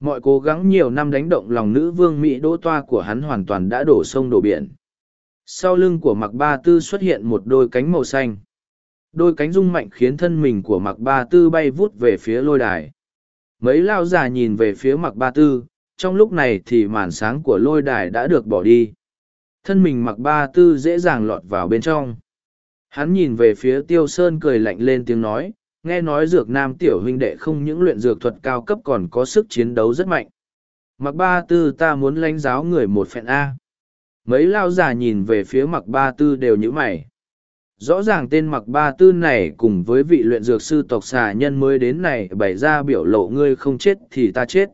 Mọi cố gắng nhiều năm đánh động lòng nữ vương Mỹ đỗ toa của hắn hoàn toàn đã đổ sông đổ biển. Sau lưng của mặc ba tư xuất hiện một đôi cánh màu xanh. Đôi cánh rung mạnh khiến thân mình của mặc ba tư bay vút về phía lôi đài. Mấy lao già nhìn về phía mặc ba tư, trong lúc này thì màn sáng của lôi đài đã được bỏ đi. Thân mình mặc ba tư dễ dàng lọt vào bên trong. Hắn nhìn về phía tiêu sơn cười lạnh lên tiếng nói nghe nói dược nam tiểu huynh đệ không những luyện dược thuật cao cấp còn có sức chiến đấu rất mạnh. Mặc ba tư ta muốn lãnh giáo người một phen a. Mấy lao già nhìn về phía mặc ba tư đều nhữ mày. Rõ ràng tên mặc ba tư này cùng với vị luyện dược sư tộc xà nhân mới đến này bày ra biểu lộ ngươi không chết thì ta chết.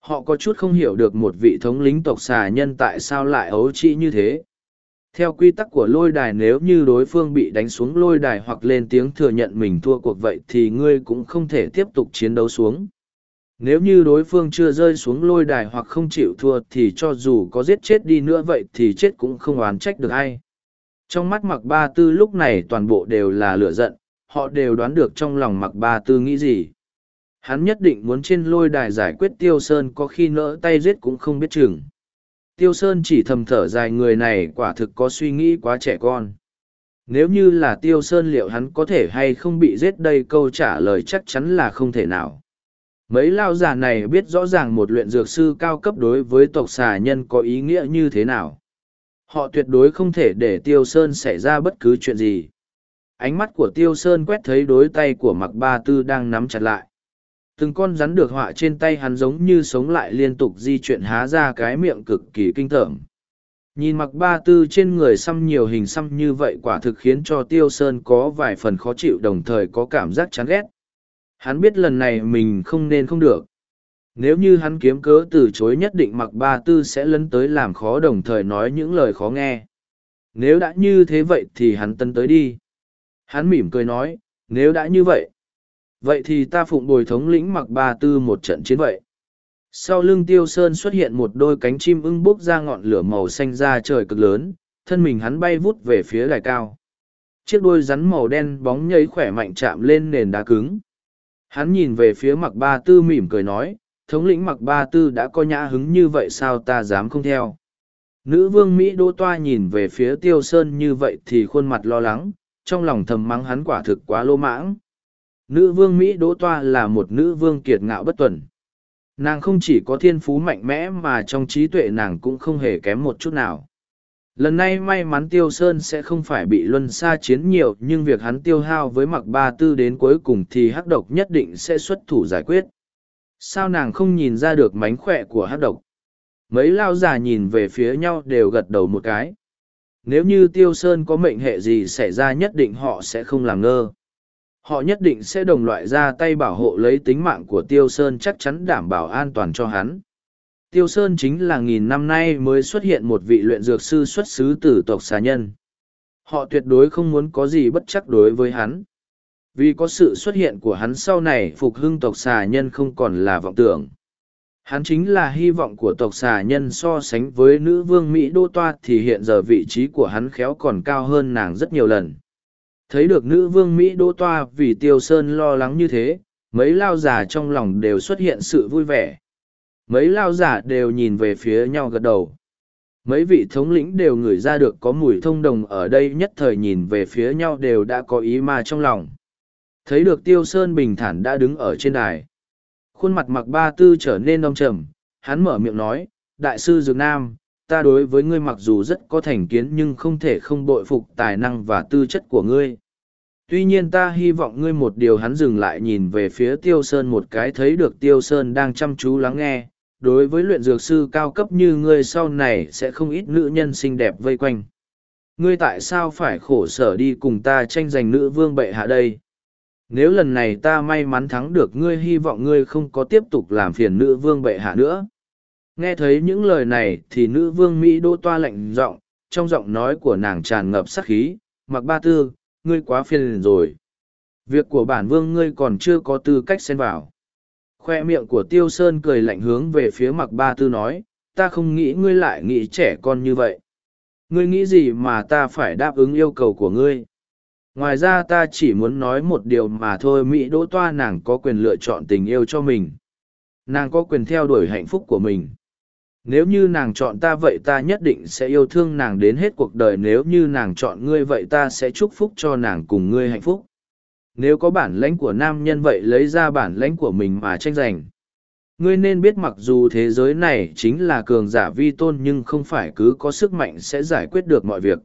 Họ có chút không hiểu được một vị thống lính tộc xà nhân tại sao lại ấu trĩ như thế theo quy tắc của lôi đài nếu như đối phương bị đánh xuống lôi đài hoặc lên tiếng thừa nhận mình thua cuộc vậy thì ngươi cũng không thể tiếp tục chiến đấu xuống nếu như đối phương chưa rơi xuống lôi đài hoặc không chịu thua thì cho dù có giết chết đi nữa vậy thì chết cũng không oán trách được ai trong mắt mặc ba tư lúc này toàn bộ đều là lửa giận, họ đều đoán được trong lòng mặc ba tư nghĩ gì. Hắn nhất định muốn trên lôi đài giải quyết Tiêu Sơn có khi nỡ tay giết cũng không biết chừng. Tiêu Sơn chỉ thầm thở dài người này quả thực có suy nghĩ quá trẻ con. Nếu như là Tiêu Sơn liệu hắn có thể hay không bị giết đây câu trả lời chắc chắn là không thể nào. Mấy lao giả này biết rõ ràng một luyện dược sư cao cấp đối với tộc xà nhân có ý nghĩa như thế nào. Họ tuyệt đối không thể để Tiêu Sơn xảy ra bất cứ chuyện gì. Ánh mắt của Tiêu Sơn quét thấy đối tay của Mặc Ba Tư đang nắm chặt lại. Từng con rắn được họa trên tay hắn giống như sống lại liên tục di chuyển há ra cái miệng cực kỳ kinh tởm. Nhìn mặc ba tư trên người xăm nhiều hình xăm như vậy quả thực khiến cho Tiêu Sơn có vài phần khó chịu đồng thời có cảm giác chán ghét. Hắn biết lần này mình không nên không được. Nếu như hắn kiếm cớ từ chối nhất định mặc ba tư sẽ lấn tới làm khó đồng thời nói những lời khó nghe. Nếu đã như thế vậy thì hắn tân tới đi. Hắn mỉm cười nói, nếu đã như vậy. Vậy thì ta phụng bồi thống lĩnh mặc ba tư một trận chiến vậy. Sau lưng tiêu sơn xuất hiện một đôi cánh chim ưng bốc ra ngọn lửa màu xanh ra trời cực lớn, thân mình hắn bay vút về phía đài cao. Chiếc đuôi rắn màu đen bóng nhấy khỏe mạnh chạm lên nền đá cứng. Hắn nhìn về phía mặc ba tư mỉm cười nói, thống lĩnh mặc ba tư đã có nhã hứng như vậy sao ta dám không theo. Nữ vương Mỹ đô toa nhìn về phía tiêu sơn như vậy thì khuôn mặt lo lắng, trong lòng thầm mắng hắn quả thực quá lô mãng. Nữ vương Mỹ đỗ toa là một nữ vương kiệt ngạo bất tuần. Nàng không chỉ có thiên phú mạnh mẽ mà trong trí tuệ nàng cũng không hề kém một chút nào. Lần này may mắn Tiêu Sơn sẽ không phải bị luân xa chiến nhiều, nhưng việc hắn tiêu hao với mặc ba tư đến cuối cùng thì hắc độc nhất định sẽ xuất thủ giải quyết. Sao nàng không nhìn ra được mánh khỏe của hắc độc? Mấy lao già nhìn về phía nhau đều gật đầu một cái. Nếu như Tiêu Sơn có mệnh hệ gì xảy ra nhất định họ sẽ không làm ngơ họ nhất định sẽ đồng loại ra tay bảo hộ lấy tính mạng của tiêu sơn chắc chắn đảm bảo an toàn cho hắn. Tiêu sơn chính là nghìn năm nay mới xuất hiện một vị luyện dược sư xuất xứ từ tộc xà nhân. Họ tuyệt đối không muốn có gì bất chắc đối với hắn. Vì có sự xuất hiện của hắn sau này, phục hưng tộc xà nhân không còn là vọng tưởng. Hắn chính là hy vọng của tộc xà nhân so sánh với nữ vương mỹ đô toa thì hiện giờ vị trí của hắn khéo còn cao hơn nàng rất nhiều lần. Thấy được nữ vương Mỹ đỗ toa vì tiêu sơn lo lắng như thế, mấy lao giả trong lòng đều xuất hiện sự vui vẻ. Mấy lao giả đều nhìn về phía nhau gật đầu. Mấy vị thống lĩnh đều ngửi ra được có mùi thông đồng ở đây nhất thời nhìn về phía nhau đều đã có ý mà trong lòng. Thấy được tiêu sơn bình thản đã đứng ở trên đài. Khuôn mặt mặc ba tư trở nên đông trầm, hắn mở miệng nói, Đại sư Dược Nam, ta đối với ngươi mặc dù rất có thành kiến nhưng không thể không bội phục tài năng và tư chất của ngươi. Tuy nhiên ta hy vọng ngươi một điều hắn dừng lại nhìn về phía Tiêu Sơn một cái thấy được Tiêu Sơn đang chăm chú lắng nghe. Đối với luyện dược sư cao cấp như ngươi sau này sẽ không ít nữ nhân xinh đẹp vây quanh. Ngươi tại sao phải khổ sở đi cùng ta tranh giành nữ vương bệ hạ đây? Nếu lần này ta may mắn thắng được ngươi, hy vọng ngươi không có tiếp tục làm phiền nữ vương bệ hạ nữa. Nghe thấy những lời này thì nữ vương Mỹ đô toa lạnh giọng trong giọng nói của nàng tràn ngập sắc khí, mặc ba tư, ngươi quá phiền rồi. Việc của bản vương ngươi còn chưa có tư cách xen vào. Khoe miệng của Tiêu Sơn cười lạnh hướng về phía mặc ba tư nói, ta không nghĩ ngươi lại nghĩ trẻ con như vậy. Ngươi nghĩ gì mà ta phải đáp ứng yêu cầu của ngươi? Ngoài ra ta chỉ muốn nói một điều mà thôi Mỹ đỗ toa nàng có quyền lựa chọn tình yêu cho mình. Nàng có quyền theo đuổi hạnh phúc của mình nếu như nàng chọn ta vậy ta nhất định sẽ yêu thương nàng đến hết cuộc đời. Nếu như nàng chọn ngươi vậy ta sẽ chúc phúc cho nàng cùng ngươi hạnh phúc. Nếu có bản lãnh của nam nhân vậy lấy ra bản lãnh của mình mà tranh giành. Ngươi nên biết mặc dù thế giới này chính là cường giả vi tôn nhưng không phải cứ có sức mạnh sẽ giải quyết được mọi việc.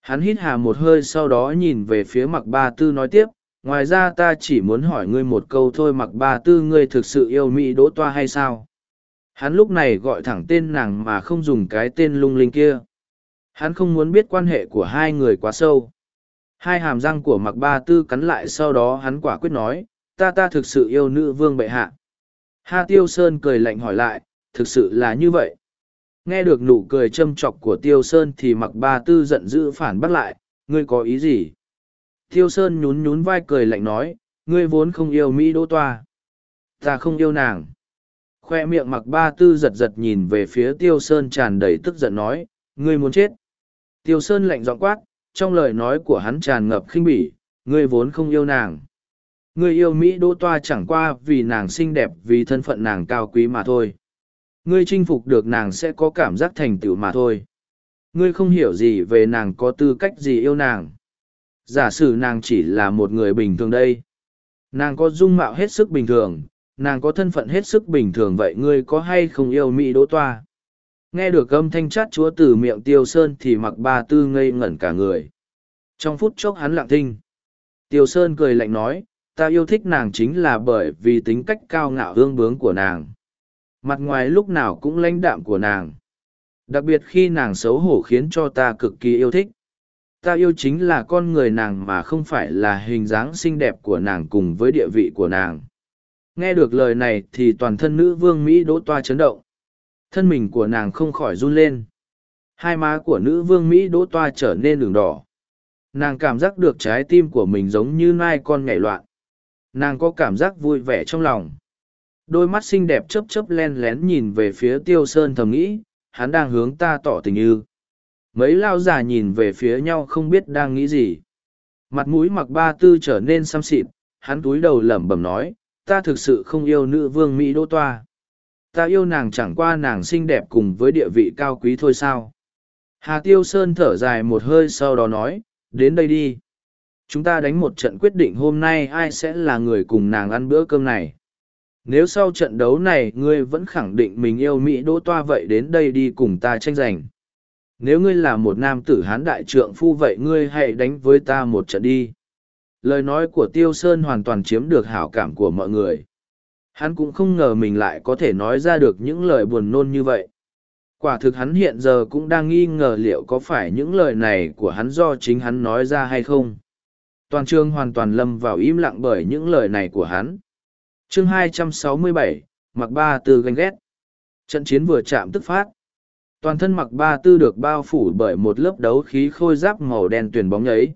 Hắn hít hà một hơi sau đó nhìn về phía mặc ba tư nói tiếp, ngoài ra ta chỉ muốn hỏi ngươi một câu thôi mặc ba tư, ngươi thực sự yêu mỹ đỗ toa hay sao? Hắn lúc này gọi thẳng tên nàng mà không dùng cái tên lung linh kia. Hắn không muốn biết quan hệ của hai người quá sâu. Hai hàm răng của mặc ba tư cắn lại sau đó hắn quả quyết nói, ta ta thực sự yêu nữ vương bệ hạ. Ha Tiêu Sơn cười lạnh hỏi lại, thực sự là như vậy. Nghe được nụ cười châm chọc của Tiêu Sơn thì mặc ba tư giận dữ phản bắt lại, ngươi có ý gì? Tiêu Sơn nhún nhún vai cười lạnh nói, ngươi vốn không yêu Mỹ Đỗ Toa. Ta không yêu nàng khoe miệng mặc ba tư giật giật nhìn về phía tiêu sơn tràn đầy tức giận nói ngươi muốn chết tiêu sơn lạnh giọng quát trong lời nói của hắn tràn ngập khinh bỉ ngươi vốn không yêu nàng. Ngươi yêu Mỹ Đỗ Toa chẳng qua vì nàng xinh đẹp vì thân phận nàng cao quý mà thôi. Ngươi chinh phục được nàng sẽ có cảm giác thành tựu mà thôi. Ngươi không hiểu gì về nàng có tư cách gì yêu nàng. Giả sử nàng chỉ là một người bình thường đây. Nàng có dung mạo hết sức bình thường, nàng có thân phận hết sức bình thường vậy ngươi có hay không yêu Mỹ Đỗ Toa? Nghe được âm thanh chát chúa từ miệng Tiêu Sơn thì mặc ba tư ngây ngẩn cả người. Trong phút chốc hắn lặng thinh. Tiêu Sơn cười lạnh nói, ta yêu thích nàng chính là bởi vì tính cách cao ngạo hương bướng của nàng. Mặt ngoài lúc nào cũng lãnh đạm của nàng. Đặc biệt khi nàng xấu hổ khiến cho ta cực kỳ yêu thích. Ta yêu chính là con người nàng mà không phải là hình dáng xinh đẹp của nàng cùng với địa vị của nàng. Nghe được lời này thì toàn thân nữ vương Mỹ đỗ toa chấn động. Thân mình của nàng không khỏi run lên. Hai má của nữ vương Mỹ đỗ toa trở nên đường đỏ. Nàng cảm giác được trái tim của mình giống như nai con nhảy loạn. Nàng có cảm giác vui vẻ trong lòng. Đôi mắt xinh đẹp chớp chớp len lén nhìn về phía tiêu sơn thầm nghĩ, hắn đang hướng ta tỏ tình ư. Mấy lao già nhìn về phía nhau không biết đang nghĩ gì. Mặt mũi mặc ba tư trở nên xăm xịt, hắn túi đầu lẩm bẩm nói, ta thực sự không yêu nữ vương Mỹ Đỗ Toa. Ta yêu nàng chẳng qua nàng xinh đẹp cùng với địa vị cao quý thôi sao. Hà Tiêu Sơn thở dài một hơi sau đó nói, đến đây đi. Chúng ta đánh một trận quyết định hôm nay ai sẽ là người cùng nàng ăn bữa cơm này. Nếu sau trận đấu này ngươi vẫn khẳng định mình yêu Mỹ Đỗ Toa vậy đến đây đi cùng ta tranh giành. Nếu ngươi là một nam tử hán đại trượng phu vậy ngươi hãy đánh với ta một trận đi lời nói của tiêu sơn hoàn toàn chiếm được hảo cảm của mọi người. Hắn cũng không ngờ mình lại có thể nói ra được những lời buồn nôn như vậy. Quả thực hắn hiện giờ cũng đang nghi ngờ liệu có phải những lời này của hắn do chính hắn nói ra hay không. Toàn trường hoàn toàn lâm vào im lặng bởi những lời này của hắn. Chương 267, mặc ba tư ganh ghét. Trận chiến vừa chạm tức phát. Toàn thân mặc ba tư được bao phủ bởi một lớp đấu khí khôi giáp màu đen tuyền bóng nhấy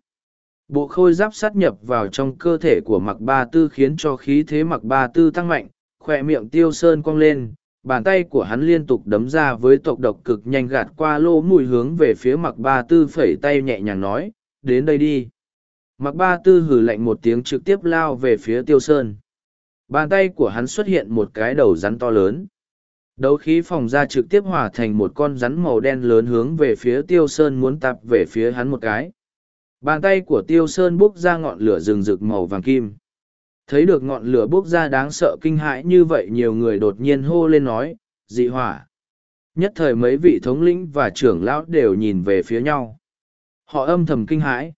Bộ khôi giáp sát nhập vào trong cơ thể của mặc ba tư khiến cho khí thế mặc ba tư tăng mạnh, khoe miệng tiêu sơn cong lên, bàn tay của hắn liên tục đấm ra với tộc độc cực nhanh gạt qua lỗ mùi hướng về phía mặc ba tư phẩy tay nhẹ nhàng nói, đến đây đi. Mặc ba tư hử lạnh một tiếng trực tiếp lao về phía tiêu sơn. Bàn tay của hắn xuất hiện một cái đầu rắn to lớn. Đấu khí phòng ra trực tiếp hòa thành một con rắn màu đen lớn hướng về phía tiêu sơn muốn tập về phía hắn một cái Bàn tay của tiêu sơn bốc ra ngọn lửa rừng rực màu vàng kim. Thấy được ngọn lửa bốc ra đáng sợ kinh hãi như vậy nhiều người đột nhiên hô lên nói, dị hỏa. Nhất thời mấy vị thống lĩnh và trưởng lão đều nhìn về phía nhau. Họ âm thầm kinh hãi.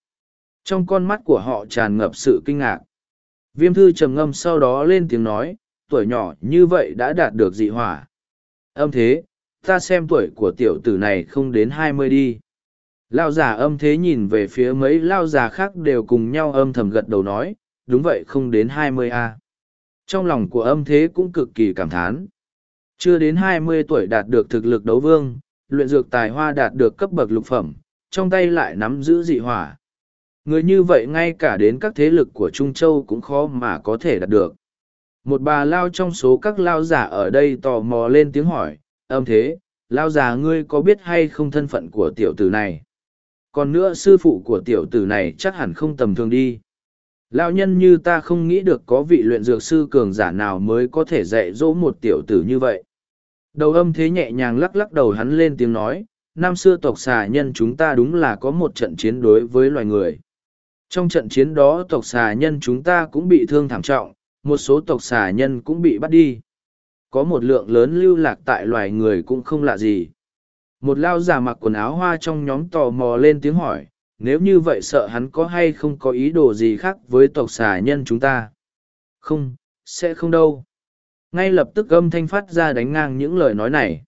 Trong con mắt của họ tràn ngập sự kinh ngạc. Viêm thư trầm ngâm sau đó lên tiếng nói, tuổi nhỏ như vậy đã đạt được dị hỏa. Âm thế, ta xem tuổi của tiểu tử này không đến hai mươi đi. Lao giả âm thế nhìn về phía mấy lao già khác đều cùng nhau âm thầm gật đầu nói, đúng vậy không đến hai mươi a Trong lòng của âm thế cũng cực kỳ cảm thán. Chưa đến hai mươi tuổi đạt được thực lực đấu vương, luyện dược tài hoa đạt được cấp bậc lục phẩm, trong tay lại nắm giữ dị hỏa. Người như vậy ngay cả đến các thế lực của Trung Châu cũng khó mà có thể đạt được. Một bà lao trong số các lao giả ở đây tò mò lên tiếng hỏi, âm thế, lao già ngươi có biết hay không thân phận của tiểu tử này? Còn nữa sư phụ của tiểu tử này chắc hẳn không tầm thường đi. Lão nhân như ta không nghĩ được có vị luyện dược sư cường giả nào mới có thể dạy dỗ một tiểu tử như vậy. Đầu âm thế nhẹ nhàng lắc lắc đầu hắn lên tiếng nói, năm xưa tộc xà nhân chúng ta đúng là có một trận chiến đối với loài người. Trong trận chiến đó tộc xà nhân chúng ta cũng bị thương thảm trọng, một số tộc xà nhân cũng bị bắt đi. Có một lượng lớn lưu lạc tại loài người cũng không lạ gì một lao giả mặc quần áo hoa trong nhóm tò mò lên tiếng hỏi, nếu như vậy sợ hắn có hay không có ý đồ gì khác với tộc xà nhân chúng ta? Không, sẽ không đâu. Ngay lập tức âm thanh phát ra đánh ngang những lời nói này.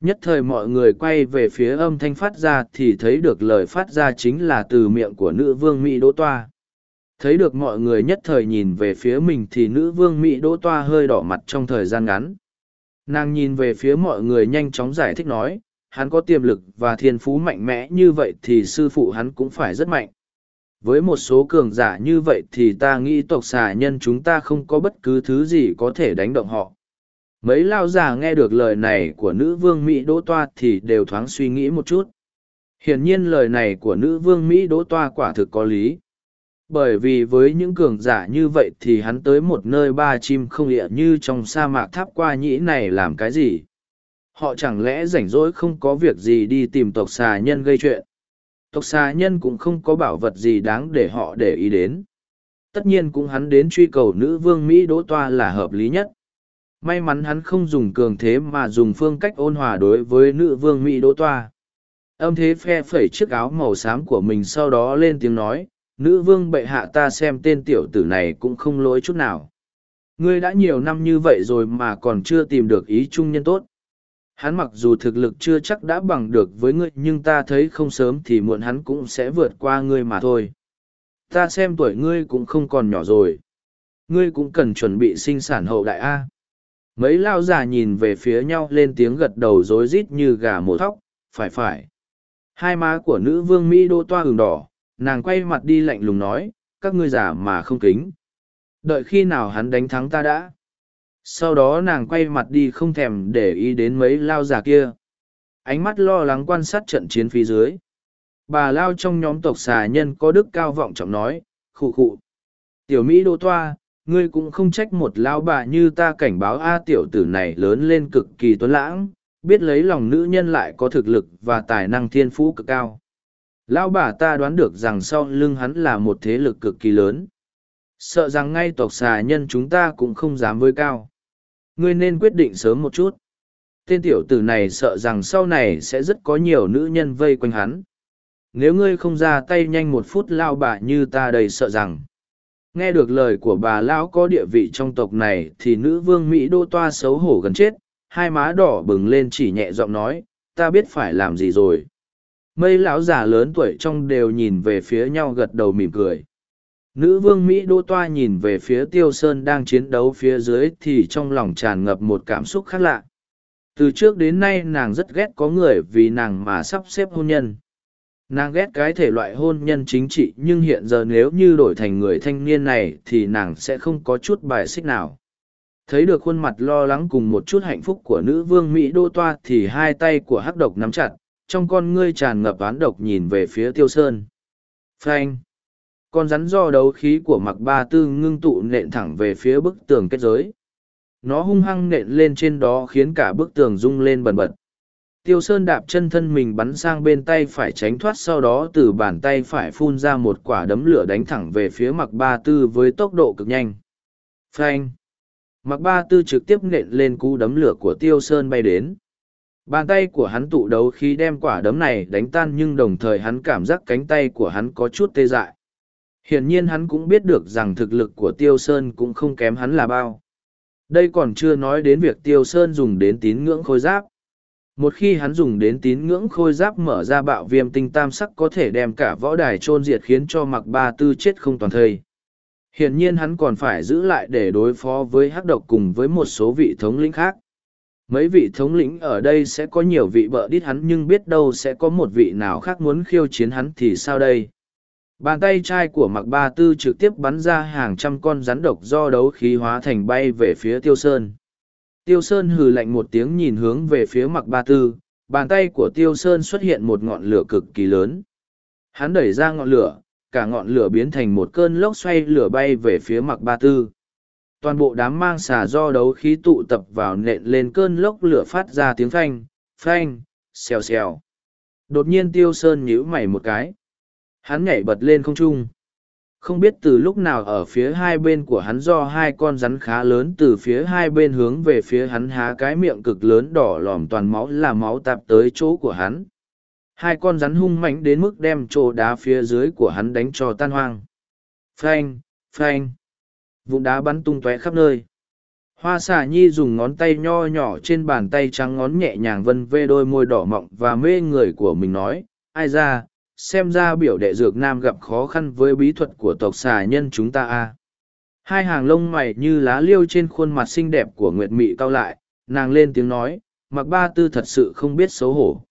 Nhất thời mọi người quay về phía âm thanh phát ra thì thấy được lời phát ra chính là từ miệng của nữ vương mỹ đỗ toa. Thấy được mọi người nhất thời nhìn về phía mình thì nữ vương mỹ đỗ toa hơi đỏ mặt trong thời gian ngắn. Nàng nhìn về phía mọi người nhanh chóng giải thích nói hắn có tiềm lực và thiên phú mạnh mẽ như vậy thì sư phụ hắn cũng phải rất mạnh. Với một số cường giả như vậy thì ta nghĩ tộc xà nhân chúng ta không có bất cứ thứ gì có thể đánh động họ. Mấy lao già nghe được lời này của nữ vương Mỹ Đỗ Toa thì đều thoáng suy nghĩ một chút. Hiển nhiên lời này của nữ vương Mỹ Đỗ Toa quả thực có lý. bởi vì với những cường giả như vậy thì hắn tới một nơi ba chim không địa như trong sa mạc tháp qua nhĩ này làm cái gì họ chẳng lẽ rảnh rỗi không có việc gì đi tìm tộc xà nhân gây chuyện? Tộc xà nhân cũng không có bảo vật gì đáng để họ để ý đến. Tất nhiên cũng hắn đến truy cầu nữ vương mỹ đỗ toa là hợp lý nhất. May mắn hắn không dùng cường thế mà dùng phương cách ôn hòa đối với nữ vương mỹ đỗ toa. Âm thế phe phẩy chiếc áo màu xám của mình sau đó lên tiếng nói, nữ vương bệ hạ ta xem tên tiểu tử này cũng không lỗi chút nào. Ngươi đã nhiều năm như vậy rồi mà còn chưa tìm được ý trung nhân tốt hắn mặc dù thực lực chưa chắc đã bằng được với ngươi, nhưng ta thấy không sớm thì muộn hắn cũng sẽ vượt qua ngươi mà thôi. Ta xem tuổi ngươi cũng không còn nhỏ rồi. Ngươi cũng cần chuẩn bị sinh sản hậu đại a. Mấy lao già nhìn về phía nhau lên tiếng gật đầu rối rít như gà mổ thóc. Phải phải. Hai má của nữ vương mỹ đô toa hừng đỏ. Nàng quay mặt đi lạnh lùng nói, các ngươi già mà không kính. Đợi khi nào hắn đánh thắng ta đã? Sau đó nàng quay mặt đi không thèm để ý đến mấy lao già kia. Ánh mắt lo lắng quan sát trận chiến phía dưới. Bà lao trong nhóm tộc xà nhân có đức cao vọng trọng nói, khụ khụ, tiểu mỹ đô toa, ngươi cũng không trách một lao bà như ta cảnh báo a tiểu tử này lớn lên cực kỳ tuấn lãng, biết lấy lòng nữ nhân lại có thực lực và tài năng thiên phú cực cao. Lão bà ta đoán được rằng sau lưng hắn là một thế lực cực kỳ lớn. Sợ rằng ngay tộc xà nhân chúng ta cũng không dám với cao ngươi nên quyết định sớm một chút. Tên tiểu tử này sợ rằng sau này sẽ rất có nhiều nữ nhân vây quanh hắn. Nếu ngươi không ra tay nhanh một phút lao bà như ta đầy sợ rằng. Nghe được lời của bà lão có địa vị trong tộc này thì nữ vương mỹ đô toa xấu hổ gần chết, hai má đỏ bừng lên chỉ nhẹ giọng nói, ta biết phải làm gì rồi. Mây lão già lớn tuổi trong đều nhìn về phía nhau gật đầu mỉm cười nữ vương mỹ đô toa nhìn về phía tiêu sơn đang chiến đấu phía dưới thì trong lòng tràn ngập một cảm xúc khác lạ. Từ trước đến nay nàng rất ghét có người vì nàng mà sắp xếp hôn nhân. Nàng ghét cái thể loại hôn nhân chính trị nhưng hiện giờ nếu như đổi thành người thanh niên này thì nàng sẽ không có chút bài xích nào. Thấy được khuôn mặt lo lắng cùng một chút hạnh phúc của nữ vương mỹ đô toa thì hai tay của hắc độc nắm chặt, trong con ngươi tràn ngập oán độc nhìn về phía tiêu sơn. Frank con rắn do đấu khí của mặc ba tư ngưng tụ nện thẳng về phía bức tường kết giới. Nó hung hăng nện lên trên đó khiến cả bức tường rung lên bần bật. Tiêu sơn đạp chân thân mình bắn sang bên tay phải tránh thoát sau đó từ bàn tay phải phun ra một quả đấm lửa đánh thẳng về phía mặc ba tư với tốc độ cực nhanh. Frank mặc ba tư trực tiếp nện lên cú đấm lửa của tiêu sơn bay đến. Bàn tay của hắn tụ đấu khi đem quả đấm này đánh tan nhưng đồng thời hắn cảm giác cánh tay của hắn có chút tê dại hiển nhiên hắn cũng biết được rằng thực lực của tiêu sơn cũng không kém hắn là bao. Đây còn chưa nói đến việc tiêu sơn dùng đến tín ngưỡng khôi giáp. Một khi hắn dùng đến tín ngưỡng khôi giáp mở ra bạo viêm tinh tam sắc có thể đem cả võ đài chôn diệt khiến cho mặc ba tư chết không toàn thây hiển nhiên hắn còn phải giữ lại để đối phó với hắc độc cùng với một số vị thống lĩnh khác. Mấy vị thống lĩnh ở đây sẽ có nhiều vị bợ đít hắn nhưng biết đâu sẽ có một vị nào khác muốn khiêu chiến hắn thì sao đây? Bàn tay trai của mặc ba tư trực tiếp bắn ra hàng trăm con rắn độc do đấu khí hóa thành bay về phía tiêu sơn. Tiêu sơn hừ lạnh một tiếng nhìn hướng về phía mặc ba tư, bàn tay của tiêu sơn xuất hiện một ngọn lửa cực kỳ lớn. Hắn đẩy ra ngọn lửa, cả ngọn lửa biến thành một cơn lốc xoay lửa bay về phía mặc ba tư. Toàn bộ đám mang xà do đấu khí tụ tập vào nện lên cơn lốc lửa phát ra tiếng phanh phanh, xèo xèo. Đột nhiên tiêu sơn nhíu mày một cái hắn nhảy bật lên không trung. Không biết từ lúc nào ở phía hai bên của hắn do hai con rắn khá lớn từ phía hai bên hướng về phía hắn há cái miệng cực lớn đỏ lòm toàn máu là máu tạp tới chỗ của hắn. Hai con rắn hung mãnh đến mức đem chỗ đá phía dưới của hắn đánh cho tan hoang. Phanh phanh. Vụn đá bắn tung tóe khắp nơi. Hoa xà nhi dùng ngón tay nho nhỏ trên bàn tay trắng ngón nhẹ nhàng vân vê đôi môi đỏ mọng và mê người của mình nói, ai ra xem ra biểu đệ dược nam gặp khó khăn với bí thuật của tộc xà nhân chúng ta a. Hai hàng lông mày như lá liêu trên khuôn mặt xinh đẹp của nguyệt mị cao lại, nàng lên tiếng nói, mặc ba tư thật sự không biết xấu hổ.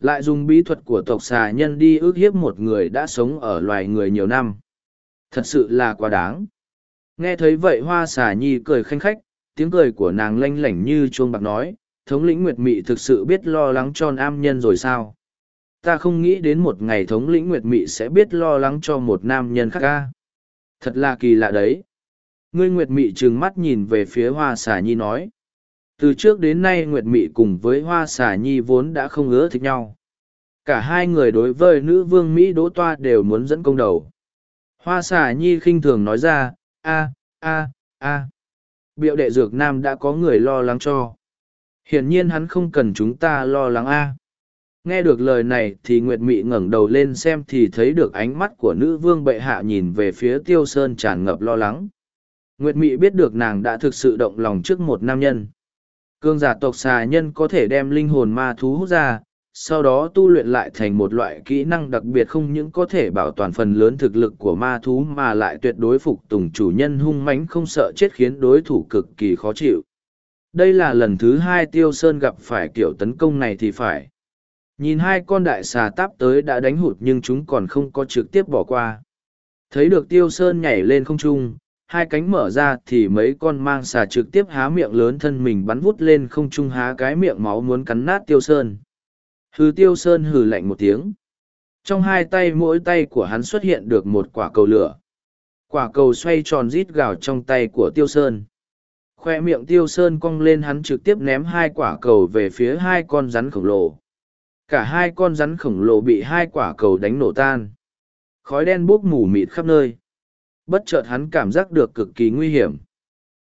Lại dùng bí thuật của tộc xà nhân đi ước hiếp một người đã sống ở loài người nhiều năm. Thật sự là quá đáng. Nghe thấy vậy hoa xà nhi cười khanh khách, tiếng cười của nàng lanh lảnh như chuông bạc nói, thống lĩnh nguyệt mị thực sự biết lo lắng cho nam nhân rồi sao? Ta không nghĩ đến một ngày thống lĩnh nguyệt mị sẽ biết lo lắng cho một nam nhân khác ca Thật là kỳ lạ đấy. Ngươi Nguyệt Mị trừng mắt nhìn về phía Hoa Xà Nhi nói. Từ trước đến nay Nguyệt Mị cùng với Hoa Xà Nhi vốn đã không ứa thích nhau. Cả hai người đối với nữ vương Mỹ Đỗ Toa đều muốn dẫn công đầu. Hoa Xà Nhi khinh thường nói ra, a a a Biệu đệ dược nam đã có người lo lắng cho. Hiển nhiên hắn không cần chúng ta lo lắng a nghe được lời này thì nguyệt mị ngẩng đầu lên xem thì thấy được ánh mắt của nữ vương bệ hạ nhìn về phía tiêu sơn tràn ngập lo lắng. Nguyệt mị biết được nàng đã thực sự động lòng trước một nam nhân. Cương giả tộc xà nhân có thể đem linh hồn ma thú hút ra, sau đó tu luyện lại thành một loại kỹ năng đặc biệt không những có thể bảo toàn phần lớn thực lực của ma thú mà lại tuyệt đối phục tùng chủ nhân hung mãnh không sợ chết khiến đối thủ cực kỳ khó chịu. Đây là lần thứ hai tiêu sơn gặp phải kiểu tấn công này thì phải. Nhìn hai con đại xà táp tới đã đánh hụt nhưng chúng còn không có trực tiếp bỏ qua. Thấy được tiêu sơn nhảy lên không trung, hai cánh mở ra thì mấy con mang xà trực tiếp há miệng lớn thân mình bắn vút lên không trung há cái miệng máu muốn cắn nát tiêu sơn. Hừ tiêu sơn hừ lạnh một tiếng. Trong hai tay mỗi tay của hắn xuất hiện được một quả cầu lửa. Quả cầu xoay tròn rít gào trong tay của tiêu sơn. Khoe miệng tiêu sơn cong lên hắn trực tiếp ném hai quả cầu về phía hai con rắn khổng lồ cả hai con rắn khổng lồ bị hai quả cầu đánh nổ tan. Khói đen bốc mù mịt khắp nơi. Bất chợt hắn cảm giác được cực kỳ nguy hiểm.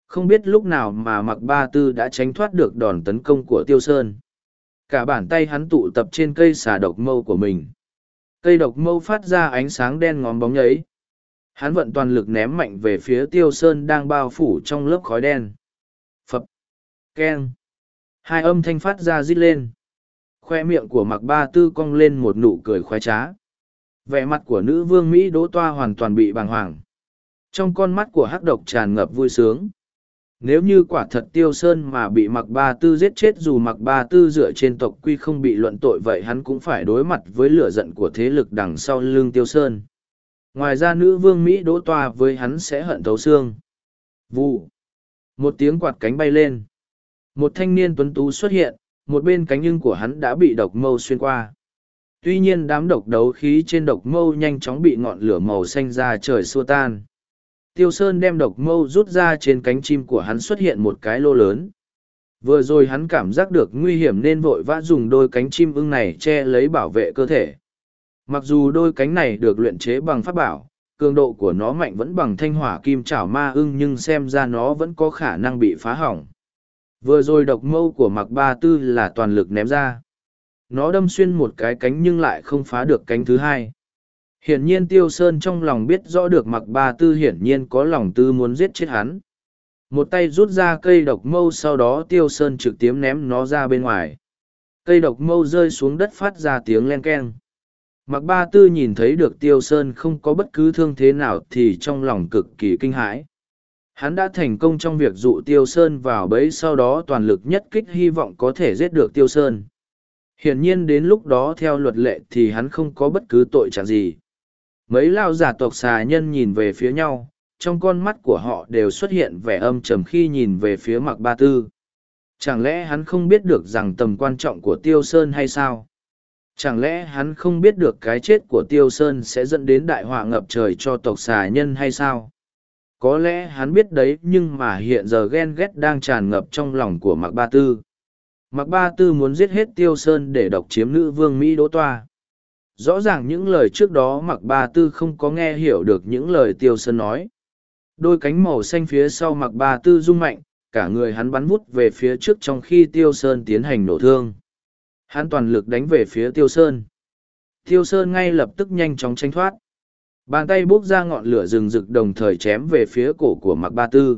Không biết lúc nào mà mặc ba tư đã tránh thoát được đòn tấn công của tiêu sơn. Cả bàn tay hắn tụ tập trên cây xà độc mâu của mình. Cây độc mâu phát ra ánh sáng đen ngóm bóng nhấy hắn vận toàn lực ném mạnh về phía tiêu sơn đang bao phủ trong lớp khói đen. Phập. Keng. Hai âm thanh phát ra rít lên khoe miệng của mặc ba tư cong lên một nụ cười khoái trá. Vẻ mặt của nữ vương mỹ đỗ toa hoàn toàn bị bàng hoàng. Trong con mắt của hắc độc tràn ngập vui sướng. Nếu như quả thật tiêu sơn mà bị mặc ba tư giết chết dù mặc ba tư dựa trên tộc quy không bị luận tội vậy hắn cũng phải đối mặt với lửa giận của thế lực đằng sau lưng tiêu sơn. Ngoài ra nữ vương mỹ đỗ toa với hắn sẽ hận thấu xương. Vụ một tiếng quạt cánh bay lên. Một thanh niên tuấn tú xuất hiện một bên cánh nhưng của hắn đã bị độc mâu xuyên qua. Tuy nhiên đám độc đấu khí trên độc mâu nhanh chóng bị ngọn lửa màu xanh ra trời xua tan. Tiêu Sơn đem độc mâu rút ra trên cánh chim của hắn xuất hiện một cái lô lớn. Vừa rồi hắn cảm giác được nguy hiểm nên vội vã dùng đôi cánh chim ưng này che lấy bảo vệ cơ thể. Mặc dù đôi cánh này được luyện chế bằng pháp bảo, cường độ của nó mạnh vẫn bằng thanh hỏa kim chảo ma ưng nhưng xem ra nó vẫn có khả năng bị phá hỏng. Vừa rồi độc mâu của mặc ba tư là toàn lực ném ra. Nó đâm xuyên một cái cánh nhưng lại không phá được cánh thứ hai. Hiển nhiên Tiêu Sơn trong lòng biết rõ được mặc ba tư hiển nhiên có lòng tư muốn giết chết hắn. Một tay rút ra cây độc mâu sau đó Tiêu Sơn trực tiếp ném nó ra bên ngoài. Cây độc mâu rơi xuống đất phát ra tiếng len keng. Mặc ba tư nhìn thấy được Tiêu Sơn không có bất cứ thương thế nào thì trong lòng cực kỳ kinh hãi. Hắn đã thành công trong việc dụ Tiêu Sơn vào bẫy sau đó toàn lực nhất kích hy vọng có thể giết được Tiêu Sơn. Hiển nhiên đến lúc đó theo luật lệ thì hắn không có bất cứ tội trạng gì. Mấy lao giả tộc xà nhân nhìn về phía nhau, trong con mắt của họ đều xuất hiện vẻ âm trầm khi nhìn về phía mặc ba tư. Chẳng lẽ hắn không biết được rằng tầm quan trọng của Tiêu Sơn hay sao? Chẳng lẽ hắn không biết được cái chết của Tiêu Sơn sẽ dẫn đến đại họa ngập trời cho tộc xà nhân hay sao? Có lẽ hắn biết đấy nhưng mà hiện giờ ghen ghét đang tràn ngập trong lòng của mạc ba tư. Mạc ba tư muốn giết hết tiêu sơn để độc chiếm nữ vương mỹ đỗ toa. Rõ ràng những lời trước đó mạc ba tư không có nghe hiểu được những lời tiêu sơn nói. Đôi cánh màu xanh phía sau mạc ba tư rung mạnh, cả người hắn bắn vút về phía trước trong khi tiêu sơn tiến hành nổ thương. Hắn toàn lực đánh về phía tiêu sơn. Tiêu sơn ngay lập tức nhanh chóng tranh thoát. Bàn tay bốc ra ngọn lửa rừng rực đồng thời chém về phía cổ của Mạc Ba Tư.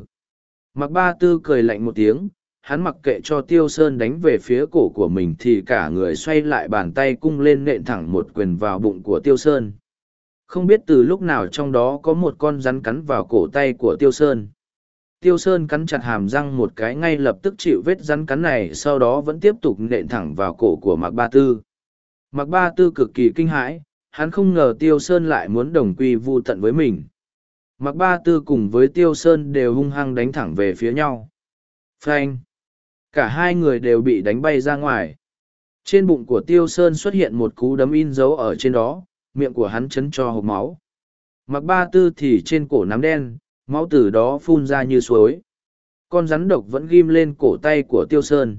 Mạc Ba Tư cười lạnh một tiếng, hắn mặc kệ cho Tiêu Sơn đánh về phía cổ của mình thì cả người xoay lại bàn tay cung lên nện thẳng một quyền vào bụng của Tiêu Sơn. Không biết từ lúc nào trong đó có một con rắn cắn vào cổ tay của Tiêu Sơn. Tiêu Sơn cắn chặt hàm răng một cái ngay lập tức chịu vết rắn cắn này sau đó vẫn tiếp tục nện thẳng vào cổ của Mạc Ba Tư. Mạc Ba Tư cực kỳ kinh hãi, hắn không ngờ Tiêu Sơn lại muốn đồng quy vu tận với mình. Mặc ba tư cùng với Tiêu Sơn đều hung hăng đánh thẳng về phía nhau. Phanh! Cả hai người đều bị đánh bay ra ngoài. Trên bụng của Tiêu Sơn xuất hiện một cú đấm in dấu ở trên đó, miệng của hắn chấn cho hộp máu. mặc ba tư thì trên cổ nắm đen máu từ đó phun ra như suối con rắn độc vẫn ghim lên cổ tay của tiêu sơn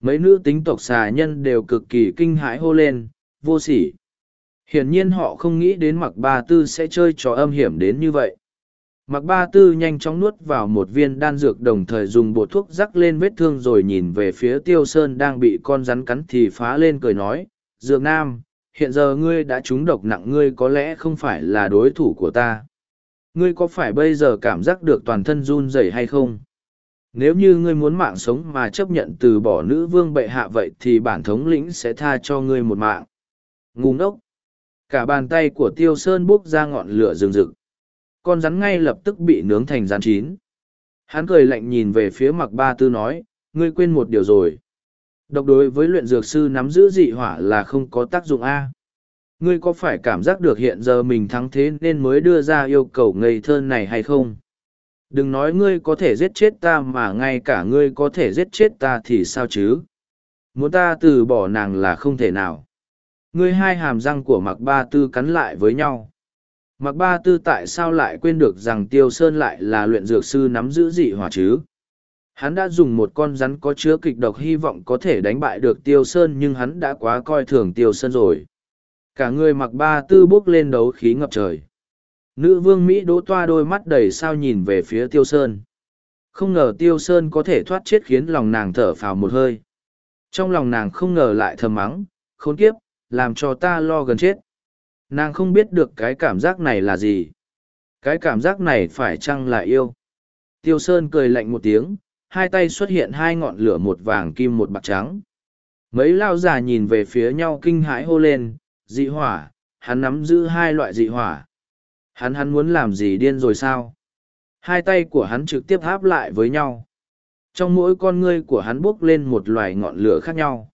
mấy nữ tính tộc xà nhân đều cực kỳ kinh hãi hô lên vô sỉ hiển nhiên họ không nghĩ đến mặc ba tư sẽ chơi trò âm hiểm đến như vậy. Mặc ba tư nhanh chóng nuốt vào một viên đan dược đồng thời dùng bột thuốc rắc lên vết thương rồi nhìn về phía tiêu sơn đang bị con rắn cắn thì phá lên cười nói, dược nam, hiện giờ ngươi đã trúng độc nặng ngươi có lẽ không phải là đối thủ của ta. Ngươi có phải bây giờ cảm giác được toàn thân run rẩy hay không? Nếu như ngươi muốn mạng sống mà chấp nhận từ bỏ nữ vương bệ hạ vậy thì bản thống lĩnh sẽ tha cho ngươi một mạng. Ngu ngốc! Cả bàn tay của tiêu sơn bốc ra ngọn lửa rừng rực. Con rắn ngay lập tức bị nướng thành rán chín. Hắn cười lạnh nhìn về phía mặc ba tư nói, ngươi quên một điều rồi. Độc đối với luyện dược sư nắm giữ dị hỏa là không có tác dụng a. Ngươi có phải cảm giác được hiện giờ mình thắng thế nên mới đưa ra yêu cầu ngây thơ này hay không? Đừng nói ngươi có thể giết chết ta mà ngay cả ngươi có thể giết chết ta thì sao chứ? Muốn ta từ bỏ nàng là không thể nào ngươi hai hàm răng của mặc ba tư cắn lại với nhau. Mặc ba tư tại sao lại quên được rằng tiêu sơn lại là luyện dược sư nắm giữ dị hỏa chứ? Hắn đã dùng một con rắn có chứa kịch độc hy vọng có thể đánh bại được tiêu sơn nhưng hắn đã quá coi thường tiêu sơn rồi. Cả người mặc ba tư bốc lên đấu khí ngập trời. Nữ vương mỹ đỗ toa đôi mắt đầy sao nhìn về phía tiêu sơn. Không ngờ tiêu sơn có thể thoát chết khiến lòng nàng thở phào một hơi. Trong lòng nàng không ngờ lại thầm mắng, khốn kiếp làm cho ta lo gần chết. Nàng không biết được cái cảm giác này là gì. Cái cảm giác này phải chăng là yêu? Tiêu sơn cười lạnh một tiếng, hai tay xuất hiện hai ngọn lửa một vàng kim một bạc trắng. Mấy lao già nhìn về phía nhau kinh hãi hô lên, dị hỏa, hắn nắm giữ hai loại dị hỏa. Hắn hắn muốn làm gì điên rồi sao? Hai tay của hắn trực tiếp áp lại với nhau. Trong mỗi con ngươi của hắn buốc lên một loài ngọn lửa khác nhau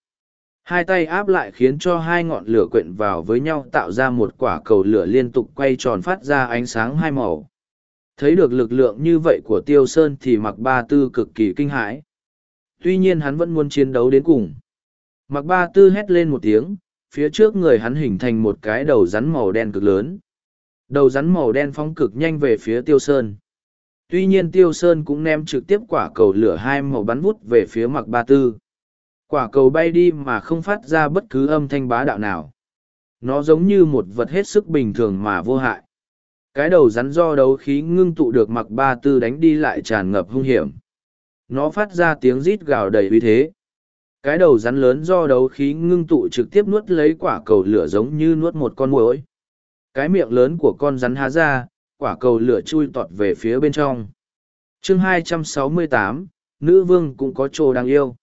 hai tay áp lại khiến cho hai ngọn lửa quyện vào với nhau tạo ra một quả cầu lửa liên tục quay tròn phát ra ánh sáng hai màu. Thấy được lực lượng như vậy của tiêu sơn thì mặc ba tư cực kỳ kinh hãi. Tuy nhiên hắn vẫn muốn chiến đấu đến cùng. Mặc ba tư hét lên một tiếng, phía trước người hắn hình thành một cái đầu rắn màu đen cực lớn. Đầu rắn màu đen phóng cực nhanh về phía tiêu sơn. Tuy nhiên tiêu sơn cũng ném trực tiếp quả cầu lửa hai màu bắn vút về phía mặc ba tư quả cầu bay đi mà không phát ra bất cứ âm thanh bá đạo nào. Nó giống như một vật hết sức bình thường mà vô hại. Cái đầu rắn do đấu khí ngưng tụ được mặc ba tư đánh đi lại tràn ngập hung hiểm. Nó phát ra tiếng rít gào đầy uy thế. Cái đầu rắn lớn do đấu khí ngưng tụ trực tiếp nuốt lấy quả cầu lửa giống như nuốt một con muỗi. Cái miệng lớn của con rắn há ra quả cầu lửa chui tọt về phía bên trong. Chương 268, nữ vương cũng có trồ đáng yêu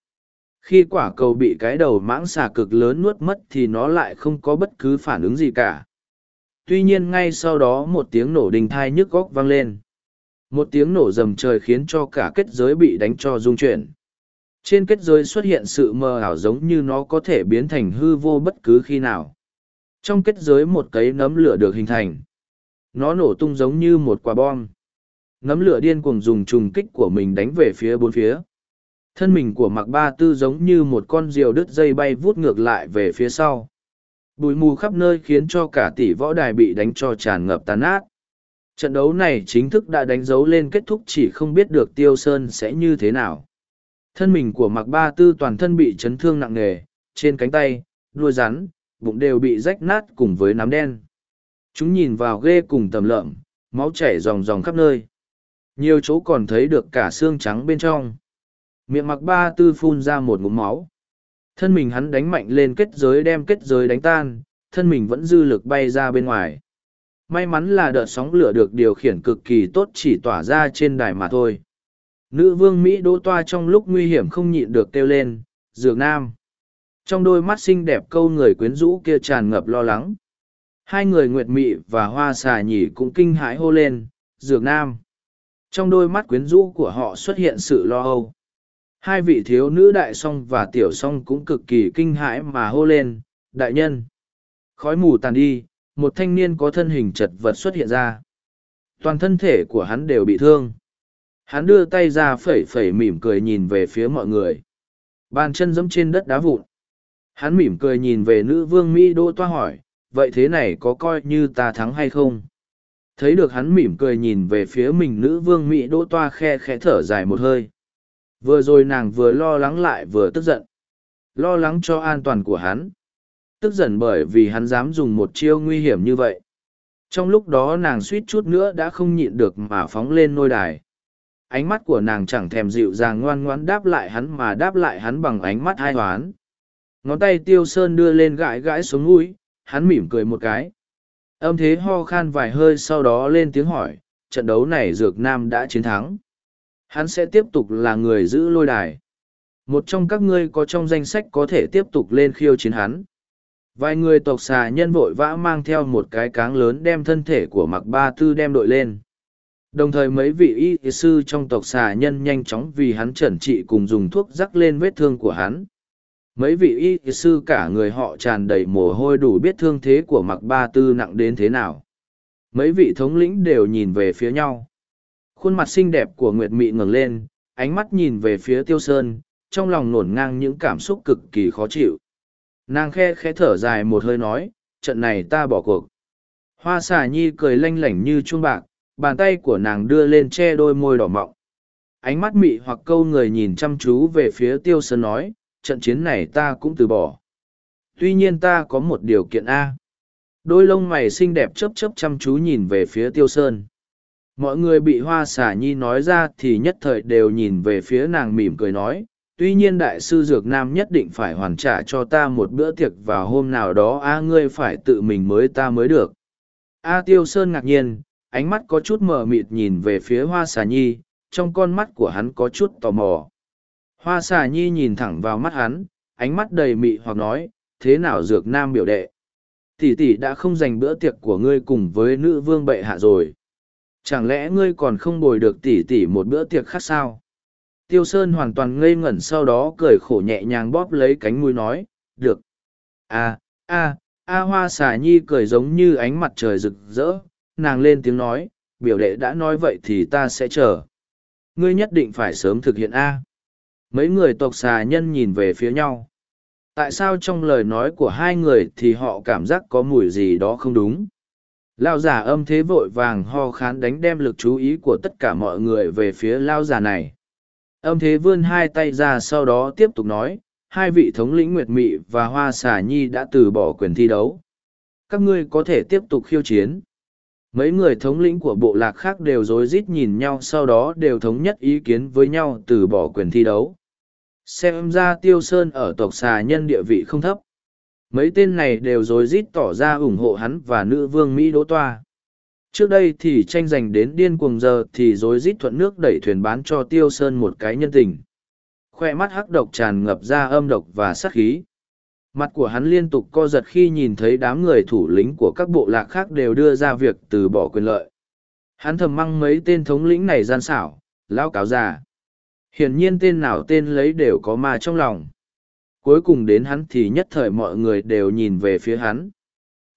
khi quả cầu bị cái đầu mãng xà cực lớn nuốt mất thì nó lại không có bất cứ phản ứng gì cả. Tuy nhiên ngay sau đó một tiếng nổ đình thai nhức góc vang lên. Một tiếng nổ rầm trời khiến cho cả kết giới bị đánh cho rung chuyển. Trên kết giới xuất hiện sự mờ ảo giống như nó có thể biến thành hư vô bất cứ khi nào. Trong kết giới một cấy nấm lửa được hình thành. Nó nổ tung giống như một quả bom. Nấm lửa điên cuồng dùng trùng kích của mình đánh về phía bốn phía thân mình của mặc ba tư giống như một con diều đứt dây bay vút ngược lại về phía sau. Bụi mù khắp nơi khiến cho cả tỷ võ đài bị đánh cho tràn ngập tàn ác. Trận đấu này chính thức đã đánh dấu lên kết thúc chỉ không biết được tiêu sơn sẽ như thế nào. Thân mình của mặc ba tư toàn thân bị chấn thương nặng nề, trên cánh tay, đuôi rắn, bụng đều bị rách nát cùng với nám đen. Chúng nhìn vào ghê cùng tầm lợm, máu chảy ròng ròng khắp nơi. Nhiều chỗ còn thấy được cả xương trắng bên trong miệng mặc ba tư phun ra một ngụm máu. Thân mình hắn đánh mạnh lên kết giới đem kết giới đánh tan, thân mình vẫn dư lực bay ra bên ngoài. May mắn là đợt sóng lửa được điều khiển cực kỳ tốt chỉ tỏa ra trên đài mà thôi. Nữ vương mỹ đỗ toa trong lúc nguy hiểm không nhịn được kêu lên, dược nam. Trong đôi mắt xinh đẹp câu người quyến rũ kia tràn ngập lo lắng. Hai người nguyệt mị và hoa xà nhỉ cũng kinh hãi hô lên, dược nam. Trong đôi mắt quyến rũ của họ xuất hiện sự lo âu hai vị thiếu nữ đại song và tiểu song cũng cực kỳ kinh hãi mà hô lên, đại nhân! Khói mù tàn đi, một thanh niên có thân hình chật vật xuất hiện ra. Toàn thân thể của hắn đều bị thương. Hắn đưa tay ra phẩy phẩy mỉm cười nhìn về phía mọi người. Bàn chân giẫm trên đất đá vụn. Hắn mỉm cười nhìn về nữ vương mỹ đỗ toa hỏi, vậy thế này có coi như ta thắng hay không? Thấy được hắn mỉm cười nhìn về phía mình, nữ vương Mỹ đỗ toa khe khẽ thở dài một hơi. Vừa rồi nàng vừa lo lắng lại vừa tức giận. Lo lắng cho an toàn của hắn. Tức giận bởi vì hắn dám dùng một chiêu nguy hiểm như vậy. Trong lúc đó nàng suýt chút nữa đã không nhịn được mà phóng lên nôi đài. Ánh mắt của nàng chẳng thèm dịu dàng ngoan ngoãn đáp lại hắn mà đáp lại hắn bằng ánh mắt hai hoán. Ngón tay tiêu sơn đưa lên gãi gãi xuống mũi, hắn mỉm cười một cái. Âm thế ho khan vài hơi sau đó lên tiếng hỏi, trận đấu này Dược Nam đã chiến thắng. Hắn sẽ tiếp tục là người giữ lôi đài. Một trong các ngươi có trong danh sách có thể tiếp tục lên khiêu chiến hắn. Vài người tộc xà nhân vội vã mang theo một cái cáng lớn đem thân thể của mặc ba tư đem đội lên. Đồng thời mấy vị y sư trong tộc xà nhân nhanh chóng vì hắn chẩn trị cùng dùng thuốc rắc lên vết thương của hắn. Mấy vị y sư cả người họ tràn đầy mồ hôi đủ biết thương thế của mặc ba tư nặng đến thế nào. Mấy vị thống lĩnh đều nhìn về phía nhau. Khuôn mặt xinh đẹp của Nguyệt Mị ngẩng lên, ánh mắt nhìn về phía Tiêu Sơn, trong lòng nổn ngang những cảm xúc cực kỳ khó chịu. Nàng khe khẽ thở dài một hơi nói, trận này ta bỏ cuộc. Hoa xà nhi cười lanh lảnh như chuông bạc, bàn tay của nàng đưa lên che đôi môi đỏ mọng. Ánh mắt mị hoặc câu người nhìn chăm chú về phía Tiêu Sơn nói, trận chiến này ta cũng từ bỏ. Tuy nhiên ta có một điều kiện A. Đôi lông mày xinh đẹp chớp chớp chăm chú nhìn về phía Tiêu Sơn. Mọi người bị hoa xả nhi nói ra thì nhất thời đều nhìn về phía nàng mỉm cười nói, tuy nhiên đại sư Dược Nam nhất định phải hoàn trả cho ta một bữa tiệc vào hôm nào đó a ngươi phải tự mình mới ta mới được. A Tiêu Sơn ngạc nhiên, ánh mắt có chút mờ mịt nhìn về phía hoa xà nhi, trong con mắt của hắn có chút tò mò. Hoa xà nhi nhìn thẳng vào mắt hắn, ánh mắt đầy mị hoặc nói, thế nào dược nam biểu đệ? Tỷ tỷ đã không dành bữa tiệc của ngươi cùng với nữ vương bệ hạ rồi. Chẳng lẽ ngươi còn không bồi được tỷ tỷ một bữa tiệc khác sao? Tiêu Sơn hoàn toàn ngây ngẩn sau đó cười khổ nhẹ nhàng bóp lấy cánh mũi nói, được. A, a, a hoa xà nhi cười giống như ánh mặt trời rực rỡ, nàng lên tiếng nói, biểu đệ đã nói vậy thì ta sẽ chờ. Ngươi nhất định phải sớm thực hiện A. Mấy người tộc xà nhân nhìn về phía nhau. Tại sao trong lời nói của hai người thì họ cảm giác có mùi gì đó không đúng? Lao giả âm thế vội vàng ho khán đánh đem lực chú ý của tất cả mọi người về phía lao giả này. Âm thế vươn hai tay ra sau đó tiếp tục nói, hai vị thống lĩnh Nguyệt Mị và Hoa Xà Nhi đã từ bỏ quyền thi đấu. Các ngươi có thể tiếp tục khiêu chiến. Mấy người thống lĩnh của bộ lạc khác đều rối rít nhìn nhau sau đó đều thống nhất ý kiến với nhau từ bỏ quyền thi đấu xem ra tiêu sơn ở tộc xà nhân địa vị không thấp mấy tên này đều rối rít tỏ ra ủng hộ hắn và nữ vương mỹ đỗ toa. Trước đây thì tranh giành đến điên cuồng giờ thì rối rít thuận nước đẩy thuyền bán cho tiêu sơn một cái nhân tình. Khoe mắt hắc độc tràn ngập ra âm độc và sát khí. Mặt của hắn liên tục co giật khi nhìn thấy đám người thủ lĩnh của các bộ lạc khác đều đưa ra việc từ bỏ quyền lợi. Hắn thầm măng mấy tên thống lĩnh này gian xảo lao cáo già. Hiển nhiên tên nào tên lấy đều có ma trong lòng cuối cùng đến hắn thì nhất thời mọi người đều nhìn về phía hắn.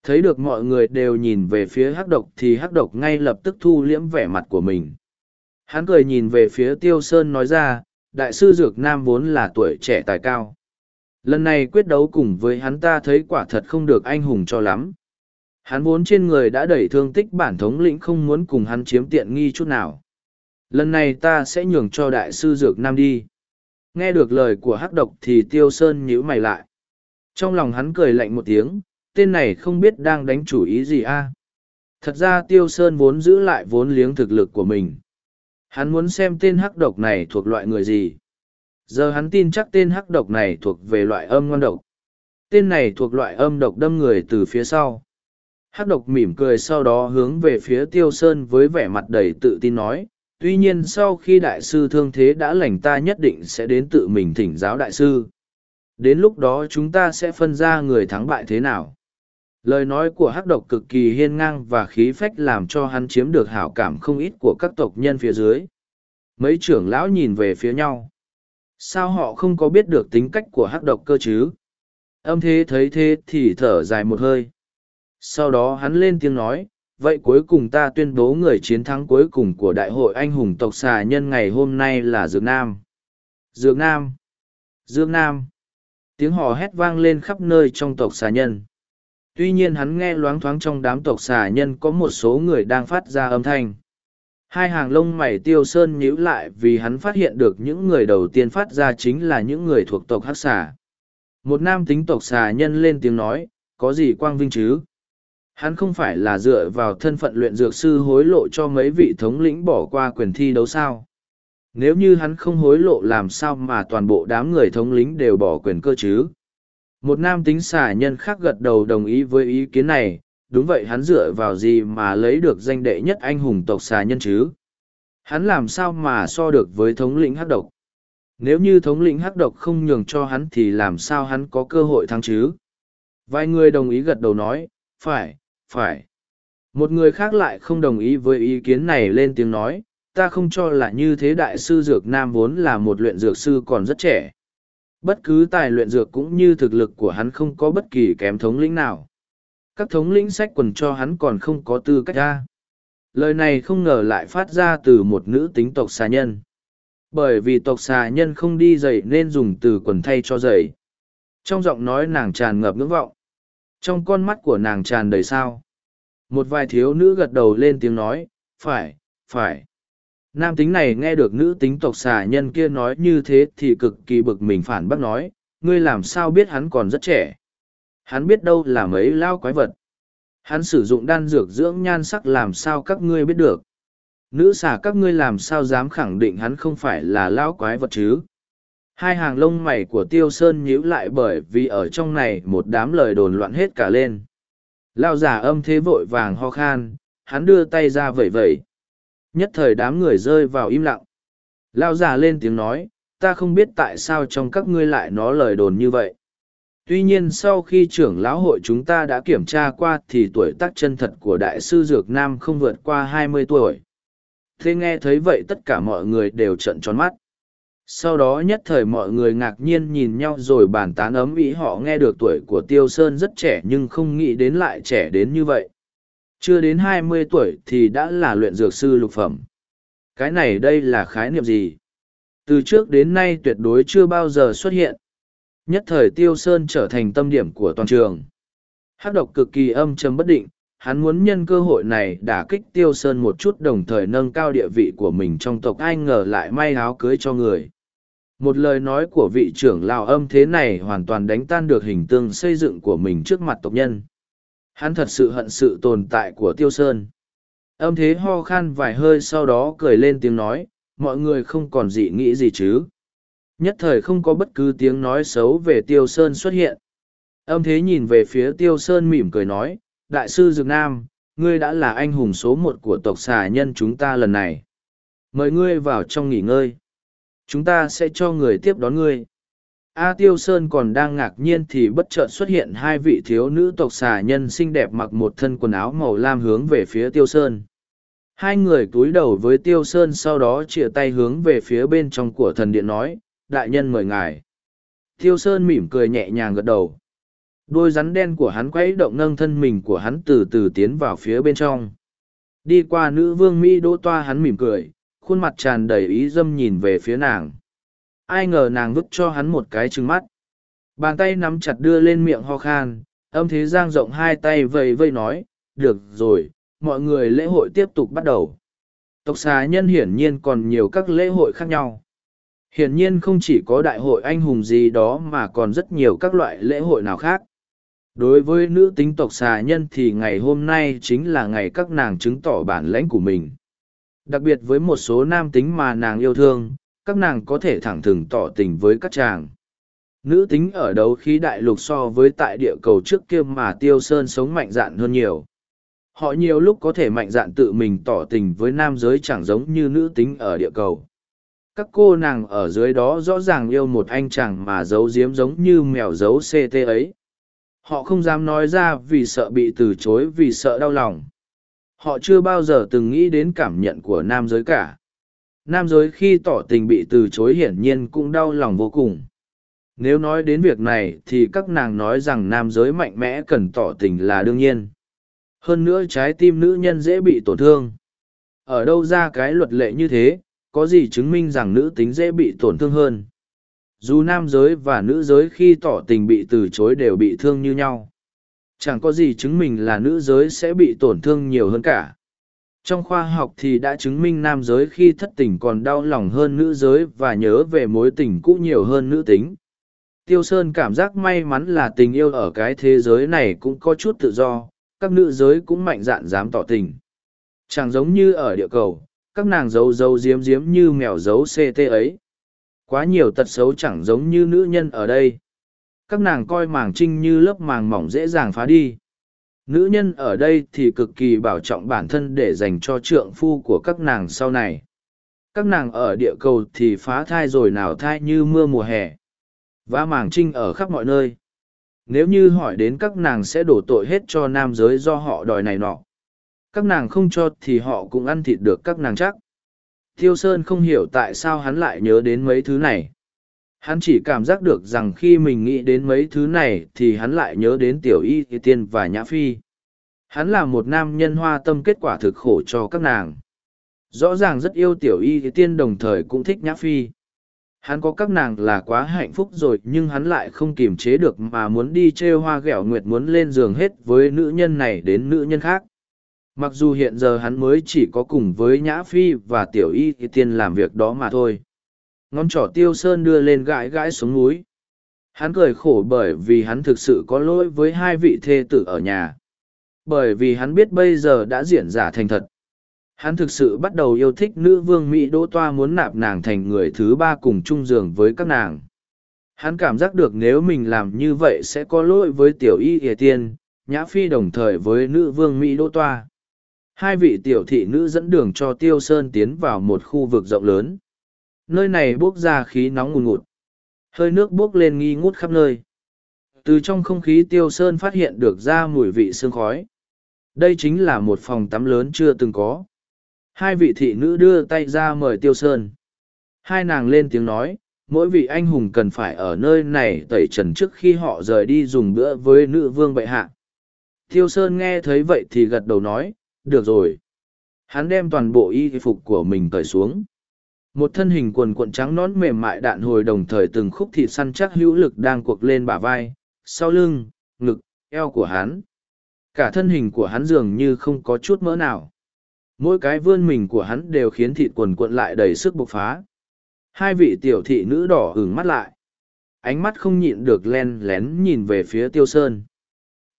Thấy được mọi người đều nhìn về phía hắc độc thì hắc độc ngay lập tức thu liễm vẻ mặt của mình. Hắn cười nhìn về phía tiêu sơn nói ra, đại sư dược nam vốn là tuổi trẻ tài cao. Lần này quyết đấu cùng với hắn ta thấy quả thật không được anh hùng cho lắm. Hắn vốn trên người đã đẩy thương tích bản thống lĩnh không muốn cùng hắn chiếm tiện nghi chút nào. Lần này ta sẽ nhường cho đại sư dược nam đi nghe được lời của hắc độc thì tiêu sơn nhíu mày lại. Trong lòng hắn cười lạnh một tiếng, tên này không biết đang đánh chủ ý gì a. Thật ra tiêu sơn vốn giữ lại vốn liếng thực lực của mình. Hắn muốn xem tên hắc độc này thuộc loại người gì. Giờ hắn tin chắc tên hắc độc này thuộc về loại âm ngon độc. Tên này thuộc loại âm độc đâm người từ phía sau. Hắc độc mỉm cười sau đó hướng về phía tiêu sơn với vẻ mặt đầy tự tin nói tuy nhiên sau khi đại sư thương thế đã lành ta nhất định sẽ đến tự mình thỉnh giáo đại sư. Đến lúc đó chúng ta sẽ phân ra người thắng bại thế nào. Lời nói của hắc độc cực kỳ hiên ngang và khí phách làm cho hắn chiếm được hảo cảm không ít của các tộc nhân phía dưới. Mấy trưởng lão nhìn về phía nhau. Sao họ không có biết được tính cách của hắc độc cơ chứ? Âm thế thấy thế thì thở dài một hơi. Sau đó hắn lên tiếng nói vậy cuối cùng ta tuyên bố người chiến thắng cuối cùng của đại hội anh hùng tộc xà nhân ngày hôm nay là dược nam dược nam dược nam tiếng hò hét vang lên khắp nơi trong tộc xà nhân Tuy nhiên hắn nghe loáng thoáng trong đám tộc xà nhân có một số người đang phát ra âm thanh. Hai hàng lông mày tiêu sơn nhíu lại vì hắn phát hiện được những người đầu tiên phát ra chính là những người thuộc tộc hắc xà. Một nam tính tộc xà nhân lên tiếng nói, có gì quang vinh chứ? Hắn không phải là dựa vào thân phận luyện dược sư hối lộ cho mấy vị thống lĩnh bỏ qua quyền thi đấu sao. Nếu như hắn không hối lộ làm sao mà toàn bộ đám người thống lĩnh đều bỏ quyền cơ chứ. Một nam tính xà nhân khác gật đầu đồng ý với ý kiến này, đúng vậy hắn dựa vào gì mà lấy được danh đệ nhất anh hùng tộc xà nhân chứ? Hắn làm sao mà so được với thống lĩnh hắc độc? Nếu như thống lĩnh hắc độc không nhường cho hắn thì làm sao hắn có cơ hội thắng chứ? Vài người đồng ý gật đầu nói, phải, phải. Một người khác lại không đồng ý với ý kiến này lên tiếng nói, ta không cho là như thế đại sư Dược Nam vốn là một luyện dược sư còn rất trẻ. Bất cứ tài luyện dược cũng như thực lực của hắn không có bất kỳ kém thống lĩnh nào. Các thống lĩnh sách quần cho hắn còn không có tư cách ra. Lời này không ngờ lại phát ra từ một nữ tính tộc xà nhân. Bởi vì tộc xà nhân không đi giày nên dùng từ quần thay cho giày. Trong giọng nói nàng tràn ngập ngưỡng vọng. Trong con mắt của nàng tràn đầy sao. Một vài thiếu nữ gật đầu lên tiếng nói, phải, phải. Nam tính này nghe được nữ tính tộc xà nhân kia nói như thế thì cực kỳ bực mình phản bác nói, ngươi làm sao biết hắn còn rất trẻ. Hắn biết đâu là mấy lao quái vật. Hắn sử dụng đan dược dưỡng nhan sắc làm sao các ngươi biết được. Nữ xà các ngươi làm sao dám khẳng định hắn không phải là lao quái vật chứ. Hai hàng lông mày của Tiêu Sơn nhíu lại bởi vì ở trong này một đám lời đồn loạn hết cả lên. Lao giả âm thế vội vàng ho khan, hắn đưa tay ra vẩy vẩy. Nhất thời đám người rơi vào im lặng. Lao giả lên tiếng nói, ta không biết tại sao trong các ngươi lại nói lời đồn như vậy. Tuy nhiên sau khi trưởng lão hội chúng ta đã kiểm tra qua thì tuổi tác chân thật của đại sư Dược Nam không vượt qua hai mươi tuổi. Thế nghe thấy vậy tất cả mọi người đều trận tròn mắt sau đó nhất thời mọi người ngạc nhiên nhìn nhau rồi bàn tán ấm ý họ nghe được tuổi của tiêu sơn rất trẻ nhưng không nghĩ đến lại trẻ đến như vậy. Chưa đến hai mươi tuổi thì đã là luyện dược sư lục phẩm. Cái này đây là khái niệm gì? Từ trước đến nay tuyệt đối chưa bao giờ xuất hiện. Nhất thời tiêu sơn trở thành tâm điểm của toàn trường. Hát độc cực kỳ âm chấm bất định, hắn muốn nhân cơ hội này đả kích tiêu sơn một chút đồng thời nâng cao địa vị của mình trong tộc, ai ngờ lại may áo cưới cho người một lời nói của vị trưởng lao âm thế này hoàn toàn đánh tan được hình tương xây dựng của mình trước mặt tộc nhân. Hắn thật sự hận sự tồn tại của Tiêu Sơn. Âm thế ho khan vài hơi sau đó cười lên tiếng nói, mọi người không còn dị nghĩ gì chứ. Nhất thời không có bất cứ tiếng nói xấu về Tiêu Sơn xuất hiện. Âm thế nhìn về phía Tiêu Sơn mỉm cười nói, Đại sư Dược Nam, ngươi đã là anh hùng số một của tộc xà nhân chúng ta lần này. Mời ngươi vào trong nghỉ ngơi chúng ta sẽ cho người tiếp đón ngươi. A tiêu sơn còn đang ngạc nhiên thì bất chợt xuất hiện hai vị thiếu nữ tộc xà nhân xinh đẹp mặc một thân quần áo màu lam hướng về phía tiêu sơn. Hai người cúi đầu với tiêu sơn sau đó chia tay hướng về phía bên trong của thần điện nói, đại nhân mời ngài. Tiêu sơn mỉm cười nhẹ nhàng gật đầu. Đôi rắn đen của hắn quấy động nâng thân mình của hắn từ từ tiến vào phía bên trong. Đi qua nữ vương mỹ đỗ toa hắn mỉm cười khuôn mặt tràn đầy ý dâm nhìn về phía nàng. Ai ngờ nàng vứt cho hắn một cái trừng mắt. Bàn tay nắm chặt đưa lên miệng ho khan, âm thế giang rộng hai tay vầy vây nói, được rồi, mọi người lễ hội tiếp tục bắt đầu. Tộc xà nhân hiển nhiên còn nhiều các lễ hội khác nhau. Hiển nhiên không chỉ có đại hội anh hùng gì đó mà còn rất nhiều các loại lễ hội nào khác. Đối với nữ tính tộc xà nhân thì ngày hôm nay chính là ngày các nàng chứng tỏ bản lãnh của mình. Đặc biệt với một số nam tính mà nàng yêu thương, các nàng có thể thẳng thừng tỏ tình với các chàng. Nữ tính ở đấu khí đại lục so với tại địa cầu trước kia mà tiêu sơn sống mạnh dạn hơn nhiều. Họ nhiều lúc có thể mạnh dạn tự mình tỏ tình với nam giới chẳng giống như nữ tính ở địa cầu. Các cô nàng ở dưới đó rõ ràng yêu một anh chàng mà giấu giếm giống như mèo giấu CT ấy. Họ không dám nói ra vì sợ bị từ chối vì sợ đau lòng họ chưa bao giờ từng nghĩ đến cảm nhận của nam giới cả. Nam giới khi tỏ tình bị từ chối hiển nhiên cũng đau lòng vô cùng. Nếu nói đến việc này thì các nàng nói rằng nam giới mạnh mẽ cần tỏ tình là đương nhiên. Hơn nữa trái tim nữ nhân dễ bị tổn thương. Ở đâu ra cái luật lệ như thế, có gì chứng minh rằng nữ tính dễ bị tổn thương hơn? Dù nam giới và nữ giới khi tỏ tình bị từ chối đều bị thương như nhau. Chẳng có gì chứng minh là nữ giới sẽ bị tổn thương nhiều hơn cả. Trong khoa học thì đã chứng minh nam giới khi thất tình còn đau lòng hơn nữ giới và nhớ về mối tình cũ nhiều hơn nữ tính. Tiêu Sơn cảm giác may mắn là tình yêu ở cái thế giới này cũng có chút tự do, các nữ giới cũng mạnh dạn dám tỏ tình. Chẳng giống như ở địa cầu, các nàng giấu giấu diếm diếm như mèo giấu CT ấy. Quá nhiều tật xấu chẳng giống như nữ nhân ở đây. Các nàng coi màng trinh như lớp màng mỏng dễ dàng phá đi. Nữ nhân ở đây thì cực kỳ bảo trọng bản thân để dành cho trượng phu của các nàng sau này. Các nàng ở địa cầu thì phá thai rồi nào thai như mưa mùa hè. Và màng trinh ở khắp mọi nơi. Nếu như hỏi đến các nàng sẽ đổ tội hết cho nam giới do họ đòi này nọ. Các nàng không cho thì họ cũng ăn thịt được các nàng chắc. Thiêu Sơn không hiểu tại sao hắn lại nhớ đến mấy thứ này. Hắn chỉ cảm giác được rằng khi mình nghĩ đến mấy thứ này thì hắn lại nhớ đến Tiểu Y Tiên và Nhã Phi. Hắn là một nam nhân hoa tâm kết quả thực khổ cho các nàng. Rõ ràng rất yêu Tiểu Y Tiên đồng thời cũng thích Nhã Phi. Hắn có các nàng là quá hạnh phúc rồi nhưng hắn lại không kiềm chế được mà muốn đi trêu hoa ghẹo nguyệt muốn lên giường hết với nữ nhân này đến nữ nhân khác mặc dù hiện giờ hắn mới chỉ có cùng với nhã phi và tiểu y thì tiên làm việc đó mà thôi ngón trỏ tiêu sơn đưa lên gãi gãi xuống núi. Hắn cười khổ bởi vì hắn thực sự có lỗi với hai vị thê tử ở nhà. Bởi vì hắn biết bây giờ đã diễn giả thành thật. Hắn thực sự bắt đầu yêu thích nữ vương mỹ đỗ toa muốn nạp nàng thành người thứ ba cùng chung giường với các nàng. Hắn cảm giác được nếu mình làm như vậy sẽ có lỗi với tiểu y ỉa tiên, nhã phi đồng thời với nữ vương mỹ đỗ toa. Hai vị tiểu thị nữ dẫn đường cho Tiêu Sơn tiến vào một khu vực rộng lớn. Nơi này bốc ra khí nóng ngùn ngụt. Hơi nước bốc lên nghi ngút khắp nơi. Từ trong không khí Tiêu Sơn phát hiện được ra mùi vị sương khói. Đây chính là một phòng tắm lớn chưa từng có. Hai vị thị nữ đưa tay ra mời Tiêu Sơn. Hai nàng lên tiếng nói, mỗi vị anh hùng cần phải ở nơi này tẩy trần trước khi họ rời đi dùng bữa với nữ vương bệ hạ. Tiêu Sơn nghe thấy vậy thì gật đầu nói, được rồi. Hắn đem toàn bộ y phục của mình cởi xuống. Một thân hình quần cuộn trắng nón mềm mại đạn hồi đồng thời từng khúc thịt săn chắc hữu lực đang cuộc lên bả vai, sau lưng, ngực, eo của hắn. Cả thân hình của hắn dường như không có chút mỡ nào. Mỗi cái vươn mình của hắn đều khiến thịt quần cuộn lại đầy sức bộc phá. Hai vị tiểu thị nữ đỏ hừng mắt lại. Ánh mắt không nhịn được len lén nhìn về phía tiêu sơn.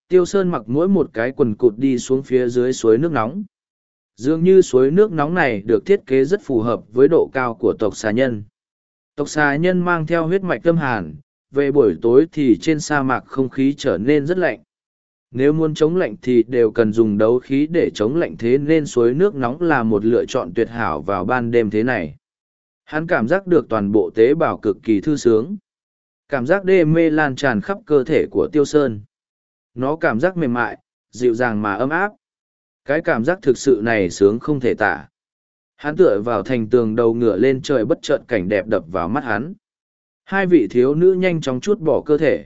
Tiêu Sơn mặc mỗi một cái quần cụt đi xuống phía dưới suối nước nóng. Dường như suối nước nóng này được thiết kế rất phù hợp với độ cao của tộc xà nhân. Tộc xà nhân mang theo huyết mạch tâm hàn, về buổi tối thì trên sa mạc không khí trở nên rất lạnh. Nếu muốn chống lạnh thì đều cần dùng đấu khí để chống lạnh thế nên suối nước nóng là một lựa chọn tuyệt hảo vào ban đêm thế này. Hắn cảm giác được toàn bộ tế bào cực kỳ thư sướng. Cảm giác đê mê lan tràn khắp cơ thể của Tiêu Sơn nó cảm giác mềm mại dịu dàng mà ấm áp cái cảm giác thực sự này sướng không thể tả. Hắn tựa vào thành tường đầu ngửa lên trời bất chợt cảnh đẹp đập vào mắt hắn. Hai vị thiếu nữ nhanh chóng chút bỏ cơ thể.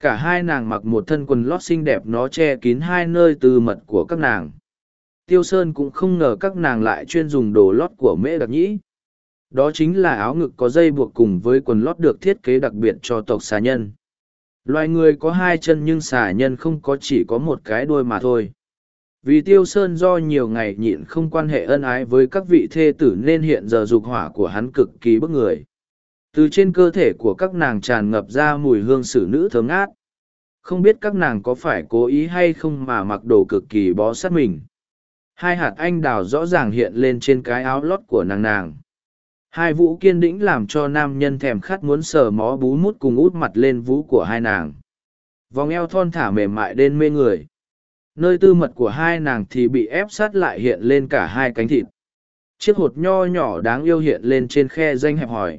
Cả hai nàng mặc một thân quần lót xinh đẹp nó che kín hai nơi từ mật của các nàng. Tiêu sơn cũng không ngờ các nàng lại chuyên dùng đồ lót của mễ đặc nhĩ. Đó chính là áo ngực có dây buộc cùng với quần lót được thiết kế đặc biệt cho tộc xà nhân. Loài người có hai chân nhưng xà nhân không có chỉ có một cái đuôi mà thôi. Vì Tiêu Sơn do nhiều ngày nhịn không quan hệ ân ái với các vị thê tử nên hiện giờ dục hỏa của hắn cực kỳ bức người. Từ trên cơ thể của các nàng tràn ngập ra mùi hương xử nữ thơm ngát. Không biết các nàng có phải cố ý hay không mà mặc đồ cực kỳ bó sát mình. Hai hạt anh đào rõ ràng hiện lên trên cái áo lót của nàng nàng. Hai vũ kiên đĩnh làm cho nam nhân thèm khát muốn sờ mó bú mút cùng út mặt lên vũ của hai nàng. Vòng eo thon thả mềm mại đến mê người. Nơi tư mật của hai nàng thì bị ép sát lại hiện lên cả hai cánh thịt. Chiếc hột nho nhỏ đáng yêu hiện lên trên khe danh hẹp hỏi.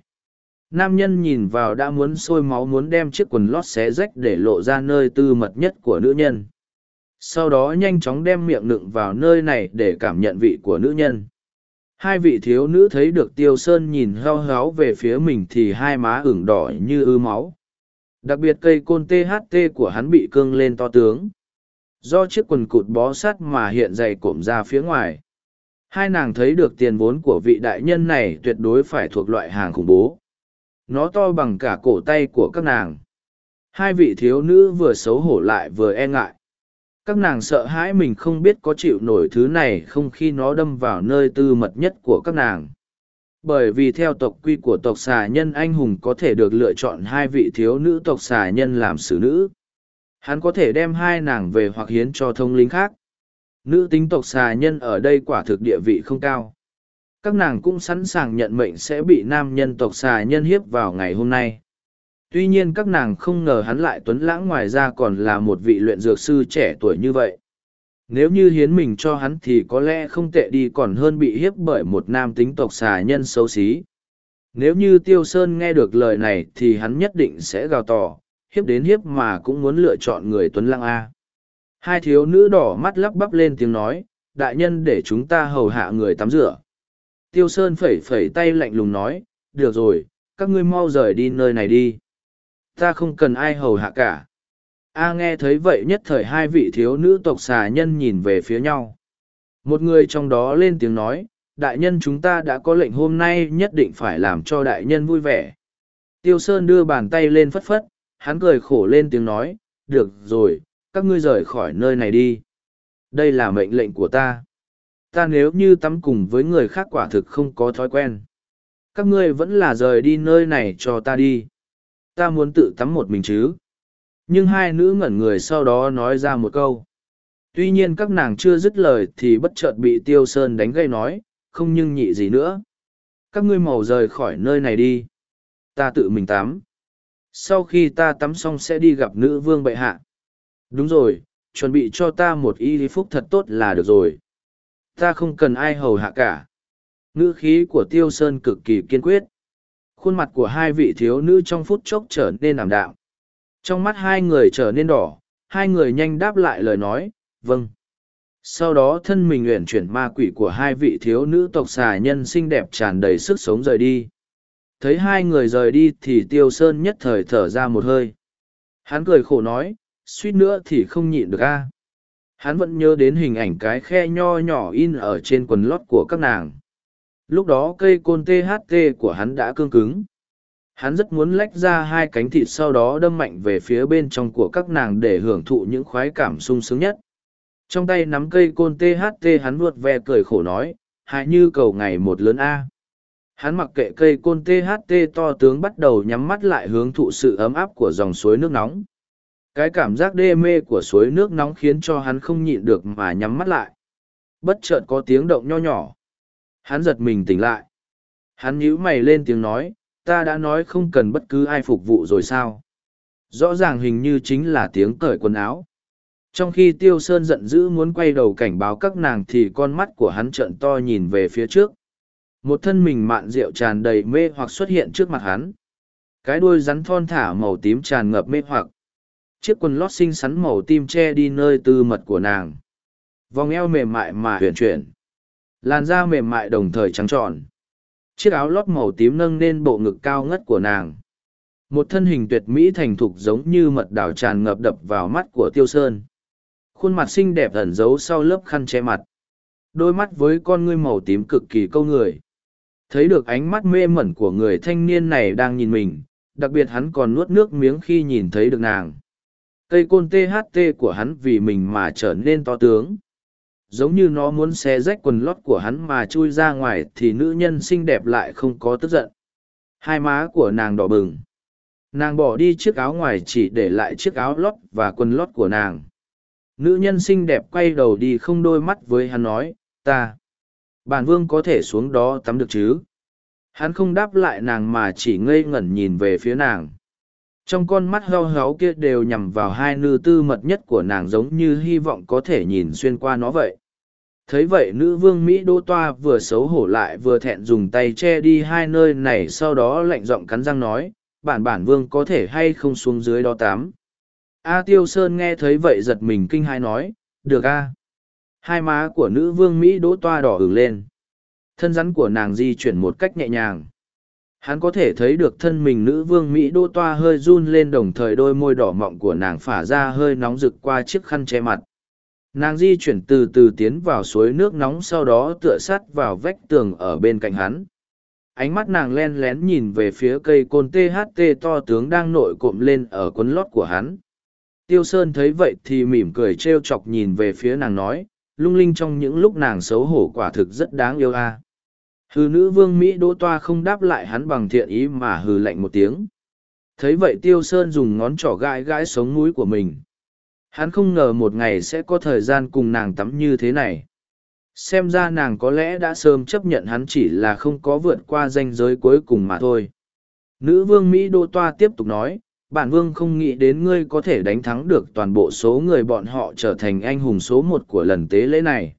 Nam nhân nhìn vào đã muốn sôi máu muốn đem chiếc quần lót xé rách để lộ ra nơi tư mật nhất của nữ nhân. Sau đó nhanh chóng đem miệng nựng vào nơi này để cảm nhận vị của nữ nhân hai vị thiếu nữ thấy được tiêu sơn nhìn heo héo về phía mình thì hai má ửng đỏ như ư máu đặc biệt cây côn tht của hắn bị cương lên to tướng do chiếc quần cụt bó sắt mà hiện dày cổm ra phía ngoài. Hai nàng thấy được tiền vốn của vị đại nhân này tuyệt đối phải thuộc loại hàng khủng bố. Nó to bằng cả cổ tay của các nàng. Hai vị thiếu nữ vừa xấu hổ lại vừa e ngại. Các nàng sợ hãi mình không biết có chịu nổi thứ này không khi nó đâm vào nơi tư mật nhất của các nàng. Bởi vì theo tộc quy của tộc xà nhân anh hùng có thể được lựa chọn hai vị thiếu nữ tộc xà nhân làm xử nữ hắn có thể đem hai nàng về hoặc hiến cho thông linh khác. Nữ tính tộc xà nhân ở đây quả thực địa vị không cao. Các nàng cũng sẵn sàng nhận mệnh sẽ bị nam nhân tộc xà nhân hiếp vào ngày hôm nay. Tuy nhiên các nàng không ngờ hắn lại tuấn lãng ngoài ra còn là một vị luyện dược sư trẻ tuổi như vậy. Nếu như hiến mình cho hắn thì có lẽ không tệ đi còn hơn bị hiếp bởi một nam tính tộc xà nhân xấu xí. Nếu như tiêu sơn nghe được lời này thì hắn nhất định sẽ gào tỏ hiếp đến hiếp mà cũng muốn lựa chọn người tuấn lăng a. Hai thiếu nữ đỏ mắt lắp bắp lên tiếng nói, đại nhân để chúng ta hầu hạ người tắm rửa. Tiêu sơn phẩy phẩy tay lạnh lùng nói, được rồi, các ngươi mau rời đi nơi này đi. Ta không cần ai hầu hạ cả. A nghe thấy vậy nhất thời hai vị thiếu nữ tộc xà nhân nhìn về phía nhau. Một người trong đó lên tiếng nói, đại nhân chúng ta đã có lệnh hôm nay nhất định phải làm cho đại nhân vui vẻ. Tiêu sơn đưa bàn tay lên phất phất hắn cười khổ lên tiếng nói, được rồi, các ngươi rời khỏi nơi này đi. Đây là mệnh lệnh của ta. Ta nếu như tắm cùng với người khác quả thực không có thói quen. Các ngươi vẫn là rời đi nơi này cho ta đi. Ta muốn tự tắm một mình chứ. Nhưng hai nữ ngẩn người sau đó nói ra một câu. Tuy nhiên các nàng chưa dứt lời thì bất chợt bị tiêu sơn đánh gây nói, không nhưng nhị gì nữa. Các ngươi màu rời khỏi nơi này đi. Ta tự mình tắm sau khi ta tắm xong sẽ đi gặp nữ vương bệ hạ. Đúng rồi, chuẩn bị cho ta một y phúc thật tốt là được rồi. Ta không cần ai hầu hạ cả. Ngữ khí của tiêu sơn cực kỳ kiên quyết. Khuôn mặt của hai vị thiếu nữ trong phút chốc trở nên ảm đạm. Trong mắt hai người trở nên đỏ, hai người nhanh đáp lại lời nói vâng. Sau đó thân mình uyển chuyển ma quỷ của hai vị thiếu nữ tộc xà nhân xinh đẹp tràn đầy sức sống rời đi thấy hai người rời đi thì tiêu sơn nhất thời thở ra một hơi. Hắn cười khổ nói, suýt nữa thì không nhịn được a. À. Hắn vẫn nhớ đến hình ảnh cái khe nho nhỏ in ở trên quần lót của các nàng. Lúc đó cây côn tht của hắn đã cương cứng. Hắn rất muốn lách ra hai cánh thịt sau đó đâm mạnh về phía bên trong của các nàng để hưởng thụ những khoái cảm sung sướng nhất. Trong tay nắm cây côn tht hắn vuột ve cười khổ nói, hại như cầu ngày một lớn a hắn mặc kệ cây côn tht to tướng bắt đầu nhắm mắt lại hướng thụ sự ấm áp của dòng suối nước nóng. Cái cảm giác đê mê của suối nước nóng khiến cho hắn không nhịn được mà nhắm mắt lại. Bất chợt có tiếng động nho nhỏ. Hắn giật mình tỉnh lại. Hắn nhíu mày lên tiếng nói, ta đã nói không cần bất cứ ai phục vụ rồi sao? Rõ ràng hình như chính là tiếng cởi quần áo. Trong khi tiêu sơn giận dữ muốn quay đầu cảnh báo các nàng thì con mắt của hắn trợn to nhìn về phía trước một thân mình mạn rượu tràn đầy mê hoặc xuất hiện trước mặt hắn. Cái đuôi rắn thon thả màu tím tràn ngập mê hoặc. Chiếc quần lót xinh xắn màu tim che đi nơi tư mật của nàng. Vòng eo mềm mại mà huyền chuyển. Làn da mềm mại đồng thời trắng tròn. Chiếc áo lót màu tím nâng lên bộ ngực cao ngất của nàng. Một thân hình tuyệt mỹ thành thục giống như mật đảo tràn ngập đập vào mắt của tiêu sơn. Khuôn mặt xinh đẹp ẩn giấu sau lớp khăn che mặt. Đôi mắt với con ngươi màu tím cực kỳ câu người thấy được ánh mắt mê mẩn của người thanh niên này đang nhìn mình, đặc biệt hắn còn nuốt nước miếng khi nhìn thấy được nàng. Cây côn tht của hắn vì mình mà trở nên to tướng. Giống như nó muốn xé rách quần lót của hắn mà chui ra ngoài thì nữ nhân xinh đẹp lại không có tức giận. Hai má của nàng đỏ bừng. Nàng bỏ đi chiếc áo ngoài chỉ để lại chiếc áo lót và quần lót của nàng. Nữ nhân xinh đẹp quay đầu đi không đôi mắt với hắn nói, ta bản vương có thể xuống đó tắm được chứ? Hắn không đáp lại nàng mà chỉ ngây ngẩn nhìn về phía nàng. Trong con mắt heo héo kia đều nhằm vào hai nư tư mật nhất của nàng giống như hy vọng có thể nhìn xuyên qua nó vậy. Thấy vậy nữ vương mỹ đô toa vừa xấu hổ lại vừa thẹn dùng tay che đi hai nơi này sau đó lạnh giọng cắn răng nói, bản bản vương có thể hay không xuống dưới đó tám a tiêu sơn nghe thấy vậy giật mình kinh hai nói, được a hai má của nữ vương mỹ đỗ toa đỏ ửng lên. Thân rắn của nàng di chuyển một cách nhẹ nhàng. Hắn có thể thấy được thân mình nữ vương mỹ đỗ toa hơi run lên đồng thời đôi môi đỏ mọng của nàng phả ra hơi nóng rực qua chiếc khăn che mặt. Nàng di chuyển từ từ tiến vào suối nước nóng sau đó tựa sát vào vách tường ở bên cạnh hắn. Ánh mắt nàng len lén nhìn về phía cây côn tht to tướng đang nội cộm lên ở quấn lót của hắn. Tiêu Sơn thấy vậy thì mỉm cười trêu chọc nhìn về phía nàng nói, lung linh trong những lúc nàng xấu hổ quả thực rất đáng yêu a. Hư nữ vương Mỹ Đỗ Toa không đáp lại hắn bằng thiện ý mà hừ lạnh một tiếng. Thấy vậy Tiêu Sơn dùng ngón trỏ gãi gãi sống mũi của mình. Hắn không ngờ một ngày sẽ có thời gian cùng nàng tắm như thế này. Xem ra nàng có lẽ đã sớm chấp nhận hắn chỉ là không có vượt qua ranh giới cuối cùng mà thôi. Nữ vương Mỹ Đô Toa tiếp tục nói, bản vương không nghĩ đến ngươi có thể đánh thắng được toàn bộ số người bọn họ trở thành anh hùng số một của lần tế lễ này.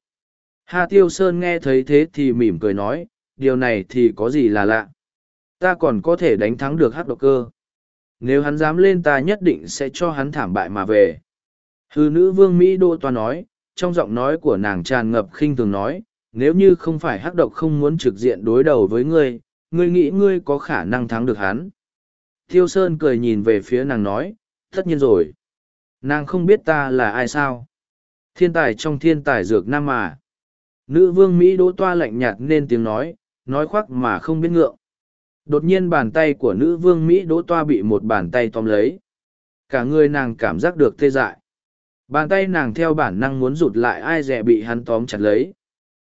Hà Tiêu Sơn nghe thấy thế thì mỉm cười nói, điều này thì có gì là lạ. Ta còn có thể đánh thắng được hát độc cơ. Nếu hắn dám lên ta nhất định sẽ cho hắn thảm bại mà về. Hư nữ vương Mỹ Đô Toa nói, trong giọng nói của nàng tràn ngập khinh thường nói, nếu như không phải hắc độc không muốn trực diện đối đầu với ngươi, ngươi nghĩ ngươi có khả năng thắng được hắn. Tiêu Sơn cười nhìn về phía nàng nói, tất nhiên rồi. Nàng không biết ta là ai sao. Thiên tài trong thiên tài dược nam mà. Nữ vương Mỹ đỗ toa lạnh nhạt nên tiếng nói, nói khoác mà không biết ngượng. Đột nhiên bàn tay của nữ vương Mỹ đỗ toa bị một bàn tay tóm lấy. Cả người nàng cảm giác được tê dại. Bàn tay nàng theo bản năng muốn rụt lại ai dè bị hắn tóm chặt lấy.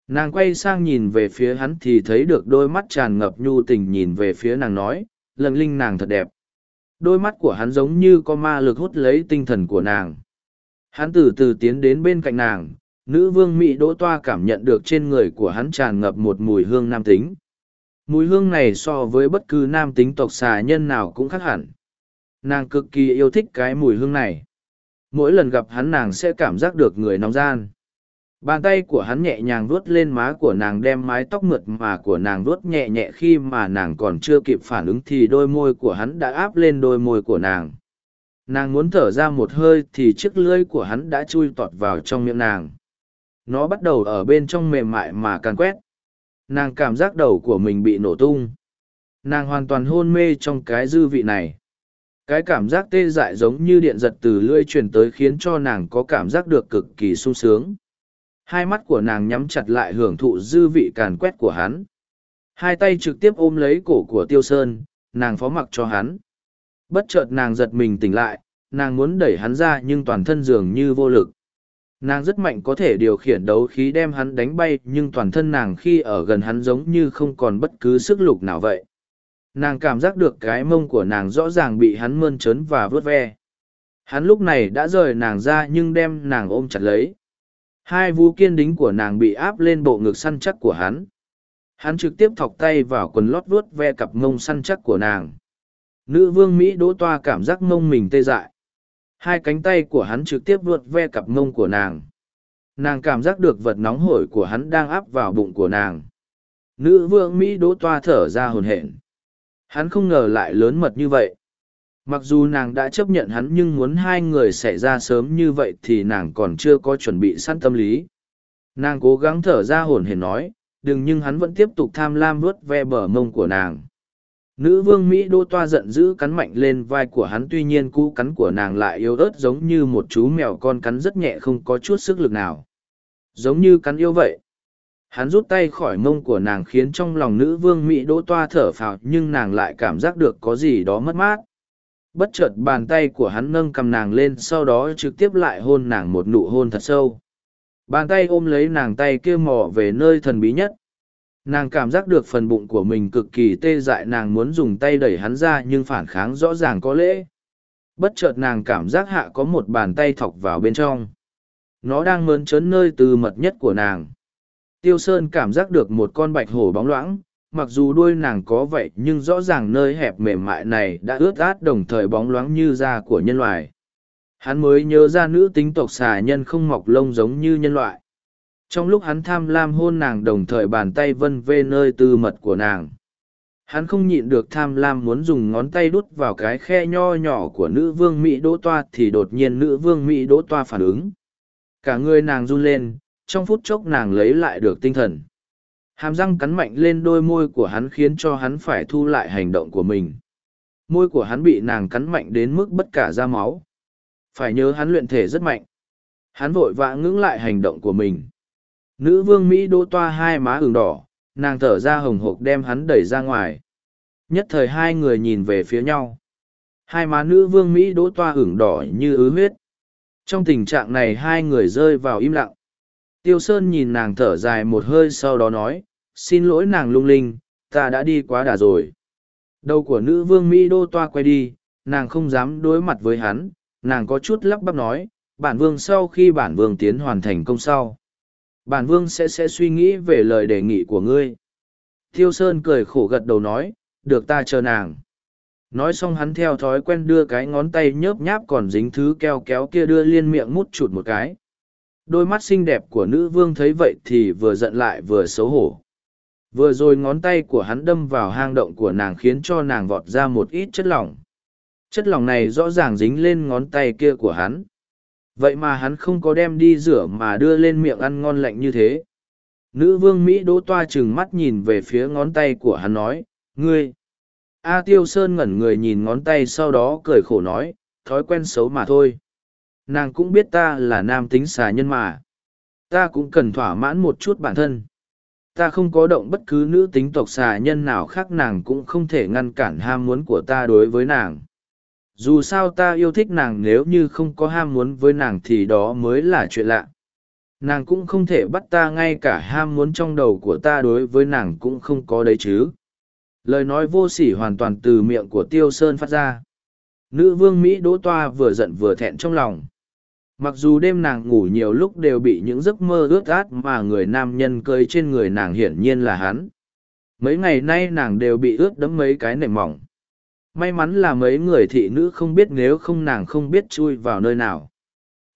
Nàng quay sang nhìn về phía hắn thì thấy được đôi mắt tràn ngập nhu tình nhìn về phía nàng nói, lần linh nàng thật đẹp. Đôi mắt của hắn giống như có ma lực hút lấy tinh thần của nàng. Hắn từ từ tiến đến bên cạnh nàng, nữ vương Mỹ đỗ toa cảm nhận được trên người của hắn tràn ngập một mùi hương nam tính. Mùi hương này so với bất cứ nam tính tộc xà nhân nào cũng khác hẳn. Nàng cực kỳ yêu thích cái mùi hương này mỗi lần gặp hắn nàng sẽ cảm giác được người nóng gian bàn tay của hắn nhẹ nhàng vuốt lên má của nàng đem mái tóc mượt mà của nàng vuốt nhẹ nhẹ khi mà nàng còn chưa kịp phản ứng thì đôi môi của hắn đã áp lên đôi môi của nàng. Nàng muốn thở ra một hơi thì chiếc lưỡi của hắn đã chui tọt vào trong miệng nàng. Nó bắt đầu ở bên trong mềm mại mà càn quét. Nàng cảm giác đầu của mình bị nổ tung. Nàng hoàn toàn hôn mê trong cái dư vị này. Cái cảm giác tê dại giống như điện giật từ lưỡi truyền tới khiến cho nàng có cảm giác được cực kỳ sung sướng hai mắt của nàng nhắm chặt lại hưởng thụ dư vị càn quét của hắn. Hai tay trực tiếp ôm lấy cổ của tiêu sơn, nàng phó mặc cho hắn. Bất chợt nàng giật mình tỉnh lại, nàng muốn đẩy hắn ra nhưng toàn thân dường như vô lực. Nàng rất mạnh có thể điều khiển đấu khí đem hắn đánh bay, nhưng toàn thân nàng khi ở gần hắn giống như không còn bất cứ sức lục nào vậy. Nàng cảm giác được cái mông của nàng rõ ràng bị hắn mơn trớn và vớt ve. Hắn lúc này đã rời nàng ra nhưng đem nàng ôm chặt lấy hai vũ kiên đính của nàng bị áp lên bộ ngực săn chắc của hắn. Hắn trực tiếp thọc tay vào quần lót vuốt ve cặp mông săn chắc của nàng. Nữ vương mỹ đỗ toa cảm giác mông mình tê dại. Hai cánh tay của hắn trực tiếp vuốt ve cặp mông của nàng. Nàng cảm giác được vật nóng hổi của hắn đang áp vào bụng của nàng. Nữ vương mỹ đỗ toa thở ra hồn hển. Hắn không ngờ lại lớn mật như vậy. Mặc dù nàng đã chấp nhận hắn nhưng muốn hai người xảy ra sớm như vậy thì nàng còn chưa có chuẩn bị sẵn tâm lý. Nàng cố gắng thở ra hồn hển nói, đừng nhưng hắn vẫn tiếp tục tham lam vuốt ve bờ mông của nàng. Nữ vương Mỹ đô toa giận dữ cắn mạnh lên vai của hắn tuy nhiên cú cắn của nàng lại yếu ớt giống như một chú mèo con cắn rất nhẹ không có chút sức lực nào. Giống như cắn yêu vậy. Hắn rút tay khỏi mông của nàng khiến trong lòng nữ vương Mỹ đỗ toa thở phào nhưng nàng lại cảm giác được có gì đó mất mát. Bất chợt bàn tay của hắn nâng cầm nàng lên sau đó trực tiếp lại hôn nàng một nụ hôn thật sâu. Bàn tay ôm lấy nàng tay kia mò về nơi thần bí nhất. Nàng cảm giác được phần bụng của mình cực kỳ tê dại nàng muốn dùng tay đẩy hắn ra nhưng phản kháng rõ ràng có lễ. Bất chợt nàng cảm giác hạ có một bàn tay thọc vào bên trong. Nó đang mơn trớn nơi từ mật nhất của nàng Tiêu Sơn cảm giác được một con bạch hổ bóng loãng, mặc dù đuôi nàng có vậy nhưng rõ ràng nơi hẹp mềm mại này đã ướt át đồng thời bóng loáng như da của nhân loại. Hắn mới nhớ ra nữ tính tộc xà nhân không mọc lông giống như nhân loại. Trong lúc hắn tham lam hôn nàng đồng thời bàn tay vân vê nơi tư mật của nàng. Hắn không nhịn được tham lam muốn dùng ngón tay đút vào cái khe nho nhỏ của nữ vương Mỹ Đỗ Toa thì đột nhiên nữ vương Mỹ Đỗ Toa phản ứng. Cả người nàng run lên, trong phút chốc nàng lấy lại được tinh thần hàm răng cắn mạnh lên đôi môi của hắn khiến cho hắn phải thu lại hành động của mình. Môi của hắn bị nàng cắn mạnh đến mức bất cả ra máu. Phải nhớ hắn luyện thể rất mạnh. Hắn vội vã ngưng lại hành động của mình. Nữ vương mỹ đỗ toa hai má ừng đỏ nàng thở ra hồng hộc đem hắn đẩy ra ngoài. Nhất thời hai người nhìn về phía nhau. Hai má nữ vương mỹ đỗ toa ửng đỏ như ứ huyết. Trong tình trạng này hai người rơi vào im lặng. Tiêu Sơn nhìn nàng thở dài một hơi sau đó nói, xin lỗi nàng lung linh, ta đã đi quá đà rồi. Đầu của nữ vương Mỹ đô toa quay đi, nàng không dám đối mặt với hắn, nàng có chút lắp bắp nói, bản vương sau khi bản vương tiến hoàn thành công sau. Bản vương sẽ sẽ suy nghĩ về lời đề nghị của ngươi. Tiêu Sơn cười khổ gật đầu nói, được ta chờ nàng. Nói xong hắn theo thói quen đưa cái ngón tay nhớp nháp còn dính thứ keo kéo kia đưa liên miệng mút chụt một cái. Đôi mắt xinh đẹp của nữ vương thấy vậy thì vừa giận lại vừa xấu hổ. Vừa rồi ngón tay của hắn đâm vào hang động của nàng khiến cho nàng vọt ra một ít chất lỏng. Chất lỏng này rõ ràng dính lên ngón tay kia của hắn. Vậy mà hắn không có đem đi rửa mà đưa lên miệng ăn ngon lạnh như thế. Nữ vương Mỹ đỗ toa chừng mắt nhìn về phía ngón tay của hắn nói, ngươi. A Tiêu Sơn ngẩn người nhìn ngón tay sau đó cười khổ nói, thói quen xấu mà thôi. Nàng cũng biết ta là nam tính xà nhân mà. Ta cũng cần thỏa mãn một chút bản thân. Ta không có động bất cứ nữ tính tộc xà nhân nào khác nàng cũng không thể ngăn cản ham muốn của ta đối với nàng. Dù sao ta yêu thích nàng nếu như không có ham muốn với nàng thì đó mới là chuyện lạ. Nàng cũng không thể bắt ta ngay cả ham muốn trong đầu của ta đối với nàng cũng không có đấy chứ lời nói vô sỉ hoàn toàn từ miệng của tiêu sơn phát ra nữ vương mỹ đỗ toa vừa giận vừa thẹn trong lòng mặc dù đêm nàng ngủ nhiều lúc đều bị những giấc mơ ướt át mà người nam nhân cơi trên người nàng hiển nhiên là hắn. Mấy ngày nay nàng đều bị ướt đẫm mấy cái nệm mỏng. May mắn là mấy người thị nữ không biết nếu không nàng không biết chui vào nơi nào.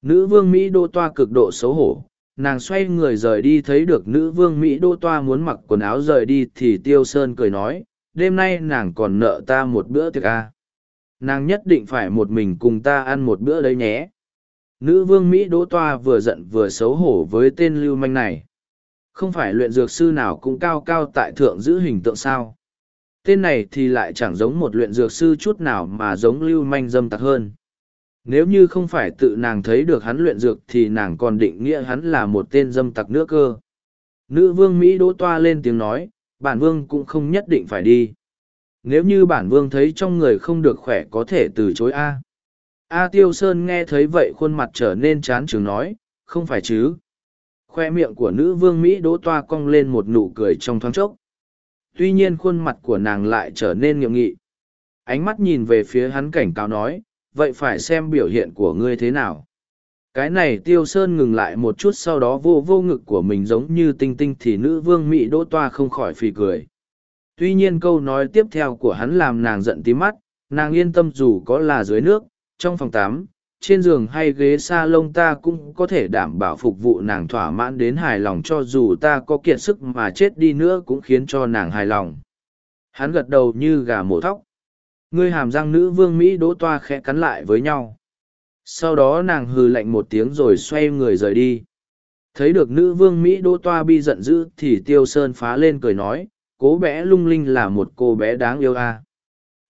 Nữ vương mỹ đô toa cực độ xấu hổ. Nàng xoay người rời đi thấy được nữ vương mỹ đô toa muốn mặc quần áo rời đi thì tiêu sơn cười nói, đêm nay nàng còn nợ ta một bữa tiệc à. nàng nhất định phải một mình cùng ta ăn một bữa đấy nhé nữ vương mỹ đỗ toa vừa giận vừa xấu hổ với tên lưu manh này không phải luyện dược sư nào cũng cao cao tại thượng giữ hình tượng sao tên này thì lại chẳng giống một luyện dược sư chút nào mà giống lưu manh dâm tặc hơn nếu như không phải tự nàng thấy được hắn luyện dược thì nàng còn định nghĩa hắn là một tên dâm tặc nữa cơ nữ vương mỹ đỗ toa lên tiếng nói, bản vương cũng không nhất định phải đi. Nếu như bản vương thấy trong người không được khỏe có thể từ chối A. A Tiêu Sơn nghe thấy vậy khuôn mặt trở nên chán chừng nói, không phải chứ. Khoe miệng của nữ vương Mỹ đỗ toa cong lên một nụ cười trong thoáng chốc. Tuy nhiên khuôn mặt của nàng lại trở nên nghiêm nghị. Ánh mắt nhìn về phía hắn cảnh cáo nói, vậy phải xem biểu hiện của ngươi thế nào. Cái này tiêu sơn ngừng lại một chút sau đó vô vô ngực của mình giống như tinh tinh thì nữ vương Mỹ đỗ toa không khỏi phì cười. Tuy nhiên câu nói tiếp theo của hắn làm nàng giận tí mắt, nàng yên tâm dù có là dưới nước, trong phòng tắm, trên giường hay ghế sa lông ta cũng có thể đảm bảo phục vụ nàng thỏa mãn đến hài lòng cho dù ta có kiệt sức mà chết đi nữa cũng khiến cho nàng hài lòng. Hắn gật đầu như gà mổ thóc. Ngươi hàm răng nữ vương Mỹ đỗ toa khẽ cắn lại với nhau sau đó nàng hừ lạnh một tiếng rồi xoay người rời đi thấy được nữ vương mỹ đỗ toa bi giận dữ thì tiêu sơn phá lên cười nói cố bé lung linh là một cô bé đáng yêu a à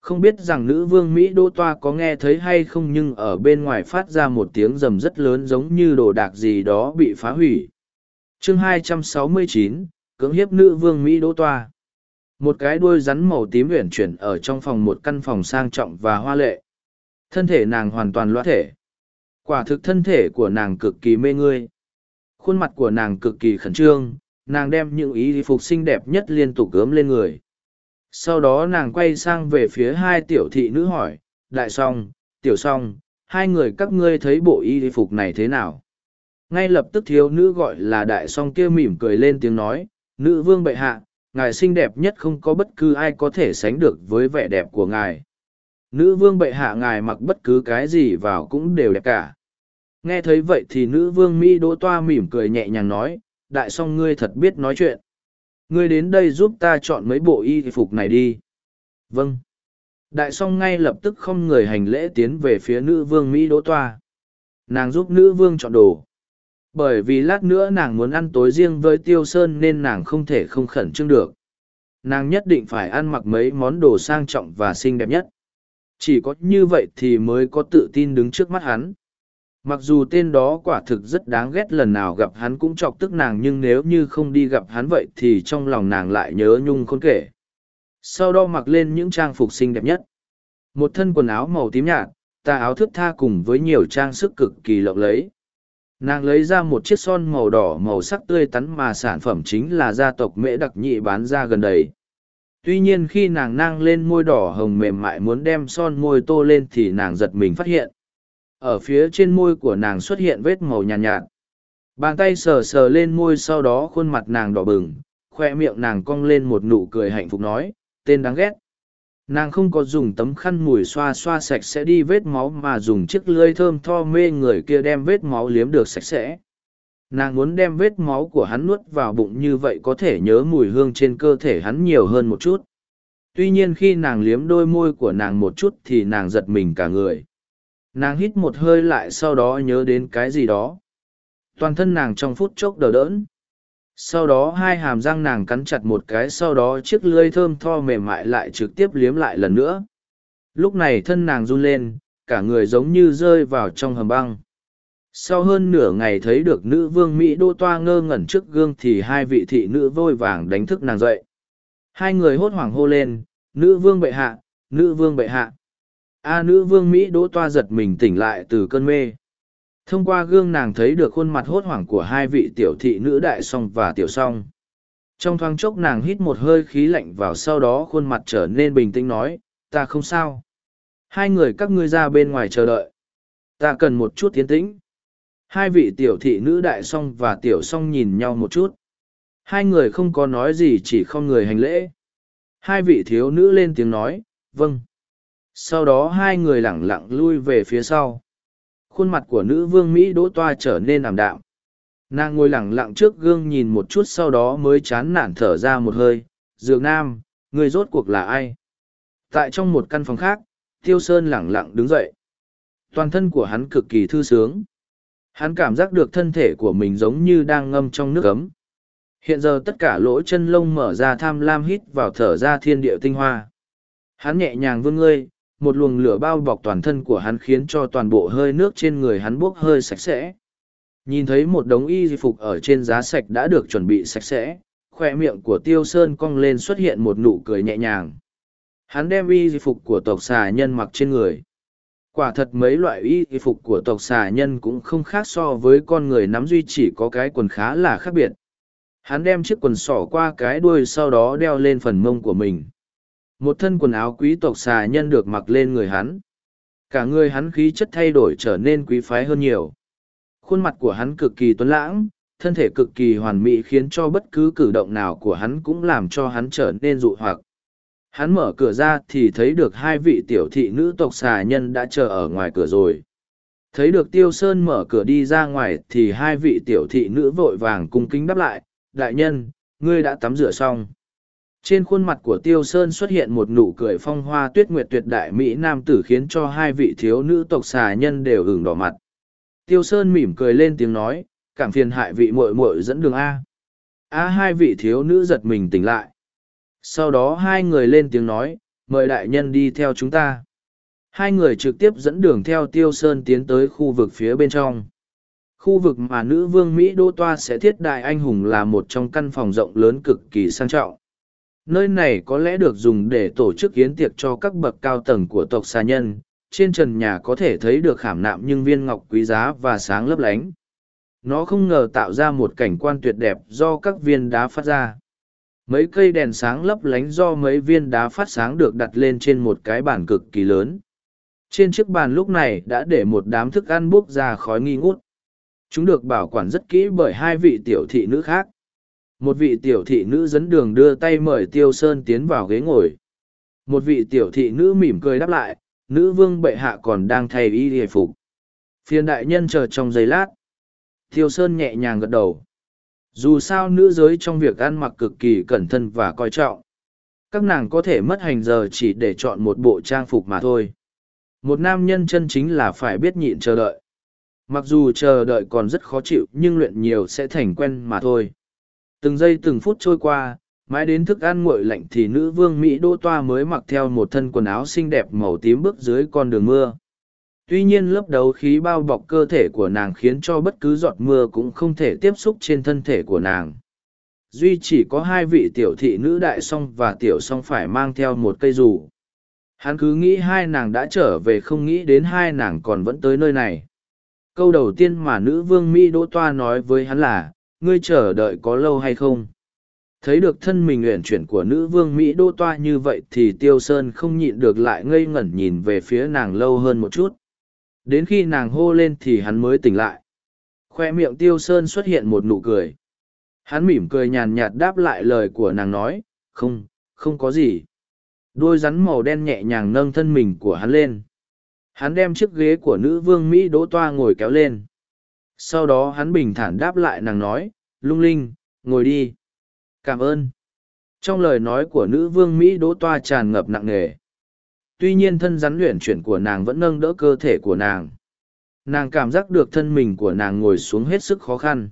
không biết rằng nữ vương mỹ đỗ toa có nghe thấy hay không nhưng ở bên ngoài phát ra một tiếng rầm rất lớn giống như đồ đạc gì đó bị phá hủy chương 269, cưỡng hiếp nữ vương mỹ đỗ toa một cái đuôi rắn màu tím uyển chuyển ở trong phòng một căn phòng sang trọng và hoa lệ thân thể nàng hoàn toàn loa thể Quả thực thân thể của nàng cực kỳ mê ngươi. Khuôn mặt của nàng cực kỳ khẩn trương, nàng đem những ý phục xinh đẹp nhất liên tục gớm lên người. Sau đó nàng quay sang về phía hai tiểu thị nữ hỏi, đại song, tiểu song, hai người các ngươi thấy bộ y phục này thế nào? Ngay lập tức thiếu nữ gọi là đại song kia mỉm cười lên tiếng nói, nữ vương bệ hạ, ngài xinh đẹp nhất không có bất cứ ai có thể sánh được với vẻ đẹp của ngài. Nữ vương bệ hạ ngài mặc bất cứ cái gì vào cũng đều đẹp cả. Nghe thấy vậy thì nữ vương mỹ đỗ toa mỉm cười nhẹ nhàng nói đại song ngươi thật biết nói chuyện ngươi đến đây giúp ta chọn mấy bộ y phục này đi. Vâng. Đại song ngay lập tức không người hành lễ tiến về phía nữ vương mỹ đỗ toa. Nàng giúp nữ vương chọn đồ. Bởi vì lát nữa nàng muốn ăn tối riêng với tiêu sơn nên nàng không thể không khẩn trương được. Nàng nhất định phải ăn mặc mấy món đồ sang trọng và xinh đẹp nhất. Chỉ có như vậy thì mới có tự tin đứng trước mắt hắn mặc dù tên đó quả thực rất đáng ghét lần nào gặp hắn cũng chọc tức nàng nhưng nếu như không đi gặp hắn vậy thì trong lòng nàng lại nhớ nhung khôn kể. Sau đó mặc lên những trang phục xinh đẹp nhất. Một thân quần áo màu tím nhạt, tà áo thước tha cùng với nhiều trang sức cực kỳ lộng lẫy. Nàng lấy ra một chiếc son màu đỏ màu sắc tươi tắn mà sản phẩm chính là gia tộc mễ đặc nhị bán ra gần đây. Tuy nhiên khi nàng nang lên môi đỏ hồng mềm mại muốn đem son môi tô lên thì nàng giật mình phát hiện ở phía trên môi của nàng xuất hiện vết màu nhàn nhạt, nhạt bàn tay sờ sờ lên môi sau đó khuôn mặt nàng đỏ bừng khoe miệng nàng cong lên một nụ cười hạnh phúc nói tên đáng ghét. Nàng không có dùng tấm khăn mùi xoa xoa sạch sẽ đi vết máu mà dùng chiếc lưới thơm tho mê người kia đem vết máu liếm được sạch sẽ. Nàng muốn đem vết máu của hắn nuốt vào bụng như vậy có thể nhớ mùi hương trên cơ thể hắn nhiều hơn một chút. Tuy nhiên khi nàng liếm đôi môi của nàng một chút thì nàng giật mình cả người nàng hít một hơi lại sau đó nhớ đến cái gì đó. Toàn thân nàng trong phút chốc đờ đỡn sau đó hai hàm răng nàng cắn chặt một cái sau đó chiếc lưới thơm tho mềm mại lại trực tiếp liếm lại lần nữa. Lúc này thân nàng run lên, cả người giống như rơi vào trong hầm băng. Sau hơn nửa ngày thấy được nữ vương mỹ đô toa ngơ ngẩn trước gương thì hai vị thị nữ vôi vàng đánh thức nàng dậy. Hai người hốt hoảng hô lên, nữ vương bệ hạ, nữ vương bệ hạ a nữ vương mỹ đỗ toa giật mình tỉnh lại từ cơn mê. Thông qua gương nàng thấy được khuôn mặt hốt hoảng của hai vị tiểu thị nữ đại song và tiểu song. Trong thoáng chốc nàng hít một hơi khí lạnh vào sau đó khuôn mặt trở nên bình tĩnh nói, ta không sao. Hai người các ngươi ra bên ngoài chờ đợi. Ta cần một chút tiến tĩnh. Hai vị tiểu thị nữ đại song và tiểu song nhìn nhau một chút. Hai người không có nói gì chỉ không người hành lễ. Hai vị thiếu nữ lên tiếng nói vâng sau đó hai người lẳng lặng lui về phía sau. Khuôn mặt của nữ vương mỹ đỗ toa trở nên ảm đạm. Nàng ngồi lẳng lặng trước gương nhìn một chút sau đó mới chán nản thở ra một hơi. Dược nam, người rốt cuộc là ai? Tại trong một căn phòng khác, tiêu sơn lẳng lặng đứng dậy. Toàn thân của hắn cực kỳ thư sướng. Hắn cảm giác được thân thể của mình giống như đang ngâm trong nước ấm. Hiện giờ tất cả lỗ chân lông mở ra tham lam hít vào thở ra thiên địa tinh hoa. Hắn nhẹ nhàng vươn ngươi một luồng lửa bao bọc toàn thân của hắn khiến cho toàn bộ hơi nước trên người hắn buốc hơi sạch sẽ. Nhìn thấy một đống y phục ở trên giá sạch đã được chuẩn bị sạch sẽ, khoe miệng của tiêu sơn cong lên xuất hiện một nụ cười nhẹ nhàng. Hắn đem y phục của tộc xà nhân mặc trên người. Quả thật mấy loại y phục của tộc xà nhân cũng không khác so với con người nắm duy chỉ có cái quần khá là khác biệt. Hắn đem chiếc quần sỏ qua cái đuôi sau đó đeo lên phần mông của mình một thân quần áo quý tộc xà nhân được mặc lên người hắn. Cả người hắn khí chất thay đổi trở nên quý phái hơn nhiều. Khuôn mặt của hắn cực kỳ tuấn lãng, thân thể cực kỳ hoàn mỹ khiến cho bất cứ cử động nào của hắn cũng làm cho hắn trở nên dụ hoặc. Hắn mở cửa ra thì thấy được hai vị tiểu thị nữ tộc xà nhân đã chờ ở ngoài cửa rồi. Thấy được tiêu sơn mở cửa đi ra ngoài thì hai vị tiểu thị nữ vội vàng cung kính đáp lại, đại nhân, ngươi đã tắm rửa xong trên khuôn mặt của Tiêu Sơn xuất hiện một nụ cười phong hoa tuyết nguyệt tuyệt đại Mỹ Nam tử khiến cho hai vị thiếu nữ tộc xà nhân đều ửng đỏ mặt. Tiêu Sơn mỉm cười lên tiếng nói, cảm phiền hại vị muội muội dẫn đường A. A hai vị thiếu nữ giật mình tỉnh lại. Sau đó hai người lên tiếng nói, mời đại nhân đi theo chúng ta. Hai người trực tiếp dẫn đường theo Tiêu Sơn tiến tới khu vực phía bên trong. Khu vực mà nữ vương Mỹ Đô Toa sẽ thiết đại anh hùng là một trong căn phòng rộng lớn cực kỳ sang trọng Nơi này có lẽ được dùng để tổ chức yến tiệc cho các bậc cao tầng của tộc xà nhân, trên trần nhà có thể thấy được khảm nạm nhưng viên ngọc quý giá và sáng lấp lánh. Nó không ngờ tạo ra một cảnh quan tuyệt đẹp do các viên đá phát ra. Mấy cây đèn sáng lấp lánh do mấy viên đá phát sáng được đặt lên trên một cái bàn cực kỳ lớn. Trên chiếc bàn lúc này đã để một đám thức ăn bốc ra khói nghi ngút. Chúng được bảo quản rất kỹ bởi hai vị tiểu thị nữ khác một vị tiểu thị nữ dẫn đường đưa tay mời tiêu sơn tiến vào ghế ngồi. Một vị tiểu thị nữ mỉm cười đáp lại, nữ vương bệ hạ còn đang thay y hề phục. Phiền đại nhân chờ trong giây lát. Tiêu sơn nhẹ nhàng gật đầu. Dù sao nữ giới trong việc ăn mặc cực kỳ cẩn thận và coi trọng. Các nàng có thể mất hành giờ chỉ để chọn một bộ trang phục mà thôi. Một nam nhân chân chính là phải biết nhịn chờ đợi. Mặc dù chờ đợi còn rất khó chịu, nhưng luyện nhiều sẽ thành quen mà thôi. Từng giây từng phút trôi qua, mãi đến thức ăn nguội lạnh thì nữ vương Mỹ Đô Toa mới mặc theo một thân quần áo xinh đẹp màu tím bước dưới con đường mưa. Tuy nhiên lớp đấu khí bao bọc cơ thể của nàng khiến cho bất cứ giọt mưa cũng không thể tiếp xúc trên thân thể của nàng. Duy chỉ có hai vị tiểu thị nữ đại song và tiểu song phải mang theo một cây dù. Hắn cứ nghĩ hai nàng đã trở về không nghĩ đến hai nàng còn vẫn tới nơi này. Câu đầu tiên mà nữ vương Mỹ Đỗ Toa nói với hắn là, ngươi chờ đợi có lâu hay không? Thấy được thân mình uyển chuyển của nữ vương Mỹ Đỗ Toa như vậy thì Tiêu Sơn không nhịn được lại ngây ngẩn nhìn về phía nàng lâu hơn một chút. Đến khi nàng hô lên thì hắn mới tỉnh lại. Khoe miệng Tiêu Sơn xuất hiện một nụ cười. Hắn mỉm cười nhàn nhạt đáp lại lời của nàng nói, không, không có gì. Đôi rắn màu đen nhẹ nhàng nâng thân mình của hắn lên. Hắn đem chiếc ghế của nữ vương Mỹ đỗ toa ngồi kéo lên. Sau đó hắn bình thản đáp lại nàng nói, lung linh, ngồi đi. Cảm ơn. Trong lời nói của nữ vương Mỹ đỗ toa tràn ngập nặng nề. Tuy nhiên thân rắn luyện chuyển của nàng vẫn nâng đỡ cơ thể của nàng. Nàng cảm giác được thân mình của nàng ngồi xuống hết sức khó khăn.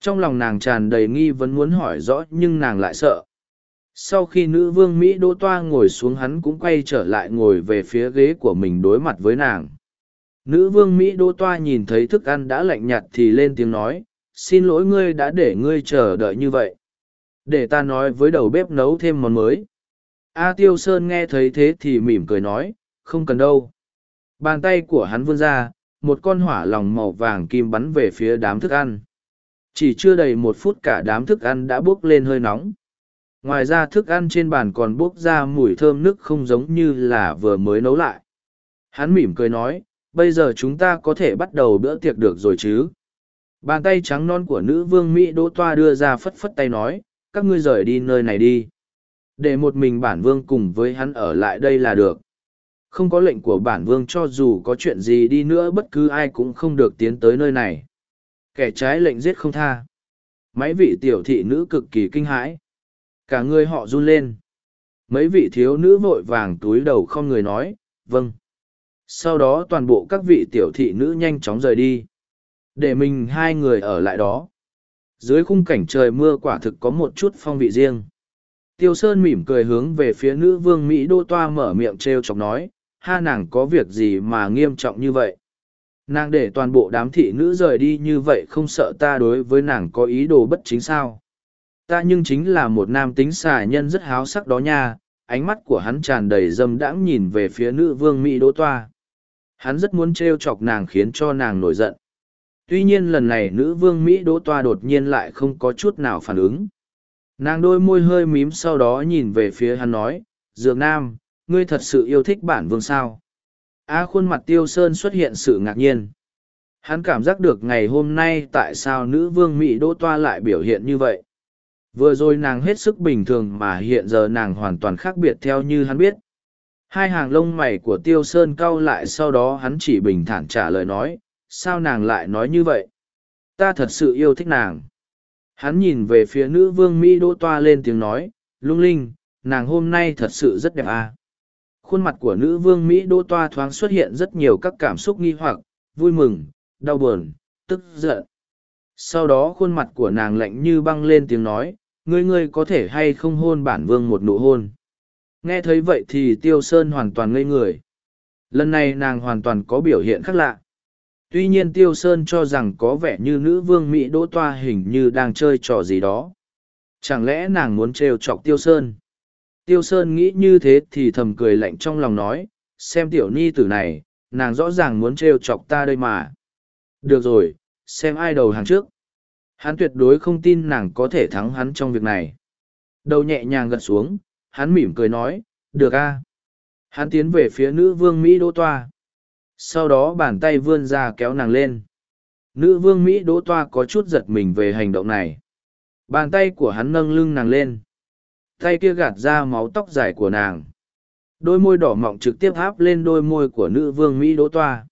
Trong lòng nàng tràn đầy nghi vấn muốn hỏi rõ nhưng nàng lại sợ sau khi nữ vương mỹ đỗ toa ngồi xuống hắn cũng quay trở lại ngồi về phía ghế của mình đối mặt với nàng nữ vương mỹ đỗ toa nhìn thấy thức ăn đã lạnh nhạt thì lên tiếng nói, xin lỗi ngươi đã để ngươi chờ đợi như vậy. Để ta nói với đầu bếp nấu thêm món mới. A tiêu sơn nghe thấy thế thì mỉm cười nói, không cần đâu. Bàn tay của hắn vươn ra, một con hỏa lòng màu vàng kim bắn về phía đám thức ăn. Chỉ chưa đầy một phút cả đám thức ăn đã bốc lên hơi nóng. Ngoài ra thức ăn trên bàn còn bốc ra mùi thơm nức không giống như là vừa mới nấu lại. Hắn mỉm cười nói bây giờ chúng ta có thể bắt đầu bữa tiệc được rồi chứ? Bàn tay trắng non của nữ vương mỹ đỗ toa đưa ra phất phất tay nói, các ngươi rời đi nơi này đi. Để một mình bản vương cùng với hắn ở lại đây là được. Không có lệnh của bản vương cho dù có chuyện gì đi nữa bất cứ ai cũng không được tiến tới nơi này. Kẻ trái lệnh giết không tha. Mấy vị tiểu thị nữ cực kỳ kinh hãi. Cả người họ run lên. Mấy vị thiếu nữ vội vàng túi đầu không người nói vâng sau đó toàn bộ các vị tiểu thị nữ nhanh chóng rời đi. Để mình hai người ở lại đó. Dưới khung cảnh trời mưa quả thực có một chút phong vị riêng. Tiêu sơn mỉm cười hướng về phía nữ vương mỹ đô toa mở miệng t r e o chọc nói, ha, nàng có việc gì mà nghiêm trọng như vậy? Nàng để toàn bộ đám thị nữ rời đi như vậy không sợ ta đối với nàng có ý đồ bất chính sao? Ta nhưng chính là một nam tính xà nhân rất háo sắc đó nha. Ánh mắt của hắn tràn đầy dâm đãng nhìn về phía nữ vương mỹ đỗ toa hắn rất muốn t r e o chọc nàng khiến cho nàng nổi giận. Tuy nhiên lần này nữ vương mỹ đỗ toa đột nhiên lại không có chút nào phản ứng. Nàng đôi môi hơi mím sau đó nhìn về phía hắn nói, dược nam, ngươi thật sự yêu thích bản vương sao? A khuôn mặt tiêu sơn xuất hiện sự ngạc nhiên. Hắn cảm giác được ngày hôm nay tại sao nữ vương mỹ đỗ toa lại biểu hiện như vậy. Vừa rồi nàng hết sức bình thường mà hiện giờ nàng hoàn toàn khác biệt theo như hắn biết. Hai hàng lông mày của Tiêu Sơn cau lại sau đó hắn chỉ bình thản trả lời nói, sao nàng lại nói như vậy? Ta thật sự yêu thích nàng. Hắn nhìn về phía nữ vương Mỹ đỗ toa lên tiếng nói, lung linh, nàng hôm nay thật sự rất đẹp à. Khuôn mặt của nữ vương Mỹ đỗ toa thoáng xuất hiện rất nhiều các cảm xúc nghi hoặc, vui mừng, đau buồn, tức giận. Sau đó khuôn mặt của nàng lạnh như băng lên tiếng nói, ngươi ngươi có thể hay không hôn bản vương một nụ hôn. Nghe thấy vậy thì Tiêu Sơn hoàn toàn ngây người. Lần này nàng hoàn toàn có biểu hiện khác lạ. Tuy nhiên Tiêu Sơn cho rằng có vẻ như nữ vương Mỹ đỗ toa hình như đang chơi trò gì đó. Chẳng lẽ nàng muốn trêu chọc Tiêu Sơn? Tiêu Sơn nghĩ như thế thì thầm cười lạnh trong lòng nói, xem tiểu ni tử này, nàng rõ ràng muốn trêu chọc ta đây mà. Được rồi, xem ai đầu hàng trước. Hắn tuyệt đối không tin nàng có thể thắng hắn trong việc này. Đầu nhẹ nhàng gật xuống, hắn mỉm cười nói, được a. Hắn tiến về phía nữ vương Mỹ Đỗ Toa. Sau đó bàn tay vươn ra kéo nàng lên. Nữ vương Mỹ Đỗ Toa có chút giật mình về hành động này. Bàn tay của hắn nâng lưng nàng lên. Tay kia gạt ra máu tóc dài của nàng. Đôi môi đỏ mọng trực tiếp áp lên đôi môi của nữ vương Mỹ Đỗ Toa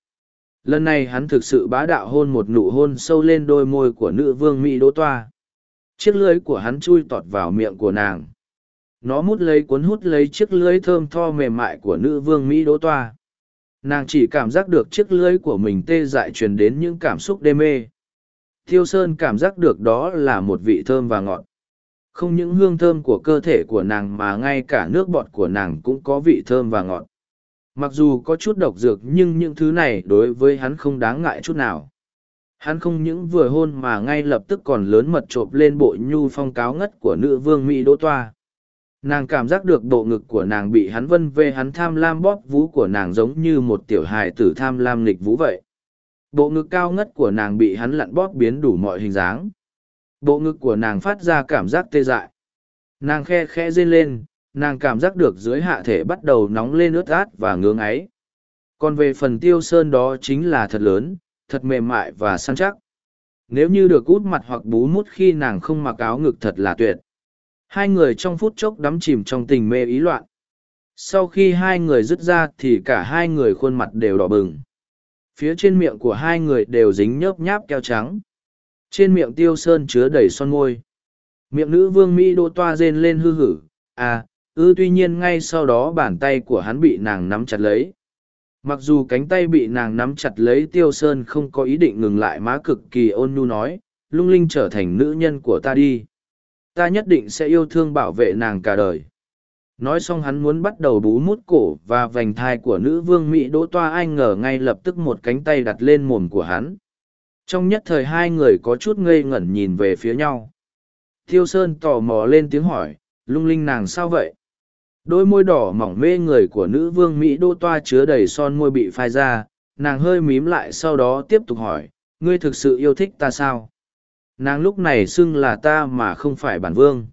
lần này hắn thực sự bá đạo hôn một nụ hôn sâu lên đôi môi của nữ vương mỹ đỗ toa chiếc lưới của hắn chui tọt vào miệng của nàng nó mút lấy cuốn hút lấy chiếc lưới thơm tho mềm mại của nữ vương mỹ đỗ toa nàng chỉ cảm giác được chiếc lưới của mình tê dại truyền đến những cảm xúc đê mê thiêu sơn cảm giác được đó là một vị thơm và ngọt không những hương thơm của cơ thể của nàng mà ngay cả nước bọt của nàng cũng có vị thơm và ngọt Mặc dù có chút độc dược nhưng những thứ này đối với hắn không đáng ngại chút nào. Hắn không những vừa hôn mà ngay lập tức còn lớn mật trộm lên bộ nhu phong cáo ngất của nữ vương Mỹ Đỗ Toa nàng cảm giác được bộ ngực của nàng bị hắn vân về hắn tham lam bóp vú của nàng giống như một tiểu hài tử tham lam nghịch vú vậy. Bộ ngực cao ngất của nàng bị hắn lặn bóp biến đủ mọi hình dáng. Bộ ngực của nàng phát ra cảm giác tê dại. Nàng khe khe rên lên, nàng cảm giác được dưới hạ thể bắt đầu nóng lên ướt át và ngưỡng ấy còn về phần tiêu sơn đó chính là thật lớn, thật mềm mại và săn chắc. Nếu như được út mặt hoặc bú mút khi nàng không mặc áo ngực thật là tuyệt hai người trong phút chốc đắm chìm trong tình mê ý loạn. Sau khi hai người dứt ra thì cả hai người khuôn mặt đều đỏ bừng. Phía trên miệng của hai người đều dính nhớp nháp keo trắng. Trên miệng tiêu sơn chứa đầy son môi. Miệng nữ vương mỹ đô toa rên lên hư hử. À ư, tuy nhiên ngay sau đó bàn tay của hắn bị nàng nắm chặt lấy. Mặc dù cánh tay bị nàng nắm chặt lấy, tiêu sơn không có ý định ngừng lại, má cực kỳ ôn nhu nói, lung linh trở thành nữ nhân của ta đi ta nhất định sẽ yêu thương bảo vệ nàng cả đời. Nói xong hắn muốn bắt đầu bú mút cổ và vành thai của nữ vương mỹ đỗ toa anh ngờ ngay lập tức một cánh tay đặt lên mồm của hắn. Trong nhất thời hai người có chút ngây ngẩn nhìn về phía nhau. Thiêu sơn tò mò lên tiếng hỏi, lung linh nàng sao vậy? Đôi môi đỏ mỏng mê người của nữ vương mỹ đỗ toa chứa đầy son môi bị phai ra, nàng hơi mím lại sau đó tiếp tục hỏi, ngươi thực sự yêu thích ta sao? Nàng lúc này xưng là ta mà không phải bản vương.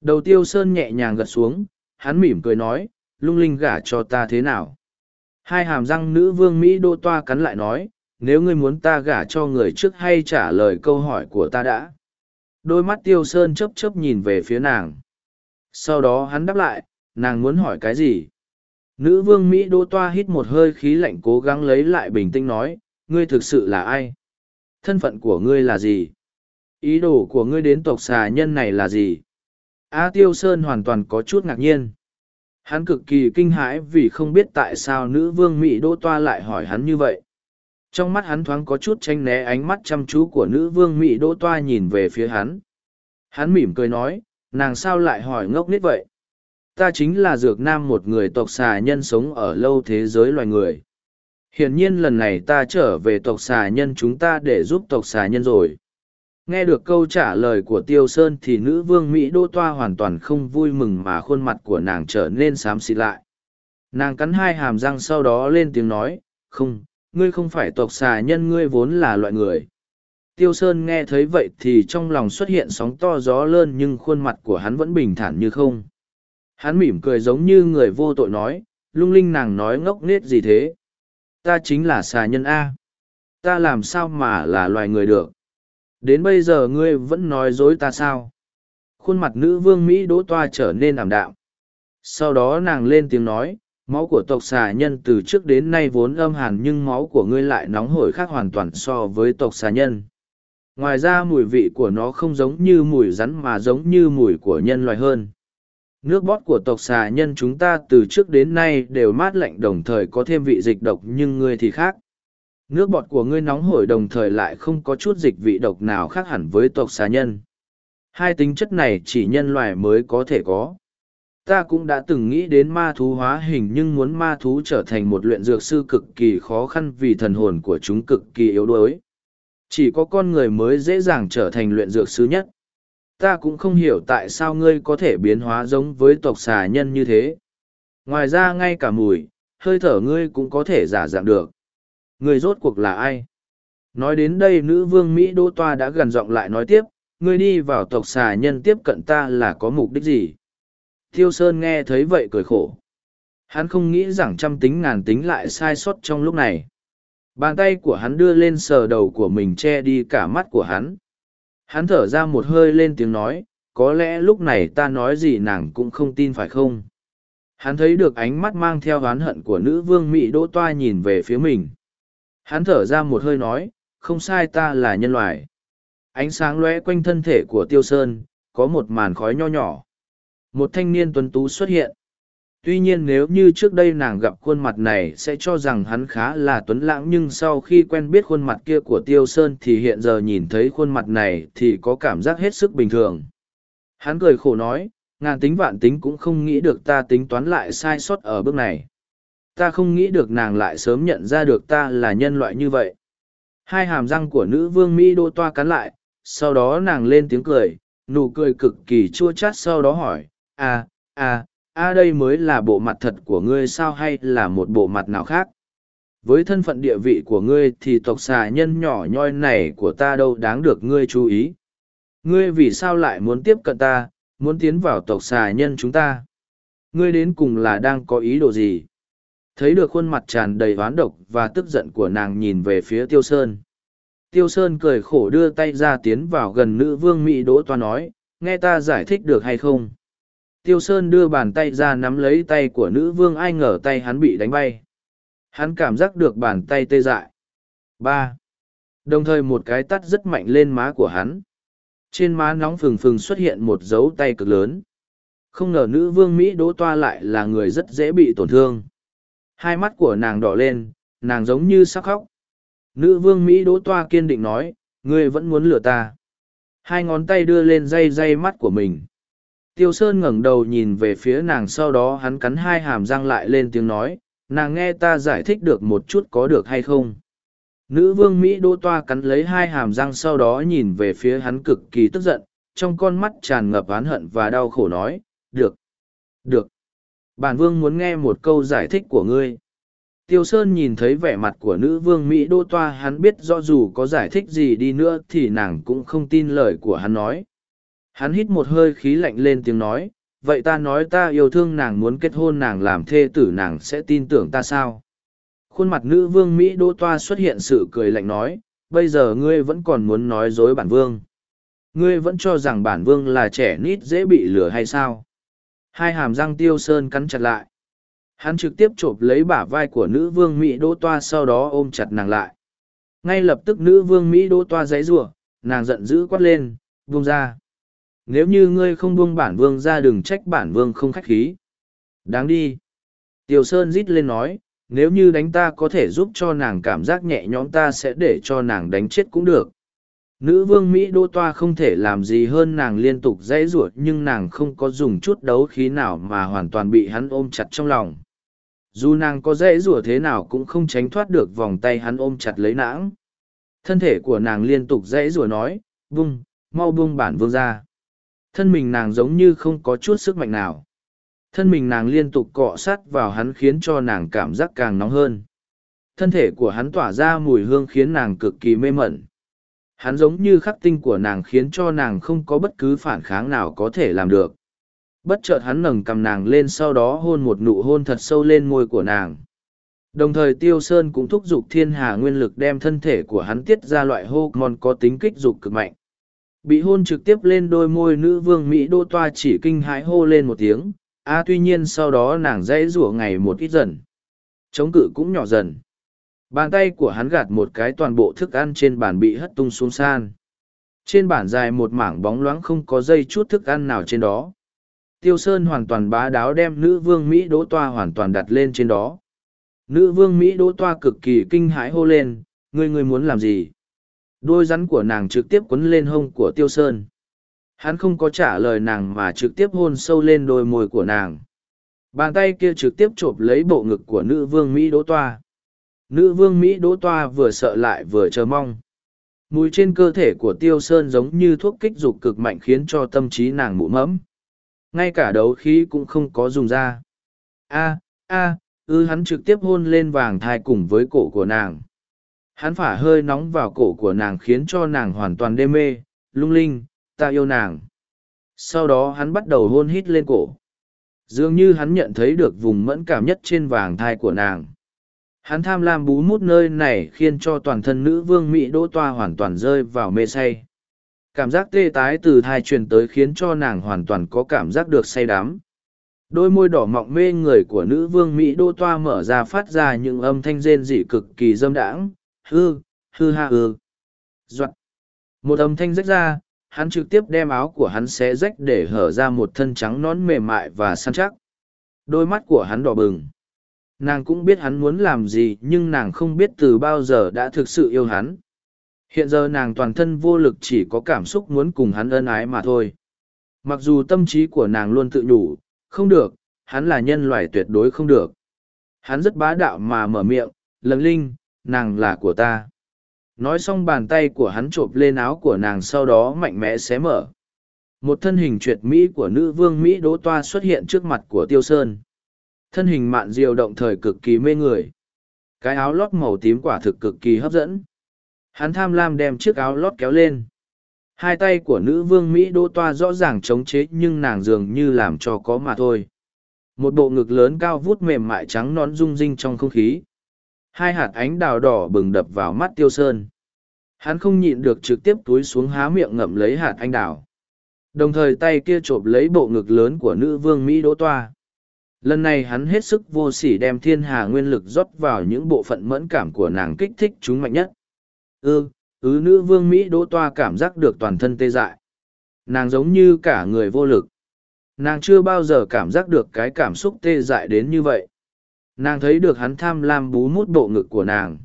Đầu tiêu sơn nhẹ nhàng gật xuống, hắn mỉm cười nói, lung linh gả cho ta thế nào? Hai hàm răng nữ vương mỹ đô toa cắn lại nói, nếu ngươi muốn ta gả cho người trước hay trả lời câu hỏi của ta đã? Đôi mắt tiêu sơn chấp chấp nhìn về phía nàng. Sau đó hắn đáp lại, nàng muốn hỏi cái gì? Nữ vương mỹ đô toa hít một hơi khí lạnh cố gắng lấy lại bình tĩnh nói, ngươi thực sự là ai? Thân phận của ngươi là gì? Ý đồ của ngươi đến tộc xà nhân này là gì? A tiêu sơn hoàn toàn có chút ngạc nhiên. Hắn cực kỳ kinh hãi vì không biết tại sao nữ vương mỹ đô toa lại hỏi hắn như vậy. Trong mắt hắn thoáng có chút tranh né ánh mắt chăm chú của nữ vương mỹ đỗ toa nhìn về phía hắn. Hắn mỉm cười nói, nàng sao lại hỏi ngốc nít vậy? Ta chính là dược nam một người tộc xà nhân sống ở lâu thế giới loài người. Hiển nhiên lần này ta trở về tộc xà nhân chúng ta để giúp tộc xà nhân rồi nghe được câu trả lời của tiêu sơn thì nữ vương mỹ đô toa hoàn toàn không vui mừng mà khuôn mặt của nàng trở nên xám xịt lại nàng cắn hai hàm răng sau đó lên tiếng nói không ngươi không phải tộc xà nhân ngươi vốn là loại người tiêu sơn nghe thấy vậy thì trong lòng xuất hiện sóng to gió lớn nhưng khuôn mặt của hắn vẫn bình thản như không Hắn mỉm cười giống như người vô tội nói, lung linh nàng nói ngốc nghếch gì thế. Ta chính là xà nhân A. Ta làm sao mà là loài người được. Đến bây giờ ngươi vẫn nói dối ta sao. Khuôn mặt nữ vương Mỹ đỗ toa trở nên ảm đạm. Sau đó nàng lên tiếng nói, máu của tộc xà nhân từ trước đến nay vốn âm hàn nhưng máu của ngươi lại nóng hổi khác hoàn toàn so với tộc xà nhân. Ngoài ra mùi vị của nó không giống như mùi rắn mà giống như mùi của nhân loài hơn Nước bót của tộc xà nhân chúng ta từ trước đến nay đều mát lạnh đồng thời có thêm vị dịch độc nhưng ngươi thì khác. Nước bọt của ngươi nóng hổi đồng thời lại không có chút dịch vị độc nào khác hẳn với tộc xà nhân. Hai tính chất này chỉ nhân loại mới có thể có. Ta cũng đã từng nghĩ đến ma thú hóa hình nhưng muốn ma thú trở thành một luyện dược sư cực kỳ khó khăn vì thần hồn của chúng cực kỳ yếu đuối. Chỉ có con người mới dễ dàng trở thành luyện dược sư nhất ta cũng không hiểu tại sao ngươi có thể biến hóa giống với tộc xà nhân như thế ngoài ra ngay cả mùi, hơi thở ngươi cũng có thể giả dạng được Người rốt cuộc là ai? Nói đến đây nữ vương mỹ đô toa đã gần giọng lại nói tiếp ngươi đi vào tộc xà nhân tiếp cận ta là có mục đích gì? Thiêu sơn nghe thấy vậy cười khổ. Hắn không nghĩ rằng trăm tính ngàn tính lại sai sót trong lúc này. Bàn tay của hắn đưa lên sờ đầu của mình che đi cả mắt của hắn. Hắn thở ra một hơi lên tiếng nói, có lẽ lúc này ta nói gì nàng cũng không tin phải không? Hắn thấy được ánh mắt mang theo oán hận của nữ vương Mỹ Đỗ Toa nhìn về phía mình. Hắn thở ra một hơi nói, không sai ta là nhân loại. Ánh sáng lóe quanh thân thể của Tiêu Sơn, có một màn khói nho nhỏ. Một thanh niên tuấn tú xuất hiện. Tuy nhiên nếu như trước đây nàng gặp khuôn mặt này sẽ cho rằng hắn khá là tuấn lãng nhưng sau khi quen biết khuôn mặt kia của Tiêu Sơn thì hiện giờ nhìn thấy khuôn mặt này thì có cảm giác hết sức bình thường. Hắn cười khổ nói, ngàn tính vạn tính cũng không nghĩ được ta tính toán lại sai sót ở bước này. Ta không nghĩ được nàng lại sớm nhận ra được ta là nhân loại như vậy. Hai hàm răng của nữ vương Mỹ đô toa cắn lại, sau đó nàng lên tiếng cười, nụ cười cực kỳ chua chát sau đó hỏi, à, À, a đây mới là bộ mặt thật của ngươi sao hay là một bộ mặt nào khác? Với thân phận địa vị của ngươi thì tộc xà nhân nhỏ nhoi này của ta đâu đáng được ngươi chú ý. Ngươi vì sao lại muốn tiếp cận ta, muốn tiến vào tộc xà nhân chúng ta? Ngươi đến cùng là đang có ý đồ gì? Thấy được khuôn mặt tràn đầy oán độc và tức giận của nàng nhìn về phía Tiêu Sơn. Tiêu Sơn cười khổ đưa tay ra tiến vào gần nữ vương Mỹ Đỗ Toa nói, nghe ta giải thích được hay không? Tiêu Sơn đưa bàn tay ra nắm lấy tay của nữ vương ai ngờ tay hắn bị đánh bay. Hắn cảm giác được bàn tay tê dại. ba Đồng thời một cái tắt rất mạnh lên má của hắn. Trên má nóng phừng phừng xuất hiện một dấu tay cực lớn. Không ngờ nữ vương Mỹ Đỗ Toa lại là người rất dễ bị tổn thương. Hai mắt của nàng đỏ lên, nàng giống như sắc khóc. Nữ vương Mỹ Đỗ Toa kiên định nói, ngươi vẫn muốn lừa ta. Hai ngón tay đưa lên dây dây mắt của mình. Tiêu Sơn ngẩng đầu nhìn về phía nàng sau đó hắn cắn hai hàm răng lại lên tiếng nói, nàng nghe ta giải thích được một chút có được hay không. Nữ vương Mỹ Đỗ Toa cắn lấy hai hàm răng sau đó nhìn về phía hắn cực kỳ tức giận, trong con mắt tràn ngập oán hận và đau khổ nói, được, được. Bản vương muốn nghe một câu giải thích của ngươi. Tiêu Sơn nhìn thấy vẻ mặt của nữ vương Mỹ Đô Toa hắn biết do dù có giải thích gì đi nữa thì nàng cũng không tin lời của hắn nói. Hắn hít một hơi khí lạnh lên tiếng nói, vậy ta nói ta yêu thương nàng muốn kết hôn nàng làm thê tử nàng sẽ tin tưởng ta sao? Khuôn mặt nữ vương Mỹ Đô Toa xuất hiện sự cười lạnh nói, bây giờ ngươi vẫn còn muốn nói dối bản vương. Ngươi vẫn cho rằng bản vương là trẻ nít dễ bị lừa hay sao? Hai hàm răng tiêu sơn cắn chặt lại. Hắn trực tiếp chộp lấy bả vai của nữ vương Mỹ Đỗ Toa sau đó ôm chặt nàng lại. Ngay lập tức nữ vương Mỹ Đỗ Toa giấy rủa nàng giận dữ quát lên, buông ra. Nếu như ngươi không buông bản vương ra đừng trách bản vương không khách khí. Đáng đi. Tiêu Sơn rít lên nói, nếu như đánh ta có thể giúp cho nàng cảm giác nhẹ nhõm ta sẽ để cho nàng đánh chết cũng được. Nữ vương Mỹ Đô Toa không thể làm gì hơn nàng liên tục dãy ruột nhưng nàng không có dùng chút đấu khí nào mà hoàn toàn bị hắn ôm chặt trong lòng. Dù nàng có dãy rủa thế nào cũng không tránh thoát được vòng tay hắn ôm chặt lấy nãng. Thân thể của nàng liên tục dãy rủa nói, vung, mau buông bản vương ra. Thân mình nàng giống như không có chút sức mạnh nào. Thân mình nàng liên tục cọ sát vào hắn khiến cho nàng cảm giác càng nóng hơn. Thân thể của hắn tỏa ra mùi hương khiến nàng cực kỳ mê mẩn hắn giống như khắc tinh của nàng khiến cho nàng không có bất cứ phản kháng nào có thể làm được. Bất chợt hắn nâng cầm nàng lên sau đó hôn một nụ hôn thật sâu lên môi của nàng. Đồng thời tiêu sơn cũng thúc giục thiên hà nguyên lực đem thân thể của hắn tiết ra loại hô mòn có tính kích dục cực mạnh. Bị hôn trực tiếp lên đôi môi nữ vương mỹ đô toa chỉ kinh hãi hô lên một tiếng. A, tuy nhiên sau đó nàng dãy rủa ngày một ít dần. Chống cự cũng nhỏ dần. Bàn tay của hắn gạt một cái toàn bộ thức ăn trên bàn bị hất tung xuống san. Trên bàn dài một mảng bóng loáng không có dây chút thức ăn nào trên đó. Tiêu Sơn hoàn toàn bá đáo đem nữ vương Mỹ Đỗ Toa hoàn toàn đặt lên trên đó. Nữ vương Mỹ Đỗ Toa cực kỳ kinh hãi hô lên, ngươi ngươi muốn làm gì? Đôi rắn của nàng trực tiếp quấn lên hông của Tiêu Sơn. Hắn không có trả lời nàng mà trực tiếp hôn sâu lên đôi môi của nàng. Bàn tay kia trực tiếp chộp lấy bộ ngực của nữ vương Mỹ Đỗ Toa. Nữ vương Mỹ Đỗ Toa vừa sợ lại vừa chờ mong. Mùi trên cơ thể của Tiêu Sơn giống như thuốc kích dục cực mạnh khiến cho tâm trí nàng mụ mẫm. Ngay cả đấu khí cũng không có dùng ra. A, a, ư hắn trực tiếp hôn lên vàng thai cùng với cổ của nàng. Hắn phả hơi nóng vào cổ của nàng khiến cho nàng hoàn toàn đê mê, lung linh, ta yêu nàng. Sau đó hắn bắt đầu hôn hít lên cổ. Dường như hắn nhận thấy được vùng mẫn cảm nhất trên vàng thai của nàng hắn tham lam bú mút nơi này khiến cho toàn thân nữ vương mỹ đỗ toa hoàn toàn rơi vào mê say. Cảm giác tê tái từ thai truyền tới khiến cho nàng hoàn toàn có cảm giác được say đắm. Đôi môi đỏ mọng mê người của nữ vương mỹ đỗ toa mở ra phát ra những âm thanh rên rỉ cực kỳ dâm đãng. Hư hư ha ư doặt một âm thanh rách ra, hắn trực tiếp đem áo của hắn xé rách để hở ra một thân trắng nón mềm mại và săn chắc. Đôi mắt của hắn đỏ bừng nàng cũng biết hắn muốn làm gì, nhưng nàng không biết từ bao giờ đã thực sự yêu hắn. Hiện giờ nàng toàn thân vô lực chỉ có cảm xúc muốn cùng hắn ân ái mà thôi. Mặc dù tâm trí của nàng luôn tự nhủ không được, hắn là nhân loại tuyệt đối không được. Hắn rất bá đạo mà mở miệng lần linh, nàng là của ta. Nói xong bàn tay của hắn chộp lên áo của nàng sau đó mạnh mẽ xé mở. Một thân hình tuyệt mỹ của nữ vương mỹ đỗ toa xuất hiện trước mặt của tiêu sơn thân hình mạn diều động thời cực kỳ mê người. Cái áo lót màu tím quả thực cực kỳ hấp dẫn. Hắn tham lam đem chiếc áo lót kéo lên. Hai tay của nữ vương mỹ đỗ toa rõ ràng chống chế nhưng nàng dường như làm cho có mà thôi. Một bộ ngực lớn cao vút mềm mại trắng nón rung rinh trong không khí. Hai hạt ánh đào đỏ bừng đập vào mắt tiêu sơn. Hắn không nhịn được trực tiếp túi xuống há miệng ngậm lấy hạt anh đào. Đồng thời tay kia chộp lấy bộ ngực lớn của nữ vương mỹ đỗ toa lần này hắn hết sức vô sỉ đem thiên hà nguyên lực rót vào những bộ phận mẫn cảm của nàng kích thích chúng mạnh nhất. Ư, ứ nữ vương mỹ đỗ toa cảm giác được toàn thân tê dại. Nàng giống như cả người vô lực. Nàng chưa bao giờ cảm giác được cái cảm xúc tê dại đến như vậy. Nàng thấy được hắn tham lam bú mút bộ ngực của nàng.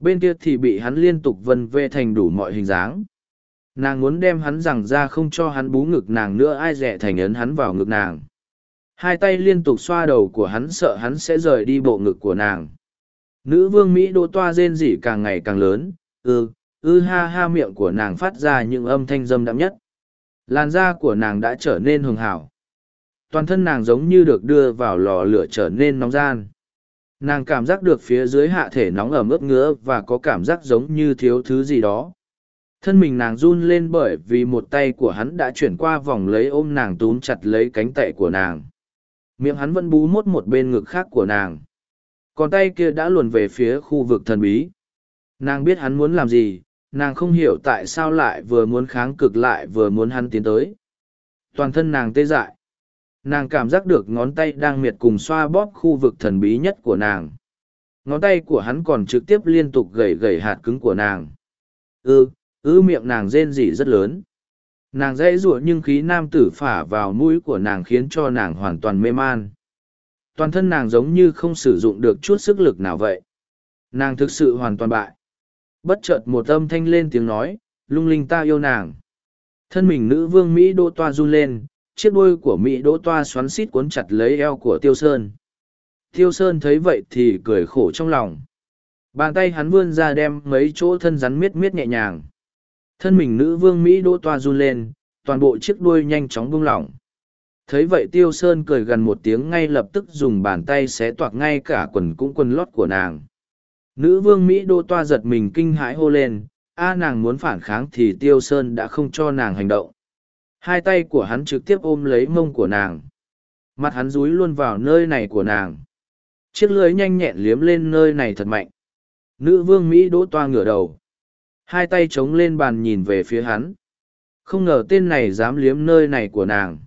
Bên kia thì bị hắn liên tục vân vê thành đủ mọi hình dáng. Nàng muốn đem hắn rằng ra không cho hắn bú ngực nàng nữa, ai rẻ thành ấn hắn vào ngực nàng hai tay liên tục xoa đầu của hắn sợ hắn sẽ rời đi bộ ngực của nàng. Nữ vương mỹ đỗ toa rên rỉ càng ngày càng lớn. Ư ư ha ha miệng của nàng phát ra những âm thanh dâm đậm nhất. Làn da của nàng đã trở nên hường hảo. Toàn thân nàng giống như được đưa vào lò lửa trở nên nóng gian. Nàng cảm giác được phía dưới hạ thể nóng ẩm ướt ngứa và có cảm giác giống như thiếu thứ gì đó. Thân mình nàng run lên bởi vì một tay của hắn đã chuyển qua vòng lấy ôm nàng túm chặt lấy cánh tay của nàng miệng hắn vẫn bú mốt một bên ngực khác của nàng. Còn tay kia đã luồn về phía khu vực thần bí. Nàng biết hắn muốn làm gì, nàng không hiểu tại sao lại vừa muốn kháng cực lại vừa muốn hắn tiến tới. Toàn thân nàng tê dại. Nàng cảm giác được ngón tay đang miệt cùng xoa bóp khu vực thần bí nhất của nàng. Ngón tay của hắn còn trực tiếp liên tục gẩy gẩy hạt cứng của nàng. Ư ư miệng nàng rên rỉ rất lớn nàng dễ dụa nhưng khí nam tử phả vào mũi của nàng khiến cho nàng hoàn toàn mê man. Toàn thân nàng giống như không sử dụng được chút sức lực nào vậy. Nàng thực sự hoàn toàn bại. Bất chợt một âm thanh lên tiếng nói, lung linh ta yêu nàng. Thân mình nữ vương mỹ đô toa run lên, chiếc đuôi của mỹ đỗ toa xoắn xít cuốn chặt lấy eo của tiêu sơn. Tiêu sơn thấy vậy thì cười khổ trong lòng. Bàn tay hắn vươn ra đem mấy chỗ thân rắn miết miết nhẹ nhàng thân mình nữ vương mỹ đỗ toa run lên, toàn bộ chiếc đuôi nhanh chóng bung lỏng. Thấy vậy tiêu sơn cười gần một tiếng ngay lập tức dùng bàn tay xé toạc ngay cả quần cũng quần lót của nàng. Nữ vương mỹ đô toa giật mình kinh hãi hô lên, a, nàng muốn phản kháng thì tiêu sơn đã không cho nàng hành động. Hai tay của hắn trực tiếp ôm lấy mông của nàng. Mặt hắn rúi luôn vào nơi này của nàng. Chiếc lưới nhanh nhẹn liếm lên nơi này thật mạnh. Nữ vương mỹ đỗ toa ngửa đầu hai tay chống lên bàn nhìn về phía hắn. Không ngờ tên này dám liếm nơi này của nàng.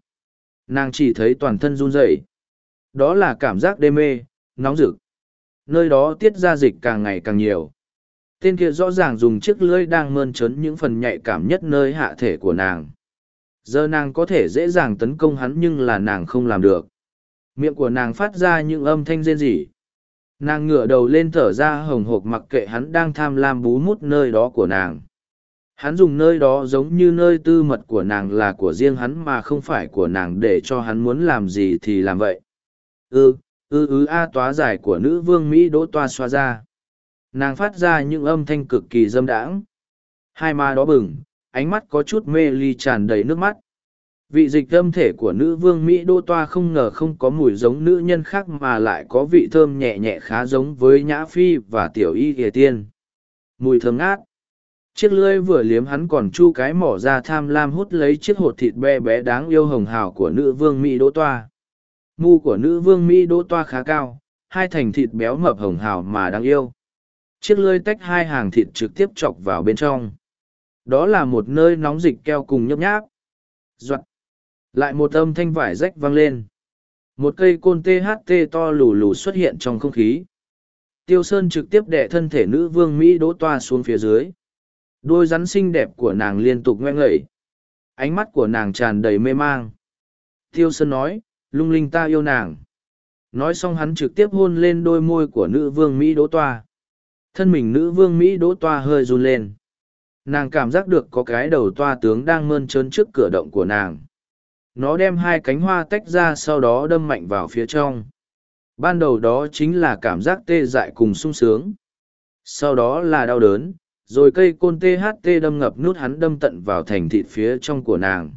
Nàng chỉ thấy toàn thân run rẩy. Đó là cảm giác đê mê, nóng rực. Nơi đó tiết ra dịch càng ngày càng nhiều. Tên kia rõ ràng dùng chiếc lưỡi đang mơn trớn những phần nhạy cảm nhất nơi hạ thể của nàng. Giờ nàng có thể dễ dàng tấn công hắn nhưng là nàng không làm được. Miệng của nàng phát ra những âm thanh rên rỉ nàng ngửa đầu lên thở ra hồng hộc mặc kệ hắn đang tham lam bú mút nơi đó của nàng. Hắn dùng nơi đó giống như nơi tư mật của nàng là của riêng hắn mà không phải của nàng để cho hắn muốn làm gì thì làm vậy. Ư ư ư a toá dài của nữ vương mỹ đỗ toa xoa ra. Nàng phát ra những âm thanh cực kỳ dâm đãng. Hai ma đó bừng, ánh mắt có chút mê ly tràn đầy nước mắt. Vị dịch âm thể của nữ vương Mỹ Đô Toa không ngờ không có mùi giống nữ nhân khác mà lại có vị thơm nhẹ nhẹ khá giống với Nhã Phi và Tiểu Y Hề Tiên. Mùi thơm ngát. Chiếc lưỡi vừa liếm hắn còn chu cái mỏ ra tham lam hút lấy chiếc hột thịt bé bé đáng yêu hồng hào của nữ vương Mỹ Đô Toa. Mu của nữ vương Mỹ Đô Toa khá cao, hai thành thịt béo mập hồng hào mà đáng yêu. Chiếc lưỡi tách hai hàng thịt trực tiếp chọc vào bên trong đó là một nơi nóng dịch keo cùng nhấp nháp Doạn lại một âm thanh vải rách vang lên. Một cây côn tht to lù lù xuất hiện trong không khí. Tiêu sơn trực tiếp đẻ thân thể nữ vương mỹ đỗ toa xuống phía dưới. Đôi rắn xinh đẹp của nàng liên tục ngoe ngẩy. Ánh mắt của nàng tràn đầy mê mang. Tiêu sơn nói, lung linh ta yêu nàng. Nói xong hắn trực tiếp hôn lên đôi môi của nữ vương mỹ đỗ toa. Thân mình nữ vương mỹ đỗ toa hơi run lên. Nàng cảm giác được có cái đầu toa tướng đang mơn trớn trước cửa động của nàng nó đem hai cánh hoa tách ra sau đó đâm mạnh vào phía trong ban đầu đó chính là cảm giác tê dại cùng sung sướng sau đó là đau đớn rồi cây côn tht đâm ngập nút hắn đâm tận vào thành thịt phía trong của nàng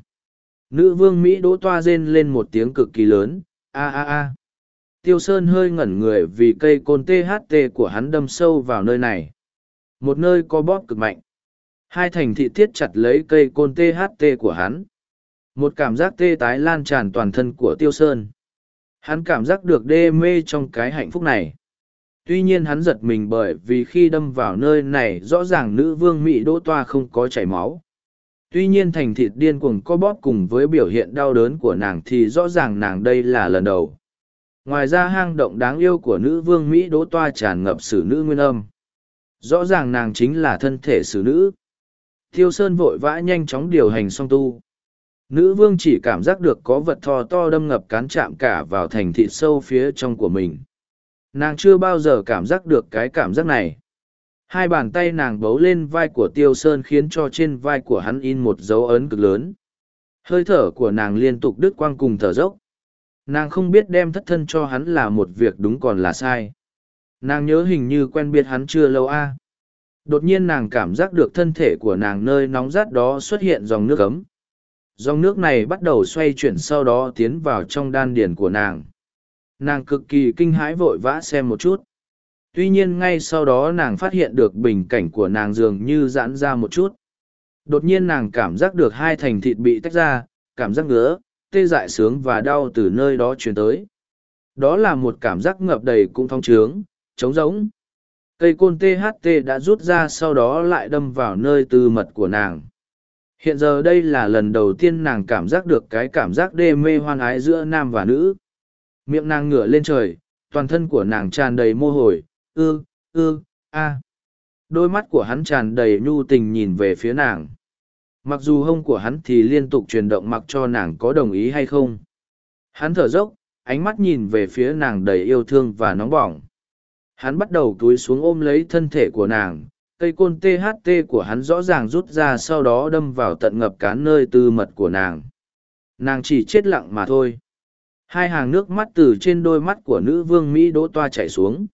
nữ vương Mỹ đỗ toa rên lên một tiếng cực kỳ lớn, a a a. Tiêu Sơn hơi ngẩn người vì cây côn THT của hắn đâm sâu vào nơi này. Một nơi có bóp cực mạnh. Hai thành thị thiết chặt lấy cây côn THT của hắn. Một cảm giác tê tái lan tràn toàn thân của Tiêu Sơn. Hắn cảm giác được đê mê trong cái hạnh phúc này. Tuy nhiên hắn giật mình bởi vì khi đâm vào nơi này, rõ ràng nữ vương Mỹ đỗ toa không có chảy máu. Tuy nhiên thành thịt điên cuồng co bóp cùng với biểu hiện đau đớn của nàng thì rõ ràng nàng đây là lần đầu. Ngoài ra hang động đáng yêu của nữ vương Mỹ đỗ toa tràn ngập sử nữ nguyên âm. Rõ ràng nàng chính là thân thể sử nữ. Thiêu Sơn vội vã nhanh chóng điều hành song tu. Nữ vương chỉ cảm giác được có vật thò to đâm ngập cán chạm cả vào thành thịt sâu phía trong của mình. Nàng chưa bao giờ cảm giác được cái cảm giác này. Hai bàn tay nàng bấu lên vai của Tiêu Sơn khiến cho trên vai của hắn in một dấu ấn cực lớn. Hơi thở của nàng liên tục đứt quang cùng thở dốc. Nàng không biết đem thất thân cho hắn là một việc đúng còn là sai. Nàng nhớ hình như quen biết hắn chưa lâu a. Đột nhiên nàng cảm giác được thân thể của nàng nơi nóng rát đó xuất hiện dòng nước ấm. Dòng nước này bắt đầu xoay chuyển sau đó tiến vào trong đan điền của nàng. Nàng cực kỳ kinh hãi vội vã xem một chút. Tuy nhiên ngay sau đó nàng phát hiện được bình cảnh của nàng dường như giãn ra một chút. Đột nhiên nàng cảm giác được hai thành thịt bị tách ra, cảm giác ngứa, tê dại sướng và đau từ nơi đó truyền tới. Đó là một cảm giác ngập đầy cũng thong trướng, trống rỗng. Cây côn THT đã rút ra sau đó lại đâm vào nơi tư mật của nàng. Hiện giờ đây là lần đầu tiên nàng cảm giác được cái cảm giác đê mê hoan ái giữa nam và nữ. Miệng nàng ngửa lên trời, toàn thân của nàng tràn đầy mô hồi, ư, ư, a. Đôi mắt của hắn tràn đầy nhu tình nhìn về phía nàng. Mặc dù hông của hắn thì liên tục chuyển động mặc cho nàng có đồng ý hay không. Hắn thở dốc, ánh mắt nhìn về phía nàng đầy yêu thương và nóng bỏng. Hắn bắt đầu túi xuống ôm lấy thân thể của nàng, cây côn THT của hắn rõ ràng rút ra sau đó đâm vào tận ngập cán nơi tư mật của nàng. Nàng chỉ chết lặng mà thôi. Hai hàng nước mắt từ trên đôi mắt của nữ vương Mỹ đỗ toa chảy xuống.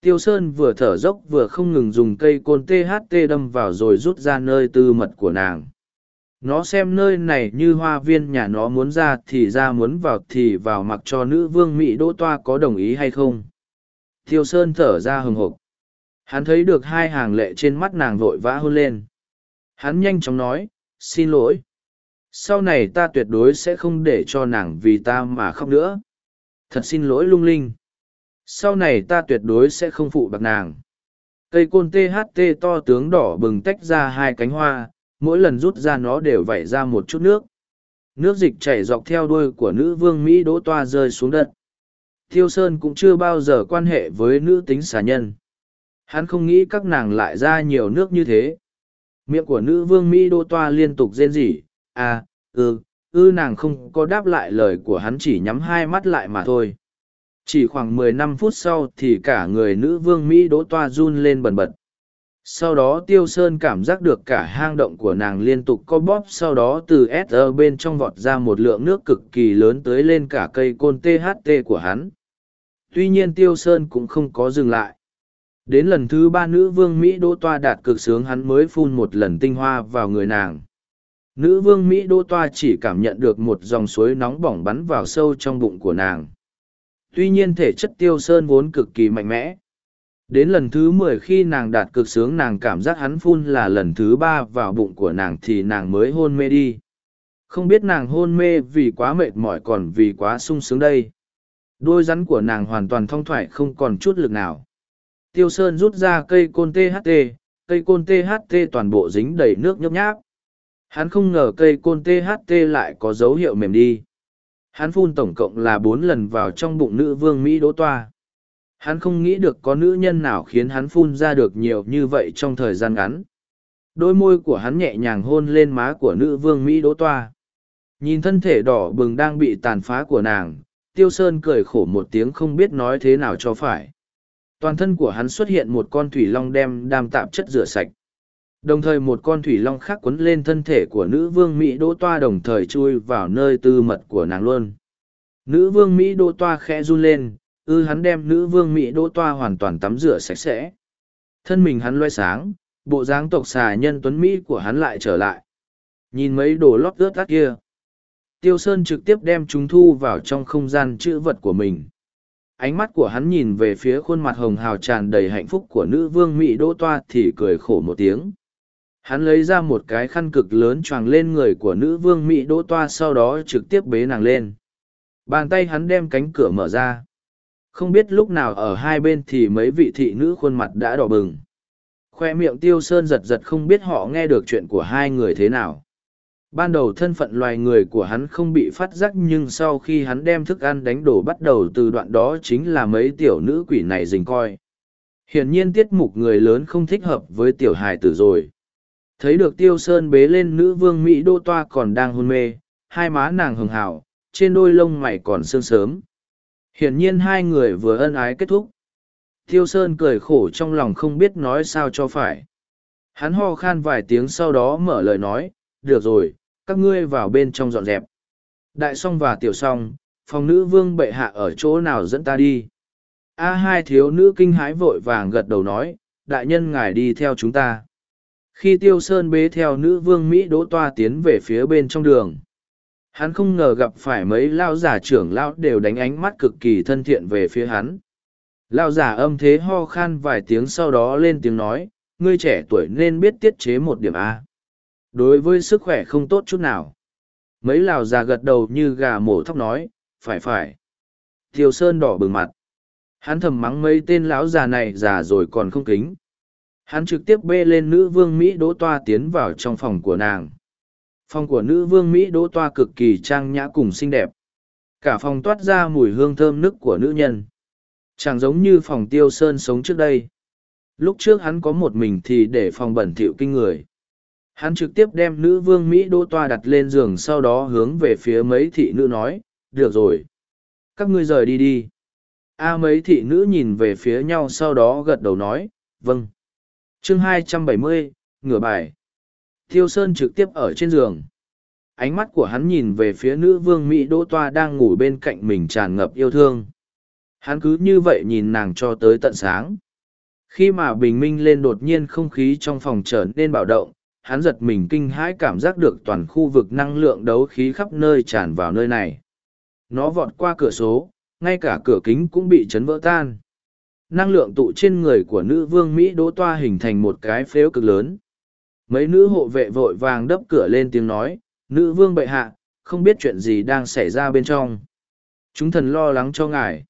Tiêu Sơn vừa thở dốc vừa không ngừng dùng cây côn THT đâm vào rồi rút ra nơi tư mật của nàng. Nó xem nơi này như hoa viên nhà nó muốn ra thì ra muốn vào thì vào mặc cho nữ vương Mỹ đỗ toa có đồng ý hay không. Tiêu Sơn thở ra hừng hộp. Hắn thấy được hai hàng lệ trên mắt nàng vội vã hôn lên. Hắn nhanh chóng nói, xin lỗi. Sau này ta tuyệt đối sẽ không để cho nàng vì ta mà khóc nữa. Thật xin lỗi lung linh. Sau này ta tuyệt đối sẽ không phụ bạc nàng. Cây côn THT to tướng đỏ bừng tách ra hai cánh hoa, mỗi lần rút ra nó đều vẩy ra một chút nước. Nước dịch chảy dọc theo đuôi của nữ vương Mỹ đỗ toa rơi xuống đất. Thiêu Sơn cũng chưa bao giờ quan hệ với nữ tính xà nhân. Hắn không nghĩ các nàng lại ra nhiều nước như thế. Miệng của nữ vương Mỹ đô toa liên tục rên rỉ, à, ừ, ư nàng không có đáp lại lời của hắn chỉ nhắm hai mắt lại mà thôi. Chỉ khoảng mười năm phút sau thì cả người nữ vương Mỹ đỗ toa run lên bần bật. Sau đó Tiêu Sơn cảm giác được cả hang động của nàng liên tục co bóp sau đó từ S bên trong vọt ra một lượng nước cực kỳ lớn tới lên cả cây côn THT của hắn. Tuy nhiên Tiêu Sơn cũng không có dừng lại. Đến lần thứ ba nữ vương Mỹ Đỗ Toa đạt cực sướng hắn mới phun một lần tinh hoa vào người nàng. Nữ vương Mỹ Đỗ Toa chỉ cảm nhận được một dòng suối nóng bỏng bắn vào sâu trong bụng của nàng. Tuy nhiên thể chất tiêu sơn vốn cực kỳ mạnh mẽ. Đến lần thứ mười khi nàng đạt cực sướng nàng cảm giác hắn phun là lần thứ ba vào bụng của nàng thì nàng mới hôn mê đi. Không biết nàng hôn mê vì quá mệt mỏi còn vì quá sung sướng đây. Đôi rắn của nàng hoàn toàn thong thoải không còn chút lực nào. Tiêu Sơn rút ra cây côn THT, cây côn THT toàn bộ dính đầy nước nhấp nháp. Hắn không ngờ cây côn THT lại có dấu hiệu mềm đi. Hắn phun tổng cộng là bốn lần vào trong bụng nữ vương Mỹ đỗ toa. Hắn không nghĩ được có nữ nhân nào khiến hắn phun ra được nhiều như vậy trong thời gian ngắn. Đôi môi của hắn nhẹ nhàng hôn lên má của nữ vương Mỹ đỗ toa. Nhìn thân thể đỏ bừng đang bị tàn phá của nàng, Tiêu Sơn cười khổ một tiếng không biết nói thế nào cho phải. Toàn thân của hắn xuất hiện một con thủy long đem đam tạp chất rửa sạch. Đồng thời một con thủy long khác quấn lên thân thể của nữ vương Mỹ Đỗ Toa đồng thời chui vào nơi tư mật của nàng luôn. Nữ vương Mỹ Đỗ Toa khẽ run lên, ư hắn đem nữ vương Mỹ Đỗ Toa hoàn toàn tắm rửa sạch sẽ. Thân mình hắn loay sáng, bộ dáng tộc xà nhân tuấn Mỹ của hắn lại trở lại. Nhìn mấy đồ lót ướt át kia. Tiêu Sơn trực tiếp đem chúng thu vào trong không gian chữ vật của mình. Ánh mắt của hắn nhìn về phía khuôn mặt hồng hào tràn đầy hạnh phúc của nữ vương Mỹ Đỗ Toa thì cười khổ một tiếng. Hắn lấy ra một cái khăn cực lớn choàng lên người của nữ vương Mỹ Đỗ Toa sau đó trực tiếp bế nàng lên. Bàn tay hắn đem cánh cửa mở ra. Không biết lúc nào ở hai bên thì mấy vị thị nữ khuôn mặt đã đỏ bừng. Khoe miệng tiêu sơn giật giật không biết họ nghe được chuyện của hai người thế nào. Ban đầu thân phận loài người của hắn không bị phát giác nhưng sau khi hắn đem thức ăn đánh đổ bắt đầu từ đoạn đó chính là mấy tiểu nữ quỷ này dình coi. Hiển nhiên tiết mục người lớn không thích hợp với tiểu hài tử rồi. Thấy được tiêu sơn bế lên nữ vương Mỹ đô toa còn đang hôn mê, hai má nàng hường hào, trên đôi lông mày còn sương sớm. Hiển nhiên hai người vừa ân ái kết thúc. Tiêu sơn cười khổ trong lòng không biết nói sao cho phải. Hắn ho khan vài tiếng sau đó mở lời nói, được rồi, các ngươi vào bên trong dọn dẹp. Đại song và tiểu song, phòng nữ vương bệ hạ ở chỗ nào dẫn ta đi. A hai thiếu nữ kinh hãi vội vàng gật đầu nói, đại nhân ngài đi theo chúng ta. Khi tiêu sơn bế theo nữ vương Mỹ đỗ toa tiến về phía bên trong đường. Hắn không ngờ gặp phải mấy lao giả trưởng lao đều đánh ánh mắt cực kỳ thân thiện về phía hắn. Lao giả âm thế ho khan vài tiếng sau đó lên tiếng nói, ngươi trẻ tuổi nên biết tiết chế một điểm A. Đối với sức khỏe không tốt chút nào. Mấy lào già gật đầu như gà mổ thóc nói, phải phải. Tiêu Sơn đỏ bừng mặt. Hắn thầm mắng mấy tên lão già này già rồi còn không kính. Hắn trực tiếp bê lên nữ vương Mỹ đỗ toa tiến vào trong phòng của nàng. Phòng của nữ vương Mỹ đỗ toa cực kỳ trang nhã cùng xinh đẹp. Cả phòng toát ra mùi hương thơm nức của nữ nhân. Chẳng giống như phòng tiêu sơn sống trước đây. Lúc trước hắn có một mình thì để phòng bẩn thỉu kinh người. Hắn trực tiếp đem nữ vương Mỹ đỗ toa đặt lên giường sau đó hướng về phía mấy thị nữ nói, được rồi. Các ngươi rời đi đi. A mấy thị nữ nhìn về phía nhau sau đó gật đầu nói, vâng. chương 270, ngửa bài. Thiêu Sơn trực tiếp ở trên giường. Ánh mắt của hắn nhìn về phía nữ vương Mỹ đỗ toa đang ngủ bên cạnh mình tràn ngập yêu thương. Hắn cứ như vậy nhìn nàng cho tới tận sáng. Khi mà bình minh lên đột nhiên không khí trong phòng trở nên bạo động, hắn giật mình kinh hãi cảm giác được toàn khu vực năng lượng đấu khí khắp nơi tràn vào nơi này. Nó vọt qua cửa số, ngay cả cửa kính cũng bị chấn vỡ tan. Năng lượng tụ trên người của nữ vương Mỹ đỗ toa hình thành một cái phếu cực lớn. Mấy nữ hộ vệ vội vàng đấp cửa lên tiếng nói, nữ vương bệ hạ, không biết chuyện gì đang xảy ra bên trong. Chúng thần lo lắng cho ngài.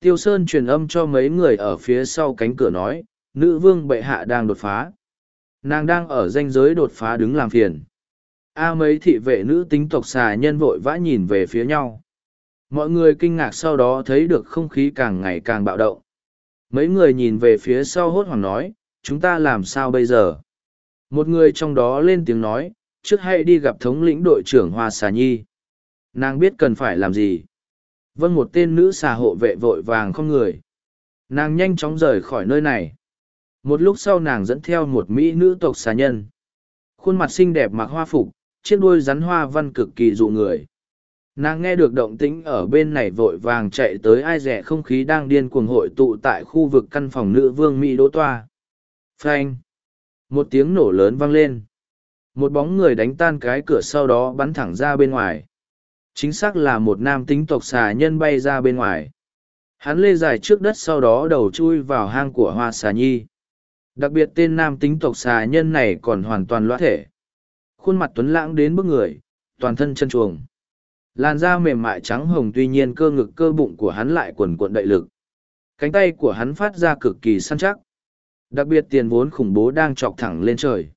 Tiêu Sơn truyền âm cho mấy người ở phía sau cánh cửa nói, nữ vương bệ hạ đang đột phá nàng đang ở danh giới đột phá đứng làm phiền. A mấy thị vệ nữ tính tộc xà nhân vội vã nhìn về phía nhau. Mọi người kinh ngạc sau đó thấy được không khí càng ngày càng bạo động. Mấy người nhìn về phía sau hốt hoảng nói, chúng ta làm sao bây giờ? Một người trong đó lên tiếng nói, trước hãy đi gặp thống lĩnh đội trưởng hoa xà nhi. Nàng biết cần phải làm gì. Vâng một tên nữ xà hộ vệ vội vàng không người. Nàng nhanh chóng rời khỏi nơi này một lúc sau nàng dẫn theo một mỹ nữ tộc xà nhân. Khuôn mặt xinh đẹp mặc hoa phục, chiếc đuôi rắn hoa văn cực kỳ dụ người. Nàng nghe được động tĩnh ở bên này vội vàng chạy tới ai rẻ không khí đang điên cuồng hội tụ tại khu vực căn phòng nữ vương mỹ đỗ toa. Phanh! Một tiếng nổ lớn vang lên. Một bóng người đánh tan cái cửa sau đó bắn thẳng ra bên ngoài. Chính xác là một nam tính tộc xà nhân bay ra bên ngoài. Hắn lê dài trước đất sau đó đầu chui vào hang của hoa xà nhi. Đặc biệt tên nam tính tộc xà nhân này còn hoàn toàn loã thể. Khuôn mặt tuấn lãng đến bức người, toàn thân chân chuồng. Làn da mềm mại trắng hồng tuy nhiên cơ ngực cơ bụng của hắn lại quần cuộn đậy lực. Cánh tay của hắn phát ra cực kỳ săn chắc. Đặc biệt tiền vốn khủng bố đang chọc thẳng lên trời.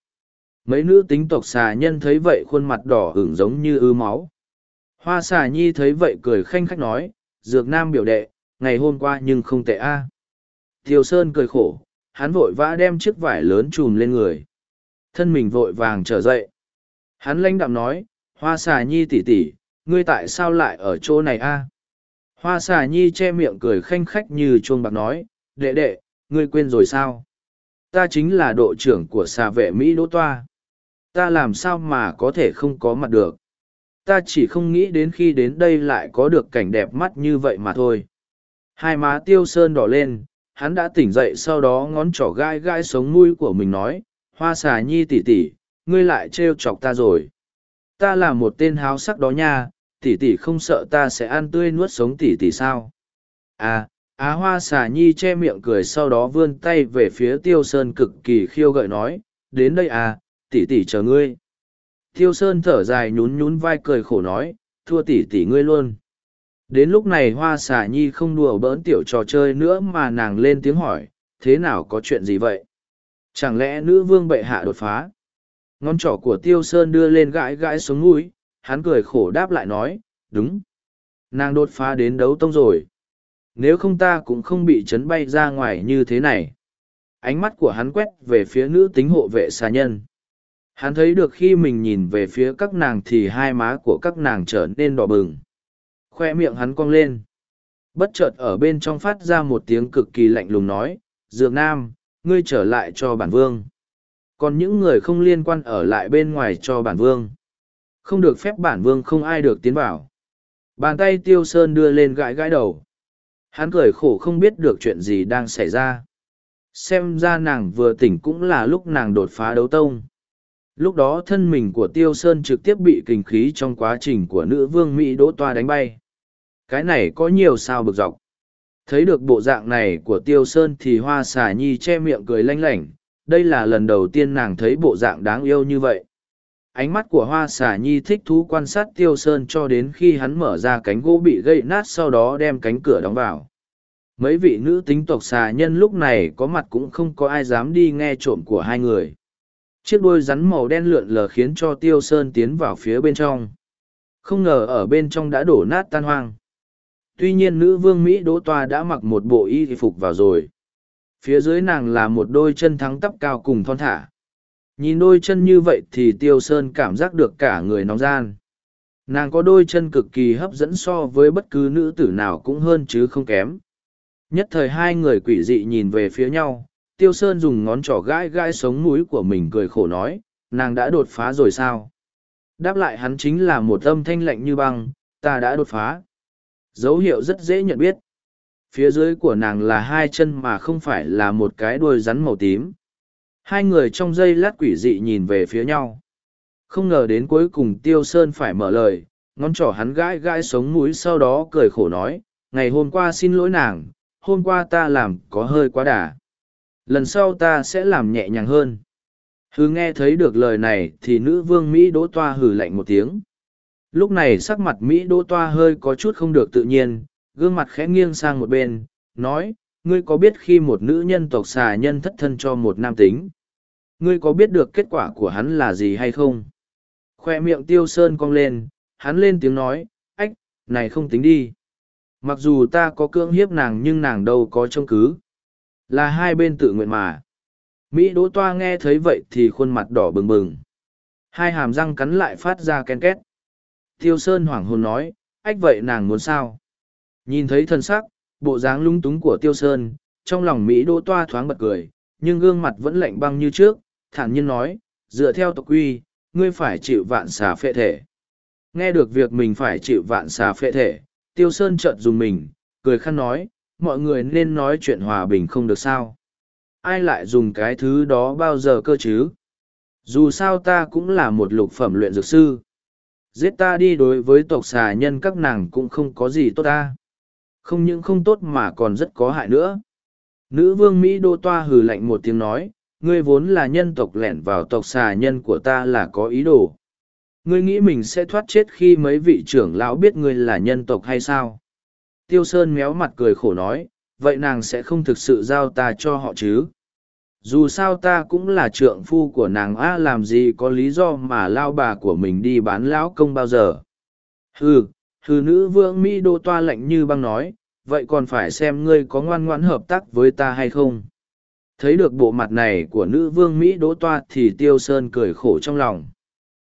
Mấy nữ tính tộc xà nhân thấy vậy khuôn mặt đỏ hưởng giống như ư máu. Hoa xà nhi thấy vậy cười khanh khách nói, dược nam biểu đệ, ngày hôm qua nhưng không tệ a. À. Thiều Sơn cười khổ, hắn vội vã đem chiếc vải lớn trùm lên người. Thân mình vội vàng trở dậy. Hắn lãnh đạm nói, hoa xà nhi tỷ tỷ, ngươi tại sao lại ở chỗ này a? Hoa xà nhi che miệng cười khanh khách như chuông bạc nói, đệ đệ, ngươi quên rồi sao? Ta chính là đội trưởng của xà vệ Mỹ Đỗ Toa. Ta làm sao mà có thể không có mặt được? Ta chỉ không nghĩ đến khi đến đây lại có được cảnh đẹp mắt như vậy mà thôi. Hai má tiêu sơn đỏ lên, hắn đã tỉnh dậy sau đó ngón trỏ gai gai sống mũi của mình nói, hoa xà nhi tỉ tỉ ngươi lại trêu chọc ta rồi. Ta là một tên háo sắc đó nha, tỷ tỷ không sợ ta sẽ ăn tươi nuốt sống tỷ tỷ sao? À á hoa xà nhi che miệng cười sau đó vươn tay về phía tiêu sơn cực kỳ khiêu gợi nói, đến đây à tỷ tỷ chờ ngươi. Tiêu sơn thở dài nhún nhún vai cười khổ nói, thua tỷ tỷ ngươi luôn đến lúc này hoa xà nhi không đùa bỡn tiểu trò chơi nữa mà nàng lên tiếng hỏi, thế nào có chuyện gì vậy? Chẳng lẽ nữ vương bệ hạ đột phá? Ngón trỏ của tiêu sơn đưa lên gãi gãi xuống núi, hắn cười khổ đáp lại nói, đúng. Nàng đột phá đến đấu tông rồi. Nếu không ta cũng không bị chấn bay ra ngoài như thế này. Ánh mắt của hắn quét về phía nữ tính hộ vệ xà nhân. Hắn thấy được khi mình nhìn về phía các nàng thì hai má của các nàng trở nên đỏ bừng khoe miệng hắn cong lên. Bất chợt ở bên trong phát ra một tiếng cực kỳ lạnh lùng nói, dược nam, ngươi trở lại cho bản vương. Còn những người không liên quan ở lại bên ngoài cho bản vương. Không được phép bản vương không ai được tiến vào. Bàn tay tiêu sơn đưa lên gãi gãi đầu. Hắn cười khổ không biết được chuyện gì đang xảy ra. Xem ra nàng vừa tỉnh cũng là lúc nàng đột phá đấu tông. Lúc đó thân mình của tiêu sơn trực tiếp bị kình khí trong quá trình của nữ vương mỹ đỗ toa đánh bay cái này có nhiều sao bực dọc. Thấy được bộ dạng này của tiêu sơn thì hoa xà nhi che miệng cười lanh lảnh, đây là lần đầu tiên nàng thấy bộ dạng đáng yêu như vậy. Ánh mắt của hoa xà nhi thích thú quan sát tiêu sơn cho đến khi hắn mở ra cánh gỗ bị gây nát sau đó đem cánh cửa đóng vào. Mấy vị nữ tính tộc xà nhân lúc này có mặt cũng không có ai dám đi nghe trộm của hai người. Chiếc đuôi rắn màu đen lượn lờ khiến cho tiêu sơn tiến vào phía bên trong. Không ngờ ở bên trong đã đổ nát tan hoang tuy nhiên nữ vương mỹ đỗ toa đã mặc một bộ y phục vào rồi. Phía dưới nàng là một đôi chân thắng tắp cao cùng thon thả. Nhìn đôi chân như vậy thì tiêu sơn cảm giác được cả người nóng gian. Nàng có đôi chân cực kỳ hấp dẫn so với bất cứ nữ tử nào cũng hơn chứ không kém. Nhất thời hai người quỷ dị nhìn về phía nhau, tiêu sơn dùng ngón trỏ gãi gãi sống mũi của mình cười khổ nói, nàng đã đột phá rồi sao? Đáp lại hắn chính là một âm thanh lạnh như băng, ta đã đột phá dấu hiệu rất dễ nhận biết. Phía dưới của nàng là hai chân mà không phải là một cái đuôi rắn màu tím. Hai người trong giây lát quỷ dị nhìn về phía nhau. Không ngờ đến cuối cùng tiêu sơn phải mở lời, ngón trỏ hắn gãi gãi sống mũi sau đó cười khổ nói, ngày hôm qua xin lỗi nàng, hôm qua ta làm có hơi quá đà. Lần sau ta sẽ làm nhẹ nhàng hơn. Hừ, nghe thấy được lời này thì nữ vương mỹ đỗ toa hừ lạnh một tiếng lúc này sắc mặt mỹ đỗ toa hơi có chút không được tự nhiên, gương mặt khẽ nghiêng sang một bên, nói, ngươi có biết khi một nữ nhân tộc xà nhân thất thân cho một nam tính, ngươi có biết được kết quả của hắn là gì hay không? Khoe miệng tiêu sơn cong lên, hắn lên tiếng nói, ách, này không tính đi. Mặc dù ta có cưỡng hiếp nàng nhưng nàng đâu có trông cứ. Là hai bên tự nguyện mà. Mỹ đỗ toa nghe thấy vậy thì khuôn mặt đỏ bừng bừng. Hai hàm răng cắn lại phát ra ken két tiêu sơn hoảng hồn nói, ách, vậy nàng muốn sao? Nhìn thấy thân sắc, bộ dáng lung túng của tiêu sơn, trong lòng mỹ đỗ toa thoáng bật cười, nhưng gương mặt vẫn lạnh băng như trước, thản nhiên nói, dựa theo tộc quy, ngươi phải chịu vạn xà phệ thể. Nghe được việc mình phải chịu vạn xà phệ thể, tiêu sơn trợn dùng mình, cười khăn nói, mọi người nên nói chuyện hòa bình không được sao? Ai lại dùng cái thứ đó bao giờ cơ chứ? Dù sao ta cũng là một lục phẩm luyện dược sư giết ta đi đối với tộc xà nhân các nàng cũng không có gì tốt ta. Không những không tốt mà còn rất có hại nữa. Nữ vương mỹ đô toa hừ lạnh một tiếng nói, ngươi vốn là nhân tộc lẻn vào tộc xà nhân của ta là có ý đồ. Ngươi nghĩ mình sẽ thoát chết khi mấy vị trưởng lão biết ngươi là nhân tộc hay sao? Tiêu sơn méo mặt cười khổ nói, vậy nàng sẽ không thực sự giao ta cho họ chứ? Dù sao ta cũng là trượng phu của nàng a làm gì có lý do mà lao bà của mình đi bán lão công bao giờ? Hừ hừ nữ vương mỹ đô toa lạnh như băng nói, vậy còn phải xem ngươi có ngoan ngoãn hợp tác với ta hay không? Thấy được bộ mặt này của nữ vương mỹ đỗ toa thì tiêu sơn cười khổ trong lòng.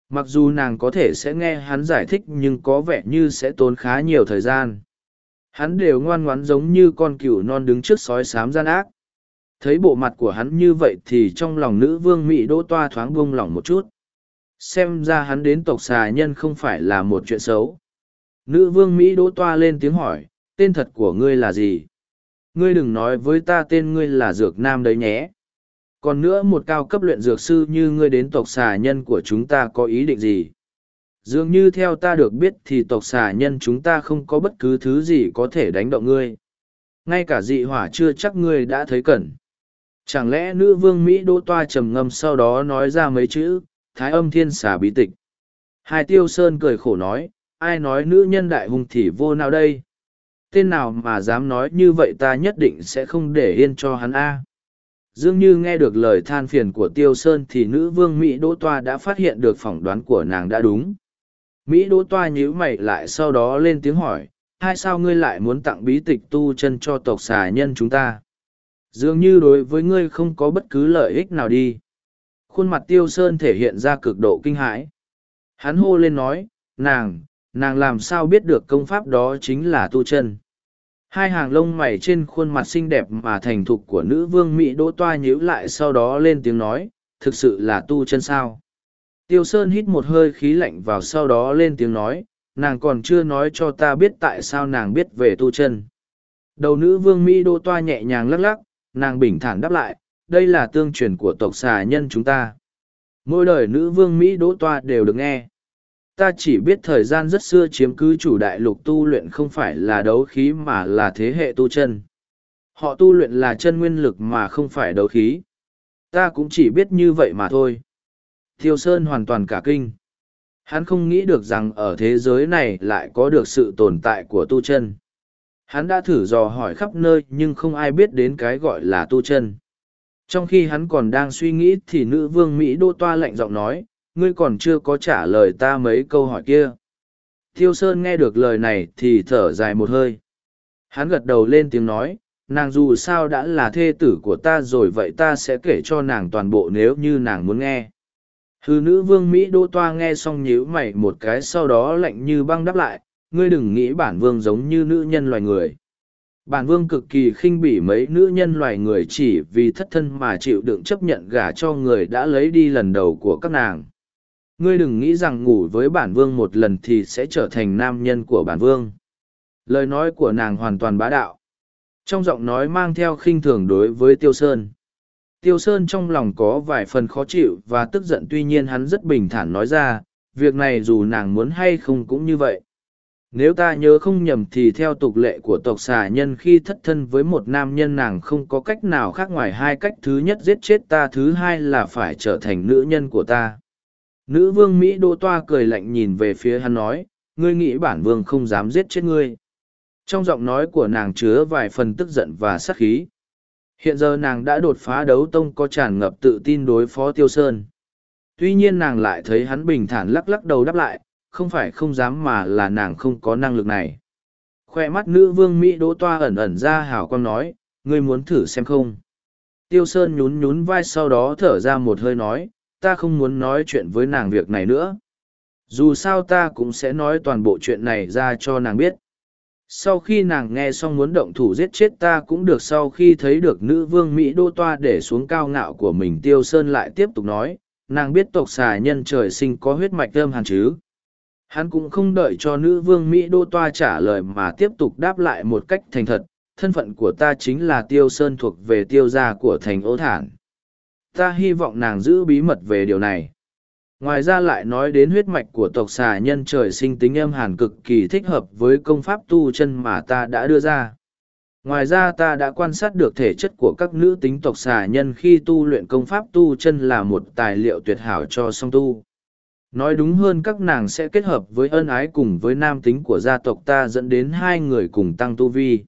Mặc dù nàng có thể sẽ nghe hắn giải thích nhưng có vẻ như sẽ tốn khá nhiều thời gian. Hắn đều ngoan ngoãn giống như con cừu non đứng trước sói sám gian ác thấy bộ mặt của hắn như vậy thì trong lòng nữ vương mỹ đỗ toa thoáng buông lỏng một chút. Xem ra hắn đến tộc xà nhân không phải là một chuyện xấu. Nữ vương mỹ đỗ toa lên tiếng hỏi, tên thật của ngươi là gì? Ngươi đừng nói với ta tên ngươi là dược nam đấy nhé. Còn nữa một cao cấp luyện dược sư như ngươi đến tộc xà nhân của chúng ta có ý định gì? Dường như theo ta được biết thì tộc xà nhân chúng ta không có bất cứ thứ gì có thể đánh động ngươi. Ngay cả dị hỏa chưa chắc ngươi đã thấy cần chẳng lẽ nữ vương mỹ đỗ toa trầm ngâm sau đó nói ra mấy chữ thái âm thiên xà bí tịch hai tiêu sơn cười khổ nói ai nói nữ nhân đại hùng thì vô nào đây tên nào mà dám nói như vậy ta nhất định sẽ không để yên cho hắn a Dương Như nghe được lời than phiền của Tiêu Sơn thì nữ vương Mỹ Đỗ Toa đã phát hiện được phỏng đoán của nàng đã đúng. Mỹ Đỗ Toa nhíu mày lại sau đó lên tiếng hỏi, hai sao ngươi lại muốn tặng bí tịch tu chân cho tộc xà nhân chúng ta? Dường như đối với ngươi không có bất cứ lợi ích nào đi. Khuôn mặt Tiêu Sơn thể hiện ra cực độ kinh hãi. Hắn hô lên nói, nàng, nàng làm sao biết được công pháp đó chính là tu chân? hai hàng lông mày trên khuôn mặt xinh đẹp mà thành thục của nữ vương mỹ đỗ toa nhíu lại sau đó lên tiếng nói thực sự là tu chân sao tiêu sơn hít một hơi khí lạnh vào sau đó lên tiếng nói nàng còn chưa nói cho ta biết tại sao nàng biết về tu chân đầu nữ vương mỹ đỗ toa nhẹ nhàng lắc lắc nàng bình thản đáp lại, đây là tương truyền của tộc xà nhân chúng ta mỗi đời nữ vương mỹ đỗ toa đều được nghe Ta chỉ biết thời gian rất xưa chiếm cứ chủ đại lục tu luyện không phải là đấu khí mà là thế hệ tu chân. Họ tu luyện là chân nguyên lực mà không phải đấu khí. Ta cũng chỉ biết như vậy mà thôi. Thiêu Sơn hoàn toàn cả kinh. Hắn không nghĩ được rằng ở thế giới này lại có được sự tồn tại của tu chân. Hắn đã thử dò hỏi khắp nơi nhưng không ai biết đến cái gọi là tu chân. Trong khi hắn còn đang suy nghĩ thì nữ vương Mỹ đô toa lạnh giọng nói, ngươi còn chưa có trả lời ta mấy câu hỏi kia. Thiêu Sơn nghe được lời này thì thở dài một hơi. Hắn gật đầu lên tiếng nói, nàng dù sao đã là thê tử của ta rồi vậy ta sẽ kể cho nàng toàn bộ nếu như nàng muốn nghe. Hư nữ vương Mỹ Đô Toa nghe xong nhíu mày một cái sau đó lạnh như băng đáp lại, ngươi đừng nghĩ bản vương giống như nữ nhân loài người. Bản vương cực kỳ khinh bỉ mấy nữ nhân loài người chỉ vì thất thân mà chịu đựng chấp nhận gả cho người đã lấy đi lần đầu của các nàng. Ngươi đừng nghĩ rằng ngủ với bản vương một lần thì sẽ trở thành nam nhân của bản vương. Lời nói của nàng hoàn toàn bá đạo. Trong giọng nói mang theo khinh thường đối với tiêu sơn. Tiêu sơn trong lòng có vài phần khó chịu và tức giận tuy nhiên hắn rất bình thản nói ra, việc này dù nàng muốn hay không cũng như vậy nếu ta nhớ không nhầm thì theo tục lệ của tộc xà nhân khi thất thân với một nam nhân nàng không có cách nào khác ngoài hai cách thứ nhất giết chết ta thứ hai là phải trở thành nữ nhân của ta Nữ vương Mỹ Đô Toa cười lạnh nhìn về phía hắn nói, ngươi nghĩ bản vương không dám giết chết ngươi. Trong giọng nói của nàng chứa vài phần tức giận và sắc khí. Hiện giờ nàng đã đột phá đấu tông có tràn ngập tự tin đối phó Tiêu Sơn. Tuy nhiên nàng lại thấy hắn bình thản lắc lắc đầu đáp lại, không phải không dám mà là nàng không có năng lực này. Khoe mắt nữ vương Mỹ Đỗ Toa ẩn ẩn ra hảo quang nói, ngươi muốn thử xem không. Tiêu Sơn nhún nhún vai sau đó thở ra một hơi nói, ta không muốn nói chuyện với nàng việc này nữa dù sao ta cũng sẽ nói toàn bộ chuyện này ra cho nàng biết sau khi nàng nghe xong muốn động thủ giết chết ta cũng được sau khi thấy được nữ vương mỹ đô toa để xuống cao ngạo của mình tiêu sơn lại tiếp tục nói nàng biết tộc xà nhân trời sinh có huyết mạch thơm hàn chứ hắn cũng không đợi cho nữ vương mỹ đô toa trả lời mà tiếp tục đáp lại một cách thành thật, thân phận của ta chính là tiêu sơn thuộc về tiêu gia của thành ô thản. Ta hy vọng nàng giữ bí mật về điều này. Ngoài ra lại nói đến huyết mạch của tộc xà nhân trời sinh tính âm hàn cực kỳ thích hợp với công pháp tu chân mà ta đã đưa ra. Ngoài ra ta đã quan sát được thể chất của các nữ tính tộc xà nhân khi tu luyện công pháp tu chân là một tài liệu tuyệt hảo cho song tu nói đúng hơn các nàng sẽ kết hợp với ân ái cùng với nam tính của gia tộc ta dẫn đến hai người cùng tăng tu vi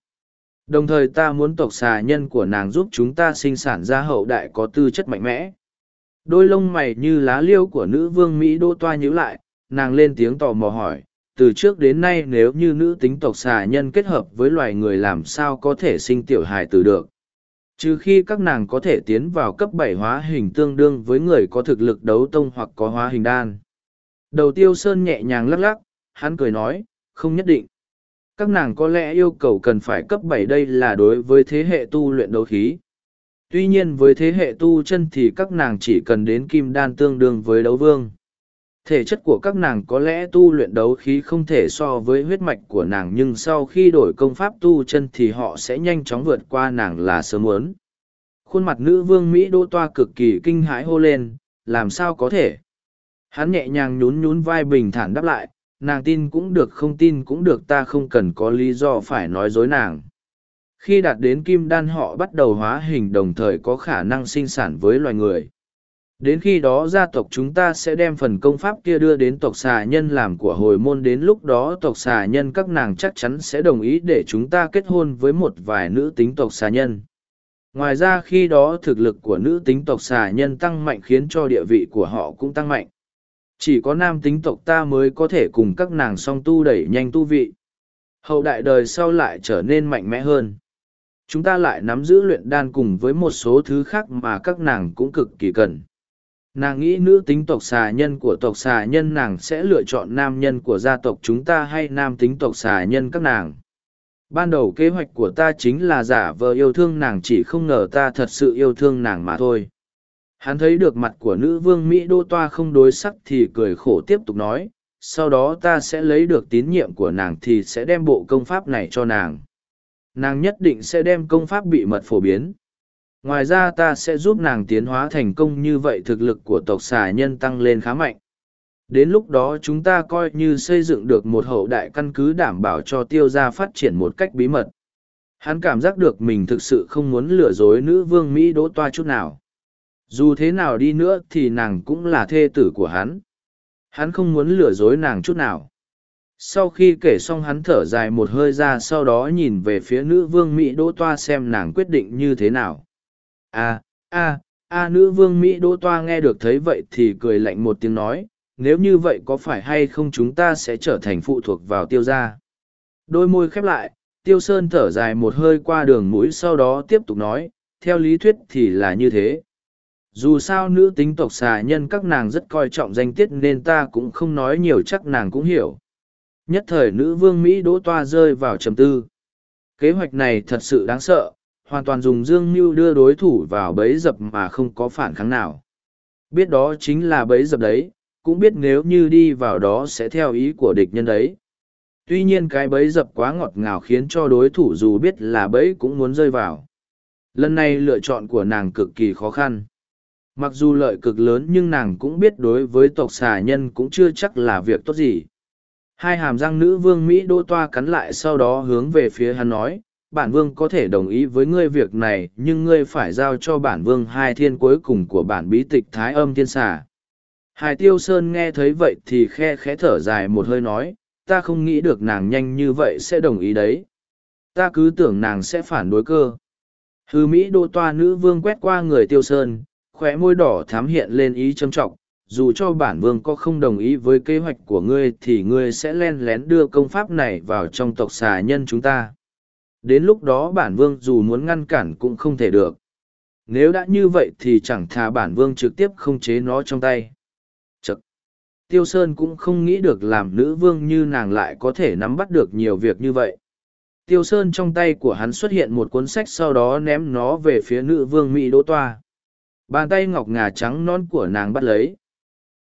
Đồng thời ta muốn tộc xà nhân của nàng giúp chúng ta sinh sản ra hậu đại có tư chất mạnh mẽ. Đôi lông mày như lá liêu của nữ vương Mỹ đô toa nhíu lại, nàng lên tiếng tò mò hỏi, từ trước đến nay nếu như nữ tính tộc xà nhân kết hợp với loài người làm sao có thể sinh tiểu hài tử được. Trừ khi các nàng có thể tiến vào cấp bảy hóa hình tương đương với người có thực lực đấu tông hoặc có hóa hình đan. Đầu tiêu sơn nhẹ nhàng lắc lắc, hắn cười nói, không nhất định các nàng có lẽ yêu cầu cần phải cấp bảy đây là đối với thế hệ tu luyện đấu khí. Tuy nhiên với thế hệ tu chân thì các nàng chỉ cần đến kim đan tương đương với đấu vương. Thể chất của các nàng có lẽ tu luyện đấu khí không thể so với huyết mạch của nàng nhưng sau khi đổi công pháp tu chân thì họ sẽ nhanh chóng vượt qua nàng là sớm muốn. Khuôn mặt nữ vương Mỹ đô toa cực kỳ kinh hãi hô lên, làm sao có thể? Hắn nhẹ nhàng nhún nhún vai bình thản đáp lại, nàng tin cũng được không tin cũng được ta không cần có lý do phải nói dối nàng. Khi đạt đến kim đan họ bắt đầu hóa hình đồng thời có khả năng sinh sản với loài người. Đến khi đó gia tộc chúng ta sẽ đem phần công pháp kia đưa đến tộc xà nhân làm của hồi môn đến lúc đó tộc xà nhân các nàng chắc chắn sẽ đồng ý để chúng ta kết hôn với một vài nữ tính tộc xà nhân. Ngoài ra khi đó thực lực của nữ tính tộc xà nhân tăng mạnh khiến cho địa vị của họ cũng tăng mạnh. Chỉ có nam tính tộc ta mới có thể cùng các nàng song tu đẩy nhanh tu vị. Hậu đại đời sau lại trở nên mạnh mẽ hơn. Chúng ta lại nắm giữ luyện đan cùng với một số thứ khác mà các nàng cũng cực kỳ cần nàng nghĩ nữ tính tộc xà nhân của tộc xà nhân nàng sẽ lựa chọn nam nhân của gia tộc chúng ta hay nam tính tộc xà nhân các nàng ban đầu kế hoạch của ta chính là giả vờ yêu thương nàng chỉ không ngờ ta thật sự yêu thương nàng mà thôi hắn thấy được mặt của nữ vương mỹ đô toa không đối sắc thì cười khổ tiếp tục nói, sau đó ta sẽ lấy được tín nhiệm của nàng thì sẽ đem bộ công pháp này cho nàng. Nàng nhất định sẽ đem công pháp bị mật phổ biến. Ngoài ra ta sẽ giúp nàng tiến hóa thành công như vậy thực lực của tộc xà nhân tăng lên khá mạnh. Đến lúc đó chúng ta coi như xây dựng được một hậu đại căn cứ đảm bảo cho tiêu g i a phát triển một cách bí mật. Hắn cảm giác được mình thực sự không muốn lừa dối nữ vương mỹ đỗ toa chút nào dù thế nào đi nữa thì nàng cũng là thê tử của hắn. Hắn không muốn lừa dối nàng chút nào. Sau khi kể xong hắn thở dài một hơi ra sau đó nhìn về phía nữ vương mỹ đỗ toa xem nàng quyết định như thế nào. A a a nữ vương mỹ đỗ toa nghe được thấy vậy thì cười lạnh một tiếng nói, nếu như vậy có phải hay không chúng ta sẽ trở thành phụ thuộc vào tiêu gia? Đôi môi khép lại, tiêu sơn thở dài một hơi qua đường mũi sau đó tiếp tục nói, theo lý thuyết thì là như thế dù sao nữ tính tộc xà nhân các nàng rất coi trọng danh tiết nên ta cũng không nói nhiều chắc nàng cũng hiểu. Nhất thời nữ vương mỹ đỗ toa rơi vào trầm tư. Kế hoạch này thật sự đáng sợ, hoàn toàn dùng dương mưu đưa đối thủ vào bẫy dập mà không có phản kháng nào. Biết đó chính là bẫy dập đấy, cũng biết nếu như đi vào đó sẽ theo ý của địch nhân đấy. Tuy nhiên cái bẫy dập quá ngọt ngào khiến cho đối thủ dù biết là bẫy cũng muốn rơi vào. Lần này lựa chọn của nàng cực kỳ khó khăn mặc dù lợi cực lớn nhưng nàng cũng biết đối với tộc xà nhân cũng chưa chắc là việc tốt gì. Hai hàm răng nữ vương mỹ đô toa cắn lại sau đó hướng về phía hắn nói, bản vương có thể đồng ý với ngươi việc này, nhưng ngươi phải giao cho bản vương hai thiên cuối cùng của bản bí tịch thái âm thiên xà. Hải tiêu sơn nghe thấy vậy thì khe khẽ thở dài một hơi nói, ta không nghĩ được nàng nhanh như vậy sẽ đồng ý đấy. Ta cứ tưởng nàng sẽ phản đối cơ. Hư mỹ đô toa nữ vương quét qua người tiêu sơn khóe môi đỏ thám hiện lên ý châm trọng, dù cho bản vương có không đồng ý với kế hoạch của ngươi thì ngươi sẽ len lén đưa công pháp này vào trong tộc xà nhân chúng ta. Đến lúc đó bản vương dù muốn ngăn cản cũng không thể được. Nếu đã như vậy thì chẳng thà bản vương trực tiếp không chế nó trong tay. Chật! tiêu sơn cũng không nghĩ được làm nữ vương như nàng lại có thể nắm bắt được nhiều việc như vậy. Tiêu sơn trong tay của hắn xuất hiện một cuốn sách sau đó ném nó về phía nữ vương mỹ đỗ toa bàn tay ngọc ngà trắng non của nàng bắt lấy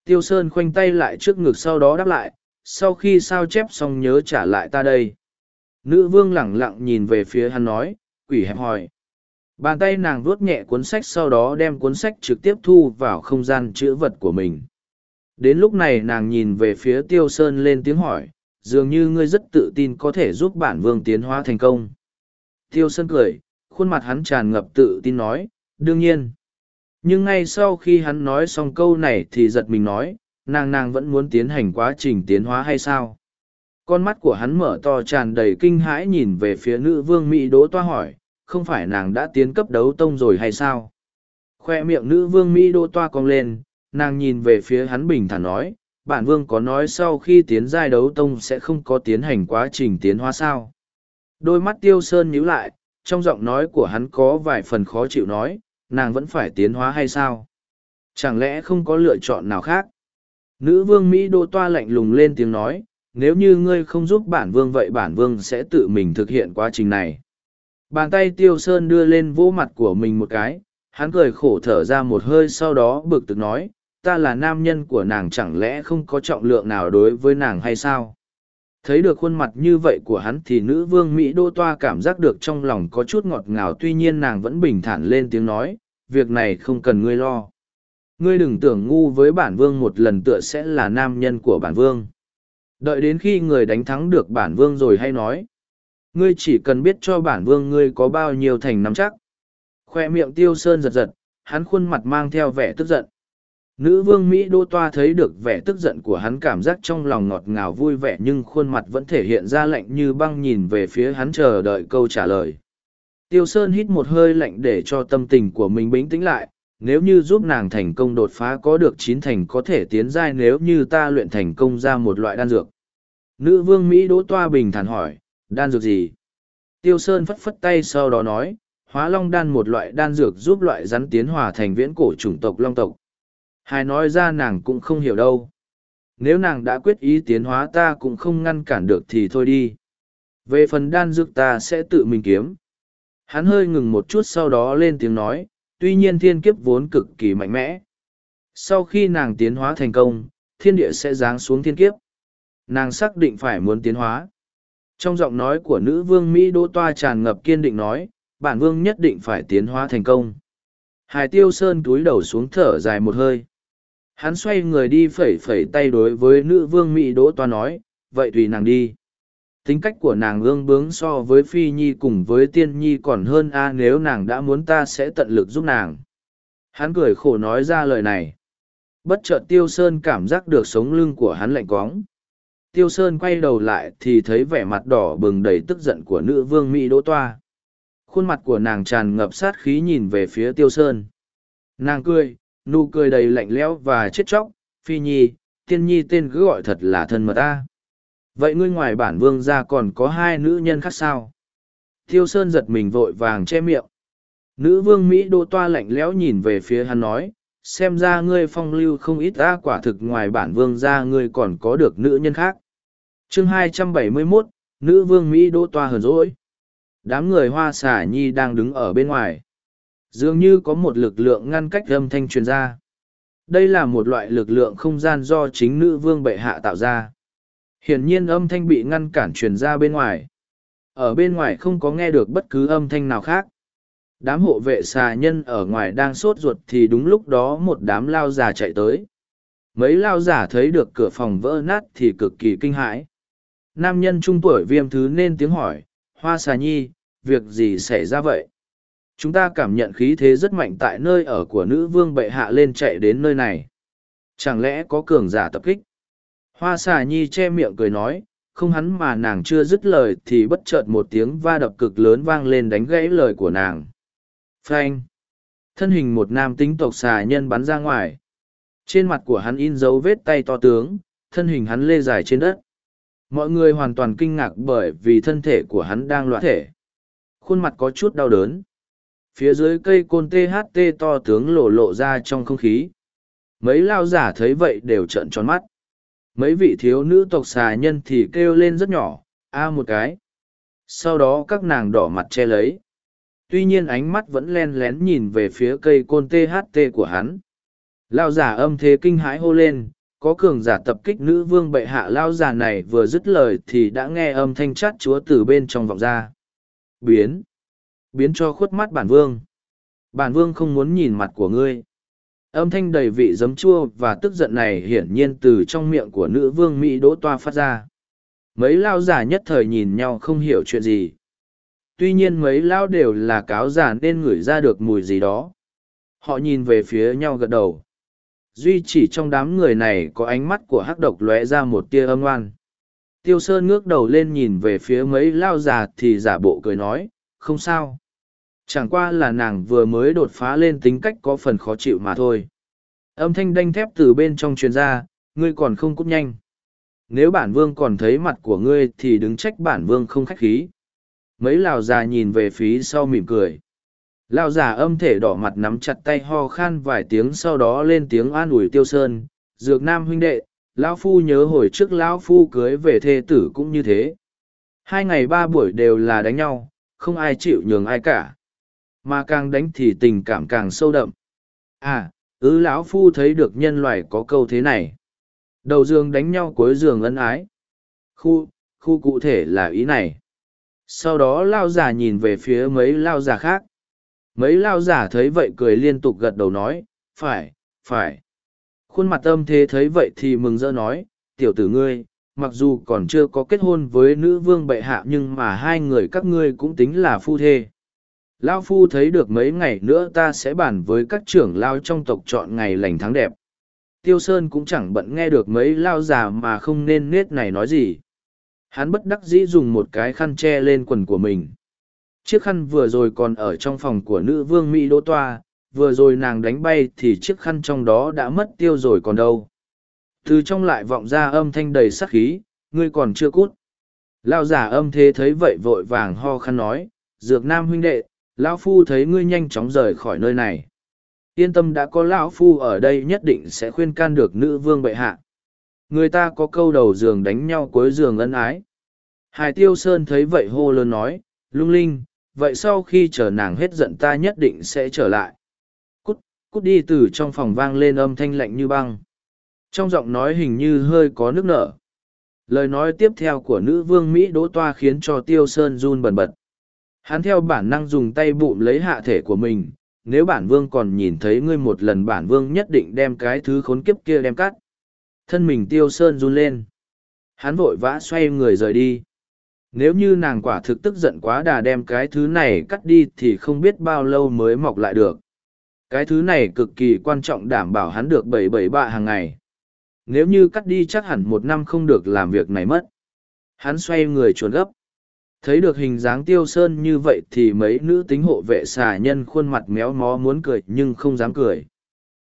tiêu sơn khoanh tay lại trước ngực sau đó đáp lại sau khi sao chép xong nhớ trả lại ta đây Nữ vương lẳng lặng nhìn về phía hắn nói, quỷ hẹp hỏi. Bàn tay nàng vuốt nhẹ cuốn sách sau đó đem cuốn sách trực tiếp thu vào không gian chữ vật của mình. Đến lúc này nàng nhìn về phía tiêu sơn lên tiếng hỏi, dường như ngươi rất tự tin có thể giúp bản vương tiến hóa thành công. Tiêu sơn cười, khuôn mặt hắn tràn ngập tự tin nói, đương nhiên. Nhưng ngay sau khi hắn nói xong câu này thì giật mình nói, nàng nàng vẫn muốn tiến hành quá trình tiến hóa hay sao? Con mắt của hắn mở to tràn đầy kinh hãi nhìn về phía nữ vương Mỹ đỗ toa hỏi, không phải nàng đã tiến cấp đấu tông rồi hay sao? Khoe miệng nữ vương Mỹ đỗ toa cong lên, nàng nhìn về phía hắn bình thản nói, bản vương có nói sau khi tiến giai đấu tông sẽ không có tiến hành quá trình tiến hóa sao? Đôi mắt tiêu sơn nhíu lại, trong giọng nói của hắn có vài phần khó chịu nói, nàng vẫn phải tiến hóa hay sao? Chẳng lẽ không có lựa chọn nào khác? Nữ vương Mỹ đô toa lạnh lùng lên tiếng nói, nếu như ngươi không giúp bản vương vậy bản vương sẽ tự mình thực hiện quá trình này bàn tay tiêu sơn đưa lên vỗ mặt của mình một cái hắn cười khổ thở ra một hơi sau đó bực tức nói ta là nam nhân của nàng chẳng lẽ không có trọng lượng nào đối với nàng hay sao thấy được khuôn mặt như vậy của hắn thì nữ vương mỹ đô toa cảm giác được trong lòng có chút ngọt ngào tuy nhiên nàng vẫn bình thản lên tiếng nói việc này không cần ngươi lo Ngươi đừng tưởng ngu với bản vương một lần tựa sẽ là nam nhân của bản vương. Đợi đến khi người đánh thắng được bản vương rồi hay nói. Ngươi chỉ cần biết cho bản vương ngươi có bao nhiêu thành nắm chắc. Khoe miệng tiêu sơn giật giật, hắn khuôn mặt mang theo vẻ tức giận. Nữ vương Mỹ Đô Toa thấy được vẻ tức giận của hắn cảm giác trong lòng ngọt ngào vui vẻ nhưng khuôn mặt vẫn thể hiện ra lạnh như băng nhìn về phía hắn chờ đợi câu trả lời. Tiêu Sơn hít một hơi lạnh để cho tâm tình của mình bình tĩnh lại, nếu như giúp nàng thành công đột phá có được chín thành có thể tiến giai nếu như ta luyện thành công ra một loại đan dược. Nữ vương Mỹ Đỗ Toa bình thản hỏi, đan dược gì? Tiêu Sơn phất phất tay sau đó nói, hóa long đan một loại đan dược giúp loại rắn tiến hòa thành viễn cổ chủng tộc long tộc. Hai nói ra nàng cũng không hiểu đâu. Nếu nàng đã quyết ý tiến hóa ta cũng không ngăn cản được thì thôi đi. Về phần đan dược ta sẽ tự mình kiếm. Hắn hơi ngừng một chút sau đó lên tiếng nói, tuy nhiên thiên kiếp vốn cực kỳ mạnh mẽ. Sau khi nàng tiến hóa thành công, thiên địa sẽ giáng xuống thiên kiếp. Nàng xác định phải muốn tiến hóa. Trong giọng nói của nữ vương Mỹ Đỗ Toa tràn ngập kiên định nói, bản vương nhất định phải tiến hóa thành công. Hải tiêu sơn túi đầu xuống thở dài một hơi. Hắn xoay người đi phẩy phẩy tay đối với nữ vương Mỹ Đỗ Toa nói, vậy tùy nàng đi. Tính cách của nàng ương bướng so với Phi Nhi cùng với Tiên Nhi còn hơn a nếu nàng đã muốn ta sẽ tận lực giúp nàng. Hắn cười khổ nói ra lời này. Bất chợt Tiêu Sơn cảm giác được sống lưng của hắn lạnh cóng. Tiêu Sơn quay đầu lại thì thấy vẻ mặt đỏ bừng đầy tức giận của nữ vương Mỹ Đỗ Toa. Khuôn mặt của nàng tràn ngập sát khí nhìn về phía Tiêu Sơn. Nàng cười, nụ cười đầy lạnh lẽo và chết chóc, phi nhi, tiên nhi tên cứ gọi thật là thân mật ta. Vậy ngươi ngoài bản vương ra còn có hai nữ nhân khác sao? Thiêu Sơn giật mình vội vàng che miệng. Nữ vương Mỹ đô toa lạnh lẽo nhìn về phía hắn nói, xem ra ngươi phong lưu không ít ra quả thực ngoài bản vương ra ngươi còn có được nữ nhân khác. chương 271, nữ vương Mỹ đô toa hờn rỗi. Đám người hoa xả nhi đang đứng ở bên ngoài dường như có một lực lượng ngăn cách âm thanh truyền ra đây là một loại lực lượng không gian do chính nữ vương bệ hạ tạo ra hiển nhiên âm thanh bị ngăn cản truyền ra bên ngoài. Ở bên ngoài không có nghe được bất cứ âm thanh nào khác. Đám hộ vệ xà nhân ở ngoài đang sốt ruột thì đúng lúc đó một đám lao già chạy tới. Mấy lao giả thấy được cửa phòng vỡ nát thì cực kỳ kinh hãi. Nam nhân trung tuổi viêm thứ nên tiếng hỏi, hoa xà nhi, việc gì xảy ra vậy? Chúng ta cảm nhận khí thế rất mạnh tại nơi ở của nữ vương bệ hạ lên chạy đến nơi này. Chẳng lẽ có cường giả tập kích? Hoa xà nhi che miệng cười nói, không hắn mà nàng chưa dứt lời thì bất chợt một tiếng va đập cực lớn vang lên đánh gãy lời của nàng. Phanh! Thân hình một nam tính tộc xà nhân bắn ra ngoài. Trên mặt của hắn in dấu vết tay to tướng, thân hình hắn lê dài trên đất. Mọi người hoàn toàn kinh ngạc bởi vì thân thể của hắn đang loạn thể. Khuôn mặt có chút đau đớn phía dưới cây côn tht to tướng lộ lộ ra trong không khí mấy lao giả thấy vậy đều trợn tròn mắt mấy vị thiếu nữ tộc xà nhân thì kêu lên rất nhỏ, a một cái. Sau đó các nàng đỏ mặt che lấy. Tuy nhiên ánh mắt vẫn len lén nhìn về phía cây côn tht của hắn. Lao giả âm thế kinh hãi hô lên, có cường giả tập kích nữ vương bệ hạ lao giả này vừa dứt lời thì đã nghe âm thanh chát chúa từ bên trong vọng ra. Biến. Biến cho khuất mắt bản vương. Bản vương không muốn nhìn mặt của ngươi. Âm thanh đầy vị giấm chua và tức giận này hiển nhiên từ trong miệng của nữ vương Mỹ đỗ toa phát ra. Mấy lao giả nhất thời nhìn nhau không hiểu chuyện gì. Tuy nhiên mấy lao đều là cáo giả nên ngửi ra được mùi gì đó. Họ nhìn về phía nhau gật đầu. Duy chỉ trong đám người này có ánh mắt của hắc độc lóe ra một tia âm oan. Tiêu Sơn ngước đầu lên nhìn về phía mấy lao giả thì giả bộ cười nói, không sao. Chẳng qua là nàng vừa mới đột phá lên tính cách có phần khó chịu mà thôi. Âm thanh đanh thép từ bên trong truyền ra, ngươi còn không cút nhanh. Nếu bản vương còn thấy mặt của ngươi thì đứng trách bản vương không khách khí. Mấy lào già nhìn về phía sau mỉm cười. Lão già âm thể đỏ mặt nắm chặt tay ho khan vài tiếng sau đó lên tiếng an ủi tiêu sơn. Dược nam huynh đệ, lão phu nhớ hồi trước lão phu cưới về thê tử cũng như thế. Hai ngày ba buổi đều là đánh nhau, không ai chịu nhường ai cả mà càng đánh thì tình cảm càng sâu đậm. À ứ lão phu thấy được nhân loại có câu thế này. Đầu giường đánh nhau cuối giường ân ái. Khu khu cụ thể là ý này. Sau đó lao giả nhìn về phía mấy lao giả khác. Mấy lao giả thấy vậy cười liên tục gật đầu nói phải phải. Khuôn mặt âm thế thấy vậy thì mừng rỡ nói, tiểu tử ngươi, mặc dù còn chưa có kết hôn với nữ vương bệ hạ nhưng mà hai người các ngươi cũng tính là phu thê. Lao phu thấy được mấy ngày nữa ta sẽ bàn với các trưởng lao trong tộc chọn ngày lành tháng đẹp. Tiêu Sơn cũng chẳng bận nghe được mấy lao già mà không nên nết này nói gì. Hắn bất đắc dĩ dùng một cái khăn che lên quần của mình. Chiếc khăn vừa rồi còn ở trong phòng của nữ vương Mỹ Đỗ Toa, vừa rồi nàng đánh bay thì chiếc khăn trong đó đã mất tiêu rồi còn đâu. Từ trong lại vọng ra âm thanh đầy sắc khí, ngươi còn chưa cút. Lao giả âm thế thấy vậy vội vàng ho khăn nói, dược nam huynh đệ, lão phu thấy ngươi nhanh chóng rời khỏi nơi này. Yên tâm đã có lão phu ở đây nhất định sẽ khuyên can được nữ vương bệ hạ. Người ta có câu đầu giường đánh nhau cuối giường ân ái. Hải tiêu sơn thấy vậy hô lớn nói, lung linh, vậy sau khi chờ nàng hết giận ta nhất định sẽ trở lại. Cút cút đi từ trong phòng vang lên âm thanh lạnh như băng. Trong giọng nói hình như hơi có nước nở. Lời nói tiếp theo của nữ vương mỹ đỗ toa khiến cho tiêu sơn run bần bật. Hắn theo bản năng dùng tay bụm lấy hạ thể của mình, nếu bản vương còn nhìn thấy ngươi một lần bản vương nhất định đem cái thứ khốn kiếp kia đem cắt. Thân mình tiêu sơn run lên. Hắn vội vã xoay người rời đi. Nếu như nàng quả thực tức giận quá đà đem cái thứ này cắt đi thì không biết bao lâu mới mọc lại được. Cái thứ này cực kỳ quan trọng đảm bảo hắn được bảy bảy bạ hàng ngày. Nếu như cắt đi chắc hẳn một năm không được làm việc này mất. Hắn xoay người chuồn gấp thấy được hình dáng tiêu sơn như vậy thì mấy nữ tính hộ vệ xà nhân khuôn mặt méo mó muốn cười nhưng không dám cười.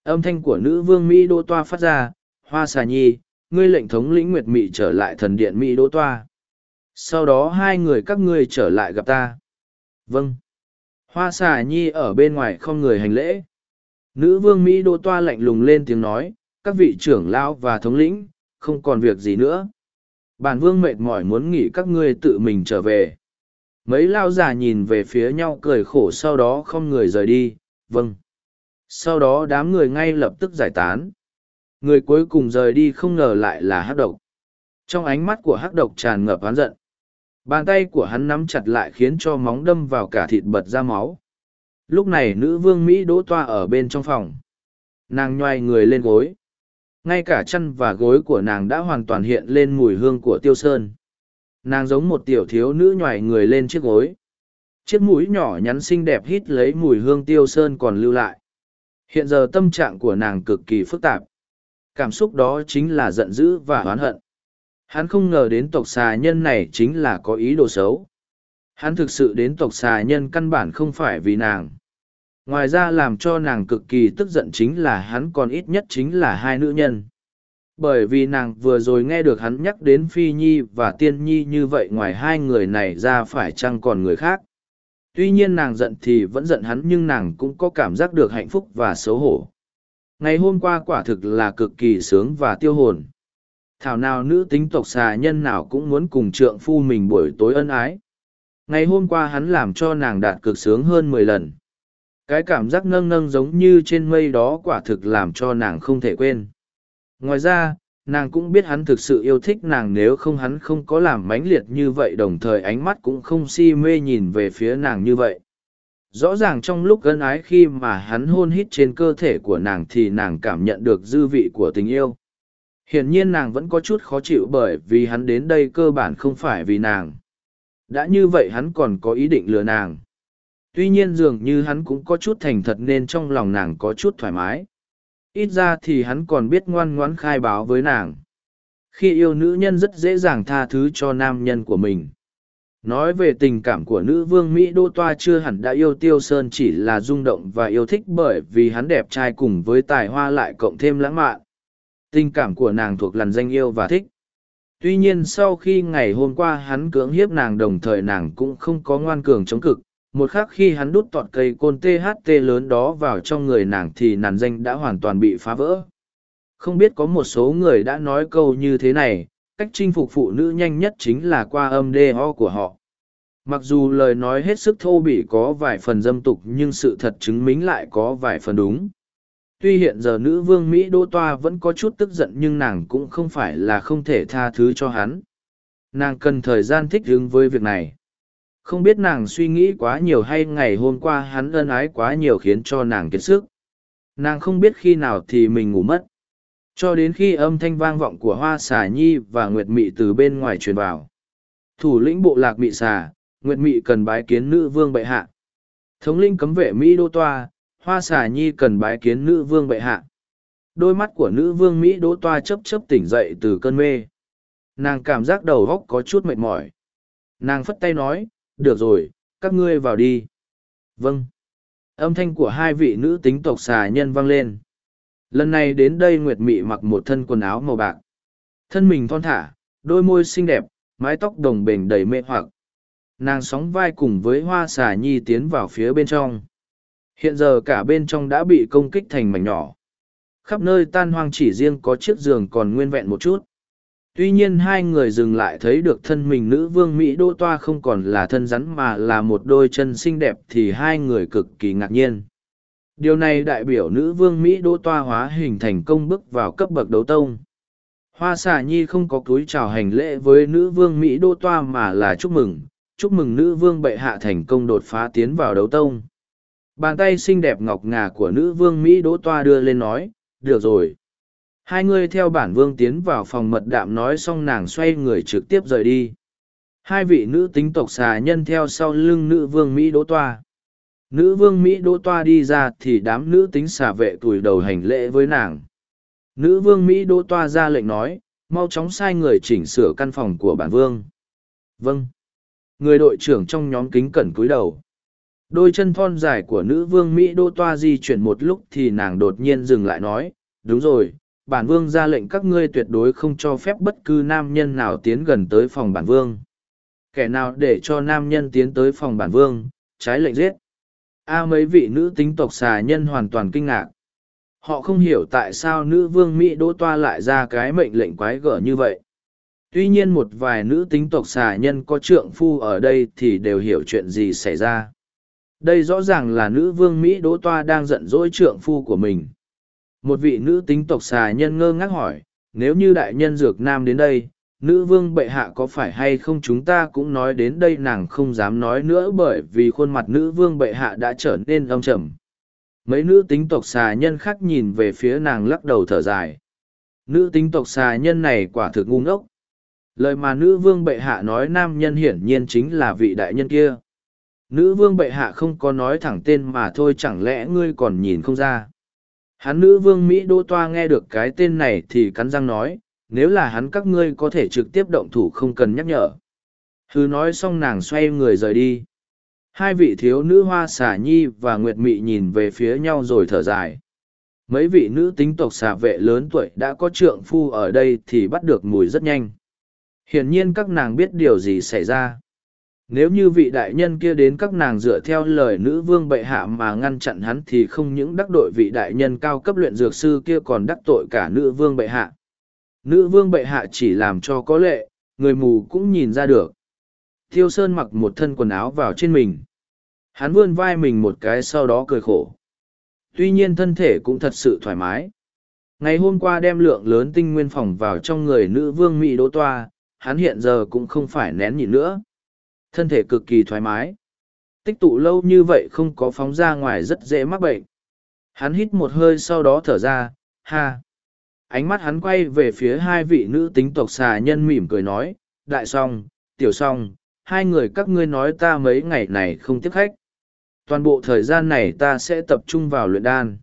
Âm thanh của nữ vương mỹ đô toa phát ra, hoa xà nhi, ngươi lệnh thống lĩnh nguyệt mị trở lại thần điện mỹ đô toa. Sau đó hai người các ngươi trở lại gặp ta. Vâng. Hoa xà nhi ở bên ngoài không người hành lễ. Nữ vương mỹ đô toa lạnh lùng lên tiếng nói, các vị trưởng lão và thống lĩnh, không còn việc gì nữa bản vương mệt mỏi muốn nghỉ các ngươi tự mình trở về. Mấy lao già nhìn về phía nhau cười khổ sau đó không người rời đi. Vâng. Sau đó đám người ngay lập tức giải tán. Người cuối cùng rời đi không ngờ lại là hắc độc. Trong ánh mắt của hắc độc tràn ngập oán giận. Bàn tay của hắn nắm chặt lại khiến cho móng đâm vào cả thịt bật ra máu. Lúc này nữ vương mỹ đỗ toa ở bên trong phòng. Nàng nhoai người lên gối ngay cả chân và gối của nàng đã hoàn toàn hiện lên mùi hương của tiêu sơn. Nàng giống một tiểu thiếu nữ nhoài người lên chiếc gối. Chiếc mũi nhỏ nhắn xinh đẹp hít lấy mùi hương tiêu sơn còn lưu lại. Hiện giờ tâm trạng của nàng cực kỳ phức tạp. Cảm xúc đó chính là giận dữ và oán hận. Hắn không ngờ đến tộc xà nhân này chính là có ý đồ xấu. Hắn thực sự đến tộc xà nhân căn bản không phải vì nàng ngoài ra làm cho nàng cực kỳ tức giận chính là hắn còn ít nhất chính là hai nữ nhân. Bởi vì nàng vừa rồi nghe được hắn nhắc đến phi nhi và tiên nhi như vậy ngoài hai người này ra phải chăng còn người khác. Tuy nhiên nàng giận thì vẫn giận hắn nhưng nàng cũng có cảm giác được hạnh phúc và xấu hổ. Ngày hôm qua quả thực là cực kỳ sướng và tiêu hồn. Thảo nào nữ tính tộc xà nhân nào cũng muốn cùng trượng phu mình buổi tối ân ái. Ngày hôm qua hắn làm cho nàng đạt cực sướng hơn mười lần cái cảm giác nâng nâng giống như trên mây đó quả thực làm cho nàng không thể quên. Ngoài ra, nàng cũng biết hắn thực sự yêu thích nàng nếu không hắn không có làm mãnh liệt như vậy, đồng thời ánh mắt cũng không si mê nhìn về phía nàng như vậy. Rõ ràng trong lúc gân ái khi mà hắn hôn hít trên cơ thể của nàng thì nàng cảm nhận được dư vị của tình yêu. Hiển nhiên nàng vẫn có chút khó chịu bởi vì hắn đến đây cơ bản không phải vì nàng. Đã như vậy hắn còn có ý định lừa nàng tuy nhiên dường như hắn cũng có chút thành thật nên trong lòng nàng có chút thoải mái. Ít ra thì hắn còn biết ngoan ngoãn khai báo với nàng. Khi yêu nữ nhân rất dễ dàng tha thứ cho nam nhân của mình. Nói về tình cảm của nữ vương mỹ đô toa chưa hẳn đã yêu tiêu sơn chỉ là rung động và yêu thích bởi vì hắn đẹp trai cùng với tài hoa lại cộng thêm lãng mạn. Tình cảm của nàng thuộc làn danh yêu và thích. Tuy nhiên sau khi ngày hôm qua hắn cưỡng hiếp nàng đồng thời nàng cũng không có ngoan cường chống cực một khắc khi hắn đút tọt cây côn tht lớn đó vào trong người nàng thì nàn danh đã hoàn toàn bị phá vỡ. Không biết có một số người đã nói câu như thế này, cách chinh phục phụ nữ nhanh nhất chính là qua âm đê ho của họ. Mặc dù lời nói hết sức thô bỉ có vài phần dâm tục nhưng sự thật chứng minh lại có vài phần đúng. Tuy hiện giờ nữ vương mỹ đô toa vẫn có chút tức giận nhưng nàng cũng không phải là không thể tha thứ cho hắn. Nàng cần thời gian thích ứng với việc này không biết nàng suy nghĩ quá nhiều hay ngày hôm qua hắn ân ái quá nhiều khiến cho nàng kiệt sức. nàng không biết khi nào thì mình ngủ mất. Cho đến khi âm thanh vang vọng của hoa xà nhi và nguyệt mị từ bên ngoài truyền vào. Thủ lĩnh bộ lạc mị xà, nguyệt mị cần bái kiến nữ vương bệ hạ. Thống linh cấm vệ mỹ đô toa, hoa xà nhi cần bái kiến nữ vương bệ hạ. Đôi mắt của nữ vương mỹ đỗ toa chấp chấp tỉnh dậy từ cơn mê. Nàng cảm giác đầu góc có chút mệt mỏi. Nàng phất tay nói được rồi, các ngươi vào đi. Vâng. Âm thanh của hai vị nữ tính tộc xà nhân vang lên. Lần này đến đây nguyệt mị mặc một thân quần áo màu bạc. Thân mình thon thả, đôi môi xinh đẹp, mái tóc đồng bền đầy mê hoặc. Nàng sóng vai cùng với hoa xà nhi tiến vào phía bên trong. Hiện giờ cả bên trong đã bị công kích thành mảnh nhỏ. Khắp nơi tan hoang chỉ riêng có chiếc giường còn nguyên vẹn một chút tuy nhiên hai người dừng lại thấy được thân mình nữ vương mỹ đô toa không còn là thân rắn mà là một đôi chân xinh đẹp thì hai người cực kỳ ngạc nhiên. Điều này đại biểu nữ vương mỹ đô toa hóa hình thành công bước vào cấp bậc đấu tông. Hoa xà nhi không có túi chào hành lễ với nữ vương mỹ đô toa mà là chúc mừng chúc mừng nữ vương bệ hạ thành công đột phá tiến vào đấu tông. Bàn tay xinh đẹp ngọc ngà của nữ vương mỹ đỗ toa đưa lên nói, được rồi hai ngươi theo bản vương tiến vào phòng mật đạm nói xong nàng xoay người trực tiếp rời đi. Hai vị nữ tính tộc xà nhân theo sau lưng nữ vương mỹ đỗ toa. Nữ vương mỹ đỗ toa đi ra thì đám nữ tính xà vệ tuổi đầu hành lễ với nàng. Nữ vương mỹ đỗ toa ra lệnh nói, mau chóng sai người chỉnh sửa căn phòng của bản vương. Vâng. Người đội trưởng trong nhóm kính cẩn cúi đầu. Đôi chân thon dài của nữ vương mỹ đô toa di chuyển một lúc thì nàng đột nhiên dừng lại nói, đúng rồi bản vương ra lệnh các ngươi tuyệt đối không cho phép bất cứ nam nhân nào tiến gần tới phòng bản vương. Kẻ nào để cho nam nhân tiến tới phòng bản vương, trái lệnh giết. A mấy vị nữ tính tộc xà nhân hoàn toàn kinh ngạc. Họ không hiểu tại sao nữ vương mỹ đỗ toa lại ra cái mệnh lệnh quái gở như vậy. Tuy nhiên một vài nữ tính tộc xà nhân có trượng phu ở đây thì đều hiểu chuyện gì xảy ra. Đây rõ ràng là nữ vương mỹ đỗ toa đang giận dỗi trượng phu của mình một vị nữ tính tộc xà nhân ngơ ngác hỏi, nếu như đại nhân dược nam đến đây, nữ vương bệ hạ có phải hay không chúng ta cũng nói đến đây nàng không dám nói nữa bởi vì khuôn mặt nữ vương bệ hạ đã trở nên âm trầm. Mấy nữ tính tộc xà nhân khác nhìn về phía nàng lắc đầu thở dài. Nữ tính tộc xà nhân này quả thực ngu ngốc. Lời mà nữ vương bệ hạ nói nam nhân hiển nhiên chính là vị đại nhân kia. Nữ vương bệ hạ không có nói thẳng tên mà thôi chẳng lẽ ngươi còn nhìn không ra? Hắn nữ vương mỹ đô toa nghe được cái tên này thì cắn răng nói, nếu là hắn các ngươi có thể trực tiếp động thủ không cần nhắc nhở. Hư nói xong nàng xoay người rời đi. Hai vị thiếu nữ hoa xà nhi và nguyệt mị nhìn về phía nhau rồi thở dài. Mấy vị nữ tính tộc xà vệ lớn tuổi đã có trượng phu ở đây thì bắt được mùi rất nhanh. Hiển nhiên các nàng biết điều gì xảy ra nếu như vị đại nhân kia đến các nàng dựa theo lời nữ vương bệ hạ mà ngăn chặn hắn thì không những đắc tội vị đại nhân cao cấp luyện dược sư kia còn đắc tội cả nữ vương bệ hạ. Nữ vương bệ hạ chỉ làm cho có lệ, người mù cũng nhìn ra được. Thiêu Sơn mặc một thân quần áo vào trên mình. Hắn vươn vai mình một cái sau đó cười khổ. Tuy nhiên thân thể cũng thật sự thoải mái. Ngày hôm qua đem lượng lớn tinh nguyên phòng vào trong người nữ vương Mỹ Đỗ Toa, hắn hiện giờ cũng không phải nén nhịn nữa Thân thể cực kỳ thoải mái. Tích tụ lâu như vậy không có phóng ra ngoài rất dễ mắc bệnh. Hắn hít một hơi sau đó thở ra, ha. Ánh mắt hắn quay về phía hai vị nữ tính tộc xà nhân mỉm cười nói, đại song, tiểu song, hai người các ngươi nói ta mấy ngày này không tiếp khách. Toàn bộ thời gian này ta sẽ tập trung vào luyện đan.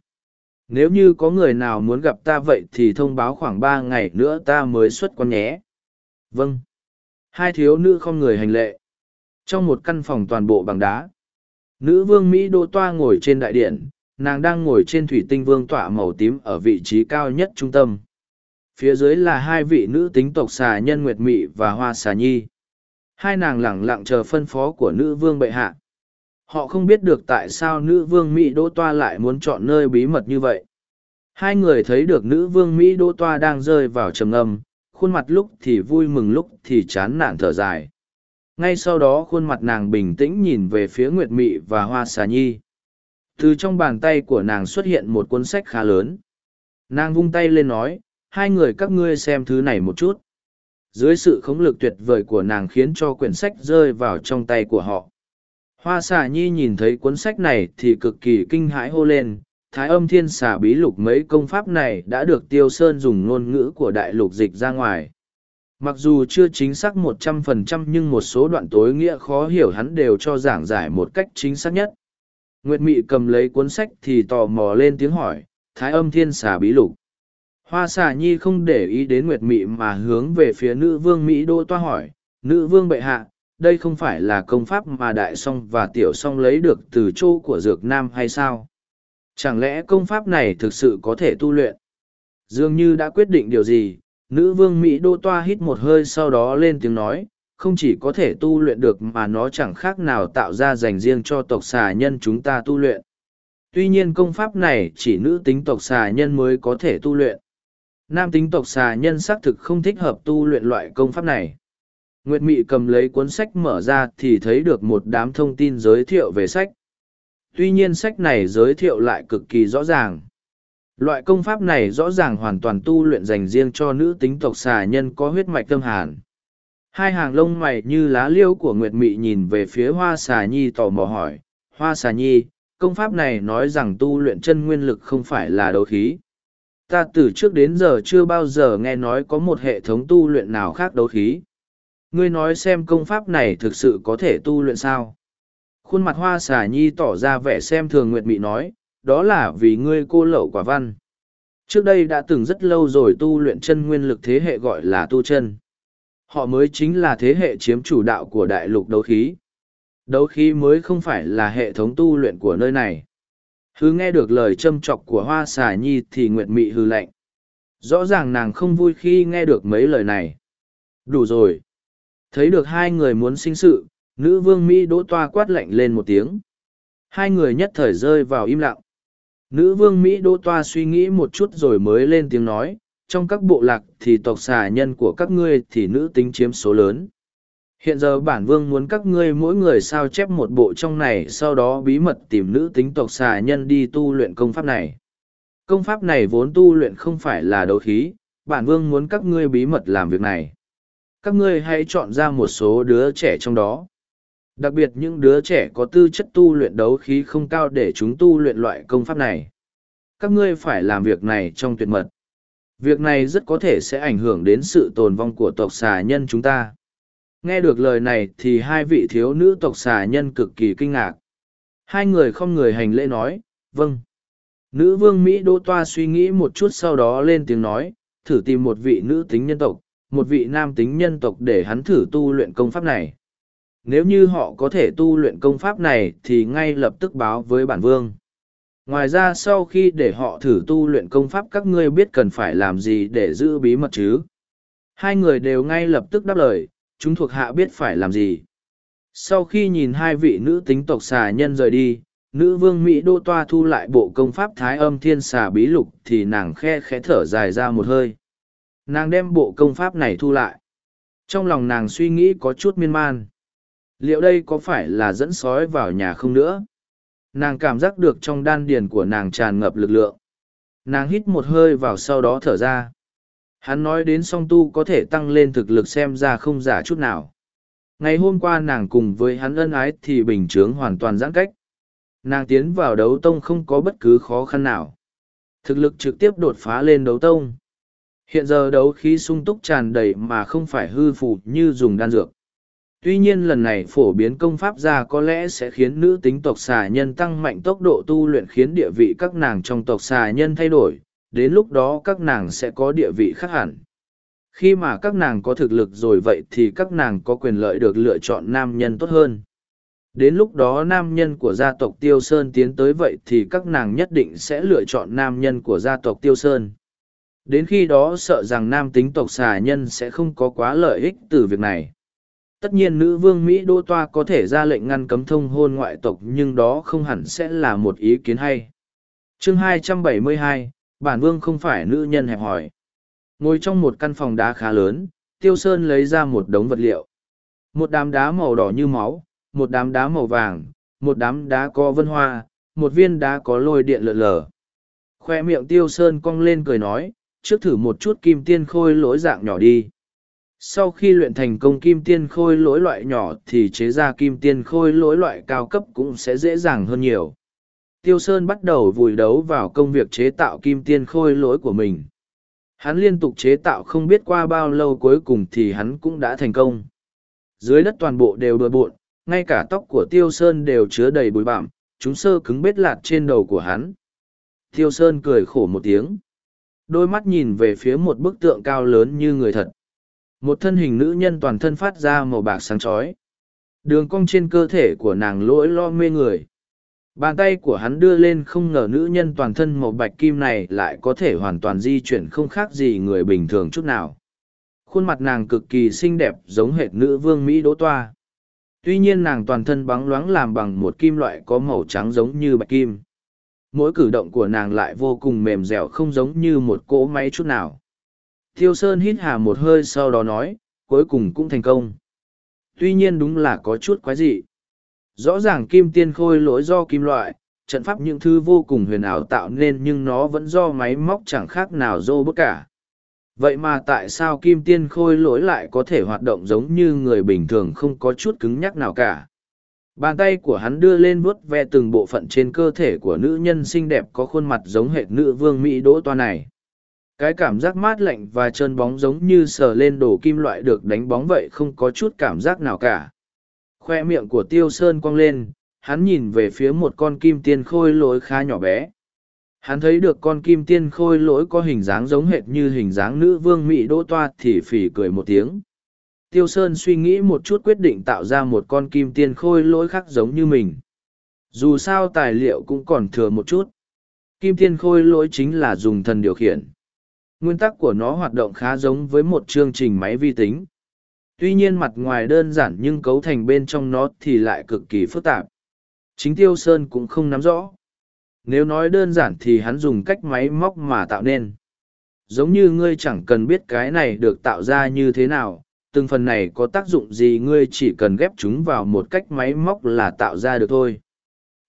Nếu như có người nào muốn gặp ta vậy thì thông báo khoảng ba ngày nữa ta mới xuất con nhé. Vâng. Hai thiếu nữ không người hành lệ trong một căn phòng toàn bộ bằng đá. Nữ vương mỹ đô toa ngồi trên đại điện, nàng đang ngồi trên thủy tinh vương tọa màu tím ở vị trí cao nhất trung tâm. Phía dưới là hai vị nữ tính tộc xà nhân nguyệt mị và hoa xà nhi. Hai nàng lẳng lặng chờ phân phó của nữ vương bệ hạ. Họ không biết được tại sao nữ vương mỹ đỗ toa lại muốn chọn nơi bí mật như vậy. Hai người thấy được nữ vương mỹ đỗ toa đang rơi vào trầm ngâm, khuôn mặt lúc thì vui mừng lúc thì chán nản thở dài ngay sau đó khuôn mặt nàng bình tĩnh nhìn về phía nguyệt mị và hoa xà nhi. Từ trong bàn tay của nàng xuất hiện một cuốn sách khá lớn. Nàng vung tay lên nói, hai người các ngươi xem thứ này một chút. Dưới sự khống lực tuyệt vời của nàng khiến cho quyển sách rơi vào trong tay của họ. Hoa xà nhi nhìn thấy cuốn sách này thì cực kỳ kinh hãi hô lên, thái âm thiên xà bí lục mấy công pháp này đã được tiêu sơn dùng ngôn ngữ của đại lục dịch ra ngoài mặc dù chưa chính xác một trăm phần trăm nhưng một số đoạn tối nghĩa khó hiểu hắn đều cho giảng giải một cách chính xác nhất. Nguyệt mị cầm lấy cuốn sách thì tò mò lên tiếng hỏi, thái âm thiên xà bí lục. Hoa xà nhi không để ý đến nguyệt mị mà hướng về phía nữ vương mỹ đô toa hỏi, nữ vương bệ hạ, đây không phải là công pháp mà đại song và tiểu song lấy được từ chỗ của dược nam hay sao? Chẳng lẽ công pháp này thực sự có thể tu luyện? Dường như đã quyết định điều gì nữ vương mỹ đô toa hít một hơi sau đó lên tiếng nói, không chỉ có thể tu luyện được mà nó chẳng khác nào tạo ra dành riêng cho tộc xà nhân chúng ta tu luyện. Tuy nhiên công pháp này chỉ nữ tính tộc xà nhân mới có thể tu luyện. Nam tính tộc xà nhân xác thực không thích hợp tu luyện loại công pháp này. Nguyệt mị cầm lấy cuốn sách mở ra thì thấy được một đám thông tin giới thiệu về sách. Tuy nhiên sách này giới thiệu lại cực kỳ rõ ràng. Loại công pháp này rõ ràng hoàn toàn tu luyện dành riêng cho nữ tính tộc xà nhân có huyết mạch tâm hàn. Hai hàng lông mày như lá liêu của Nguyệt Mị nhìn về phía Hoa Xà Nhi tò mò hỏi, Hoa Xà Nhi, công pháp này nói rằng tu luyện chân nguyên lực không phải là đấu khí. Ta từ trước đến giờ chưa bao giờ nghe nói có một hệ thống tu luyện nào khác đấu khí. Ngươi nói xem công pháp này thực sự có thể tu luyện sao? Khuôn mặt Hoa Xà Nhi tỏ ra vẻ xem thường Nguyệt Mị nói, đó là vì ngươi cô lậu quả văn. Trước đây đã từng rất lâu rồi tu luyện chân nguyên lực thế hệ gọi là tu chân. Họ mới chính là thế hệ chiếm chủ đạo của đại lục đấu khí. Đấu khí mới không phải là hệ thống tu luyện của nơi này. Hứ nghe được lời châm chọc của hoa xà nhi thì nguyệt mị hư lạnh. Rõ ràng nàng không vui khi nghe được mấy lời này. Đủ rồi. Thấy được hai người muốn sinh sự, nữ vương Mỹ đỗ toa quát lạnh lên một tiếng. Hai người nhất thời rơi vào im lặng. Nữ vương Mỹ Đô Toa suy nghĩ một chút rồi mới lên tiếng nói, trong các bộ lạc thì tộc xà nhân của các ngươi thì nữ tính chiếm số lớn. Hiện giờ bản vương muốn các ngươi mỗi người sao chép một bộ trong này sau đó bí mật tìm nữ tính tộc xà nhân đi tu luyện công pháp này. Công pháp này vốn tu luyện không phải là đấu khí, bản vương muốn các ngươi bí mật làm việc này. Các ngươi hãy chọn ra một số đứa trẻ trong đó Đặc biệt những đứa trẻ có tư chất tu luyện đấu khí không cao để chúng tu luyện loại công pháp này. Các ngươi phải làm việc này trong tuyệt mật. Việc này rất có thể sẽ ảnh hưởng đến sự tồn vong của tộc xà nhân chúng ta. Nghe được lời này thì hai vị thiếu nữ tộc xà nhân cực kỳ kinh ngạc. Hai người không người hành lễ nói, vâng. Nữ vương Mỹ Đô Toa suy nghĩ một chút sau đó lên tiếng nói, thử tìm một vị nữ tính nhân tộc, một vị nam tính nhân tộc để hắn thử tu luyện công pháp này. Nếu như họ có thể tu luyện công pháp này thì ngay lập tức báo với bản vương. Ngoài ra sau khi để họ thử tu luyện công pháp các ngươi biết cần phải làm gì để giữ bí mật chứ. Hai người đều ngay lập tức đáp lời, chúng thuộc hạ biết phải làm gì. Sau khi nhìn hai vị nữ tính tộc xà nhân rời đi, nữ vương Mỹ đô toa thu lại bộ công pháp thái âm thiên xà bí lục thì nàng khe khẽ thở dài ra một hơi. Nàng đem bộ công pháp này thu lại. Trong lòng nàng suy nghĩ có chút miên man liệu đây có phải là dẫn sói vào nhà không nữa? Nàng cảm giác được trong đan điền của nàng tràn ngập lực lượng. Nàng hít một hơi vào sau đó thở ra. Hắn nói đến song tu có thể tăng lên thực lực xem ra không giả chút nào. Ngày hôm qua nàng cùng với hắn ân ái thì bình t r ư ớ n g hoàn toàn giãn cách. Nàng tiến vào đấu tông không có bất cứ khó khăn nào. Thực lực trực tiếp đột phá lên đấu tông. Hiện giờ đấu khí sung túc tràn đầy mà không phải hư phủ như dùng đan dược. Tuy nhiên lần này phổ biến công pháp ra có lẽ sẽ khiến nữ tính tộc xà nhân tăng mạnh tốc độ tu luyện khiến địa vị các nàng trong tộc xà nhân thay đổi, đến lúc đó các nàng sẽ có địa vị khác hẳn. Khi mà các nàng có thực lực rồi vậy thì các nàng có quyền lợi được lựa chọn nam nhân tốt hơn. Đến lúc đó nam nhân của gia tộc Tiêu Sơn tiến tới vậy thì các nàng nhất định sẽ lựa chọn nam nhân của gia tộc Tiêu Sơn. Đến khi đó sợ rằng nam tính tộc xà nhân sẽ không có quá lợi ích từ việc này tất nhiên nữ vương Mỹ Đô Toa có thể ra lệnh ngăn cấm thông hôn ngoại tộc nhưng đó không hẳn sẽ là một ý kiến hay. chương 272, bản vương không phải nữ nhân hẹp hỏi. Ngồi trong một căn phòng đá khá lớn, Tiêu Sơn lấy ra một đống vật liệu. Một đám đá màu đỏ như máu, một đám đá màu vàng, một đám đá có vân hoa, một viên đá có lôi điện lợn lờ. Khoe miệng Tiêu Sơn cong lên cười nói, trước thử một chút kim tiên khôi lỗi dạng nhỏ đi sau khi luyện thành công kim tiên khôi lỗi loại nhỏ thì chế ra kim tiên khôi lỗi loại cao cấp cũng sẽ dễ dàng hơn nhiều Tiêu Sơn bắt đầu vùi đấu vào công việc chế tạo kim tiên khôi lỗi của mình. Hắn liên tục chế tạo không biết qua bao lâu cuối cùng thì hắn cũng đã thành công. Dưới đất toàn bộ đều bừa bộn, ngay cả tóc của Tiêu Sơn đều chứa đầy bụi bặm, chúng sơ cứng bết lạt trên đầu của hắn. Tiêu Sơn cười khổ một tiếng. Đôi mắt nhìn về phía một bức tượng cao lớn như người thật. Một thân hình nữ nhân toàn thân phát ra màu bạc sáng chói. Đường cong trên cơ thể của nàng lỗi lo mê người. Bàn tay của hắn đưa lên không ngờ nữ nhân toàn thân màu bạch kim này lại có thể hoàn toàn di chuyển không khác gì người bình thường chút nào. Khuôn mặt nàng cực kỳ xinh đẹp giống hệt nữ vương Mỹ Đỗ Toa. Tuy nhiên nàng toàn thân bóng loáng làm bằng một kim loại có màu trắng giống như bạch kim. Mỗi cử động của nàng lại vô cùng mềm dẻo không giống như một cỗ máy chút nào. Tiêu Sơn hít hà một hơi sau đó nói, cuối cùng cũng thành công. Tuy nhiên đúng là có chút quái dị. Rõ ràng kim tiên khôi lỗi do kim loại, trận pháp những thứ vô cùng huyền ảo tạo nên nhưng nó vẫn do máy móc chẳng khác nào dô bất cả. Vậy mà tại sao kim tiên khôi lỗi lại có thể hoạt động giống như người bình thường không có chút cứng nhắc nào cả? Bàn tay của hắn đưa lên vuốt ve từng bộ phận trên cơ thể của nữ nhân xinh đẹp có khuôn mặt giống hệt nữ vương Mỹ đỗ toa này. Cái cảm giác mát lạnh và trơn bóng giống như sờ lên đồ kim loại được đánh bóng vậy không có chút cảm giác nào cả. Khoe miệng của tiêu sơn cong lên, hắn nhìn về phía một con kim tiên khôi lỗi khá nhỏ bé. Hắn thấy được con kim tiên khôi lỗi có hình dáng giống hệt như hình dáng nữ vương Mỹ đỗ toa thì phỉ cười một tiếng. Tiêu Sơn suy nghĩ một chút quyết định tạo ra một con kim tiên khôi lỗi khác giống như mình. Dù sao tài liệu cũng còn thừa một chút. Kim tiên khôi lỗi chính là dùng thần điều khiển. Nguyên tắc của nó hoạt động khá giống với một chương trình máy vi tính. Tuy nhiên mặt ngoài đơn giản nhưng cấu thành bên trong nó thì lại cực kỳ phức tạp. Chính Tiêu Sơn cũng không nắm rõ. Nếu nói đơn giản thì hắn dùng cách máy móc mà tạo nên. Giống như ngươi chẳng cần biết cái này được tạo ra như thế nào, từng phần này có tác dụng gì ngươi chỉ cần ghép chúng vào một cách máy móc là tạo ra được thôi.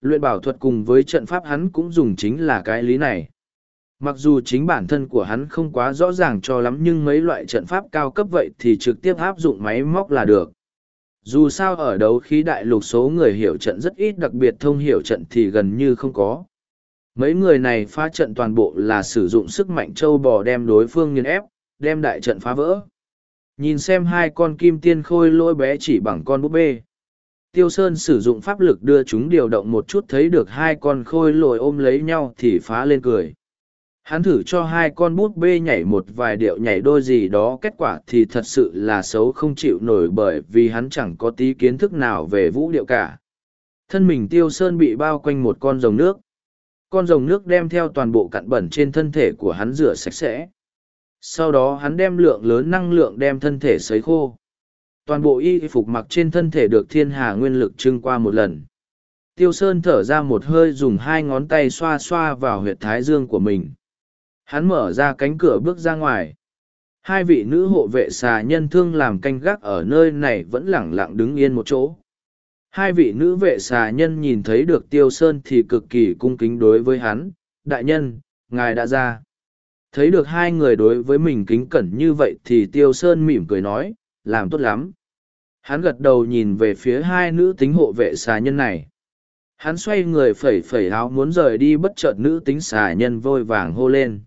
Luyện bảo thuật cùng với trận pháp hắn cũng dùng chính là cái lý này. Mặc dù chính bản thân của hắn không quá rõ ràng cho lắm nhưng mấy loại trận pháp cao cấp vậy thì trực tiếp áp dụng máy móc là được. Dù sao ở đấu khí đại lục số người hiểu trận rất ít đặc biệt thông hiểu trận thì gần như không có. Mấy người này phá trận toàn bộ là sử dụng sức mạnh châu bò đem đối phương nghiền ép, đem đại trận phá vỡ. Nhìn xem hai con kim tiên khôi lỗi bé chỉ bằng con búp bê. Tiêu Sơn sử dụng pháp lực đưa chúng điều động một chút thấy được hai con khôi lỗi ôm lấy nhau thì phá lên cười. Hắn thử cho hai con bút bê nhảy một vài điệu nhảy đôi gì đó, kết quả thì thật sự là xấu không chịu nổi bởi vì hắn chẳng có tí kiến thức nào về vũ điệu cả. Thân mình Tiêu Sơn bị bao quanh một con rồng nước. Con rồng nước đem theo toàn bộ cặn bẩn trên thân thể của hắn rửa sạch sẽ sau đó hắn đem lượng lớn năng lượng đem thân thể sấy khô toàn bộ y phục mặc trên thân thể được thiên hà nguyên lực trưng qua một lần tiêu sơn thở ra một hơi dùng hai ngón tay xoa xoa vào huyệt thái dương của mình hắn mở ra cánh cửa bước ra ngoài hai vị nữ hộ vệ xà nhân thương làm canh gác ở nơi này vẫn lẳng lặng đứng yên một chỗ hai vị nữ vệ xà nhân nhìn thấy được tiêu sơn thì cực kỳ cung kính đối với hắn đại nhân ngài đã ra Thấy được hai người đối với mình kính cẩn như vậy thì Tiêu Sơn mỉm cười nói, làm tốt lắm. Hắn gật đầu nhìn về phía hai nữ tính hộ vệ xà nhân này. Hắn xoay người phẩy phẩy áo muốn rời đi bất chợt nữ tính xà nhân vội vàng hô lên.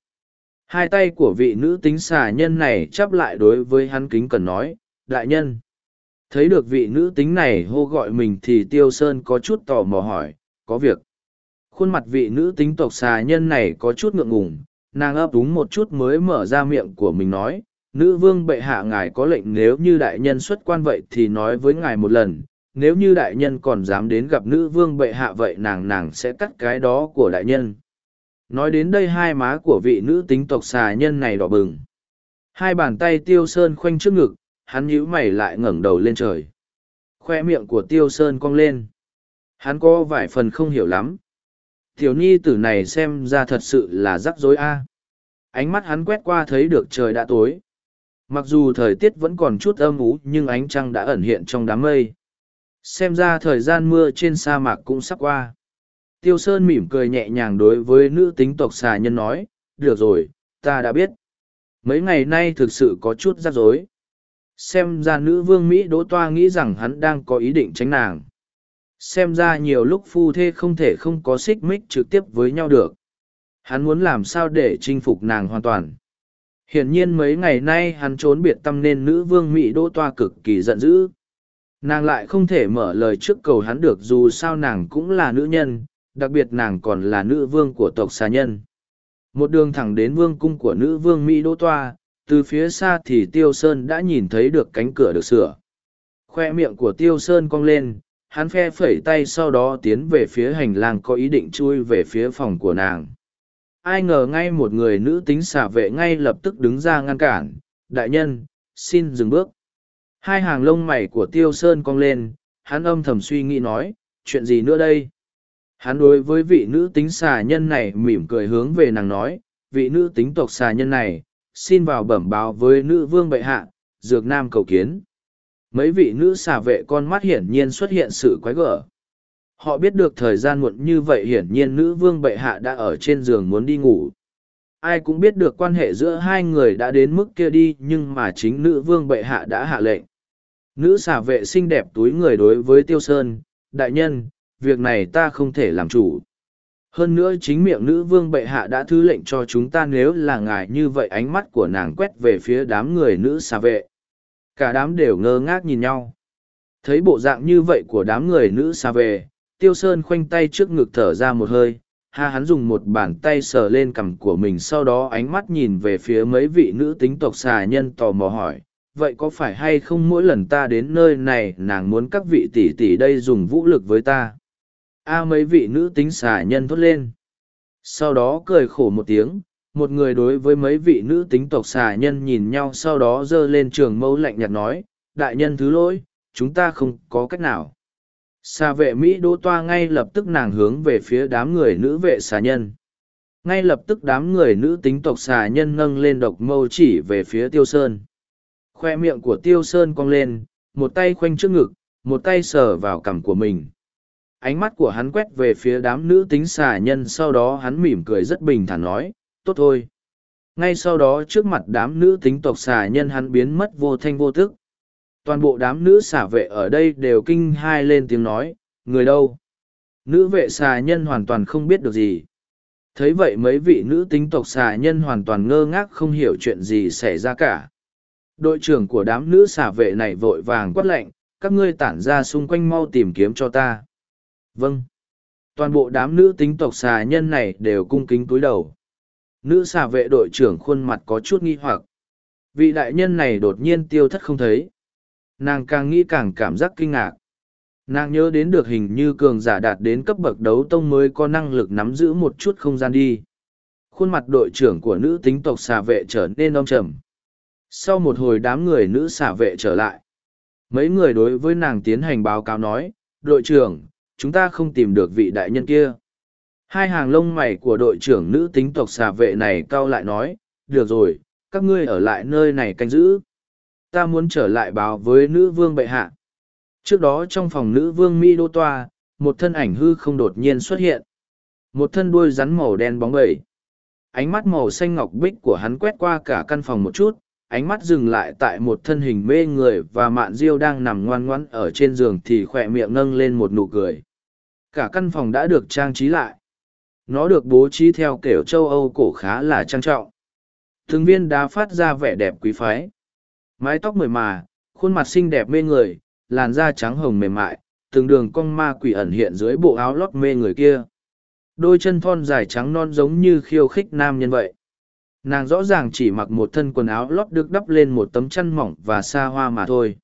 Hai tay của vị nữ tính xà nhân này chắp lại đối với hắn kính cần nói, đại nhân. Thấy được vị nữ tính này hô gọi mình thì Tiêu Sơn có chút tò mò hỏi, có việc. Khuôn mặt vị nữ tính tộc xà nhân này có chút ngượng ngùng, nàng ấp úng một chút mới mở ra miệng của mình nói nữ vương bệ hạ ngài có lệnh nếu như đại nhân xuất quan vậy thì nói với ngài một lần nếu như đại nhân còn dám đến gặp nữ vương bệ hạ vậy nàng nàng sẽ cắt cái đó của đại nhân nói đến đây hai má của vị nữ tính tộc xà nhân này đỏ bừng hai bàn tay tiêu sơn khoanh trước ngực, hắn nhíu mày lại ngẩng đầu lên trời khoe miệng của tiêu sơn cong lên hắn có vài phần không hiểu lắm Tiểu nhi tử này xem ra thật sự là rắc rối a. Ánh mắt hắn quét qua thấy được trời đã tối. Mặc dù thời tiết vẫn còn chút âm ú nhưng ánh trăng đã ẩn hiện trong đám mây. Xem ra thời gian mưa trên sa mạc cũng sắp qua. Tiêu Sơn mỉm cười nhẹ nhàng đối với nữ tính tộc xà nhân nói, được rồi, ta đã biết. Mấy ngày nay thực sự có chút rắc rối. Xem ra nữ vương Mỹ Đỗ Toa nghĩ rằng hắn đang có ý định tránh nàng xem ra nhiều lúc phu thê không thể không có xích mích trực tiếp với nhau được hắn muốn làm sao để chinh phục nàng hoàn toàn hiển nhiên mấy ngày nay hắn trốn biệt tâm nên nữ vương mỹ đỗ toa cực kỳ giận dữ nàng lại không thể mở lời trước cầu hắn được dù sao nàng cũng là nữ nhân đặc biệt nàng còn là nữ vương của tộc xà nhân. Một đường thẳng đến vương cung của nữ vương mỹ đỗ toa, từ phía xa thì tiêu sơn đã nhìn thấy được cánh cửa được sửa. Khoe miệng của tiêu sơn cong lên, hắn phe phẩy tay sau đó tiến về phía hành lang có ý định chui về phía phòng của nàng. Ai ngờ ngay một người nữ tính xả vệ ngay lập tức đứng ra ngăn cản, đại nhân, xin dừng bước. Hai hàng lông mày của tiêu sơn cong lên, hắn âm thầm suy nghĩ nói, chuyện gì nữa đây? Hắn đối với vị nữ tính xà nhân này mỉm cười hướng về nàng nói, vị nữ tính tộc xà nhân này, xin vào bẩm báo với nữ vương bệ hạ, dược nam cầu kiến. Mấy vị nữ xà vệ con mắt hiển nhiên xuất hiện sự quái gở. Họ biết được thời gian muộn như vậy hiển nhiên nữ vương bệ hạ đã ở trên giường muốn đi ngủ. Ai cũng biết được quan hệ giữa hai người đã đến mức kia đi, nhưng mà chính nữ vương bệ hạ đã hạ lệnh. Nữ xà vệ xinh đẹp túi người đối với tiêu sơn, đại nhân việc này ta không thể làm chủ. Hơn nữa chính miệng nữ vương bệ hạ đã thứ lệnh cho chúng ta nếu là ngài như vậy ánh mắt của nàng quét về phía đám người nữ xà vệ. Cả đám đều ngơ ngác nhìn nhau. Thấy bộ dạng như vậy của đám người nữ xà vệ, tiêu sơn khoanh tay trước ngực thở ra một hơi, ha hắn dùng một bàn tay sờ lên cằm của mình sau đó ánh mắt nhìn về phía mấy vị nữ tính tộc xà nhân tò mò hỏi, vậy có phải hay không mỗi lần ta đến nơi này nàng muốn các vị tỷ tỷ đây dùng vũ lực với ta? A mấy vị nữ tính xà nhân thốt lên. Sau đó cười khổ một tiếng, một người đối với mấy vị nữ tính tộc xà nhân nhìn nhau sau đó giơ lên trường mâu lạnh nhạt nói, đại nhân thứ lỗi, chúng ta không có cách nào. Xà vệ mỹ đỗ toa ngay lập tức nàng hướng về phía đám người nữ vệ xà nhân. Ngay lập tức đám người nữ tính tộc xà nhân nâng lên độc mâu chỉ về phía tiêu sơn. Khoe miệng của tiêu sơn cong lên, một tay khoanh trước ngực, một tay sờ vào cằm của mình ánh mắt của hắn quét về phía đám nữ tính xà nhân, sau đó hắn mỉm cười rất bình thản nói, tốt thôi. Ngay sau đó trước mặt đám nữ tính tộc xà nhân hắn biến mất vô thanh vô thức toàn bộ đám nữ xả vệ ở đây đều kinh hai lên tiếng nói, người đâu? Nữ vệ xà nhân hoàn toàn không biết được gì. Thấy vậy mấy vị nữ tính tộc xà nhân hoàn toàn ngơ ngác không hiểu chuyện gì xảy ra cả. Đội trưởng của đám nữ xả vệ này vội vàng quát lệnh các ngươi tản ra xung quanh mau tìm kiếm cho ta vâng. Toàn bộ đám nữ tính tộc xà nhân này đều cung kính cúi đầu. Nữ xà vệ đội trưởng khuôn mặt có chút nghi hoặc. Vị đại nhân này đột nhiên tiêu thất không thấy. Nàng càng nghĩ càng cảm giác kinh ngạc. Nàng nhớ đến được hình như cường giả đạt đến cấp bậc đấu tông mới có năng lực nắm giữ một chút không gian đi. Khuôn mặt đội trưởng của nữ tính tộc xà vệ trở nên đông trầm. Sau một hồi đám người nữ xà vệ trở lại. Mấy người đối với nàng tiến hành báo cáo nói, đội trưởng chúng ta không tìm được vị đại nhân kia. Hai hàng lông mày của đội trưởng nữ tính tộc xà vệ này cao lại nói, được rồi, các ngươi ở lại nơi này canh giữ. Ta muốn trở lại báo với nữ vương bệ hạ. Trước đó trong phòng nữ vương mỹ đô toa, một thân ảnh hư không đột nhiên xuất hiện. Một thân đuôi rắn màu đen bóng bẩy. Ánh mắt màu xanh ngọc bích của hắn quét qua cả căn phòng một chút ánh mắt dừng lại tại một thân hình mê người và mạn diêu đang nằm ngoan ngoãn ở trên giường thì khỏe miệng nâng lên một nụ cười. Cả căn phòng đã được trang trí lại. Nó được bố trí theo kiểu châu âu cổ khá là trang trọng. Thường viên đá phát ra vẻ đẹp quý phái. Mái tóc mười mà, khuôn mặt xinh đẹp mê người, làn da trắng hồng mềm mại, từng đường cong ma quỷ ẩn hiện dưới bộ áo lót mê người kia. Đôi chân thon dài trắng non giống như khiêu khích nam nhân vậy nàng rõ ràng chỉ mặc một thân quần áo lót được đắp lên một tấm chăn mỏng và xa hoa mà thôi.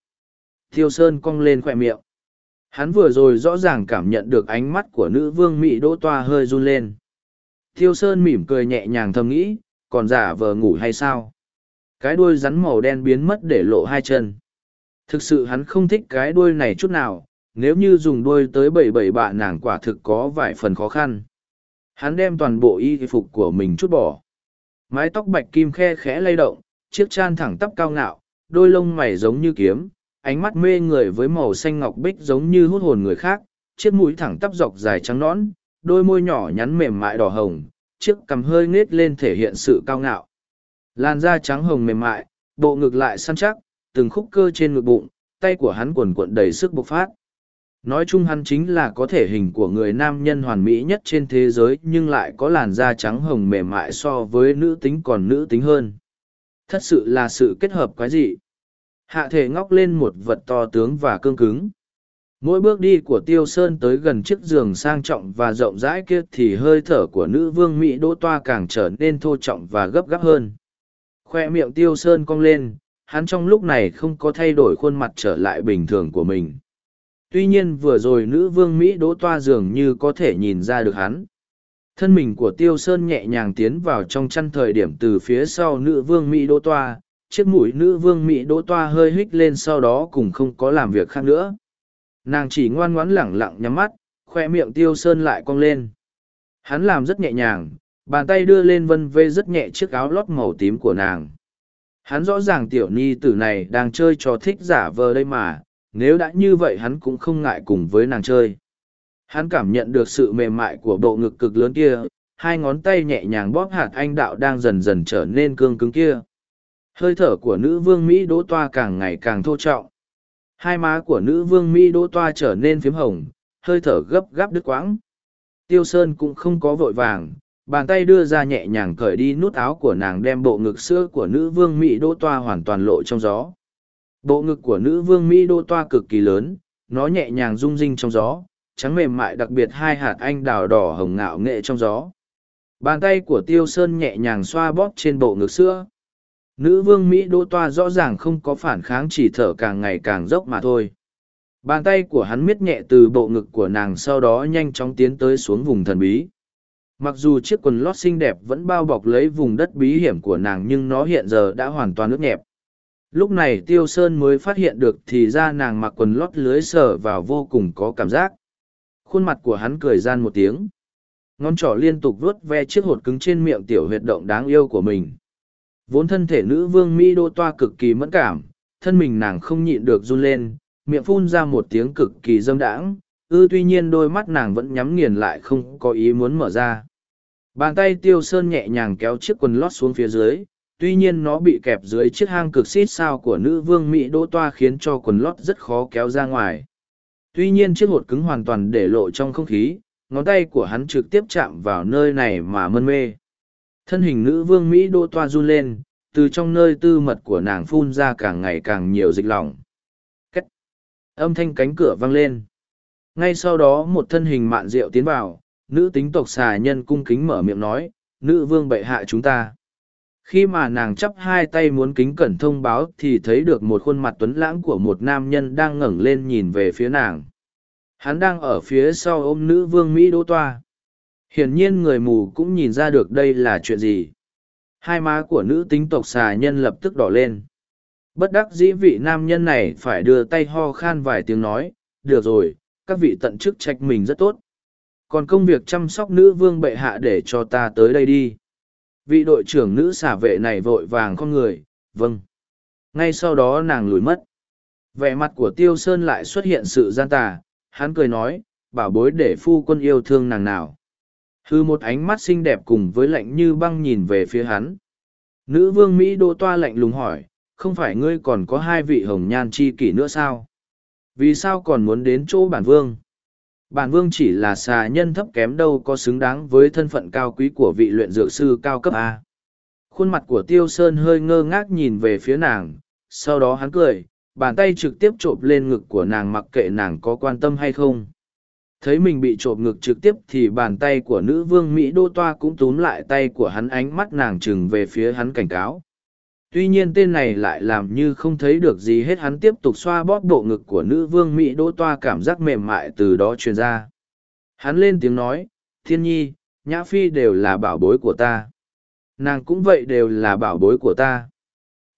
Thiêu sơn cong lên khoe miệng. Hắn vừa rồi rõ ràng cảm nhận được ánh mắt của nữ vương mỹ đỗ toa hơi run lên. Thiêu sơn mỉm cười nhẹ nhàng thầm nghĩ, còn giả vờ ngủ hay sao? Cái đuôi rắn màu đen biến mất để lộ hai chân. Thực sự hắn không thích cái đuôi này chút nào, nếu như dùng đuôi tới bảy bảy bạ nàng quả thực có vài phần khó khăn. Hắn đem toàn bộ y phục của mình chút bỏ mái tóc bạch kim khe khẽ lay động, chiếc chan thẳng tắp cao ngạo, đôi lông mày giống như kiếm, ánh mắt mê người với màu xanh ngọc bích giống như hút hồn người khác, chiếc mũi thẳng tắp dọc dài trắng nõn, đôi môi nhỏ nhắn mềm mại đỏ hồng, chiếc cằm hơi nết lên thể hiện sự cao ngạo. Làn da trắng hồng mềm mại, bộ ngực lại săn chắc, từng khúc cơ trên ngực bụng, tay của hắn quần quận đầy sức bộc phát. Nói chung hắn chính là có thể hình của người nam nhân hoàn mỹ nhất trên thế giới nhưng lại có làn da trắng hồng mềm mại so với nữ tính còn nữ tính hơn. Thật sự là sự kết hợp quái dị. Hạ thể ngóc lên một vật to tướng và cương cứng. Mỗi bước đi của Tiêu Sơn tới gần chiếc giường sang trọng và rộng rãi kia thì hơi thở của nữ vương Mỹ Đỗ Toa càng trở nên thô trọng và gấp gáp hơn. Khoe miệng Tiêu Sơn cong lên, hắn trong lúc này không có thay đổi khuôn mặt trở lại bình thường của mình. Tuy nhiên vừa rồi nữ vương Mỹ Đỗ Toa dường như có thể nhìn ra được hắn. Thân mình của Tiêu Sơn nhẹ nhàng tiến vào trong chăn thời điểm từ phía sau nữ vương Mỹ Đỗ Toa, chiếc mũi nữ vương Mỹ Đỗ Toa hơi hích lên sau đó cùng không có làm việc khác nữa. Nàng chỉ ngoan ngoãn lẳng lặng nhắm mắt khoe miệng tiêu sơn lại cong lên. Hắn làm rất nhẹ nhàng bàn tay đưa lên vân vê rất nhẹ chiếc áo lót màu tím của nàng. Hắn rõ ràng tiểu ni tử này đang chơi trò thích giả vờ đây mà nếu đã như vậy hắn cũng không ngại cùng với nàng chơi hắn cảm nhận được sự mềm mại của bộ ngực cực lớn kia hai ngón tay nhẹ nhàng bóp hạt anh đạo đang dần dần trở nên cương cứng kia hơi thở của nữ vương mỹ đỗ toa càng ngày càng thô trọng Hai má của nữ vương Mỹ đỗ toa trở nên phím hồng, hơi thở gấp gáp đứt quãng. Tiêu Sơn cũng không có vội vàng, bàn tay đưa ra nhẹ nhàng cởi đi nút áo của nàng đem bộ ngực sữa của nữ vương Mỹ đỗ toa hoàn toàn lộ trong gió. Bộ ngực của nữ vương Mỹ đô toa cực kỳ lớn, nó nhẹ nhàng rung rinh trong gió, trắng mềm mại đặc biệt hai hạt anh đào đỏ hồng ngạo nghệ trong gió. Bàn tay của Tiêu Sơn nhẹ nhàng xoa bóp trên bộ ngực sữa nữ vương Mỹ đô toa rõ ràng không có phản kháng chỉ thở càng ngày càng dốc mà thôi. Bàn tay của hắn miết nhẹ từ bộ ngực của nàng sau đó nhanh chóng tiến tới xuống vùng thần bí. Mặc dù chiếc quần lót xinh đẹp vẫn bao bọc lấy vùng đất bí hiểm của nàng nhưng nó hiện giờ đã hoàn toàn ướt nhẹp. Lúc này Tiêu Sơn mới phát hiện được thì ra nàng mặc quần lót lưới sờ vào vô cùng có cảm giác. Khuôn mặt của hắn cười gian một tiếng. Ngón trỏ liên tục vuốt ve chiếc hột cứng trên miệng tiểu huyệt động đáng yêu của mình Vốn thân thể nữ vương Mỹ đô toa cực kỳ mẫn cảm, thân mình nàng không nhịn được run lên, miệng phun ra một tiếng cực kỳ dâm đãng, ư tuy nhiên đôi mắt nàng vẫn nhắm nghiền lại không có ý muốn mở ra. Bàn tay tiêu sơn nhẹ nhàng kéo chiếc quần lót xuống phía dưới, tuy nhiên nó bị kẹp dưới chiếc hang cực xít sao của nữ vương Mỹ đô toa khiến cho quần lót rất khó kéo ra ngoài. Tuy nhiên chiếc hột cứng hoàn toàn để lộ trong không khí, ngón tay của hắn trực tiếp chạm vào nơi này mà mân mê thân hình nữ vương mỹ đô toa run lên từ trong nơi tư mật của nàng phun ra càng ngày càng nhiều dịch lỏng Cách. âm thanh cánh cửa vang lên ngay sau đó một thân hình mạn rượu tiến vào nữ tính tộc xà nhân cung kính mở miệng nói nữ vương bệ hạ chúng ta khi mà nàng chắp hai tay muốn kính cẩn thông báo thì thấy được một khuôn mặt tuấn lãng của một nam nhân đang ngẩng lên nhìn về phía nàng. Hắn đang ở phía sau ôm nữ vương mỹ đỗ toa. Hiển nhiên người mù cũng nhìn ra được đây là chuyện gì. Hai má của nữ tính tộc xà nhân lập tức đỏ lên. Bất đắc dĩ vị nam nhân này phải đưa tay ho khan vài tiếng nói, được rồi, các vị tận chức trách mình rất tốt. Còn công việc chăm sóc nữ vương bệ hạ để cho ta tới đây đi vị đội trưởng nữ xả vệ này vội vàng con người vâng. Ngay sau đó nàng lùi mất. Vẻ mặt của tiêu sơn lại xuất hiện sự gian tà, hắn cười nói, bảo bối để phu quân yêu thương nàng nào. Hư một ánh mắt xinh đẹp cùng với lạnh như băng nhìn về phía hắn. Nữ vương mỹ đô toa lạnh lùng hỏi, không phải ngươi còn có hai vị hồng nhan chi kỷ nữa sao? Vì sao còn muốn đến chỗ bản vương? Bản vương chỉ là xà nhân thấp kém đâu có xứng đáng với thân phận cao quý của vị luyện dược sư cao cấp a. Khuôn mặt của tiêu sơn hơi ngơ ngác nhìn về phía nàng, sau đó hắn cười, bàn tay trực tiếp chộp lên ngực của nàng mặc kệ nàng có quan tâm hay không. Thấy mình bị trộm ngực trực tiếp thì bàn tay của nữ vương mỹ đô toa cũng túm lại tay của hắn ánh mắt nàng chừng về phía hắn cảnh cáo tuy nhiên tên này lại làm như không thấy được gì hết hắn tiếp tục xoa bóp bộ ngực của nữ vương mỹ đỗ toa cảm giác mềm mại từ đó truyền ra. Hắn lên tiếng nói thiên nhi nhã phi đều là bảo bối của ta. Nàng cũng vậy đều là bảo bối của ta.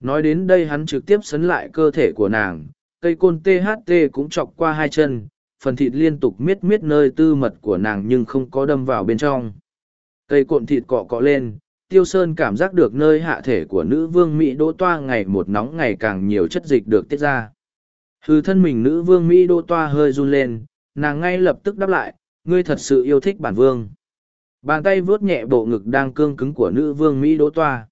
Nói đến đây hắn trực tiếp sấn lại cơ thể của nàng cây côn tht cũng chọc qua hai chân phần thịt liên tục miết miết nơi tư mật của nàng nhưng không có đâm vào bên trong. Cây cộn thịt cọ cọ lên, tiêu sơn cảm giác được nơi hạ thể của nữ vương Mỹ đỗ toa ngày một nóng ngày càng nhiều chất dịch được tiết ra. Hư thân mình nữ vương Mỹ đỗ toa hơi run lên, nàng ngay lập tức đáp lại, ngươi thật sự yêu thích bản vương. Bàn tay vuốt nhẹ bộ ngực đang cương cứng của nữ vương Mỹ đỗ toa.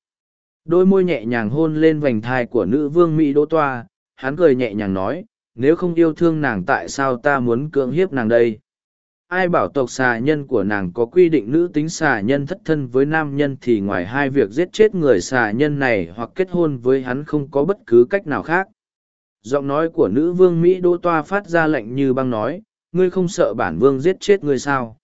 Đôi môi nhẹ nhàng hôn lên vành thai của nữ vương Mỹ đỗ toa, hắn cười nhẹ nhàng nói, nếu không yêu thương nàng tại sao ta muốn cưỡng hiếp nàng đây ai bảo tộc xà nhân của nàng có quy định nữ tính xà nhân thất thân với nam nhân thì ngoài hai việc giết chết người xà nhân này hoặc kết hôn với hắn không có bất cứ cách nào khác. Giọng nói của nữ vương mỹ đỗ toa phát ra lệnh như băng nói, ngươi không sợ bản vương giết chết ngươi sao?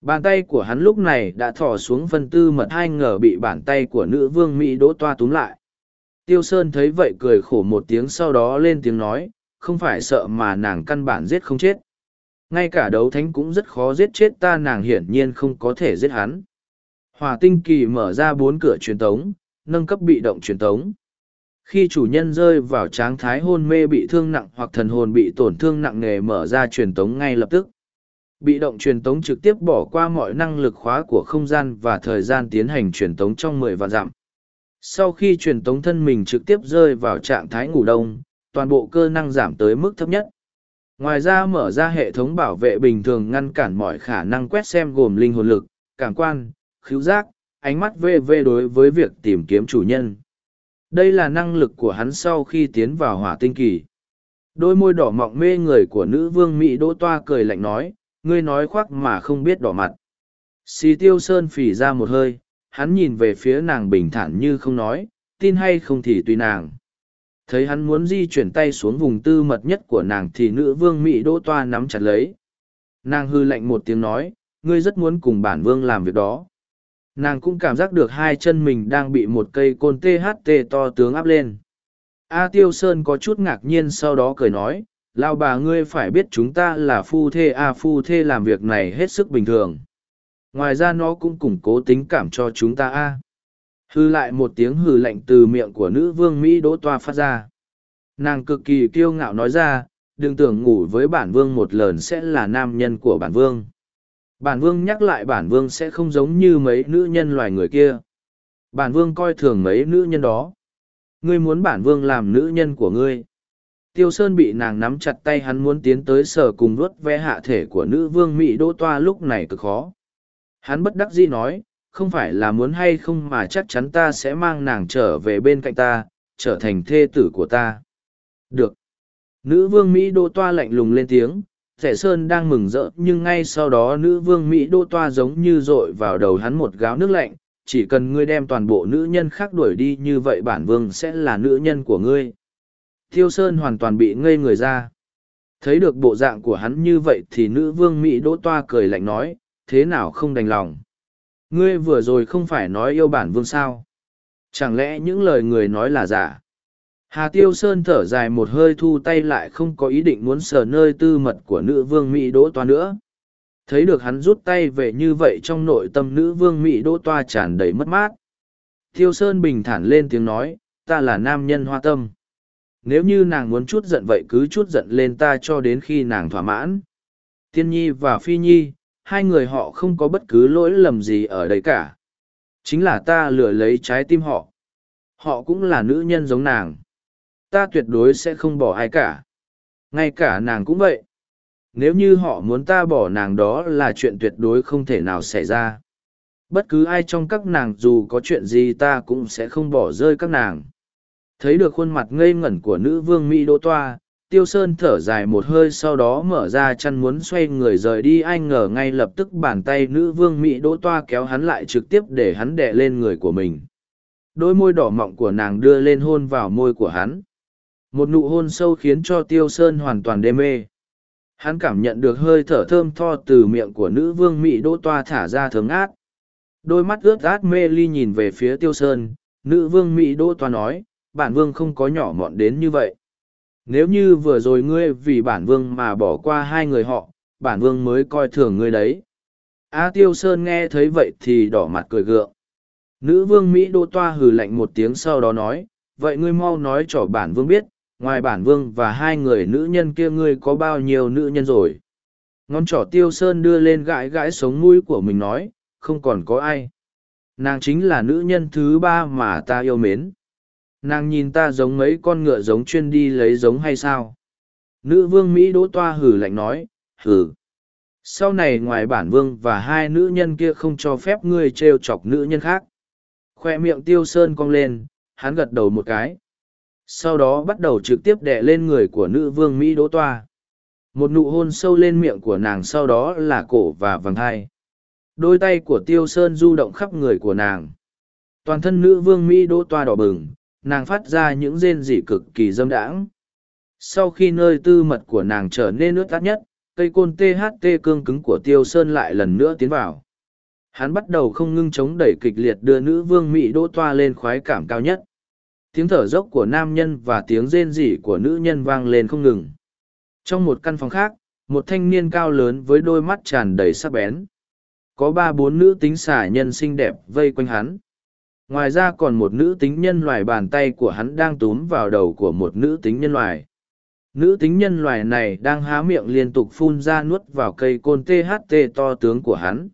Bàn tay của hắn lúc này đã thỏ xuống phân tư mật hai ngờ bị bàn tay của nữ vương mỹ đỗ toa túm lại. Tiêu sơn thấy vậy cười khổ một tiếng sau đó lên tiếng nói, không phải sợ mà nàng căn bản giết không chết ngay cả đấu thánh cũng rất khó giết chết ta, nàng hiển nhiên không có thể giết hắn. Hòa tinh kỳ mở ra bốn cửa truyền tống, nâng cấp bị động truyền tống. Khi chủ nhân rơi vào trạng thái hôn mê bị thương nặng hoặc thần hồn bị tổn thương nặng nề mở ra truyền tống ngay lập tức. Bị động truyền tống trực tiếp bỏ qua mọi năng lực khóa của không gian và thời gian tiến hành truyền tống trong mười vạn dặm. Sau khi truyền tống thân mình trực tiếp rơi vào trạng thái ngủ đông, toàn bộ cơ năng giảm tới mức thấp nhất ngoài ra mở ra hệ thống bảo vệ bình thường ngăn cản mọi khả năng quét xem gồm linh hồn lực, cảm quan, khứu giác, ánh mắt vv đối với việc tìm kiếm chủ nhân. Đây là năng lực của hắn sau khi tiến vào hỏa tinh kỳ. Đôi môi đỏ mọng mê người của nữ vương mỹ đỗ toa cười lạnh nói, ngươi nói khoác mà không biết đỏ mặt. Xì tiêu sơn phì ra một hơi, hắn nhìn về phía nàng bình thản như không nói, tin hay không thì tùy nàng thấy hắn muốn di chuyển tay xuống vùng tư mật nhất của nàng thì nữ vương mỹ đỗ toa nắm chặt lấy. Nàng hư lạnh một tiếng nói, ngươi rất muốn cùng bản vương làm việc đó. Nàng cũng cảm giác được hai chân mình đang bị một cây côn tht to tướng áp lên. A tiêu sơn có chút ngạc nhiên sau đó cười nói lao bà ngươi phải biết chúng ta là phu thê, a à, phu thê làm việc này hết sức bình thường. Ngoài ra nó cũng củng cố tính cảm cho chúng ta a hư lại một tiếng hừ lạnh từ miệng của nữ vương mỹ đỗ toa phát ra. Nàng cực kỳ kiêu ngạo nói ra, đừng tưởng ngủ với bản vương một lần sẽ là nam nhân của bản vương. Bản vương nhắc lại bản vương sẽ không giống như mấy nữ nhân loài người kia. Bản vương coi thường mấy nữ nhân đó. Ngươi muốn bản vương làm nữ nhân của ngươi? Tiêu sơn bị nàng nắm chặt tay hắn muốn tiến tới sở cùng vuốt ve hạ thể của nữ vương mỹ đỗ toa lúc này cực khó. Hắn bất đắc dĩ nói không phải là muốn hay không mà chắc chắn ta sẽ mang nàng trở về bên cạnh ta trở thành thê tử của ta được nữ vương mỹ Đô toa lạnh lùng lên tiếng Thẻ sơn đang mừng rỡ nhưng ngay sau đó nữ vương mỹ Đô toa giống như r ộ i vào đầu hắn một gáo nước lạnh chỉ cần ngươi đem toàn bộ nữ nhân khác đuổi đi như vậy bản vương sẽ là nữ nhân của ngươi Thiêu Sơn hoàn toàn bị ngây người ra. Thấy được bộ dạng của hắn như vậy thì nữ vương Mỹ đỗ toa cười lạnh nói, thế nào không đành lòng. Ngươi vừa rồi không phải nói yêu bản vương sao. Chẳng lẽ những lời người nói là giả? Hà Tiêu Sơn thở dài một hơi thu tay lại không có ý định muốn sờ nơi tư mật của nữ vương Mỹ đỗ toa nữa. Thấy được hắn rút tay về như vậy trong nội tâm nữ vương Mỹ đỗ toa tràn đầy mất mát. Tiêu Sơn bình thản lên tiếng nói, ta là nam nhân hoa tâm nếu như nàng muốn chút giận vậy cứ chút giận lên ta cho đến khi nàng thỏa mãn tiên nhi và phi nhi hai người họ không có bất cứ lỗi lầm gì ở đây cả. Chính là ta lừa lấy trái tim họ. Họ cũng là nữ nhân giống nàng. Ta tuyệt đối sẽ không bỏ ai cả. Ngay cả nàng cũng vậy. Nếu như họ muốn ta bỏ nàng đó là chuyện tuyệt đối không thể nào xảy ra. Bất cứ ai trong các nàng dù có chuyện gì ta cũng sẽ không bỏ rơi các nàng. Thấy được khuôn mặt ngây ngẩn của nữ vương Mỹ Đỗ Toa, Tiêu Sơn thở dài một hơi sau đó mở ra chăn muốn xoay người rời đi Ai ngờ ngay lập tức bàn tay nữ vương Mỹ Đỗ Toa kéo hắn lại trực tiếp để hắn đè lên người của mình. Đôi môi đỏ mọng của nàng đưa lên hôn vào môi của hắn. Một nụ hôn sâu khiến cho Tiêu Sơn hoàn toàn đê mê. Hắn cảm nhận được hơi thở thơm tho từ miệng của nữ vương Mỹ Đỗ Toa thả ra thấm át. Đôi mắt ướt át mê ly nhìn về phía Tiêu Sơn, nữ vương Mỹ Đỗ Toa nói, bản vương không có nhỏ mọn đến như vậy. Nếu như vừa rồi ngươi vì bản vương mà bỏ qua hai người họ, bản vương mới coi thường ngươi đấy. A Tiêu Sơn nghe thấy vậy thì đỏ mặt cười gượng. Nữ vương Mỹ đô toa hừ lạnh một tiếng sau đó nói, vậy ngươi mau nói cho bản vương biết, ngoài bản vương và hai người nữ nhân kia ngươi có bao nhiêu nữ nhân rồi. Ngón trỏ Tiêu Sơn đưa lên gãi gãi sống mũi của mình nói, không còn có ai. Nàng chính là nữ nhân thứ ba mà ta yêu mến nàng nhìn ta giống mấy con ngựa giống chuyên đi lấy giống hay sao? Nữ vương mỹ đỗ toa hử lạnh nói, hử. Sau này ngoài bản vương và hai nữ nhân kia không cho phép ngươi t r e o chọc nữ nhân khác. Khoe miệng tiêu sơn cong lên, hắn gật đầu một cái. Sau đó bắt đầu trực tiếp đè lên người của nữ vương mỹ đỗ toa. Một nụ hôn sâu lên miệng của nàng sau đó là cổ và vàng hai. Đôi tay của tiêu sơn du động khắp người của nàng. Toàn thân nữ vương mỹ đỗ toa đỏ bừng nàng phát ra những rên rỉ cực kỳ dâm đãng. Sau khi nơi tư mật của nàng trở nên ướt át nhất, cây côn tht cương cứng của tiêu sơn lại lần nữa tiến vào. Hắn bắt đầu không ngưng chống đẩy kịch liệt đưa nữ vương mỹ đỗ toa lên khoái cảm cao nhất. Tiếng thở dốc của nam nhân và tiếng rên rỉ của nữ nhân vang lên không ngừng. Trong một căn phòng khác, một thanh niên cao lớn với đôi mắt tràn đầy sắc bén. Có ba bốn nữ tính xả nhân xinh đẹp vây quanh hắn ngoài ra còn một nữ tính nhân loài bàn tay của hắn đang túm vào đầu của một nữ tính nhân loài. Nữ tính nhân loài này đang há miệng liên tục phun ra nuốt vào cây côn tht to tướng của hắn.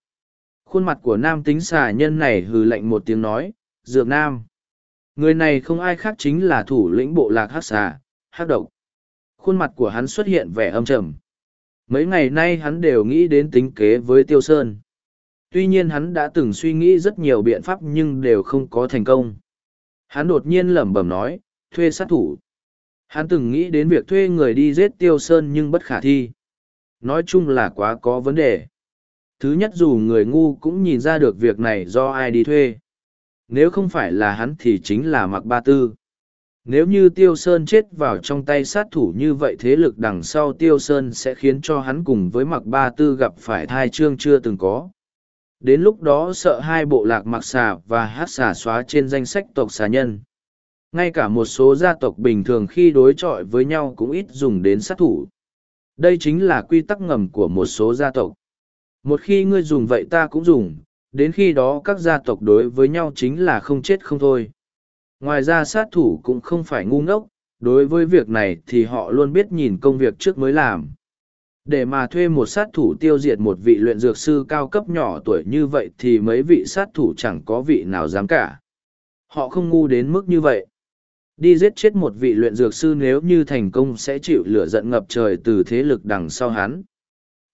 Khuôn mặt của nam tính xà nhân này hừ lạnh một tiếng nói, dược nam, người này không ai khác chính là thủ lĩnh bộ lạc hát xà hát độc. Khuôn mặt của hắn xuất hiện vẻ âm trầm. Mấy ngày nay hắn đều nghĩ đến tính kế với tiêu sơn tuy nhiên hắn đã từng suy nghĩ rất nhiều biện pháp nhưng đều không có thành công. Hắn đột nhiên lẩm bẩm nói, thuê sát thủ. Hắn từng nghĩ đến việc thuê người đi giết tiêu sơn nhưng bất khả thi. Nói chung là quá có vấn đề. Thứ nhất dù người ngu cũng nhìn ra được việc này do ai đi thuê. Nếu không phải là hắn thì chính là mặc ba tư. Nếu như tiêu sơn chết vào trong tay sát thủ như vậy thế lực đằng sau tiêu sơn sẽ khiến cho hắn cùng với mặc ba tư gặp phải thai trương chưa từng có đến lúc đó sợ hai bộ lạc mặc xà và hát xà xóa trên danh sách tộc xà nhân. Ngay cả một số gia tộc bình thường khi đối chọi với nhau cũng ít dùng đến sát thủ. Đây chính là quy tắc ngầm của một số gia tộc. Một khi ngươi dùng vậy ta cũng dùng, đến khi đó các gia tộc đối với nhau chính là không chết không thôi. Ngoài ra sát thủ cũng không phải ngu ngốc, đối với việc này thì họ luôn biết nhìn công việc trước mới làm để mà thuê một sát thủ tiêu diệt một vị luyện dược sư cao cấp nhỏ tuổi như vậy thì mấy vị sát thủ chẳng có vị nào dám cả. Họ không ngu đến mức như vậy. Đi giết chết một vị luyện dược sư nếu như thành công sẽ chịu lửa giận ngập trời từ thế lực đằng sau hắn.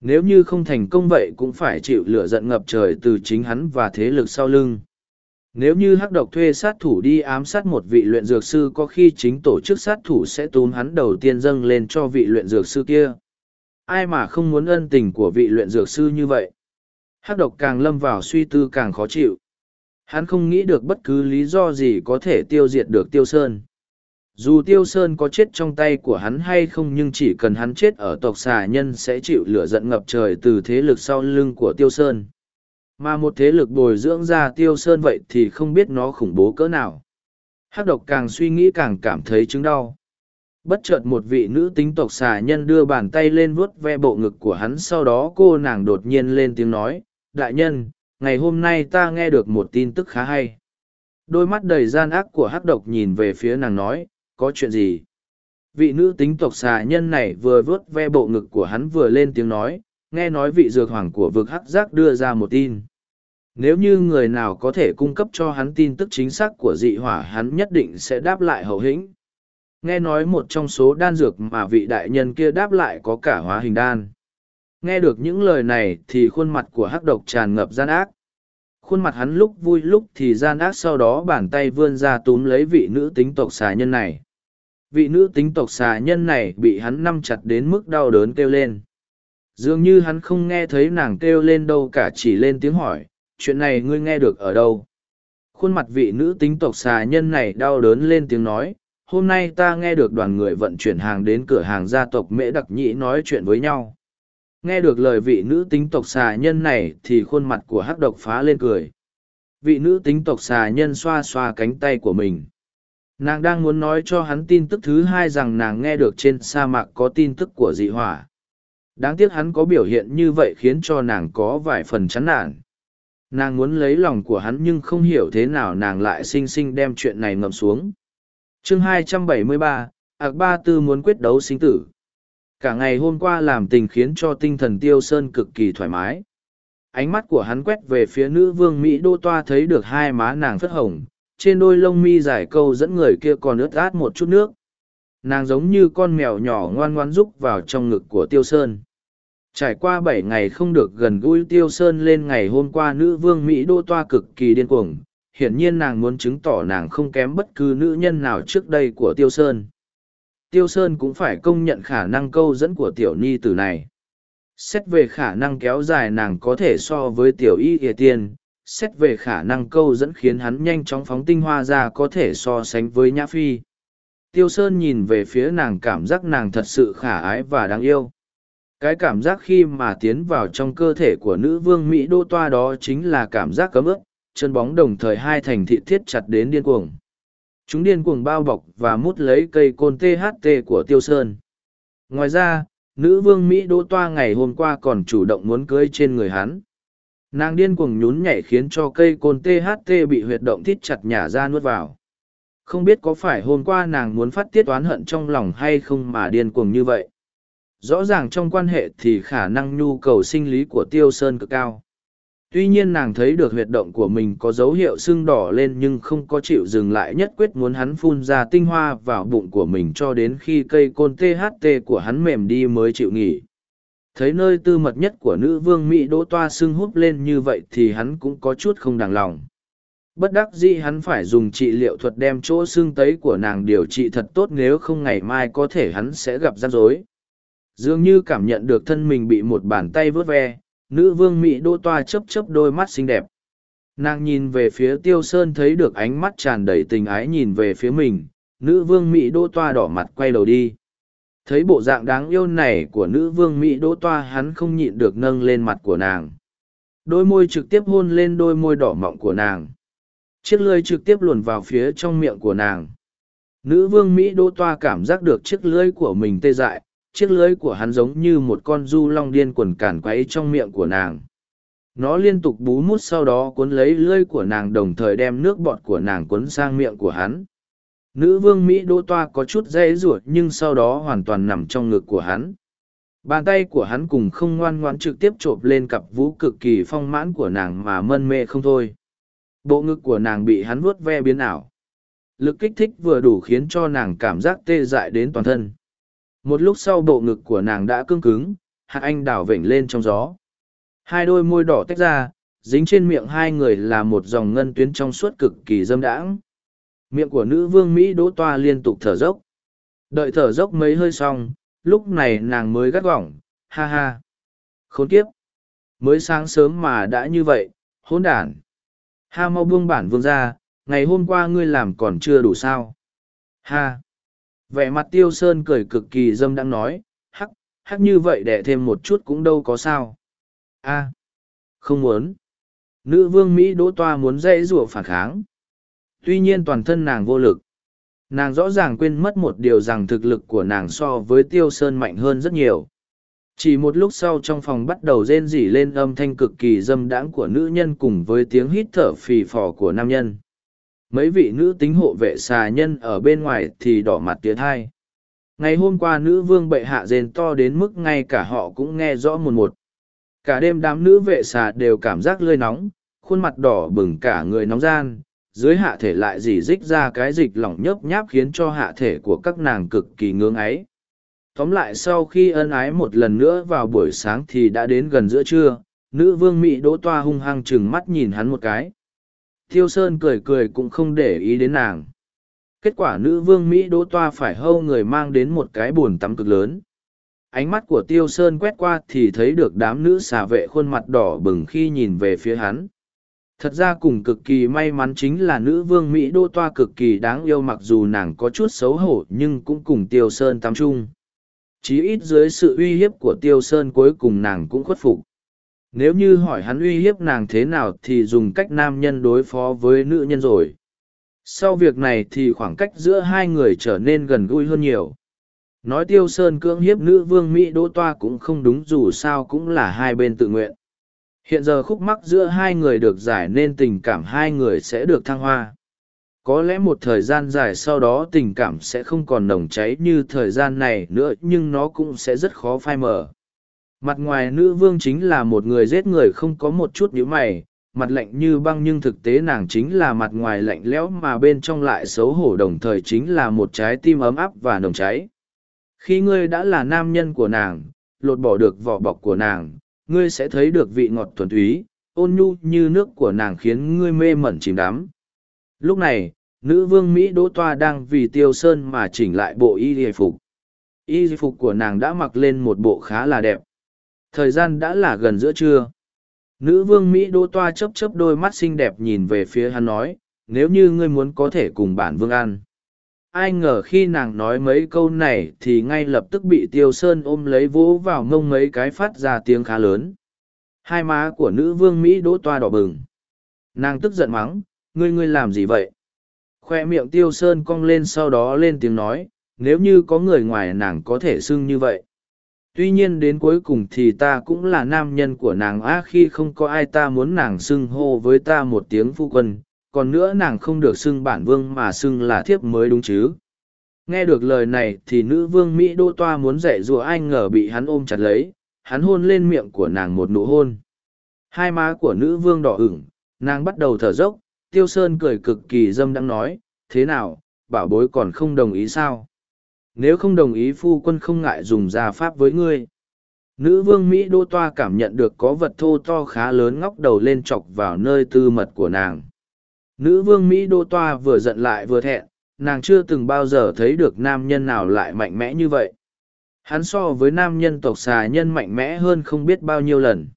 Nếu như không thành công vậy cũng phải chịu lửa giận ngập trời từ chính hắn và thế lực sau lưng. Nếu như hắc độc thuê sát thủ đi ám sát một vị luyện dược sư có khi chính tổ chức sát thủ sẽ túm hắn đầu tiên dâng lên cho vị luyện dược sư kia ai mà không muốn ân tình của vị luyện dược sư như vậy? Hắc độc càng lâm vào suy tư càng khó chịu. Hắn không nghĩ được bất cứ lý do gì có thể tiêu diệt được tiêu sơn. Dù tiêu sơn có chết trong tay của hắn hay không nhưng chỉ cần hắn chết ở tộc xà nhân sẽ chịu lửa giận ngập trời từ thế lực sau lưng của tiêu sơn. Mà một thế lực bồi dưỡng ra tiêu sơn vậy thì không biết nó khủng bố cỡ nào. Hắc độc càng suy nghĩ càng cảm thấy chứng đau bất chợt một vị nữ tính tộc xà nhân đưa bàn tay lên vuốt ve bộ ngực của hắn, sau đó cô nàng đột nhiên lên tiếng nói, đại nhân, ngày hôm nay ta nghe được một tin tức khá hay. Đôi mắt đầy gian ác của hắc độc nhìn về phía nàng nói, có chuyện gì? Vị nữ tính tộc xà nhân này vừa vuốt ve bộ ngực của hắn vừa lên tiếng nói, nghe nói vị dược hoàng của vực hắc giác đưa ra một tin. Nếu như người nào có thể cung cấp cho hắn tin tức chính xác của dị hỏa, hắn nhất định sẽ đáp lại hậu hĩnh nghe nói một trong số đan dược mà vị đại nhân kia đáp lại có cả hóa hình đan. Nghe được những lời này thì khuôn mặt của hắc độc tràn ngập gian ác. Khuôn mặt hắn lúc vui lúc thì gian ác sau đó bàn tay vươn ra túm lấy vị nữ tính tộc xà nhân này. Vị nữ tính tộc xà nhân này bị hắn nắm chặt đến mức đau đớn kêu lên. Dường như hắn không nghe thấy nàng kêu lên đâu cả chỉ lên tiếng hỏi, chuyện này ngươi nghe được ở đâu? Khuôn mặt vị nữ tính tộc xà nhân này đau đớn lên tiếng nói hôm nay ta nghe được đoàn người vận chuyển hàng đến cửa hàng gia tộc mễ đặc nhĩ nói chuyện với nhau. Nghe được lời vị nữ tính tộc xà nhân này thì khuôn mặt của hắc độc phá lên cười. Vị nữ tính tộc xà nhân xoa xoa cánh tay của mình. Nàng đang muốn nói cho hắn tin tức thứ hai rằng nàng nghe được trên sa mạc có tin tức của dị hỏa. Đáng tiếc hắn có biểu hiện như vậy khiến cho nàng có vài phần chán nản. Nàng muốn lấy lòng của hắn nhưng không hiểu thế nào nàng lại xinh xinh đem chuyện này ngậm xuống chương 273, ạc ba tư muốn quyết đấu sinh tử. Cả ngày hôm qua làm tình khiến cho tinh thần tiêu sơn cực kỳ thoải mái. Ánh mắt của hắn quét về phía nữ vương mỹ đô toa thấy được hai má nàng phất hồng trên đôi lông mi dài câu dẫn người kia còn ướt át một chút nước. Nàng giống như con mèo nhỏ ngoan ngoan rúc vào trong ngực của tiêu sơn. Trải qua bảy ngày không được gần gũi tiêu sơn lên ngày hôm qua nữ vương mỹ đô toa cực kỳ điên cuồng hiển nhiên nàng muốn chứng tỏ nàng không kém bất cứ nữ nhân nào trước đây của Tiêu Sơn. Tiêu Sơn cũng phải công nhận khả năng câu dẫn của tiểu ni tử này. Xét về khả năng kéo dài nàng có thể so với tiểu y ỉa tiên, xét về khả năng câu dẫn khiến hắn nhanh chóng phóng tinh hoa ra có thể so sánh với Nhã Phi. Tiêu Sơn nhìn về phía nàng cảm giác nàng thật sự khả ái và đáng yêu. Cái cảm giác khi mà tiến vào trong cơ thể của nữ vương Mỹ đô toa đó chính là cảm giác cấm ức, chân bóng đồng thời hai thành thị thiết chặt đến điên cuồng. Chúng điên cuồng bao bọc và mút lấy cây côn THT của Tiêu Sơn. Ngoài ra, nữ vương Mỹ đỗ toa ngày hôm qua còn chủ động muốn cưới trên người hắn. Nàng điên cuồng nhún nhảy khiến cho cây côn THT bị huyệt động thít chặt nhả ra nuốt vào. Không biết có phải hôm qua nàng muốn phát tiết oán hận trong lòng hay không mà điên cuồng như vậy. Rõ ràng trong quan hệ thì khả năng nhu cầu sinh lý của Tiêu Sơn cực cao. Tuy nhiên nàng thấy được huyệt động của mình có dấu hiệu sưng đỏ lên nhưng không có chịu dừng lại nhất quyết muốn hắn phun ra tinh hoa vào bụng của mình cho đến khi cây côn THT của hắn mềm đi mới chịu nghỉ. Thấy nơi tư mật nhất của nữ vương Mỹ đỗ toa sưng húp lên như vậy thì hắn cũng có chút không đàng lòng. Bất đắc dĩ hắn phải dùng trị liệu thuật đem chỗ sưng tấy của nàng điều trị thật tốt nếu không ngày mai có thể hắn sẽ gặp rắc rối. Dường như cảm nhận được thân mình bị một bàn tay vớt ve, nữ vương Mỹ đỗ toa chấp chấp đôi mắt xinh đẹp. Nàng nhìn về phía tiêu sơn thấy được ánh mắt tràn đầy tình ái nhìn về phía mình, nữ vương Mỹ đỗ toa đỏ mặt quay đầu đi. Thấy bộ dạng đáng yêu này của nữ vương Mỹ đỗ toa hắn không nhịn được nâng lên mặt của nàng. Đôi môi trực tiếp hôn lên đôi môi đỏ mọng của nàng. Chiếc lưỡi trực tiếp luồn vào phía trong miệng của nàng. Nữ vương Mỹ đỗ toa cảm giác được chiếc lưỡi của mình tê dại, chiếc lưới của hắn giống như một con du long điên quần cản quấy trong miệng của nàng. Nó liên tục bú mút sau đó cuốn lấy lưỡi của nàng đồng thời đem nước bọt của nàng cuốn sang miệng của hắn. Nữ vương mỹ đỗ toa có chút dây ruột nhưng sau đó hoàn toàn nằm trong ngực của hắn. Bàn tay của hắn cùng không ngoan ngoãn trực tiếp chộp lên cặp vũ cực kỳ phong mãn của nàng mà mân mê không thôi. Bộ ngực của nàng bị hắn vuốt ve biến ảo. Lực kích thích vừa đủ khiến cho nàng cảm giác tê dại đến toàn thân một lúc sau bộ ngực của nàng đã cương cứng, hạt anh đảo vểnh lên trong gió. Hai đôi môi đỏ tách ra, dính trên miệng hai người là một dòng ngân tuyến trong suốt cực kỳ dâm đãng. Miệng của nữ vương mỹ đỗ toa liên tục thở dốc. Đợi thở dốc mấy hơi xong, lúc này nàng mới gắt gỏng, ha ha. Khốn kiếp. Mới sáng sớm mà đã như vậy, hỗn đản. Ha mau buông bản vương ra, ngày hôm qua ngươi làm còn chưa đủ sao. Ha vẻ mặt tiêu sơn cười cực kỳ dâm đang nói, hắc hắc như vậy để thêm một chút cũng đâu có sao. A, không muốn. Nữ vương mỹ đỗ toa muốn dãy rủa phản kháng. Tuy nhiên toàn thân nàng vô lực. Nàng rõ ràng quên mất một điều rằng thực lực của nàng so với tiêu sơn mạnh hơn rất nhiều. Chỉ một lúc sau trong phòng bắt đầu rên rỉ lên âm thanh cực kỳ dâm đãng của nữ nhân cùng với tiếng hít thở phì phò của nam nhân mấy vị nữ tính hộ vệ xà nhân ở bên ngoài thì đỏ mặt tiến thai. Ngày hôm qua nữ vương bệ hạ rền to đến mức ngay cả họ cũng nghe rõ một một. Cả đêm đám nữ vệ xà đều cảm giác lơi nóng, khuôn mặt đỏ bừng cả người nóng gian, dưới hạ thể lại dỉ dích ra cái dịch lỏng nhớp nháp khiến cho hạ thể của các nàng cực kỳ ngưỡng ấy. Tóm lại sau khi ân ái một lần nữa vào buổi sáng thì đã đến gần giữa trưa, nữ vương mỹ đỗ toa hung hăng chừng mắt nhìn hắn một cái. Thiêu Sơn cười cười cũng không để ý đến nàng. Kết quả nữ vương Mỹ đỗ toa phải hâu người mang đến một cái bồn tắm cực lớn. Ánh mắt của Tiêu Sơn quét qua thì thấy được đám nữ xà vệ khuôn mặt đỏ bừng khi nhìn về phía hắn. Thật ra cùng cực kỳ may mắn chính là nữ vương Mỹ đô toa cực kỳ đáng yêu mặc dù nàng có chút xấu hổ nhưng cũng cùng Tiêu Sơn tắm chung. Chí ít dưới sự uy hiếp của Tiêu Sơn cuối cùng nàng cũng khuất phục. Nếu như hỏi hắn uy hiếp nàng thế nào thì dùng cách nam nhân đối phó với nữ nhân rồi. Sau việc này thì khoảng cách giữa hai người trở nên gần gũi hơn nhiều. Nói tiêu sơn cưỡng hiếp nữ vương Mỹ đỗ toa cũng không đúng dù sao cũng là hai bên tự nguyện. Hiện giờ khúc mắc giữa hai người được giải nên tình cảm hai người sẽ được thăng hoa. Có lẽ một thời gian dài sau đó tình cảm sẽ không còn nồng cháy như thời gian này nữa nhưng nó cũng sẽ rất khó phai mờ. Mặt ngoài nữ vương chính là một người giết người không có một chút nhíu mày, mặt lạnh như băng nhưng thực tế nàng chính là mặt ngoài lạnh lẽo mà bên trong lại xấu hổ đồng thời chính là một trái tim ấm áp và nồng cháy. Khi ngươi đã là nam nhân của nàng, lột bỏ được vỏ bọc của nàng, ngươi sẽ thấy được vị ngọt thuần túy, ôn nhu như nước của nàng khiến ngươi mê mẩn chìm đắm, Lúc này, nữ vương Mỹ Đỗ Toa đang vì Tiêu Sơn mà chỉnh lại bộ y y phục. Y phục của nàng đã mặc lên một bộ khá là đẹp. Thời gian đã là gần giữa trưa. Nữ vương Mỹ Đỗ Toa chấp chấp đôi mắt xinh đẹp nhìn về phía hắn nói, nếu như ngươi muốn có thể cùng bản vương ăn. Ai ngờ khi nàng nói mấy câu này thì ngay lập tức bị Tiêu Sơn ôm lấy vỗ vào mông mấy cái phát ra tiếng khá lớn. Hai má của nữ vương Mỹ Đỗ Toa đỏ bừng. Nàng tức giận mắng, ngươi ngươi làm gì vậy? Khoe miệng Tiêu Sơn cong lên sau đó lên tiếng nói, nếu như có người ngoài nàng có thể xưng như vậy tuy nhiên đến cuối cùng thì ta cũng là nam nhân của nàng. Á khi không có ai ta muốn nàng xưng hô với ta một tiếng phu quân, còn nữa nàng không được xưng bản vương mà xưng là thiếp mới đúng chứ? Nghe được lời này thì nữ vương mỹ đô toa muốn dạy dùa ai ngờ bị hắn ôm chặt lấy. Hắn hôn lên miệng của nàng một nụ hôn. Hai má của nữ vương đỏ ửng, nàng bắt đầu thở dốc. Tiêu sơn cười cực kỳ dâm đang nói, thế nào, bảo bối còn không đồng ý sao? Nếu không đồng ý phu quân không ngại dùng gia pháp với ngươi. Nữ vương mỹ đô toa cảm nhận được có vật thô to khá lớn ngóc đầu lên chọc vào nơi tư mật của nàng. Nữ vương mỹ đô toa vừa giận lại vừa thẹn, nàng chưa từng bao giờ thấy được nam nhân nào lại mạnh mẽ như vậy. Hắn so với nam nhân tộc xà nhân mạnh mẽ hơn không biết bao nhiêu lần.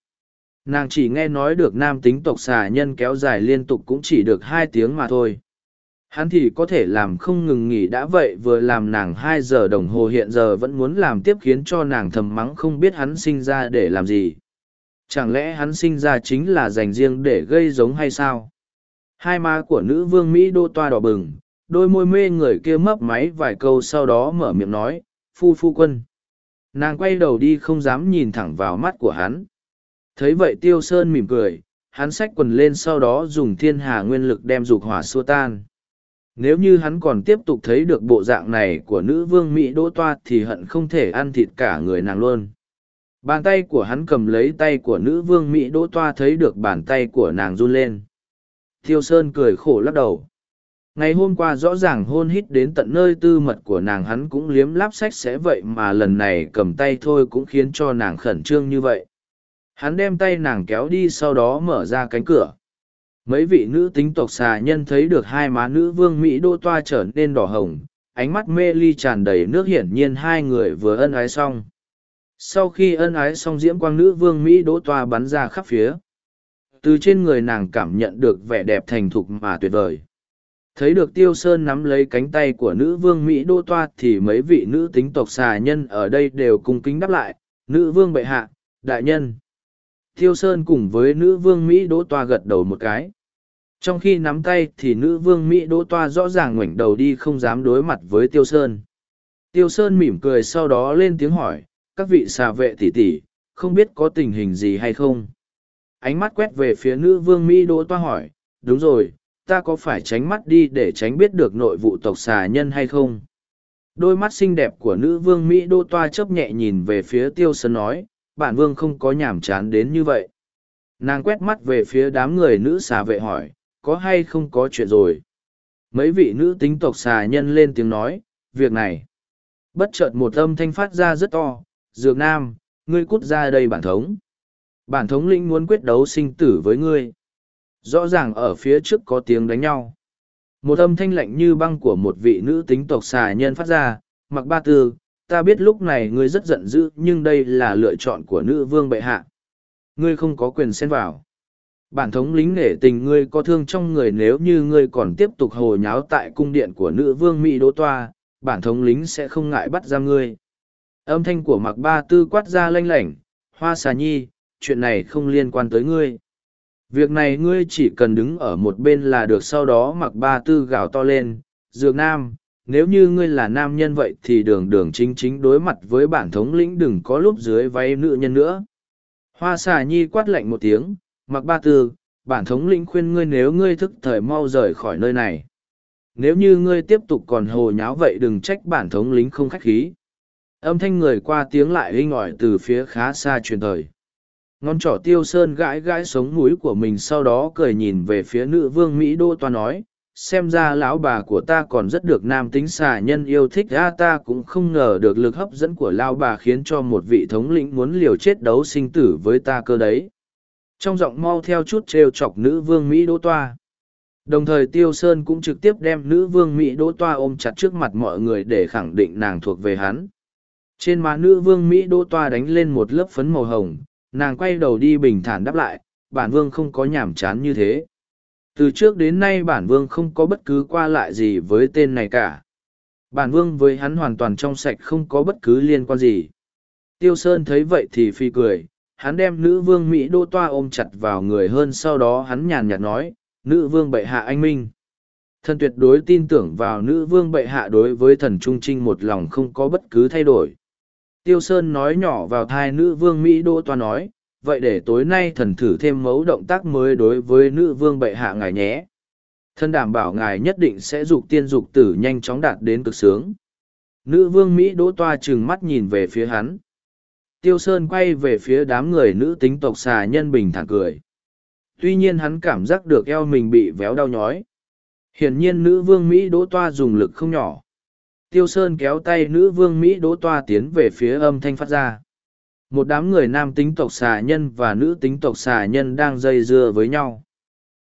Nàng chỉ nghe nói được nam tính tộc xà nhân kéo dài liên tục cũng chỉ được hai tiếng mà thôi hắn thì có thể làm không ngừng nghỉ đã vậy vừa làm nàng hai giờ đồng hồ hiện giờ vẫn muốn làm tiếp khiến cho nàng thầm mắng không biết hắn sinh ra để làm gì. Chẳng lẽ hắn sinh ra chính là dành riêng để gây giống hay sao? Hai má của nữ vương mỹ đô toa đỏ bừng, đôi môi mê người kia mấp máy vài câu sau đó mở miệng nói, phu phu quân. Nàng quay đầu đi không dám nhìn thẳng vào mắt của hắn. Thấy vậy tiêu sơn mỉm cười, hắn xách quần lên sau đó dùng thiên hà nguyên lực đem dục hỏa xua tan nếu như hắn còn tiếp tục thấy được bộ dạng này của nữ vương Mỹ Đỗ Toa thì hận không thể ăn thịt cả người nàng luôn. Bàn tay của hắn cầm lấy tay của nữ vương Mỹ Đỗ Toa thấy được bàn tay của nàng run lên. Thiêu Sơn cười khổ lắc đầu. Ngày hôm qua rõ ràng hôn hít đến tận nơi tư mật của nàng hắn cũng liếm láp sách sẽ vậy mà lần này cầm tay thôi cũng khiến cho nàng khẩn trương như vậy. Hắn đem tay nàng kéo đi sau đó mở ra cánh cửa mấy vị nữ tính tộc xà nhân thấy được hai má nữ vương mỹ đô toa trở nên đỏ hồng, ánh mắt mê ly tràn đầy nước hiển nhiên hai người vừa ân ái xong. Sau khi ân ái xong diễm quang nữ vương mỹ đỗ toa bắn ra khắp phía. Từ trên người nàng cảm nhận được vẻ đẹp thành thục mà tuyệt vời. Thấy được tiêu sơn nắm lấy cánh tay của nữ vương mỹ đô toa thì mấy vị nữ tính tộc xà nhân ở đây đều cung kính đáp lại, nữ vương bệ hạ, đại nhân. Tiêu Sơn cùng với nữ vương Mỹ Đỗ Toa gật đầu một cái. Trong khi nắm tay thì nữ vương Mỹ Đỗ Toa rõ ràng ngoảnh đầu đi không dám đối mặt với Tiêu Sơn. Tiêu Sơn mỉm cười sau đó lên tiếng hỏi, các vị xà vệ tỷ tỷ, không biết có tình hình gì hay không? Ánh mắt quét về phía nữ vương Mỹ Đỗ Toa hỏi, đúng rồi, ta có phải tránh mắt đi để tránh biết được nội vụ tộc xà nhân hay không? Đôi mắt xinh đẹp của nữ vương Mỹ Đỗ Toa chấp nhẹ nhìn về phía Tiêu Sơn nói, bản vương không có nhảm chán đến như vậy. Nàng quét mắt về phía đám người nữ xà vệ hỏi, có hay không có chuyện rồi? Mấy vị nữ tính tộc xà nhân lên tiếng nói, việc này. Bất chợt một âm thanh phát ra rất to, Dược Nam, ngươi cút ra đây bản thống. Bản thống lĩnh muốn quyết đấu sinh tử với ngươi. Rõ ràng ở phía trước có tiếng đánh nhau. Một âm thanh lạnh như băng của một vị nữ tính tộc xà nhân phát ra, mặc ba tư, ta biết lúc này ngươi rất giận dữ, nhưng đây là lựa chọn của nữ vương bệ hạ. Ngươi không có quyền xen vào. Bản thống lính nể tình ngươi có thương trong người nếu như ngươi còn tiếp tục hồ nháo tại cung điện của nữ vương mỹ đỗ toa, bản thống lính sẽ không ngại bắt ra ngươi. Âm thanh của mặc ba tư quát ra lanh lảnh, hoa xà nhi, chuyện này không liên quan tới ngươi. Việc này ngươi chỉ cần đứng ở một bên là được. Sau đó mặc ba tư gào to lên, dược nam nếu như ngươi là nam nhân vậy thì đường đường chính chính đối mặt với bản thống lĩnh đừng có lúc dưới váy nữ nhân nữa. Hoa xà nhi quát lạnh một tiếng, mặc ba tư, bản thống lĩnh khuyên ngươi nếu ngươi thức thời mau rời khỏi nơi này. Nếu như ngươi tiếp tục còn hồ nháo vậy đừng trách bản thống lính không khách khí. Âm thanh người qua tiếng lại hinh ỏi từ phía khá xa truyền thời. Ngón trỏ tiêu sơn gãi gãi sống mũi của mình sau đó cười nhìn về phía nữ vương Mỹ Đô Toa nói, xem ra lão bà của ta còn rất được nam tính xà nhân yêu thích a ta cũng không ngờ được lực hấp dẫn của lao bà khiến cho một vị thống lĩnh muốn liều chết đấu sinh tử với ta cơ đấy trong giọng mau theo chút t r e o chọc nữ vương mỹ đỗ toa Đồng thời Tiêu Sơn cũng trực tiếp đem nữ vương Mỹ Đỗ Toa ôm chặt trước mặt mọi người để khẳng định nàng thuộc về hắn. Trên má nữ vương Mỹ Đỗ Toa đánh lên một lớp phấn màu hồng, nàng quay đầu đi bình thản đáp lại, bản vương không có nhảm chán như thế. Từ trước đến nay bản vương không có bất cứ qua lại gì với tên này cả. Bản vương với hắn hoàn toàn trong sạch không có bất cứ liên quan gì. Tiêu Sơn thấy vậy thì phi cười, hắn đem nữ vương Mỹ đô Toa ôm chặt vào người hơn sau đó hắn nhàn nhạt nói, nữ vương bệ hạ anh minh. Thần tuyệt đối tin tưởng vào nữ vương bệ hạ đối với thần trung trinh một lòng không có bất cứ thay đổi. Tiêu Sơn nói nhỏ vào thai nữ vương Mỹ Đô Toa nói, vậy để tối nay thần thử thêm mấu động tác mới đối với nữ vương bệ hạ ngài nhé. Thần đảm bảo ngài nhất định sẽ dục tiên dục tử nhanh chóng đạt đến cực sướng. Nữ vương Mỹ Đỗ Toa trừng mắt nhìn về phía hắn. Tiêu Sơn quay về phía đám người nữ tính tộc xà nhân bình thản cười. Tuy nhiên hắn cảm giác được eo mình bị véo đau nhói. Hiển nhiên nữ vương Mỹ Đỗ Toa dùng lực không nhỏ. Tiêu Sơn kéo tay nữ vương Mỹ Đỗ Toa tiến về phía âm thanh phát ra. Một đám người nam tính tộc xà nhân và nữ tính tộc xà nhân đang dây dưa với nhau.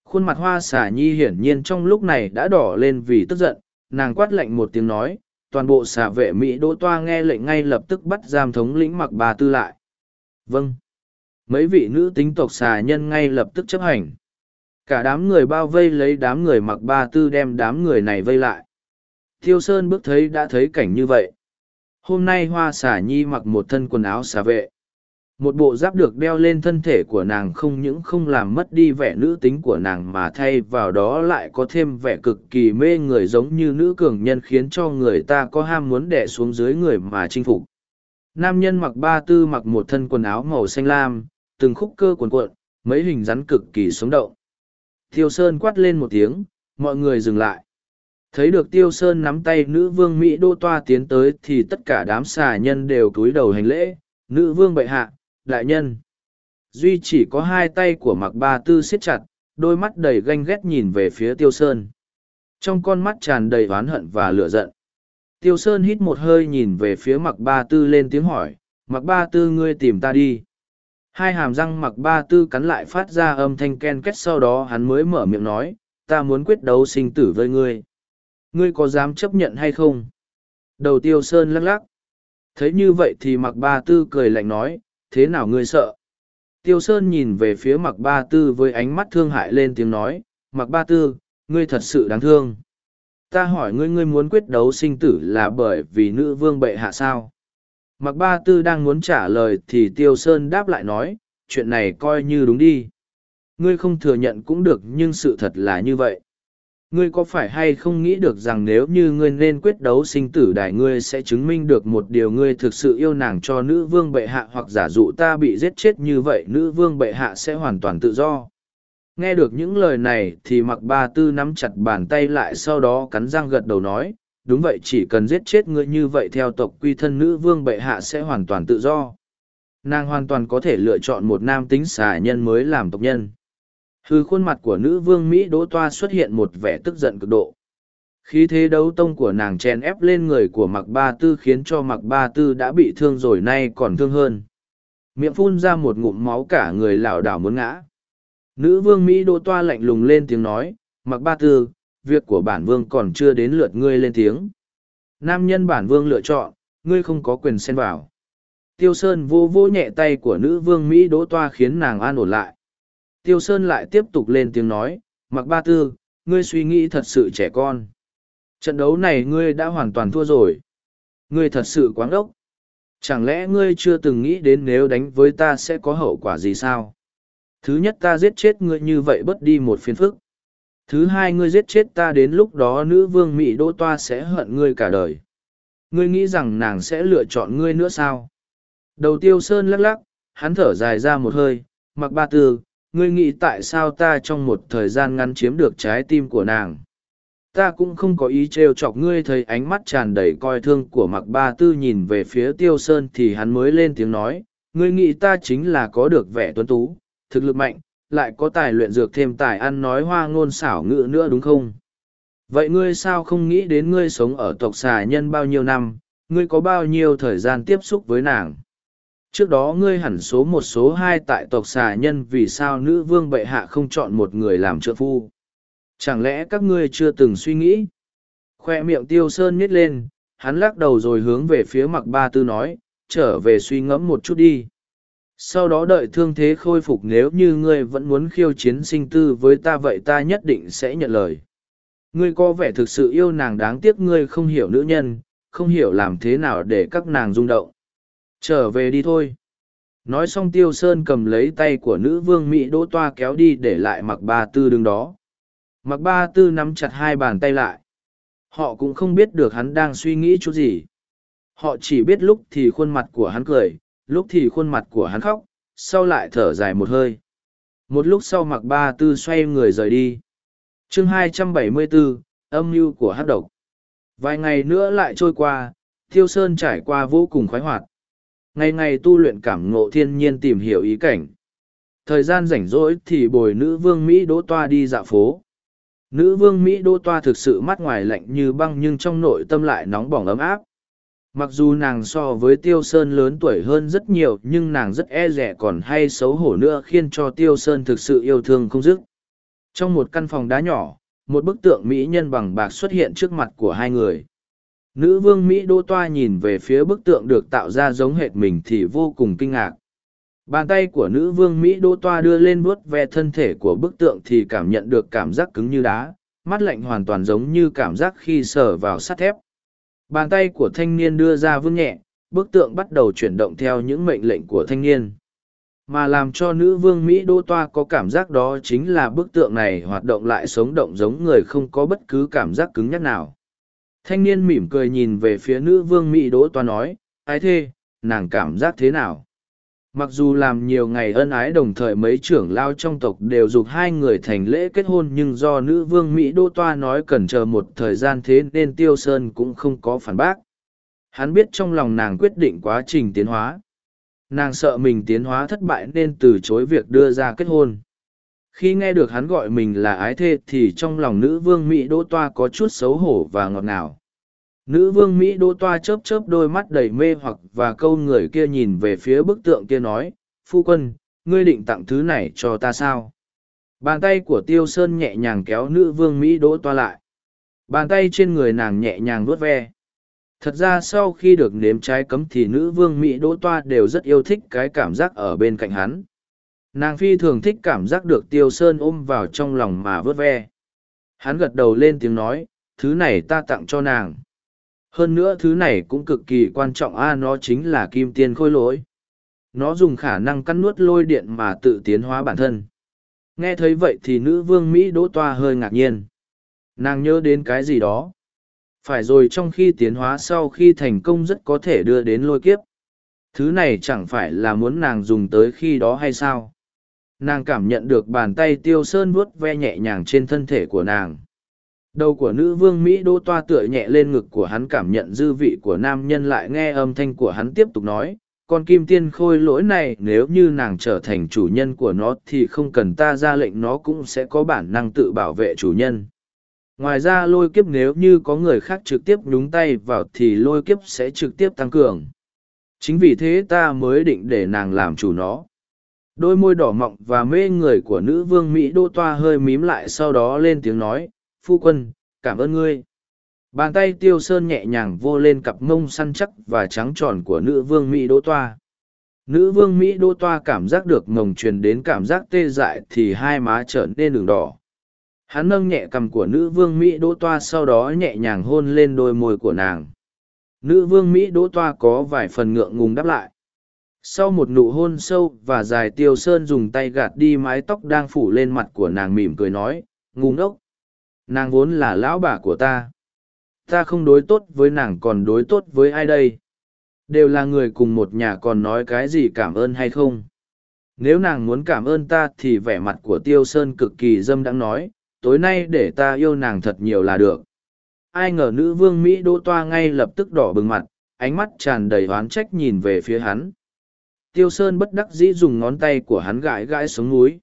Khuôn mặt hoa xà nhi hiển nhiên trong lúc này đã đỏ lên vì tức giận, nàng quát lệnh một tiếng nói, toàn bộ xà vệ Mỹ Đỗ Toa nghe lệnh ngay lập tức bắt giam thống lĩnh mặc bà tư lại. Vâng. Mấy vị nữ tính tộc xà nhân ngay lập tức chấp hành. Cả đám người bao vây lấy đám người mặc ba tư đem đám người này vây lại. Thiêu Sơn bước thấy đã thấy cảnh như vậy. Hôm nay hoa xà nhi mặc một thân quần áo xà vệ. Một bộ giáp được đeo lên thân thể của nàng không những không làm mất đi vẻ nữ tính của nàng mà thay vào đó lại có thêm vẻ cực kỳ mê người giống như nữ cường nhân khiến cho người ta có ham muốn đẻ xuống dưới người mà chinh phục. Nam nhân mặc ba tư mặc một thân quần áo màu xanh lam, từng khúc cơ cuồn cuộn, mấy hình rắn cực kỳ sống động. Tiêu Sơn quát lên một tiếng, mọi người dừng lại. Thấy được Tiêu Sơn nắm tay nữ vương Mỹ Đô Toa tiến tới thì tất cả đám xà nhân đều cúi đầu hành lễ, nữ vương bệ hạ, đại nhân. Duy chỉ có hai tay của mặc ba tư siết chặt, đôi mắt đầy ganh ghét nhìn về phía Tiêu Sơn. Trong con mắt tràn đầy oán hận và lửa giận. Tiêu Sơn hít một hơi nhìn về phía mặc ba tư lên tiếng hỏi, mặc ba tư ngươi tìm ta đi. Hai hàm răng mặc ba tư cắn lại phát ra âm thanh ken kết sau đó hắn mới mở miệng nói, ta muốn quyết đấu sinh tử với ngươi. Ngươi có dám chấp nhận hay không? Đầu tiêu sơn lắc lắc. Thấy như vậy thì mặc ba tư cười lạnh nói, thế nào ngươi sợ? Tiêu sơn nhìn về phía mặc ba tư với ánh mắt thương hại lên tiếng nói, mặc ba tư, ngươi thật sự đáng thương. Ta hỏi ngươi ngươi muốn quyết đấu sinh tử là bởi vì nữ vương bệ hạ sao? Mặc ba tư đang muốn trả lời thì Tiêu Sơn đáp lại nói, chuyện này coi như đúng đi. Ngươi không thừa nhận cũng được nhưng sự thật là như vậy. Ngươi có phải hay không nghĩ được rằng nếu như ngươi nên quyết đấu sinh tử đại ngươi sẽ chứng minh được một điều ngươi thực sự yêu nàng cho nữ vương bệ hạ hoặc giả dụ ta bị giết chết như vậy nữ vương bệ hạ sẽ hoàn toàn tự do. Nghe được những lời này thì mặc ba tư nắm chặt bàn tay lại sau đó cắn răng gật đầu nói, đúng vậy chỉ cần giết chết ngươi như vậy theo tộc quy thân nữ vương bệ hạ sẽ hoàn toàn tự do nàng hoàn toàn có thể lựa chọn một nam tính xà nhân mới làm tộc nhân hư khuôn mặt của nữ vương mỹ đỗ toa xuất hiện một vẻ tức giận cực độ khí thế đấu tông của nàng chèn ép lên người của mặc ba tư khiến cho mặc ba tư đã bị thương rồi nay còn thương hơn miệng phun ra một ngụm máu cả người lảo đảo muốn ngã nữ vương mỹ đỗ toa lạnh lùng lên tiếng nói mặc ba tư việc của bản vương còn chưa đến lượt ngươi lên tiếng. Nam nhân bản vương lựa chọn, ngươi không có quyền xen vào. Tiêu Sơn vô vô nhẹ tay của nữ vương Mỹ đỗ toa khiến nàng an ổn lại. Tiêu Sơn lại tiếp tục lên tiếng nói, mặc ba tư, ngươi suy nghĩ thật sự trẻ con. Trận đấu này ngươi đã hoàn toàn thua rồi. Ngươi thật sự quáng ốc. Chẳng lẽ ngươi chưa từng nghĩ đến nếu đánh với ta sẽ có hậu quả gì sao? Thứ nhất ta giết chết ngươi như vậy bất đi một phiền phức. Thứ hai ngươi giết chết ta đến lúc đó nữ vương Mỹ Đỗ Toa sẽ hận ngươi cả đời. Ngươi nghĩ rằng nàng sẽ lựa chọn ngươi nữa sao? Đầu tiêu sơn lắc lắc, hắn thở dài ra một hơi, mặc ba tư, ngươi nghĩ tại sao ta trong một thời gian ngắn chiếm được trái tim của nàng. Ta cũng không có ý trêu chọc ngươi thấy ánh mắt tràn đầy coi thương của mặc ba tư nhìn về phía tiêu sơn thì hắn mới lên tiếng nói, ngươi nghĩ ta chính là có được vẻ tuấn tú, thực lực mạnh, lại có tài luyện dược thêm tài ăn nói hoa ngôn xảo ngữ nữa đúng không? Vậy ngươi sao không nghĩ đến ngươi sống ở tộc xà nhân bao nhiêu năm, ngươi có bao nhiêu thời gian tiếp xúc với nàng? Trước đó ngươi hẳn số một số hai tại tộc xà nhân vì sao nữ vương bệ hạ không chọn một người làm trợ phu? Chẳng lẽ các ngươi chưa từng suy nghĩ? Khoe miệng tiêu sơn nhét lên, hắn lắc đầu rồi hướng về phía mặc ba tư nói, trở về suy ngẫm một chút đi. Sau đó đợi thương thế khôi phục nếu như ngươi vẫn muốn khiêu chiến sinh tư với ta vậy ta nhất định sẽ nhận lời. Ngươi có vẻ thực sự yêu nàng đáng tiếc ngươi không hiểu nữ nhân, không hiểu làm thế nào để các nàng rung động. Trở về đi thôi. Nói xong Tiêu Sơn cầm lấy tay của nữ vương Mỹ Đỗ Toa kéo đi để lại mặc ba tư đứng đó. Mặc ba tư nắm chặt hai bàn tay lại. Họ cũng không biết được hắn đang suy nghĩ chút gì. Họ chỉ biết lúc thì khuôn mặt của hắn cười, lúc thì khuôn mặt của hắn khóc, sau lại thở dài một hơi. Một lúc sau mặc ba tư xoay người rời đi. chương 274, âm mưu của hát độc. Vài ngày nữa lại trôi qua, Tiêu Sơn trải qua vô cùng khoái hoạt. Ngày ngày tu luyện cảm ngộ thiên nhiên tìm hiểu ý cảnh. Thời gian rảnh rỗi thì bồi nữ vương Mỹ đỗ toa đi dạo phố. Nữ vương Mỹ đỗ toa thực sự mắt ngoài lạnh như băng nhưng trong nội tâm lại nóng bỏng ấm áp. Mặc dù nàng so với Tiêu Sơn lớn tuổi hơn rất nhiều nhưng nàng rất e rẻ còn hay xấu hổ nữa khiến cho Tiêu Sơn thực sự yêu thương không dứt. Trong một căn phòng đá nhỏ, một bức tượng Mỹ nhân bằng bạc xuất hiện trước mặt của hai người. Nữ vương Mỹ Đô Toa nhìn về phía bức tượng được tạo ra giống hệt mình thì vô cùng kinh ngạc. Bàn tay của nữ vương Mỹ Đô Toa đưa lên vuốt ve thân thể của bức tượng thì cảm nhận được cảm giác cứng như đá, mắt lạnh hoàn toàn giống như cảm giác khi sờ vào sắt thép. Bàn tay của thanh niên đưa ra vương nhẹ, bức tượng bắt đầu chuyển động theo những mệnh lệnh của thanh niên. Mà làm cho nữ vương Mỹ Đô Toa có cảm giác đó chính là bức tượng này hoạt động lại sống động giống người không có bất cứ cảm giác cứng nhắc nào. Thanh niên mỉm cười nhìn về phía nữ vương Mỹ Đỗ Toa nói, ái thê, nàng cảm giác thế nào? Mặc dù làm nhiều ngày ân ái đồng thời mấy trưởng lao trong tộc đều dục hai người thành lễ kết hôn nhưng do nữ vương Mỹ Đô Toa nói cần chờ một thời gian thế nên Tiêu Sơn cũng không có phản bác. Hắn biết trong lòng nàng quyết định quá trình tiến hóa. Nàng sợ mình tiến hóa thất bại nên từ chối việc đưa ra kết hôn. Khi nghe được hắn gọi mình là ái thê thì trong lòng nữ vương Mỹ Đỗ Toa có chút xấu hổ và ngọt ngào. Nữ vương Mỹ Đỗ Toa chớp chớp đôi mắt đầy mê hoặc và câu người kia nhìn về phía bức tượng kia nói, Phu quân, ngươi định tặng thứ này cho ta sao? Bàn tay của Tiêu Sơn nhẹ nhàng kéo nữ vương Mỹ Đỗ Toa lại. Bàn tay trên người nàng nhẹ nhàng vuốt ve. Thật ra sau khi được nếm trái cấm thì nữ vương Mỹ Đỗ Toa đều rất yêu thích cái cảm giác ở bên cạnh hắn. Nàng phi thường thích cảm giác được Tiêu Sơn ôm vào trong lòng mà vớt ve. Hắn gật đầu lên tiếng nói, thứ này ta tặng cho nàng. Hơn nữa thứ này cũng cực kỳ quan trọng a nó chính là kim tiên khôi lỗi. Nó dùng khả năng cắt nuốt lôi điện mà tự tiến hóa bản thân. Nghe thấy vậy thì nữ vương Mỹ đỗ toa hơi ngạc nhiên. Nàng nhớ đến cái gì đó. Phải rồi trong khi tiến hóa sau khi thành công rất có thể đưa đến lôi kiếp. Thứ này chẳng phải là muốn nàng dùng tới khi đó hay sao? Nàng cảm nhận được bàn tay tiêu sơn vuốt ve nhẹ nhàng trên thân thể của nàng Đầu của nữ vương Mỹ đô toa tựa nhẹ lên ngực của hắn cảm nhận dư vị của nam nhân lại nghe âm thanh của hắn tiếp tục nói, con kim tiên khôi lỗi này nếu như nàng trở thành chủ nhân của nó thì không cần ta ra lệnh nó cũng sẽ có bản năng tự bảo vệ chủ nhân. Ngoài ra lôi kiếp nếu như có người khác trực tiếp nhúng tay vào thì lôi kiếp sẽ trực tiếp tăng cường. Chính vì thế ta mới định để nàng làm chủ nó. Đôi môi đỏ mọng và mê người của nữ vương Mỹ đô toa hơi mím lại sau đó lên tiếng nói, phu quân, cảm ơn ngươi. Bàn tay tiêu sơn nhẹ nhàng vô lên cặp mông săn chắc và trắng tròn của nữ vương Mỹ đô Toa. Nữ vương Mỹ đô Toa cảm giác được ngồng truyền đến cảm giác tê dại thì hai má trở nên đường đỏ. Hắn nâng nhẹ cằm của nữ vương Mỹ Đỗ Toa sau đó nhẹ nhàng hôn lên đôi môi của nàng. Nữ vương Mỹ Đỗ Toa có vài phần ngượng ngùng đáp lại. Sau một nụ hôn sâu và dài tiêu sơn dùng tay gạt đi mái tóc đang phủ lên mặt của nàng mỉm cười nói, ngu ngốc, nàng vốn là lão bà của ta. Ta không đối tốt với nàng còn đối tốt với ai đây? Đều là người cùng một nhà còn nói cái gì cảm ơn hay không? Nếu nàng muốn cảm ơn ta thì vẻ mặt của tiêu sơn cực kỳ dâm đãng nói tối nay để ta yêu nàng thật nhiều là được. Ai ngờ nữ vương mỹ đỗ toa ngay lập tức đỏ bừng mặt ánh mắt tràn đầy oán trách nhìn về phía hắn tiêu sơn bất đắc dĩ dùng ngón tay của hắn gãi gãi xuống núi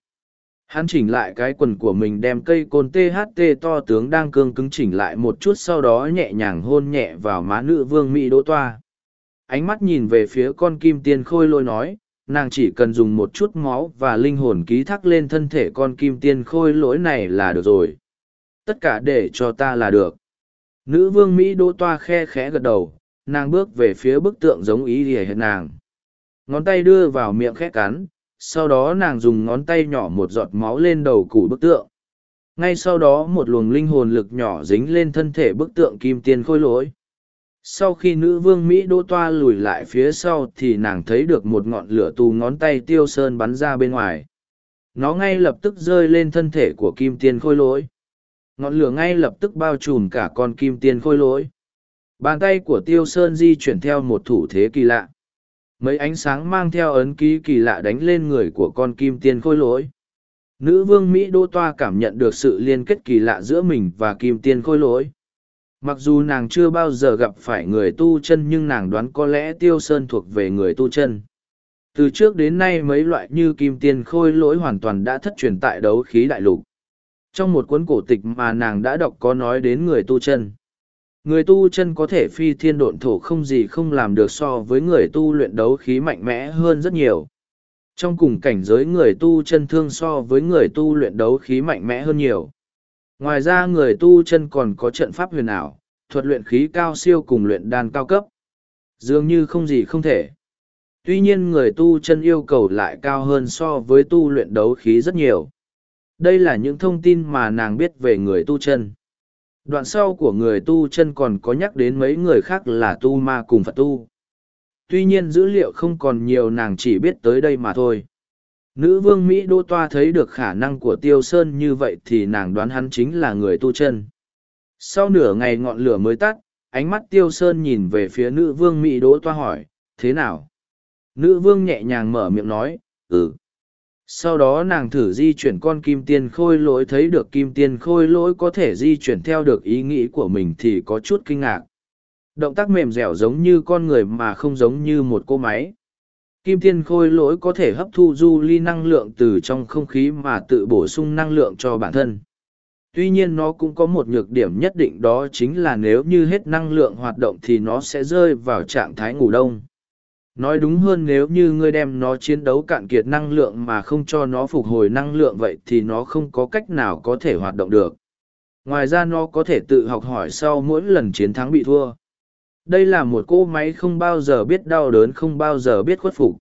Hắn chỉnh lại cái quần của mình đem cây côn THT to tướng đang cương cứng chỉnh lại một chút sau đó nhẹ nhàng hôn nhẹ vào má nữ vương Mỹ đỗ toa. Ánh mắt nhìn về phía con kim tiên khôi lôi nói, nàng chỉ cần dùng một chút máu và linh hồn ký thác lên thân thể con kim tiên khôi lỗi này là được rồi. tất cả để cho ta là được nữ vương mỹ đỗ toa khe khẽ gật đầu nàng bước về phía bức tượng giống ý ỉa hiện nàng ngón tay đưa vào miệng khét cắn, sau đó nàng dùng ngón tay nhỏ một giọt máu lên đầu củ bức tượng. Ngay sau đó một luồng linh hồn lực nhỏ dính lên thân thể bức tượng kim tiên khôi lỗi. Sau khi nữ vương mỹ đỗ toa lùi lại phía sau thì nàng thấy được một ngọn lửa tù ngón tay tiêu sơn bắn ra bên ngoài. Nó ngay lập tức rơi lên thân thể của kim tiên khôi lỗi. Ngọn lửa ngay lập tức bao trùm cả con kim tiên khôi lỗi. Bàn tay của tiêu sơn di chuyển theo một thủ thế kỳ lạ mấy ánh sáng mang theo ấn ký kỳ lạ đánh lên người của con kim tiên khôi lỗi. Nữ vương mỹ đô toa cảm nhận được sự liên kết kỳ lạ giữa mình và kim tiên khôi lỗi. Mặc dù nàng chưa bao giờ gặp phải người tu chân nhưng nàng đoán có lẽ tiêu sơn thuộc về người tu chân. Từ trước đến nay mấy loại như kim tiên khôi lỗi hoàn toàn đã thất truyền tại đấu khí đại lục. Trong một cuốn cổ tịch mà nàng đã đọc có nói đến người tu chân người tu chân có thể phi thiên độn thổ không gì không làm được so với người tu luyện đấu khí mạnh mẽ hơn rất nhiều. Trong cùng cảnh giới người tu chân thương so với người tu luyện đấu khí mạnh mẽ hơn nhiều. Ngoài ra người tu chân còn có trận pháp huyền ảo, thuật luyện khí cao siêu cùng luyện đan cao cấp. Dường như không gì không thể. Tuy nhiên người tu chân yêu cầu lại cao hơn so với tu luyện đấu khí rất nhiều. Đây là những thông tin mà nàng biết về người tu chân đoạn sau của người tu chân còn có nhắc đến mấy người khác là tu ma cùng phật tu. Tuy nhiên dữ liệu không còn nhiều nàng chỉ biết tới đây mà thôi. Nữ vương mỹ đô toa thấy được khả năng của tiêu sơn như vậy thì nàng đoán hắn chính là người tu chân. Sau nửa ngày ngọn lửa mới tắt, ánh mắt tiêu sơn nhìn về phía nữ vương mỹ đỗ toa hỏi, thế nào? Nữ vương nhẹ nhàng mở miệng nói ừ sau đó nàng thử di chuyển con kim tiên khôi lỗi, thấy được kim tiên khôi lỗi có thể di chuyển theo được ý nghĩ của mình thì có chút kinh ngạc. Động tác mềm dẻo giống như con người mà không giống như một cô máy. Kim tiên khôi lỗi có thể hấp thu du ly năng lượng từ trong không khí mà tự bổ sung năng lượng cho bản thân. Tuy nhiên nó cũng có một nhược điểm nhất định đó chính là nếu như hết năng lượng hoạt động thì nó sẽ rơi vào trạng thái ngủ đông nói đúng hơn nếu như ngươi đem nó chiến đấu cạn kiệt năng lượng mà không cho nó phục hồi năng lượng vậy thì nó không có cách nào có thể hoạt động được. Ngoài ra nó có thể tự học hỏi sau mỗi lần chiến thắng bị thua. Đây là một cỗ máy không bao giờ biết đau đớn, không bao giờ biết khuất phục.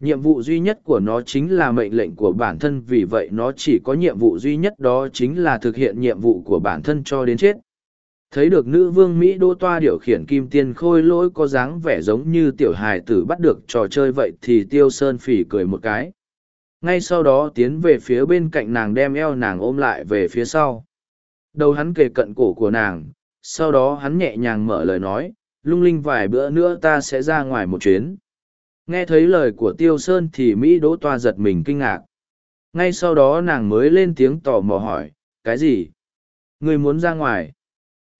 Nhiệm vụ duy nhất của nó chính là mệnh lệnh của bản thân, vì vậy nó chỉ có nhiệm vụ duy nhất đó chính là thực hiện nhiệm vụ của bản thân cho đến chết thấy được nữ vương mỹ đô toa điều khiển kim tiên khôi lỗi có dáng vẻ giống như tiểu hài tử bắt được trò chơi vậy thì tiêu sơn phỉ cười một cái. Ngay sau đó tiến về phía bên cạnh nàng đem eo nàng ôm lại về phía sau. Đầu hắn kề cận cổ của nàng, sau đó hắn nhẹ nhàng mở lời nói, lung linh vài bữa nữa ta sẽ ra ngoài một chuyến. Nghe thấy lời của tiêu sơn thì mỹ đỗ toa giật mình kinh ngạc. Ngay sau đó nàng mới lên tiếng tò mò hỏi, cái gì? Người muốn ra ngoài?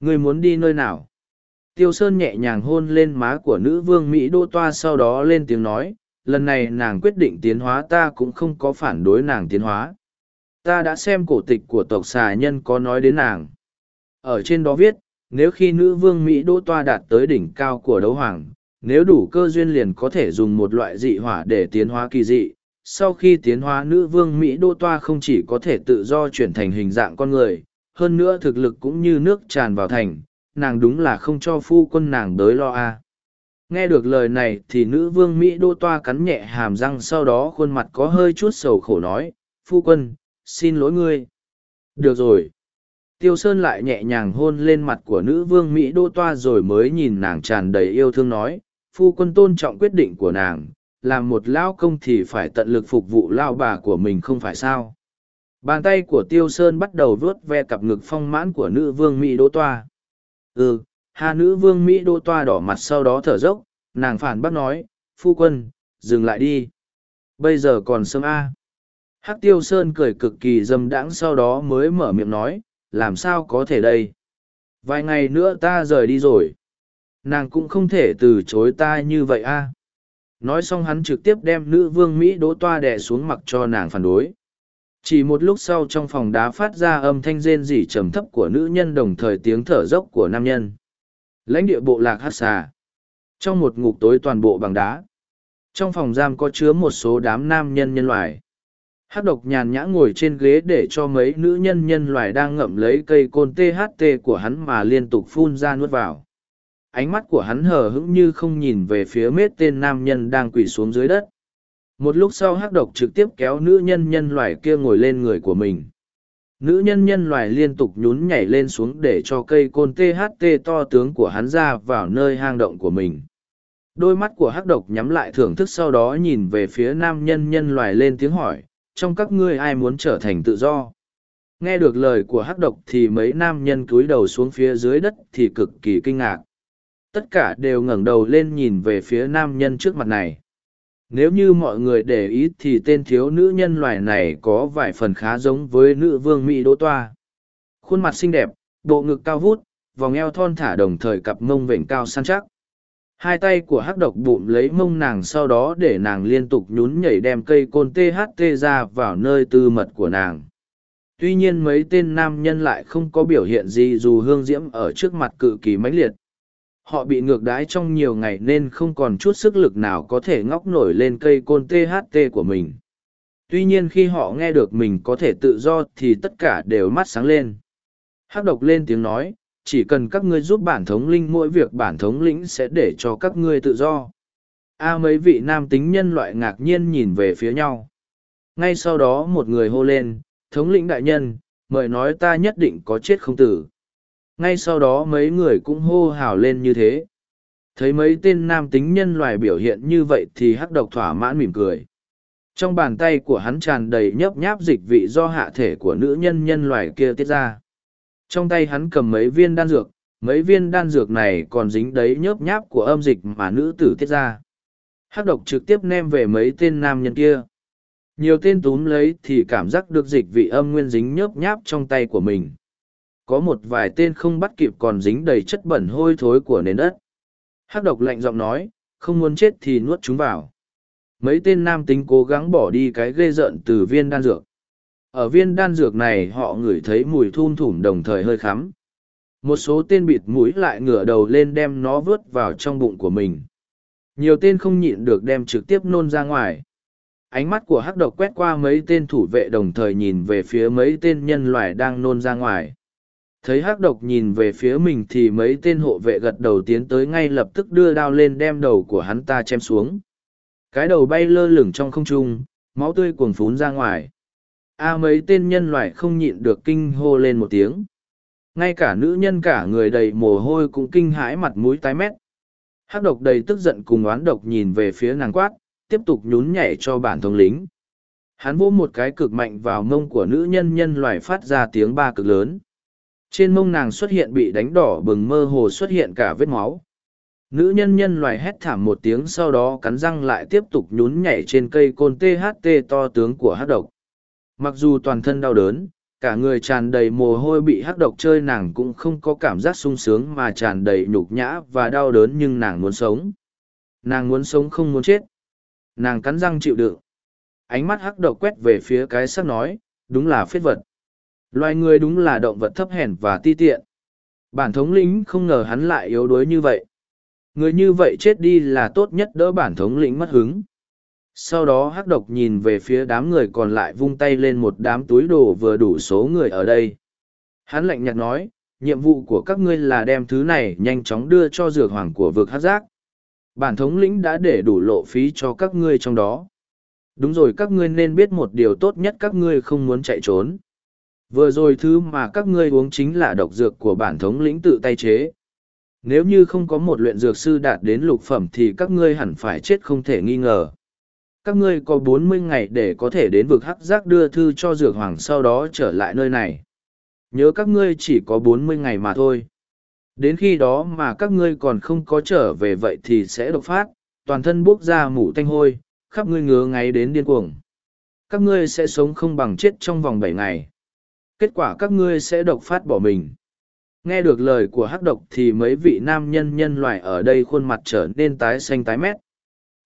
Ngươi muốn đi nơi nào? Tiêu sơn nhẹ nhàng hôn lên má của nữ vương mỹ đô toa sau đó lên tiếng nói, lần này nàng quyết định tiến hóa ta cũng không có phản đối nàng tiến hóa. Ta đã xem cổ tịch của tộc xà nhân có nói đến nàng. Ở trên đó viết, nếu khi nữ vương mỹ đô toa đạt tới đỉnh cao của đấu hoàng, nếu đủ cơ duyên liền có thể dùng một loại dị hỏa để tiến hóa kỳ dị. Sau khi tiến hóa, nữ vương mỹ đô toa không chỉ có thể tự do chuyển thành hình dạng con người hơn nữa thực lực cũng như nước tràn vào thành, nàng đúng là không cho phu quân nàng đới lo a. Nghe được lời này thì nữ vương mỹ đô toa cắn nhẹ hàm răng sau đó khuôn mặt có hơi chút sầu khổ nói, phu quân, xin lỗi ngươi. Được rồi. Tiêu sơn lại nhẹ nhàng hôn lên mặt của nữ vương mỹ đô toa rồi mới nhìn nàng tràn đầy yêu thương nói, phu quân tôn trọng quyết định của nàng, làm một lao công thì phải tận lực phục vụ lao bà của mình không phải sao? Bàn tay của tiêu sơn bắt đầu vuốt ve cặp ngực phong mãn của nữ vương mỹ đô toa. Ừ hà nữ vương mỹ đô toa đỏ mặt sau đó thở dốc, nàng phản bác nói, phu quân, dừng lại đi. Bây giờ còn sớm a. Hắc tiêu sơn cười cực kỳ dâm đãng sau đó mới mở miệng nói, làm sao có thể đây? Vài ngày nữa ta rời đi rồi. Nàng cũng không thể từ chối ta như vậy a. Nói xong hắn trực tiếp đem nữ vương mỹ đỗ toa đẻ xuống mặc cho nàng phản đối chỉ một lúc sau trong phòng đá phát ra âm thanh rên rỉ trầm thấp của nữ nhân đồng thời tiếng thở dốc của nam nhân lãnh địa bộ lạc hát xà trong một ngục tối toàn bộ bằng đá trong phòng giam có chứa một số đám nam nhân nhân loại hát độc nhàn nhã ngồi trên ghế để cho mấy nữ nhân nhân loài đang ngậm lấy cây côn THT của hắn mà liên tục phun ra nuốt vào. Ánh mắt của hắn hờ hững như không nhìn về phía mết tên nam nhân đang quỳ xuống dưới đất. Một lúc sau hắc độc trực tiếp kéo nữ nhân nhân loài kia ngồi lên người của mình. Nữ nhân nhân loài liên tục nhún nhảy lên xuống để cho cây côn THT to tướng của hắn ra vào nơi hang động của mình. Đôi mắt của hắc độc nhắm lại thưởng thức sau đó nhìn về phía nam nhân nhân loài lên tiếng hỏi, trong các ngươi ai muốn trở thành tự do? Nghe được lời của hắc độc thì mấy nam nhân cúi đầu xuống phía dưới đất thì cực kỳ kinh ngạc. Tất cả đều ngẩng đầu lên nhìn về phía nam nhân trước mặt này. Nếu như mọi người để ý thì tên thiếu nữ nhân loài này có vài phần khá giống với nữ vương Mỹ Đỗ Toa. Khuôn mặt xinh đẹp, bộ ngực cao vút, vòng eo thon thả đồng thời cặp mông vểnh cao săn chắc. Hai tay của hắc độc bụm lấy mông nàng sau đó để nàng liên tục nhún nhảy đem cây côn tht ra vào nơi tư mật của nàng. Tuy nhiên mấy tên nam nhân lại không có biểu hiện gì dù hương diễm ở trước mặt cự kỳ mãnh liệt họ bị ngược đái trong nhiều ngày nên không còn chút sức lực nào có thể ngóc nổi lên cây côn tht của mình tuy nhiên khi họ nghe được mình có thể tự do thì tất cả đều mắt sáng lên hắc độc lên tiếng nói chỉ cần các ngươi giúp bản thống linh mỗi việc bản thống lĩnh sẽ để cho các ngươi tự do. A mấy vị nam tính nhân loại ngạc nhiên nhìn về phía nhau. Ngay sau đó một người hô lên, thống lĩnh đại nhân, mời nói ta nhất định có chết không tử. Ngay sau đó mấy người cũng hô hào lên như thế. Thấy mấy tên nam tính nhân loài biểu hiện như vậy thì hắc độc thỏa mãn mỉm cười. Trong bàn tay của hắn tràn đầy nhấp nháp dịch vị do hạ thể của nữ nhân nhân loài kia tiết ra. Trong tay hắn cầm mấy viên đan dược, mấy viên đan dược này còn dính đấy nhớp nháp của âm dịch mà nữ tử tiết ra. Hắc độc trực tiếp nem về mấy tên nam nhân kia. Nhiều tên túm lấy thì cảm giác được dịch vị âm nguyên dính nhớp nháp trong tay của mình. Có một vài tên không bắt kịp còn dính đầy chất bẩn hôi thối của nền đất. Hắc độc lạnh giọng nói, không muốn chết thì nuốt chúng vào. Mấy tên nam tính cố gắng bỏ đi cái ghê rợn từ viên đan dược. Ở viên đan dược này họ ngửi thấy mùi thun thủm đồng thời hơi khắm. Một số tên bịt mũi lại ngửa đầu lên đem nó vớt vào trong bụng của mình. Nhiều tên không nhịn được đem trực tiếp nôn ra ngoài. Ánh mắt của hắc độc quét qua mấy tên thủ vệ đồng thời nhìn về phía mấy tên nhân loại đang nôn ra ngoài thấy hắc độc nhìn về phía mình thì mấy tên hộ vệ gật đầu tiến tới ngay lập tức đưa đao lên đem đầu của hắn ta chém xuống. Cái đầu bay lơ lửng trong không trung, máu tươi cuồng phún ra ngoài. A mấy tên nhân loại không nhịn được kinh hô lên một tiếng. Ngay cả nữ nhân cả người đầy mồ hôi cũng kinh hãi mặt mũi tái mét. Hắc độc đầy tức giận cùng oán độc nhìn về phía nàng quát, tiếp tục nhún nhảy cho bản thống lính. Hắn vỗ một cái cực mạnh vào mông của nữ nhân nhân loại phát ra tiếng ba cực lớn trên mông nàng xuất hiện bị đánh đỏ bừng mơ hồ xuất hiện cả vết máu nữ nhân nhân loài hét thảm một tiếng sau đó cắn răng lại tiếp tục nhún nhảy trên cây côn tht to tướng của hát độc Mặc dù toàn thân đau đớn, cả người tràn đầy mồ hôi bị hắc độc chơi nàng cũng không có cảm giác sung sướng mà tràn đầy nhục nhã và đau đớn nhưng nàng muốn sống. Nàng muốn sống không muốn chết. Nàng cắn răng chịu đựng. Ánh mắt hắc độc quét về phía cái xác nói, đúng là phết vật. Loài người đúng là động vật thấp hèn và ti tiện. Bản thống lĩnh không ngờ hắn lại yếu đuối như vậy. Người như vậy chết đi là tốt nhất đỡ bản thống lĩnh mất hứng. Sau đó hắc độc nhìn về phía đám người còn lại vung tay lên một đám túi đồ vừa đủ số người ở đây. Hắn lạnh nhạt nói, nhiệm vụ của các ngươi là đem thứ này nhanh chóng đưa cho dược hoàng của vực hát giác. Bản thống lĩnh đã để đủ lộ phí cho các ngươi trong đó. Đúng rồi, các ngươi nên biết một điều tốt nhất, các ngươi không muốn chạy trốn vừa rồi thứ mà các ngươi uống chính là độc dược của bản thống lĩnh tự tay chế. Nếu như không có một luyện dược sư đạt đến lục phẩm thì các ngươi hẳn phải chết không thể nghi ngờ. Các ngươi có bốn mươi ngày để có thể đến vực hắc giác đưa thư cho dược hoàng sau đó trở lại nơi này. Nhớ các ngươi chỉ có bốn mươi ngày mà thôi. Đến khi đó mà các ngươi còn không có trở về vậy thì sẽ độc phát, toàn thân buốc ra mủ tanh hôi, khắp ngươi ngứa ngáy đến điên cuồng. Các ngươi sẽ sống không bằng chết trong vòng bảy ngày kết quả các ngươi sẽ độc phát bỏ mình. Nghe được lời của hắc độc thì mấy vị nam nhân nhân loại ở đây khuôn mặt trở nên tái xanh tái mét.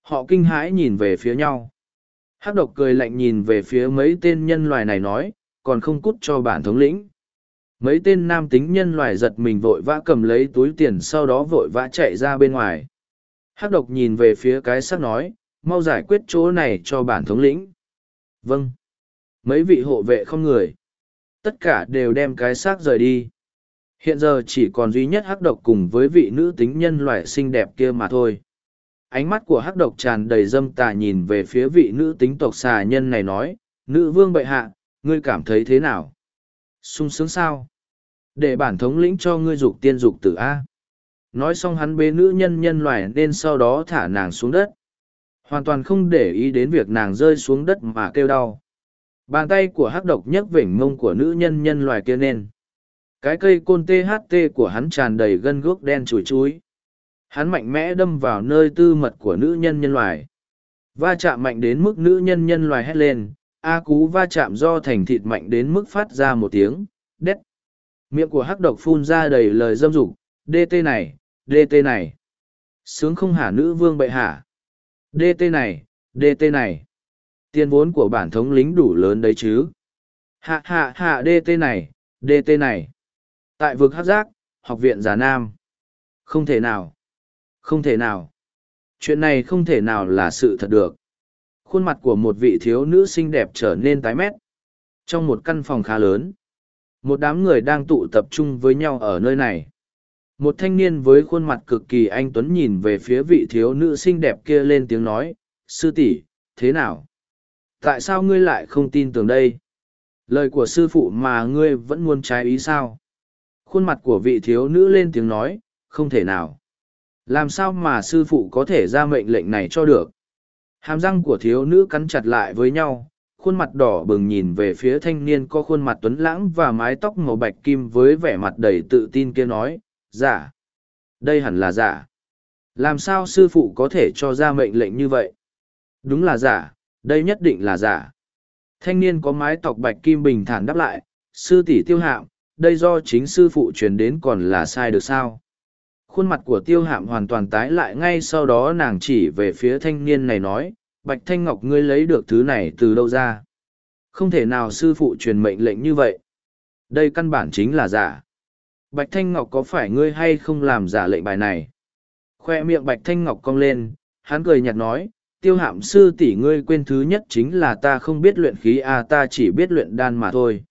Họ kinh hãi nhìn về phía nhau. Hắc độc cười lạnh nhìn về phía mấy tên nhân loại này nói, còn không cút cho bản thống lĩnh. Mấy tên nam tính nhân loại giật mình vội vã cầm lấy túi tiền sau đó vội vã chạy ra bên ngoài. Hắc độc nhìn về phía cái sắc nói, mau giải quyết chỗ này cho bản thống lĩnh. Vâng. Mấy vị hộ vệ không người. Tất cả đều đem cái xác rời đi. Hiện giờ chỉ còn duy nhất hắc độc cùng với vị nữ tính nhân loại xinh đẹp kia mà thôi. Ánh mắt của hắc độc tràn đầy dâm tà nhìn về phía vị nữ tính tộc xà nhân này nói, nữ vương bệ hạ, ngươi cảm thấy thế nào? sung sướng sao? Để bản thống lĩnh cho ngươi dục tiên dục tử A. Nói xong hắn bế nữ nhân nhân loại nên sau đó thả nàng xuống đất. Hoàn toàn không để ý đến việc nàng rơi xuống đất mà kêu đau. Bàn tay của hắc độc nhấc vểnh mông của nữ nhân nhân loài kia nên. Cái cây côn THT của hắn tràn đầy gân guốc đen chùi chúi. Hắn mạnh mẽ đâm vào nơi tư mật của nữ nhân nhân loài. Va chạm mạnh đến mức nữ nhân nhân loài hét lên, A cú va chạm do thành thịt mạnh đến mức phát ra một tiếng, đét. Miệng của hắc độc phun ra đầy lời dâm dục, DT này, DT này. Sướng không hả nữ vương bệ hạ. DT này, DT này. Tiền vốn của bản thống lính đủ lớn đấy chứ. Hạ hạ hạ DT này, DT này. Tại vực hắc giác, học viện giả nam. Không thể nào. Không thể nào. Chuyện này không thể nào là sự thật được. Khuôn mặt của một vị thiếu nữ xinh đẹp trở nên tái mét. Trong một căn phòng khá lớn, một đám người đang tụ tập trung với nhau ở nơi này. Một thanh niên với khuôn mặt cực kỳ anh tuấn nhìn về phía vị thiếu nữ xinh đẹp kia lên tiếng nói, sư tỷ, thế nào? Tại sao ngươi lại không tin tưởng đây? Lời của sư phụ mà ngươi vẫn muốn trái ý sao? Khuôn mặt của vị thiếu nữ lên tiếng nói, không thể nào. Làm sao mà sư phụ có thể ra mệnh lệnh này cho được? Hàm răng của thiếu nữ cắn chặt lại với nhau, khuôn mặt đỏ bừng nhìn về phía thanh niên có khuôn mặt tuấn lãng và mái tóc màu bạch kim với vẻ mặt đầy tự tin kia nói, giả. Đây hẳn là giả. Làm sao sư phụ có thể cho ra mệnh lệnh như vậy? Đúng là giả, đây nhất định là giả. Thanh niên có mái tóc bạch kim bình thản đáp lại, sư tỷ tiêu hạm, đây do chính sư phụ truyền đến còn là sai được sao? khuôn mặt của tiêu hạm hoàn toàn tái lại ngay sau đó nàng chỉ về phía thanh niên này nói bạch thanh ngọc ngươi lấy được thứ này từ đâu ra không thể nào sư phụ truyền mệnh lệnh như vậy đây căn bản chính là giả bạch thanh ngọc có phải ngươi hay không làm giả lệnh bài này khoe miệng bạch thanh ngọc cong lên hắn cười nhạt nói tiêu hạm sư tỷ ngươi quên thứ nhất chính là ta không biết luyện khí a à, ta chỉ biết luyện đan mà thôi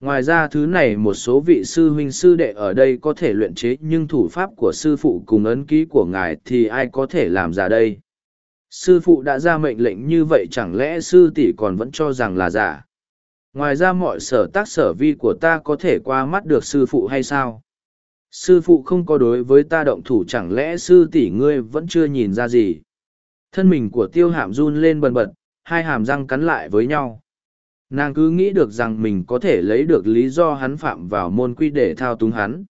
Ngoài ra thứ này một số vị sư huynh sư đệ ở đây có thể luyện chế nhưng thủ pháp của sư phụ cùng ấn ký của ngài thì ai có thể làm ra đây? Sư phụ đã ra mệnh lệnh như vậy chẳng lẽ sư tỷ còn vẫn cho rằng là giả? Ngoài ra mọi sở tác sở vi của ta có thể qua mắt được sư phụ hay sao? Sư phụ không có đối với ta động thủ chẳng lẽ sư tỷ ngươi vẫn chưa nhìn ra gì? Thân mình của tiêu hàm run lên bần bật, hai hàm răng cắn lại với nhau. Nàng cứ nghĩ được rằng mình có thể lấy được lý do hắn phạm vào môn quy để thao túng hắn.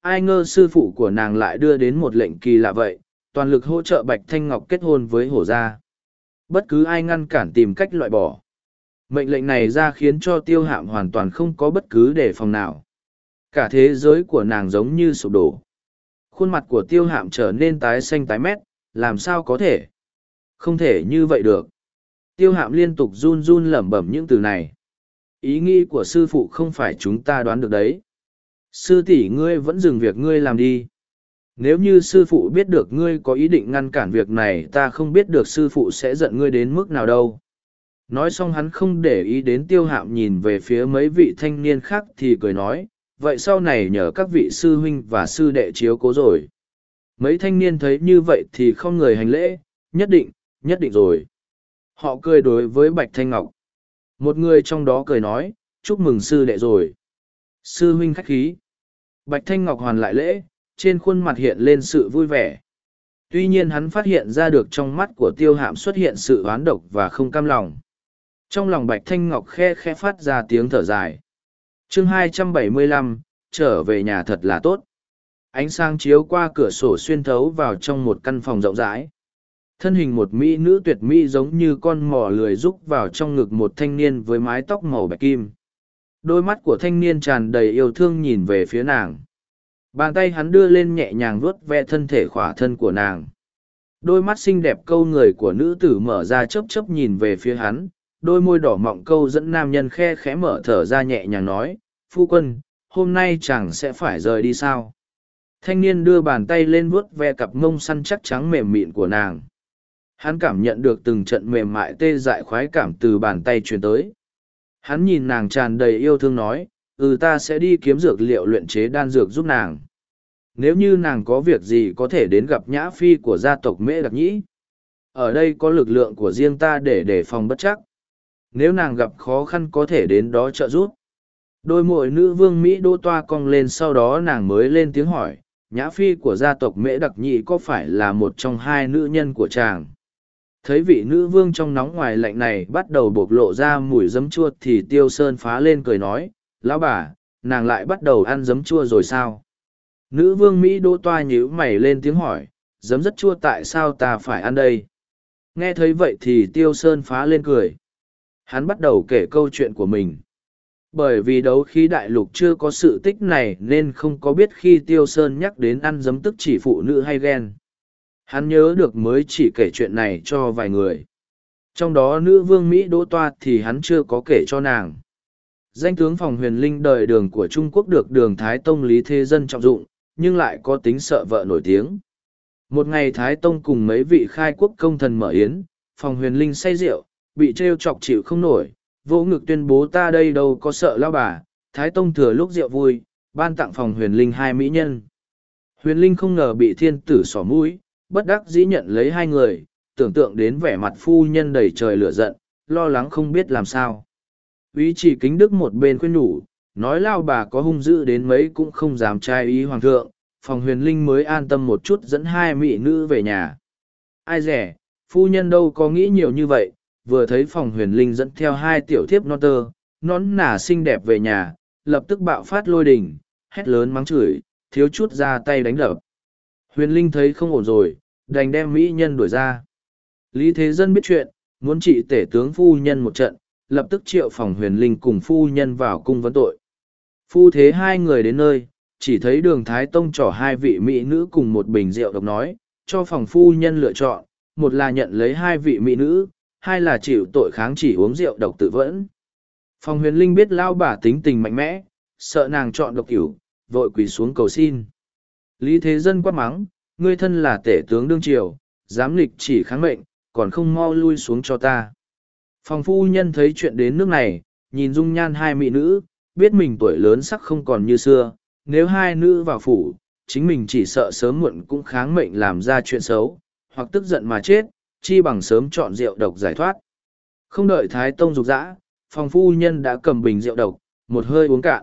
Ai ngơ sư phụ của nàng lại đưa đến một lệnh kỳ lạ vậy toàn lực hỗ trợ bạch thanh ngọc kết hôn với hổ gia. Bất cứ ai ngăn cản tìm cách loại bỏ. Mệnh lệnh này ra khiến cho tiêu hạm hoàn toàn không có bất cứ đề phòng nào. Cả thế giới của nàng giống như sụp đổ. Khuôn mặt của tiêu hạm trở nên tái xanh tái mét làm sao có thể? Không thể như vậy được Tiêu hạm liên tục run run lẩm bẩm những từ này. Ý nghĩ của sư phụ không phải chúng ta đoán được đấy. Sư tỷ ngươi vẫn dừng việc ngươi làm đi. Nếu như sư phụ biết được ngươi có ý định ngăn cản việc này ta không biết được sư phụ sẽ giận ngươi đến mức nào đâu. Nói xong hắn không để ý đến tiêu hạm nhìn về phía mấy vị thanh niên khác thì cười nói, vậy sau này nhờ các vị sư huynh và sư đệ chiếu cố rồi. Mấy thanh niên thấy như vậy thì không người hành lễ, nhất định, nhất định rồi. Họ cười đối với Bạch Thanh Ngọc. Một người trong đó cười nói, chúc mừng sư đệ rồi. Sư huynh khách khí. Bạch Thanh Ngọc hoàn lại lễ, trên khuôn mặt hiện lên sự vui vẻ. Tuy nhiên hắn phát hiện ra được trong mắt của tiêu hạm xuất hiện sự oán độc và không cam lòng. Trong lòng Bạch Thanh Ngọc khe khe phát ra tiếng thở dài. chương 275, trở về nhà thật là tốt. Ánh sáng chiếu qua cửa sổ xuyên thấu vào trong một căn phòng rộng rãi thân hình một mỹ nữ tuyệt mỹ giống như con mỏ lười rúc vào trong ngực một thanh niên với mái tóc màu bạch kim. Đôi mắt của thanh niên tràn đầy yêu thương nhìn về phía nàng. Bàn tay hắn đưa lên nhẹ nhàng vuốt ve thân thể khỏa thân của nàng. Đôi mắt xinh đẹp câu người của nữ tử mở ra chớp chớp nhìn về phía hắn. Đôi môi đỏ mọng câu dẫn nam nhân khe khẽ mở thở ra nhẹ nhàng nói, phu quân, hôm nay chàng sẽ phải rời đi sao? Thanh niên đưa bàn tay lên vuốt ve cặp mông săn chắc trắng mềm mịn của nàng hắn cảm nhận được từng trận mềm mại tê dại khoái cảm từ bàn tay truyền tới Hắn nhìn nàng tràn đầy yêu thương nói, ừ ta sẽ đi kiếm dược liệu luyện chế đan dược giúp nàng. Nếu như nàng có việc gì có thể đến gặp nhã phi của gia tộc mễ đặc nhĩ. Ở đây có lực lượng của riêng ta để đề phòng bất chắc. Nếu nàng gặp khó khăn có thể đến đó trợ giúp. Đôi mội nữ vương Mỹ đô toa cong lên sau đó nàng mới lên tiếng hỏi, nhã phi của gia tộc mễ đặc nhĩ có phải là một trong hai nữ nhân của chàng thấy vị nữ vương trong nóng ngoài lạnh này bắt đầu bộc lộ ra mùi giấm chua thì tiêu sơn phá lên cười nói, lão bà, nàng lại bắt đầu ăn giấm chua rồi sao? Nữ vương mỹ đỗ toa nhíu mày lên tiếng hỏi, giấm rất chua, tại sao ta phải ăn đây? Nghe thấy vậy thì tiêu sơn phá lên cười. Hắn bắt đầu kể câu chuyện của mình. Bởi vì đấu khí đại lục chưa có sự tích này nên không có biết khi tiêu sơn nhắc đến ăn giấm tức chỉ phụ nữ hay ghen hắn nhớ được mới chỉ kể chuyện này cho vài người. Trong đó nữ vương mỹ đỗ toa thì hắn chưa có kể cho nàng. Danh tướng phòng huyền linh đời đường của trung quốc được đường thái tông lý thế dân trọng dụng nhưng lại có tính sợ vợ nổi tiếng. Một ngày thái tông cùng mấy vị khai quốc công thần mở yến phòng huyền linh say rượu bị t r e o chọc chịu không nổi. Vô ngực tuyên bố ta đây đâu có sợ lao bà, Thái Tông thừa lúc rượu vui, ban tặng phòng huyền linh hai mỹ nhân. Huyền linh không ngờ bị thiên tử xỏ mũi, bất đắc dĩ nhận lấy hai người, tưởng tượng đến vẻ mặt phu nhân đầy trời lửa giận, lo lắng không biết làm sao. Ý chỉ kính đức một bên khuyên nhủ, nói lao bà có hung dữ đến mấy cũng không dám trai ý hoàng thượng, phòng huyền linh mới an tâm một chút dẫn hai mỹ nữ về nhà. Ai rẻ, phu nhân đâu có nghĩ nhiều như vậy, vừa thấy phòng huyền linh dẫn theo hai tiểu thiếp non tơ, nón nả xinh đẹp về nhà, lập tức bạo phát lôi đình, hét lớn mắng chửi, thiếu chút ra tay đánh đập. Huyền linh thấy không ổn rồi, đành đem mỹ nhân đuổi ra. Lý Thế Dân biết chuyện, muốn trị tể tướng phu nhân một trận, lập tức triệu phòng huyền linh cùng phu nhân vào cung vấn tội. Phu thế hai người đến nơi, chỉ thấy đường Thái Tông trỏ hai vị mỹ nữ cùng một bình rượu độc nói, cho phòng phu nhân lựa chọn, một là nhận lấy hai vị mỹ nữ, hai là chịu tội kháng chỉ uống rượu độc tự vẫn. Phòng huyền linh biết lao bà tính tình mạnh mẽ, sợ nàng chọn độc cửu, vội quỳ xuống cầu xin. Lý Thế Dân quát mắng, ngươi thân là tể tướng đương triều, dám lịch chỉ kháng mệnh, còn không mau lui xuống cho ta. Phòng phu nhân thấy chuyện đến nước này, nhìn dung nhan hai mỹ nữ, biết mình tuổi lớn sắc không còn như xưa, nếu hai nữ vào phủ, chính mình chỉ sợ sớm muộn cũng kháng mệnh làm ra chuyện xấu, hoặc tức giận mà chết, chi bằng sớm chọn rượu độc giải thoát. Không đợi Thái Tông rục rã, phòng phu nhân đã cầm bình rượu độc, một hơi uống cạn.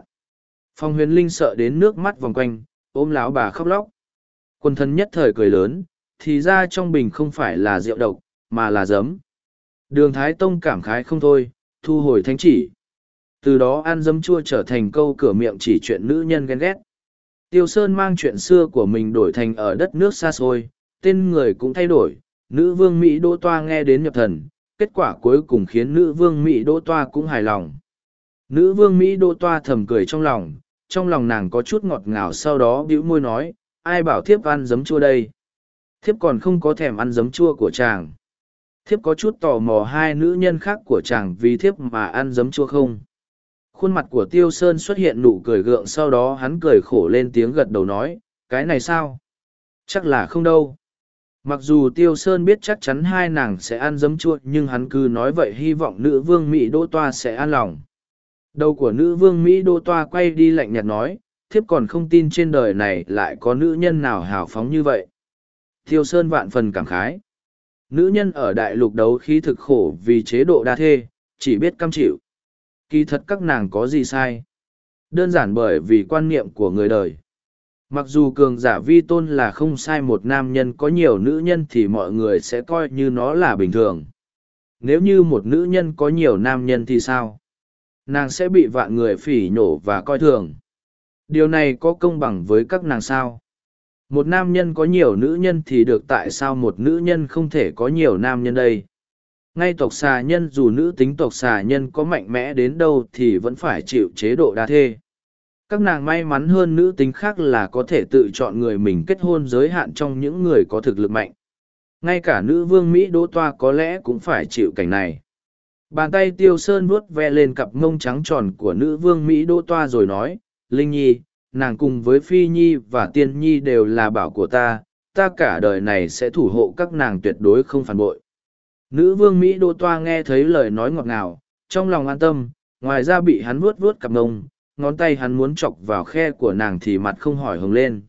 Phòng huyền linh sợ đến nước mắt vòng quanh, ôm lão bà khóc lóc. Quân thân nhất thời cười lớn, thì ra trong bình không phải là rượu độc, mà là giấm. Đường Thái Tông cảm khái không thôi, thu hồi thánh chỉ. Từ đó ăn dấm chua trở thành câu cửa miệng chỉ chuyện nữ nhân ghen ghét. Tiêu Sơn mang chuyện xưa của mình đổi thành ở đất nước xa xôi, tên người cũng thay đổi, nữ vương Mỹ Đỗ Toa nghe đến nhập thần, kết quả cuối cùng khiến nữ vương Mỹ Đỗ Toa cũng hài lòng. Nữ vương Mỹ Đỗ Toa thầm cười trong lòng, trong lòng nàng có chút ngọt ngào sau đó bĩu môi nói, ai bảo thiếp ăn giấm chua đây? Thiếp còn không có thèm ăn giấm chua của chàng. Thiếp có chút tò mò hai nữ nhân khác của chàng vì thiếp mà ăn giấm chua không? Khuôn mặt của Tiêu Sơn xuất hiện nụ cười gượng sau đó hắn cười khổ lên tiếng gật đầu nói, cái này sao? Chắc là không đâu mặc dù tiêu sơn biết chắc chắn hai nàng sẽ ăn giấm chua nhưng hắn cứ nói vậy hy vọng nữ vương mỹ Đỗ toa sẽ an lòng đầu của nữ vương mỹ Đỗ toa quay đi lạnh nhạt nói thiếp còn không tin trên đời này lại có nữ nhân nào hào phóng như vậy. Tiêu sơn vạn phần cảm khái. Nữ nhân ở đại lục đấu khí thực khổ vì chế độ đa thê, chỉ biết cam chịu. Kỳ thật các nàng có gì sai? Đơn giản bởi vì quan niệm của người đời. Mặc dù cường giả vi tôn là không sai một nam nhân, có nhiều nữ nhân thì mọi người sẽ coi như nó là bình thường. Nếu như một nữ nhân có nhiều nam nhân thì sao? Nàng sẽ bị vạn người phỉ nhổ và coi thường điều này có công bằng với các nàng sao? Một nam nhân có nhiều nữ nhân thì được tại sao một nữ nhân không thể có nhiều nam nhân đây? Ngay tộc xà nhân dù nữ tính tộc xà nhân có mạnh mẽ đến đâu thì vẫn phải chịu chế độ đa thê. Các nàng may mắn hơn nữ tính khác là có thể tự chọn người mình kết hôn giới hạn trong những người có thực lực mạnh. Ngay cả nữ vương mỹ đỗ toa có lẽ cũng phải chịu cảnh này. Bàn tay tiêu sơn vuốt ve lên cặp mông trắng tròn của nữ vương mỹ đỗ toa rồi nói linh nhi nàng cùng với phi nhi và tiên nhi đều là bảo của ta ta cả đời này sẽ thủ hộ các nàng tuyệt đối không phản bội nữ vương mỹ đỗ toa nghe thấy lời nói ngọt ngào trong lòng an tâm ngoài ra bị hắn vuốt vuốt cặp ngông, ngón tay hắn muốn chọc vào khe của nàng thì mặt không hỏi hồng lên.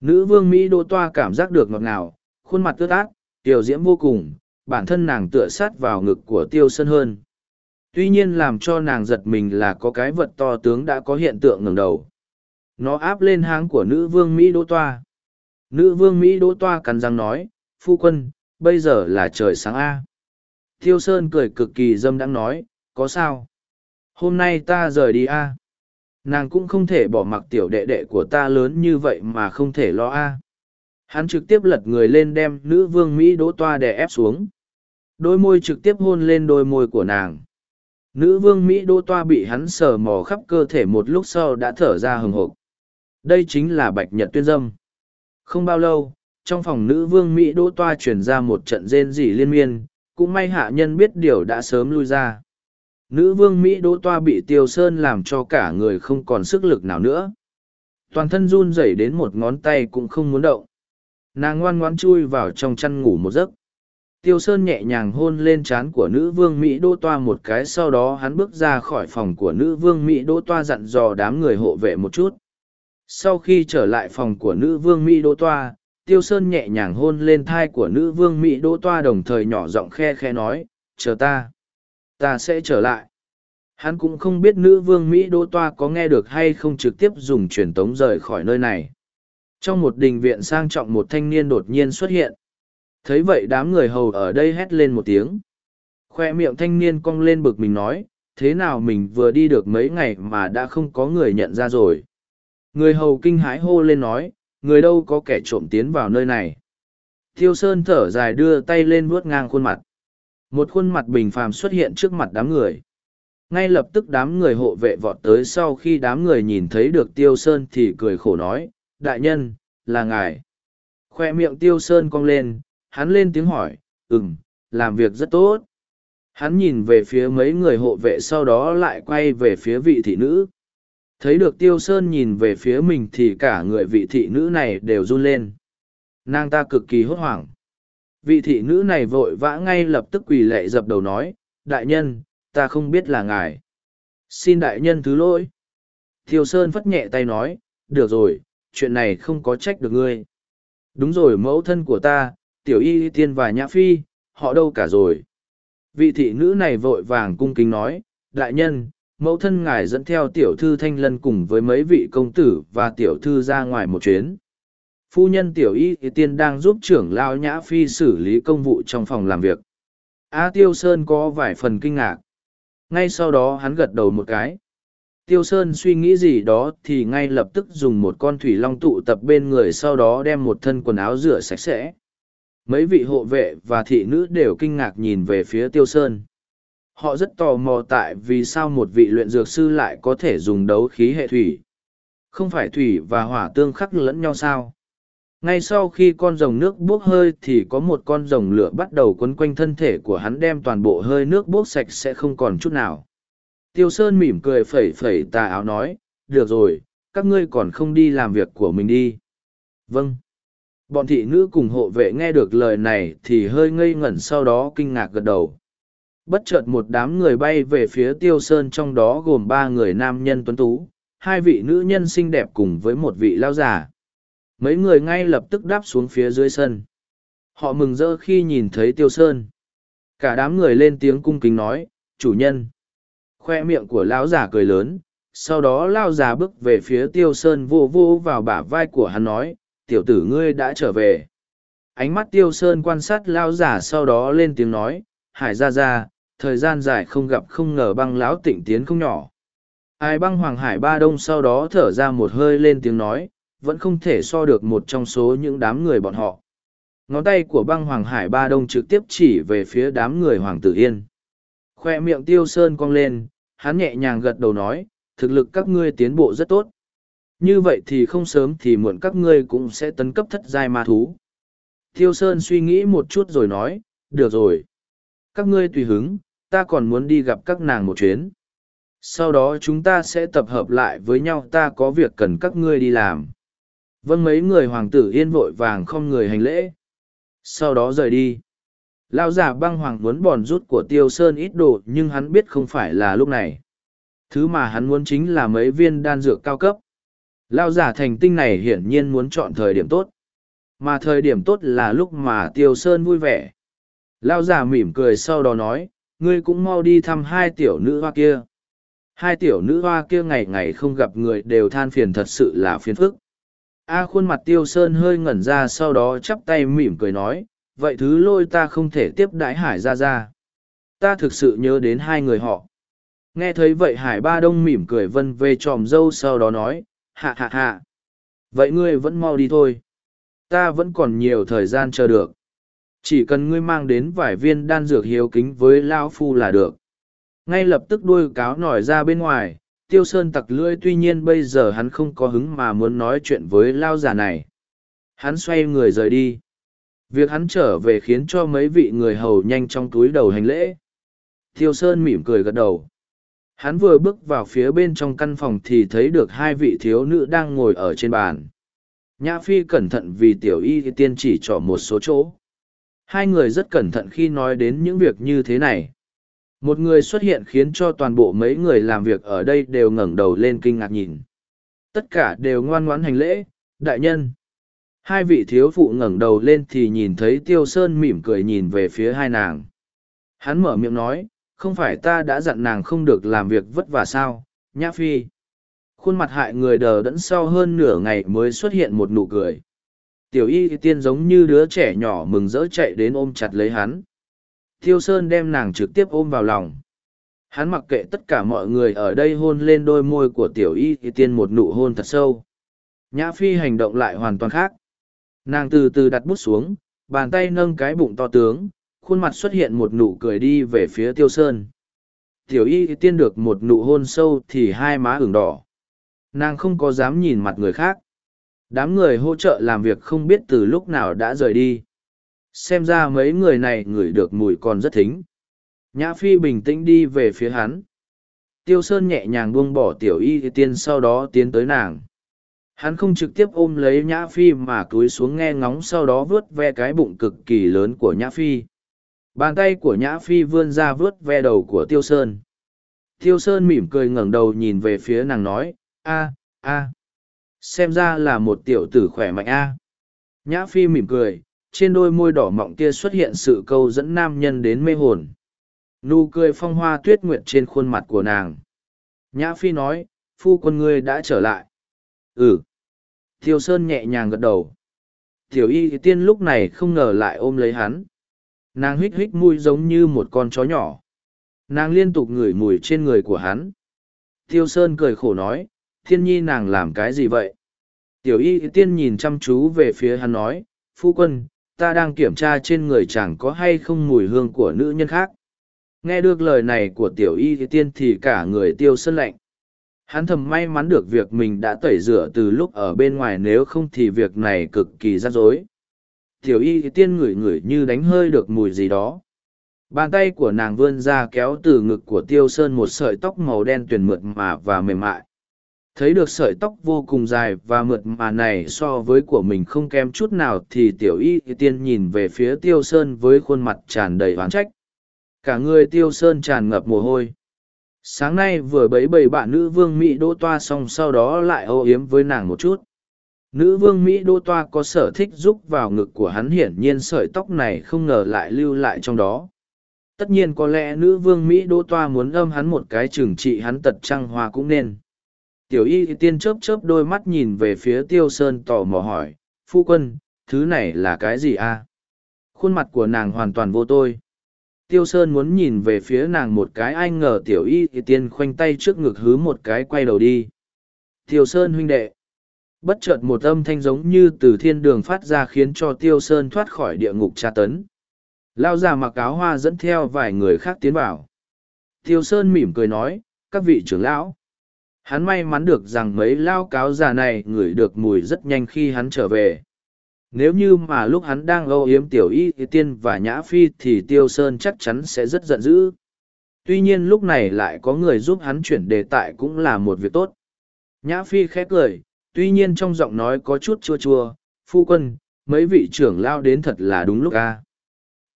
Nữ vương Mỹ đô toa cảm giác được ngọt ngào, khuôn mặt tươi át, tiểu diễm vô cùng, bản thân nàng tựa sát vào ngực của tiêu sơn hơn. Tuy nhiên làm cho nàng giật mình là có cái vật to tướng đã có hiện tượng ngừng đầu. Nó áp lên háng của nữ vương Mỹ đỗ toa. Nữ vương Mỹ đỗ toa cắn răng nói, phu quân, bây giờ là trời sáng A. thiêu Sơn cười cực kỳ dâm đang nói, có sao? Hôm nay ta rời đi A. Nàng cũng không thể bỏ mặc tiểu đệ đệ của ta lớn như vậy mà không thể lo A. Hắn trực tiếp lật người lên đem nữ vương Mỹ đỗ toa đè ép xuống. Đôi môi trực tiếp hôn lên đôi môi của nàng. Nữ vương Mỹ đỗ toa bị hắn sờ mò khắp cơ thể một lúc sau đã thở ra hừng hộp. Đây chính là bạch nhật tuyên dâm. Không bao lâu, trong phòng nữ vương Mỹ đỗ toa truyền ra một trận rên rỉ liên miên, cũng may hạ nhân biết điều đã sớm lui ra. Nữ vương Mỹ đỗ toa bị tiêu sơn làm cho cả người không còn sức lực nào nữa. Toàn thân run rẩy đến một ngón tay cũng không muốn động. Nàng ngoan ngoan chui vào trong chăn ngủ một giấc. Tiêu Sơn nhẹ nhàng hôn lên trán của nữ vương Mỹ Đỗ Toa một cái sau đó hắn bước ra khỏi phòng của nữ vương Mỹ Đỗ Toa dặn dò đám người hộ vệ một chút. Sau khi trở lại phòng của nữ vương Mỹ Đỗ Toa, Tiêu Sơn nhẹ nhàng hôn lên thai của nữ vương Mỹ Đỗ Toa đồng thời nhỏ giọng khe khe nói, chờ ta. Ta sẽ trở lại. Hắn cũng không biết nữ vương Mỹ Đỗ Toa có nghe được hay không trực tiếp dùng truyền tống rời khỏi nơi này. Trong một đình viện sang trọng một thanh niên đột nhiên xuất hiện. Thấy vậy đám người hầu ở đây hét lên một tiếng. Khoe miệng thanh niên cong lên bực mình nói, thế nào mình vừa đi được mấy ngày mà đã không có người nhận ra rồi. Người hầu kinh hãi hô lên nói, người đâu có kẻ trộm tiến vào nơi này. Thiêu Sơn thở dài đưa tay lên vuốt ngang khuôn mặt. Một khuôn mặt bình phàm xuất hiện trước mặt đám người. Ngay lập tức đám người hộ vệ vọt tới sau khi đám người nhìn thấy được Tiêu Sơn thì cười khổ nói, đại nhân, là ngài. Khoe miệng Tiêu Sơn cong lên, hắn lên tiếng hỏi, ừm, làm việc rất tốt. Hắn nhìn về phía mấy người hộ vệ sau đó lại quay về phía vị thị nữ. Thấy được Tiêu Sơn nhìn về phía mình thì cả người vị thị nữ này đều run lên. Nàng ta cực kỳ hốt hoảng. Vị thị nữ này vội vã ngay lập tức quỳ lệ dập đầu nói, đại nhân, ta không biết là ngài. Xin đại nhân thứ lỗi. Tiêu Sơn phất nhẹ tay nói, được rồi, chuyện này không có trách được ngươi. Đúng rồi mẫu thân của ta, tiểu y tiên và nhã phi, họ đâu cả rồi. Vị thị nữ này vội vàng cung kính nói, đại nhân, mẫu thân ngài dẫn theo tiểu thư thanh lân cùng với mấy vị công tử và tiểu thư ra ngoài một chuyến. Phu nhân tiểu y tiên đang giúp trưởng lao nhã phi xử lý công vụ trong phòng làm việc. A Tiêu Sơn có vài phần kinh ngạc. Ngay sau đó hắn gật đầu một cái. Tiêu Sơn suy nghĩ gì đó thì ngay lập tức dùng một con thủy long tụ tập bên người sau đó đem một thân quần áo rửa sạch sẽ. Mấy vị hộ vệ và thị nữ đều kinh ngạc nhìn về phía Tiêu Sơn. Họ rất tò mò tại vì sao một vị luyện dược sư lại có thể dùng đấu khí hệ thủy. Không phải thủy và hỏa tương khắc lẫn nhau sao? Ngay sau khi con rồng nước bốc hơi thì có một con rồng lửa bắt đầu quấn quanh thân thể của hắn đem toàn bộ hơi nước bốc sạch sẽ không còn chút nào. Tiêu Sơn mỉm cười phẩy phẩy tà áo nói, được rồi, các ngươi còn không đi làm việc của mình đi. Vâng. Bọn thị nữ cùng hộ vệ nghe được lời này thì hơi ngây ngẩn sau đó kinh ngạc gật đầu. Bất chợt một đám người bay về phía Tiêu Sơn trong đó gồm ba người nam nhân tuấn tú, hai vị nữ nhân xinh đẹp cùng với một vị lao giả. Mấy người ngay lập tức đáp xuống phía dưới sân. Họ mừng rỡ khi nhìn thấy Tiêu Sơn. Cả đám người lên tiếng cung kính nói, chủ nhân khoe miệng của lão già cười lớn sau đó lao già bước về phía tiêu sơn vô vô vào bả vai của hắn nói tiểu tử ngươi đã trở về. Ánh mắt tiêu sơn quan sát lao giả sau đó lên tiếng nói hải ra ra thời gian dài không gặp không ngờ băng lão tịnh tiến không nhỏ. Ai băng hoàng hải ba đông sau đó thở ra một hơi lên tiếng nói vẫn không thể so được một trong số những đám người bọn họ. Ngón tay của băng hoàng hải ba đông trực tiếp chỉ về phía đám người hoàng tử yên. Khoe miệng tiêu sơn cong lên hắn nhẹ nhàng gật đầu nói, thực lực các ngươi tiến bộ rất tốt. Như vậy thì không sớm thì muộn các ngươi cũng sẽ tấn cấp thất giai ma thú. Thiêu Sơn suy nghĩ một chút rồi nói, được rồi. Các ngươi tùy hứng, ta còn muốn đi gặp các nàng một chuyến. Sau đó chúng ta sẽ tập hợp lại với nhau ta có việc cần các ngươi đi làm. Vâng mấy người hoàng tử yên vội vàng không người hành lễ. Sau đó rời đi. Lão già băng hoàng muốn bòn rút của tiêu sơn ít đồ nhưng hắn biết không phải là lúc này. Thứ mà hắn muốn chính là mấy viên đan dược cao cấp. Lao giả thành tinh này hiển nhiên muốn chọn thời điểm tốt. Mà thời điểm tốt là lúc mà Tiêu Sơn vui vẻ. Lao giả mỉm cười sau đó nói, ngươi cũng mau đi thăm hai tiểu nữ hoa kia. Hai tiểu nữ hoa kia ngày ngày không gặp người đều than phiền thật sự là phiền phức. A khuôn mặt Tiêu Sơn hơi ngẩn ra sau đó chắp tay mỉm cười nói, vậy thứ lôi ta không thể tiếp đãi hải ra ra. Ta thực sự nhớ đến hai người họ. Nghe thấy vậy hải ba đông mỉm cười vân về tròm dâu sau đó nói, hạ hạ hạ. Vậy ngươi vẫn mau đi thôi. Ta vẫn còn nhiều thời gian chờ được. Chỉ cần ngươi mang đến vài viên đan dược hiếu kính với Lao Phu là được. Ngay lập tức đuôi cáo nổi ra bên ngoài, tiêu sơn tặc lưỡi tuy nhiên bây giờ hắn không có hứng mà muốn nói chuyện với Lao già này. Hắn xoay người rời đi. Việc hắn trở về khiến cho mấy vị người hầu nhanh trong túi đầu hành lễ. Tiêu Sơn mỉm cười gật đầu. Hắn vừa bước vào phía bên trong căn phòng thì thấy được hai vị thiếu nữ đang ngồi ở trên bàn. Nhã Phi cẩn thận vì tiểu y tiên chỉ trỏ một số chỗ. Hai người rất cẩn thận khi nói đến những việc như thế này. Một người xuất hiện khiến cho toàn bộ mấy người làm việc ở đây đều ngẩng đầu lên kinh ngạc nhìn. Tất cả đều ngoan ngoãn hành lễ, đại nhân. Hai vị thiếu phụ ngẩng đầu lên thì nhìn thấy Tiêu Sơn mỉm cười nhìn về phía hai nàng. Hắn mở miệng nói, không phải ta đã dặn nàng không được làm việc vất vả sao, Nhã Phi. Khuôn mặt hại người đờ đẫn sau hơn nửa ngày mới xuất hiện một nụ cười. Tiểu y tiên giống như đứa trẻ nhỏ mừng rỡ chạy đến ôm chặt lấy hắn. Thiêu Sơn đem nàng trực tiếp ôm vào lòng. Hắn mặc kệ tất cả mọi người ở đây hôn lên đôi môi của tiểu y tiên một nụ hôn thật sâu. Nhã Phi hành động lại hoàn toàn khác. Nàng từ từ đặt bút xuống, bàn tay nâng cái bụng to tướng, khuôn mặt xuất hiện một nụ cười đi về phía tiêu sơn. Tiểu y tiên được một nụ hôn sâu thì hai má ửng đỏ. Nàng không có dám nhìn mặt người khác. Đám người hỗ trợ làm việc không biết từ lúc nào đã rời đi. Xem ra mấy người này ngửi được mùi còn rất thính. Nhã Phi bình tĩnh đi về phía hắn. Tiêu Sơn nhẹ nhàng buông bỏ tiểu y tiên sau đó tiến tới nàng. Hắn không trực tiếp ôm lấy Nhã Phi mà cúi xuống nghe ngóng sau đó vớt ve cái bụng cực kỳ lớn của Nhã Phi. Bàn tay của Nhã Phi vươn ra vớt ve đầu của Tiêu Sơn. Tiêu Sơn mỉm cười ngẩng đầu nhìn về phía nàng nói, a a xem ra là một tiểu tử khỏe mạnh a Nhã Phi mỉm cười, trên đôi môi đỏ mọng kia xuất hiện sự câu dẫn nam nhân đến mê hồn. Nụ cười phong hoa tuyết nguyệt trên khuôn mặt của nàng. Nhã Phi nói, phu quân ngươi đã trở lại. Ừ. Tiêu Sơn nhẹ nhàng gật đầu. Tiểu y tiên lúc này không ngờ lại ôm lấy hắn. Nàng hít hít mùi giống như một con chó nhỏ. Nàng liên tục ngửi mùi trên người của hắn. Tiêu Sơn cười khổ nói, thiên nhi nàng làm cái gì vậy? Tiểu y tiên nhìn chăm chú về phía hắn nói, phu quân, ta đang kiểm tra trên người chàng có hay không mùi hương của nữ nhân khác. Nghe được lời này của tiểu y tiên thì cả người tiêu sơn lạnh. Hắn thầm may mắn được việc mình đã tẩy rửa từ lúc ở bên ngoài nếu không thì việc này cực kỳ rắc rối. Tiểu y tiên ngửi ngửi như đánh hơi được mùi gì đó. Bàn tay của nàng vươn ra kéo từ ngực của tiêu sơn một sợi tóc màu đen tuyền mượt mà và mềm mại. Thấy được sợi tóc vô cùng dài và mượt mà này so với của mình không kém chút nào thì tiểu y tiên nhìn về phía tiêu sơn với khuôn mặt tràn đầy oán trách. Cả người tiêu sơn tràn ngập mồ hôi sáng nay vừa bấy bầy bạn nữ vương mỹ đỗ toa xong sau đó lại âu yếm với nàng một chút nữ vương mỹ đô toa có sở thích giúp vào ngực của hắn hiển nhiên sợi tóc này không ngờ lại lưu lại trong đó tất nhiên có lẽ nữ vương mỹ đô toa muốn âm hắn một cái trừng trị hắn tật trăng hoa cũng nên tiểu y tiên chớp chớp đôi mắt nhìn về phía tiêu sơn tò mò hỏi, phu quân, thứ này là cái gì a khuôn mặt của nàng hoàn toàn vô tôi Tiêu Sơn muốn nhìn về phía nàng một cái anh ngờ tiểu y tiên khoanh tay trước ngực hứ một cái quay đầu đi. Tiêu Sơn huynh đệ. Bất chợt một âm thanh giống như từ thiên đường phát ra khiến cho Tiêu Sơn thoát khỏi địa ngục tra tấn. Lao già mặc áo hoa dẫn theo vài người khác tiến vào. Tiêu Sơn mỉm cười nói, các vị trưởng lão. Hắn may mắn được rằng mấy lao cáo già này ngửi được mùi rất nhanh khi hắn trở về nếu như mà lúc hắn đang âu yếm tiểu y tiên và nhã phi thì tiêu sơn chắc chắn sẽ rất giận dữ tuy nhiên lúc này lại có người giúp hắn chuyển đề tại cũng là một việc tốt nhã phi khét cười tuy nhiên trong giọng nói có chút chua chua, phu quân, mấy vị trưởng lao đến thật là đúng lúc a.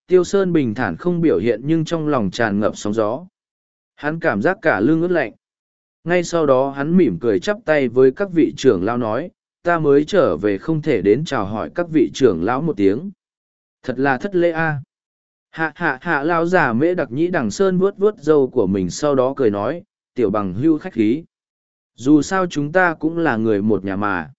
Tiêu sơn bình thản không biểu hiện nhưng trong lòng tràn ngập sóng gió. Hắn cảm giác cả lưng ướt lạnh. Ngay sau đó hắn mỉm cười chắp tay với các vị trưởng lão nói, ta mới trở về không thể đến chào hỏi các vị trưởng lão một tiếng. Thật là thất lễ a. Hạ hạ hạ lao giả mễ đặc nhĩ đằng sơn vuốt vuốt râu của mình sau đó cười nói, tiểu bằng hưu khách khí dù sao chúng ta cũng là người một nhà mà.